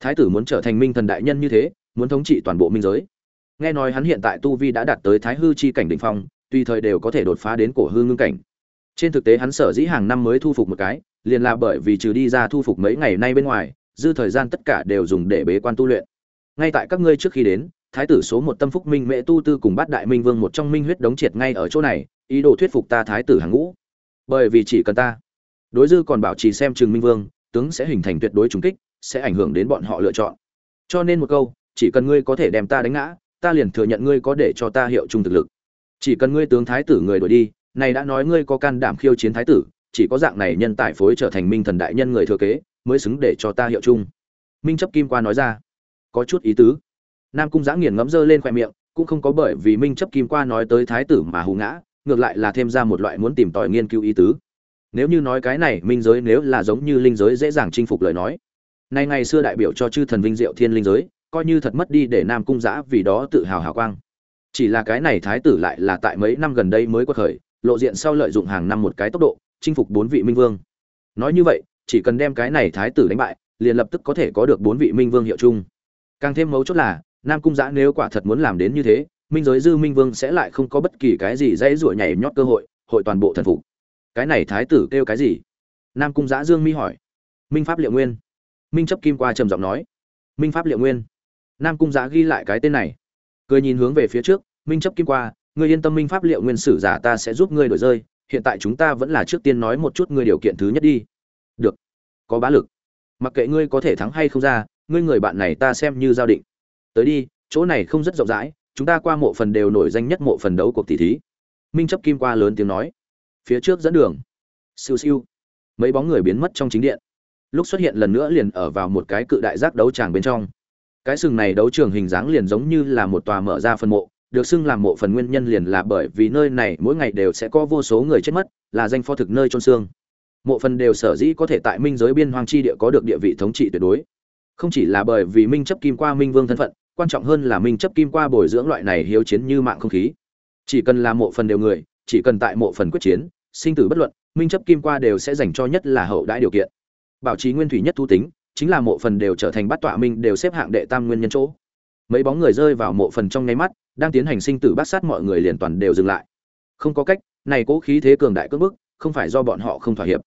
S1: Thái tử muốn trở thành minh thần đại nhân như thế, muốn thống trị toàn bộ minh giới nghe nói hắn hiện tại tu vi đã đạt tới thái hư chi cảnh đỉnh phong, tùy thời đều có thể đột phá đến cổ hư ngưng cảnh. Trên thực tế hắn sở dĩ hàng năm mới thu phục một cái, liền là bởi vì trừ đi ra thu phục mấy ngày nay bên ngoài, dư thời gian tất cả đều dùng để bế quan tu luyện. Ngay tại các ngươi trước khi đến, thái tử số một tâm phúc minh mễ tu tư cùng bát đại minh vương một trong minh huyết đống triệt ngay ở chỗ này, ý đồ thuyết phục ta thái tử hàng ngũ. Bởi vì chỉ cần ta, đối dư còn bảo trì xem trường minh vương, tướng sẽ hình thành tuyệt đối trùng kích, sẽ ảnh hưởng đến bọn họ lựa chọn. Cho nên một câu, chỉ cần ngươi có thể đem ta đánh ngã ta liền thừa nhận ngươi có để cho ta hiệu chung thực lực. Chỉ cần ngươi tướng thái tử người đổi đi, này đã nói ngươi có can đảm khiêu chiến thái tử, chỉ có dạng này nhân tài phối trở thành minh thần đại nhân người thừa kế, mới xứng để cho ta hiệu chung. Minh chấp kim qua nói ra. Có chút ý tứ. Nam cung giã nghiền ngẫm dơ lên khoe miệng, cũng không có bởi vì minh chấp kim qua nói tới thái tử mà hù ngã, ngược lại là thêm ra một loại muốn tìm tòi nghiên cứu ý tứ. Nếu như nói cái này, minh giới nếu là giống như linh giới dễ dàng chinh phục lời nói. Nay ngày xưa đại biểu cho chư thần vinh diệu thiên linh giới coi như thật mất đi để nam cung giã vì đó tự hào hào quang. Chỉ là cái này thái tử lại là tại mấy năm gần đây mới quật khởi, lộ diện sau lợi dụng hàng năm một cái tốc độ, chinh phục bốn vị minh vương. Nói như vậy, chỉ cần đem cái này thái tử đánh bại, liền lập tức có thể có được bốn vị minh vương hiệu chung. Càng thêm mấu chốt là, nam cung giã nếu quả thật muốn làm đến như thế, minh giới dư minh vương sẽ lại không có bất kỳ cái gì dãy ruổi nhảy nhót cơ hội hội toàn bộ thần phục. Cái này thái tử kêu cái gì? Nam cung giã dương mi hỏi. Minh pháp liệu nguyên. Minh chấp kim qua trầm giọng nói. Minh pháp liệu nguyên nam cung giã ghi lại cái tên này. Cười nhìn hướng về phía trước, minh chấp kim qua, ngươi yên tâm minh pháp liệu nguyên sử giả ta sẽ giúp ngươi đổi rơi, hiện tại chúng ta vẫn là trước tiên nói một chút ngươi điều kiện thứ nhất đi. Được, có bá lực. Mặc kệ ngươi có thể thắng hay không ra, ngươi người bạn này ta xem như giao định. Tới đi, chỗ này không rất rộng rãi, chúng ta qua mộ phần đều nổi danh nhất mộ phần đấu cuộc tỷ thí. Minh chấp kim qua lớn tiếng nói. Phía trước dẫn đường. Siêu siêu. Mấy bóng người biến mất trong chính điện. Lúc xuất hiện lần nữa liền ở vào một cái cự đại giác đấu tràng bên trong cái sừng này đấu trường hình dáng liền giống như là một tòa mở ra phần mộ, được xưng làm mộ phần nguyên nhân liền là bởi vì nơi này mỗi ngày đều sẽ có vô số người chết mất, là danh pho thực nơi trôn xương. Mộ phần đều sở dĩ có thể tại minh giới biên hoang chi địa có được địa vị thống trị tuyệt đối. Không chỉ là bởi vì minh chấp kim qua minh vương thân phận, quan trọng hơn là minh chấp kim qua bồi dưỡng loại này hiếu chiến như mạng không khí. Chỉ cần là mộ phần đều người, chỉ cần tại mộ phần quyết chiến, sinh tử bất luận, minh chấp kim qua đều sẽ dành cho nhất là hậu đãi điều kiện. Bảo trì nguyên thủy nhất thu tính chính là mộ phần đều trở thành bát tọa minh đều xếp hạng đệ tam nguyên nhân chỗ. Mấy bóng người rơi vào mộ phần trong nháy mắt, đang tiến hành sinh tử bát sát mọi người liền toàn đều dừng lại. Không có cách, này cố khí thế cường đại cước bức, không phải do bọn họ không thỏa hiệp.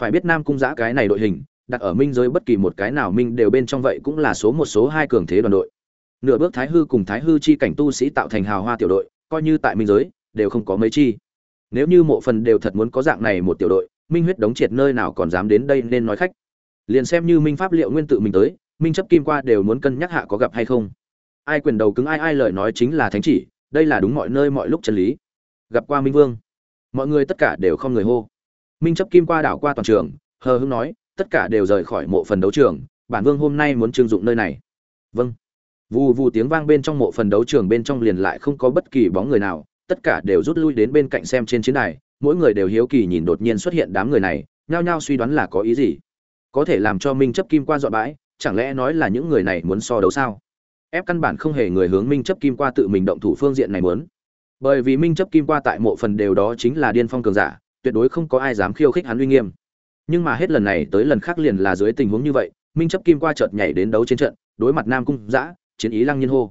S1: Phải biết nam cung giã cái này đội hình, đặt ở minh giới bất kỳ một cái nào minh đều bên trong vậy cũng là số một số hai cường thế đoàn đội. Nửa bước thái hư cùng thái hư chi cảnh tu sĩ tạo thành hào hoa tiểu đội, coi như tại minh giới, đều không có mấy chi. Nếu như mộ phần đều thật muốn có dạng này một tiểu đội, minh huyết đống triệt nơi nào còn dám đến đây nên nói khách liền xem như minh pháp liệu nguyên tự mình tới, minh chấp kim qua đều muốn cân nhắc hạ có gặp hay không. Ai quyền đầu cứng ai ai lời nói chính là thánh chỉ, đây là đúng mọi nơi mọi lúc chân lý. Gặp qua minh vương, mọi người tất cả đều không người hô. Minh chấp kim qua đảo qua toàn trường, hờ hưng nói, tất cả đều rời khỏi mộ phần đấu trường, bản vương hôm nay muốn trưng dụng nơi này. Vâng. Vù vù tiếng vang bên trong mộ phần đấu trường bên trong liền lại không có bất kỳ bóng người nào, tất cả đều rút lui đến bên cạnh xem trên chiến đài, mỗi người đều hiếu kỳ nhìn đột nhiên xuất hiện đám người này, nhao nhao suy đoán là có ý gì có thể làm cho minh chấp kim qua dọn bãi, chẳng lẽ nói là những người này muốn so đấu sao? Ép căn bản không hề người hướng minh chấp kim qua tự mình động thủ phương diện này muốn. Bởi vì minh chấp kim qua tại mộ phần đều đó chính là điên phong cường giả, tuyệt đối không có ai dám khiêu khích hắn uy nghiêm. Nhưng mà hết lần này tới lần khác liền là dưới tình huống như vậy, minh chấp kim qua chợt nhảy đến đấu trên trận, đối mặt nam cung giã chiến ý lăng nhiên hô.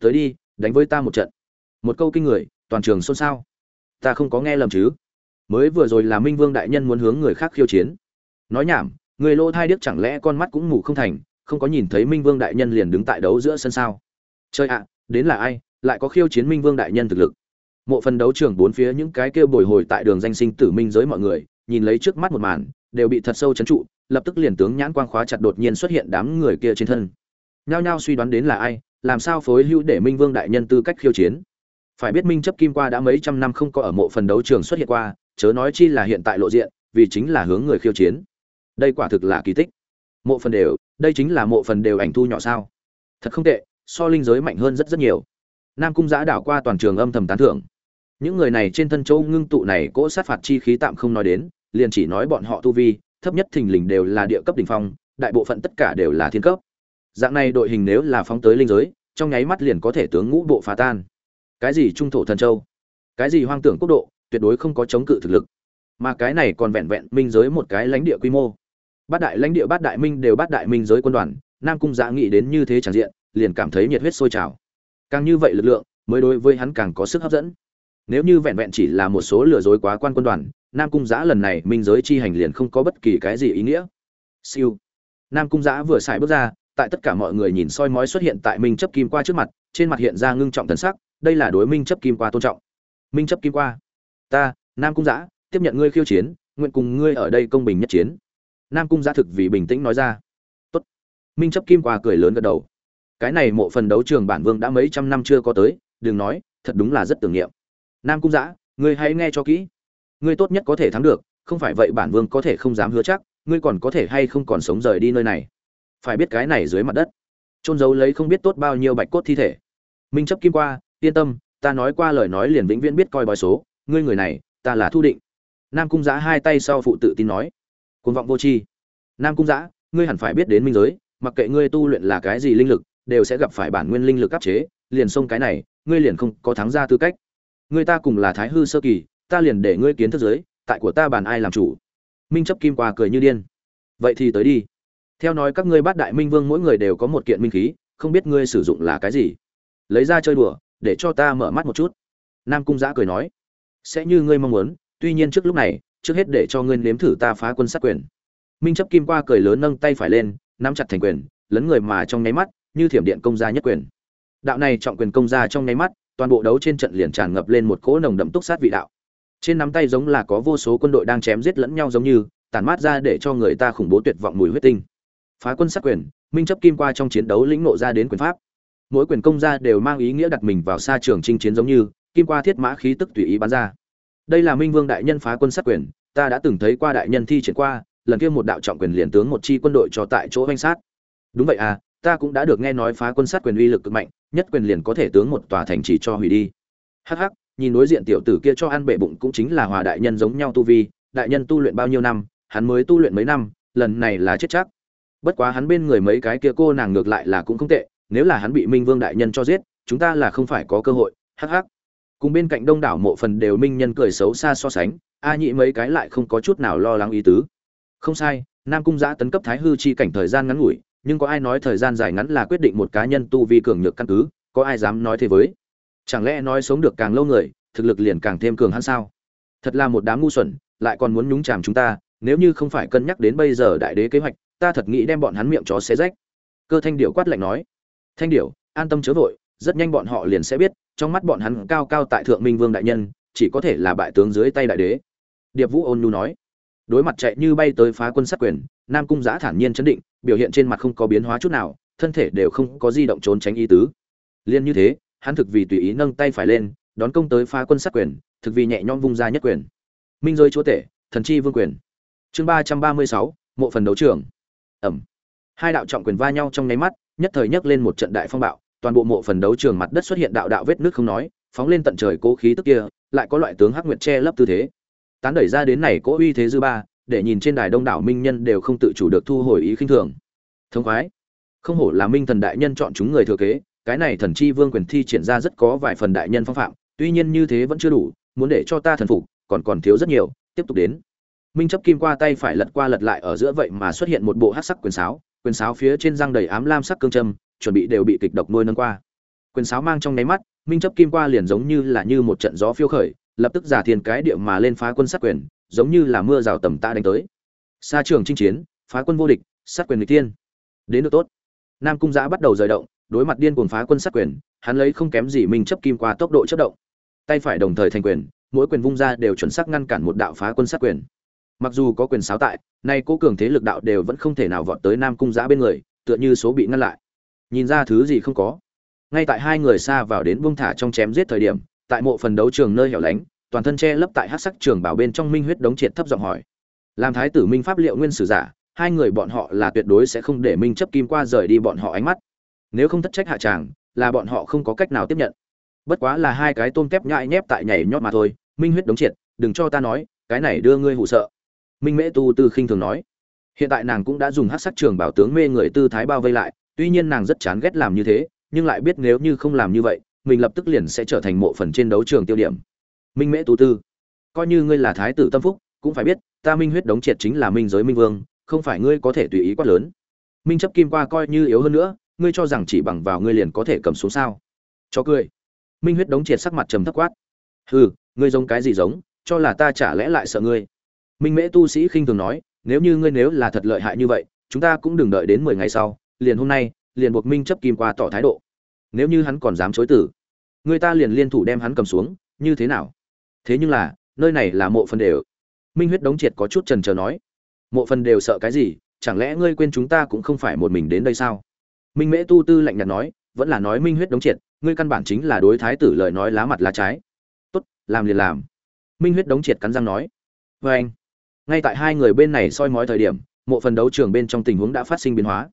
S1: Tới đi, đánh với ta một trận. Một câu kinh người, toàn trường xôn xao. Ta không có nghe lầm chứ? Mới vừa rồi là minh vương đại nhân muốn hướng người khác khiêu chiến. Nói nhảm người lỗ thai điếc chẳng lẽ con mắt cũng mù không thành, không có nhìn thấy minh vương đại nhân liền đứng tại đấu giữa sân sao? Chơi ạ, đến là ai, lại có khiêu chiến minh vương đại nhân thực lực? Mộ phần đấu trường bốn phía những cái kêu bồi hồi tại đường danh sinh tử minh giới mọi người, nhìn lấy trước mắt một màn, đều bị thật sâu chấn trụ, lập tức liền tướng nhãn quang khóa chặt đột nhiên xuất hiện đám người kia trên thân. Nhao nhao suy đoán đến là ai, làm sao phối hữu để minh vương đại nhân tư cách khiêu chiến? Phải biết minh chấp kim qua đã mấy trăm năm không có ở mộ phần đấu trường xuất hiện qua, chớ nói chi là hiện tại lộ diện, vì chính là hướng người khiêu chiến đây quả thực là kỳ tích. Mộ phần đều, đây chính là mộ phần đều ảnh thu nhỏ sao? Thật không tệ, so linh giới mạnh hơn rất rất nhiều. Nam cung giã đảo qua toàn trường âm thầm tán thưởng. Những người này trên thân châu ngưng tụ này cỗ sát phạt chi khí tạm không nói đến, liền chỉ nói bọn họ tu vi, thấp nhất thình lình đều là địa cấp đỉnh phong, đại bộ phận tất cả đều là thiên cấp. Dạng này đội hình nếu là phóng tới linh giới, trong nháy mắt liền có thể tướng ngũ bộ phá tan. Cái gì trung thổ thần châu? Cái gì hoang tưởng quốc độ? Tuyệt đối không có chống cự thực lực. Mà cái này còn vẹn vẹn minh giới một cái lãnh địa quy mô bát đại lãnh địa, bát đại minh đều bát đại minh giới quân đoàn, nam cung dạ nghĩ đến như thế tràn diện, liền cảm thấy nhiệt huyết sôi trào. Càng như vậy lực lượng, mới đối với hắn càng có sức hấp dẫn. Nếu như vẹn vẹn chỉ là một số lừa dối quá quan quân đoàn, nam cung giã lần này minh giới chi hành liền không có bất kỳ cái gì ý nghĩa. Siêu. Nam cung giã vừa xài bước ra, tại tất cả mọi người nhìn soi mói xuất hiện tại minh chấp kim qua trước mặt, trên mặt hiện ra ngưng trọng thần sắc, đây là đối minh chấp kim qua tôn trọng. Minh chấp kim qua. Ta, nam cung giã tiếp nhận ngươi khiêu chiến, nguyện cùng ngươi ở đây công bình nhất chiến nam cung giã thực vì bình tĩnh nói ra. Tốt. minh chấp kim qua cười lớn gật đầu. Cái này mộ phần đấu trường bản vương đã mấy trăm năm chưa có tới, đừng nói, thật đúng là rất tưởng niệm. Nam cung giã, ngươi hãy nghe cho kỹ. Ngươi tốt nhất có thể thắng được, không phải vậy bản vương có thể không dám hứa chắc, ngươi còn có thể hay không còn sống rời đi nơi này. Phải biết cái này dưới mặt đất trôn giấu lấy không biết tốt bao nhiêu bạch cốt thi thể. Minh chấp kim qua, yên tâm, ta nói qua lời nói liền vĩnh viễn biết coi bói số. Ngươi người này, ta là thu định. Nam cung giã hai tay sau phụ tự tin nói. Cuồng vọng vô tri. Nam cung giã ngươi hẳn phải biết đến minh giới, mặc kệ ngươi tu luyện là cái gì linh lực, đều sẽ gặp phải bản nguyên linh lực áp chế, liền xông cái này, ngươi liền không có thắng ra tư cách. Ngươi ta cùng là thái hư sơ kỳ, ta liền để ngươi kiến thức giới, tại của ta bàn ai làm chủ. Minh chấp kim qua cười như điên. Vậy thì tới đi. Theo nói các ngươi bát đại minh vương mỗi người đều có một kiện minh khí, không biết ngươi sử dụng là cái gì. Lấy ra chơi đùa, để cho ta mở mắt một chút. Nam cung giã cười nói. Sẽ như ngươi mong muốn, tuy nhiên trước lúc này trước hết để cho ngươi nếm thử ta phá quân sát quyền. Minh chấp kim qua cười lớn nâng tay phải lên, nắm chặt thành quyền, lấn người mà trong nháy mắt, như thiểm điện công gia nhất quyền. Đạo này trọng quyền công gia trong nháy mắt, toàn bộ đấu trên trận liền tràn ngập lên một cỗ nồng đậm túc sát vị đạo. Trên nắm tay giống là có vô số quân đội đang chém giết lẫn nhau giống như, tản mát ra để cho người ta khủng bố tuyệt vọng mùi huyết tinh. Phá quân sát quyền, minh chấp kim qua trong chiến đấu lĩnh nộ ra đến quyền pháp. Mỗi quyền công gia đều mang ý nghĩa đặt mình vào xa trường chinh chiến giống như, kim qua thiết mã khí tức tùy ý bắn ra đây là minh vương đại nhân phá quân sát quyền, ta đã từng thấy qua đại nhân thi triển qua, lần kia một đạo trọng quyền liền tướng một chi quân đội cho tại chỗ oanh sát. Đúng vậy à ta cũng đã được nghe nói phá quân sát quyền uy lực cực mạnh, nhất quyền liền có thể tướng một tòa thành chỉ cho hủy đi. Hắc hắc, nhìn đối diện tiểu tử kia cho ăn bệ bụng cũng chính là hòa đại nhân giống nhau tu vi, đại nhân tu luyện bao nhiêu năm, hắn mới tu luyện mấy năm, lần này là chết chắc. Bất quá hắn bên người mấy cái kia cô nàng ngược lại là cũng không tệ, nếu là hắn bị minh vương đại nhân cho giết, chúng ta là không phải có cơ hội, hắc hắc cùng bên cạnh đông đảo mộ phần đều minh nhân cười xấu xa so sánh, a nhị mấy cái lại không có chút nào lo lắng ý tứ. Không sai, nam cung giã tấn cấp thái hư chi cảnh thời gian ngắn ngủi, nhưng có ai nói thời gian dài ngắn là quyết định một cá nhân tu vi cường nhược căn cứ, có ai dám nói thế với? Chẳng lẽ nói sống được càng lâu người, thực lực liền càng thêm cường hắn sao? Thật là một đám ngu xuẩn, lại còn muốn nhúng chàm chúng ta, nếu như không phải cân nhắc đến bây giờ đại đế kế hoạch, ta thật nghĩ đem bọn hắn miệng chó xé rách. Cơ thanh điệu quát lạnh nói. Thanh điệu an tâm chớ vội rất nhanh bọn họ liền sẽ biết, trong mắt bọn hắn cao cao tại thượng minh vương đại nhân, chỉ có thể là bại tướng dưới tay đại đế. Điệp vũ ôn nhu nói, đối mặt chạy như bay tới phá quân sát quyền, nam cung giã thản nhiên chấn định, biểu hiện trên mặt không có biến hóa chút nào, thân thể đều không có di động trốn tránh ý tứ. Liên như thế, hắn thực vì tùy ý nâng tay phải lên, đón công tới phá quân sát quyền, thực vì nhẹ nhõm vung ra nhất quyền. Minh rơi chúa tể, thần chi vương quyền. Chương ba trăm ba mươi sáu, mộ phần đấu trường. Ẩm. Hai đạo trọng quyền va nhau trong nháy mắt, nhất thời nhấc lên một trận đại phong bạo toàn bộ mộ phần đấu trường mặt đất xuất hiện đạo đạo vết nước không nói, phóng lên tận trời cố khí tức kia, lại có loại tướng hắc nguyệt che lấp tư thế. Tán đẩy ra đến này cố uy thế dư ba, để nhìn trên đài đông đảo minh nhân đều không tự chủ được thu hồi ý khinh thường. Thông khoái. Không hổ là minh thần đại nhân chọn chúng người thừa kế, cái này thần chi vương quyền thi triển ra rất có vài phần đại nhân phong phạm, tuy nhiên như thế vẫn chưa đủ, muốn để cho ta thần phục, còn còn thiếu rất nhiều, tiếp tục đến. Minh chấp kim qua tay phải lật qua lật lại ở giữa vậy mà xuất hiện một bộ hát sắc quyền sáo quyền sáo phía trên răng đầy ám lam sắc cương châm chuẩn bị đều bị kịch độc nuôi nâng qua. Quyền sáo mang trong nháy mắt, minh chấp kim qua liền giống như là như một trận gió phiêu khởi, lập tức giả thiên cái địa mà lên phá quân sát quyền, giống như là mưa rào tầm ta đánh tới. Xa trường chinh chiến, phá quân vô địch, sát quyền người tiên đến được tốt. Nam cung giã bắt đầu rời động, đối mặt điên cuồng phá quân sát quyền, hắn lấy không kém gì minh chấp kim qua tốc độ chất động. Tay phải đồng thời thành quyền, mỗi quyền vung ra đều chuẩn xác ngăn cản một đạo phá quân sát quyền. Mặc dù có quyền sáo tại, nay cố cường thế lực đạo đều vẫn không thể nào vọt tới nam cung giã bên người, tựa như số bị ngăn lại nhìn ra thứ gì không có. Ngay tại hai người xa vào đến buông thả trong chém giết thời điểm, tại mộ phần đấu trường nơi hẻo lánh, toàn thân che lấp tại hát sắc trường bảo bên trong minh huyết đống triệt thấp giọng hỏi. Làm thái tử minh pháp liệu nguyên sử giả, hai người bọn họ là tuyệt đối sẽ không để minh chấp kim qua rời đi bọn họ ánh mắt. Nếu không thất trách hạ tràng, là bọn họ không có cách nào tiếp nhận. Bất quá là hai cái tôm tép nhãi nhép tại nhảy nhót mà thôi, minh huyết đống triệt, đừng cho ta nói, cái này đưa ngươi hụ sợ. Minh mễ tu tư khinh thường nói. Hiện tại nàng cũng đã dùng hát sắc trường bảo tướng mê người tư thái bao vây lại tuy nhiên nàng rất chán ghét làm như thế, nhưng lại biết nếu như không làm như vậy, mình lập tức liền sẽ trở thành mộ phần trên đấu trường tiêu điểm. Minh mễ tú tư, coi như ngươi là thái tử tâm phúc, cũng phải biết, ta minh huyết đống triệt chính là minh giới minh vương, không phải ngươi có thể tùy ý quát lớn. Minh chấp kim qua coi như yếu hơn nữa, ngươi cho rằng chỉ bằng vào ngươi liền có thể cầm xuống sao? Cho cười. Minh huyết đống triệt sắc mặt trầm thấp quát. Hừ, ngươi giống cái gì giống, cho là ta chả lẽ lại sợ ngươi. Minh mễ tu sĩ khinh thường nói, nếu như ngươi nếu là thật lợi hại như vậy, chúng ta cũng đừng đợi đến mười ngày sau liền hôm nay, liền buộc minh chấp kim qua tỏ thái độ. Nếu như hắn còn dám chối tử người ta liền liên thủ đem hắn cầm xuống, như thế nào? Thế nhưng là, nơi này là mộ phần đều. Minh huyết đống triệt có chút trần trờ nói. Mộ phần đều sợ cái gì? Chẳng lẽ ngươi quên chúng ta cũng không phải một mình đến đây sao? Minh mễ tu tư lạnh nhạt nói, vẫn là nói minh huyết đống triệt, ngươi căn bản chính là đối thái tử lời nói lá mặt lá trái. Tốt, làm liền làm. Minh huyết đống triệt cắn răng nói. Vê anh ngay tại hai người bên này soi mói thời điểm, mộ phần đấu trường bên trong tình huống đã phát sinh biến hóa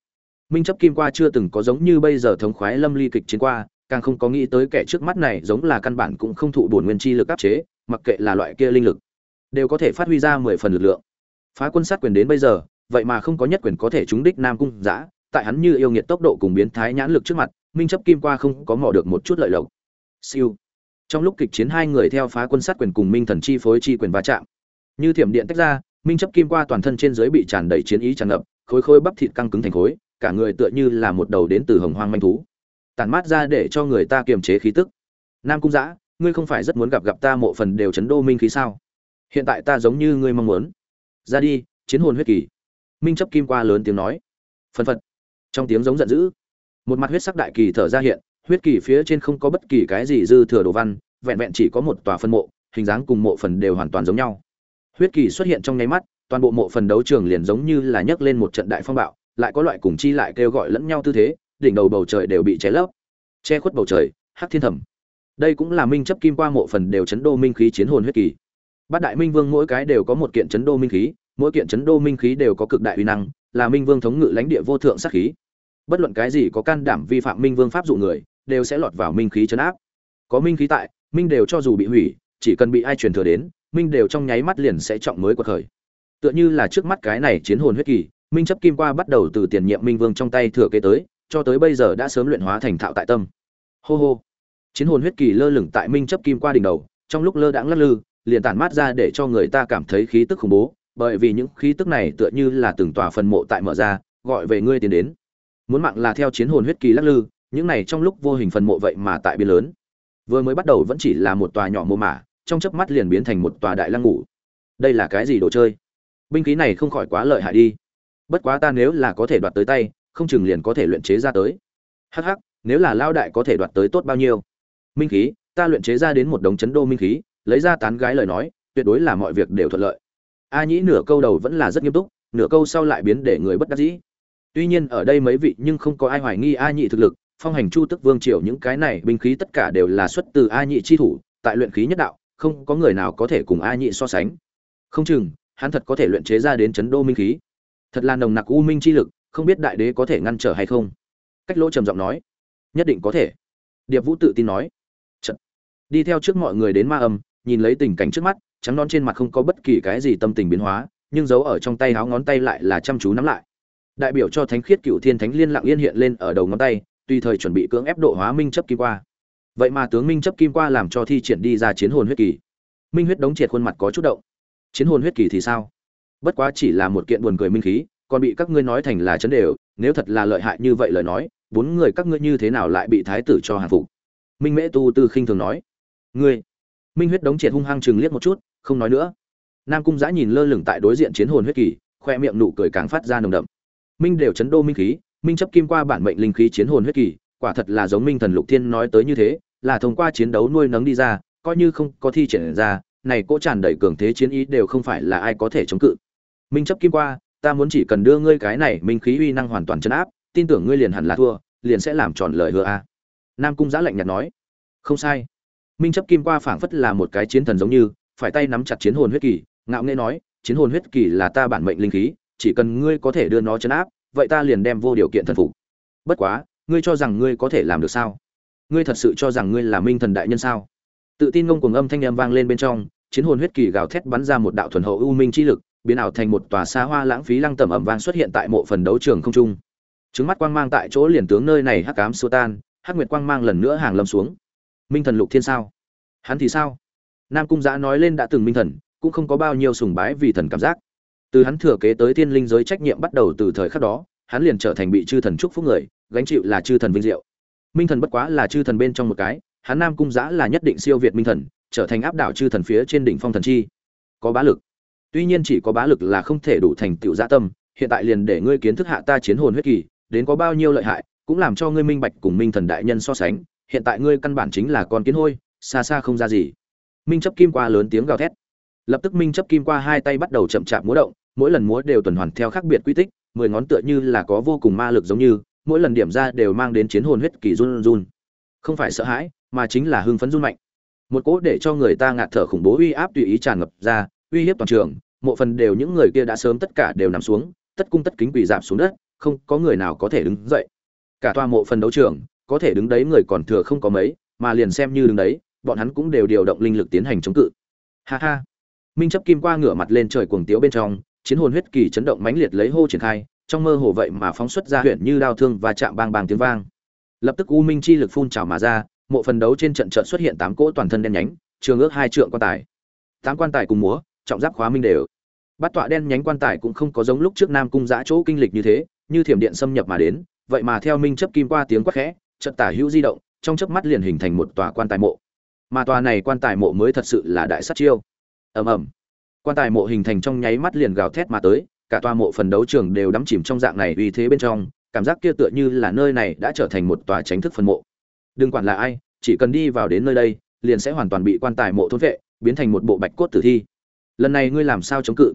S1: minh chấp kim qua chưa từng có giống như bây giờ thống khoái lâm ly kịch chiến qua, càng không có nghĩ tới kẻ trước mắt này giống là căn bản cũng không thụ bổn nguyên chi lực áp chế, mặc kệ là loại kia linh lực, đều có thể phát huy ra mười phần lực lượng. Phá quân sát quyền đến bây giờ, vậy mà không có nhất quyền có thể trúng đích nam cung giã tại hắn như yêu nghiệt tốc độ cùng biến thái nhãn lực trước mặt, minh chấp kim qua không có mò được một chút lợi lộc. Siêu. Trong lúc kịch chiến hai người theo phá quân sát quyền cùng minh thần chi phối chi quyền va chạm. Như thiểm điện tách ra, minh chấp kim qua toàn thân trên dưới bị tràn đầy chiến ý tràn ngập, khối khối bắp thịt căng cứng thành khối cả người tựa như là một đầu đến từ hồng hoang manh thú. Tàn mát ra để cho người ta kiềm chế khí tức. Nam cung giã ngươi không phải rất muốn gặp gặp ta mộ phần đều chấn đô minh khí sao? Hiện tại ta giống như ngươi mong muốn. Ra đi, chiến hồn huyết kỳ. Minh chấp kim qua lớn tiếng nói. Phân phật. Trong tiếng giống giận dữ. Một mặt huyết sắc đại kỳ thở ra hiện, huyết kỳ phía trên không có bất kỳ cái gì dư thừa đồ văn, vẹn vẹn chỉ có một tòa phân mộ, hình dáng cùng mộ phần đều hoàn toàn giống nhau. Huyết kỳ xuất hiện trong nháy mắt, toàn bộ mộ phần đấu trường liền giống như là nhấc lên một trận đại phong bạo lại có loại cùng chi lại kêu gọi lẫn nhau tư thế, đỉnh đầu bầu trời đều bị cháy lấp. Che khuất bầu trời, hắc thiên thẩm. Đây cũng là minh chấp kim qua mộ phần đều chấn đô minh khí chiến hồn huyết kỳ. Bát đại minh vương mỗi cái đều có một kiện chấn đô minh khí, mỗi kiện chấn đô minh khí đều có cực đại uy năng, là minh vương thống ngự lãnh địa vô thượng sát khí. Bất luận cái gì có can đảm vi phạm minh vương pháp dụ người, đều sẽ lọt vào minh khí chấn áp. Có minh khí tại, minh đều cho dù bị hủy, chỉ cần bị ai truyền thừa đến, minh đều trong nháy mắt liền sẽ trọng mới cuộc khởi. Tựa như là trước mắt cái này chiến hồn huyết kỳ minh chấp kim qua bắt đầu từ tiền nhiệm minh vương trong tay thừa kế tới, cho tới bây giờ đã sớm luyện hóa thành thạo tại tâm. Hô hô. Chiến hồn huyết kỳ lơ lửng tại minh chấp kim qua đỉnh đầu, trong lúc lơ đãng lắc lư, liền tản mát ra để cho người ta cảm thấy khí tức khủng bố, bởi vì những khí tức này tựa như là từng tòa phần mộ tại mở ra, gọi về ngươi tiến đến. Muốn mạng là theo chiến hồn huyết kỳ lắc lư, những này trong lúc vô hình phần mộ vậy mà tại biên lớn. Vừa mới bắt đầu vẫn chỉ là một tòa nhỏ mô mả, trong chớp mắt liền biến thành một tòa đại lăng ngủ. Đây là cái gì đồ chơi? Binh khí này không khỏi quá lợi hại đi bất quá ta nếu là có thể đoạt tới tay, không chừng liền có thể luyện chế ra tới. Hắc hắc, nếu là lao đại có thể đoạt tới tốt bao nhiêu? Minh khí, ta luyện chế ra đến một đống chấn đô minh khí, lấy ra tán gái lời nói, tuyệt đối là mọi việc đều thuận lợi. A nhĩ nửa câu đầu vẫn là rất nghiêm túc, nửa câu sau lại biến để người bất đắc dĩ. Tuy nhiên ở đây mấy vị nhưng không có ai hoài nghi a nhị thực lực, phong hành chu tức vương triều những cái này binh khí tất cả đều là xuất từ a nhị chi thủ, tại luyện khí nhất đạo, không có người nào có thể cùng a nhị so sánh. Không chừng, hắn thật có thể luyện chế ra đến chấn đô minh khí thật là nồng nặc u minh chi lực, không biết đại đế có thể ngăn trở hay không? Cách lỗ trầm giọng nói, nhất định có thể. Điệp vũ tự tin nói Chật. đi theo trước mọi người đến ma âm, nhìn lấy tình cảnh trước mắt, trắng non trên mặt không có bất kỳ cái gì tâm tình biến hóa, nhưng giấu ở trong tay háo ngón tay lại là chăm chú nắm lại. Đại biểu cho thánh khiết cựu thiên thánh liên lặng yên hiện lên ở đầu ngón tay, tùy thời chuẩn bị cưỡng ép độ hóa minh chấp kim qua. Vậy mà tướng minh chấp kim qua làm cho thi triển đi ra chiến hồn huyết kỳ. Minh huyết đống triệt khuôn mặt có chút động. Chiến hồn huyết kỳ thì sao? Bất quá chỉ là một kiện buồn cười minh khí, còn bị các ngươi nói thành là chấn đều, nếu thật là lợi hại như vậy lời nói, bốn người các ngươi như thế nào lại bị thái tử cho hàng phục? Minh mễ tu tư khinh thường nói. Ngươi, minh huyết đống triệt hung hăng chừng liếc một chút, không nói nữa. Nam cung giã nhìn lơ lửng tại đối diện chiến hồn huyết kỳ, khoe miệng nụ cười càng phát ra nồng đậm. Minh đều chấn đô minh khí, minh chấp kim qua bản mệnh linh khí chiến hồn huyết kỳ, quả thật là giống minh thần lục thiên nói tới như thế, là thông qua chiến đấu nuôi nấng đi ra, coi như không có thi triển ra, này cỗ tràn đầy cường thế chiến ý đều không phải là ai có thể chống cự minh chấp kim qua, ta muốn chỉ cần đưa ngươi cái này minh khí uy năng hoàn toàn chấn áp, tin tưởng ngươi liền hẳn là thua, liền sẽ làm tròn lời hứa a. Nam cung giã lạnh nhạt nói. Không sai. Minh chấp kim qua phảng phất là một cái chiến thần giống như, phải tay nắm chặt chiến hồn huyết kỳ, ngạo nghễ nói, chiến hồn huyết kỳ là ta bản mệnh linh khí, chỉ cần ngươi có thể đưa nó chấn áp, vậy ta liền đem vô điều kiện thần phục. Bất quá, ngươi cho rằng ngươi có thể làm được sao? Ngươi thật sự cho rằng ngươi là minh thần đại nhân sao? Tự tin ngông cuồng âm thanh em vang lên bên trong, chiến hồn huyết kỳ gào thét bắn ra một đạo thuần hậu u minh chi lực biến ảo thành một tòa xa hoa lãng phí lăng tẩm ẩm vang xuất hiện tại mộ phần đấu trường không trung. Trứng mắt quang mang tại chỗ liền tướng nơi này hắc ám xua tan, hắc nguyệt quang mang lần nữa hàng lâm xuống. Minh thần lục thiên sao? Hắn thì sao? Nam cung giã nói lên đã từng minh thần, cũng không có bao nhiêu sùng bái vì thần cảm giác. Từ hắn thừa kế tới thiên linh giới trách nhiệm bắt đầu từ thời khắc đó, hắn liền trở thành bị chư thần chúc phúc người, gánh chịu là chư thần vinh diệu. Minh thần bất quá là chư thần bên trong một cái, hắn nam cung giã là nhất định siêu việt minh thần, trở thành áp đảo chư thần phía trên đỉnh phong thần chi. Có bá lực tuy nhiên chỉ có bá lực là không thể đủ thành tựu gia tâm, hiện tại liền để ngươi kiến thức hạ ta chiến hồn huyết kỳ, đến có bao nhiêu lợi hại, cũng làm cho ngươi minh bạch cùng minh thần đại nhân so sánh, hiện tại ngươi căn bản chính là con kiến hôi, xa xa không ra gì. Minh chấp kim qua lớn tiếng gào thét. Lập tức minh chấp kim qua hai tay bắt đầu chậm chạp múa động, mỗi lần múa đều tuần hoàn theo khác biệt quy tích, mười ngón tựa như là có vô cùng ma lực giống như, mỗi lần điểm ra đều mang đến chiến hồn huyết kỳ run run. Không phải sợ hãi, mà chính là hưng phấn run mạnh. Một cỗ để cho người ta ngạt thở khủng bố uy áp tùy ý tràn ngập ra uy hiếp toàn trường, mộ phần đều những người kia đã sớm tất cả đều nằm xuống, tất cung tất kính quỳ dạp xuống đất, không có người nào có thể đứng dậy. Cả toa mộ phần đấu trường, có thể đứng đấy người còn thừa không có mấy, mà liền xem như đứng đấy, bọn hắn cũng đều điều động linh lực tiến hành chống cự. Ha ha. Minh chấp kim qua ngửa mặt lên trời cuồng tiếu bên trong, chiến hồn huyết kỳ chấn động mãnh liệt lấy hô triển khai, trong mơ hồ vậy mà phóng xuất ra huyện như đao thương và chạm bang bang tiếng vang. Lập tức u minh chi lực phun trào mà ra, mộ phần đấu trên trận trận xuất hiện tám cỗ toàn thân đen nhánh, trường ước hai trượng quan tài. Tám quan tài cùng múa trọng giáp khóa minh đều. Bát tọa đen nhánh quan tài cũng không có giống lúc trước nam cung giã chỗ kinh lịch như thế, như thiểm điện xâm nhập mà đến, vậy mà theo minh chấp kim qua tiếng quát khẽ trận tả hữu di động, trong chớp mắt liền hình thành một tòa quan tài mộ. Mà tòa này quan tài mộ mới thật sự là đại sát chiêu. Ầm ầm. Quan tài mộ hình thành trong nháy mắt liền gào thét mà tới, cả tòa mộ phần đấu trường đều đắm chìm trong dạng này uy thế bên trong, cảm giác kia tựa như là nơi này đã trở thành một tòa tránh thức phần mộ. Đừng quản là ai, chỉ cần đi vào đến nơi đây, liền sẽ hoàn toàn bị quan tài mộ thôn vệ, biến thành một bộ bạch cốt tử thi lần này ngươi làm sao chống cự?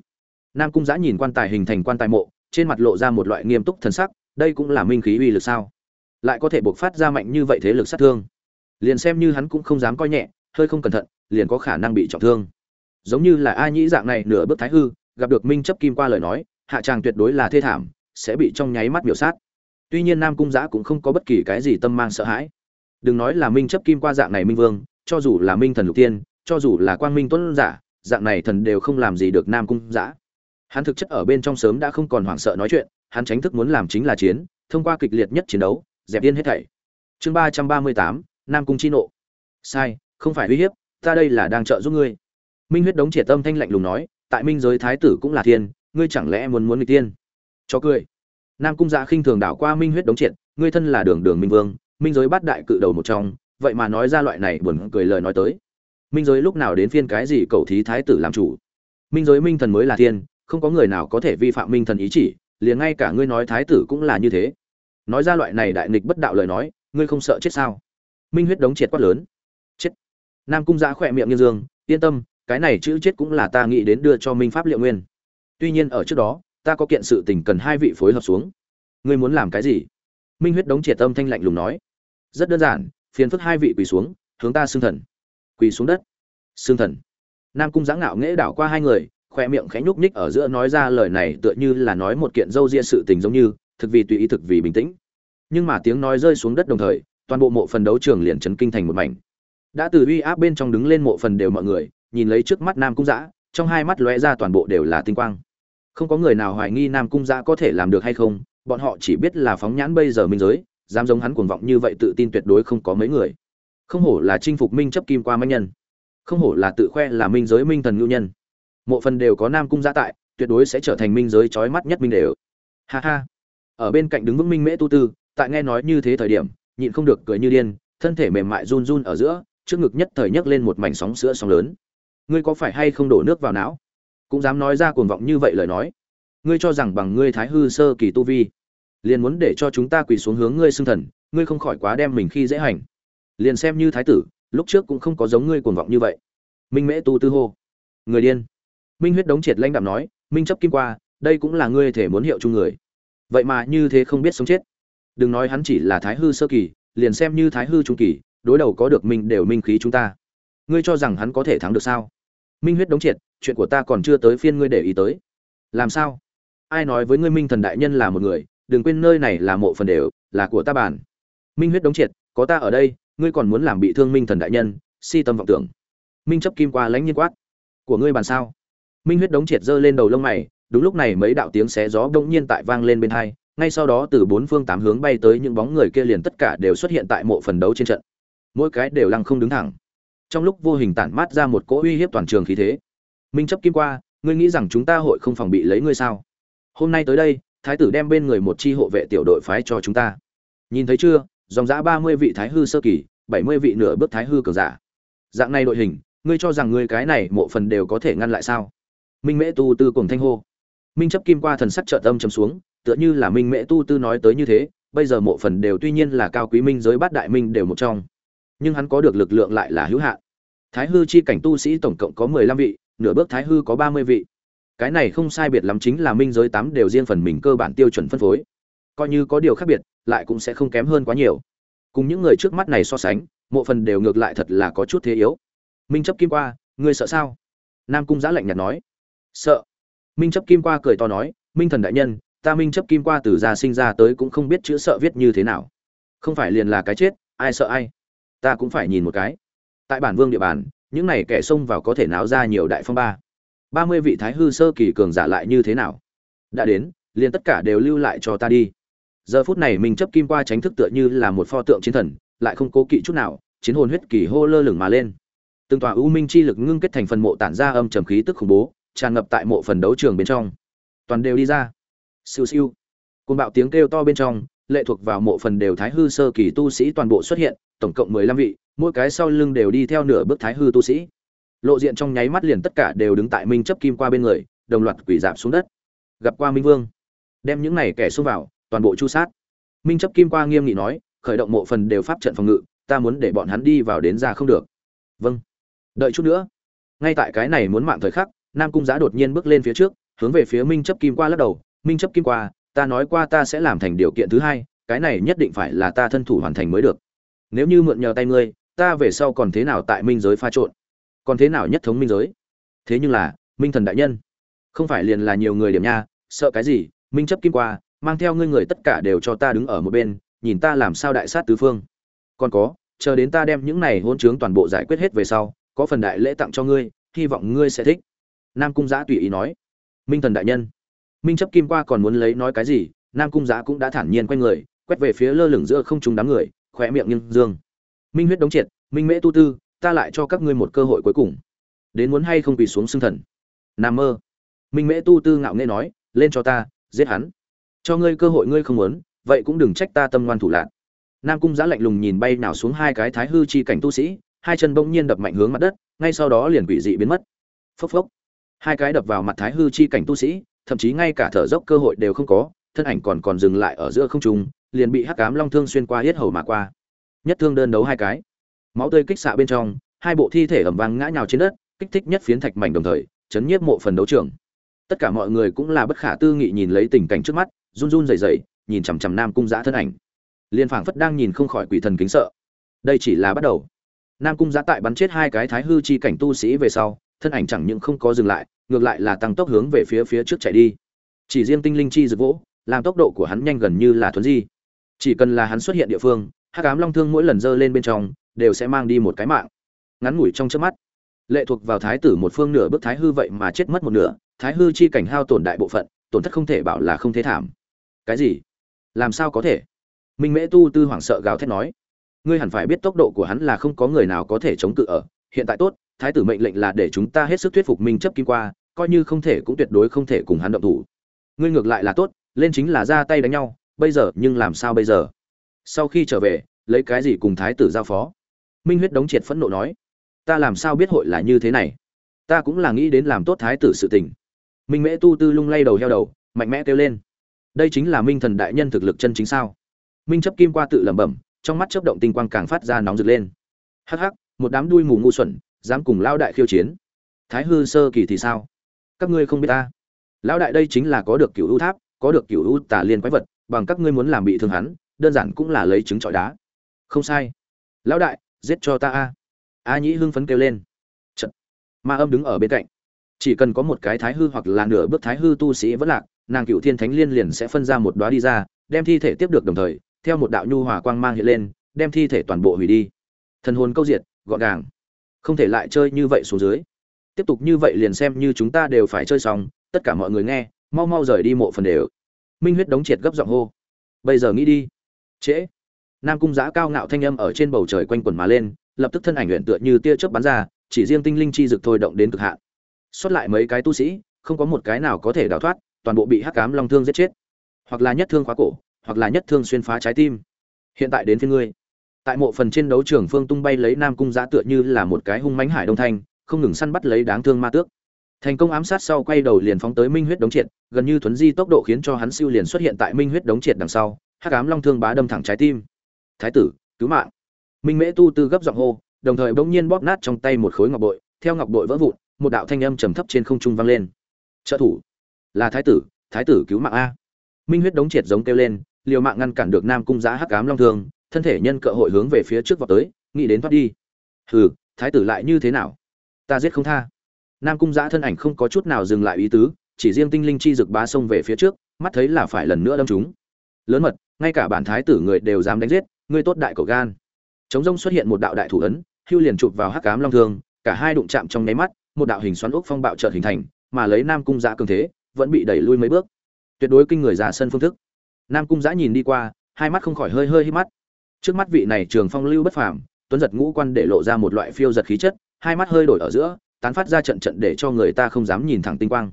S1: Nam cung giã nhìn quan tài hình thành quan tài mộ, trên mặt lộ ra một loại nghiêm túc thần sắc, đây cũng là minh khí uy lực sao? Lại có thể buộc phát ra mạnh như vậy thế lực sát thương. Liền xem như hắn cũng không dám coi nhẹ, hơi không cẩn thận, liền có khả năng bị trọng thương. Giống như là a nhĩ dạng này nửa bước thái hư, gặp được minh chấp kim qua lời nói, hạ tràng tuyệt đối là thê thảm, sẽ bị trong nháy mắt biểu sát. Tuy nhiên nam cung giã cũng không có bất kỳ cái gì tâm mang sợ hãi. Đừng nói là minh chấp kim qua dạng này minh vương, cho dù là minh thần lục tiên, cho dù là quang minh tuấn giả dạng này thần đều không làm gì được nam cung giã hắn thực chất ở bên trong sớm đã không còn hoảng sợ nói chuyện, hắn tránh thức muốn làm chính là chiến, thông qua kịch liệt nhất chiến đấu, dẹp yên hết thảy. Chương ba trăm ba mươi tám, nam cung chi nộ. Sai, không phải uy hiếp, ta đây là đang trợ giúp ngươi. Minh huyết đống triệt tâm thanh lạnh lùng nói, tại minh giới thái tử cũng là thiên, ngươi chẳng lẽ muốn muốn người tiên? Cho cười. Nam cung dạ khinh thường đảo qua minh huyết đống triệt, ngươi thân là đường đường minh vương, minh giới bát đại cự đầu một trong, vậy mà nói ra loại này buồn cười lời nói tới minh giới lúc nào đến phiên cái gì cầu thí thái tử làm chủ? Minh giới minh thần mới là thiên, không có người nào có thể vi phạm minh thần ý chỉ, liền ngay cả ngươi nói thái tử cũng là như thế. Nói ra loại này đại nghịch bất đạo lời nói, ngươi không sợ chết sao? Minh huyết đống triệt quát lớn. Chết. Nam cung giã khỏe miệng như dương, yên tâm, cái này chữ chết cũng là ta nghĩ đến đưa cho minh pháp liệu nguyên. Tuy nhiên ở trước đó, ta có kiện sự tình cần hai vị phối hợp xuống. Ngươi muốn làm cái gì? Minh huyết đống triệt tâm thanh lạnh lùng nói. Rất đơn giản, phiền phức hai vị quỳ xuống, hướng ta xưng thần quỳ xuống đất. Xương thần. Nam cung giã ngạo nghễ đảo qua hai người khoe miệng khẽ nhúc nhích ở giữa nói ra lời này tựa như là nói một kiện dâu ria sự tình giống như, thực vì tùy ý thực vì bình tĩnh. Nhưng mà tiếng nói rơi xuống đất đồng thời, toàn bộ mộ phần đấu trường liền chấn kinh thành một mảnh. Đã từ uy áp bên trong đứng lên mộ phần đều mọi người, nhìn lấy trước mắt nam cung giã, trong hai mắt lóe ra toàn bộ đều là tinh quang. Không có người nào hoài nghi nam cung giã có thể làm được hay không, bọn họ chỉ biết là phóng nhãn bây giờ minh giới, dám giống hắn cuồng vọng như vậy tự tin tuyệt đối không có mấy người không hổ là chinh phục minh chấp kim qua manh nhân. Không hổ là tự khoe là minh giới minh thần ngưu nhân. Mộ phần đều có nam cung gia tại, tuyệt đối sẽ trở thành minh giới trói mắt nhất minh đều. Ha ha. Ở bên cạnh đứng vững minh mễ tu tư, tại nghe nói như thế thời điểm, nhịn không được cười như điên, thân thể mềm mại run run ở giữa, trước ngực nhất thời nhấc lên một mảnh sóng sữa sóng lớn. Ngươi có phải hay không đổ nước vào não? Cũng dám nói ra cuồng vọng như vậy lời nói. Ngươi cho rằng bằng ngươi thái hư sơ kỳ tu vi, liền muốn để cho chúng ta quỳ xuống hướng ngươi xưng thần, ngươi không khỏi quá đem mình khi dễ hành liền xem như thái tử, lúc trước cũng không có giống ngươi cuồng vọng như vậy. Minh mễ tu tư hô. Người điên. Minh huyết đống triệt lãnh đạm nói, minh chấp kim qua, đây cũng là ngươi thể muốn hiệu chung người. Vậy mà như thế không biết sống chết. Đừng nói hắn chỉ là thái hư sơ kỳ, liền xem như thái hư trung kỳ, đối đầu có được minh đều minh khí chúng ta. Ngươi cho rằng hắn có thể thắng được sao? Minh huyết đống triệt, chuyện của ta còn chưa tới phiên ngươi để ý tới. Làm sao? Ai nói với ngươi minh thần đại nhân là một người, đừng quên nơi này là mộ phần đều, là của ta bản minh huyết đống triệt, có ta ở đây ngươi còn muốn làm bị thương minh thần đại nhân, si tâm vọng tưởng. Minh chấp kim qua lãnh nhiên quát. Của ngươi bàn sao? Minh huyết đống triệt giơ lên đầu lông mày, đúng lúc này mấy đạo tiếng xé gió đông nhiên tại vang lên bên hai, ngay sau đó từ bốn phương tám hướng bay tới những bóng người kia liền tất cả đều xuất hiện tại mộ phần đấu trên trận. Mỗi cái đều lăng không đứng thẳng. Trong lúc vô hình tản mát ra một cỗ uy hiếp toàn trường khí thế. Minh chấp kim qua, ngươi nghĩ rằng chúng ta hội không phòng bị lấy ngươi sao? Hôm nay tới đây, thái tử đem bên người một chi hộ vệ tiểu đội phái cho chúng ta. Nhìn thấy chưa? Dòng giã ba mươi vị thái hư sơ kỳ, bảy mươi vị nửa bước thái hư cường giả. Dạng này đội hình, ngươi cho rằng ngươi cái này mộ phần đều có thể ngăn lại sao? Minh mễ tu tư cùng thanh hô. Minh chấp kim qua thần sắc trợ tâm chấm xuống, tựa như là minh mễ tu tư nói tới như thế, bây giờ mộ phần đều tuy nhiên là cao quý minh giới bát đại minh đều một trong, nhưng hắn có được lực lượng lại là hữu hạn. Thái hư chi cảnh tu sĩ tổng cộng có mười lăm vị, nửa bước thái hư có ba mươi vị. Cái này không sai biệt lắm chính là minh giới tám đều riêng phần mình cơ bản tiêu chuẩn phân phối coi như có điều khác biệt, lại cũng sẽ không kém hơn quá nhiều. Cùng những người trước mắt này so sánh, mộ phần đều ngược lại thật là có chút thế yếu. Minh chấp kim qua, ngươi sợ sao? Nam cung giã lạnh nhạt nói. Sợ. Minh chấp kim qua cười to nói, minh thần đại nhân, ta minh chấp kim qua từ già sinh ra tới cũng không biết chữ sợ viết như thế nào. Không phải liền là cái chết, ai sợ ai? Ta cũng phải nhìn một cái. Tại bản vương địa bàn, những này kẻ xông vào có thể náo ra nhiều đại phong ba. Ba mươi vị thái hư sơ kỳ cường giả lại như thế nào? Đã đến, liền tất cả đều lưu lại cho ta đi giờ phút này mình chấp kim qua tránh thức tựa như là một pho tượng chiến thần, lại không cố kỵ chút nào, chiến hồn huyết kỳ hô lơ lửng mà lên. Từng tòa u minh chi lực ngưng kết thành phần mộ tản ra âm trầm khí tức khủng bố, tràn ngập tại mộ phần đấu trường bên trong. Toàn đều đi ra. Siêu siêu. Côn bạo tiếng kêu to bên trong, lệ thuộc vào mộ phần đều thái hư sơ kỳ tu sĩ toàn bộ xuất hiện, tổng cộng mười lăm vị, mỗi cái sau lưng đều đi theo nửa bước thái hư tu sĩ. Lộ diện trong nháy mắt liền tất cả đều đứng tại minh chấp kim qua bên người, đồng loạt quỷ dạp xuống đất. Gặp qua minh vương. Đem những này kẻ xông vào toàn bộ chu sát. Minh chấp kim qua nghiêm nghị nói, khởi động mộ phần đều pháp trận phòng ngự, ta muốn để bọn hắn đi vào đến ra không được. Vâng. Đợi chút nữa. Ngay tại cái này muốn mạng thời khắc, nam cung giá đột nhiên bước lên phía trước, hướng về phía minh chấp kim qua lắc đầu, minh chấp kim qua, ta nói qua ta sẽ làm thành điều kiện thứ hai, cái này nhất định phải là ta thân thủ hoàn thành mới được. Nếu như mượn nhờ tay ngươi, ta về sau còn thế nào tại minh giới pha trộn? Còn thế nào nhất thống minh giới? Thế nhưng là, minh thần đại nhân, không phải liền là nhiều người điểm nha, sợ cái gì? Minh chấp kim qua mang theo ngươi người tất cả đều cho ta đứng ở một bên, nhìn ta làm sao đại sát tứ phương. Còn có, chờ đến ta đem những này hôn chướng toàn bộ giải quyết hết về sau, có phần đại lễ tặng cho ngươi, hy vọng ngươi sẽ thích. Nam cung giã tùy ý nói. Minh thần đại nhân. Minh chấp kim qua còn muốn lấy nói cái gì, nam cung giã cũng đã thản nhiên quay người, quét về phía lơ lửng giữa không trung đám người khỏe miệng nhưng dương. Minh huyết đống triệt, minh mễ tu tư, ta lại cho các ngươi một cơ hội cuối cùng. Đến muốn hay không quỳ xuống xưng thần? Nam mơ. Minh mễ tu tư ngạo nghễ nói, lên cho ta, giết hắn cho ngươi cơ hội ngươi không muốn, vậy cũng đừng trách ta tâm ngoan thủ lạc nam cung giã lạnh lùng nhìn bay nào xuống hai cái thái hư chi cảnh tu sĩ, hai chân bỗng nhiên đập mạnh hướng mặt đất, ngay sau đó liền quỷ dị biến mất. Phốc phốc. Hai cái đập vào mặt thái hư chi cảnh tu sĩ, thậm chí ngay cả thở dốc cơ hội đều không có, thân ảnh còn còn dừng lại ở giữa không trung, liền bị hắc cám long thương xuyên qua hết hầu mà qua. Nhất thương đơn đấu hai cái. Máu tươi kích xạ bên trong, hai bộ thi thể ẩm vang ngã nhào trên đất, kích thích nhất phiến thạch mảnh đồng thời, chấn nhiếp mộ phần đấu trường. Tất cả mọi người cũng là bất khả tư nghị nhìn lấy tình cảnh trước mắt run run rẩy rẩy, nhìn chằm chằm nam cung giã thân ảnh. Liên phảng phất đang nhìn không khỏi quỷ thần kính sợ. Đây chỉ là bắt đầu. Nam cung giã tại bắn chết hai cái thái hư chi cảnh tu sĩ về sau, thân ảnh chẳng những không có dừng lại, ngược lại là tăng tốc hướng về phía phía trước chạy đi. Chỉ riêng tinh linh chi rực vỗ làm tốc độ của hắn nhanh gần như là thuấn di. Chỉ cần là hắn xuất hiện địa phương, hắc ám long thương mỗi lần giơ lên bên trong, đều sẽ mang đi một cái mạng. Ngắn ngủi trong trước mắt, lệ thuộc vào thái tử một phương nửa bước thái hư vậy mà chết mất một nửa, thái hư chi cảnh hao tổn đại bộ phận, tổn thất không thể bảo là không thế thảm cái gì? Làm sao có thể? Minh mễ tu tư hoảng sợ gào thét nói. Ngươi hẳn phải biết tốc độ của hắn là không có người nào có thể chống cự ở. Hiện tại tốt, thái tử mệnh lệnh là để chúng ta hết sức thuyết phục minh chấp kim qua, coi như không thể cũng tuyệt đối không thể cùng hắn động thủ. Ngươi ngược lại là tốt, lên chính là ra tay đánh nhau, bây giờ, nhưng làm sao bây giờ? Sau khi trở về, lấy cái gì cùng thái tử giao phó? Minh huyết đống triệt phẫn nộ nói. Ta làm sao biết hội là như thế này? Ta cũng là nghĩ đến làm tốt thái tử sự tình. Minh mễ tu tư lung lay đầu heo đầu, mạnh mẽ kêu lên đây chính là minh thần đại nhân thực lực chân chính sao? Minh chấp kim qua tự lẩm bẩm, trong mắt chớp động tinh quang càng phát ra nóng rực lên. Hắc hắc, một đám đuôi mù ngu xuẩn, dám cùng lao đại khiêu chiến. Thái hư sơ kỳ thì sao? Các ngươi không biết ta. Lão đại đây chính là có được cựu ưu tháp, có được cựu ưu tà liên quái vật, bằng các ngươi muốn làm bị thương hắn, đơn giản cũng là lấy trứng trọi đá. Không sai. Lão đại, giết cho ta a. A nhĩ hưng phấn kêu lên. Chật. ma âm đứng ở bên cạnh. Chỉ cần có một cái thái hư hoặc là nửa bước thái hư tu sĩ vẫn lạc nàng cựu thiên thánh liên liền sẽ phân ra một đoá đi ra, đem thi thể tiếp được đồng thời, theo một đạo nhu hòa quang mang hiện lên, đem thi thể toàn bộ hủy đi. Thần hồn câu diệt, gọn gàng. Không thể lại chơi như vậy xuống dưới. Tiếp tục như vậy liền xem như chúng ta đều phải chơi xong, tất cả mọi người nghe, mau mau rời đi mộ phần đều. Minh huyết đống triệt gấp giọng hô. Bây giờ nghĩ đi. Trễ. Nam cung giã cao ngạo thanh âm ở trên bầu trời quanh quần mà lên, lập tức thân ảnh luyện tựa như tia chớp bắn ra, chỉ riêng tinh linh chi dực thôi động đến cực hạn. Xuất lại mấy cái tu sĩ, không có một cái nào có thể đào thoát toàn bộ bị hắc cám long thương giết chết. Hoặc là nhất thương khóa cổ, hoặc là nhất thương xuyên phá trái tim. Hiện tại đến phía ngươi. Tại mộ phần trên đấu trường phương tung bay lấy nam cung giã tựa như là một cái hung mãnh hải đông thanh, không ngừng săn bắt lấy đáng thương ma tước. Thành công ám sát sau quay đầu liền phóng tới minh huyết đống triệt, gần như thuấn di tốc độ khiến cho hắn siêu liền xuất hiện tại minh huyết đống triệt đằng sau, hắc ám long thương bá đâm thẳng trái tim. Thái tử, cứu mạng. Minh mễ tu tư gấp giọng hô, đồng thời bỗng nhiên bóp nát trong tay một khối ngọc bội, theo ngọc bội vỡ vụn, một đạo thanh âm trầm thấp trên không trung vang lên. Trợ thủ là thái tử thái tử cứu mạng a. Minh huyết đống triệt giống kêu lên, liều mạng ngăn cản được nam cung giá hắc cám long thương, thân thể nhân cơ hội hướng về phía trước vào tới, nghĩ đến thoát đi. Hừ, thái tử lại như thế nào? Ta giết không tha. Nam cung giã thân ảnh không có chút nào dừng lại ý tứ, chỉ riêng tinh linh chi rực bá sông về phía trước, mắt thấy là phải lần nữa đâm chúng. Lớn mật, ngay cả bản thái tử người đều dám đánh giết, ngươi tốt đại cổ gan. Chống rông xuất hiện một đạo đại thủ ấn, hưu liền chụp vào hắc cám long thương, cả hai đụng chạm trong nháy mắt, một đạo hình xoắn ốc phong bạo chợt hình thành, mà lấy nam cung giã cường thế vẫn bị đẩy lui mấy bước. Tuyệt đối kinh người ra sân phương thức. Nam cung giã nhìn đi qua, hai mắt không khỏi hơi hơi hít mắt. Trước mắt vị này trường phong lưu bất phàm, tuấn giật ngũ quan để lộ ra một loại phiêu giật khí chất, hai mắt hơi đổi ở giữa, tán phát ra trận trận để cho người ta không dám nhìn thẳng tinh quang.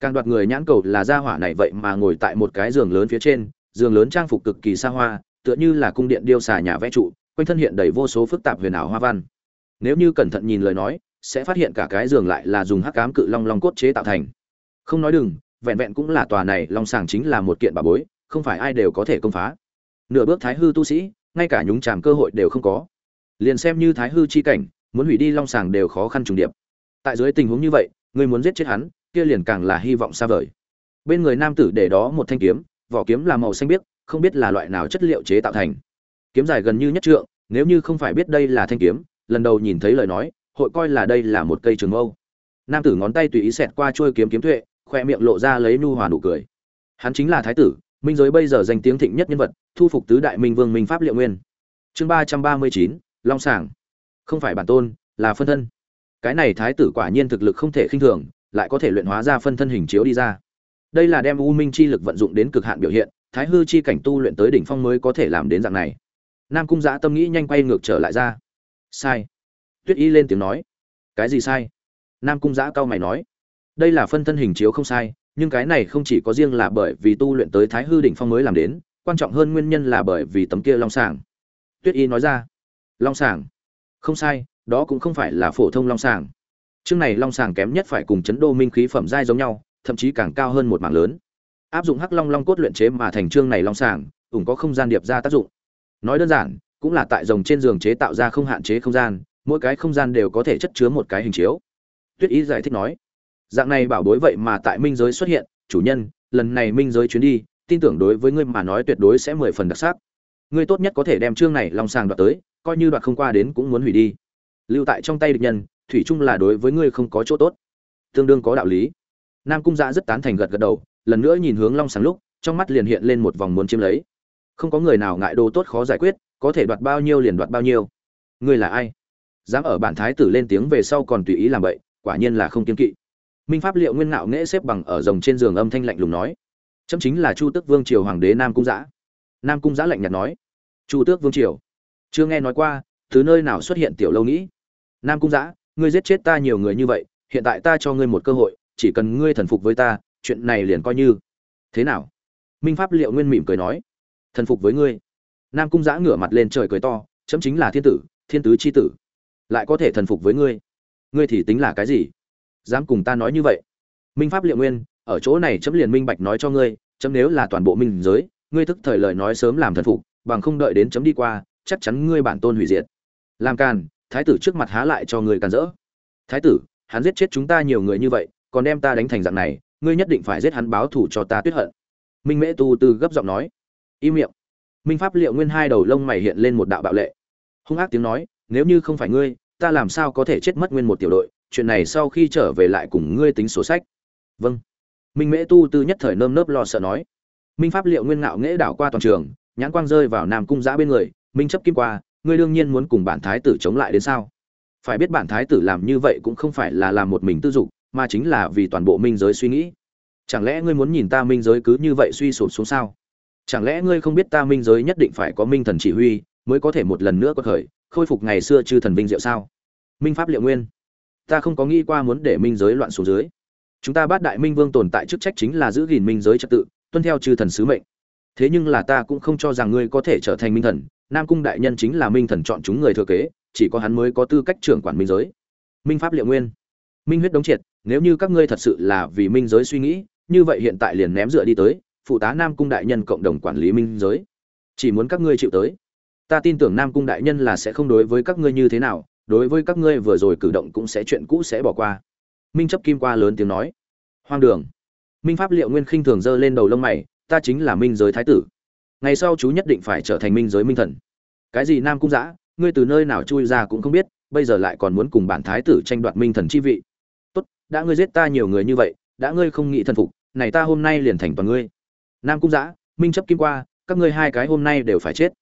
S1: Càng đoạt người nhãn cầu là gia hỏa này vậy mà ngồi tại một cái giường lớn phía trên, giường lớn trang phục cực kỳ xa hoa, tựa như là cung điện điêu xà nhà vẽ trụ, quanh thân hiện đầy vô số phức tạp huyền ảo hoa văn. Nếu như cẩn thận nhìn lời nói, sẽ phát hiện cả cái giường lại là dùng hắc cám cự long long cốt chế tạo thành không nói đừng, vẹn vẹn cũng là tòa này long sàng chính là một kiện bà bối, không phải ai đều có thể công phá. Nửa bước thái hư tu sĩ, ngay cả nhúng chàm cơ hội đều không có. Liền xem như thái hư chi cảnh, muốn hủy đi long sàng đều khó khăn trùng điệp. Tại dưới tình huống như vậy, người muốn giết chết hắn, kia liền càng là hy vọng xa vời. Bên người nam tử để đó một thanh kiếm, vỏ kiếm là màu xanh biếc, không biết là loại nào chất liệu chế tạo thành. Kiếm dài gần như nhất trượng, nếu như không phải biết đây là thanh kiếm, lần đầu nhìn thấy lời nói, hội coi là đây là một cây trường mâu. Nam tử ngón tay tùy ý xẹt qua trôi kiếm kiếm tuệ khoe miệng lộ ra lấy nhu hòa nụ cười. Hắn chính là thái tử, minh giới bây giờ danh tiếng thịnh nhất nhân vật, thu phục tứ đại minh vương minh pháp liệu nguyên. Chương ba trăm ba mươi chín, long sảng. Không phải bản tôn, là phân thân. Cái này thái tử quả nhiên thực lực không thể khinh thường, lại có thể luyện hóa ra phân thân hình chiếu đi ra. Đây là đem u minh chi lực vận dụng đến cực hạn biểu hiện, thái hư chi cảnh tu luyện tới đỉnh phong mới có thể làm đến dạng này. Nam cung giã tâm nghĩ nhanh quay ngược trở lại ra. Sai. Tuyết y lên tiếng nói. Cái gì sai? Nam cung giã cao mày nói đây là phân thân hình chiếu không sai, nhưng cái này không chỉ có riêng là bởi vì tu luyện tới thái hư đỉnh phong mới làm đến, quan trọng hơn nguyên nhân là bởi vì tấm kia long sàng tuyết y nói ra, long sàng không sai, đó cũng không phải là phổ thông long sàng chương này long sàng kém nhất phải cùng chấn đô minh khí phẩm giai giống nhau, thậm chí càng cao hơn một mảng lớn. Áp dụng hắc long long cốt luyện chế mà thành chương này long sàng ủng có không gian điệp ra tác dụng. Nói đơn giản, cũng là tại rồng trên giường chế tạo ra không hạn chế không gian, mỗi cái không gian đều có thể chất chứa một cái hình chiếu. Tuyết ý giải thích nói dạng này bảo bối vậy mà tại minh giới xuất hiện. Chủ nhân, lần này minh giới chuyến đi, tin tưởng đối với ngươi mà nói tuyệt đối sẽ mười phần đặc sắc. Ngươi tốt nhất có thể đem chương này long sàng đoạt tới, coi như đoạt không qua đến cũng muốn hủy đi. Lưu tại trong tay địch nhân, thủy chung là đối với ngươi không có chỗ tốt. Tương đương có đạo lý. Nam cung dạ rất tán thành gật gật đầu, lần nữa nhìn hướng long sàng lúc, trong mắt liền hiện lên một vòng muốn chiếm lấy. Không có người nào ngại đồ tốt khó giải quyết, có thể đoạt bao nhiêu liền đoạt bao nhiêu. Ngươi là ai? Dám ở bản thái tử lên tiếng về sau còn tùy ý làm vậy, quả nhiên là không kiên kỵ minh pháp liệu nguyên ngạo nghễ xếp bằng ở rồng trên giường âm thanh lạnh lùng nói. Chấm chính là chu tước vương triều hoàng đế nam cung giã. Nam cung giã lạnh nhạt nói. Chu tước vương triều, chưa nghe nói qua, từ nơi nào xuất hiện tiểu lâu nghĩ? Nam cung giã, ngươi giết chết ta nhiều người như vậy, hiện tại ta cho ngươi một cơ hội, chỉ cần ngươi thần phục với ta, chuyện này liền coi như. Thế nào? Minh pháp liệu nguyên mỉm cười nói. Thần phục với ngươi. Nam cung giã ngửa mặt lên trời cười to, chấm chính là thiên tử, thiên tứ c h i tử, lại có thể thần phục với ngươi. Ngươi thì tính là cái gì? Dám cùng ta nói như vậy? Minh pháp liệu nguyên, ở chỗ này chấm liền minh bạch nói cho ngươi, chấm nếu là toàn bộ minh giới, ngươi thức thời lời nói sớm làm thần phục, bằng không đợi đến chấm đi qua, chắc chắn ngươi bản tôn hủy diệt. Làm càn, thái tử trước mặt há lại cho người càn rỡ. Thái tử, hắn giết chết chúng ta nhiều người như vậy, còn đem ta đánh thành dạng này, ngươi nhất định phải giết hắn báo thù cho ta tuyết hận. Minh mễ tu từ gấp giọng nói. Im miệng. Minh pháp liệu nguyên hai đầu lông mày hiện lên một đạo bạo lệ. Hung ác tiếng nói, nếu như không phải ngươi, ta làm sao có thể chết mất nguyên một tiểu đội? Chuyện này sau khi trở về lại cùng ngươi tính sổ sách. Vâng. Minh mễ tu tư nhất thời nơm nớp lo sợ nói. Minh pháp liệu nguyên ngạo nghễ đảo qua toàn trường, nhãn quang rơi vào nam cung giã bên người, minh chấp kim qua, ngươi đương nhiên muốn cùng bản thái tử chống lại đến sao? Phải biết bản thái tử làm như vậy cũng không phải là làm một mình tư dục, mà chính là vì toàn bộ minh giới suy nghĩ. Chẳng lẽ ngươi muốn nhìn ta minh giới cứ như vậy suy sụp xuống sao? Chẳng lẽ ngươi không biết ta minh giới nhất định phải có minh thần chỉ huy, mới có thể một lần nữa có khởi, khôi phục ngày xưa chư thần vinh diệu sao? Minh pháp liệu nguyên ta không có nghĩ qua muốn để minh giới loạn xuống dưới. Chúng ta bát đại minh vương tồn tại chức trách chính là giữ gìn minh giới trật tự, tuân theo chư thần sứ mệnh. Thế nhưng là ta cũng không cho rằng ngươi có thể trở thành minh thần, nam cung đại nhân chính là minh thần chọn chúng người thừa kế, chỉ có hắn mới có tư cách trưởng quản minh giới. Minh pháp liệu nguyên. Minh huyết đống triệt, nếu như các ngươi thật sự là vì minh giới suy nghĩ, như vậy hiện tại liền ném dựa đi tới, phụ tá nam cung đại nhân cộng đồng quản lý minh giới. Chỉ muốn các ngươi chịu tới. Ta tin tưởng nam cung đại nhân là sẽ không đối với các ngươi như thế nào đối với các ngươi vừa rồi cử động cũng sẽ chuyện cũ sẽ bỏ qua. Minh chấp kim qua lớn tiếng nói. Hoang đường. Minh pháp liệu nguyên khinh thường giơ lên đầu lông mày, ta chính là minh giới thái tử. Ngày sau chú nhất định phải trở thành minh giới minh thần. Cái gì nam cung giã ngươi từ nơi nào chui ra cũng không biết, bây giờ lại còn muốn cùng bản thái tử tranh đoạt minh thần chi vị. Tốt, đã ngươi giết ta nhiều người như vậy, đã ngươi không nghĩ thần phục, này ta hôm nay liền thành toàn ngươi. Nam cung giã minh chấp kim qua, các ngươi hai cái hôm nay đều phải chết.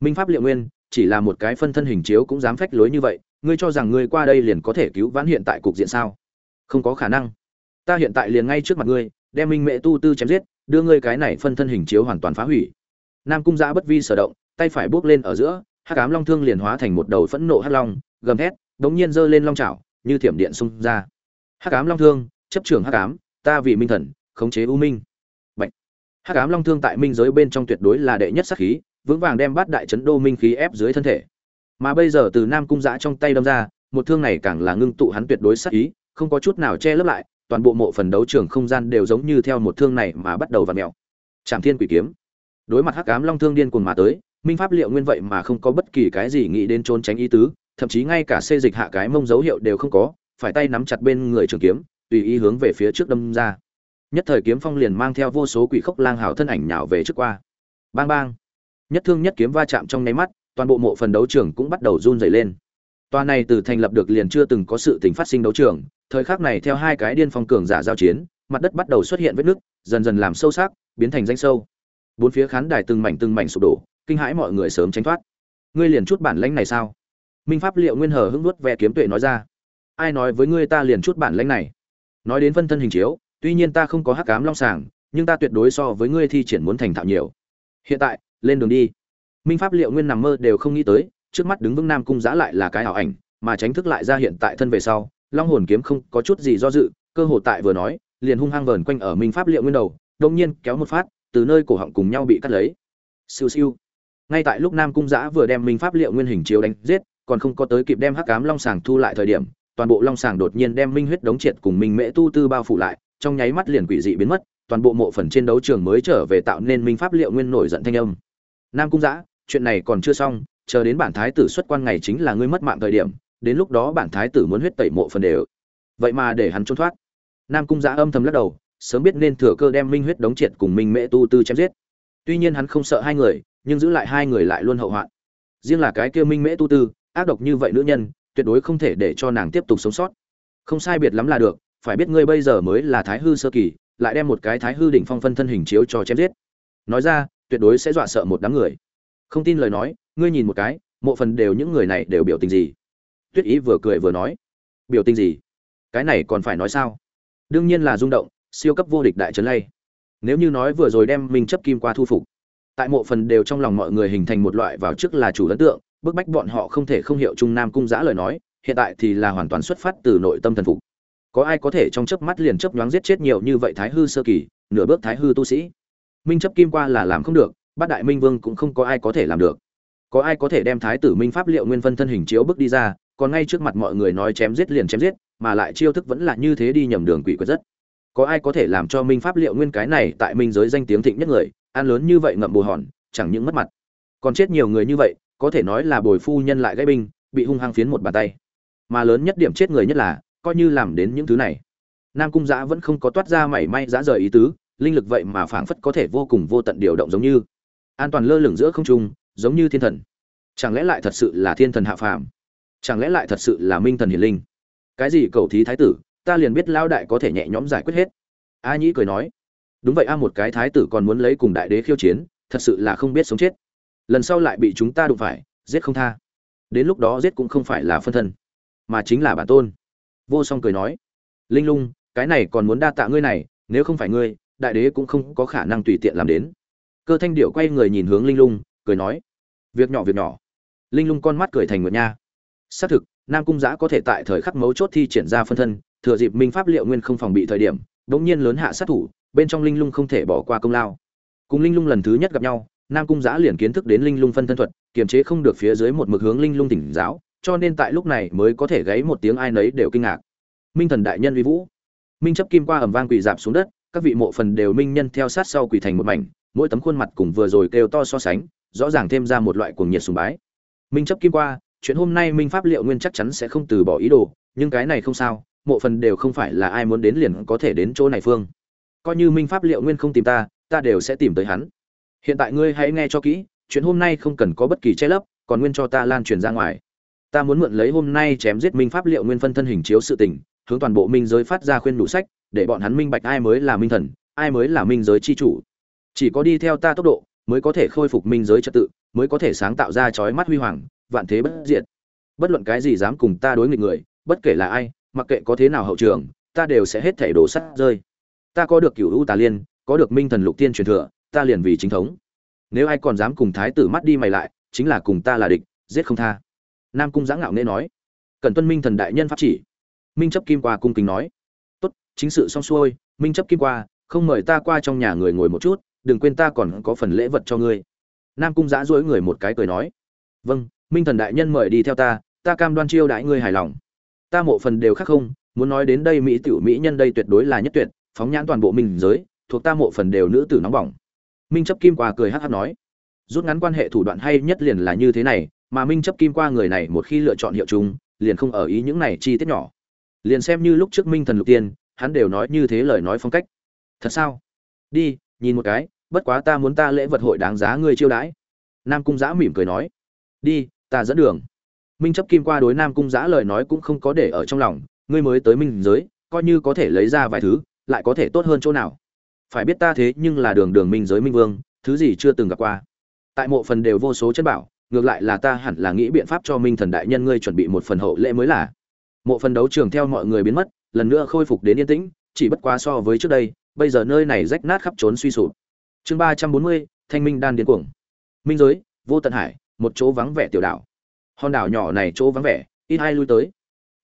S1: Minh pháp liệu nguyên, chỉ là một cái phân thân hình chiếu cũng dám phách lối như vậy ngươi cho rằng ngươi qua đây liền có thể cứu vãn hiện tại cục diện sao? Không có khả năng. Ta hiện tại liền ngay trước mặt ngươi, đem minh mệ tu tư chém giết, đưa ngươi cái này phân thân hình chiếu hoàn toàn phá hủy. Nam cung giã bất vi sở động, tay phải bước lên ở giữa, hắc ám long thương liền hóa thành một đầu phẫn nộ hắc long, gầm thét, đống nhiên giơ lên long chảo, như thiểm điện xung ra. Hắc ám long thương, chấp trưởng hắc ám, ta vì minh thần, khống chế u minh. Bạch. hắc ám long thương tại minh giới bên trong tuyệt đối là đệ nhất sát khí, vững vàng đem bát đại chấn đô minh khí ép dưới thân thể mà bây giờ từ nam cung giã trong tay đâm ra, một thương này càng là ngưng tụ hắn tuyệt đối sắc ý, không có chút nào che lấp lại, toàn bộ mộ phần đấu trường không gian đều giống như theo một thương này mà bắt đầu vặn mèo. Trảm thiên quỷ kiếm. Đối mặt hắc ám long thương điên cuồng mà tới, minh pháp liệu nguyên vậy mà không có bất kỳ cái gì nghĩ đến trốn tránh ý tứ, thậm chí ngay cả xê dịch hạ cái mông dấu hiệu đều không có, phải tay nắm chặt bên người trường kiếm, tùy ý hướng về phía trước đâm ra. Nhất thời kiếm phong liền mang theo vô số quỷ khốc lang hào thân ảnh nhào về trước qua. Bang bang. Nhất thương nhất kiếm va chạm trong nháy mắt toàn bộ mộ phần đấu trường cũng bắt đầu run rẩy lên Toàn này từ thành lập được liền chưa từng có sự tình phát sinh đấu trường, thời khắc này theo hai cái điên phong cường giả giao chiến, mặt đất bắt đầu xuất hiện vết nứt, dần dần làm sâu sắc, biến thành danh sâu. Bốn phía khán đài từng mảnh từng mảnh sụp đổ, kinh hãi mọi người sớm tránh thoát. Ngươi liền chút bản lãnh này sao? Minh Pháp Liệu Nguyên hở hững nuốt vẻ kiếm tuệ nói ra. Ai nói với ngươi ta liền chút bản lãnh này? Nói đến phân thân hình chiếu, tuy nhiên ta không có hắc ám long sàng, nhưng ta tuyệt đối so với ngươi thi triển muốn thành thạo nhiều. Hiện tại, lên đường đi. Minh Pháp Liệu Nguyên nằm mơ đều không nghĩ tới, trước mắt đứng vững nam cung giã lại là cái ảo ảnh mà tránh thức lại ra hiện tại thân về sau long hồn kiếm không có chút gì do dự cơ hồ tại vừa nói liền hung hăng vờn quanh ở minh pháp liệu nguyên đầu đông nhiên kéo một phát từ nơi cổ họng cùng nhau bị cắt lấy. Siêu siêu. Ngay tại lúc nam cung giã vừa đem minh pháp liệu nguyên hình chiếu đánh giết còn không có tới kịp đem hắc cám long sàng thu lại thời điểm toàn bộ long sàng đột nhiên đem minh huyết đống triệt cùng minh mễ tu tư bao phủ lại trong nháy mắt liền quỷ dị biến mất toàn bộ mộ phần trên đấu trường mới trở về tạo nên minh pháp liệu nguyên nổi giận thanh âm. Nam cung giã chuyện này còn chưa xong, chờ đến bản thái tử xuất quan ngày chính là ngươi mất mạng thời điểm, đến lúc đó bản thái tử muốn huyết tẩy mộ phần đều. Vậy mà để hắn trốn thoát. Nam cung giã âm thầm lắc đầu, sớm biết nên thừa cơ đem minh huyết đống triệt cùng minh mễ tu tư chém giết. Tuy nhiên hắn không sợ hai người, nhưng giữ lại hai người lại luôn hậu hoạn. Riêng là cái kia minh mễ tu tư, ác độc như vậy nữ nhân, tuyệt đối không thể để cho nàng tiếp tục sống sót. Không sai biệt lắm là được, phải biết ngươi bây giờ mới là thái hư sơ kỳ, lại đem một cái thái hư đỉnh phong phân thân hình chiếu cho chém giết. Nói ra, tuyệt đối sẽ dọa sợ một đám người không tin lời nói, ngươi nhìn một cái, mộ phần đều những người này đều biểu tình gì? Tuyết ý vừa cười vừa nói. Biểu tình gì? Cái này còn phải nói sao? Đương nhiên là rung động, siêu cấp vô địch đại trấn lay. Nếu như nói vừa rồi đem minh chấp kim qua thu phục, tại mộ phần đều trong lòng mọi người hình thành một loại vào trước là chủ ấn tượng, bức bách bọn họ không thể không hiểu trung nam cung giã lời nói, hiện tại thì là hoàn toàn xuất phát từ nội tâm thần phục. Có ai có thể trong chớp mắt liền chớp nhoáng giết chết nhiều như vậy thái hư sơ kỳ, nửa bước thái hư tu sĩ? Minh chấp kim qua là làm không được bát đại minh vương cũng không có ai có thể làm được. Có ai có thể đem thái tử minh pháp liệu nguyên phân thân hình chiếu bước đi ra, còn ngay trước mặt mọi người nói chém giết liền chém giết, mà lại chiêu thức vẫn là như thế đi nhầm đường quỷ quật rất. Có ai có thể làm cho minh pháp liệu nguyên cái này tại minh giới danh tiếng thịnh nhất người, ăn lớn như vậy ngậm bù hòn, chẳng những mất mặt. Còn chết nhiều người như vậy, có thể nói là bồi phu nhân lại gãy binh, bị hung hăng phiến một bàn tay. Mà lớn nhất điểm chết người nhất là, coi như làm đến những thứ này. Nam cung giã vẫn không có toát ra mảy may giã rời ý tứ, linh lực vậy mà phảng phất có thể vô cùng vô tận điều động giống như an toàn lơ lửng giữa không trung, giống như thiên thần. Chẳng lẽ lại thật sự là thiên thần hạ phàm? Chẳng lẽ lại thật sự là minh thần hiền linh? Cái gì cầu thí thái tử, ta liền biết lao đại có thể nhẹ nhõm giải quyết hết. A nhĩ cười nói, đúng vậy a, một cái thái tử còn muốn lấy cùng đại đế khiêu chiến, thật sự là không biết sống chết. Lần sau lại bị chúng ta đụng phải, giết không tha. Đến lúc đó giết cũng không phải là phân thân, mà chính là bản tôn. Vô song cười nói, linh lung, cái này còn muốn đa tạ ngươi này, nếu không phải ngươi, đại đế cũng không có khả năng tùy tiện làm đến cơ thanh điệu quay người nhìn hướng linh lung, cười nói, việc nhỏ việc nhỏ. Linh lung con mắt cười thành nguyệt nha. Xác thực, nam cung giã có thể tại thời khắc mấu chốt thi triển ra phân thân, thừa dịp minh pháp liệu nguyên không phòng bị thời điểm đ ỗ n g nhiên lớn hạ sát thủ, bên trong linh lung không thể bỏ qua công lao. Cùng linh lung lần thứ nhất gặp nhau, nam cung giã liền kiến thức đến linh lung phân thân thuật, kiềm chế không được phía dưới một mực hướng linh lung tỉnh giáo, cho nên tại lúc này mới có thể gáy một tiếng ai nấy đều kinh ngạc. Minh thần đại nhân vi vũ. Minh chấp kim qua ẩm vang quỳ dạp xuống đất, các vị mộ phần đều minh nhân theo sát sau quỳ thành một mảnh mỗi tấm khuôn mặt cùng vừa rồi kêu to so sánh, rõ ràng thêm ra một loại cuồng nhiệt sùng bái. Minh chấp kim qua, chuyện hôm nay minh pháp liệu nguyên chắc chắn sẽ không từ bỏ ý đồ, nhưng cái này không sao, mộ phần đều không phải là ai muốn đến liền có thể đến chỗ này phương. Coi như minh pháp liệu nguyên không tìm ta ta đều sẽ tìm tới hắn. Hiện tại ngươi hãy nghe cho kỹ, chuyện hôm nay không cần có bất kỳ che lấp, còn nguyên cho ta lan truyền ra ngoài. Ta muốn mượn lấy hôm nay chém giết minh pháp liệu nguyên phân thân hình chiếu sự tình, hướng toàn bộ minh giới phát ra khuyên đủ sách, để bọn hắn minh bạch ai mới là minh thần, ai mới là minh giới chi chủ chỉ có đi theo ta tốc độ, mới có thể khôi phục minh giới trật tự, mới có thể sáng tạo ra chói mắt huy hoàng, vạn thế bất diệt. Bất luận cái gì dám cùng ta đối nghịch người, bất kể là ai, mặc kệ có thế nào hậu trường, ta đều sẽ hết thảy đổ sắt rơi. Ta có được cửu u tà liên, có được minh thần lục tiên truyền thừa, ta liền vì chính thống. Nếu ai còn dám cùng thái tử mắt đi mày lại, chính là cùng ta là địch, giết không tha. Nam cung giã ngạo nghe nói. Cần tuân minh thần đại nhân pháp chỉ. Minh chấp kim qua cung kính nói. Tốt, chính sự xong xuôi, minh chấp kim qua, không mời ta qua trong nhà người ngồi một chút đừng quên ta còn có phần lễ vật cho ngươi. Nam cung giã dối người một cái cười nói vâng minh thần đại nhân mời đi theo ta ta cam đoan chiêu đãi ngươi hài lòng. Ta mộ phần đều khác không, muốn nói đến đây mỹ tiểu mỹ nhân đây tuyệt đối là nhất tuyệt, phóng nhãn toàn bộ minh giới, thuộc ta mộ phần đều nữ tử nóng bỏng. Minh chấp kim qua cười hát hát nói, rút ngắn quan hệ thủ đoạn hay nhất liền là như thế này, mà minh chấp kim qua người này một khi lựa chọn hiệu chúng, liền không ở ý những này chi tiết nhỏ. Liền xem như lúc trước minh thần lục tiên, hắn đều nói như thế lời nói phong cách. Thật sao? Đi nhìn một cái, bất quá ta muốn ta lễ vật hội đáng giá ngươi chiêu đãi. Nam cung giã mỉm cười nói, đi, ta dẫn đường. Minh chấp kim qua đối nam cung giã lời nói cũng không có để ở trong lòng, ngươi mới tới minh giới, coi như có thể lấy ra vài thứ, lại có thể tốt hơn chỗ nào. Phải biết ta thế nhưng là đường đường minh giới minh vương, thứ gì chưa từng gặp qua. Tại mộ phần đều vô số chân bảo, ngược lại là ta hẳn là nghĩ biện pháp cho minh thần đại nhân ngươi chuẩn bị một phần hậu lễ mới là. Mộ phần đấu trường theo mọi người biến mất, lần nữa khôi phục đến yên tĩnh, chỉ bất quá so với trước đây bây giờ nơi này rách nát khắp trốn suy sụp. Chương ba trăm bốn mươi, thanh minh đan điên cuồng. Minh giới, vô tận hải, một chỗ vắng vẻ tiểu đảo. Hòn đảo nhỏ này chỗ vắng vẻ, ít ai lui tới.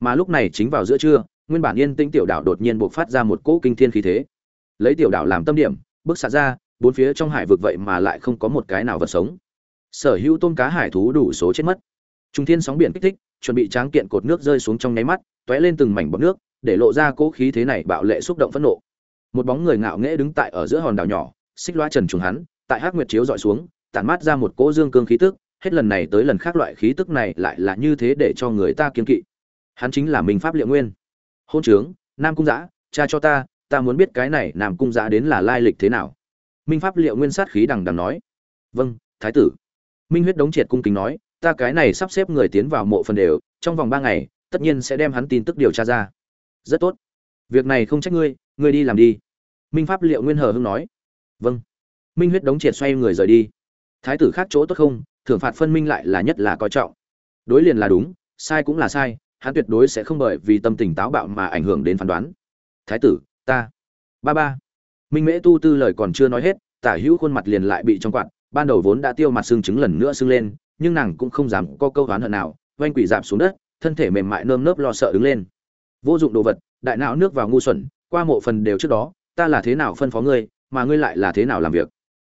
S1: Mà lúc này chính vào giữa trưa, nguyên bản yên tĩnh tiểu đảo đột nhiên buộc phát ra một cỗ kinh thiên khí thế. Lấy tiểu đảo làm tâm điểm, bước xạ ra, bốn phía trong hải vực vậy mà lại không có một cái nào vật sống. Sở hữu tôm cá hải thú đủ số chết mất. Trung thiên sóng biển kích thích, chuẩn bị tráng kiện cột nước rơi xuống trong nháy mắt t lên từng mảnh bọc nước, để lộ ra cỗ khí thế này bạo lệ xúc động phẫn nộ một bóng người ngạo nghễ đứng tại ở giữa hòn đảo nhỏ, xích loa trần trùng hắn, tại hắc nguyệt chiếu dọi xuống, tản mát ra một cỗ dương cương khí tức, hết lần này tới lần khác loại khí tức này lại là như thế để cho người ta kiên kỵ. Hắn chính là minh pháp liệu nguyên. Hôn trướng, nam cung giã cha cho ta ta muốn biết cái này nam cung giã đến là lai lịch thế nào. Minh pháp liệu nguyên sát khí đằng đằng nói. Vâng thái tử. Minh huyết đống triệt cung kính nói, ta cái này sắp xếp người tiến vào mộ phần đều, trong vòng ba ngày, tất nhiên sẽ đem hắn tin tức điều tra ra. Rất tốt. Việc này không trách ngươi ngươi đi làm đi. Minh pháp liệu nguyên hờ hưng nói. Vâng. Minh huyết đống triệt xoay người rời đi. Thái tử khác chỗ tốt không, thưởng phạt phân minh lại là nhất là coi trọng. Đối liền là đúng, sai cũng là sai, hắn tuyệt đối sẽ không bởi vì tâm tình táo bạo mà ảnh hưởng đến phán đoán. Thái tử, ta. Ba ba. Minh mễ tu tư lời còn chưa nói hết, tả hữu khuôn mặt liền lại bị trong quạt, ban đầu vốn đã tiêu mặt xương trứng lần nữa sưng lên, nhưng nàng cũng không dám có câu hoán hận nào oanh quỷ giảm xuống đất, thân thể mềm mại nơm nớp lo sợ đứng lên. Vô dụng đồ vật, đại não nước vào ngu xuẩn qua mộ phần đều trước đó, ta là thế nào phân phó ngươi, mà ngươi lại là thế nào làm việc?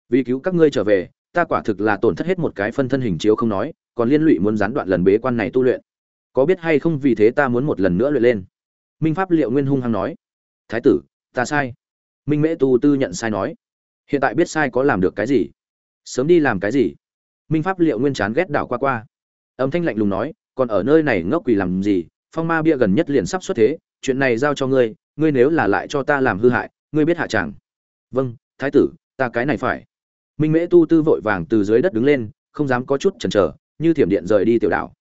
S1: Vì cứu các ngươi trở về, ta quả thực là tổn thất hết một cái phân thân hình chiếu không nói, còn liên lụy muốn gián đoạn lần bế quan này tu luyện. Có biết hay không vì thế ta muốn một lần nữa luyện lên? Minh pháp liệu nguyên hung hăng nói. Thái tử, ta sai. Minh mễ tu tư nhận sai nói. Hiện tại biết sai có làm được cái gì? Sớm đi làm cái gì? Minh pháp liệu nguyên chán ghét đảo qua qua. Âm thanh lạnh lùng nói, còn ở nơi này ngốc quỳ làm gì? Phong ma bia gần nhất liền sắp xuất thế, chuyện này giao cho ngươi ngươi nếu là lại cho ta làm hư hại, ngươi biết hạ chẳng? Vâng thái tử, ta cái này phải. Minh mễ tu tư vội vàng từ dưới đất đứng lên, không dám có chút chần chờ, như thiểm điện rời đi tiểu đảo.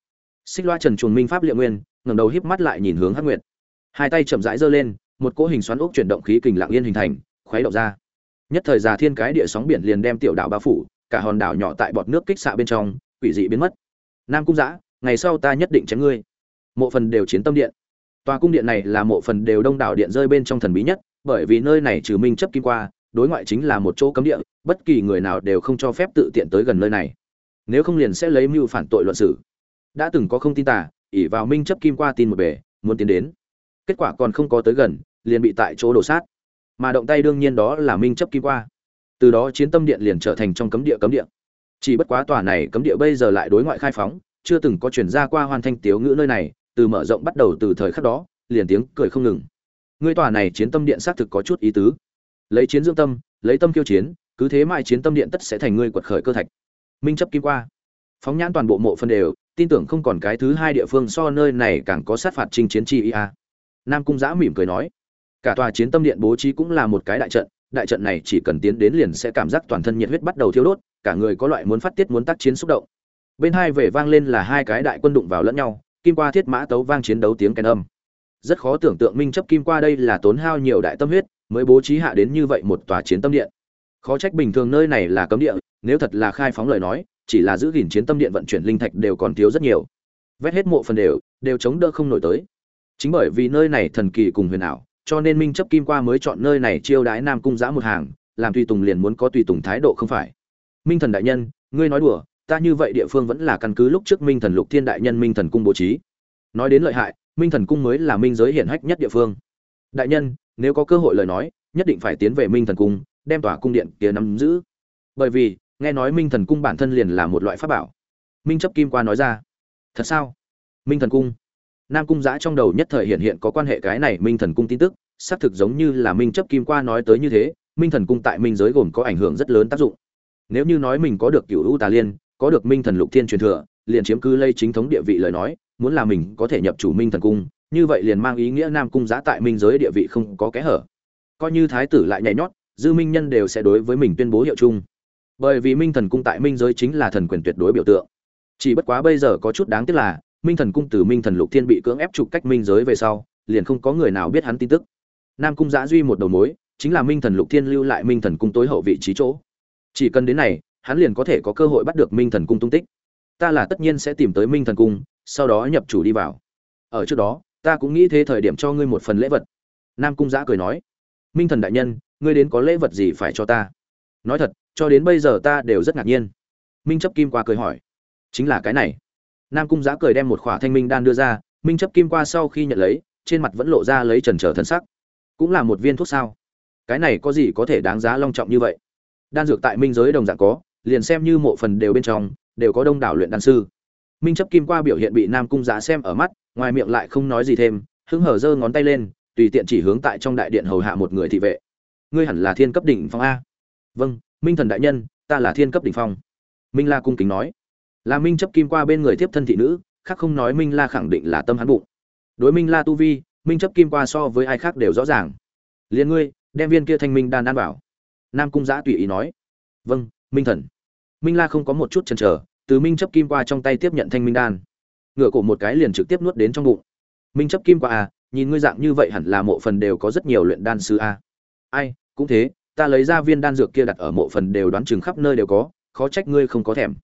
S1: Xích loa trần chuồn minh pháp liệu nguyên, ngẩng đầu híp mắt lại nhìn hướng hắc nguyệt. Hai tay chậm rãi giơ lên, một cỗ hình xoắn ốc chuyển động khí kình lặng yên hình thành, khuấy động ra. Nhất thời già thiên cái địa sóng biển liền đem tiểu đảo bao phủ, cả hòn đảo nhỏ tại bọt nước kích xạ bên trong, quỷ dị biến mất. Nam cung giã ngày sau ta nhất định chém ngươi. Mộ phần đều chiến tâm điện tòa cung điện này là mộ phần đều đông đảo điện rơi bên trong thần bí nhất, bởi vì nơi này trừ minh chấp kim qua, đối ngoại chính là một chỗ cấm địa, bất kỳ người nào đều không cho phép tự tiện tới gần nơi này. Nếu không liền sẽ lấy mưu phản tội luận xử. Đã từng có không tin tả ỷ vào minh chấp kim qua tin một bề, muốn tiến đến. Kết quả còn không có tới gần, liền bị tại chỗ đổ sát. Mà động tay đương nhiên đó là minh chấp kim qua. Từ đó chiến tâm điện liền trở thành trong cấm địa cấm địa. Chỉ bất quá tòa này cấm địa bây giờ lại đối ngoại khai phóng, chưa từng có truyền ra qua hoàn thanh tiếu ngữ nơi này từ mở rộng bắt đầu từ thời khắc đó, liền tiếng cười không ngừng. Ngươi tòa này chiến tâm điện xác thực có chút ý tứ. Lấy chiến dưỡng tâm, lấy tâm kiêu chiến, cứ thế mãi chiến tâm điện tất sẽ thành ngươi quật khởi cơ thạch. Minh chấp kim qua. Phóng nhãn toàn bộ mộ phân đều, tin tưởng không còn cái thứ hai địa phương so nơi này càng có sát phạt chinh chiến chi ia nam cung giã mỉm cười nói, cả tòa chiến tâm điện bố trí cũng là một cái đại trận đại trận này chỉ cần tiến đến liền sẽ cảm giác toàn thân nhiệt huyết bắt đầu thiêu đốt, cả người có loại muốn phát tiết muốn tác chiến xúc động. Bên hai về vang lên là hai cái đại quân đụng vào lẫn nhau kim qua thiết mã tấu vang chiến đấu tiếng kèn âm. Rất khó tưởng tượng minh chấp kim qua đây là tốn hao nhiều đại tâm huyết, mới bố trí hạ đến như vậy một tòa chiến tâm điện. Khó trách bình thường nơi này là cấm địa, nếu thật là khai phóng lời nói, chỉ là giữ gìn chiến tâm điện vận chuyển linh thạch đều còn thiếu rất nhiều. Vét hết mộ phần đều đều chống đỡ không nổi tới. Chính bởi vì nơi này thần kỳ cùng huyền ảo, cho nên minh chấp kim qua mới chọn nơi này chiêu đái nam cung giã một hàng, làm tùy tùng liền muốn có tùy tùng thái độ không phải. Minh thần đại nhân, ngươi nói đùa ta như vậy địa phương vẫn là căn cứ lúc trước minh thần lục thiên đại nhân minh thần cung bố trí. Nói đến lợi hại, minh thần cung mới là minh giới hiển hách nhất địa phương. Đại nhân, nếu có cơ hội lời nói, nhất định phải tiến về minh thần cung, đem tòa cung điện kia nắm giữ. Bởi vì, nghe nói minh thần cung bản thân liền là một loại pháp bảo. Minh chấp kim qua nói ra. Thật sao? Minh thần cung. Nam cung giã trong đầu nhất thời hiện hiện có quan hệ cái này minh thần cung tin tức, xác thực giống như là minh chấp kim qua nói tới như thế, minh thần cung tại minh giới gồm có ảnh hưởng rất lớn tác dụng. Nếu như nói mình có được cựu u tà liên có được minh thần lục thiên truyền thừa, liền chiếm cứ lây chính thống địa vị lời nói, muốn là mình có thể nhập chủ minh thần cung, như vậy liền mang ý nghĩa nam cung giá tại minh giới địa vị không có kẽ hở. Coi như thái tử lại nhảy nhót, dư minh nhân đều sẽ đối với mình tuyên bố hiệu chung. Bởi vì minh thần cung tại minh giới chính là thần quyền tuyệt đối biểu tượng. Chỉ bất quá bây giờ có chút đáng tiếc là, minh thần cung từ minh thần lục thiên bị cưỡng ép trục cách minh giới về sau, liền không có người nào biết hắn tin tức. Nam cung giã duy một đầu mối, chính là minh thần lục thiên lưu lại minh thần cung tối hậu vị trí chỗ. Chỉ cần đến này hắn liền có thể có cơ hội bắt được minh thần cung tung tích. Ta là tất nhiên sẽ tìm tới minh thần cung, sau đó nhập chủ đi vào. Ở trước đó, ta cũng nghĩ thế thời điểm cho ngươi một phần lễ vật. Nam cung giã cười nói. Minh thần đại nhân, ngươi đến có lễ vật gì phải cho ta? Nói thật, cho đến bây giờ ta đều rất ngạc nhiên. Minh chấp kim qua cười hỏi. Chính là cái này. Nam cung giã cười đem một khỏa thanh minh đan đưa ra, minh chấp kim qua sau khi nhận lấy, trên mặt vẫn lộ ra lấy trần trở thân sắc. Cũng là một viên thuốc sao? Cái này có gì có thể đáng giá long trọng như vậy? Đan dược tại minh giới đồng dạng có liền xem như mộ phần đều bên trong, đều có đông đảo luyện đan sư. Minh chấp kim qua biểu hiện bị nam cung giá xem ở mắt, ngoài miệng lại không nói gì thêm, hứng hở giơ ngón tay lên, tùy tiện chỉ hướng tại trong đại điện hầu hạ một người thị vệ. Ngươi hẳn là thiên cấp đỉnh phong a. Vâng minh thần đại nhân, ta là thiên cấp đỉnh phong. Minh la cung kính nói. Là minh chấp kim qua bên người tiếp thân thị nữ, khác không nói minh la khẳng định là tâm hắn bụng. Đối minh la tu vi, minh chấp kim qua so với ai khác đều rõ ràng. Liền ngươi, đem viên kia thanh minh đan đan bảo nam cung giã tùy ý nói. Vâng minh thần. Minh la không có một chút chần chờ, từ minh chấp kim qua trong tay tiếp nhận thanh minh đan. Ngựa cổ một cái liền trực tiếp nuốt đến trong bụng. Minh chấp kim qua à nhìn ngươi dạng như vậy hẳn là mộ phần đều có rất nhiều luyện đan sư a. À. ai, cũng thế, ta lấy ra viên đan dược kia đặt ở mộ phần đều đoán chừng khắp nơi đều có, khó trách ngươi không có thèm.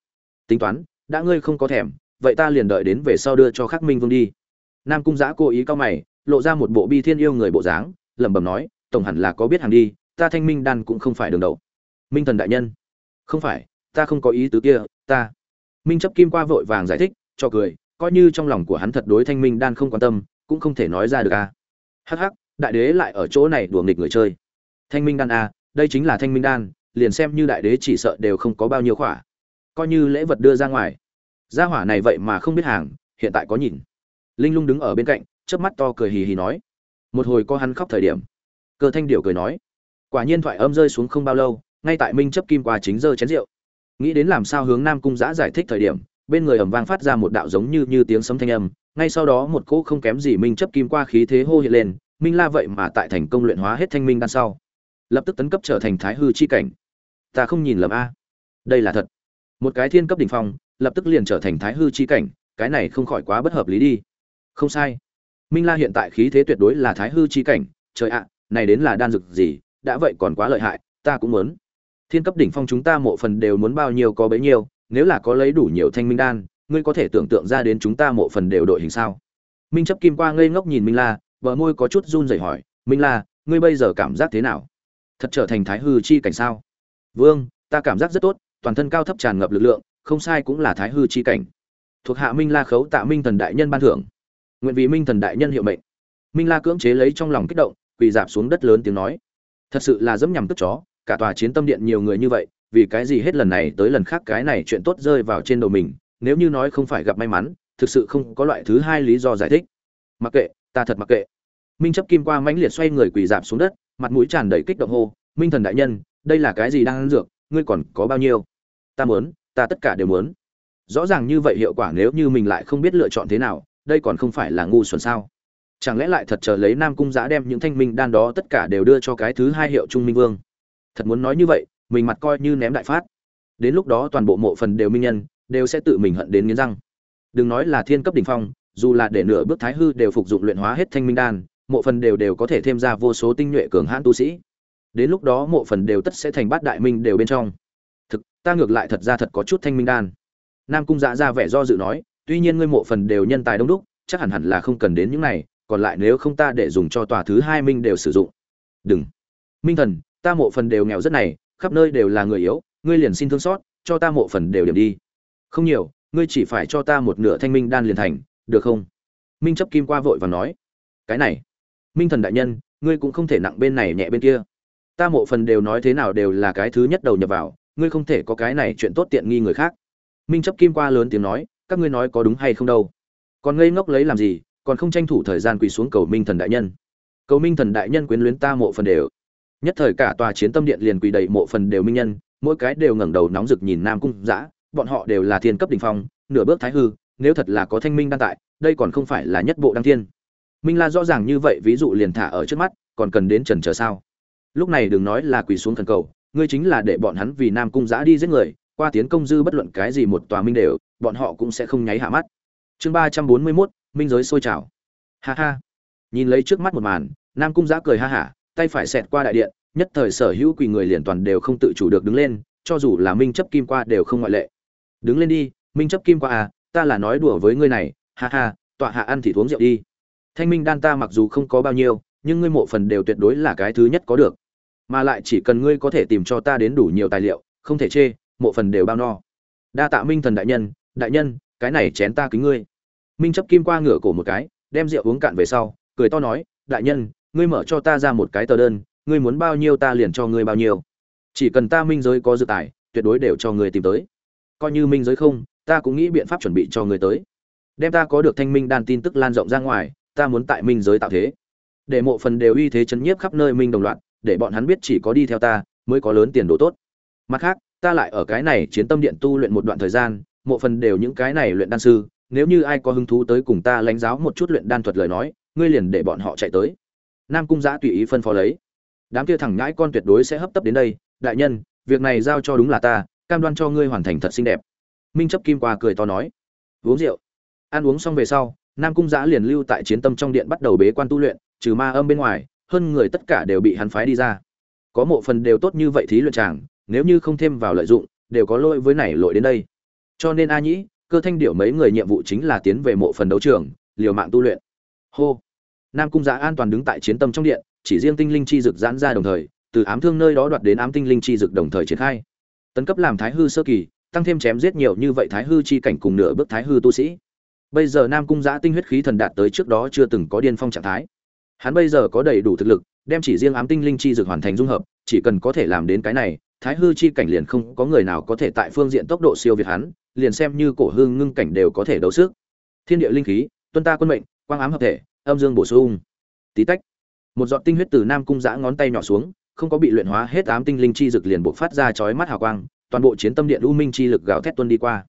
S1: Tính toán, đã ngươi không có thèm, vậy ta liền đợi đến về sau đưa cho khắc minh vương đi. Nam cung giã cố ý cao mày, lộ ra một bộ bi thiên yêu người bộ dáng, lẩm bẩm nói, tổng hẳn là có biết hàng đi, ta thanh minh đan cũng không phải đường đầu. Minh thần đại nhân không phải ta không có ý tứ kia ta. Minh chấp kim qua vội vàng giải thích cho cười coi như trong lòng của hắn thật đối thanh minh đan không quan tâm cũng không thể nói ra được a. À. hắc hắc đại đế lại ở chỗ này đùa nghịch người chơi. Thanh minh đan a à, đây chính là thanh minh đan liền xem như đại đế chỉ sợ đều không có bao nhiêu khỏa. Coi như lễ vật đưa ra ngoài. Gia hỏa này vậy mà không biết hàng hiện tại có nhìn. Linh lung đứng ở bên cạnh chớp mắt to cười hì hì nói. Một hồi có hắn khóc thời điểm. Cơ thanh điệu cười nói. Quả nhiên thoại âm rơi xuống không bao lâu ngay tại minh chấp kim qua chính giơ chén rượu. Nghĩ đến làm sao hướng nam cung giã giải thích thời điểm, bên người ầm vang phát ra một đạo giống như như tiếng sấm thanh âm, ngay sau đó một cỗ không kém gì minh chấp kim qua khí thế hô hiện lên, minh la vậy mà tại thành công luyện hóa hết thanh minh đan sau. Lập tức tấn cấp trở thành thái hư chi cảnh. Ta không nhìn lầm a. Đây là thật. Một cái thiên cấp đỉnh phong, lập tức liền trở thành thái hư chi cảnh, cái này không khỏi quá bất hợp lý đi. Không sai. Minh la hiện tại khí thế tuyệt đối là thái hư chi cảnh. Trời ạ, này đến là đan dược gì, đã vậy còn quá lợi hại, ta cũng muốn thiên cấp đỉnh phong chúng ta mộ phần đều muốn bao nhiêu có bấy nhiêu, nếu là có lấy đủ nhiều thanh minh đan, ngươi có thể tưởng tượng ra đến chúng ta mộ phần đều đội hình sao? Minh chấp kim qua ngây ngốc nhìn minh la, bờ môi có chút run rẩy hỏi, minh la, ngươi bây giờ cảm giác thế nào? Thật trở thành thái hư chi cảnh sao? Vương, ta cảm giác rất tốt, toàn thân cao thấp tràn ngập lực lượng, không sai cũng là thái hư chi cảnh. Thuộc hạ minh la khấu tạ minh thần đại nhân ban thưởng. Nguyện vì minh thần đại nhân hiệu mệnh. Minh la cưỡng chế lấy trong lòng kích động, quỳ dạp xuống đất lớn tiếng nói. Thật sự là dẫm nhằm tức chó cả tòa chiến tâm điện nhiều người như vậy, vì cái gì hết lần này tới lần khác cái này chuyện tốt rơi vào trên đầu mình, nếu như nói không phải gặp may mắn, thực sự không có loại thứ hai lý do giải thích. Mặc kệ, ta thật mặc kệ. Minh chấp kim qua mãnh liệt xoay người quỳ dạp xuống đất, mặt mũi tràn đầy kích động hô, minh thần đại nhân, đây là cái gì đang ăn dược, ngươi còn có bao nhiêu? Ta muốn, ta tất cả đều muốn. Rõ ràng như vậy hiệu quả nếu như mình lại không biết lựa chọn thế nào, đây còn không phải là ngu xuẩn sao? Chẳng lẽ lại thật chờ lấy nam cung giã đem những thanh minh đan đó tất cả đều đưa cho cái thứ hai hiệu trung minh vương? Thật muốn nói như vậy, mình mặt coi như ném đại phát. Đến lúc đó toàn bộ mộ phần đều minh nhân, đều sẽ tự mình hận đến nghiến răng. Đừng nói là thiên cấp đỉnh phong, dù là để nửa bước thái hư đều phục dụng luyện hóa hết thanh minh đan, mộ phần đều đều có thể thêm ra vô số tinh nhuệ cường hãn tu sĩ. Đến lúc đó mộ phần đều tất sẽ thành bát đại minh đều bên trong. Thực, ta ngược lại thật ra thật có chút thanh minh đan. Nam cung dạ ra vẻ do dự nói, tuy nhiên ngươi mộ phần đều nhân tài đông đúc, chắc hẳn hẳn là không cần đến những này, còn lại nếu không ta để dùng cho tòa thứ hai minh đều sử dụng. Đừng. Minh thần ta mộ phần đều nghèo rất này, khắp nơi đều là người yếu, ngươi liền xin thương xót, cho ta mộ phần đều điểm đi. Không nhiều, ngươi chỉ phải cho ta một nửa thanh minh đan liền thành, được không? Minh chấp kim qua vội và nói. Cái này, minh thần đại nhân, ngươi cũng không thể nặng bên này nhẹ bên kia. Ta mộ phần đều nói thế nào đều là cái thứ nhất đầu nhập vào, ngươi không thể có cái này chuyện tốt tiện nghi người khác. Minh chấp kim qua lớn tiếng nói, các ngươi nói có đúng hay không đâu? Còn ngây ngốc lấy làm gì, còn không tranh thủ thời gian quỳ xuống cầu minh thần đại nhân. Cầu minh thần đại nhân quyến luyến ta mộ phần đều nhất thời cả tòa chiến tâm điện liền quỳ đầy mộ phần đều minh nhân, mỗi cái đều ngẩng đầu nóng rực nhìn nam cung giã bọn họ đều là thiên cấp đỉnh phong, nửa bước thái hư, nếu thật là có thanh minh đăng tại, đây còn không phải là nhất bộ đăng thiên. Minh la rõ ràng như vậy, ví dụ liền thả ở trước mắt, còn cần đến trần chờ sao? Lúc này đừng nói là quỳ xuống thần cầu, ngươi chính là để bọn hắn vì nam cung giã đi giết người, qua tiến công dư bất luận cái gì một tòa minh đều, bọn họ cũng sẽ không nháy hạ mắt. Chương ba trăm bốn mươi mốt, minh giới sôi trào. Ha ha. Nhìn lấy trước mắt một màn, nam cung giã cười ha hả tay phải xẹt qua đại điện, nhất thời sở hữu quỳ người liền toàn đều không tự chủ được đứng lên, cho dù là minh chấp kim qua đều không ngoại lệ. Đứng lên đi, minh chấp kim qua à ta là nói đùa với ngươi này, ha ha, tọa hạ ăn thì uống rượu đi. Thanh minh đan ta mặc dù không có bao nhiêu, nhưng ngươi mộ phần đều tuyệt đối là cái thứ nhất có được. Mà lại chỉ cần ngươi có thể tìm cho ta đến đủ nhiều tài liệu, không thể chê, mộ phần đều bao no. Đa tạ minh thần đại nhân đại nhân, cái này chén ta kính ngươi. Minh chấp kim qua ngửa cổ một cái, đem rượu uống cạn về sau, cười to nói, đại nhân ngươi mở cho ta ra một cái tờ đơn, ngươi muốn bao nhiêu ta liền cho ngươi bao nhiêu. Chỉ cần ta minh giới có dự tài, tuyệt đối đều cho ngươi tìm tới. Coi như minh giới không, ta cũng nghĩ biện pháp chuẩn bị cho ngươi tới. Đem ta có được thanh minh đan tin tức lan rộng ra ngoài, ta muốn tại minh giới tạo thế. Để mộ phần đều uy thế chấn nhiếp khắp nơi minh đồng loạt để bọn hắn biết chỉ có đi theo ta, mới có lớn tiền đồ tốt. Mặt khác, ta lại ở cái này chiến tâm điện tu luyện một đoạn thời gian, mộ phần đều những cái này luyện đan sư, nếu như ai có hứng thú tới cùng ta lãnh giáo một chút luyện đan thuật lời nói, ngươi liền để bọn họ chạy tới nam cung giã tùy ý phân phó lấy. Đám kia thẳng nhãi con tuyệt đối sẽ hấp tấp đến đây. Đại nhân, việc này giao cho đúng là ta, cam đoan cho ngươi hoàn thành thật xinh đẹp. Minh chấp kim qua cười to nói. Uống rượu. Ăn uống xong về sau, nam cung giã liền lưu tại chiến tâm trong điện bắt đầu bế quan tu luyện, trừ ma âm bên ngoài, hơn người tất cả đều bị hắn phái đi ra. Có mộ phần đều tốt như vậy thí luyện chàng, nếu như không thêm vào lợi dụng, đều có lỗi với này lỗi đến đây. Cho nên a nhĩ, cơ thanh điệu mấy người nhiệm vụ chính là tiến về mộ phần đấu trường, liều mạng tu luyện. Hô nam cung giã an toàn đứng tại chiến tâm trong điện, chỉ riêng tinh linh chi dực giãn ra đồng thời, từ ám thương nơi đó đoạt đến ám tinh linh chi dực đồng thời triển khai. Tấn cấp làm thái hư sơ kỳ, tăng thêm chém giết nhiều như vậy thái hư chi cảnh cùng nửa bước thái hư tu sĩ. Bây giờ nam cung giã tinh huyết khí thần đạt tới trước đó chưa từng có điên phong trạng thái. Hắn bây giờ có đầy đủ thực lực, đem chỉ riêng ám tinh linh chi dược hoàn thành dung hợp, chỉ cần có thể làm đến cái này, thái hư chi cảnh liền không có người nào có thể tại phương diện tốc độ siêu việt hắn, liền xem như cổ hương ngưng cảnh đều có thể đấu sức. Thiên địa linh khí, tuân ta quân mệnh, quang ám hợp thể âm dương bổ sung. Tí tách, một giọt tinh huyết từ nam cung giã ngón tay nhỏ xuống, không có bị luyện hóa hết ám tinh linh chi dược liền buộc phát ra chói mắt hào quang, toàn bộ chiến tâm điện u minh chi lực gào thét tuân đi qua.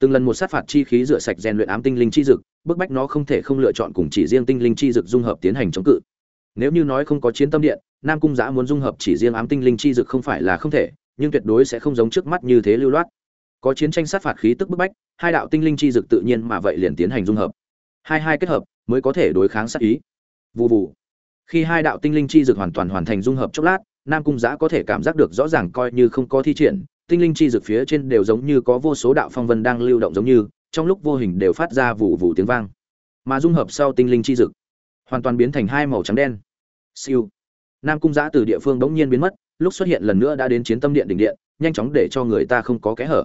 S1: Từng lần một sát phạt chi khí rửa sạch rèn luyện ám tinh linh chi dực, bức bách nó không thể không lựa chọn cùng chỉ riêng tinh linh chi dực dung hợp tiến hành chống cự. Nếu như nói không có chiến tâm điện, nam cung giã muốn dung hợp chỉ riêng ám tinh linh chi dực không phải là không thể, nhưng tuyệt đối sẽ không giống trước mắt như thế lưu loát. Có chiến tranh sát phạt khí tức bức bách, hai đạo tinh linh chi dực tự nhiên mà vậy liền tiến hành dung hợp. Hai hai kết hợp mới có thể đối kháng sát ý. Vụ vụ khi hai đạo tinh linh chi dược hoàn toàn hoàn thành dung hợp chốc lát, nam cung giã có thể cảm giác được rõ ràng coi như không có thi triển, tinh linh chi dược phía trên đều giống như có vô số đạo phong vân đang lưu động giống như, trong lúc vô hình đều phát ra vụ vụ tiếng vang. Mà dung hợp sau tinh linh chi dược, hoàn toàn biến thành hai màu trắng đen. Siêu. Nam cung giã từ địa phương bỗng nhiên biến mất, lúc xuất hiện lần nữa đã đến chiến tâm điện đỉnh điện, nhanh chóng để cho người ta không có kẽ hở.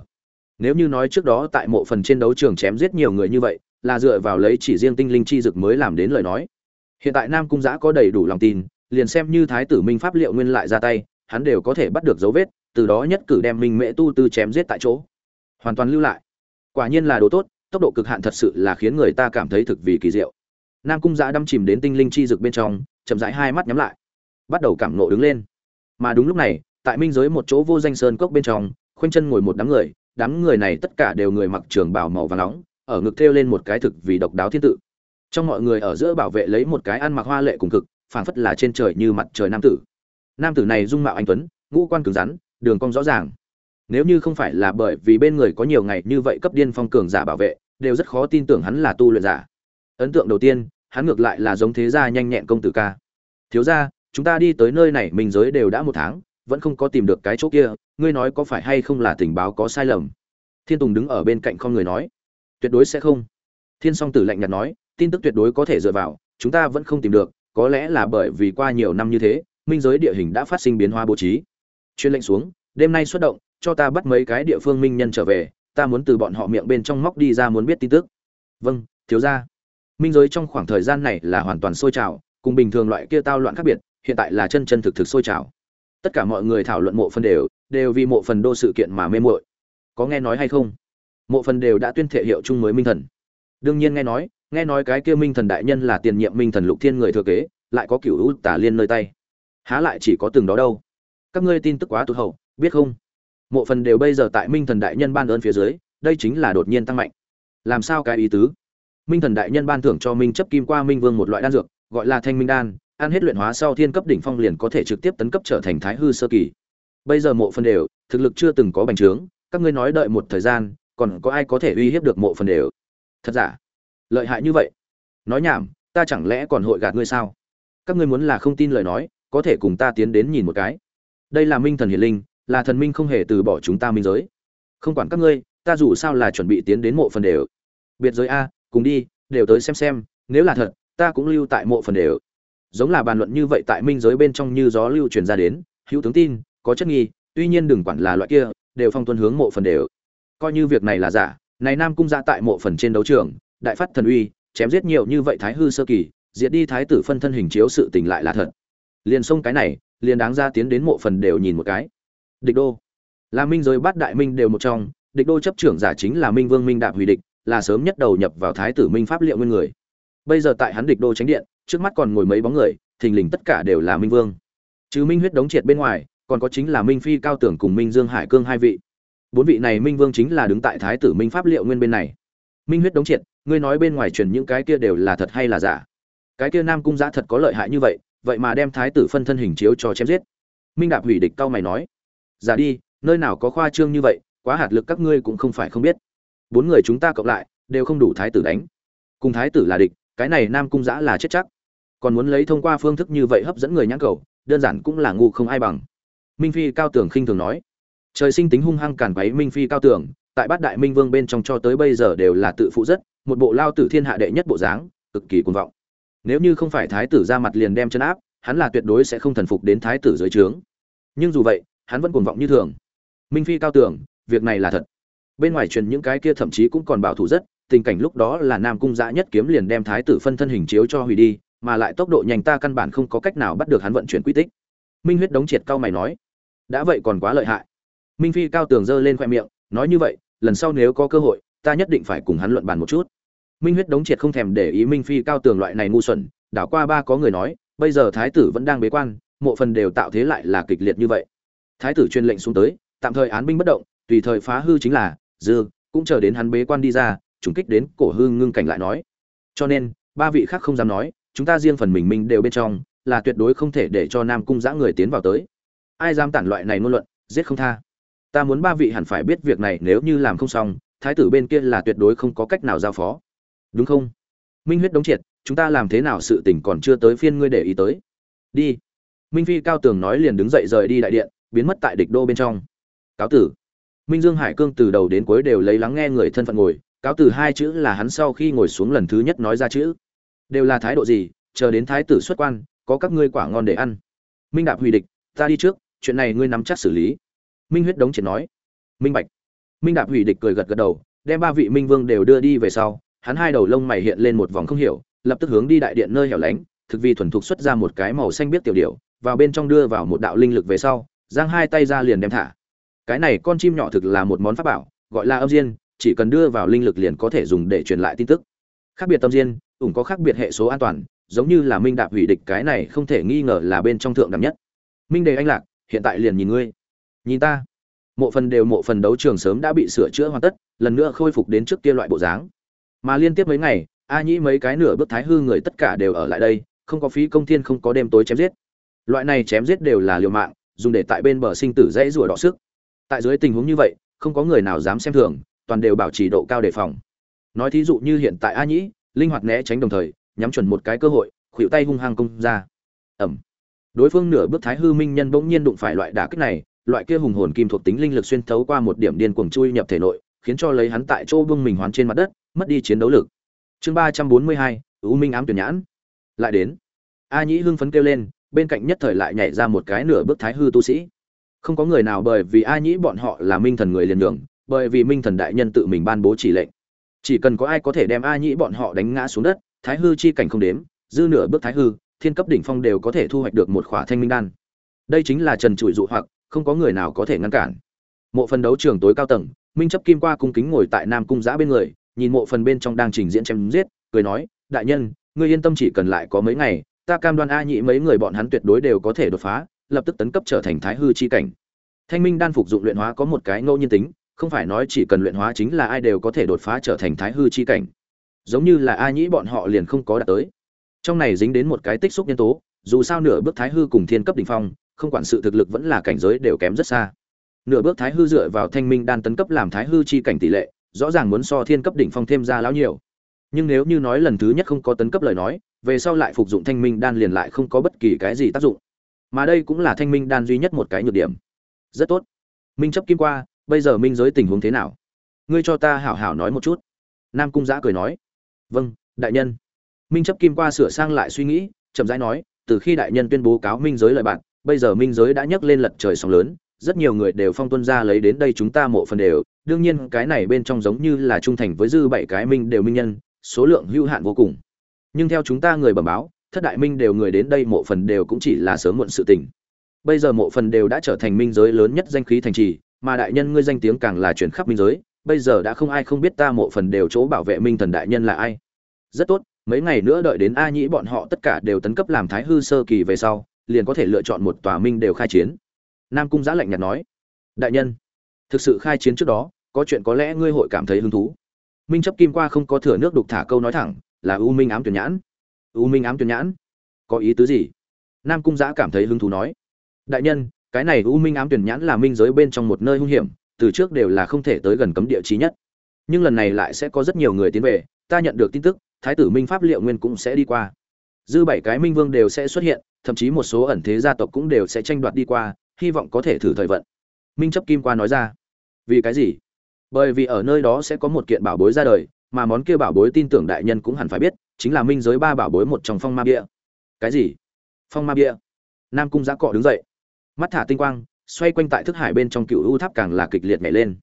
S1: Nếu như nói trước đó tại mộ phần trên đấu trường chém giết nhiều người như vậy là dựa vào lấy chỉ riêng tinh linh chi dực mới làm đến lời nói. Hiện tại nam cung giã có đầy đủ lòng tin, liền xem như thái tử minh pháp liệu nguyên lại ra tay, hắn đều có thể bắt được dấu vết, từ đó nhất cử đem minh mễ tu tư chém giết tại chỗ. Hoàn toàn lưu lại. Quả nhiên là đồ tốt, tốc độ cực hạn thật sự là khiến người ta cảm thấy thực vì kỳ diệu. Nam cung giã đâm chìm đến tinh linh chi dực bên trong, chậm rãi hai mắt nhắm lại, bắt đầu cảm nộ đứng lên. Mà đúng lúc này, tại minh giới một chỗ vô danh sơn cốc bên trong, khoanh chân ngồi một đám người đám người này tất cả đều người mặc trường bào màu và nóng ở ngực thêu lên một cái thực vì độc đáo thiên tự. Trong mọi người ở giữa bảo vệ lấy một cái ăn mặc hoa lệ cùng cực, phảng phất là trên trời như mặt trời nam tử. Nam tử này dung mạo anh tuấn, ngũ quan cứng rắn, đường cong rõ ràng. Nếu như không phải là bởi vì bên người có nhiều ngày như vậy cấp điên phong cường giả bảo vệ, đều rất khó tin tưởng hắn là tu luyện giả. Ấn tượng đầu tiên, hắn ngược lại là giống thế gia nhanh nhẹn công tử ca. Thiếu gia, chúng ta đi tới nơi này mình giới đều đã một tháng, vẫn không có tìm được cái chỗ kia, ngươi nói có phải hay không là tình báo có sai lầm? Thiên tùng đứng ở bên cạnh không người nói tuyệt đối sẽ không. Thiên song tử lạnh nhạt nói, tin tức tuyệt đối có thể dựa vào, chúng ta vẫn không tìm được, có lẽ là bởi vì qua nhiều năm như thế, minh giới địa hình đã phát sinh biến hóa bố trí. Chuyên lệnh xuống, đêm nay xuất động, cho ta bắt mấy cái địa phương minh nhân trở về, ta muốn từ bọn họ miệng bên trong móc đi ra muốn biết tin tức. Vâng thiếu ra minh giới trong khoảng thời gian này là hoàn toàn sôi trào, cùng bình thường loại kia tao loạn khác biệt, hiện tại là chân chân thực thực sôi trào. Tất cả mọi người thảo luận mộ phần đều đều vì mộ phần đô sự kiện mà mê muội. Có nghe nói hay không? Mộ phần đều đã tuyên thệ hiệu chung mới minh thần. Đương nhiên nghe nói nghe nói cái kia minh thần đại nhân là tiền nhiệm minh thần lục thiên người thừa kế, lại có cửu u tả liên nơi tay. Há lại chỉ có từng đó đâu. Các ngươi tin tức quá tụt hậu, biết không? Mộ phần đều bây giờ tại minh thần đại nhân ban ơn phía dưới, đây chính là đột nhiên tăng mạnh. Làm sao cái ý tứ? Minh thần đại nhân ban thưởng cho minh chấp kim qua minh vương một loại đan dược, gọi là thanh minh đan, ăn hết luyện hóa sau thiên cấp đỉnh phong liền có thể trực tiếp tấn cấp trở thành thái hư sơ kỳ. Bây giờ mộ phần đều, thực lực chưa từng có bành trướng, các ngươi nói đợi một thời gian còn có ai có thể uy hiếp được mộ phần đều? Thật giả? Lợi hại như vậy? Nói nhảm, ta chẳng lẽ còn hội gạt ngươi sao? Các ngươi muốn là không tin lời nói, có thể cùng ta tiến đến nhìn một cái. Đây là minh thần hiền linh, là thần minh không hề từ bỏ chúng ta minh giới. Không quản các ngươi, ta dù sao là chuẩn bị tiến đến mộ phần đều. Biệt giới a, cùng đi, đều tới xem xem, nếu là thật, ta cũng lưu tại mộ phần đều. Giống là bàn luận như vậy tại minh giới bên trong như gió lưu truyền ra đến, hữu tướng tin, có chất nghi, tuy nhiên đừng quản là loại kia, đều phong tuân hướng mộ phần đều coi như việc này là giả, này nam cung ra tại mộ phần trên đấu trường, đại phát thần uy, chém giết nhiều như vậy thái hư sơ kỳ, diệt đi thái tử phân thân hình chiếu sự tình lại là thật. Liền xông cái này, liền đáng ra tiến đến mộ phần đều nhìn một cái. Địch đô. Là minh rồi bát đại minh đều một trong, địch đô chấp trưởng giả chính là minh vương minh đạp hủy địch, là sớm nhất đầu nhập vào thái tử minh pháp liệu nguyên người. Bây giờ tại hắn địch đô tránh điện, trước mắt còn ngồi mấy bóng người, thình lình tất cả đều là minh vương. Chứ minh huyết đống triệt bên ngoài, còn có chính là minh phi cao tưởng cùng minh dương hải cương hai vị bốn vị này minh vương chính là đứng tại thái tử minh pháp liệu nguyên bên này. Minh huyết đống triệt, ngươi nói bên ngoài truyền những cái kia đều là thật hay là giả? Cái kia nam cung giã thật có lợi hại như vậy vậy mà đem thái tử phân thân hình chiếu cho chém giết. Minh đạp hủy địch cao mày nói, giả đi, nơi nào có khoa trương như vậy, quá hạt lực các ngươi cũng không phải không biết. Bốn người chúng ta cộng lại, đều không đủ thái tử đánh. Cùng thái tử là địch, cái này nam cung giã là chết chắc. Còn muốn lấy thông qua phương thức như vậy hấp dẫn người nhãn cầu, đơn giản cũng là ngu không ai bằng. Minh phi cao tường khinh thường nói trời sinh tính hung hăng cản váy minh phi cao tưởng, tại bát đại minh vương bên trong cho tới bây giờ đều là tự phụ rất một bộ lao tử thiên hạ đệ nhất bộ dáng cực kỳ cuồng vọng. Nếu như không phải thái tử ra mặt liền đem chân áp hắn là tuyệt đối sẽ không thần phục đến thái tử dưới trướng. Nhưng dù vậy hắn vẫn cuồng vọng như thường. Minh phi cao tưởng việc này là thật. Bên ngoài truyền những cái kia thậm chí cũng còn bảo thủ rất tình cảnh lúc đó là nam cung dã nhất kiếm liền đem thái tử phân thân hình chiếu cho hủy đi mà lại tốc độ nhanh ta căn bản không có cách nào bắt được hắn vận chuyển quy tích. Minh huyết đống triệt cao mày nói đã vậy còn quá lợi hại minh phi cao tường giơ lên khoe miệng, nói như vậy, lần sau nếu có cơ hội, ta nhất định phải cùng hắn luận bàn một chút. Minh huyết đống triệt không thèm để ý minh phi cao tường loại này ngu xuẩn, đảo qua ba có người nói, bây giờ thái tử vẫn đang bế quan, mộ phần đều tạo thế lại là kịch liệt như vậy. Thái tử truyền lệnh xuống tới, tạm thời án binh bất động, tùy thời phá hư chính là, dư, cũng chờ đến hắn bế quan đi ra, trùng kích đến cổ hư ngưng cảnh lại nói. Cho nên, ba vị khác không dám nói, chúng ta riêng phần mình mình đều bên trong, là tuyệt đối không thể để cho nam cung giã người tiến vào tới. Ai dám tản loại này ngôn luận, giết không tha ta muốn ba vị hẳn phải biết việc này nếu như làm không xong, thái tử bên kia là tuyệt đối không có cách nào giao phó. Đúng không? Minh huyết đống triệt, chúng ta làm thế nào sự tình còn chưa tới phiên ngươi để ý tới. Đi. Minh phi cao tường nói liền đứng dậy rời đi đại điện, biến mất tại địch đô bên trong. Cáo tử. Minh dương hải cương từ đầu đến cuối đều lấy lắng nghe người thân phận ngồi, cáo tử hai chữ là hắn sau khi ngồi xuống lần thứ nhất nói ra chữ. Đều là thái độ gì, chờ đến thái tử xuất quan, có các ngươi quả ngon để ăn. Minh đạp hủy địch, ta đi trước, chuyện này ngươi nắm chắc xử lý minh huyết đống triệt nói. Minh bạch. Minh đạp hủy địch cười gật gật đầu, đem ba vị minh vương đều đưa đi về sau, hắn hai đầu lông mày hiện lên một vòng không hiểu, lập tức hướng đi đại điện nơi hẻo lánh, thực vi thuần thục xuất ra một cái màu xanh biết tiểu điệu vào bên trong đưa vào một đạo linh lực về sau, giang hai tay ra liền đem thả. Cái này con chim nhỏ thực là một món pháp bảo, gọi là âm diên, chỉ cần đưa vào linh lực liền có thể dùng để truyền lại tin tức. Khác biệt tâm diên, ủng có khác biệt hệ số an toàn, giống như là minh đạp hủy địch cái này không thể nghi ngờ là bên trong thượng đẳng nhất. Minh đề anh lạc, hiện tại liền nhìn ngươi nhìn ta. Mộ phần đều mộ phần đấu trường sớm đã bị sửa chữa hoàn tất, lần nữa khôi phục đến trước kia loại bộ dáng. Mà liên tiếp mấy ngày, a nhĩ mấy cái nửa bước thái hư người tất cả đều ở lại đây, không có phí công thiên không có đêm tối chém giết. Loại này chém giết đều là liều mạng, dùng để tại bên bờ sinh tử dãy rủa đọ sức. Tại dưới tình huống như vậy, không có người nào dám xem thường, toàn đều bảo trì độ cao đề phòng. Nói thí dụ như hiện tại a nhĩ, linh hoạt né tránh đồng thời, nhắm chuẩn một cái cơ hội khuỵu tay hung hăng công ra. Ẩm. Đối phương nửa bước thái hư minh nhân bỗng nhiên đụng phải loại đả kích này loại kia hùng hồn kim thuộc tính linh lực xuyên thấu qua một điểm điên cuồng chui nhập thể nội, khiến cho lấy hắn tại chỗ bưng mình hoán trên mặt đất, mất đi chiến đấu lực. Chương ba trăm bốn mươi hai, u minh ám tuyển nhãn. Lại đến. A nhĩ hưng phấn kêu lên, bên cạnh nhất thời lại nhảy ra một cái nửa bước thái hư tu sĩ. Không có người nào bởi vì a nhĩ bọn họ là minh thần người liền đường bởi vì minh thần đại nhân tự mình ban bố chỉ lệnh. Chỉ cần có ai có thể đem a nhĩ bọn họ đánh ngã xuống đất, thái hư chi cảnh không đếm, dư nửa bước thái hư, thiên cấp đỉnh phong đều có thể thu hoạch được một khỏa thanh minh đan. Đây chính là trần trụi dụ hoặc không có người nào có thể ngăn cản. Mộ phần đấu trường tối cao tầng, minh chấp kim qua cung kính ngồi tại nam cung giã bên người, nhìn mộ phần bên trong đang trình diễn chém giết, cười nói, đại nhân, ngươi yên tâm chỉ cần lại có mấy ngày, ta cam đoan a nhị mấy người bọn hắn tuyệt đối đều có thể đột phá, lập tức tấn cấp trở thành thái hư chi cảnh. Thanh minh đan phục dụng luyện hóa có một cái ngẫu nhiên tính, không phải nói chỉ cần luyện hóa chính là ai đều có thể đột phá trở thành thái hư chi cảnh. Giống như là a nhĩ bọn họ liền không có đạt tới. Trong này dính đến một cái tích xúc nhân tố, dù sao nửa bước thái hư cùng thiên cấp đỉnh phong không quản sự thực lực vẫn là cảnh giới đều kém rất xa. Nửa bước thái hư dựa vào thanh minh đan tấn cấp làm thái hư chi cảnh tỷ lệ, rõ ràng muốn so thiên cấp đỉnh phong thêm ra lão nhiều. Nhưng nếu như nói lần thứ nhất không có tấn cấp lời nói, về sau lại phục dụng thanh minh đan liền lại không có bất kỳ cái gì tác dụng. Mà đây cũng là thanh minh đan duy nhất một cái nhược điểm. Rất tốt. Minh chấp kim qua, bây giờ minh giới tình huống thế nào? Ngươi cho ta hảo hảo nói một chút. Nam cung giã cười nói. Vâng đại nhân. Minh chấp kim qua sửa sang lại suy nghĩ, chậm rãi nói, từ khi đại nhân tuyên bố cáo minh giới lợi bạn bây giờ minh giới đã nhấc lên lật trời sóng lớn, rất nhiều người đều phong tuân ra lấy đến đây chúng ta mộ phần đều. Đương nhiên, cái này bên trong giống như là trung thành với dư bảy cái minh đều minh nhân, số lượng hữu hạn vô cùng. Nhưng theo chúng ta người bẩm báo, thất đại minh đều người đến đây mộ phần đều cũng chỉ là sớm muộn sự tình. Bây giờ mộ phần đều đã trở thành minh giới lớn nhất danh khí thành trì, mà đại nhân ngươi danh tiếng càng là chuyển khắp minh giới. Bây giờ đã không ai không biết ta mộ phần đều chỗ bảo vệ minh thần đại nhân là ai. Rất tốt, mấy ngày nữa đợi đến a nhĩ bọn họ tất cả đều tấn cấp làm thái hư sơ kỳ về sau liền có thể lựa chọn một tòa minh đều khai chiến. Nam cung giã lạnh nhạt nói, đại nhân, thực sự khai chiến trước đó, có chuyện có lẽ ngươi hội cảm thấy hứng thú. Minh chấp kim qua không có thừa nước đục thả câu nói thẳng, là u minh ám tuyển nhãn. U minh ám tuyển nhãn? Có ý tứ gì? Nam cung giã cảm thấy hứng thú nói, đại nhân, cái này u minh ám tuyển nhãn là minh giới bên trong một nơi hung hiểm, từ trước đều là không thể tới gần cấm địa trí nhất. Nhưng lần này lại sẽ có rất nhiều người tiến về, ta nhận được tin tức, thái tử minh pháp liệu nguyên cũng sẽ đi qua. Dư bảy cái minh vương đều sẽ xuất hiện thậm chí một số ẩn thế gia tộc cũng đều sẽ tranh đoạt đi qua, hy vọng có thể thử thời vận. Minh chấp kim qua nói ra. Vì cái gì? Bởi vì ở nơi đó sẽ có một kiện bảo bối ra đời, mà món kia bảo bối tin tưởng đại nhân cũng hẳn phải biết, chính là minh giới ba bảo bối một trong phong ma bia. Cái gì? Phong ma bia? Nam cung giã cọ đứng dậy. Mắt thả tinh quang, xoay quanh tại thức hải bên trong cựu u tháp càng là kịch liệt nhảy lên.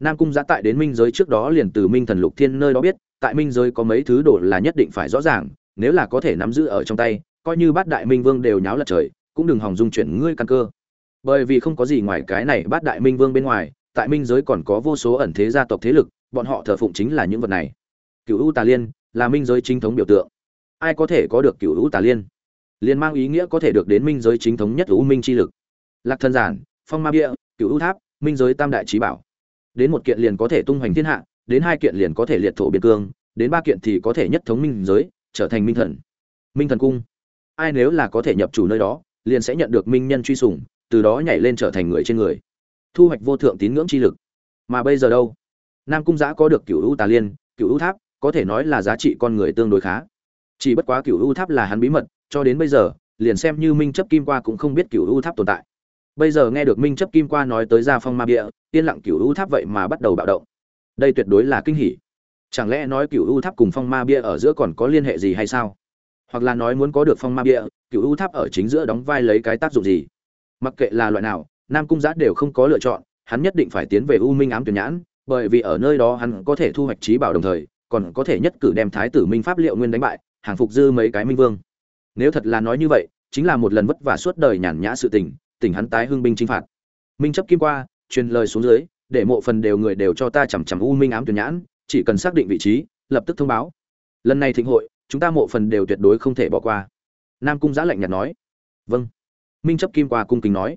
S1: Nam cung giã tại đến minh giới trước đó liền từ minh thần lục thiên nơi đó biết, tại minh giới có mấy thứ đồ là nhất định phải rõ ràng, nếu là có thể nắm giữ ở trong tay coi như bát đại minh vương đều nháo lật trời, cũng đừng hòng dung chuyển ngươi căn cơ. Bởi vì không có gì ngoài cái này bát đại minh vương bên ngoài, tại minh giới còn có vô số ẩn thế gia tộc thế lực, bọn họ thờ phụng chính là những vật này. Cựu u tà liên là minh giới chính thống biểu tượng. Ai có thể có được cựu u tà liên? Liên mang ý nghĩa có thể được đến minh giới chính thống nhất u minh chi lực. Lạc thân giản, phong ma bia cựu u tháp, minh giới tam đại trí bảo. Đến một kiện liền có thể tung hoành thiên hạ, đến hai kiện liền có thể liệt thổ biên cương, đến ba kiện thì có thể nhất thống minh giới, trở thành minh thần. Minh thần cung ai nếu là có thể nhập chủ nơi đó, liền sẽ nhận được minh nhân truy sủng, từ đó nhảy lên trở thành người trên người. Thu hoạch vô thượng tín ngưỡng chi lực. Mà bây giờ đâu? Nam cung giã có được cựu u tà liên cựu u tháp, có thể nói là giá trị con người tương đối khá. Chỉ bất quá cựu u tháp là hắn bí mật, cho đến bây giờ, liền xem như minh chấp kim qua cũng không biết cựu u tháp tồn tại. Bây giờ nghe được minh chấp kim qua nói tới gia phong ma địa yên lặng cựu u tháp vậy mà bắt đầu bạo động. Đây tuyệt đối là kinh hỉ. Chẳng lẽ nói cựu u tháp cùng phong ma bia ở giữa còn có liên hệ gì hay sao? Hoặc là nói muốn có được phong ma bia, cựu u tháp ở chính giữa đóng vai lấy cái tác dụng gì? Mặc kệ là loại nào, nam cung giã đều không có lựa chọn, hắn nhất định phải tiến về u minh ám tuyển nhãn, bởi vì ở nơi đó hắn có thể thu hoạch trí bảo đồng thời, còn có thể nhất cử đem thái tử minh pháp liệu nguyên đánh bại, hàng phục dư mấy cái minh vương. Nếu thật là nói như vậy, chính là một lần vất vả suốt đời nhàn nhã sự tình, tỉnh hắn tái hưng binh chinh phạt. Minh chấp kim qua, truyền lời xuống dưới, để mộ phần đều người đều cho ta chằm chằm u minh ám tuyển nhãn, chỉ cần xác định vị trí, lập tức thông báo. Lần này thịnh hội chúng ta mộ phần đều tuyệt đối không thể bỏ qua. Nam cung giã lạnh nhạt nói. Vâng. Minh chấp kim qua cung kính nói.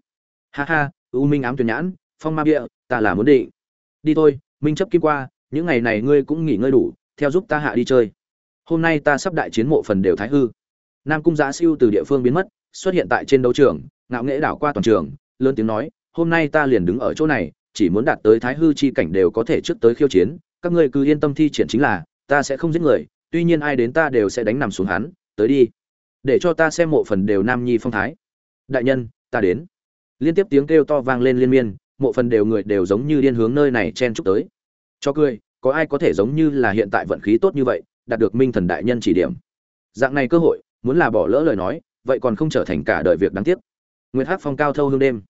S1: Ha ha u minh ám tuyển nhãn phong ma bịa, ta là muốn định. Đi thôi minh chấp kim qua những ngày này ngươi cũng nghỉ ngơi đủ theo giúp ta hạ đi chơi. Hôm nay ta sắp đại chiến mộ phần đều thái hư. Nam cung giã siêu từ địa phương biến mất xuất hiện tại trên đấu trường ngạo nghễ đảo qua toàn trường lớn tiếng nói hôm nay ta liền đứng ở chỗ này chỉ muốn đạt tới thái hư chi cảnh đều có thể trước tới khiêu chiến các ngươi cứ yên tâm thi triển chính là ta sẽ không giết người tuy nhiên ai đến ta đều sẽ đánh nằm xuống hắn, tới đi. Để cho ta xem mộ phần đều nam nhi phong thái. Đại nhân, ta đến. Liên tiếp tiếng kêu to vang lên liên miên, mộ phần đều người đều giống như điên hướng nơi này chen chúc tới. Cho cười, có ai có thể giống như là hiện tại vận khí tốt như vậy, đạt được minh thần đại nhân chỉ điểm. Dạng này cơ hội, muốn là bỏ lỡ lời nói, vậy còn không trở thành cả đời việc đáng tiếc. Nguyễn hắc phong cao thâu hương đêm.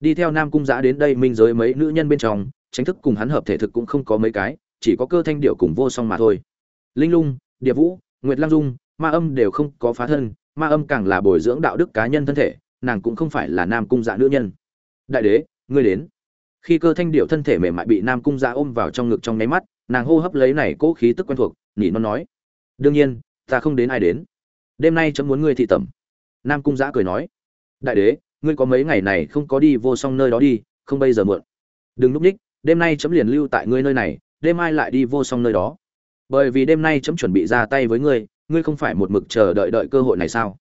S1: Đi theo nam cung giã đến đây minh giới mấy nữ nhân bên trong, tránh thức cùng hắn hợp thể thực cũng không có mấy cái, chỉ có cơ thanh điệu cùng vô song mà thôi. Linh lung địa vũ, nguyệt lang dung, ma âm đều không có phá thân, ma âm càng là bồi dưỡng đạo đức cá nhân thân thể, nàng cũng không phải là nam cung dạ nữ nhân. Đại đế, ngươi đến. Khi cơ thanh điệu thân thể mềm mại bị nam cung dạ ôm vào trong ngực trong nháy mắt, nàng hô hấp lấy này cố khí tức quen thuộc nhỉ nó nói. Đương nhiên, ta không đến ai đến. Đêm nay chấm muốn ngươi thị tẩm. Nam cung Dạ cười nói. Đại đế, ngươi có mấy ngày này không có đi vô song nơi đó đi, không bây giờ muộn. Đừng núp ních, đêm nay chấm liền lưu tại ngươi nơi này, đêm mai lại đi vô song nơi đó bởi vì đêm nay chấm chuẩn bị ra tay với ngươi ngươi không phải một mực chờ đợi đợi cơ hội này sao?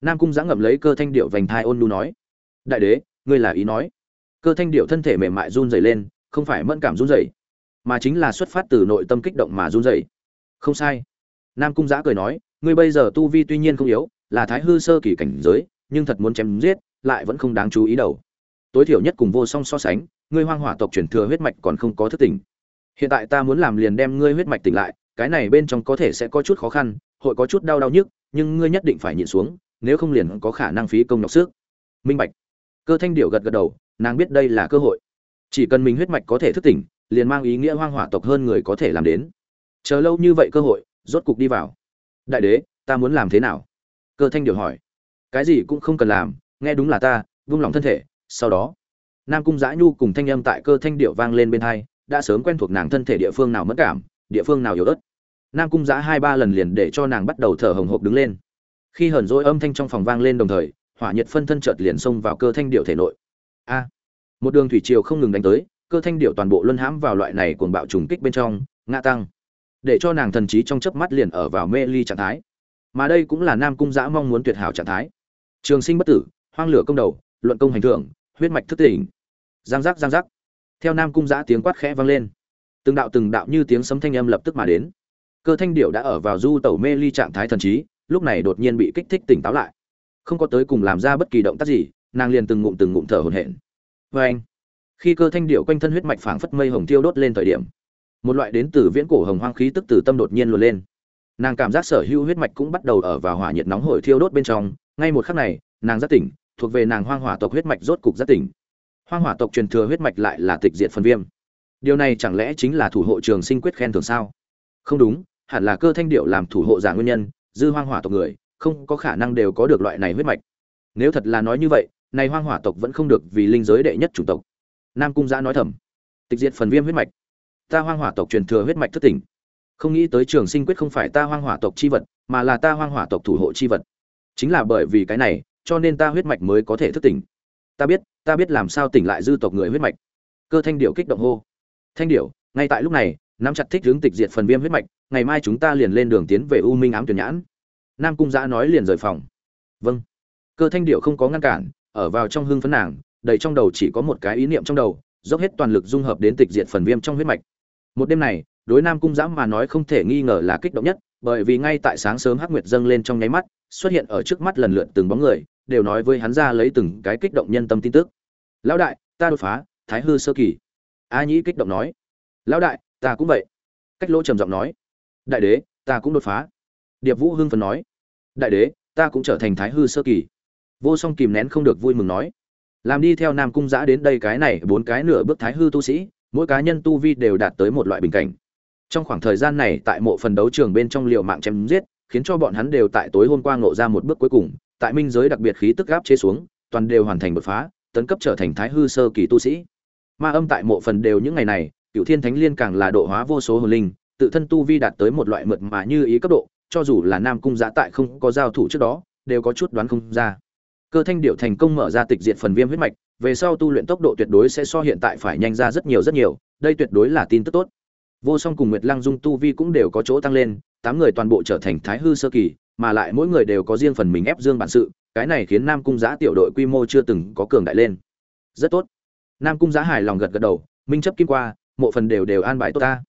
S1: Nam cung giã ngậm lấy cơ thanh điệu vành thai ôn nu nói. Đại đế, ngươi là ý nói. Cơ thanh điệu thân thể mềm mại run rẩy lên, không phải mẫn cảm run rẩy, mà chính là xuất phát từ nội tâm kích động mà run rẩy. Không sai. Nam cung giã cười nói, ngươi bây giờ tu vi tuy nhiên không yếu, là thái hư sơ kỳ cảnh giới, nhưng thật muốn chém giết, lại vẫn không đáng chú ý đầu tối thiểu nhất cùng vô song so sánh, ngươi hoang hỏa tộc chuyển thừa huyết mạch còn không có thức tỉnh. Hiện tại ta muốn làm liền đem ngươi huyết mạch tỉnh lại cái này bên trong có thể sẽ có chút khó khăn, hội có chút đau đau nhức, nhưng ngươi nhất định phải nhịn xuống, nếu không liền có khả năng phí công nhọc sức. Minh bạch. Cơ thanh điệu gật gật đầu, nàng biết đây là cơ hội. Chỉ cần mình huyết mạch có thể thức tỉnh, liền mang ý nghĩa hoang hỏa tộc hơn người có thể làm đến. Chờ lâu như vậy cơ hội, rốt cục đi vào. Đại đế, ta muốn làm thế nào? Cơ thanh điệu hỏi. Cái gì cũng không cần làm, nghe đúng là ta, vung lòng thân thể, sau đó, nam cung giã nhu cùng thanh âm tại cơ thanh điệu vang lên bên hai, đã sớm quen thuộc nàng thân thể địa phương nào mất cảm, địa phương nào yếu ớt nam cung giã hai ba lần liền để cho nàng bắt đầu thở hồng hộc đứng lên. Khi hờn dỗi âm thanh trong phòng vang lên đồng thời, hỏa nhiệt phân thân chợt liền xông vào cơ thanh điệu thể nội. A! Một đường thủy triều không ngừng đánh tới, cơ thanh điệu toàn bộ luân hãm vào loại này cuồng bạo trùng kích bên trong, ngã tăng. Để cho nàng thần trí trong chớp mắt liền ở vào mê ly trạng thái. Mà đây cũng là nam cung giã mong muốn tuyệt hảo trạng thái. Trường sinh bất tử, hoang lửa công đầu, luận công hành thưởng huyết mạch thức tỉnh. Giang giác giang giác. Theo nam cung giã tiếng quát khẽ vang lên. Từng đạo từng đạo như tiếng sấm thanh âm lập tức mà đến cơ thanh điệu đã ở vào du tẩu mê ly trạng thái thần trí, lúc này đột nhiên bị kích thích tỉnh táo lại. Không có tới cùng làm ra bất kỳ động tác gì, nàng liền từng ngụm từng ngụm thở hổn hển. Vê anh, khi cơ thanh điệu quanh thân huyết mạch phảng phất mây hồng tiêu đốt lên thời điểm, một loại đến từ viễn cổ hồng hoang khí tức từ tâm đột nhiên luồn lên. Nàng cảm giác sở hữu huyết mạch cũng bắt đầu ở vào hỏa nhiệt nóng hổi thiêu đốt bên trong, ngay một khắc này, nàng giác tỉnh, thuộc về nàng hoang hỏa tộc huyết mạch rốt cục giác tỉnh. Hoang hỏa tộc truyền thừa huyết mạch lại là tịch diệt phần viêm. Điều này chẳng lẽ chính là thủ hộ trường sinh quyết khen thưởng sao? Không đúng hẳn là cơ thanh điệu làm thủ hộ giả nguyên nhân, dư hoang hỏa tộc người, không có khả năng đều có được loại này huyết mạch. Nếu thật là nói như vậy, này hoang hỏa tộc vẫn không được vì linh giới đệ nhất chủng tộc. Nam cung giã nói thầm, tịch diệt phần viêm huyết mạch. Ta hoang hỏa tộc truyền thừa huyết mạch thất tỉnh. Không nghĩ tới trường sinh quyết không phải ta hoang hỏa tộc chi vật, mà là ta hoang hỏa tộc thủ hộ chi vật. Chính là bởi vì cái này, cho nên ta huyết mạch mới có thể thức tỉnh. Ta biết ta biết làm sao tỉnh lại dư tộc người huyết mạch. Cơ thanh điệu kích động hô, thanh điệu, ngay tại lúc này nắm chặt thích hướng tịch diệt phần viêm huyết mạch, ngày mai chúng ta liền lên đường tiến về u minh ám tuyển nhãn. Nam cung giã nói liền rời phòng. Vâng. Cơ thanh điệu không có ngăn cản, ở vào trong hương phấn nàng, đầy trong đầu chỉ có một cái ý niệm trong đầu, dốc hết toàn lực dung hợp đến tịch diệt phần viêm trong huyết mạch. Một đêm này, đối nam cung giã mà nói không thể nghi ngờ là kích động nhất, bởi vì ngay tại sáng sớm hắc nguyệt dâng lên trong nháy mắt, xuất hiện ở trước mắt lần lượt từng bóng người, đều nói với hắn ra lấy từng cái kích động nhân tâm tin tức. Lão đại, ta đột phá, thái hư sơ kỳ. A nhĩ kích động nói. Lão đại ta cũng vậy. Cách lỗ trầm giọng nói. Đại đế, ta cũng đột phá. Điệp vũ hưng phấn nói. Đại đế, ta cũng trở thành thái hư sơ kỳ. Vô song kìm nén không được vui mừng nói. Làm đi theo nam cung giã đến đây cái này, bốn cái nửa bước thái hư tu sĩ, mỗi cá nhân tu vi đều đạt tới một loại bình cảnh. Trong khoảng thời gian này, tại mộ phần đấu trường bên trong liều mạng chém giết, khiến cho bọn hắn đều tại tối hôm qua ngộ ra một bước cuối cùng, tại minh giới đặc biệt khí tức gáp chế xuống, toàn đều hoàn thành đột phá, tấn cấp trở thành thái hư sơ kỳ tu sĩ. Ma âm tại mộ phần đều những ngày này cựu thiên thánh liên càng là độ hóa vô số hồn linh, tự thân tu vi đạt tới một loại mượt mà như ý cấp độ, cho dù là nam cung giã tại không có giao thủ trước đó, đều có chút đoán không ra. Cơ thanh điệu thành công mở ra tịch diệt phần viêm huyết mạch, về sau tu luyện tốc độ tuyệt đối sẽ so hiện tại phải nhanh ra rất nhiều rất nhiều, đây tuyệt đối là tin tức tốt. Vô song cùng nguyệt lăng dung tu vi cũng đều có chỗ tăng lên, tám người toàn bộ trở thành thái hư sơ kỳ, mà lại mỗi người đều có riêng phần mình ép dương bản sự, cái này khiến nam cung giã tiểu đội quy mô chưa từng có cường đại lên. Rất tốt. Nam cung giã hài lòng gật gật đầu, minh chấp kim qua mộ phần đều đều an bài tốt ta.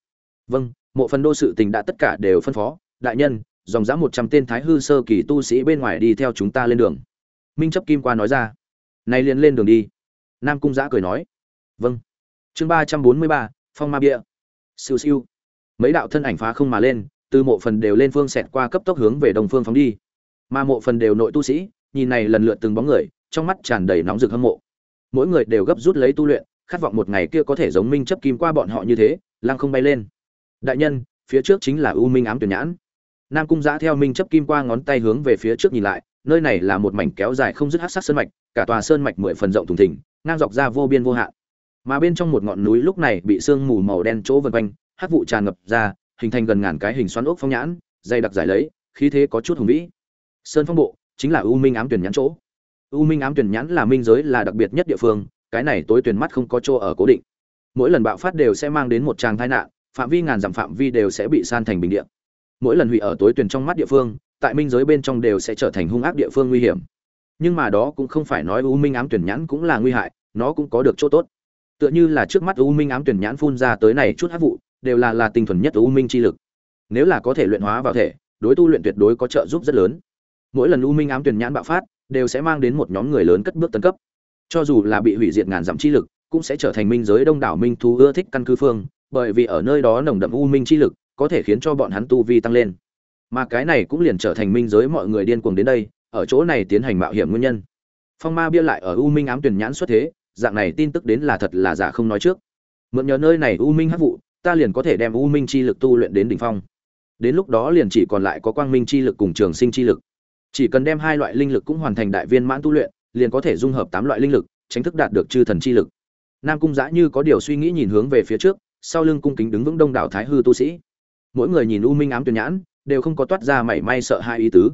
S1: Vâng mộ phần đô sự tình đã tất cả đều phân phó. Đại nhân, dòng dã một trăm tên thái hư sơ kỳ tu sĩ bên ngoài đi theo chúng ta lên đường. Minh chấp kim qua nói ra. Nay liền lên đường đi. Nam cung giã cười nói. Vâng. Chương ba trăm bốn mươi ba, phong ma bia. Siêu siêu. Mấy đạo thân ảnh phá không mà lên, từ mộ phần đều lên phương xẹt qua cấp tốc hướng về đồng phương phóng đi. Mà mộ phần đều nội tu sĩ, nhìn này lần lượt từng bóng người, trong mắt tràn đầy nóng rực hâm mộ. Mỗi người đều gấp rút lấy tu luyện khát vọng một ngày kia có thể giống minh chấp kim qua bọn họ như thế, lăng không bay lên. Đại nhân, phía trước chính là u minh ám tuyển nhãn. Nam cung giã theo minh chấp kim qua ngón tay hướng về phía trước nhìn lại, nơi này là một mảnh kéo dài không dứt hát sắc sơn mạch, cả tòa sơn mạch mười phần rộng thùng thình, ngang dọc ra vô biên vô hạn. Mà bên trong một ngọn núi lúc này bị sương mù màu đen chỗ vân quanh hát vụ tràn ngập ra, hình thành gần ngàn cái hình xoắn ốc phong nhãn, dày đặc giải lấy, khí thế có chút hùng vĩ. Sơn phong bộ chính là u minh ám tuyển nhãn chỗ. U minh ám tuyển nhãn là minh giới là đặc biệt nhất địa phương cái này tối tuyển mắt không có chỗ ở cố định. Mỗi lần bạo phát đều sẽ mang đến một tràng tai nạn, phạm vi ngàn dặm phạm vi đều sẽ bị san thành bình địa. Mỗi lần hủy ở tối tuyển trong mắt địa phương, tại minh giới bên trong đều sẽ trở thành hung ác địa phương nguy hiểm. Nhưng mà đó cũng không phải nói u minh ám tuyển nhãn cũng là nguy hại, nó cũng có được chỗ tốt. Tựa như là trước mắt u minh ám tuyển nhãn phun ra tới này chút hát vụ, đều là là tinh thuần nhất u minh chi lực. Nếu là có thể luyện hóa vào thể, đối tu luyện tuyệt đối có trợ giúp rất lớn. Mỗi lần u minh ám tuyển nhãn bạo phát, đều sẽ mang đến một nhóm người lớn cất bước tấn cấp cho dù là bị hủy diệt ngàn dặm chi lực, cũng sẽ trở thành minh giới đông đảo minh thú ưa thích căn cứ phương, bởi vì ở nơi đó nồng đậm u minh chi lực, có thể khiến cho bọn hắn tu vi tăng lên. Mà cái này cũng liền trở thành minh giới mọi người điên cuồng đến đây, ở chỗ này tiến hành mạo hiểm nguyên nhân. Phong ma bia lại ở u minh ám tuyển nhãn xuất thế, dạng này tin tức đến là thật là giả không nói trước. Mượn nhờ nơi này u minh hắc vụ, ta liền có thể đem u minh chi lực tu luyện đến đỉnh phong. Đến lúc đó liền chỉ còn lại có quang minh chi lực cùng trường sinh chi lực. Chỉ cần đem hai loại linh lực cũng hoàn thành đại viên mãn tu luyện liền có thể dung hợp tám loại linh lực, tránh thức đạt được chư thần chi lực. Nam cung giã như có điều suy nghĩ nhìn hướng về phía trước, sau lưng cung kính đứng vững đông đảo thái hư tu sĩ. Mỗi người nhìn u minh ám tuyển nhãn, đều không có toát ra mảy may sợ hai ý tứ.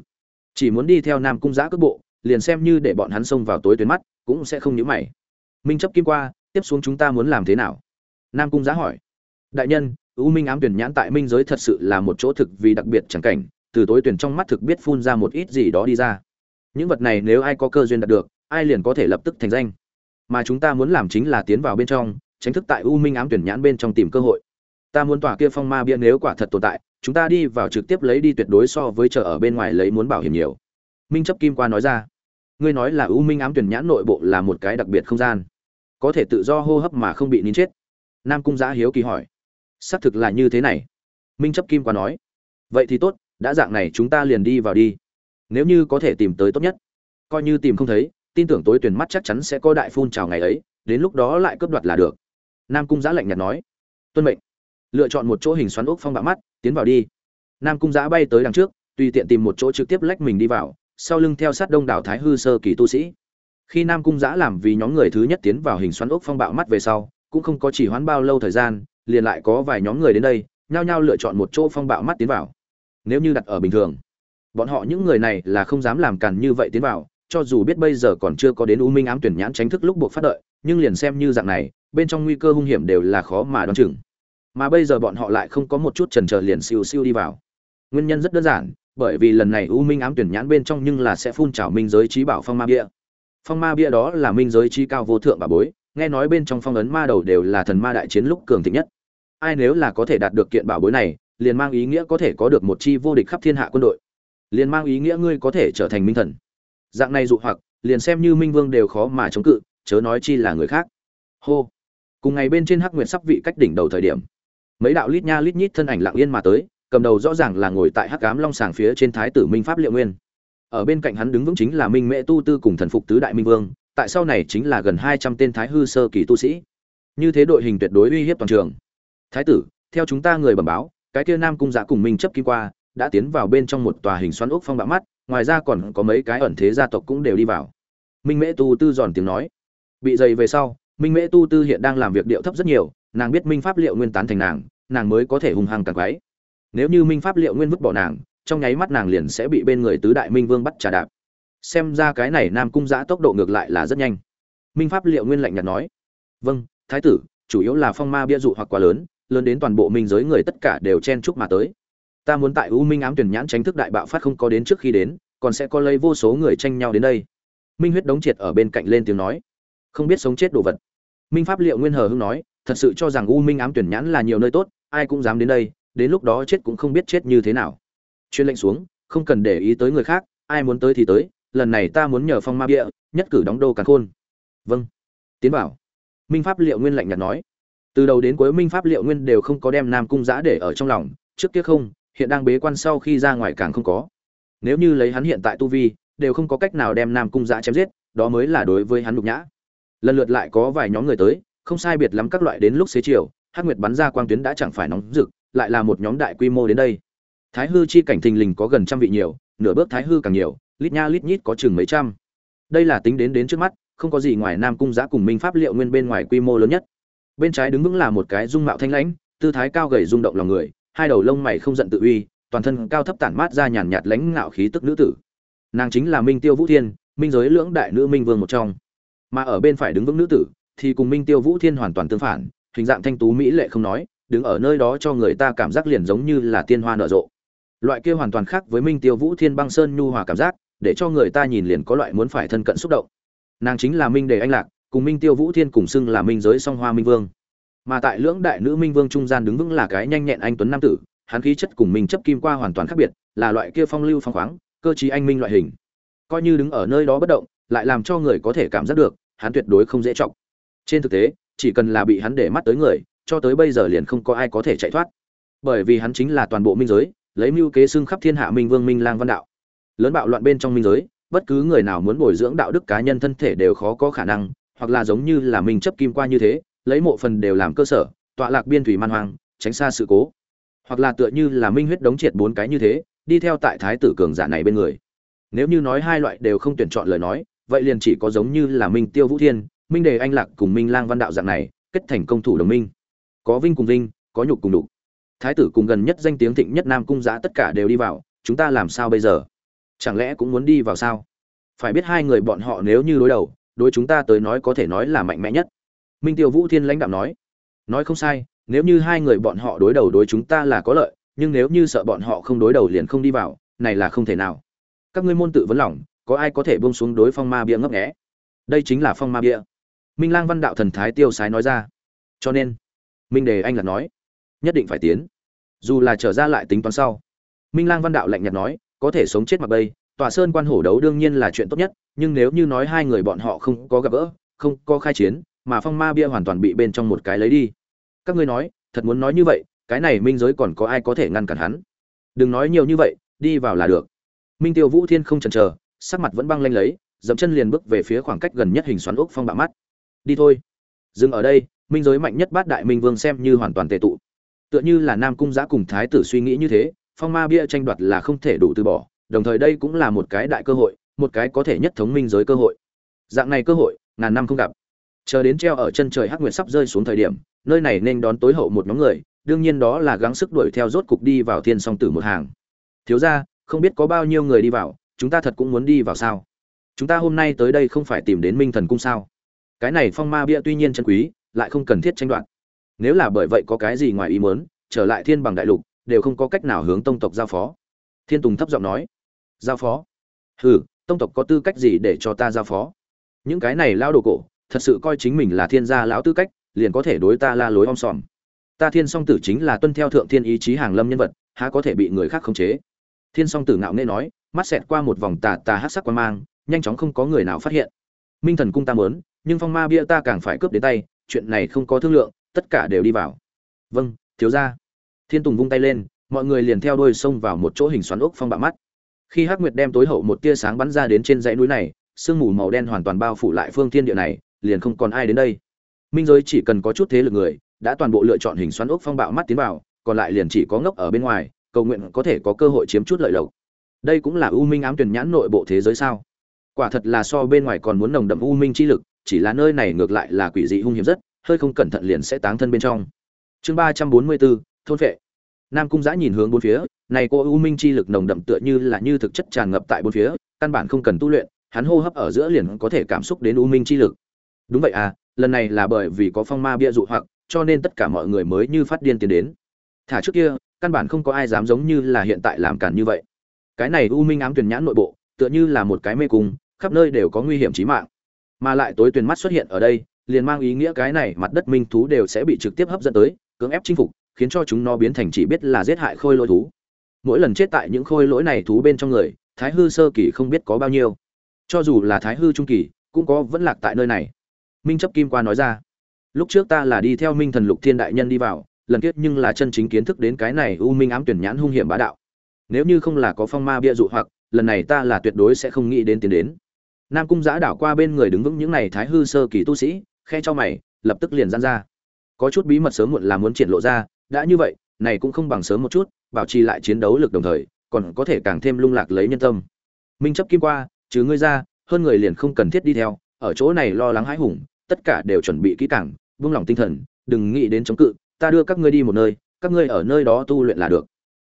S1: Chỉ muốn đi theo nam cung giã cước bộ, liền xem như để bọn hắn xông vào tối tuyến mắt, cũng sẽ không nhíu mày. Minh chấp kim qua, tiếp xuống chúng ta muốn làm thế nào? Nam cung giã hỏi. Đại nhân, u minh ám tuyển nhãn tại minh giới thật sự là một chỗ thực vì đặc biệt chẳng cảnh, từ tối tuyển trong mắt thực biết phun ra một ít gì đó đi ra những vật này nếu ai có cơ duyên đạt được, ai liền có thể lập tức thành danh. Mà chúng ta muốn làm chính là tiến vào bên trong, tránh thức tại u minh ám tuyển nhãn bên trong tìm cơ hội. Ta muốn tỏa kia phong ma bia nếu quả thật tồn tại, chúng ta đi vào trực tiếp lấy đi tuyệt đối so với chợ ở bên ngoài lấy muốn bảo hiểm nhiều. Minh chấp kim qua nói ra. Ngươi nói là u minh ám tuyển nhãn nội bộ là một cái đặc biệt không gian. Có thể tự do hô hấp mà không bị nín chết. Nam cung giã hiếu kỳ hỏi. Xác thực là như thế này. Minh chấp kim qua nói. Vậy thì tốt, đã dạng này chúng ta liền đi vào đi nếu như có thể tìm tới tốt nhất. Coi như tìm không thấy, tin tưởng tối tuyển mắt chắc chắn sẽ có đại phun trào ngày ấy, đến lúc đó lại cướp đoạt là được. Nam cung giã lạnh nhạt nói. Tuân mệnh. Lựa chọn một chỗ hình xoắn ốc phong bạo mắt, tiến vào đi. Nam cung giã bay tới đằng trước, tùy tiện tìm một chỗ trực tiếp lách mình đi vào, sau lưng theo sát đông đảo thái hư sơ kỳ tu sĩ. Khi nam cung giã làm vì nhóm người thứ nhất tiến vào hình xoắn ốc phong bạo mắt về sau, cũng không có chỉ hoãn bao lâu thời gian, liền lại có vài nhóm người đến đây, nhao nhao lựa chọn một chỗ phong bạo mắt tiến vào. Nếu như đặt ở bình thường bọn họ những người này là không dám làm càn như vậy tiến vào, cho dù biết bây giờ còn chưa có đến u minh ám tuyển nhãn tránh thức lúc buộc phát đợi, nhưng liền xem như dạng này, bên trong nguy cơ hung hiểm đều là khó mà đoán chừng. Mà bây giờ bọn họ lại không có một chút trần trờ liền siêu siêu đi vào. Nguyên nhân rất đơn giản, bởi vì lần này u minh ám tuyển nhãn bên trong nhưng là sẽ phun trào minh giới trí bảo phong ma bia. Phong ma bia đó là minh giới trí cao vô thượng bà bối, nghe nói bên trong phong ấn ma đầu đều là thần ma đại chiến lúc cường thịnh nhất. Ai nếu là có thể đạt được kiện bảo bối này, liền mang ý nghĩa có thể có được một chi vô địch khắp thiên hạ quân đội liền mang ý nghĩa ngươi có thể trở thành minh thần. Dạng này dụ hoặc, liền xem như minh vương đều khó mà chống cự, chớ nói chi là người khác. Hô. Cùng ngày bên trên hắc nguyệt sắp vị cách đỉnh đầu thời điểm, mấy đạo lít nha lít nhít thân ảnh lặng yên mà tới, cầm đầu rõ ràng là ngồi tại hắc cám long sàng phía trên thái tử minh pháp liệu nguyên. Ở bên cạnh hắn đứng vững chính là minh mễ tu tư cùng thần phục tứ đại minh vương, tại sau này chính là gần hai trăm tên thái hư sơ kỳ tu sĩ. Như thế đội hình tuyệt đối uy hiếp toàn trường. Thái tử, theo chúng ta người bẩm báo, cái kia nam cung giả cùng minh chấp kim qua đã tiến vào bên trong một tòa hình xoắn ốc phong bạo mắt, ngoài ra còn có mấy cái ẩn thế gia tộc cũng đều đi vào. Minh mễ tu tư giòn tiếng nói. Bị dày về sau, minh mễ tu tư hiện đang làm việc điệu thấp rất nhiều, nàng biết minh pháp liệu nguyên tán thành nàng nàng mới có thể hung hăng càng quái. Nếu như minh pháp liệu nguyên vứt bỏ nàng, trong nháy mắt nàng liền sẽ bị bên người tứ đại minh vương bắt trà đạp. Xem ra cái này nam cung giã tốc độ ngược lại là rất nhanh. Minh pháp liệu nguyên lạnh nhạt nói. Vâng thái tử, chủ yếu là phong ma bia dụ hoặc quá lớn lớn đến toàn bộ minh giới người tất cả đều chen chúc mà tới ta muốn tại u minh ám tuyển nhãn tránh thức đại bạo phát không có đến trước khi đến, còn sẽ có lấy vô số người tranh nhau đến đây. Minh huyết đống triệt ở bên cạnh lên tiếng nói. Không biết sống chết đồ vật. Minh pháp liệu nguyên hờ hưng nói, thật sự cho rằng u minh ám tuyển nhãn là nhiều nơi tốt, ai cũng dám đến đây, đến lúc đó chết cũng không biết chết như thế nào. Chuyên lệnh xuống, không cần để ý tới người khác, ai muốn tới thì tới, lần này ta muốn nhờ phong ma bia nhất cử đóng đô càn khôn. Vâng. Tiến bảo. Minh pháp liệu nguyên lạnh nhạt nói. Từ đầu đến cuối minh pháp liệu nguyên đều không có đem nam cung giã để ở trong lòng, trước kia không hiện đang bế quan sau khi ra ngoài càng không có. Nếu như lấy hắn hiện tại tu vi, đều không có cách nào đem nam cung giã chém giết, đó mới là đối với hắn nhục nhã. Lần lượt lại có vài nhóm người tới, không sai biệt lắm các loại đến lúc xế chiều, hắc nguyệt bắn ra quang tuyến đã chẳng phải nóng rực, lại là một nhóm đại quy mô đến đây. Thái hư chi cảnh thình lình có gần trăm vị nhiều, nửa bước thái hư càng nhiều, lít nha lít nhít có chừng mấy trăm. Đây là tính đến đến trước mắt, không có gì ngoài nam cung giã cùng minh pháp liệu nguyên bên ngoài quy mô lớn nhất. Bên trái đứng vững là một cái dung mạo thanh lãnh, tư thái cao gầy rung động lòng người hai đầu lông mày không giận tự uy, toàn thân cao thấp tản mát ra nhàn nhạt lãnh ngạo khí tức nữ tử. Nàng chính là minh tiêu vũ thiên, minh giới lưỡng đại nữ minh vương một trong. Mà ở bên phải đứng vững nữ tử, thì cùng minh tiêu vũ thiên hoàn toàn tương phản, hình dạng thanh tú mỹ lệ không nói, đứng ở nơi đó cho người ta cảm giác liền giống như là tiên hoa nở rộ. Loại kia hoàn toàn khác với minh tiêu vũ thiên băng sơn nhu hòa cảm giác, để cho người ta nhìn liền có loại muốn phải thân cận xúc động. Nàng chính là minh đề anh lạc, cùng minh tiêu vũ thiên cùng xưng là minh giới song hoa minh vương mà tại lưỡng đại nữ minh vương trung gian đứng vững là cái nhanh nhẹn anh tuấn nam tử, hắn khí chất cùng mình chấp kim qua hoàn toàn khác biệt, là loại kia phong lưu phong khoáng, cơ chí anh minh loại hình. Coi như đứng ở nơi đó bất động, lại làm cho người có thể cảm giác được, hắn tuyệt đối không dễ trọng trên thực tế, chỉ cần là bị hắn để mắt tới người, cho tới bây giờ liền không có ai có thể chạy thoát. Bởi vì hắn chính là toàn bộ minh giới, lấy mưu kế xưng khắp thiên hạ minh vương minh lang văn đạo. Lớn bạo loạn bên trong minh giới, bất cứ người nào muốn bồi dưỡng đạo đức cá nhân thân thể đều khó có khả năng, hoặc là giống như là minh chấp kim qua như thế lấy mộ phần đều làm cơ sở, tọa lạc biên thủy man hoang, tránh xa sự cố. Hoặc là tựa như là minh huyết đống triệt bốn cái như thế, đi theo tại thái tử cường giả này bên người. Nếu như nói hai loại đều không tuyển chọn lời nói, vậy liền chỉ có giống như là minh tiêu vũ thiên, minh đề anh lạc cùng minh lang văn đạo dạng này, kết thành công thủ đồng minh. Có vinh cùng vinh, có nhục cùng đục thái tử cùng gần nhất danh tiếng thịnh nhất nam cung giã tất cả đều đi vào, chúng ta làm sao bây giờ? Chẳng lẽ cũng muốn đi vào sao? Phải biết hai người bọn họ nếu như đối đầu, đối chúng ta tới nói có thể nói là mạnh mẽ nhất minh tiêu vũ thiên lãnh đạo nói nói không sai, nếu như hai người bọn họ đối đầu đối chúng ta là có lợi, nhưng nếu như sợ bọn họ không đối đầu liền không đi vào, này là không thể nào. Các ngươi môn tự vấn lòng, có ai có thể buông xuống đối phong ma bia ngấp nghé? Đây chính là phong ma bia. Minh lang văn đạo thần thái tiêu sái nói ra. Cho nên, minh đề anh là nói, nhất định phải tiến. Dù là trở ra lại tính toán sau. Minh lang văn đạo lạnh nhạt nói, có thể sống chết mặc bây, tòa sơn quan hổ đấu đương nhiên là chuyện tốt nhất, nhưng nếu như nói hai người bọn họ không có gặp gỡ, không có khai chiến mà phong ma bia hoàn toàn bị bên trong một cái lấy đi. Các ngươi nói, thật muốn nói như vậy, cái này minh giới còn có ai có thể ngăn cản hắn? Đừng nói nhiều như vậy, đi vào là được. Minh tiêu vũ thiên không chần chờ, sắc mặt vẫn băng lanh lấy dẫm chân liền bước về phía khoảng cách gần nhất hình xoắn ốc phong bạ mắt. Đi thôi. Dừng ở đây, minh giới mạnh nhất bát đại minh vương xem như hoàn toàn tệ tụ. Tựa như là nam cung giã cùng thái tử suy nghĩ như thế, phong ma bia tranh đoạt là không thể đủ từ bỏ, đồng thời đây cũng là một cái đại cơ hội, một cái có thể nhất thống minh giới cơ hội. Dạng này cơ hội, ngàn năm không gặp chờ đến treo ở chân trời hắc nguyệt sắp rơi xuống thời điểm, nơi này nên đón tối hậu một nhóm người, đương nhiên đó là gắng sức đuổi theo rốt cục đi vào thiên song tử một hàng. Thiếu ra không biết có bao nhiêu người đi vào, chúng ta thật cũng muốn đi vào sao? Chúng ta hôm nay tới đây không phải tìm đến minh thần cung sao? Cái này phong ma bia tuy nhiên chân quý, lại không cần thiết tranh đoạt. Nếu là bởi vậy có cái gì ngoài ý muốn, trở lại thiên bằng đại lục, đều không có cách nào hướng tông tộc giao phó. Thiên tùng thấp giọng nói. Giao phó? Hừ, tông tộc có tư cách gì để cho ta giao phó? Những cái này lao đồ cổ thật sự coi chính mình là thiên gia lão tư cách, liền có thể đối ta la lối om sòm. Ta thiên song tử chính là tuân theo thượng thiên ý chí hàng lâm nhân vật, há có thể bị người khác khống chế? Thiên song tử ngạo nghễ nói, mắt xẹt qua một vòng tà tà hát sắc quan mang, nhanh chóng không có người nào phát hiện. Minh thần cung ta mớn nhưng phong ma bia ta càng phải cướp đến tay, chuyện này không có thương lượng, tất cả đều đi vào. Vâng thiếu ra thiên tùng vung tay lên, mọi người liền theo đôi xông vào một chỗ hình xoắn ốc phong bạ mắt. Khi hắc nguyệt đem tối hậu một tia sáng bắn ra đến trên dãy núi này, sương mù màu đen hoàn toàn bao phủ lại phương thiên địa này liền không còn ai đến đây. Minh giới chỉ cần có chút thế lực người, đã toàn bộ lựa chọn hình xoắn ốc phong bạo mắt tiến vào, còn lại liền chỉ có ngốc ở bên ngoài, cầu nguyện có thể có cơ hội chiếm chút lợi lộc. Đây cũng là u minh ám tuyển nhãn nội bộ thế giới sao? Quả thật là so bên ngoài còn muốn nồng đậm u minh chi lực, chỉ là nơi này ngược lại là quỷ dị hung hiểm rất, hơi không cẩn thận liền sẽ táng thân bên trong. Chương ba trăm bốn mươi bốn thôn vệ nam cung giã nhìn hướng bốn phía, này cô u minh chi lực nồng đậm tựa như là như thực chất tràn ngập tại bốn phía, căn bản không cần tu luyện, hắn hô hấp ở giữa liền có thể cảm xúc đến u minh chi lực đúng vậy à lần này là bởi vì có phong ma bia dụ hoặc, cho nên tất cả mọi người mới như phát điên tiến đến. Thả trước kia, căn bản không có ai dám giống như là hiện tại làm cản như vậy. Cái này u minh ám tuyển nhãn nội bộ, tựa như là một cái mê cung, khắp nơi đều có nguy hiểm chí mạng. Mà lại tối tuyển mắt xuất hiện ở đây, liền mang ý nghĩa cái này mặt đất minh thú đều sẽ bị trực tiếp hấp dẫn tới, cưỡng ép chinh phục, khiến cho chúng nó biến thành chỉ biết là giết hại khôi lỗi thú. Mỗi lần chết tại những khôi lỗi này thú bên trong người, thái hư sơ kỳ không biết có bao nhiêu. Cho dù là thái hư trung kỳ, cũng có vẫn lạc tại nơi này minh chấp kim qua nói ra. Lúc trước ta là đi theo minh thần lục thiên đại nhân đi vào, lần kiếp nhưng là chân chính kiến thức đến cái này u minh ám tuyển nhãn hung hiểm bá đạo. Nếu như không là có phong ma bia dụ hoặc, lần này ta là tuyệt đối sẽ không nghĩ đến tiến đến. Nam cung giã đảo qua bên người đứng vững những này thái hư sơ kỳ tu sĩ, khe cho mày, lập tức liền gian ra. Có chút bí mật sớm muộn là muốn triển lộ ra, đã như vậy, này cũng không bằng sớm một chút, bảo trì lại chiến đấu lực đồng thời, còn có thể càng thêm lung lạc lấy nhân tâm. Minh chấp kim qua chứ ngươi ra, hơn người liền không cần thiết đi theo ở chỗ này lo lắng hãi hùng, tất cả đều chuẩn bị kỹ càng buông lòng tinh thần, đừng nghĩ đến chống cự, ta đưa các ngươi đi một nơi, các ngươi ở nơi đó tu luyện là được.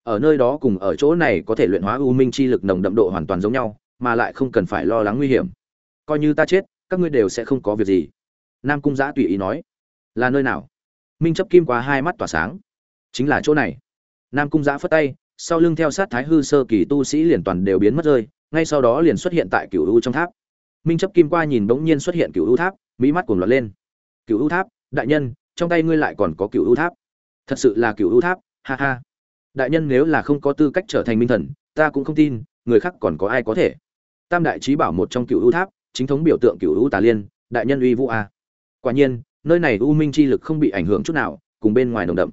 S1: Ở nơi đó cùng ở chỗ này có thể luyện hóa u minh chi lực nồng đậm độ hoàn toàn giống nhau, mà lại không cần phải lo lắng nguy hiểm. Coi như ta chết, các ngươi đều sẽ không có việc gì. Nam cung giã tùy ý nói, là nơi nào? Minh chấp kim quá hai mắt tỏa sáng. Chính là chỗ này. Nam cung giã phất tay, sau lưng theo sát thái hư sơ kỳ tu sĩ liền toàn đều biến mất rơi, ngay sau đó liền xuất hiện tại cựu u trong tháp minh chấp kim qua nhìn bỗng nhiên xuất hiện cựu ưu tháp, mỹ mắt cuồng loạn lên. Cựu ưu tháp, đại nhân, trong tay ngươi lại còn có cựu ưu tháp. Thật sự là cựu ưu tháp, ha ha. Đại nhân nếu là không có tư cách trở thành minh thần, ta cũng không tin, người khác còn có ai có thể. Tam đại trí bảo một trong cựu ưu tháp, chính thống biểu tượng cựu ưu tà liên, đại nhân uy vũ a. Quả nhiên, nơi này u minh chi lực không bị ảnh hưởng chút nào, cùng bên ngoài nồng đậm.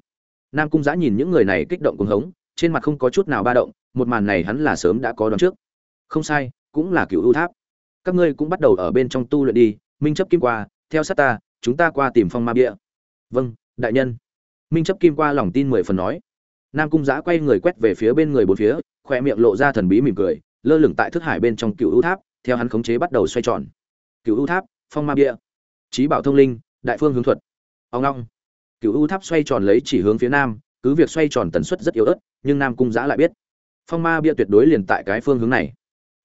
S1: Nam cung giã nhìn những người này kích động cuồng hống, trên mặt không có chút nào ba động, một màn này hắn là sớm đã có đoán trước. Không sai, cũng là cựu ưu tháp các ngươi cũng bắt đầu ở bên trong tu luyện đi, minh chấp kim qua, theo sát ta, chúng ta qua tìm phong ma bia. Vâng đại nhân. Minh chấp kim qua lòng tin mười phần nói. Nam cung giã quay người quét về phía bên người bốn phía khoe miệng lộ ra thần bí mỉm cười, lơ lửng tại thức hải bên trong cựu u tháp, theo hắn khống chế bắt đầu xoay tròn. Cựu u tháp, phong ma bia. Trí bảo thông linh, đại phương hướng thuật. Ông long cựu u tháp xoay tròn lấy chỉ hướng phía nam, cứ việc xoay tròn tần suất rất yếu ớt, nhưng nam cung giã lại biết. Phong ma bia tuyệt đối liền tại cái phương hướng này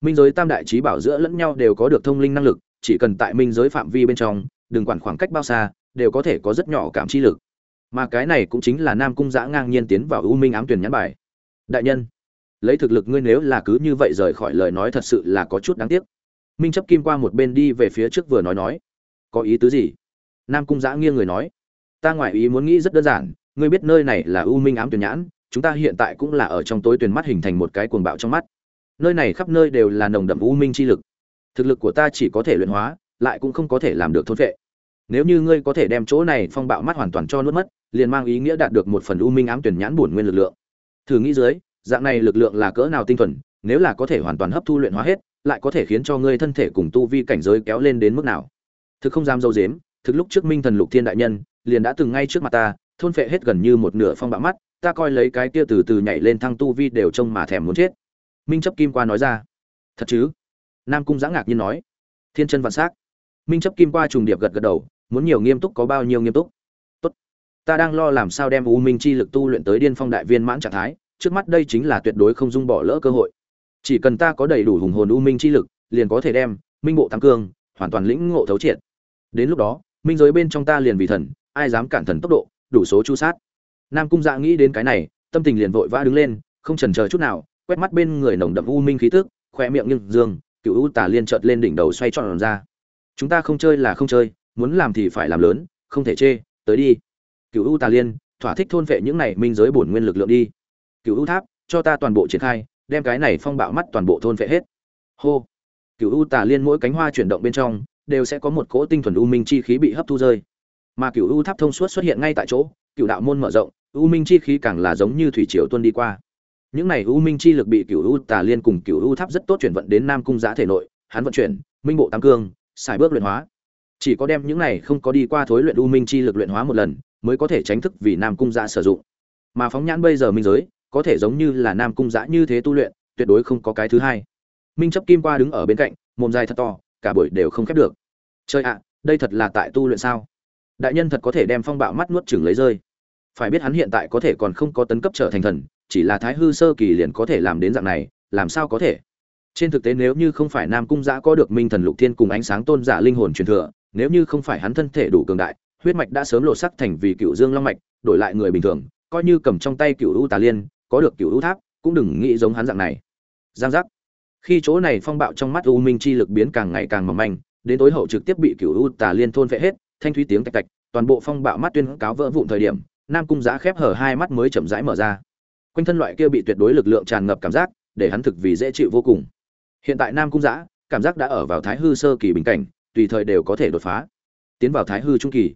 S1: minh giới tam đại trí bảo giữa lẫn nhau đều có được thông linh năng lực, chỉ cần tại minh giới phạm vi bên trong, đừng quản khoảng cách bao xa, đều có thể có rất nhỏ cảm chi lực. Mà cái này cũng chính là nam cung giã ngang nhiên tiến vào u minh ám tuyển nhãn bài. Đại nhân, lấy thực lực ngươi nếu là cứ như vậy rời khỏi lời nói thật sự là có chút đáng tiếc. Minh chấp kim qua một bên đi về phía trước vừa nói nói. Có ý tứ gì? Nam cung giã nghiêng người nói. Ta ngoại ý muốn nghĩ rất đơn giản, ngươi biết nơi này là u minh ám tuyển nhãn, chúng ta hiện tại cũng là ở trong tối tuyển mắt hình thành một cái cuồng bạo trong mắt nơi này khắp nơi đều là nồng đậm u minh chi lực. Thực lực của ta chỉ có thể luyện hóa, lại cũng không có thể làm được thôn vệ. Nếu như ngươi có thể đem chỗ này phong bạo mắt hoàn toàn cho nuốt mất, liền mang ý nghĩa đạt được một phần u minh ám tuyển nhãn bổn nguyên lực lượng. Thử nghĩ dưới, dạng này lực lượng là cỡ nào tinh thuần, nếu là có thể hoàn toàn hấp thu luyện hóa hết, lại có thể khiến cho ngươi thân thể cùng tu vi cảnh giới kéo lên đến mức nào? Thực không dám dâu dếm, thực lúc trước minh thần lục thiên đại nhân, liền đã từng ngay trước mặt ta, thôn phệ hết gần như một nửa phong bạo mắt, ta coi lấy cái kia từ từ nhảy lên thăng tu vi đều trông mà thèm muốn chết minh chấp kim qua nói ra. Thật chứ? Nam cung giã ngạc nhiên nói. Thiên chân vạn s á c minh chấp kim qua trùng điệp gật gật đầu, muốn nhiều nghiêm túc có bao nhiêu nghiêm túc? Tốt. Ta đang lo làm sao đem u minh chi lực tu luyện tới điên phong đại viên mãn trạng thái, trước mắt đây chính là tuyệt đối không dung bỏ lỡ cơ hội. Chỉ cần ta có đầy đủ hùng hồn u minh chi lực, liền có thể đem minh bộ tăng cương hoàn toàn lĩnh ngộ thấu triệt. Đến lúc đó, minh giới bên trong ta liền vì thần, ai dám cản thần tốc độ, đủ số chu sát. Nam cung dạ nghĩ đến cái này, tâm tình liền vội vã đứng lên, không chần chờ chút nào quét mắt bên người nồng đậm u minh khí tức khoe miệng nghiêng dương, cựu u tà liên chợt lên đỉnh đầu xoay tròn ra. Chúng ta không chơi là không chơi, muốn làm thì phải làm lớn, không thể chê, tới đi. Cựu u tà liên, thỏa thích thôn vệ những này minh giới bổn nguyên lực lượng đi. Cựu u tháp, cho ta toàn bộ triển khai, đem cái này phong bạo mắt toàn bộ thôn vệ hết. Hô. Cựu u tà liên mỗi cánh hoa chuyển động bên trong, đều sẽ có một cỗ tinh thuần u minh chi khí bị hấp thu rơi. Mà cựu u tháp thông suốt xuất hiện ngay tại chỗ, cựu đạo môn mở rộng, u minh chi khí càng là giống như thủy triều tuôn đi qua những này u minh chi lực bị cửu u tà liên cùng cửu u tháp rất tốt chuyển vận đến nam cung Giá thể nội, hắn vận chuyển, minh bộ tam cương, xài bước luyện hóa. Chỉ có đem những này không có đi qua thối luyện u minh chi lực luyện hóa một lần, mới có thể tránh thức vì nam cung Giá sử dụng. Mà phóng nhãn bây giờ minh giới, có thể giống như là nam cung Giá như thế tu luyện, tuyệt đối không có cái thứ hai. Minh chấp kim qua đứng ở bên cạnh, mồm dài thật to, cả buổi đều không khép được. Chơi ạ, đây thật là tại tu luyện sao? Đại nhân thật có thể đem phong bạo mắt nuốt chừng lấy rơi. Phải biết hắn hiện tại có thể còn không có tấn cấp trở thành thần chỉ là thái hư sơ kỳ liền có thể làm đến dạng này, làm sao có thể? Trên thực tế nếu như không phải nam cung giã có được minh thần lục thiên cùng ánh sáng tôn giả linh hồn truyền thừa, nếu như không phải hắn thân thể đủ cường đại, huyết mạch đã sớm lộ sắc thành vì cựu dương long mạch, đổi lại người bình thường, coi như cầm trong tay cựu u tà liên, có được cựu u tháp, cũng đừng nghĩ giống hắn dạng này. Giang giác. Khi chỗ này phong bạo trong mắt u minh chi lực biến càng ngày càng mỏng manh, đến tối hậu trực tiếp bị cựu u tà liên thôn vệ hết, thanh thúy tiếng tạch tạch, toàn bộ phong bạo mắt tuyên cáo vỡ vụn thời điểm, nam cung giã khép hở hai mắt mới chậm rãi mở ra quanh thân loại kia bị tuyệt đối lực lượng tràn ngập cảm giác, để hắn thực vì dễ chịu vô cùng. Hiện tại nam cung giã cảm giác đã ở vào thái hư sơ kỳ bình cảnh, tùy thời đều có thể đột phá. Tiến vào thái hư trung kỳ.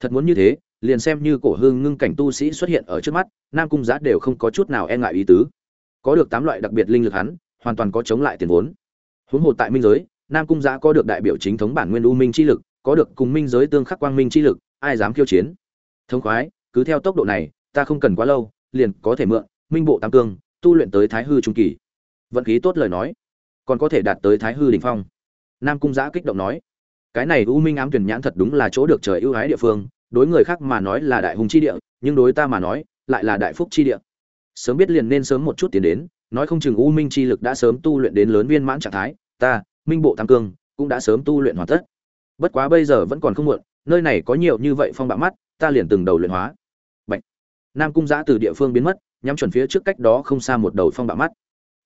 S1: Thật muốn như thế, liền xem như cổ hương ngưng cảnh tu sĩ xuất hiện ở trước mắt, nam cung giã đều không có chút nào e ngại ý tứ. Có được tám loại đặc biệt linh lực hắn, hoàn toàn có chống lại tiền vốn. Huống hồ tại minh giới, nam cung giã có được đại biểu chính thống bản nguyên u minh chi lực, có được cùng minh giới tương khắc quang minh chi lực, ai dám khiêu chiến? Thông khoái, cứ theo tốc độ này, ta không cần quá lâu liền có thể mượn, minh bộ tam cương, tu luyện tới thái hư trung kỳ. Vận khí tốt lời nói, còn có thể đạt tới thái hư đỉnh phong. Nam cung giã kích động nói, cái này u minh ám tuyển nhãn thật đúng là chỗ được trời ưu ái địa phương, đối người khác mà nói là đại hùng chi địa, nhưng đối ta mà nói, lại là đại phúc chi địa. Sớm biết liền nên sớm một chút tiến đến, nói không chừng u minh chi lực đã sớm tu luyện đến lớn viên mãn trạng thái, ta, minh bộ tam cương, cũng đã sớm tu luyện hoàn tất. Bất quá bây giờ vẫn còn không muộn, nơi này có nhiều như vậy phong bạo mắt, ta liền từng đầu luyện hóa nam cung giã từ địa phương biến mất, nhắm chuẩn phía trước cách đó không xa một đầu phong bạo mắt.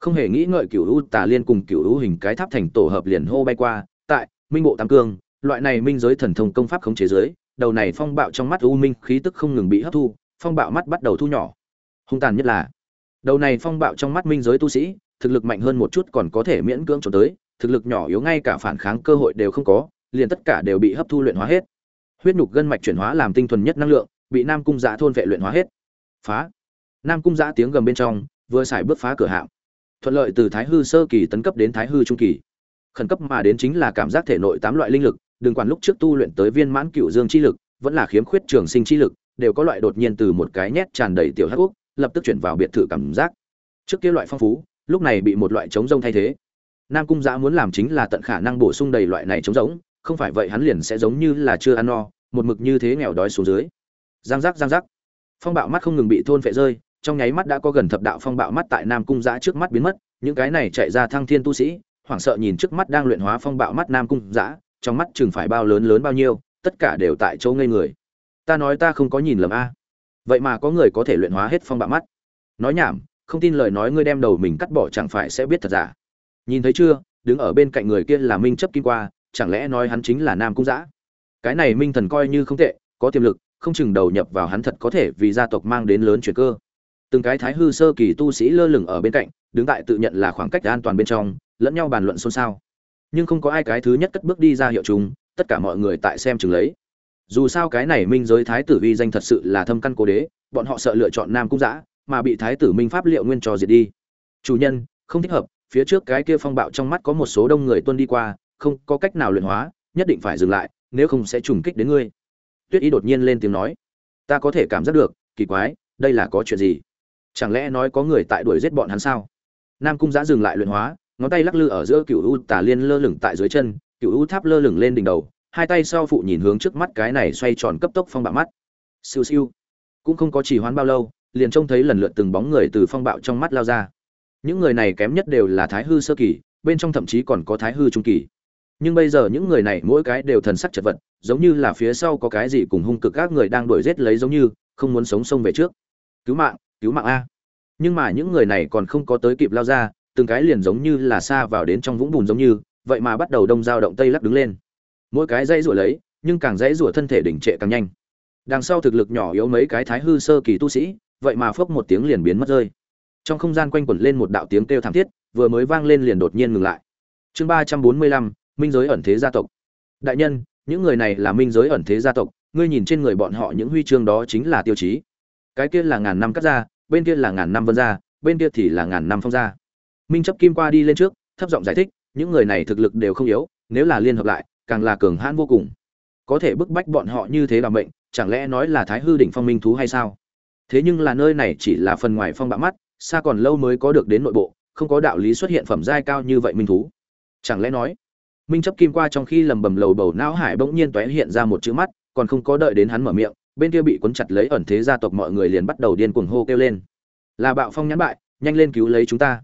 S1: Không hề nghĩ ngợi cựu u, tà liên cùng cựu u hình cái tháp thành tổ hợp liền hô bay qua, tại minh bộ tam cương, loại này minh giới thần thông công pháp khống chế giới đầu này phong bạo trong mắt u minh khí tức không ngừng bị hấp thu, phong bạo mắt bắt đầu thu nhỏ. Hung tàn nhất là, đầu này phong bạo trong mắt minh giới tu sĩ, thực lực mạnh hơn một chút còn có thể miễn cưỡng trốn tới, thực lực nhỏ yếu ngay cả phản kháng cơ hội đều không có, liền tất cả đều bị hấp thu luyện hóa hết. Huyết nhục gân mạch chuyển hóa làm tinh thuần nhất năng lượng, bị nam cung giã thôn vệ luyện hóa hết phá. Nam cung giã tiếng gầm bên trong, vừa xài bước phá cửa hạm. Thuận lợi từ thái hư sơ kỳ tấn cấp đến thái hư trung kỳ. Khẩn cấp mà đến chính là cảm giác thể nội tám loại linh lực, đừng quản lúc trước tu luyện tới viên mãn cựu dương chi lực, vẫn là khiếm khuyết trường sinh chi lực, đều có loại đột nhiên từ một cái nhét tràn đầy tiểu hắc úc, lập tức chuyển vào biệt thự cảm giác. Trước kia loại phong phú, lúc này bị một loại chống rông thay thế. Nam cung giã muốn làm chính là tận khả năng bổ sung đầy loại này chống rỗng, không phải vậy hắn liền sẽ giống như là chưa ăn no, một mực như thế nghèo đói xuống dưới. Giang giác giang giác phong bạo mắt không ngừng bị thôn phệ rơi, trong nháy mắt đã có gần thập đạo phong bạo mắt tại nam cung giã trước mắt biến mất, những cái này chạy ra thăng thiên tu sĩ, hoảng sợ nhìn trước mắt đang luyện hóa phong bạo mắt nam cung giã, trong mắt chừng phải bao lớn lớn bao nhiêu, tất cả đều tại chỗ ngây người. Ta nói ta không có nhìn lầm a. Vậy mà có người có thể luyện hóa hết phong bạo mắt. Nói nhảm, không tin lời nói ngươi đem đầu mình cắt bỏ chẳng phải sẽ biết thật giả. Nhìn thấy chưa, đứng ở bên cạnh người kia là minh chấp kim qua, chẳng lẽ nói hắn chính là nam cung giã? Cái này minh thần coi như không tệ, có tiềm lực không chừng đầu nhập vào hắn thật có thể vì gia tộc mang đến lớn chuyển cơ. Từng cái thái hư sơ kỳ tu sĩ lơ lửng ở bên cạnh, đứng tại tự nhận là khoảng cách an toàn bên trong, lẫn nhau bàn luận xôn xao. Nhưng không có ai cái thứ nhất cất bước đi ra hiệu chúng, tất cả mọi người tại xem chừng lấy. Dù sao cái này minh giới thái tử vi danh thật sự là thâm căn cố đế, bọn họ sợ lựa chọn nam cung giã mà bị thái tử minh pháp liệu nguyên trò diệt đi. Chủ nhân, không thích hợp, phía trước cái kia phong bạo trong mắt có một số đông người tuân đi qua, không có cách nào luyện hóa, nhất định phải dừng lại, nếu không sẽ trùng kích đến ngươi tuyết y đột nhiên lên tiếng nói, ta có thể cảm giác được, kỳ quái, đây là có chuyện gì? Chẳng lẽ nói có người tại đuổi giết bọn hắn sao? Nam cung giã dừng lại luyện hóa, ngón tay lắc lư ở giữa cựu u tà liên lơ lửng tại dưới chân cựu u tháp lơ lửng lên đỉnh đầu, hai tay sau phụ nhìn hướng trước mắt cái này xoay tròn cấp tốc phong bạo mắt. Siêu siêu. Cũng không có chỉ hoán bao lâu, liền trông thấy lần lượt từng bóng người từ phong bạo trong mắt lao ra. Những người này kém nhất đều là thái hư sơ kỳ, bên trong thậm chí còn có thái hư trung kỳ. Nhưng bây giờ những người này mỗi cái đều thần sắc chật vật giống như là phía sau có cái gì cùng hung cực các người đang đuổi giết lấy giống như, không muốn sống sông về trước. Cứu mạng cứu mạng a. Nhưng mà những người này còn không có tới kịp lao ra, từng cái liền giống như là xa vào đến trong vũng bùn giống như, vậy mà bắt đầu đông dao động tây lắc đứng lên. Mỗi cái dãy rủa lấy, nhưng càng dãy rủa thân thể đỉnh trệ càng nhanh. Đằng sau thực lực nhỏ yếu mấy cái thái hư sơ kỳ tu sĩ, vậy mà phốc một tiếng liền biến mất rơi. Trong không gian quanh quẩn lên một đạo tiếng kêu thảm thiết, vừa mới vang lên liền đột nhiên ngừng lại. Chương ba trăm bốn mươi lăm, minh giới ẩn thế gia tộc. Đại nhân những người này là minh giới ẩn thế gia tộc, ngươi nhìn trên người bọn họ những huy chương đó chính là tiêu chí. Cái kia là ngàn năm cắt ra, bên kia là ngàn năm vân ra, bên kia thì là ngàn năm phong ra. Minh chấp kim qua đi lên trước, thấp giọng giải thích, những người này thực lực đều không yếu, nếu là liên hợp lại, càng là cường hãn vô cùng. Có thể bức bách bọn họ như thế là mệnh, chẳng lẽ nói là thái hư đỉnh phong minh thú hay sao? Thế nhưng là nơi này chỉ là phần ngoài phong bạ mắt, xa còn lâu mới có được đến nội bộ, không có đạo lý xuất hiện phẩm giai cao như vậy minh thú. Chẳng lẽ nói minh chấp kim qua trong khi lầm bầm lầu bầu não hải bỗng nhiên tóe hiện ra một chữ mắt, còn không có đợi đến hắn mở miệng, bên kia bị cuốn chặt lấy ẩn thế gia tộc mọi người liền bắt đầu điên cuồng hô kêu lên. Là bạo phong nhắn bại, nhanh lên cứu lấy chúng ta.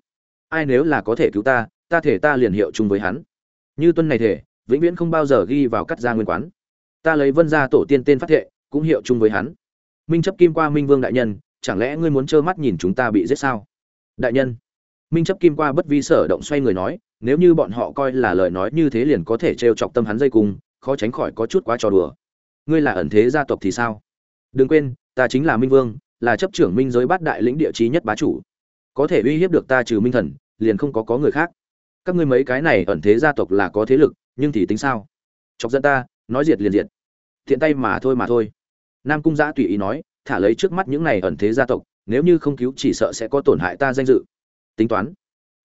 S1: Ai nếu là có thể cứu ta ta thể ta liền hiệu chung với hắn. Như tuân này thể, vĩnh viễn không bao giờ ghi vào cắt gia nguyên quán. Ta lấy vân gia tổ tiên tên phát thệ, cũng hiệu chung với hắn. Minh chấp kim qua minh vương đại nhân, chẳng lẽ ngươi muốn trơ mắt nhìn chúng ta bị giết sao? Đại nhân minh chấp kim qua bất vi sở động xoay người nói, nếu như bọn họ coi là lời nói như thế liền có thể trêu chọc tâm hắn dây cung, khó tránh khỏi có chút quá trò đùa. Ngươi là ẩn thế gia tộc thì sao? Đừng quên, ta chính là minh vương, là chấp trưởng minh giới bát đại lĩnh địa chí nhất bá chủ. Có thể uy hiếp được ta trừ minh thần, liền không có có người khác. Các ngươi mấy cái này ẩn thế gia tộc là có thế lực, nhưng thì tính sao? Chọc dân ta, nói diệt liền diệt. Thiện tay mà thôi mà thôi. Nam cung giã tùy ý nói, thả lấy trước mắt những này ẩn thế gia tộc, nếu như không cứu chỉ sợ sẽ có tổn hại ta danh dự tính toán.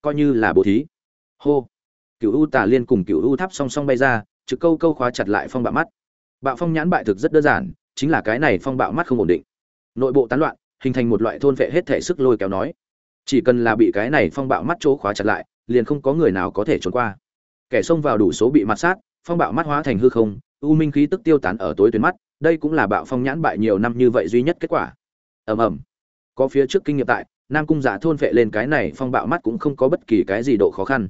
S1: Coi như là bố thí. Hô. Cựu u tà liên cùng cựu u tháp song song bay ra, trực câu câu khóa chặt lại phong bạo mắt. Bạo phong nhãn bại thực rất đơn giản, chính là cái này phong bạo mắt không ổn định. Nội bộ tán loạn, hình thành một loại thôn vệ hết thể sức lôi kéo nói. Chỉ cần là bị cái này phong bạo mắt chỗ khóa chặt lại, liền không có người nào có thể trốn qua. Kẻ xông vào đủ số bị mặt sát, phong bạo mắt hóa thành hư không, u minh khí tức tiêu tán ở tối tuyến mắt, đây cũng là bạo phong nhãn bại nhiều năm như vậy duy nhất kết quả. Ầm ầm. Có phía trước kinh nghiệm tại nam cung dạ thôn vệ lên cái này phong bạo mắt cũng không có bất kỳ cái gì độ khó khăn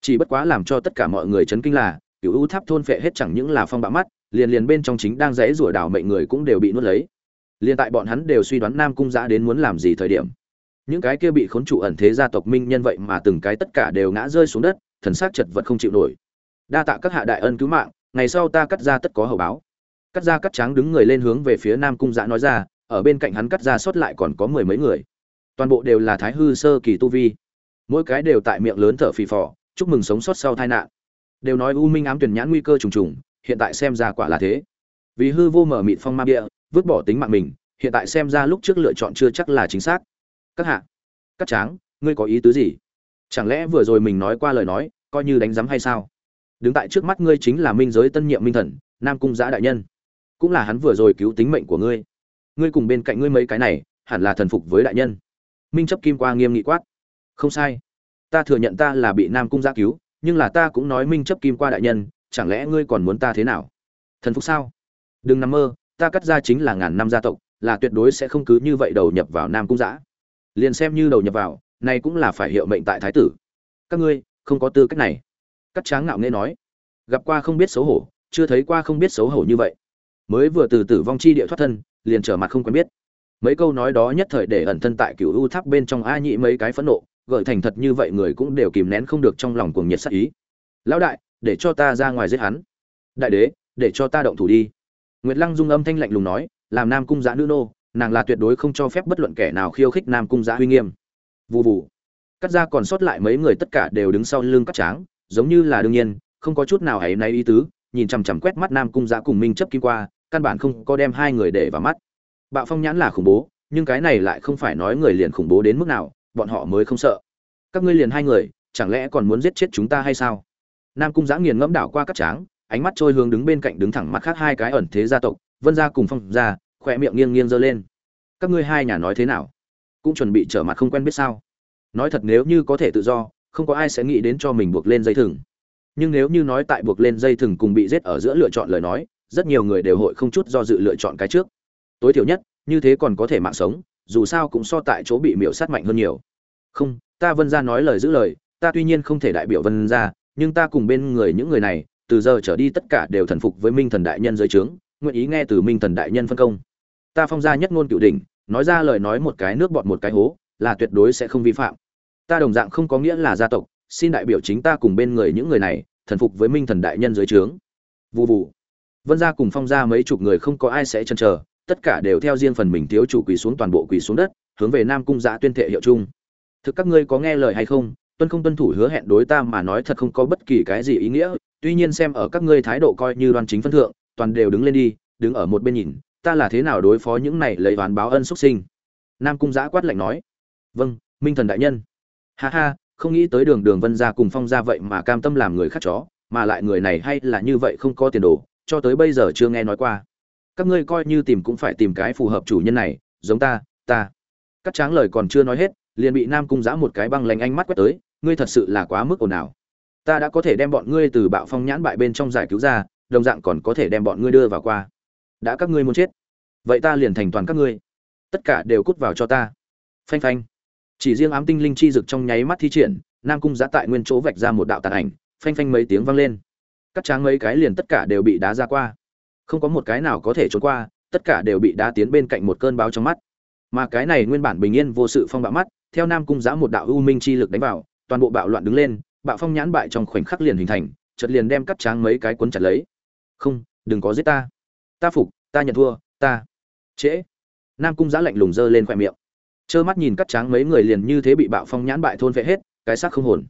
S1: chỉ bất quá làm cho tất cả mọi người chấn kinh là cựu ưu tháp thôn vệ hết chẳng những là phong bạo mắt liền liền bên trong chính đang rẽ rủa đảo mệnh người cũng đều bị nuốt lấy Liên tại bọn hắn đều suy đoán Nam cung dạ đến muốn làm gì thời điểm. Những cái kia bị khốn trụ ẩn thế gia tộc minh nhân vậy mà từng cái tất cả đều ngã rơi xuống đất, thần sắc chật vật không chịu nổi. Đa tạ các hạ đại ân cứu mạng, ngày sau ta cắt ra tất có hậu báo. Cắt ra cắt tráng đứng người lên hướng về phía Nam cung Dã nói ra, ở bên cạnh hắn cắt ra sót lại còn có mười mấy người. Toàn bộ đều là thái hư sơ kỳ tu vi. Mỗi cái đều tại miệng lớn thở phì phò, chúc mừng sống sót sau tai nạn. Đều nói U Minh ám tuyển nhãn nguy cơ trùng trùng, hiện tại xem ra quả là thế. Vì hư vô mở mịt phong ma bia, vứt bỏ tính mạng mình, hiện tại xem ra lúc trước lựa chọn chưa chắc là chính xác các hạ các tráng ngươi có ý tứ gì chẳng lẽ vừa rồi mình nói qua lời nói coi như đánh giám hay sao đứng tại trước mắt ngươi chính là minh giới tân nhiệm minh thần nam cung giã đại nhân cũng là hắn vừa rồi cứu tính mệnh của ngươi ngươi cùng bên cạnh ngươi mấy cái này hẳn là thần phục với đại nhân minh chấp kim qua nghiêm nghị quát. Không sai. Ta thừa nhận ta là bị nam cung gia cứu, nhưng là ta cũng nói minh chấp kim qua đại nhân, chẳng lẽ ngươi còn muốn ta thế nào? Thần phục sao? Đừng nằm mơ, ta cắt ra chính là ngàn năm gia tộc, là tuyệt đối sẽ không cứ như vậy đầu nhập vào nam cung giã. Liền xem như đầu nhập vào, này cũng là phải hiệu mệnh tại thái tử. Các ngươi, không có tư cách này. Cắt tráng ngạo nghễ nói. Gặp qua không biết xấu hổ, chưa thấy qua không biết xấu hổ như vậy. Mới vừa từ tử vong chi địa thoát thân, liền trở mặt không quen biết mấy câu nói đó nhất thời để ẩn thân tại cựu u tháp bên trong a nhị mấy cái phẫn nộ, gợi thành thật như vậy người cũng đều kìm nén không được trong lòng cuồng nhiệt sắc ý. Lão đại, để cho ta ra ngoài giết hắn. Đại đế, để cho ta động thủ đi. Nguyệt lăng dung âm thanh lạnh lùng nói, làm nam cung giã nữ nô, nàng là tuyệt đối không cho phép bất luận kẻ nào khiêu khích nam cung giã uy nghiêm. Vụ vụ cắt ra còn sót lại mấy người tất cả đều đứng sau lưng cắt tráng, giống như là đương nhiên, không có chút nào hãy nay ý tứ, nhìn chằm chằm quét mắt nam cung giã cùng minh chấp kim qua, căn bản không có đem hai người để vào mắt bạo phong nhãn là khủng bố, nhưng cái này lại không phải nói người liền khủng bố đến mức nào, bọn họ mới không sợ. Các ngươi liền hai người, chẳng lẽ còn muốn giết chết chúng ta hay sao? Nam cung giã nghiền ngẫm đảo qua các tráng, ánh mắt trôi hướng đứng bên cạnh đứng thẳng mắt khác hai cái ẩn thế gia tộc, vân gia cùng phong gia khỏe miệng nghiêng nghiêng giơ lên. Các ngươi hai nhà nói thế nào? Cũng chuẩn bị trở mặt không quen biết sao? Nói thật nếu như có thể tự do, không có ai sẽ nghĩ đến cho mình buộc lên dây thừng. Nhưng nếu như nói tại buộc lên dây thừng cùng bị giết ở giữa lựa chọn lời nói, rất nhiều người đều hội không chút do dự lựa chọn cái trước tối thiểu nhất, như thế còn có thể mạng sống, dù sao cũng so tại chỗ bị miễu sát mạnh hơn nhiều. Không, ta vân ra nói lời giữ lời, ta tuy nhiên không thể đại biểu vân ra nhưng ta cùng bên người những người này, từ giờ trở đi tất cả đều thần phục với minh thần đại nhân dưới trướng, nguyện ý nghe từ minh thần đại nhân phân công. Ta phong gia nhất ngôn cựu đỉnh, nói ra lời nói một cái nước bọt một cái hố, là tuyệt đối sẽ không vi phạm. Ta đồng dạng không có nghĩa là gia tộc, xin đại biểu chính ta cùng bên người những người này, thần phục với minh thần đại nhân dưới trướng. Vụ vụ vân gia cùng phong gia mấy chục người không có ai sẽ chần chờ tất cả đều theo riêng phần mình thiếu chủ quỳ xuống toàn bộ quỳ xuống đất, hướng về nam cung giã tuyên thệ hiệu chung. Thực các ngươi có nghe lời hay không? Tuân không tuân thủ hứa hẹn đối ta mà nói thật không có bất kỳ cái gì ý nghĩa. Tuy nhiên xem ở các ngươi thái độ coi như đoan chính phân thượng, toàn đều đứng lên đi, đứng ở một bên nhìn, ta là thế nào đối phó những này lấy ván báo ân xuất sinh? Nam cung giã quát lạnh nói. Vâng minh thần đại nhân. Ha ha, không nghĩ tới đường đường vân gia cùng phong gia vậy mà cam tâm làm người khác chó, mà lại người này hay là như vậy không có tiền đồ, cho tới bây giờ chưa nghe nói qua các ngươi coi như tìm cũng phải tìm cái phù hợp chủ nhân này, giống ta ta. Cắt tráng lời còn chưa nói hết, liền bị nam cung giã một cái băng lành ánh mắt quét tới, ngươi thật sự là quá mức ồn ào. Ta đã có thể đem bọn ngươi từ bạo phong nhãn bại bên trong giải cứu ra, đồng dạng còn có thể đem bọn ngươi đưa vào qua. Đã các ngươi muốn chết, vậy ta liền thành toàn các ngươi. Tất cả đều cút vào cho ta. Phanh phanh. Chỉ riêng ám tinh linh chi rực trong nháy mắt thi triển, nam cung giã tại nguyên chỗ vạch ra một đạo tàn ảnh, phanh phanh mấy tiếng vang lên. Các tráng mấy cái liền tất cả đều bị đá ra qua không có một cái nào có thể trốn qua, tất cả đều bị đá tiến bên cạnh một cơn báo trong mắt. Mà cái này nguyên bản bình yên vô sự phong bạo mắt, theo nam cung giã một đạo u minh chi lực đánh vào, toàn bộ bạo loạn đứng lên, bạo phong nhãn bại trong khoảnh khắc liền hình thành, chợt liền đem cắt tráng mấy cái cuốn chặt lấy. Không, đừng có giết ta. Ta phục, ta nhận thua, ta trễ. Nam cung giã lạnh lùng dơ lên khoe miệng. Trơ mắt nhìn cắt tráng mấy người liền như thế bị bạo phong nhãn bại thôn vệ hết, cái xác không hồn.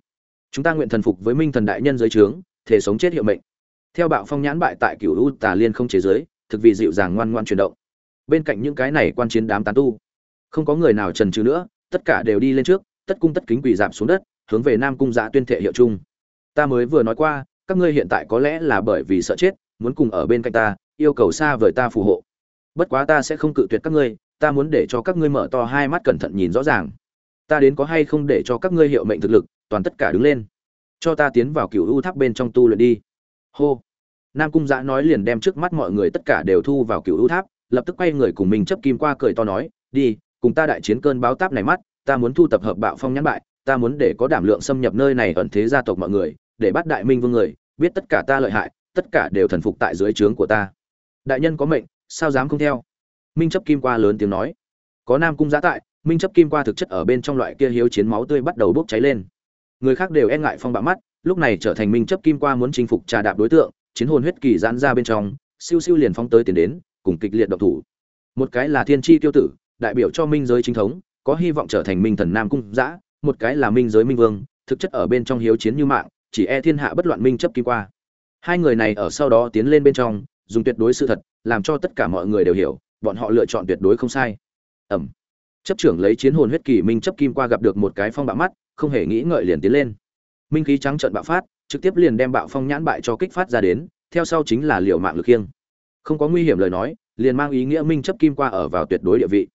S1: Chúng ta nguyện thần phục với minh thần đại nhân dưới trướng, thể sống chết hiệu mệnh theo bạo phong nhãn bại tại cửu u tà liên không chế giới, thực vì dịu dàng ngoan ngoan chuyển động. Bên cạnh những cái này quan chiến đám tán tu, không có người nào trần trừ nữa, tất cả đều đi lên trước, tất cung tất kính quỳ dạp xuống đất, hướng về nam cung giã tuyên thệ hiệu chung. Ta mới vừa nói qua, các ngươi hiện tại có lẽ là bởi vì sợ chết, muốn cùng ở bên cạnh ta, yêu cầu xa vời ta phù hộ. Bất quá ta sẽ không cự tuyệt các ngươi, ta muốn để cho các ngươi mở to hai mắt cẩn thận nhìn rõ ràng. Ta đến có hay không để cho các ngươi hiệu mệnh thực lực, toàn tất cả đứng lên. Cho ta tiến vào cựu u tháp bên trong tu luyện đi hô. Nam cung giã nói liền đem trước mắt mọi người tất cả đều thu vào cựu u tháp, lập tức quay người cùng mình chấp kim qua cười to nói, đi, cùng ta đại chiến cơn báo táp này mắt, ta muốn thu tập hợp bạo phong nhãn bại, ta muốn để có đảm lượng xâm nhập nơi này ẩn thế gia tộc mọi người, để bắt đại minh vương người, biết tất cả ta lợi hại, tất cả đều thần phục tại dưới trướng của ta. Đại nhân có mệnh, sao dám không theo? Minh chấp kim qua lớn tiếng nói. Có nam cung giã tại, minh chấp kim qua thực chất ở bên trong loại kia hiếu chiến máu tươi bắt đầu bốc cháy lên. Người khác đều e ngại phong bạo mắt lúc này trở thành minh chấp kim qua muốn chinh phục trà đạp đối tượng, chiến hồn huyết kỳ giãn ra bên trong, siêu siêu liền phóng tới tiến đến, cùng kịch liệt độc thủ. Một cái là thiên tri tiêu tử, đại biểu cho minh giới chính thống, có hy vọng trở thành minh thần nam cung giã một cái là minh giới minh vương, thực chất ở bên trong hiếu chiến như mạng, chỉ e thiên hạ bất loạn minh chấp kim qua. Hai người này ở sau đó tiến lên bên trong, dùng tuyệt đối sự thật, làm cho tất cả mọi người đều hiểu, bọn họ lựa chọn tuyệt đối không sai. Ẩm. Chấp trưởng lấy chiến hồn huyết kỳ minh chấp kim qua gặp được một cái phong bạo mắt, không hề nghĩ ngợi liền tiến lên minh khí trắng trận bạo phát, trực tiếp liền đem bạo phong nhãn bại cho kích phát ra đến, theo sau chính là liều mạng lực khiêng. Không có nguy hiểm lời nói, liền mang ý nghĩa minh chấp kim qua ở vào tuyệt đối địa vị.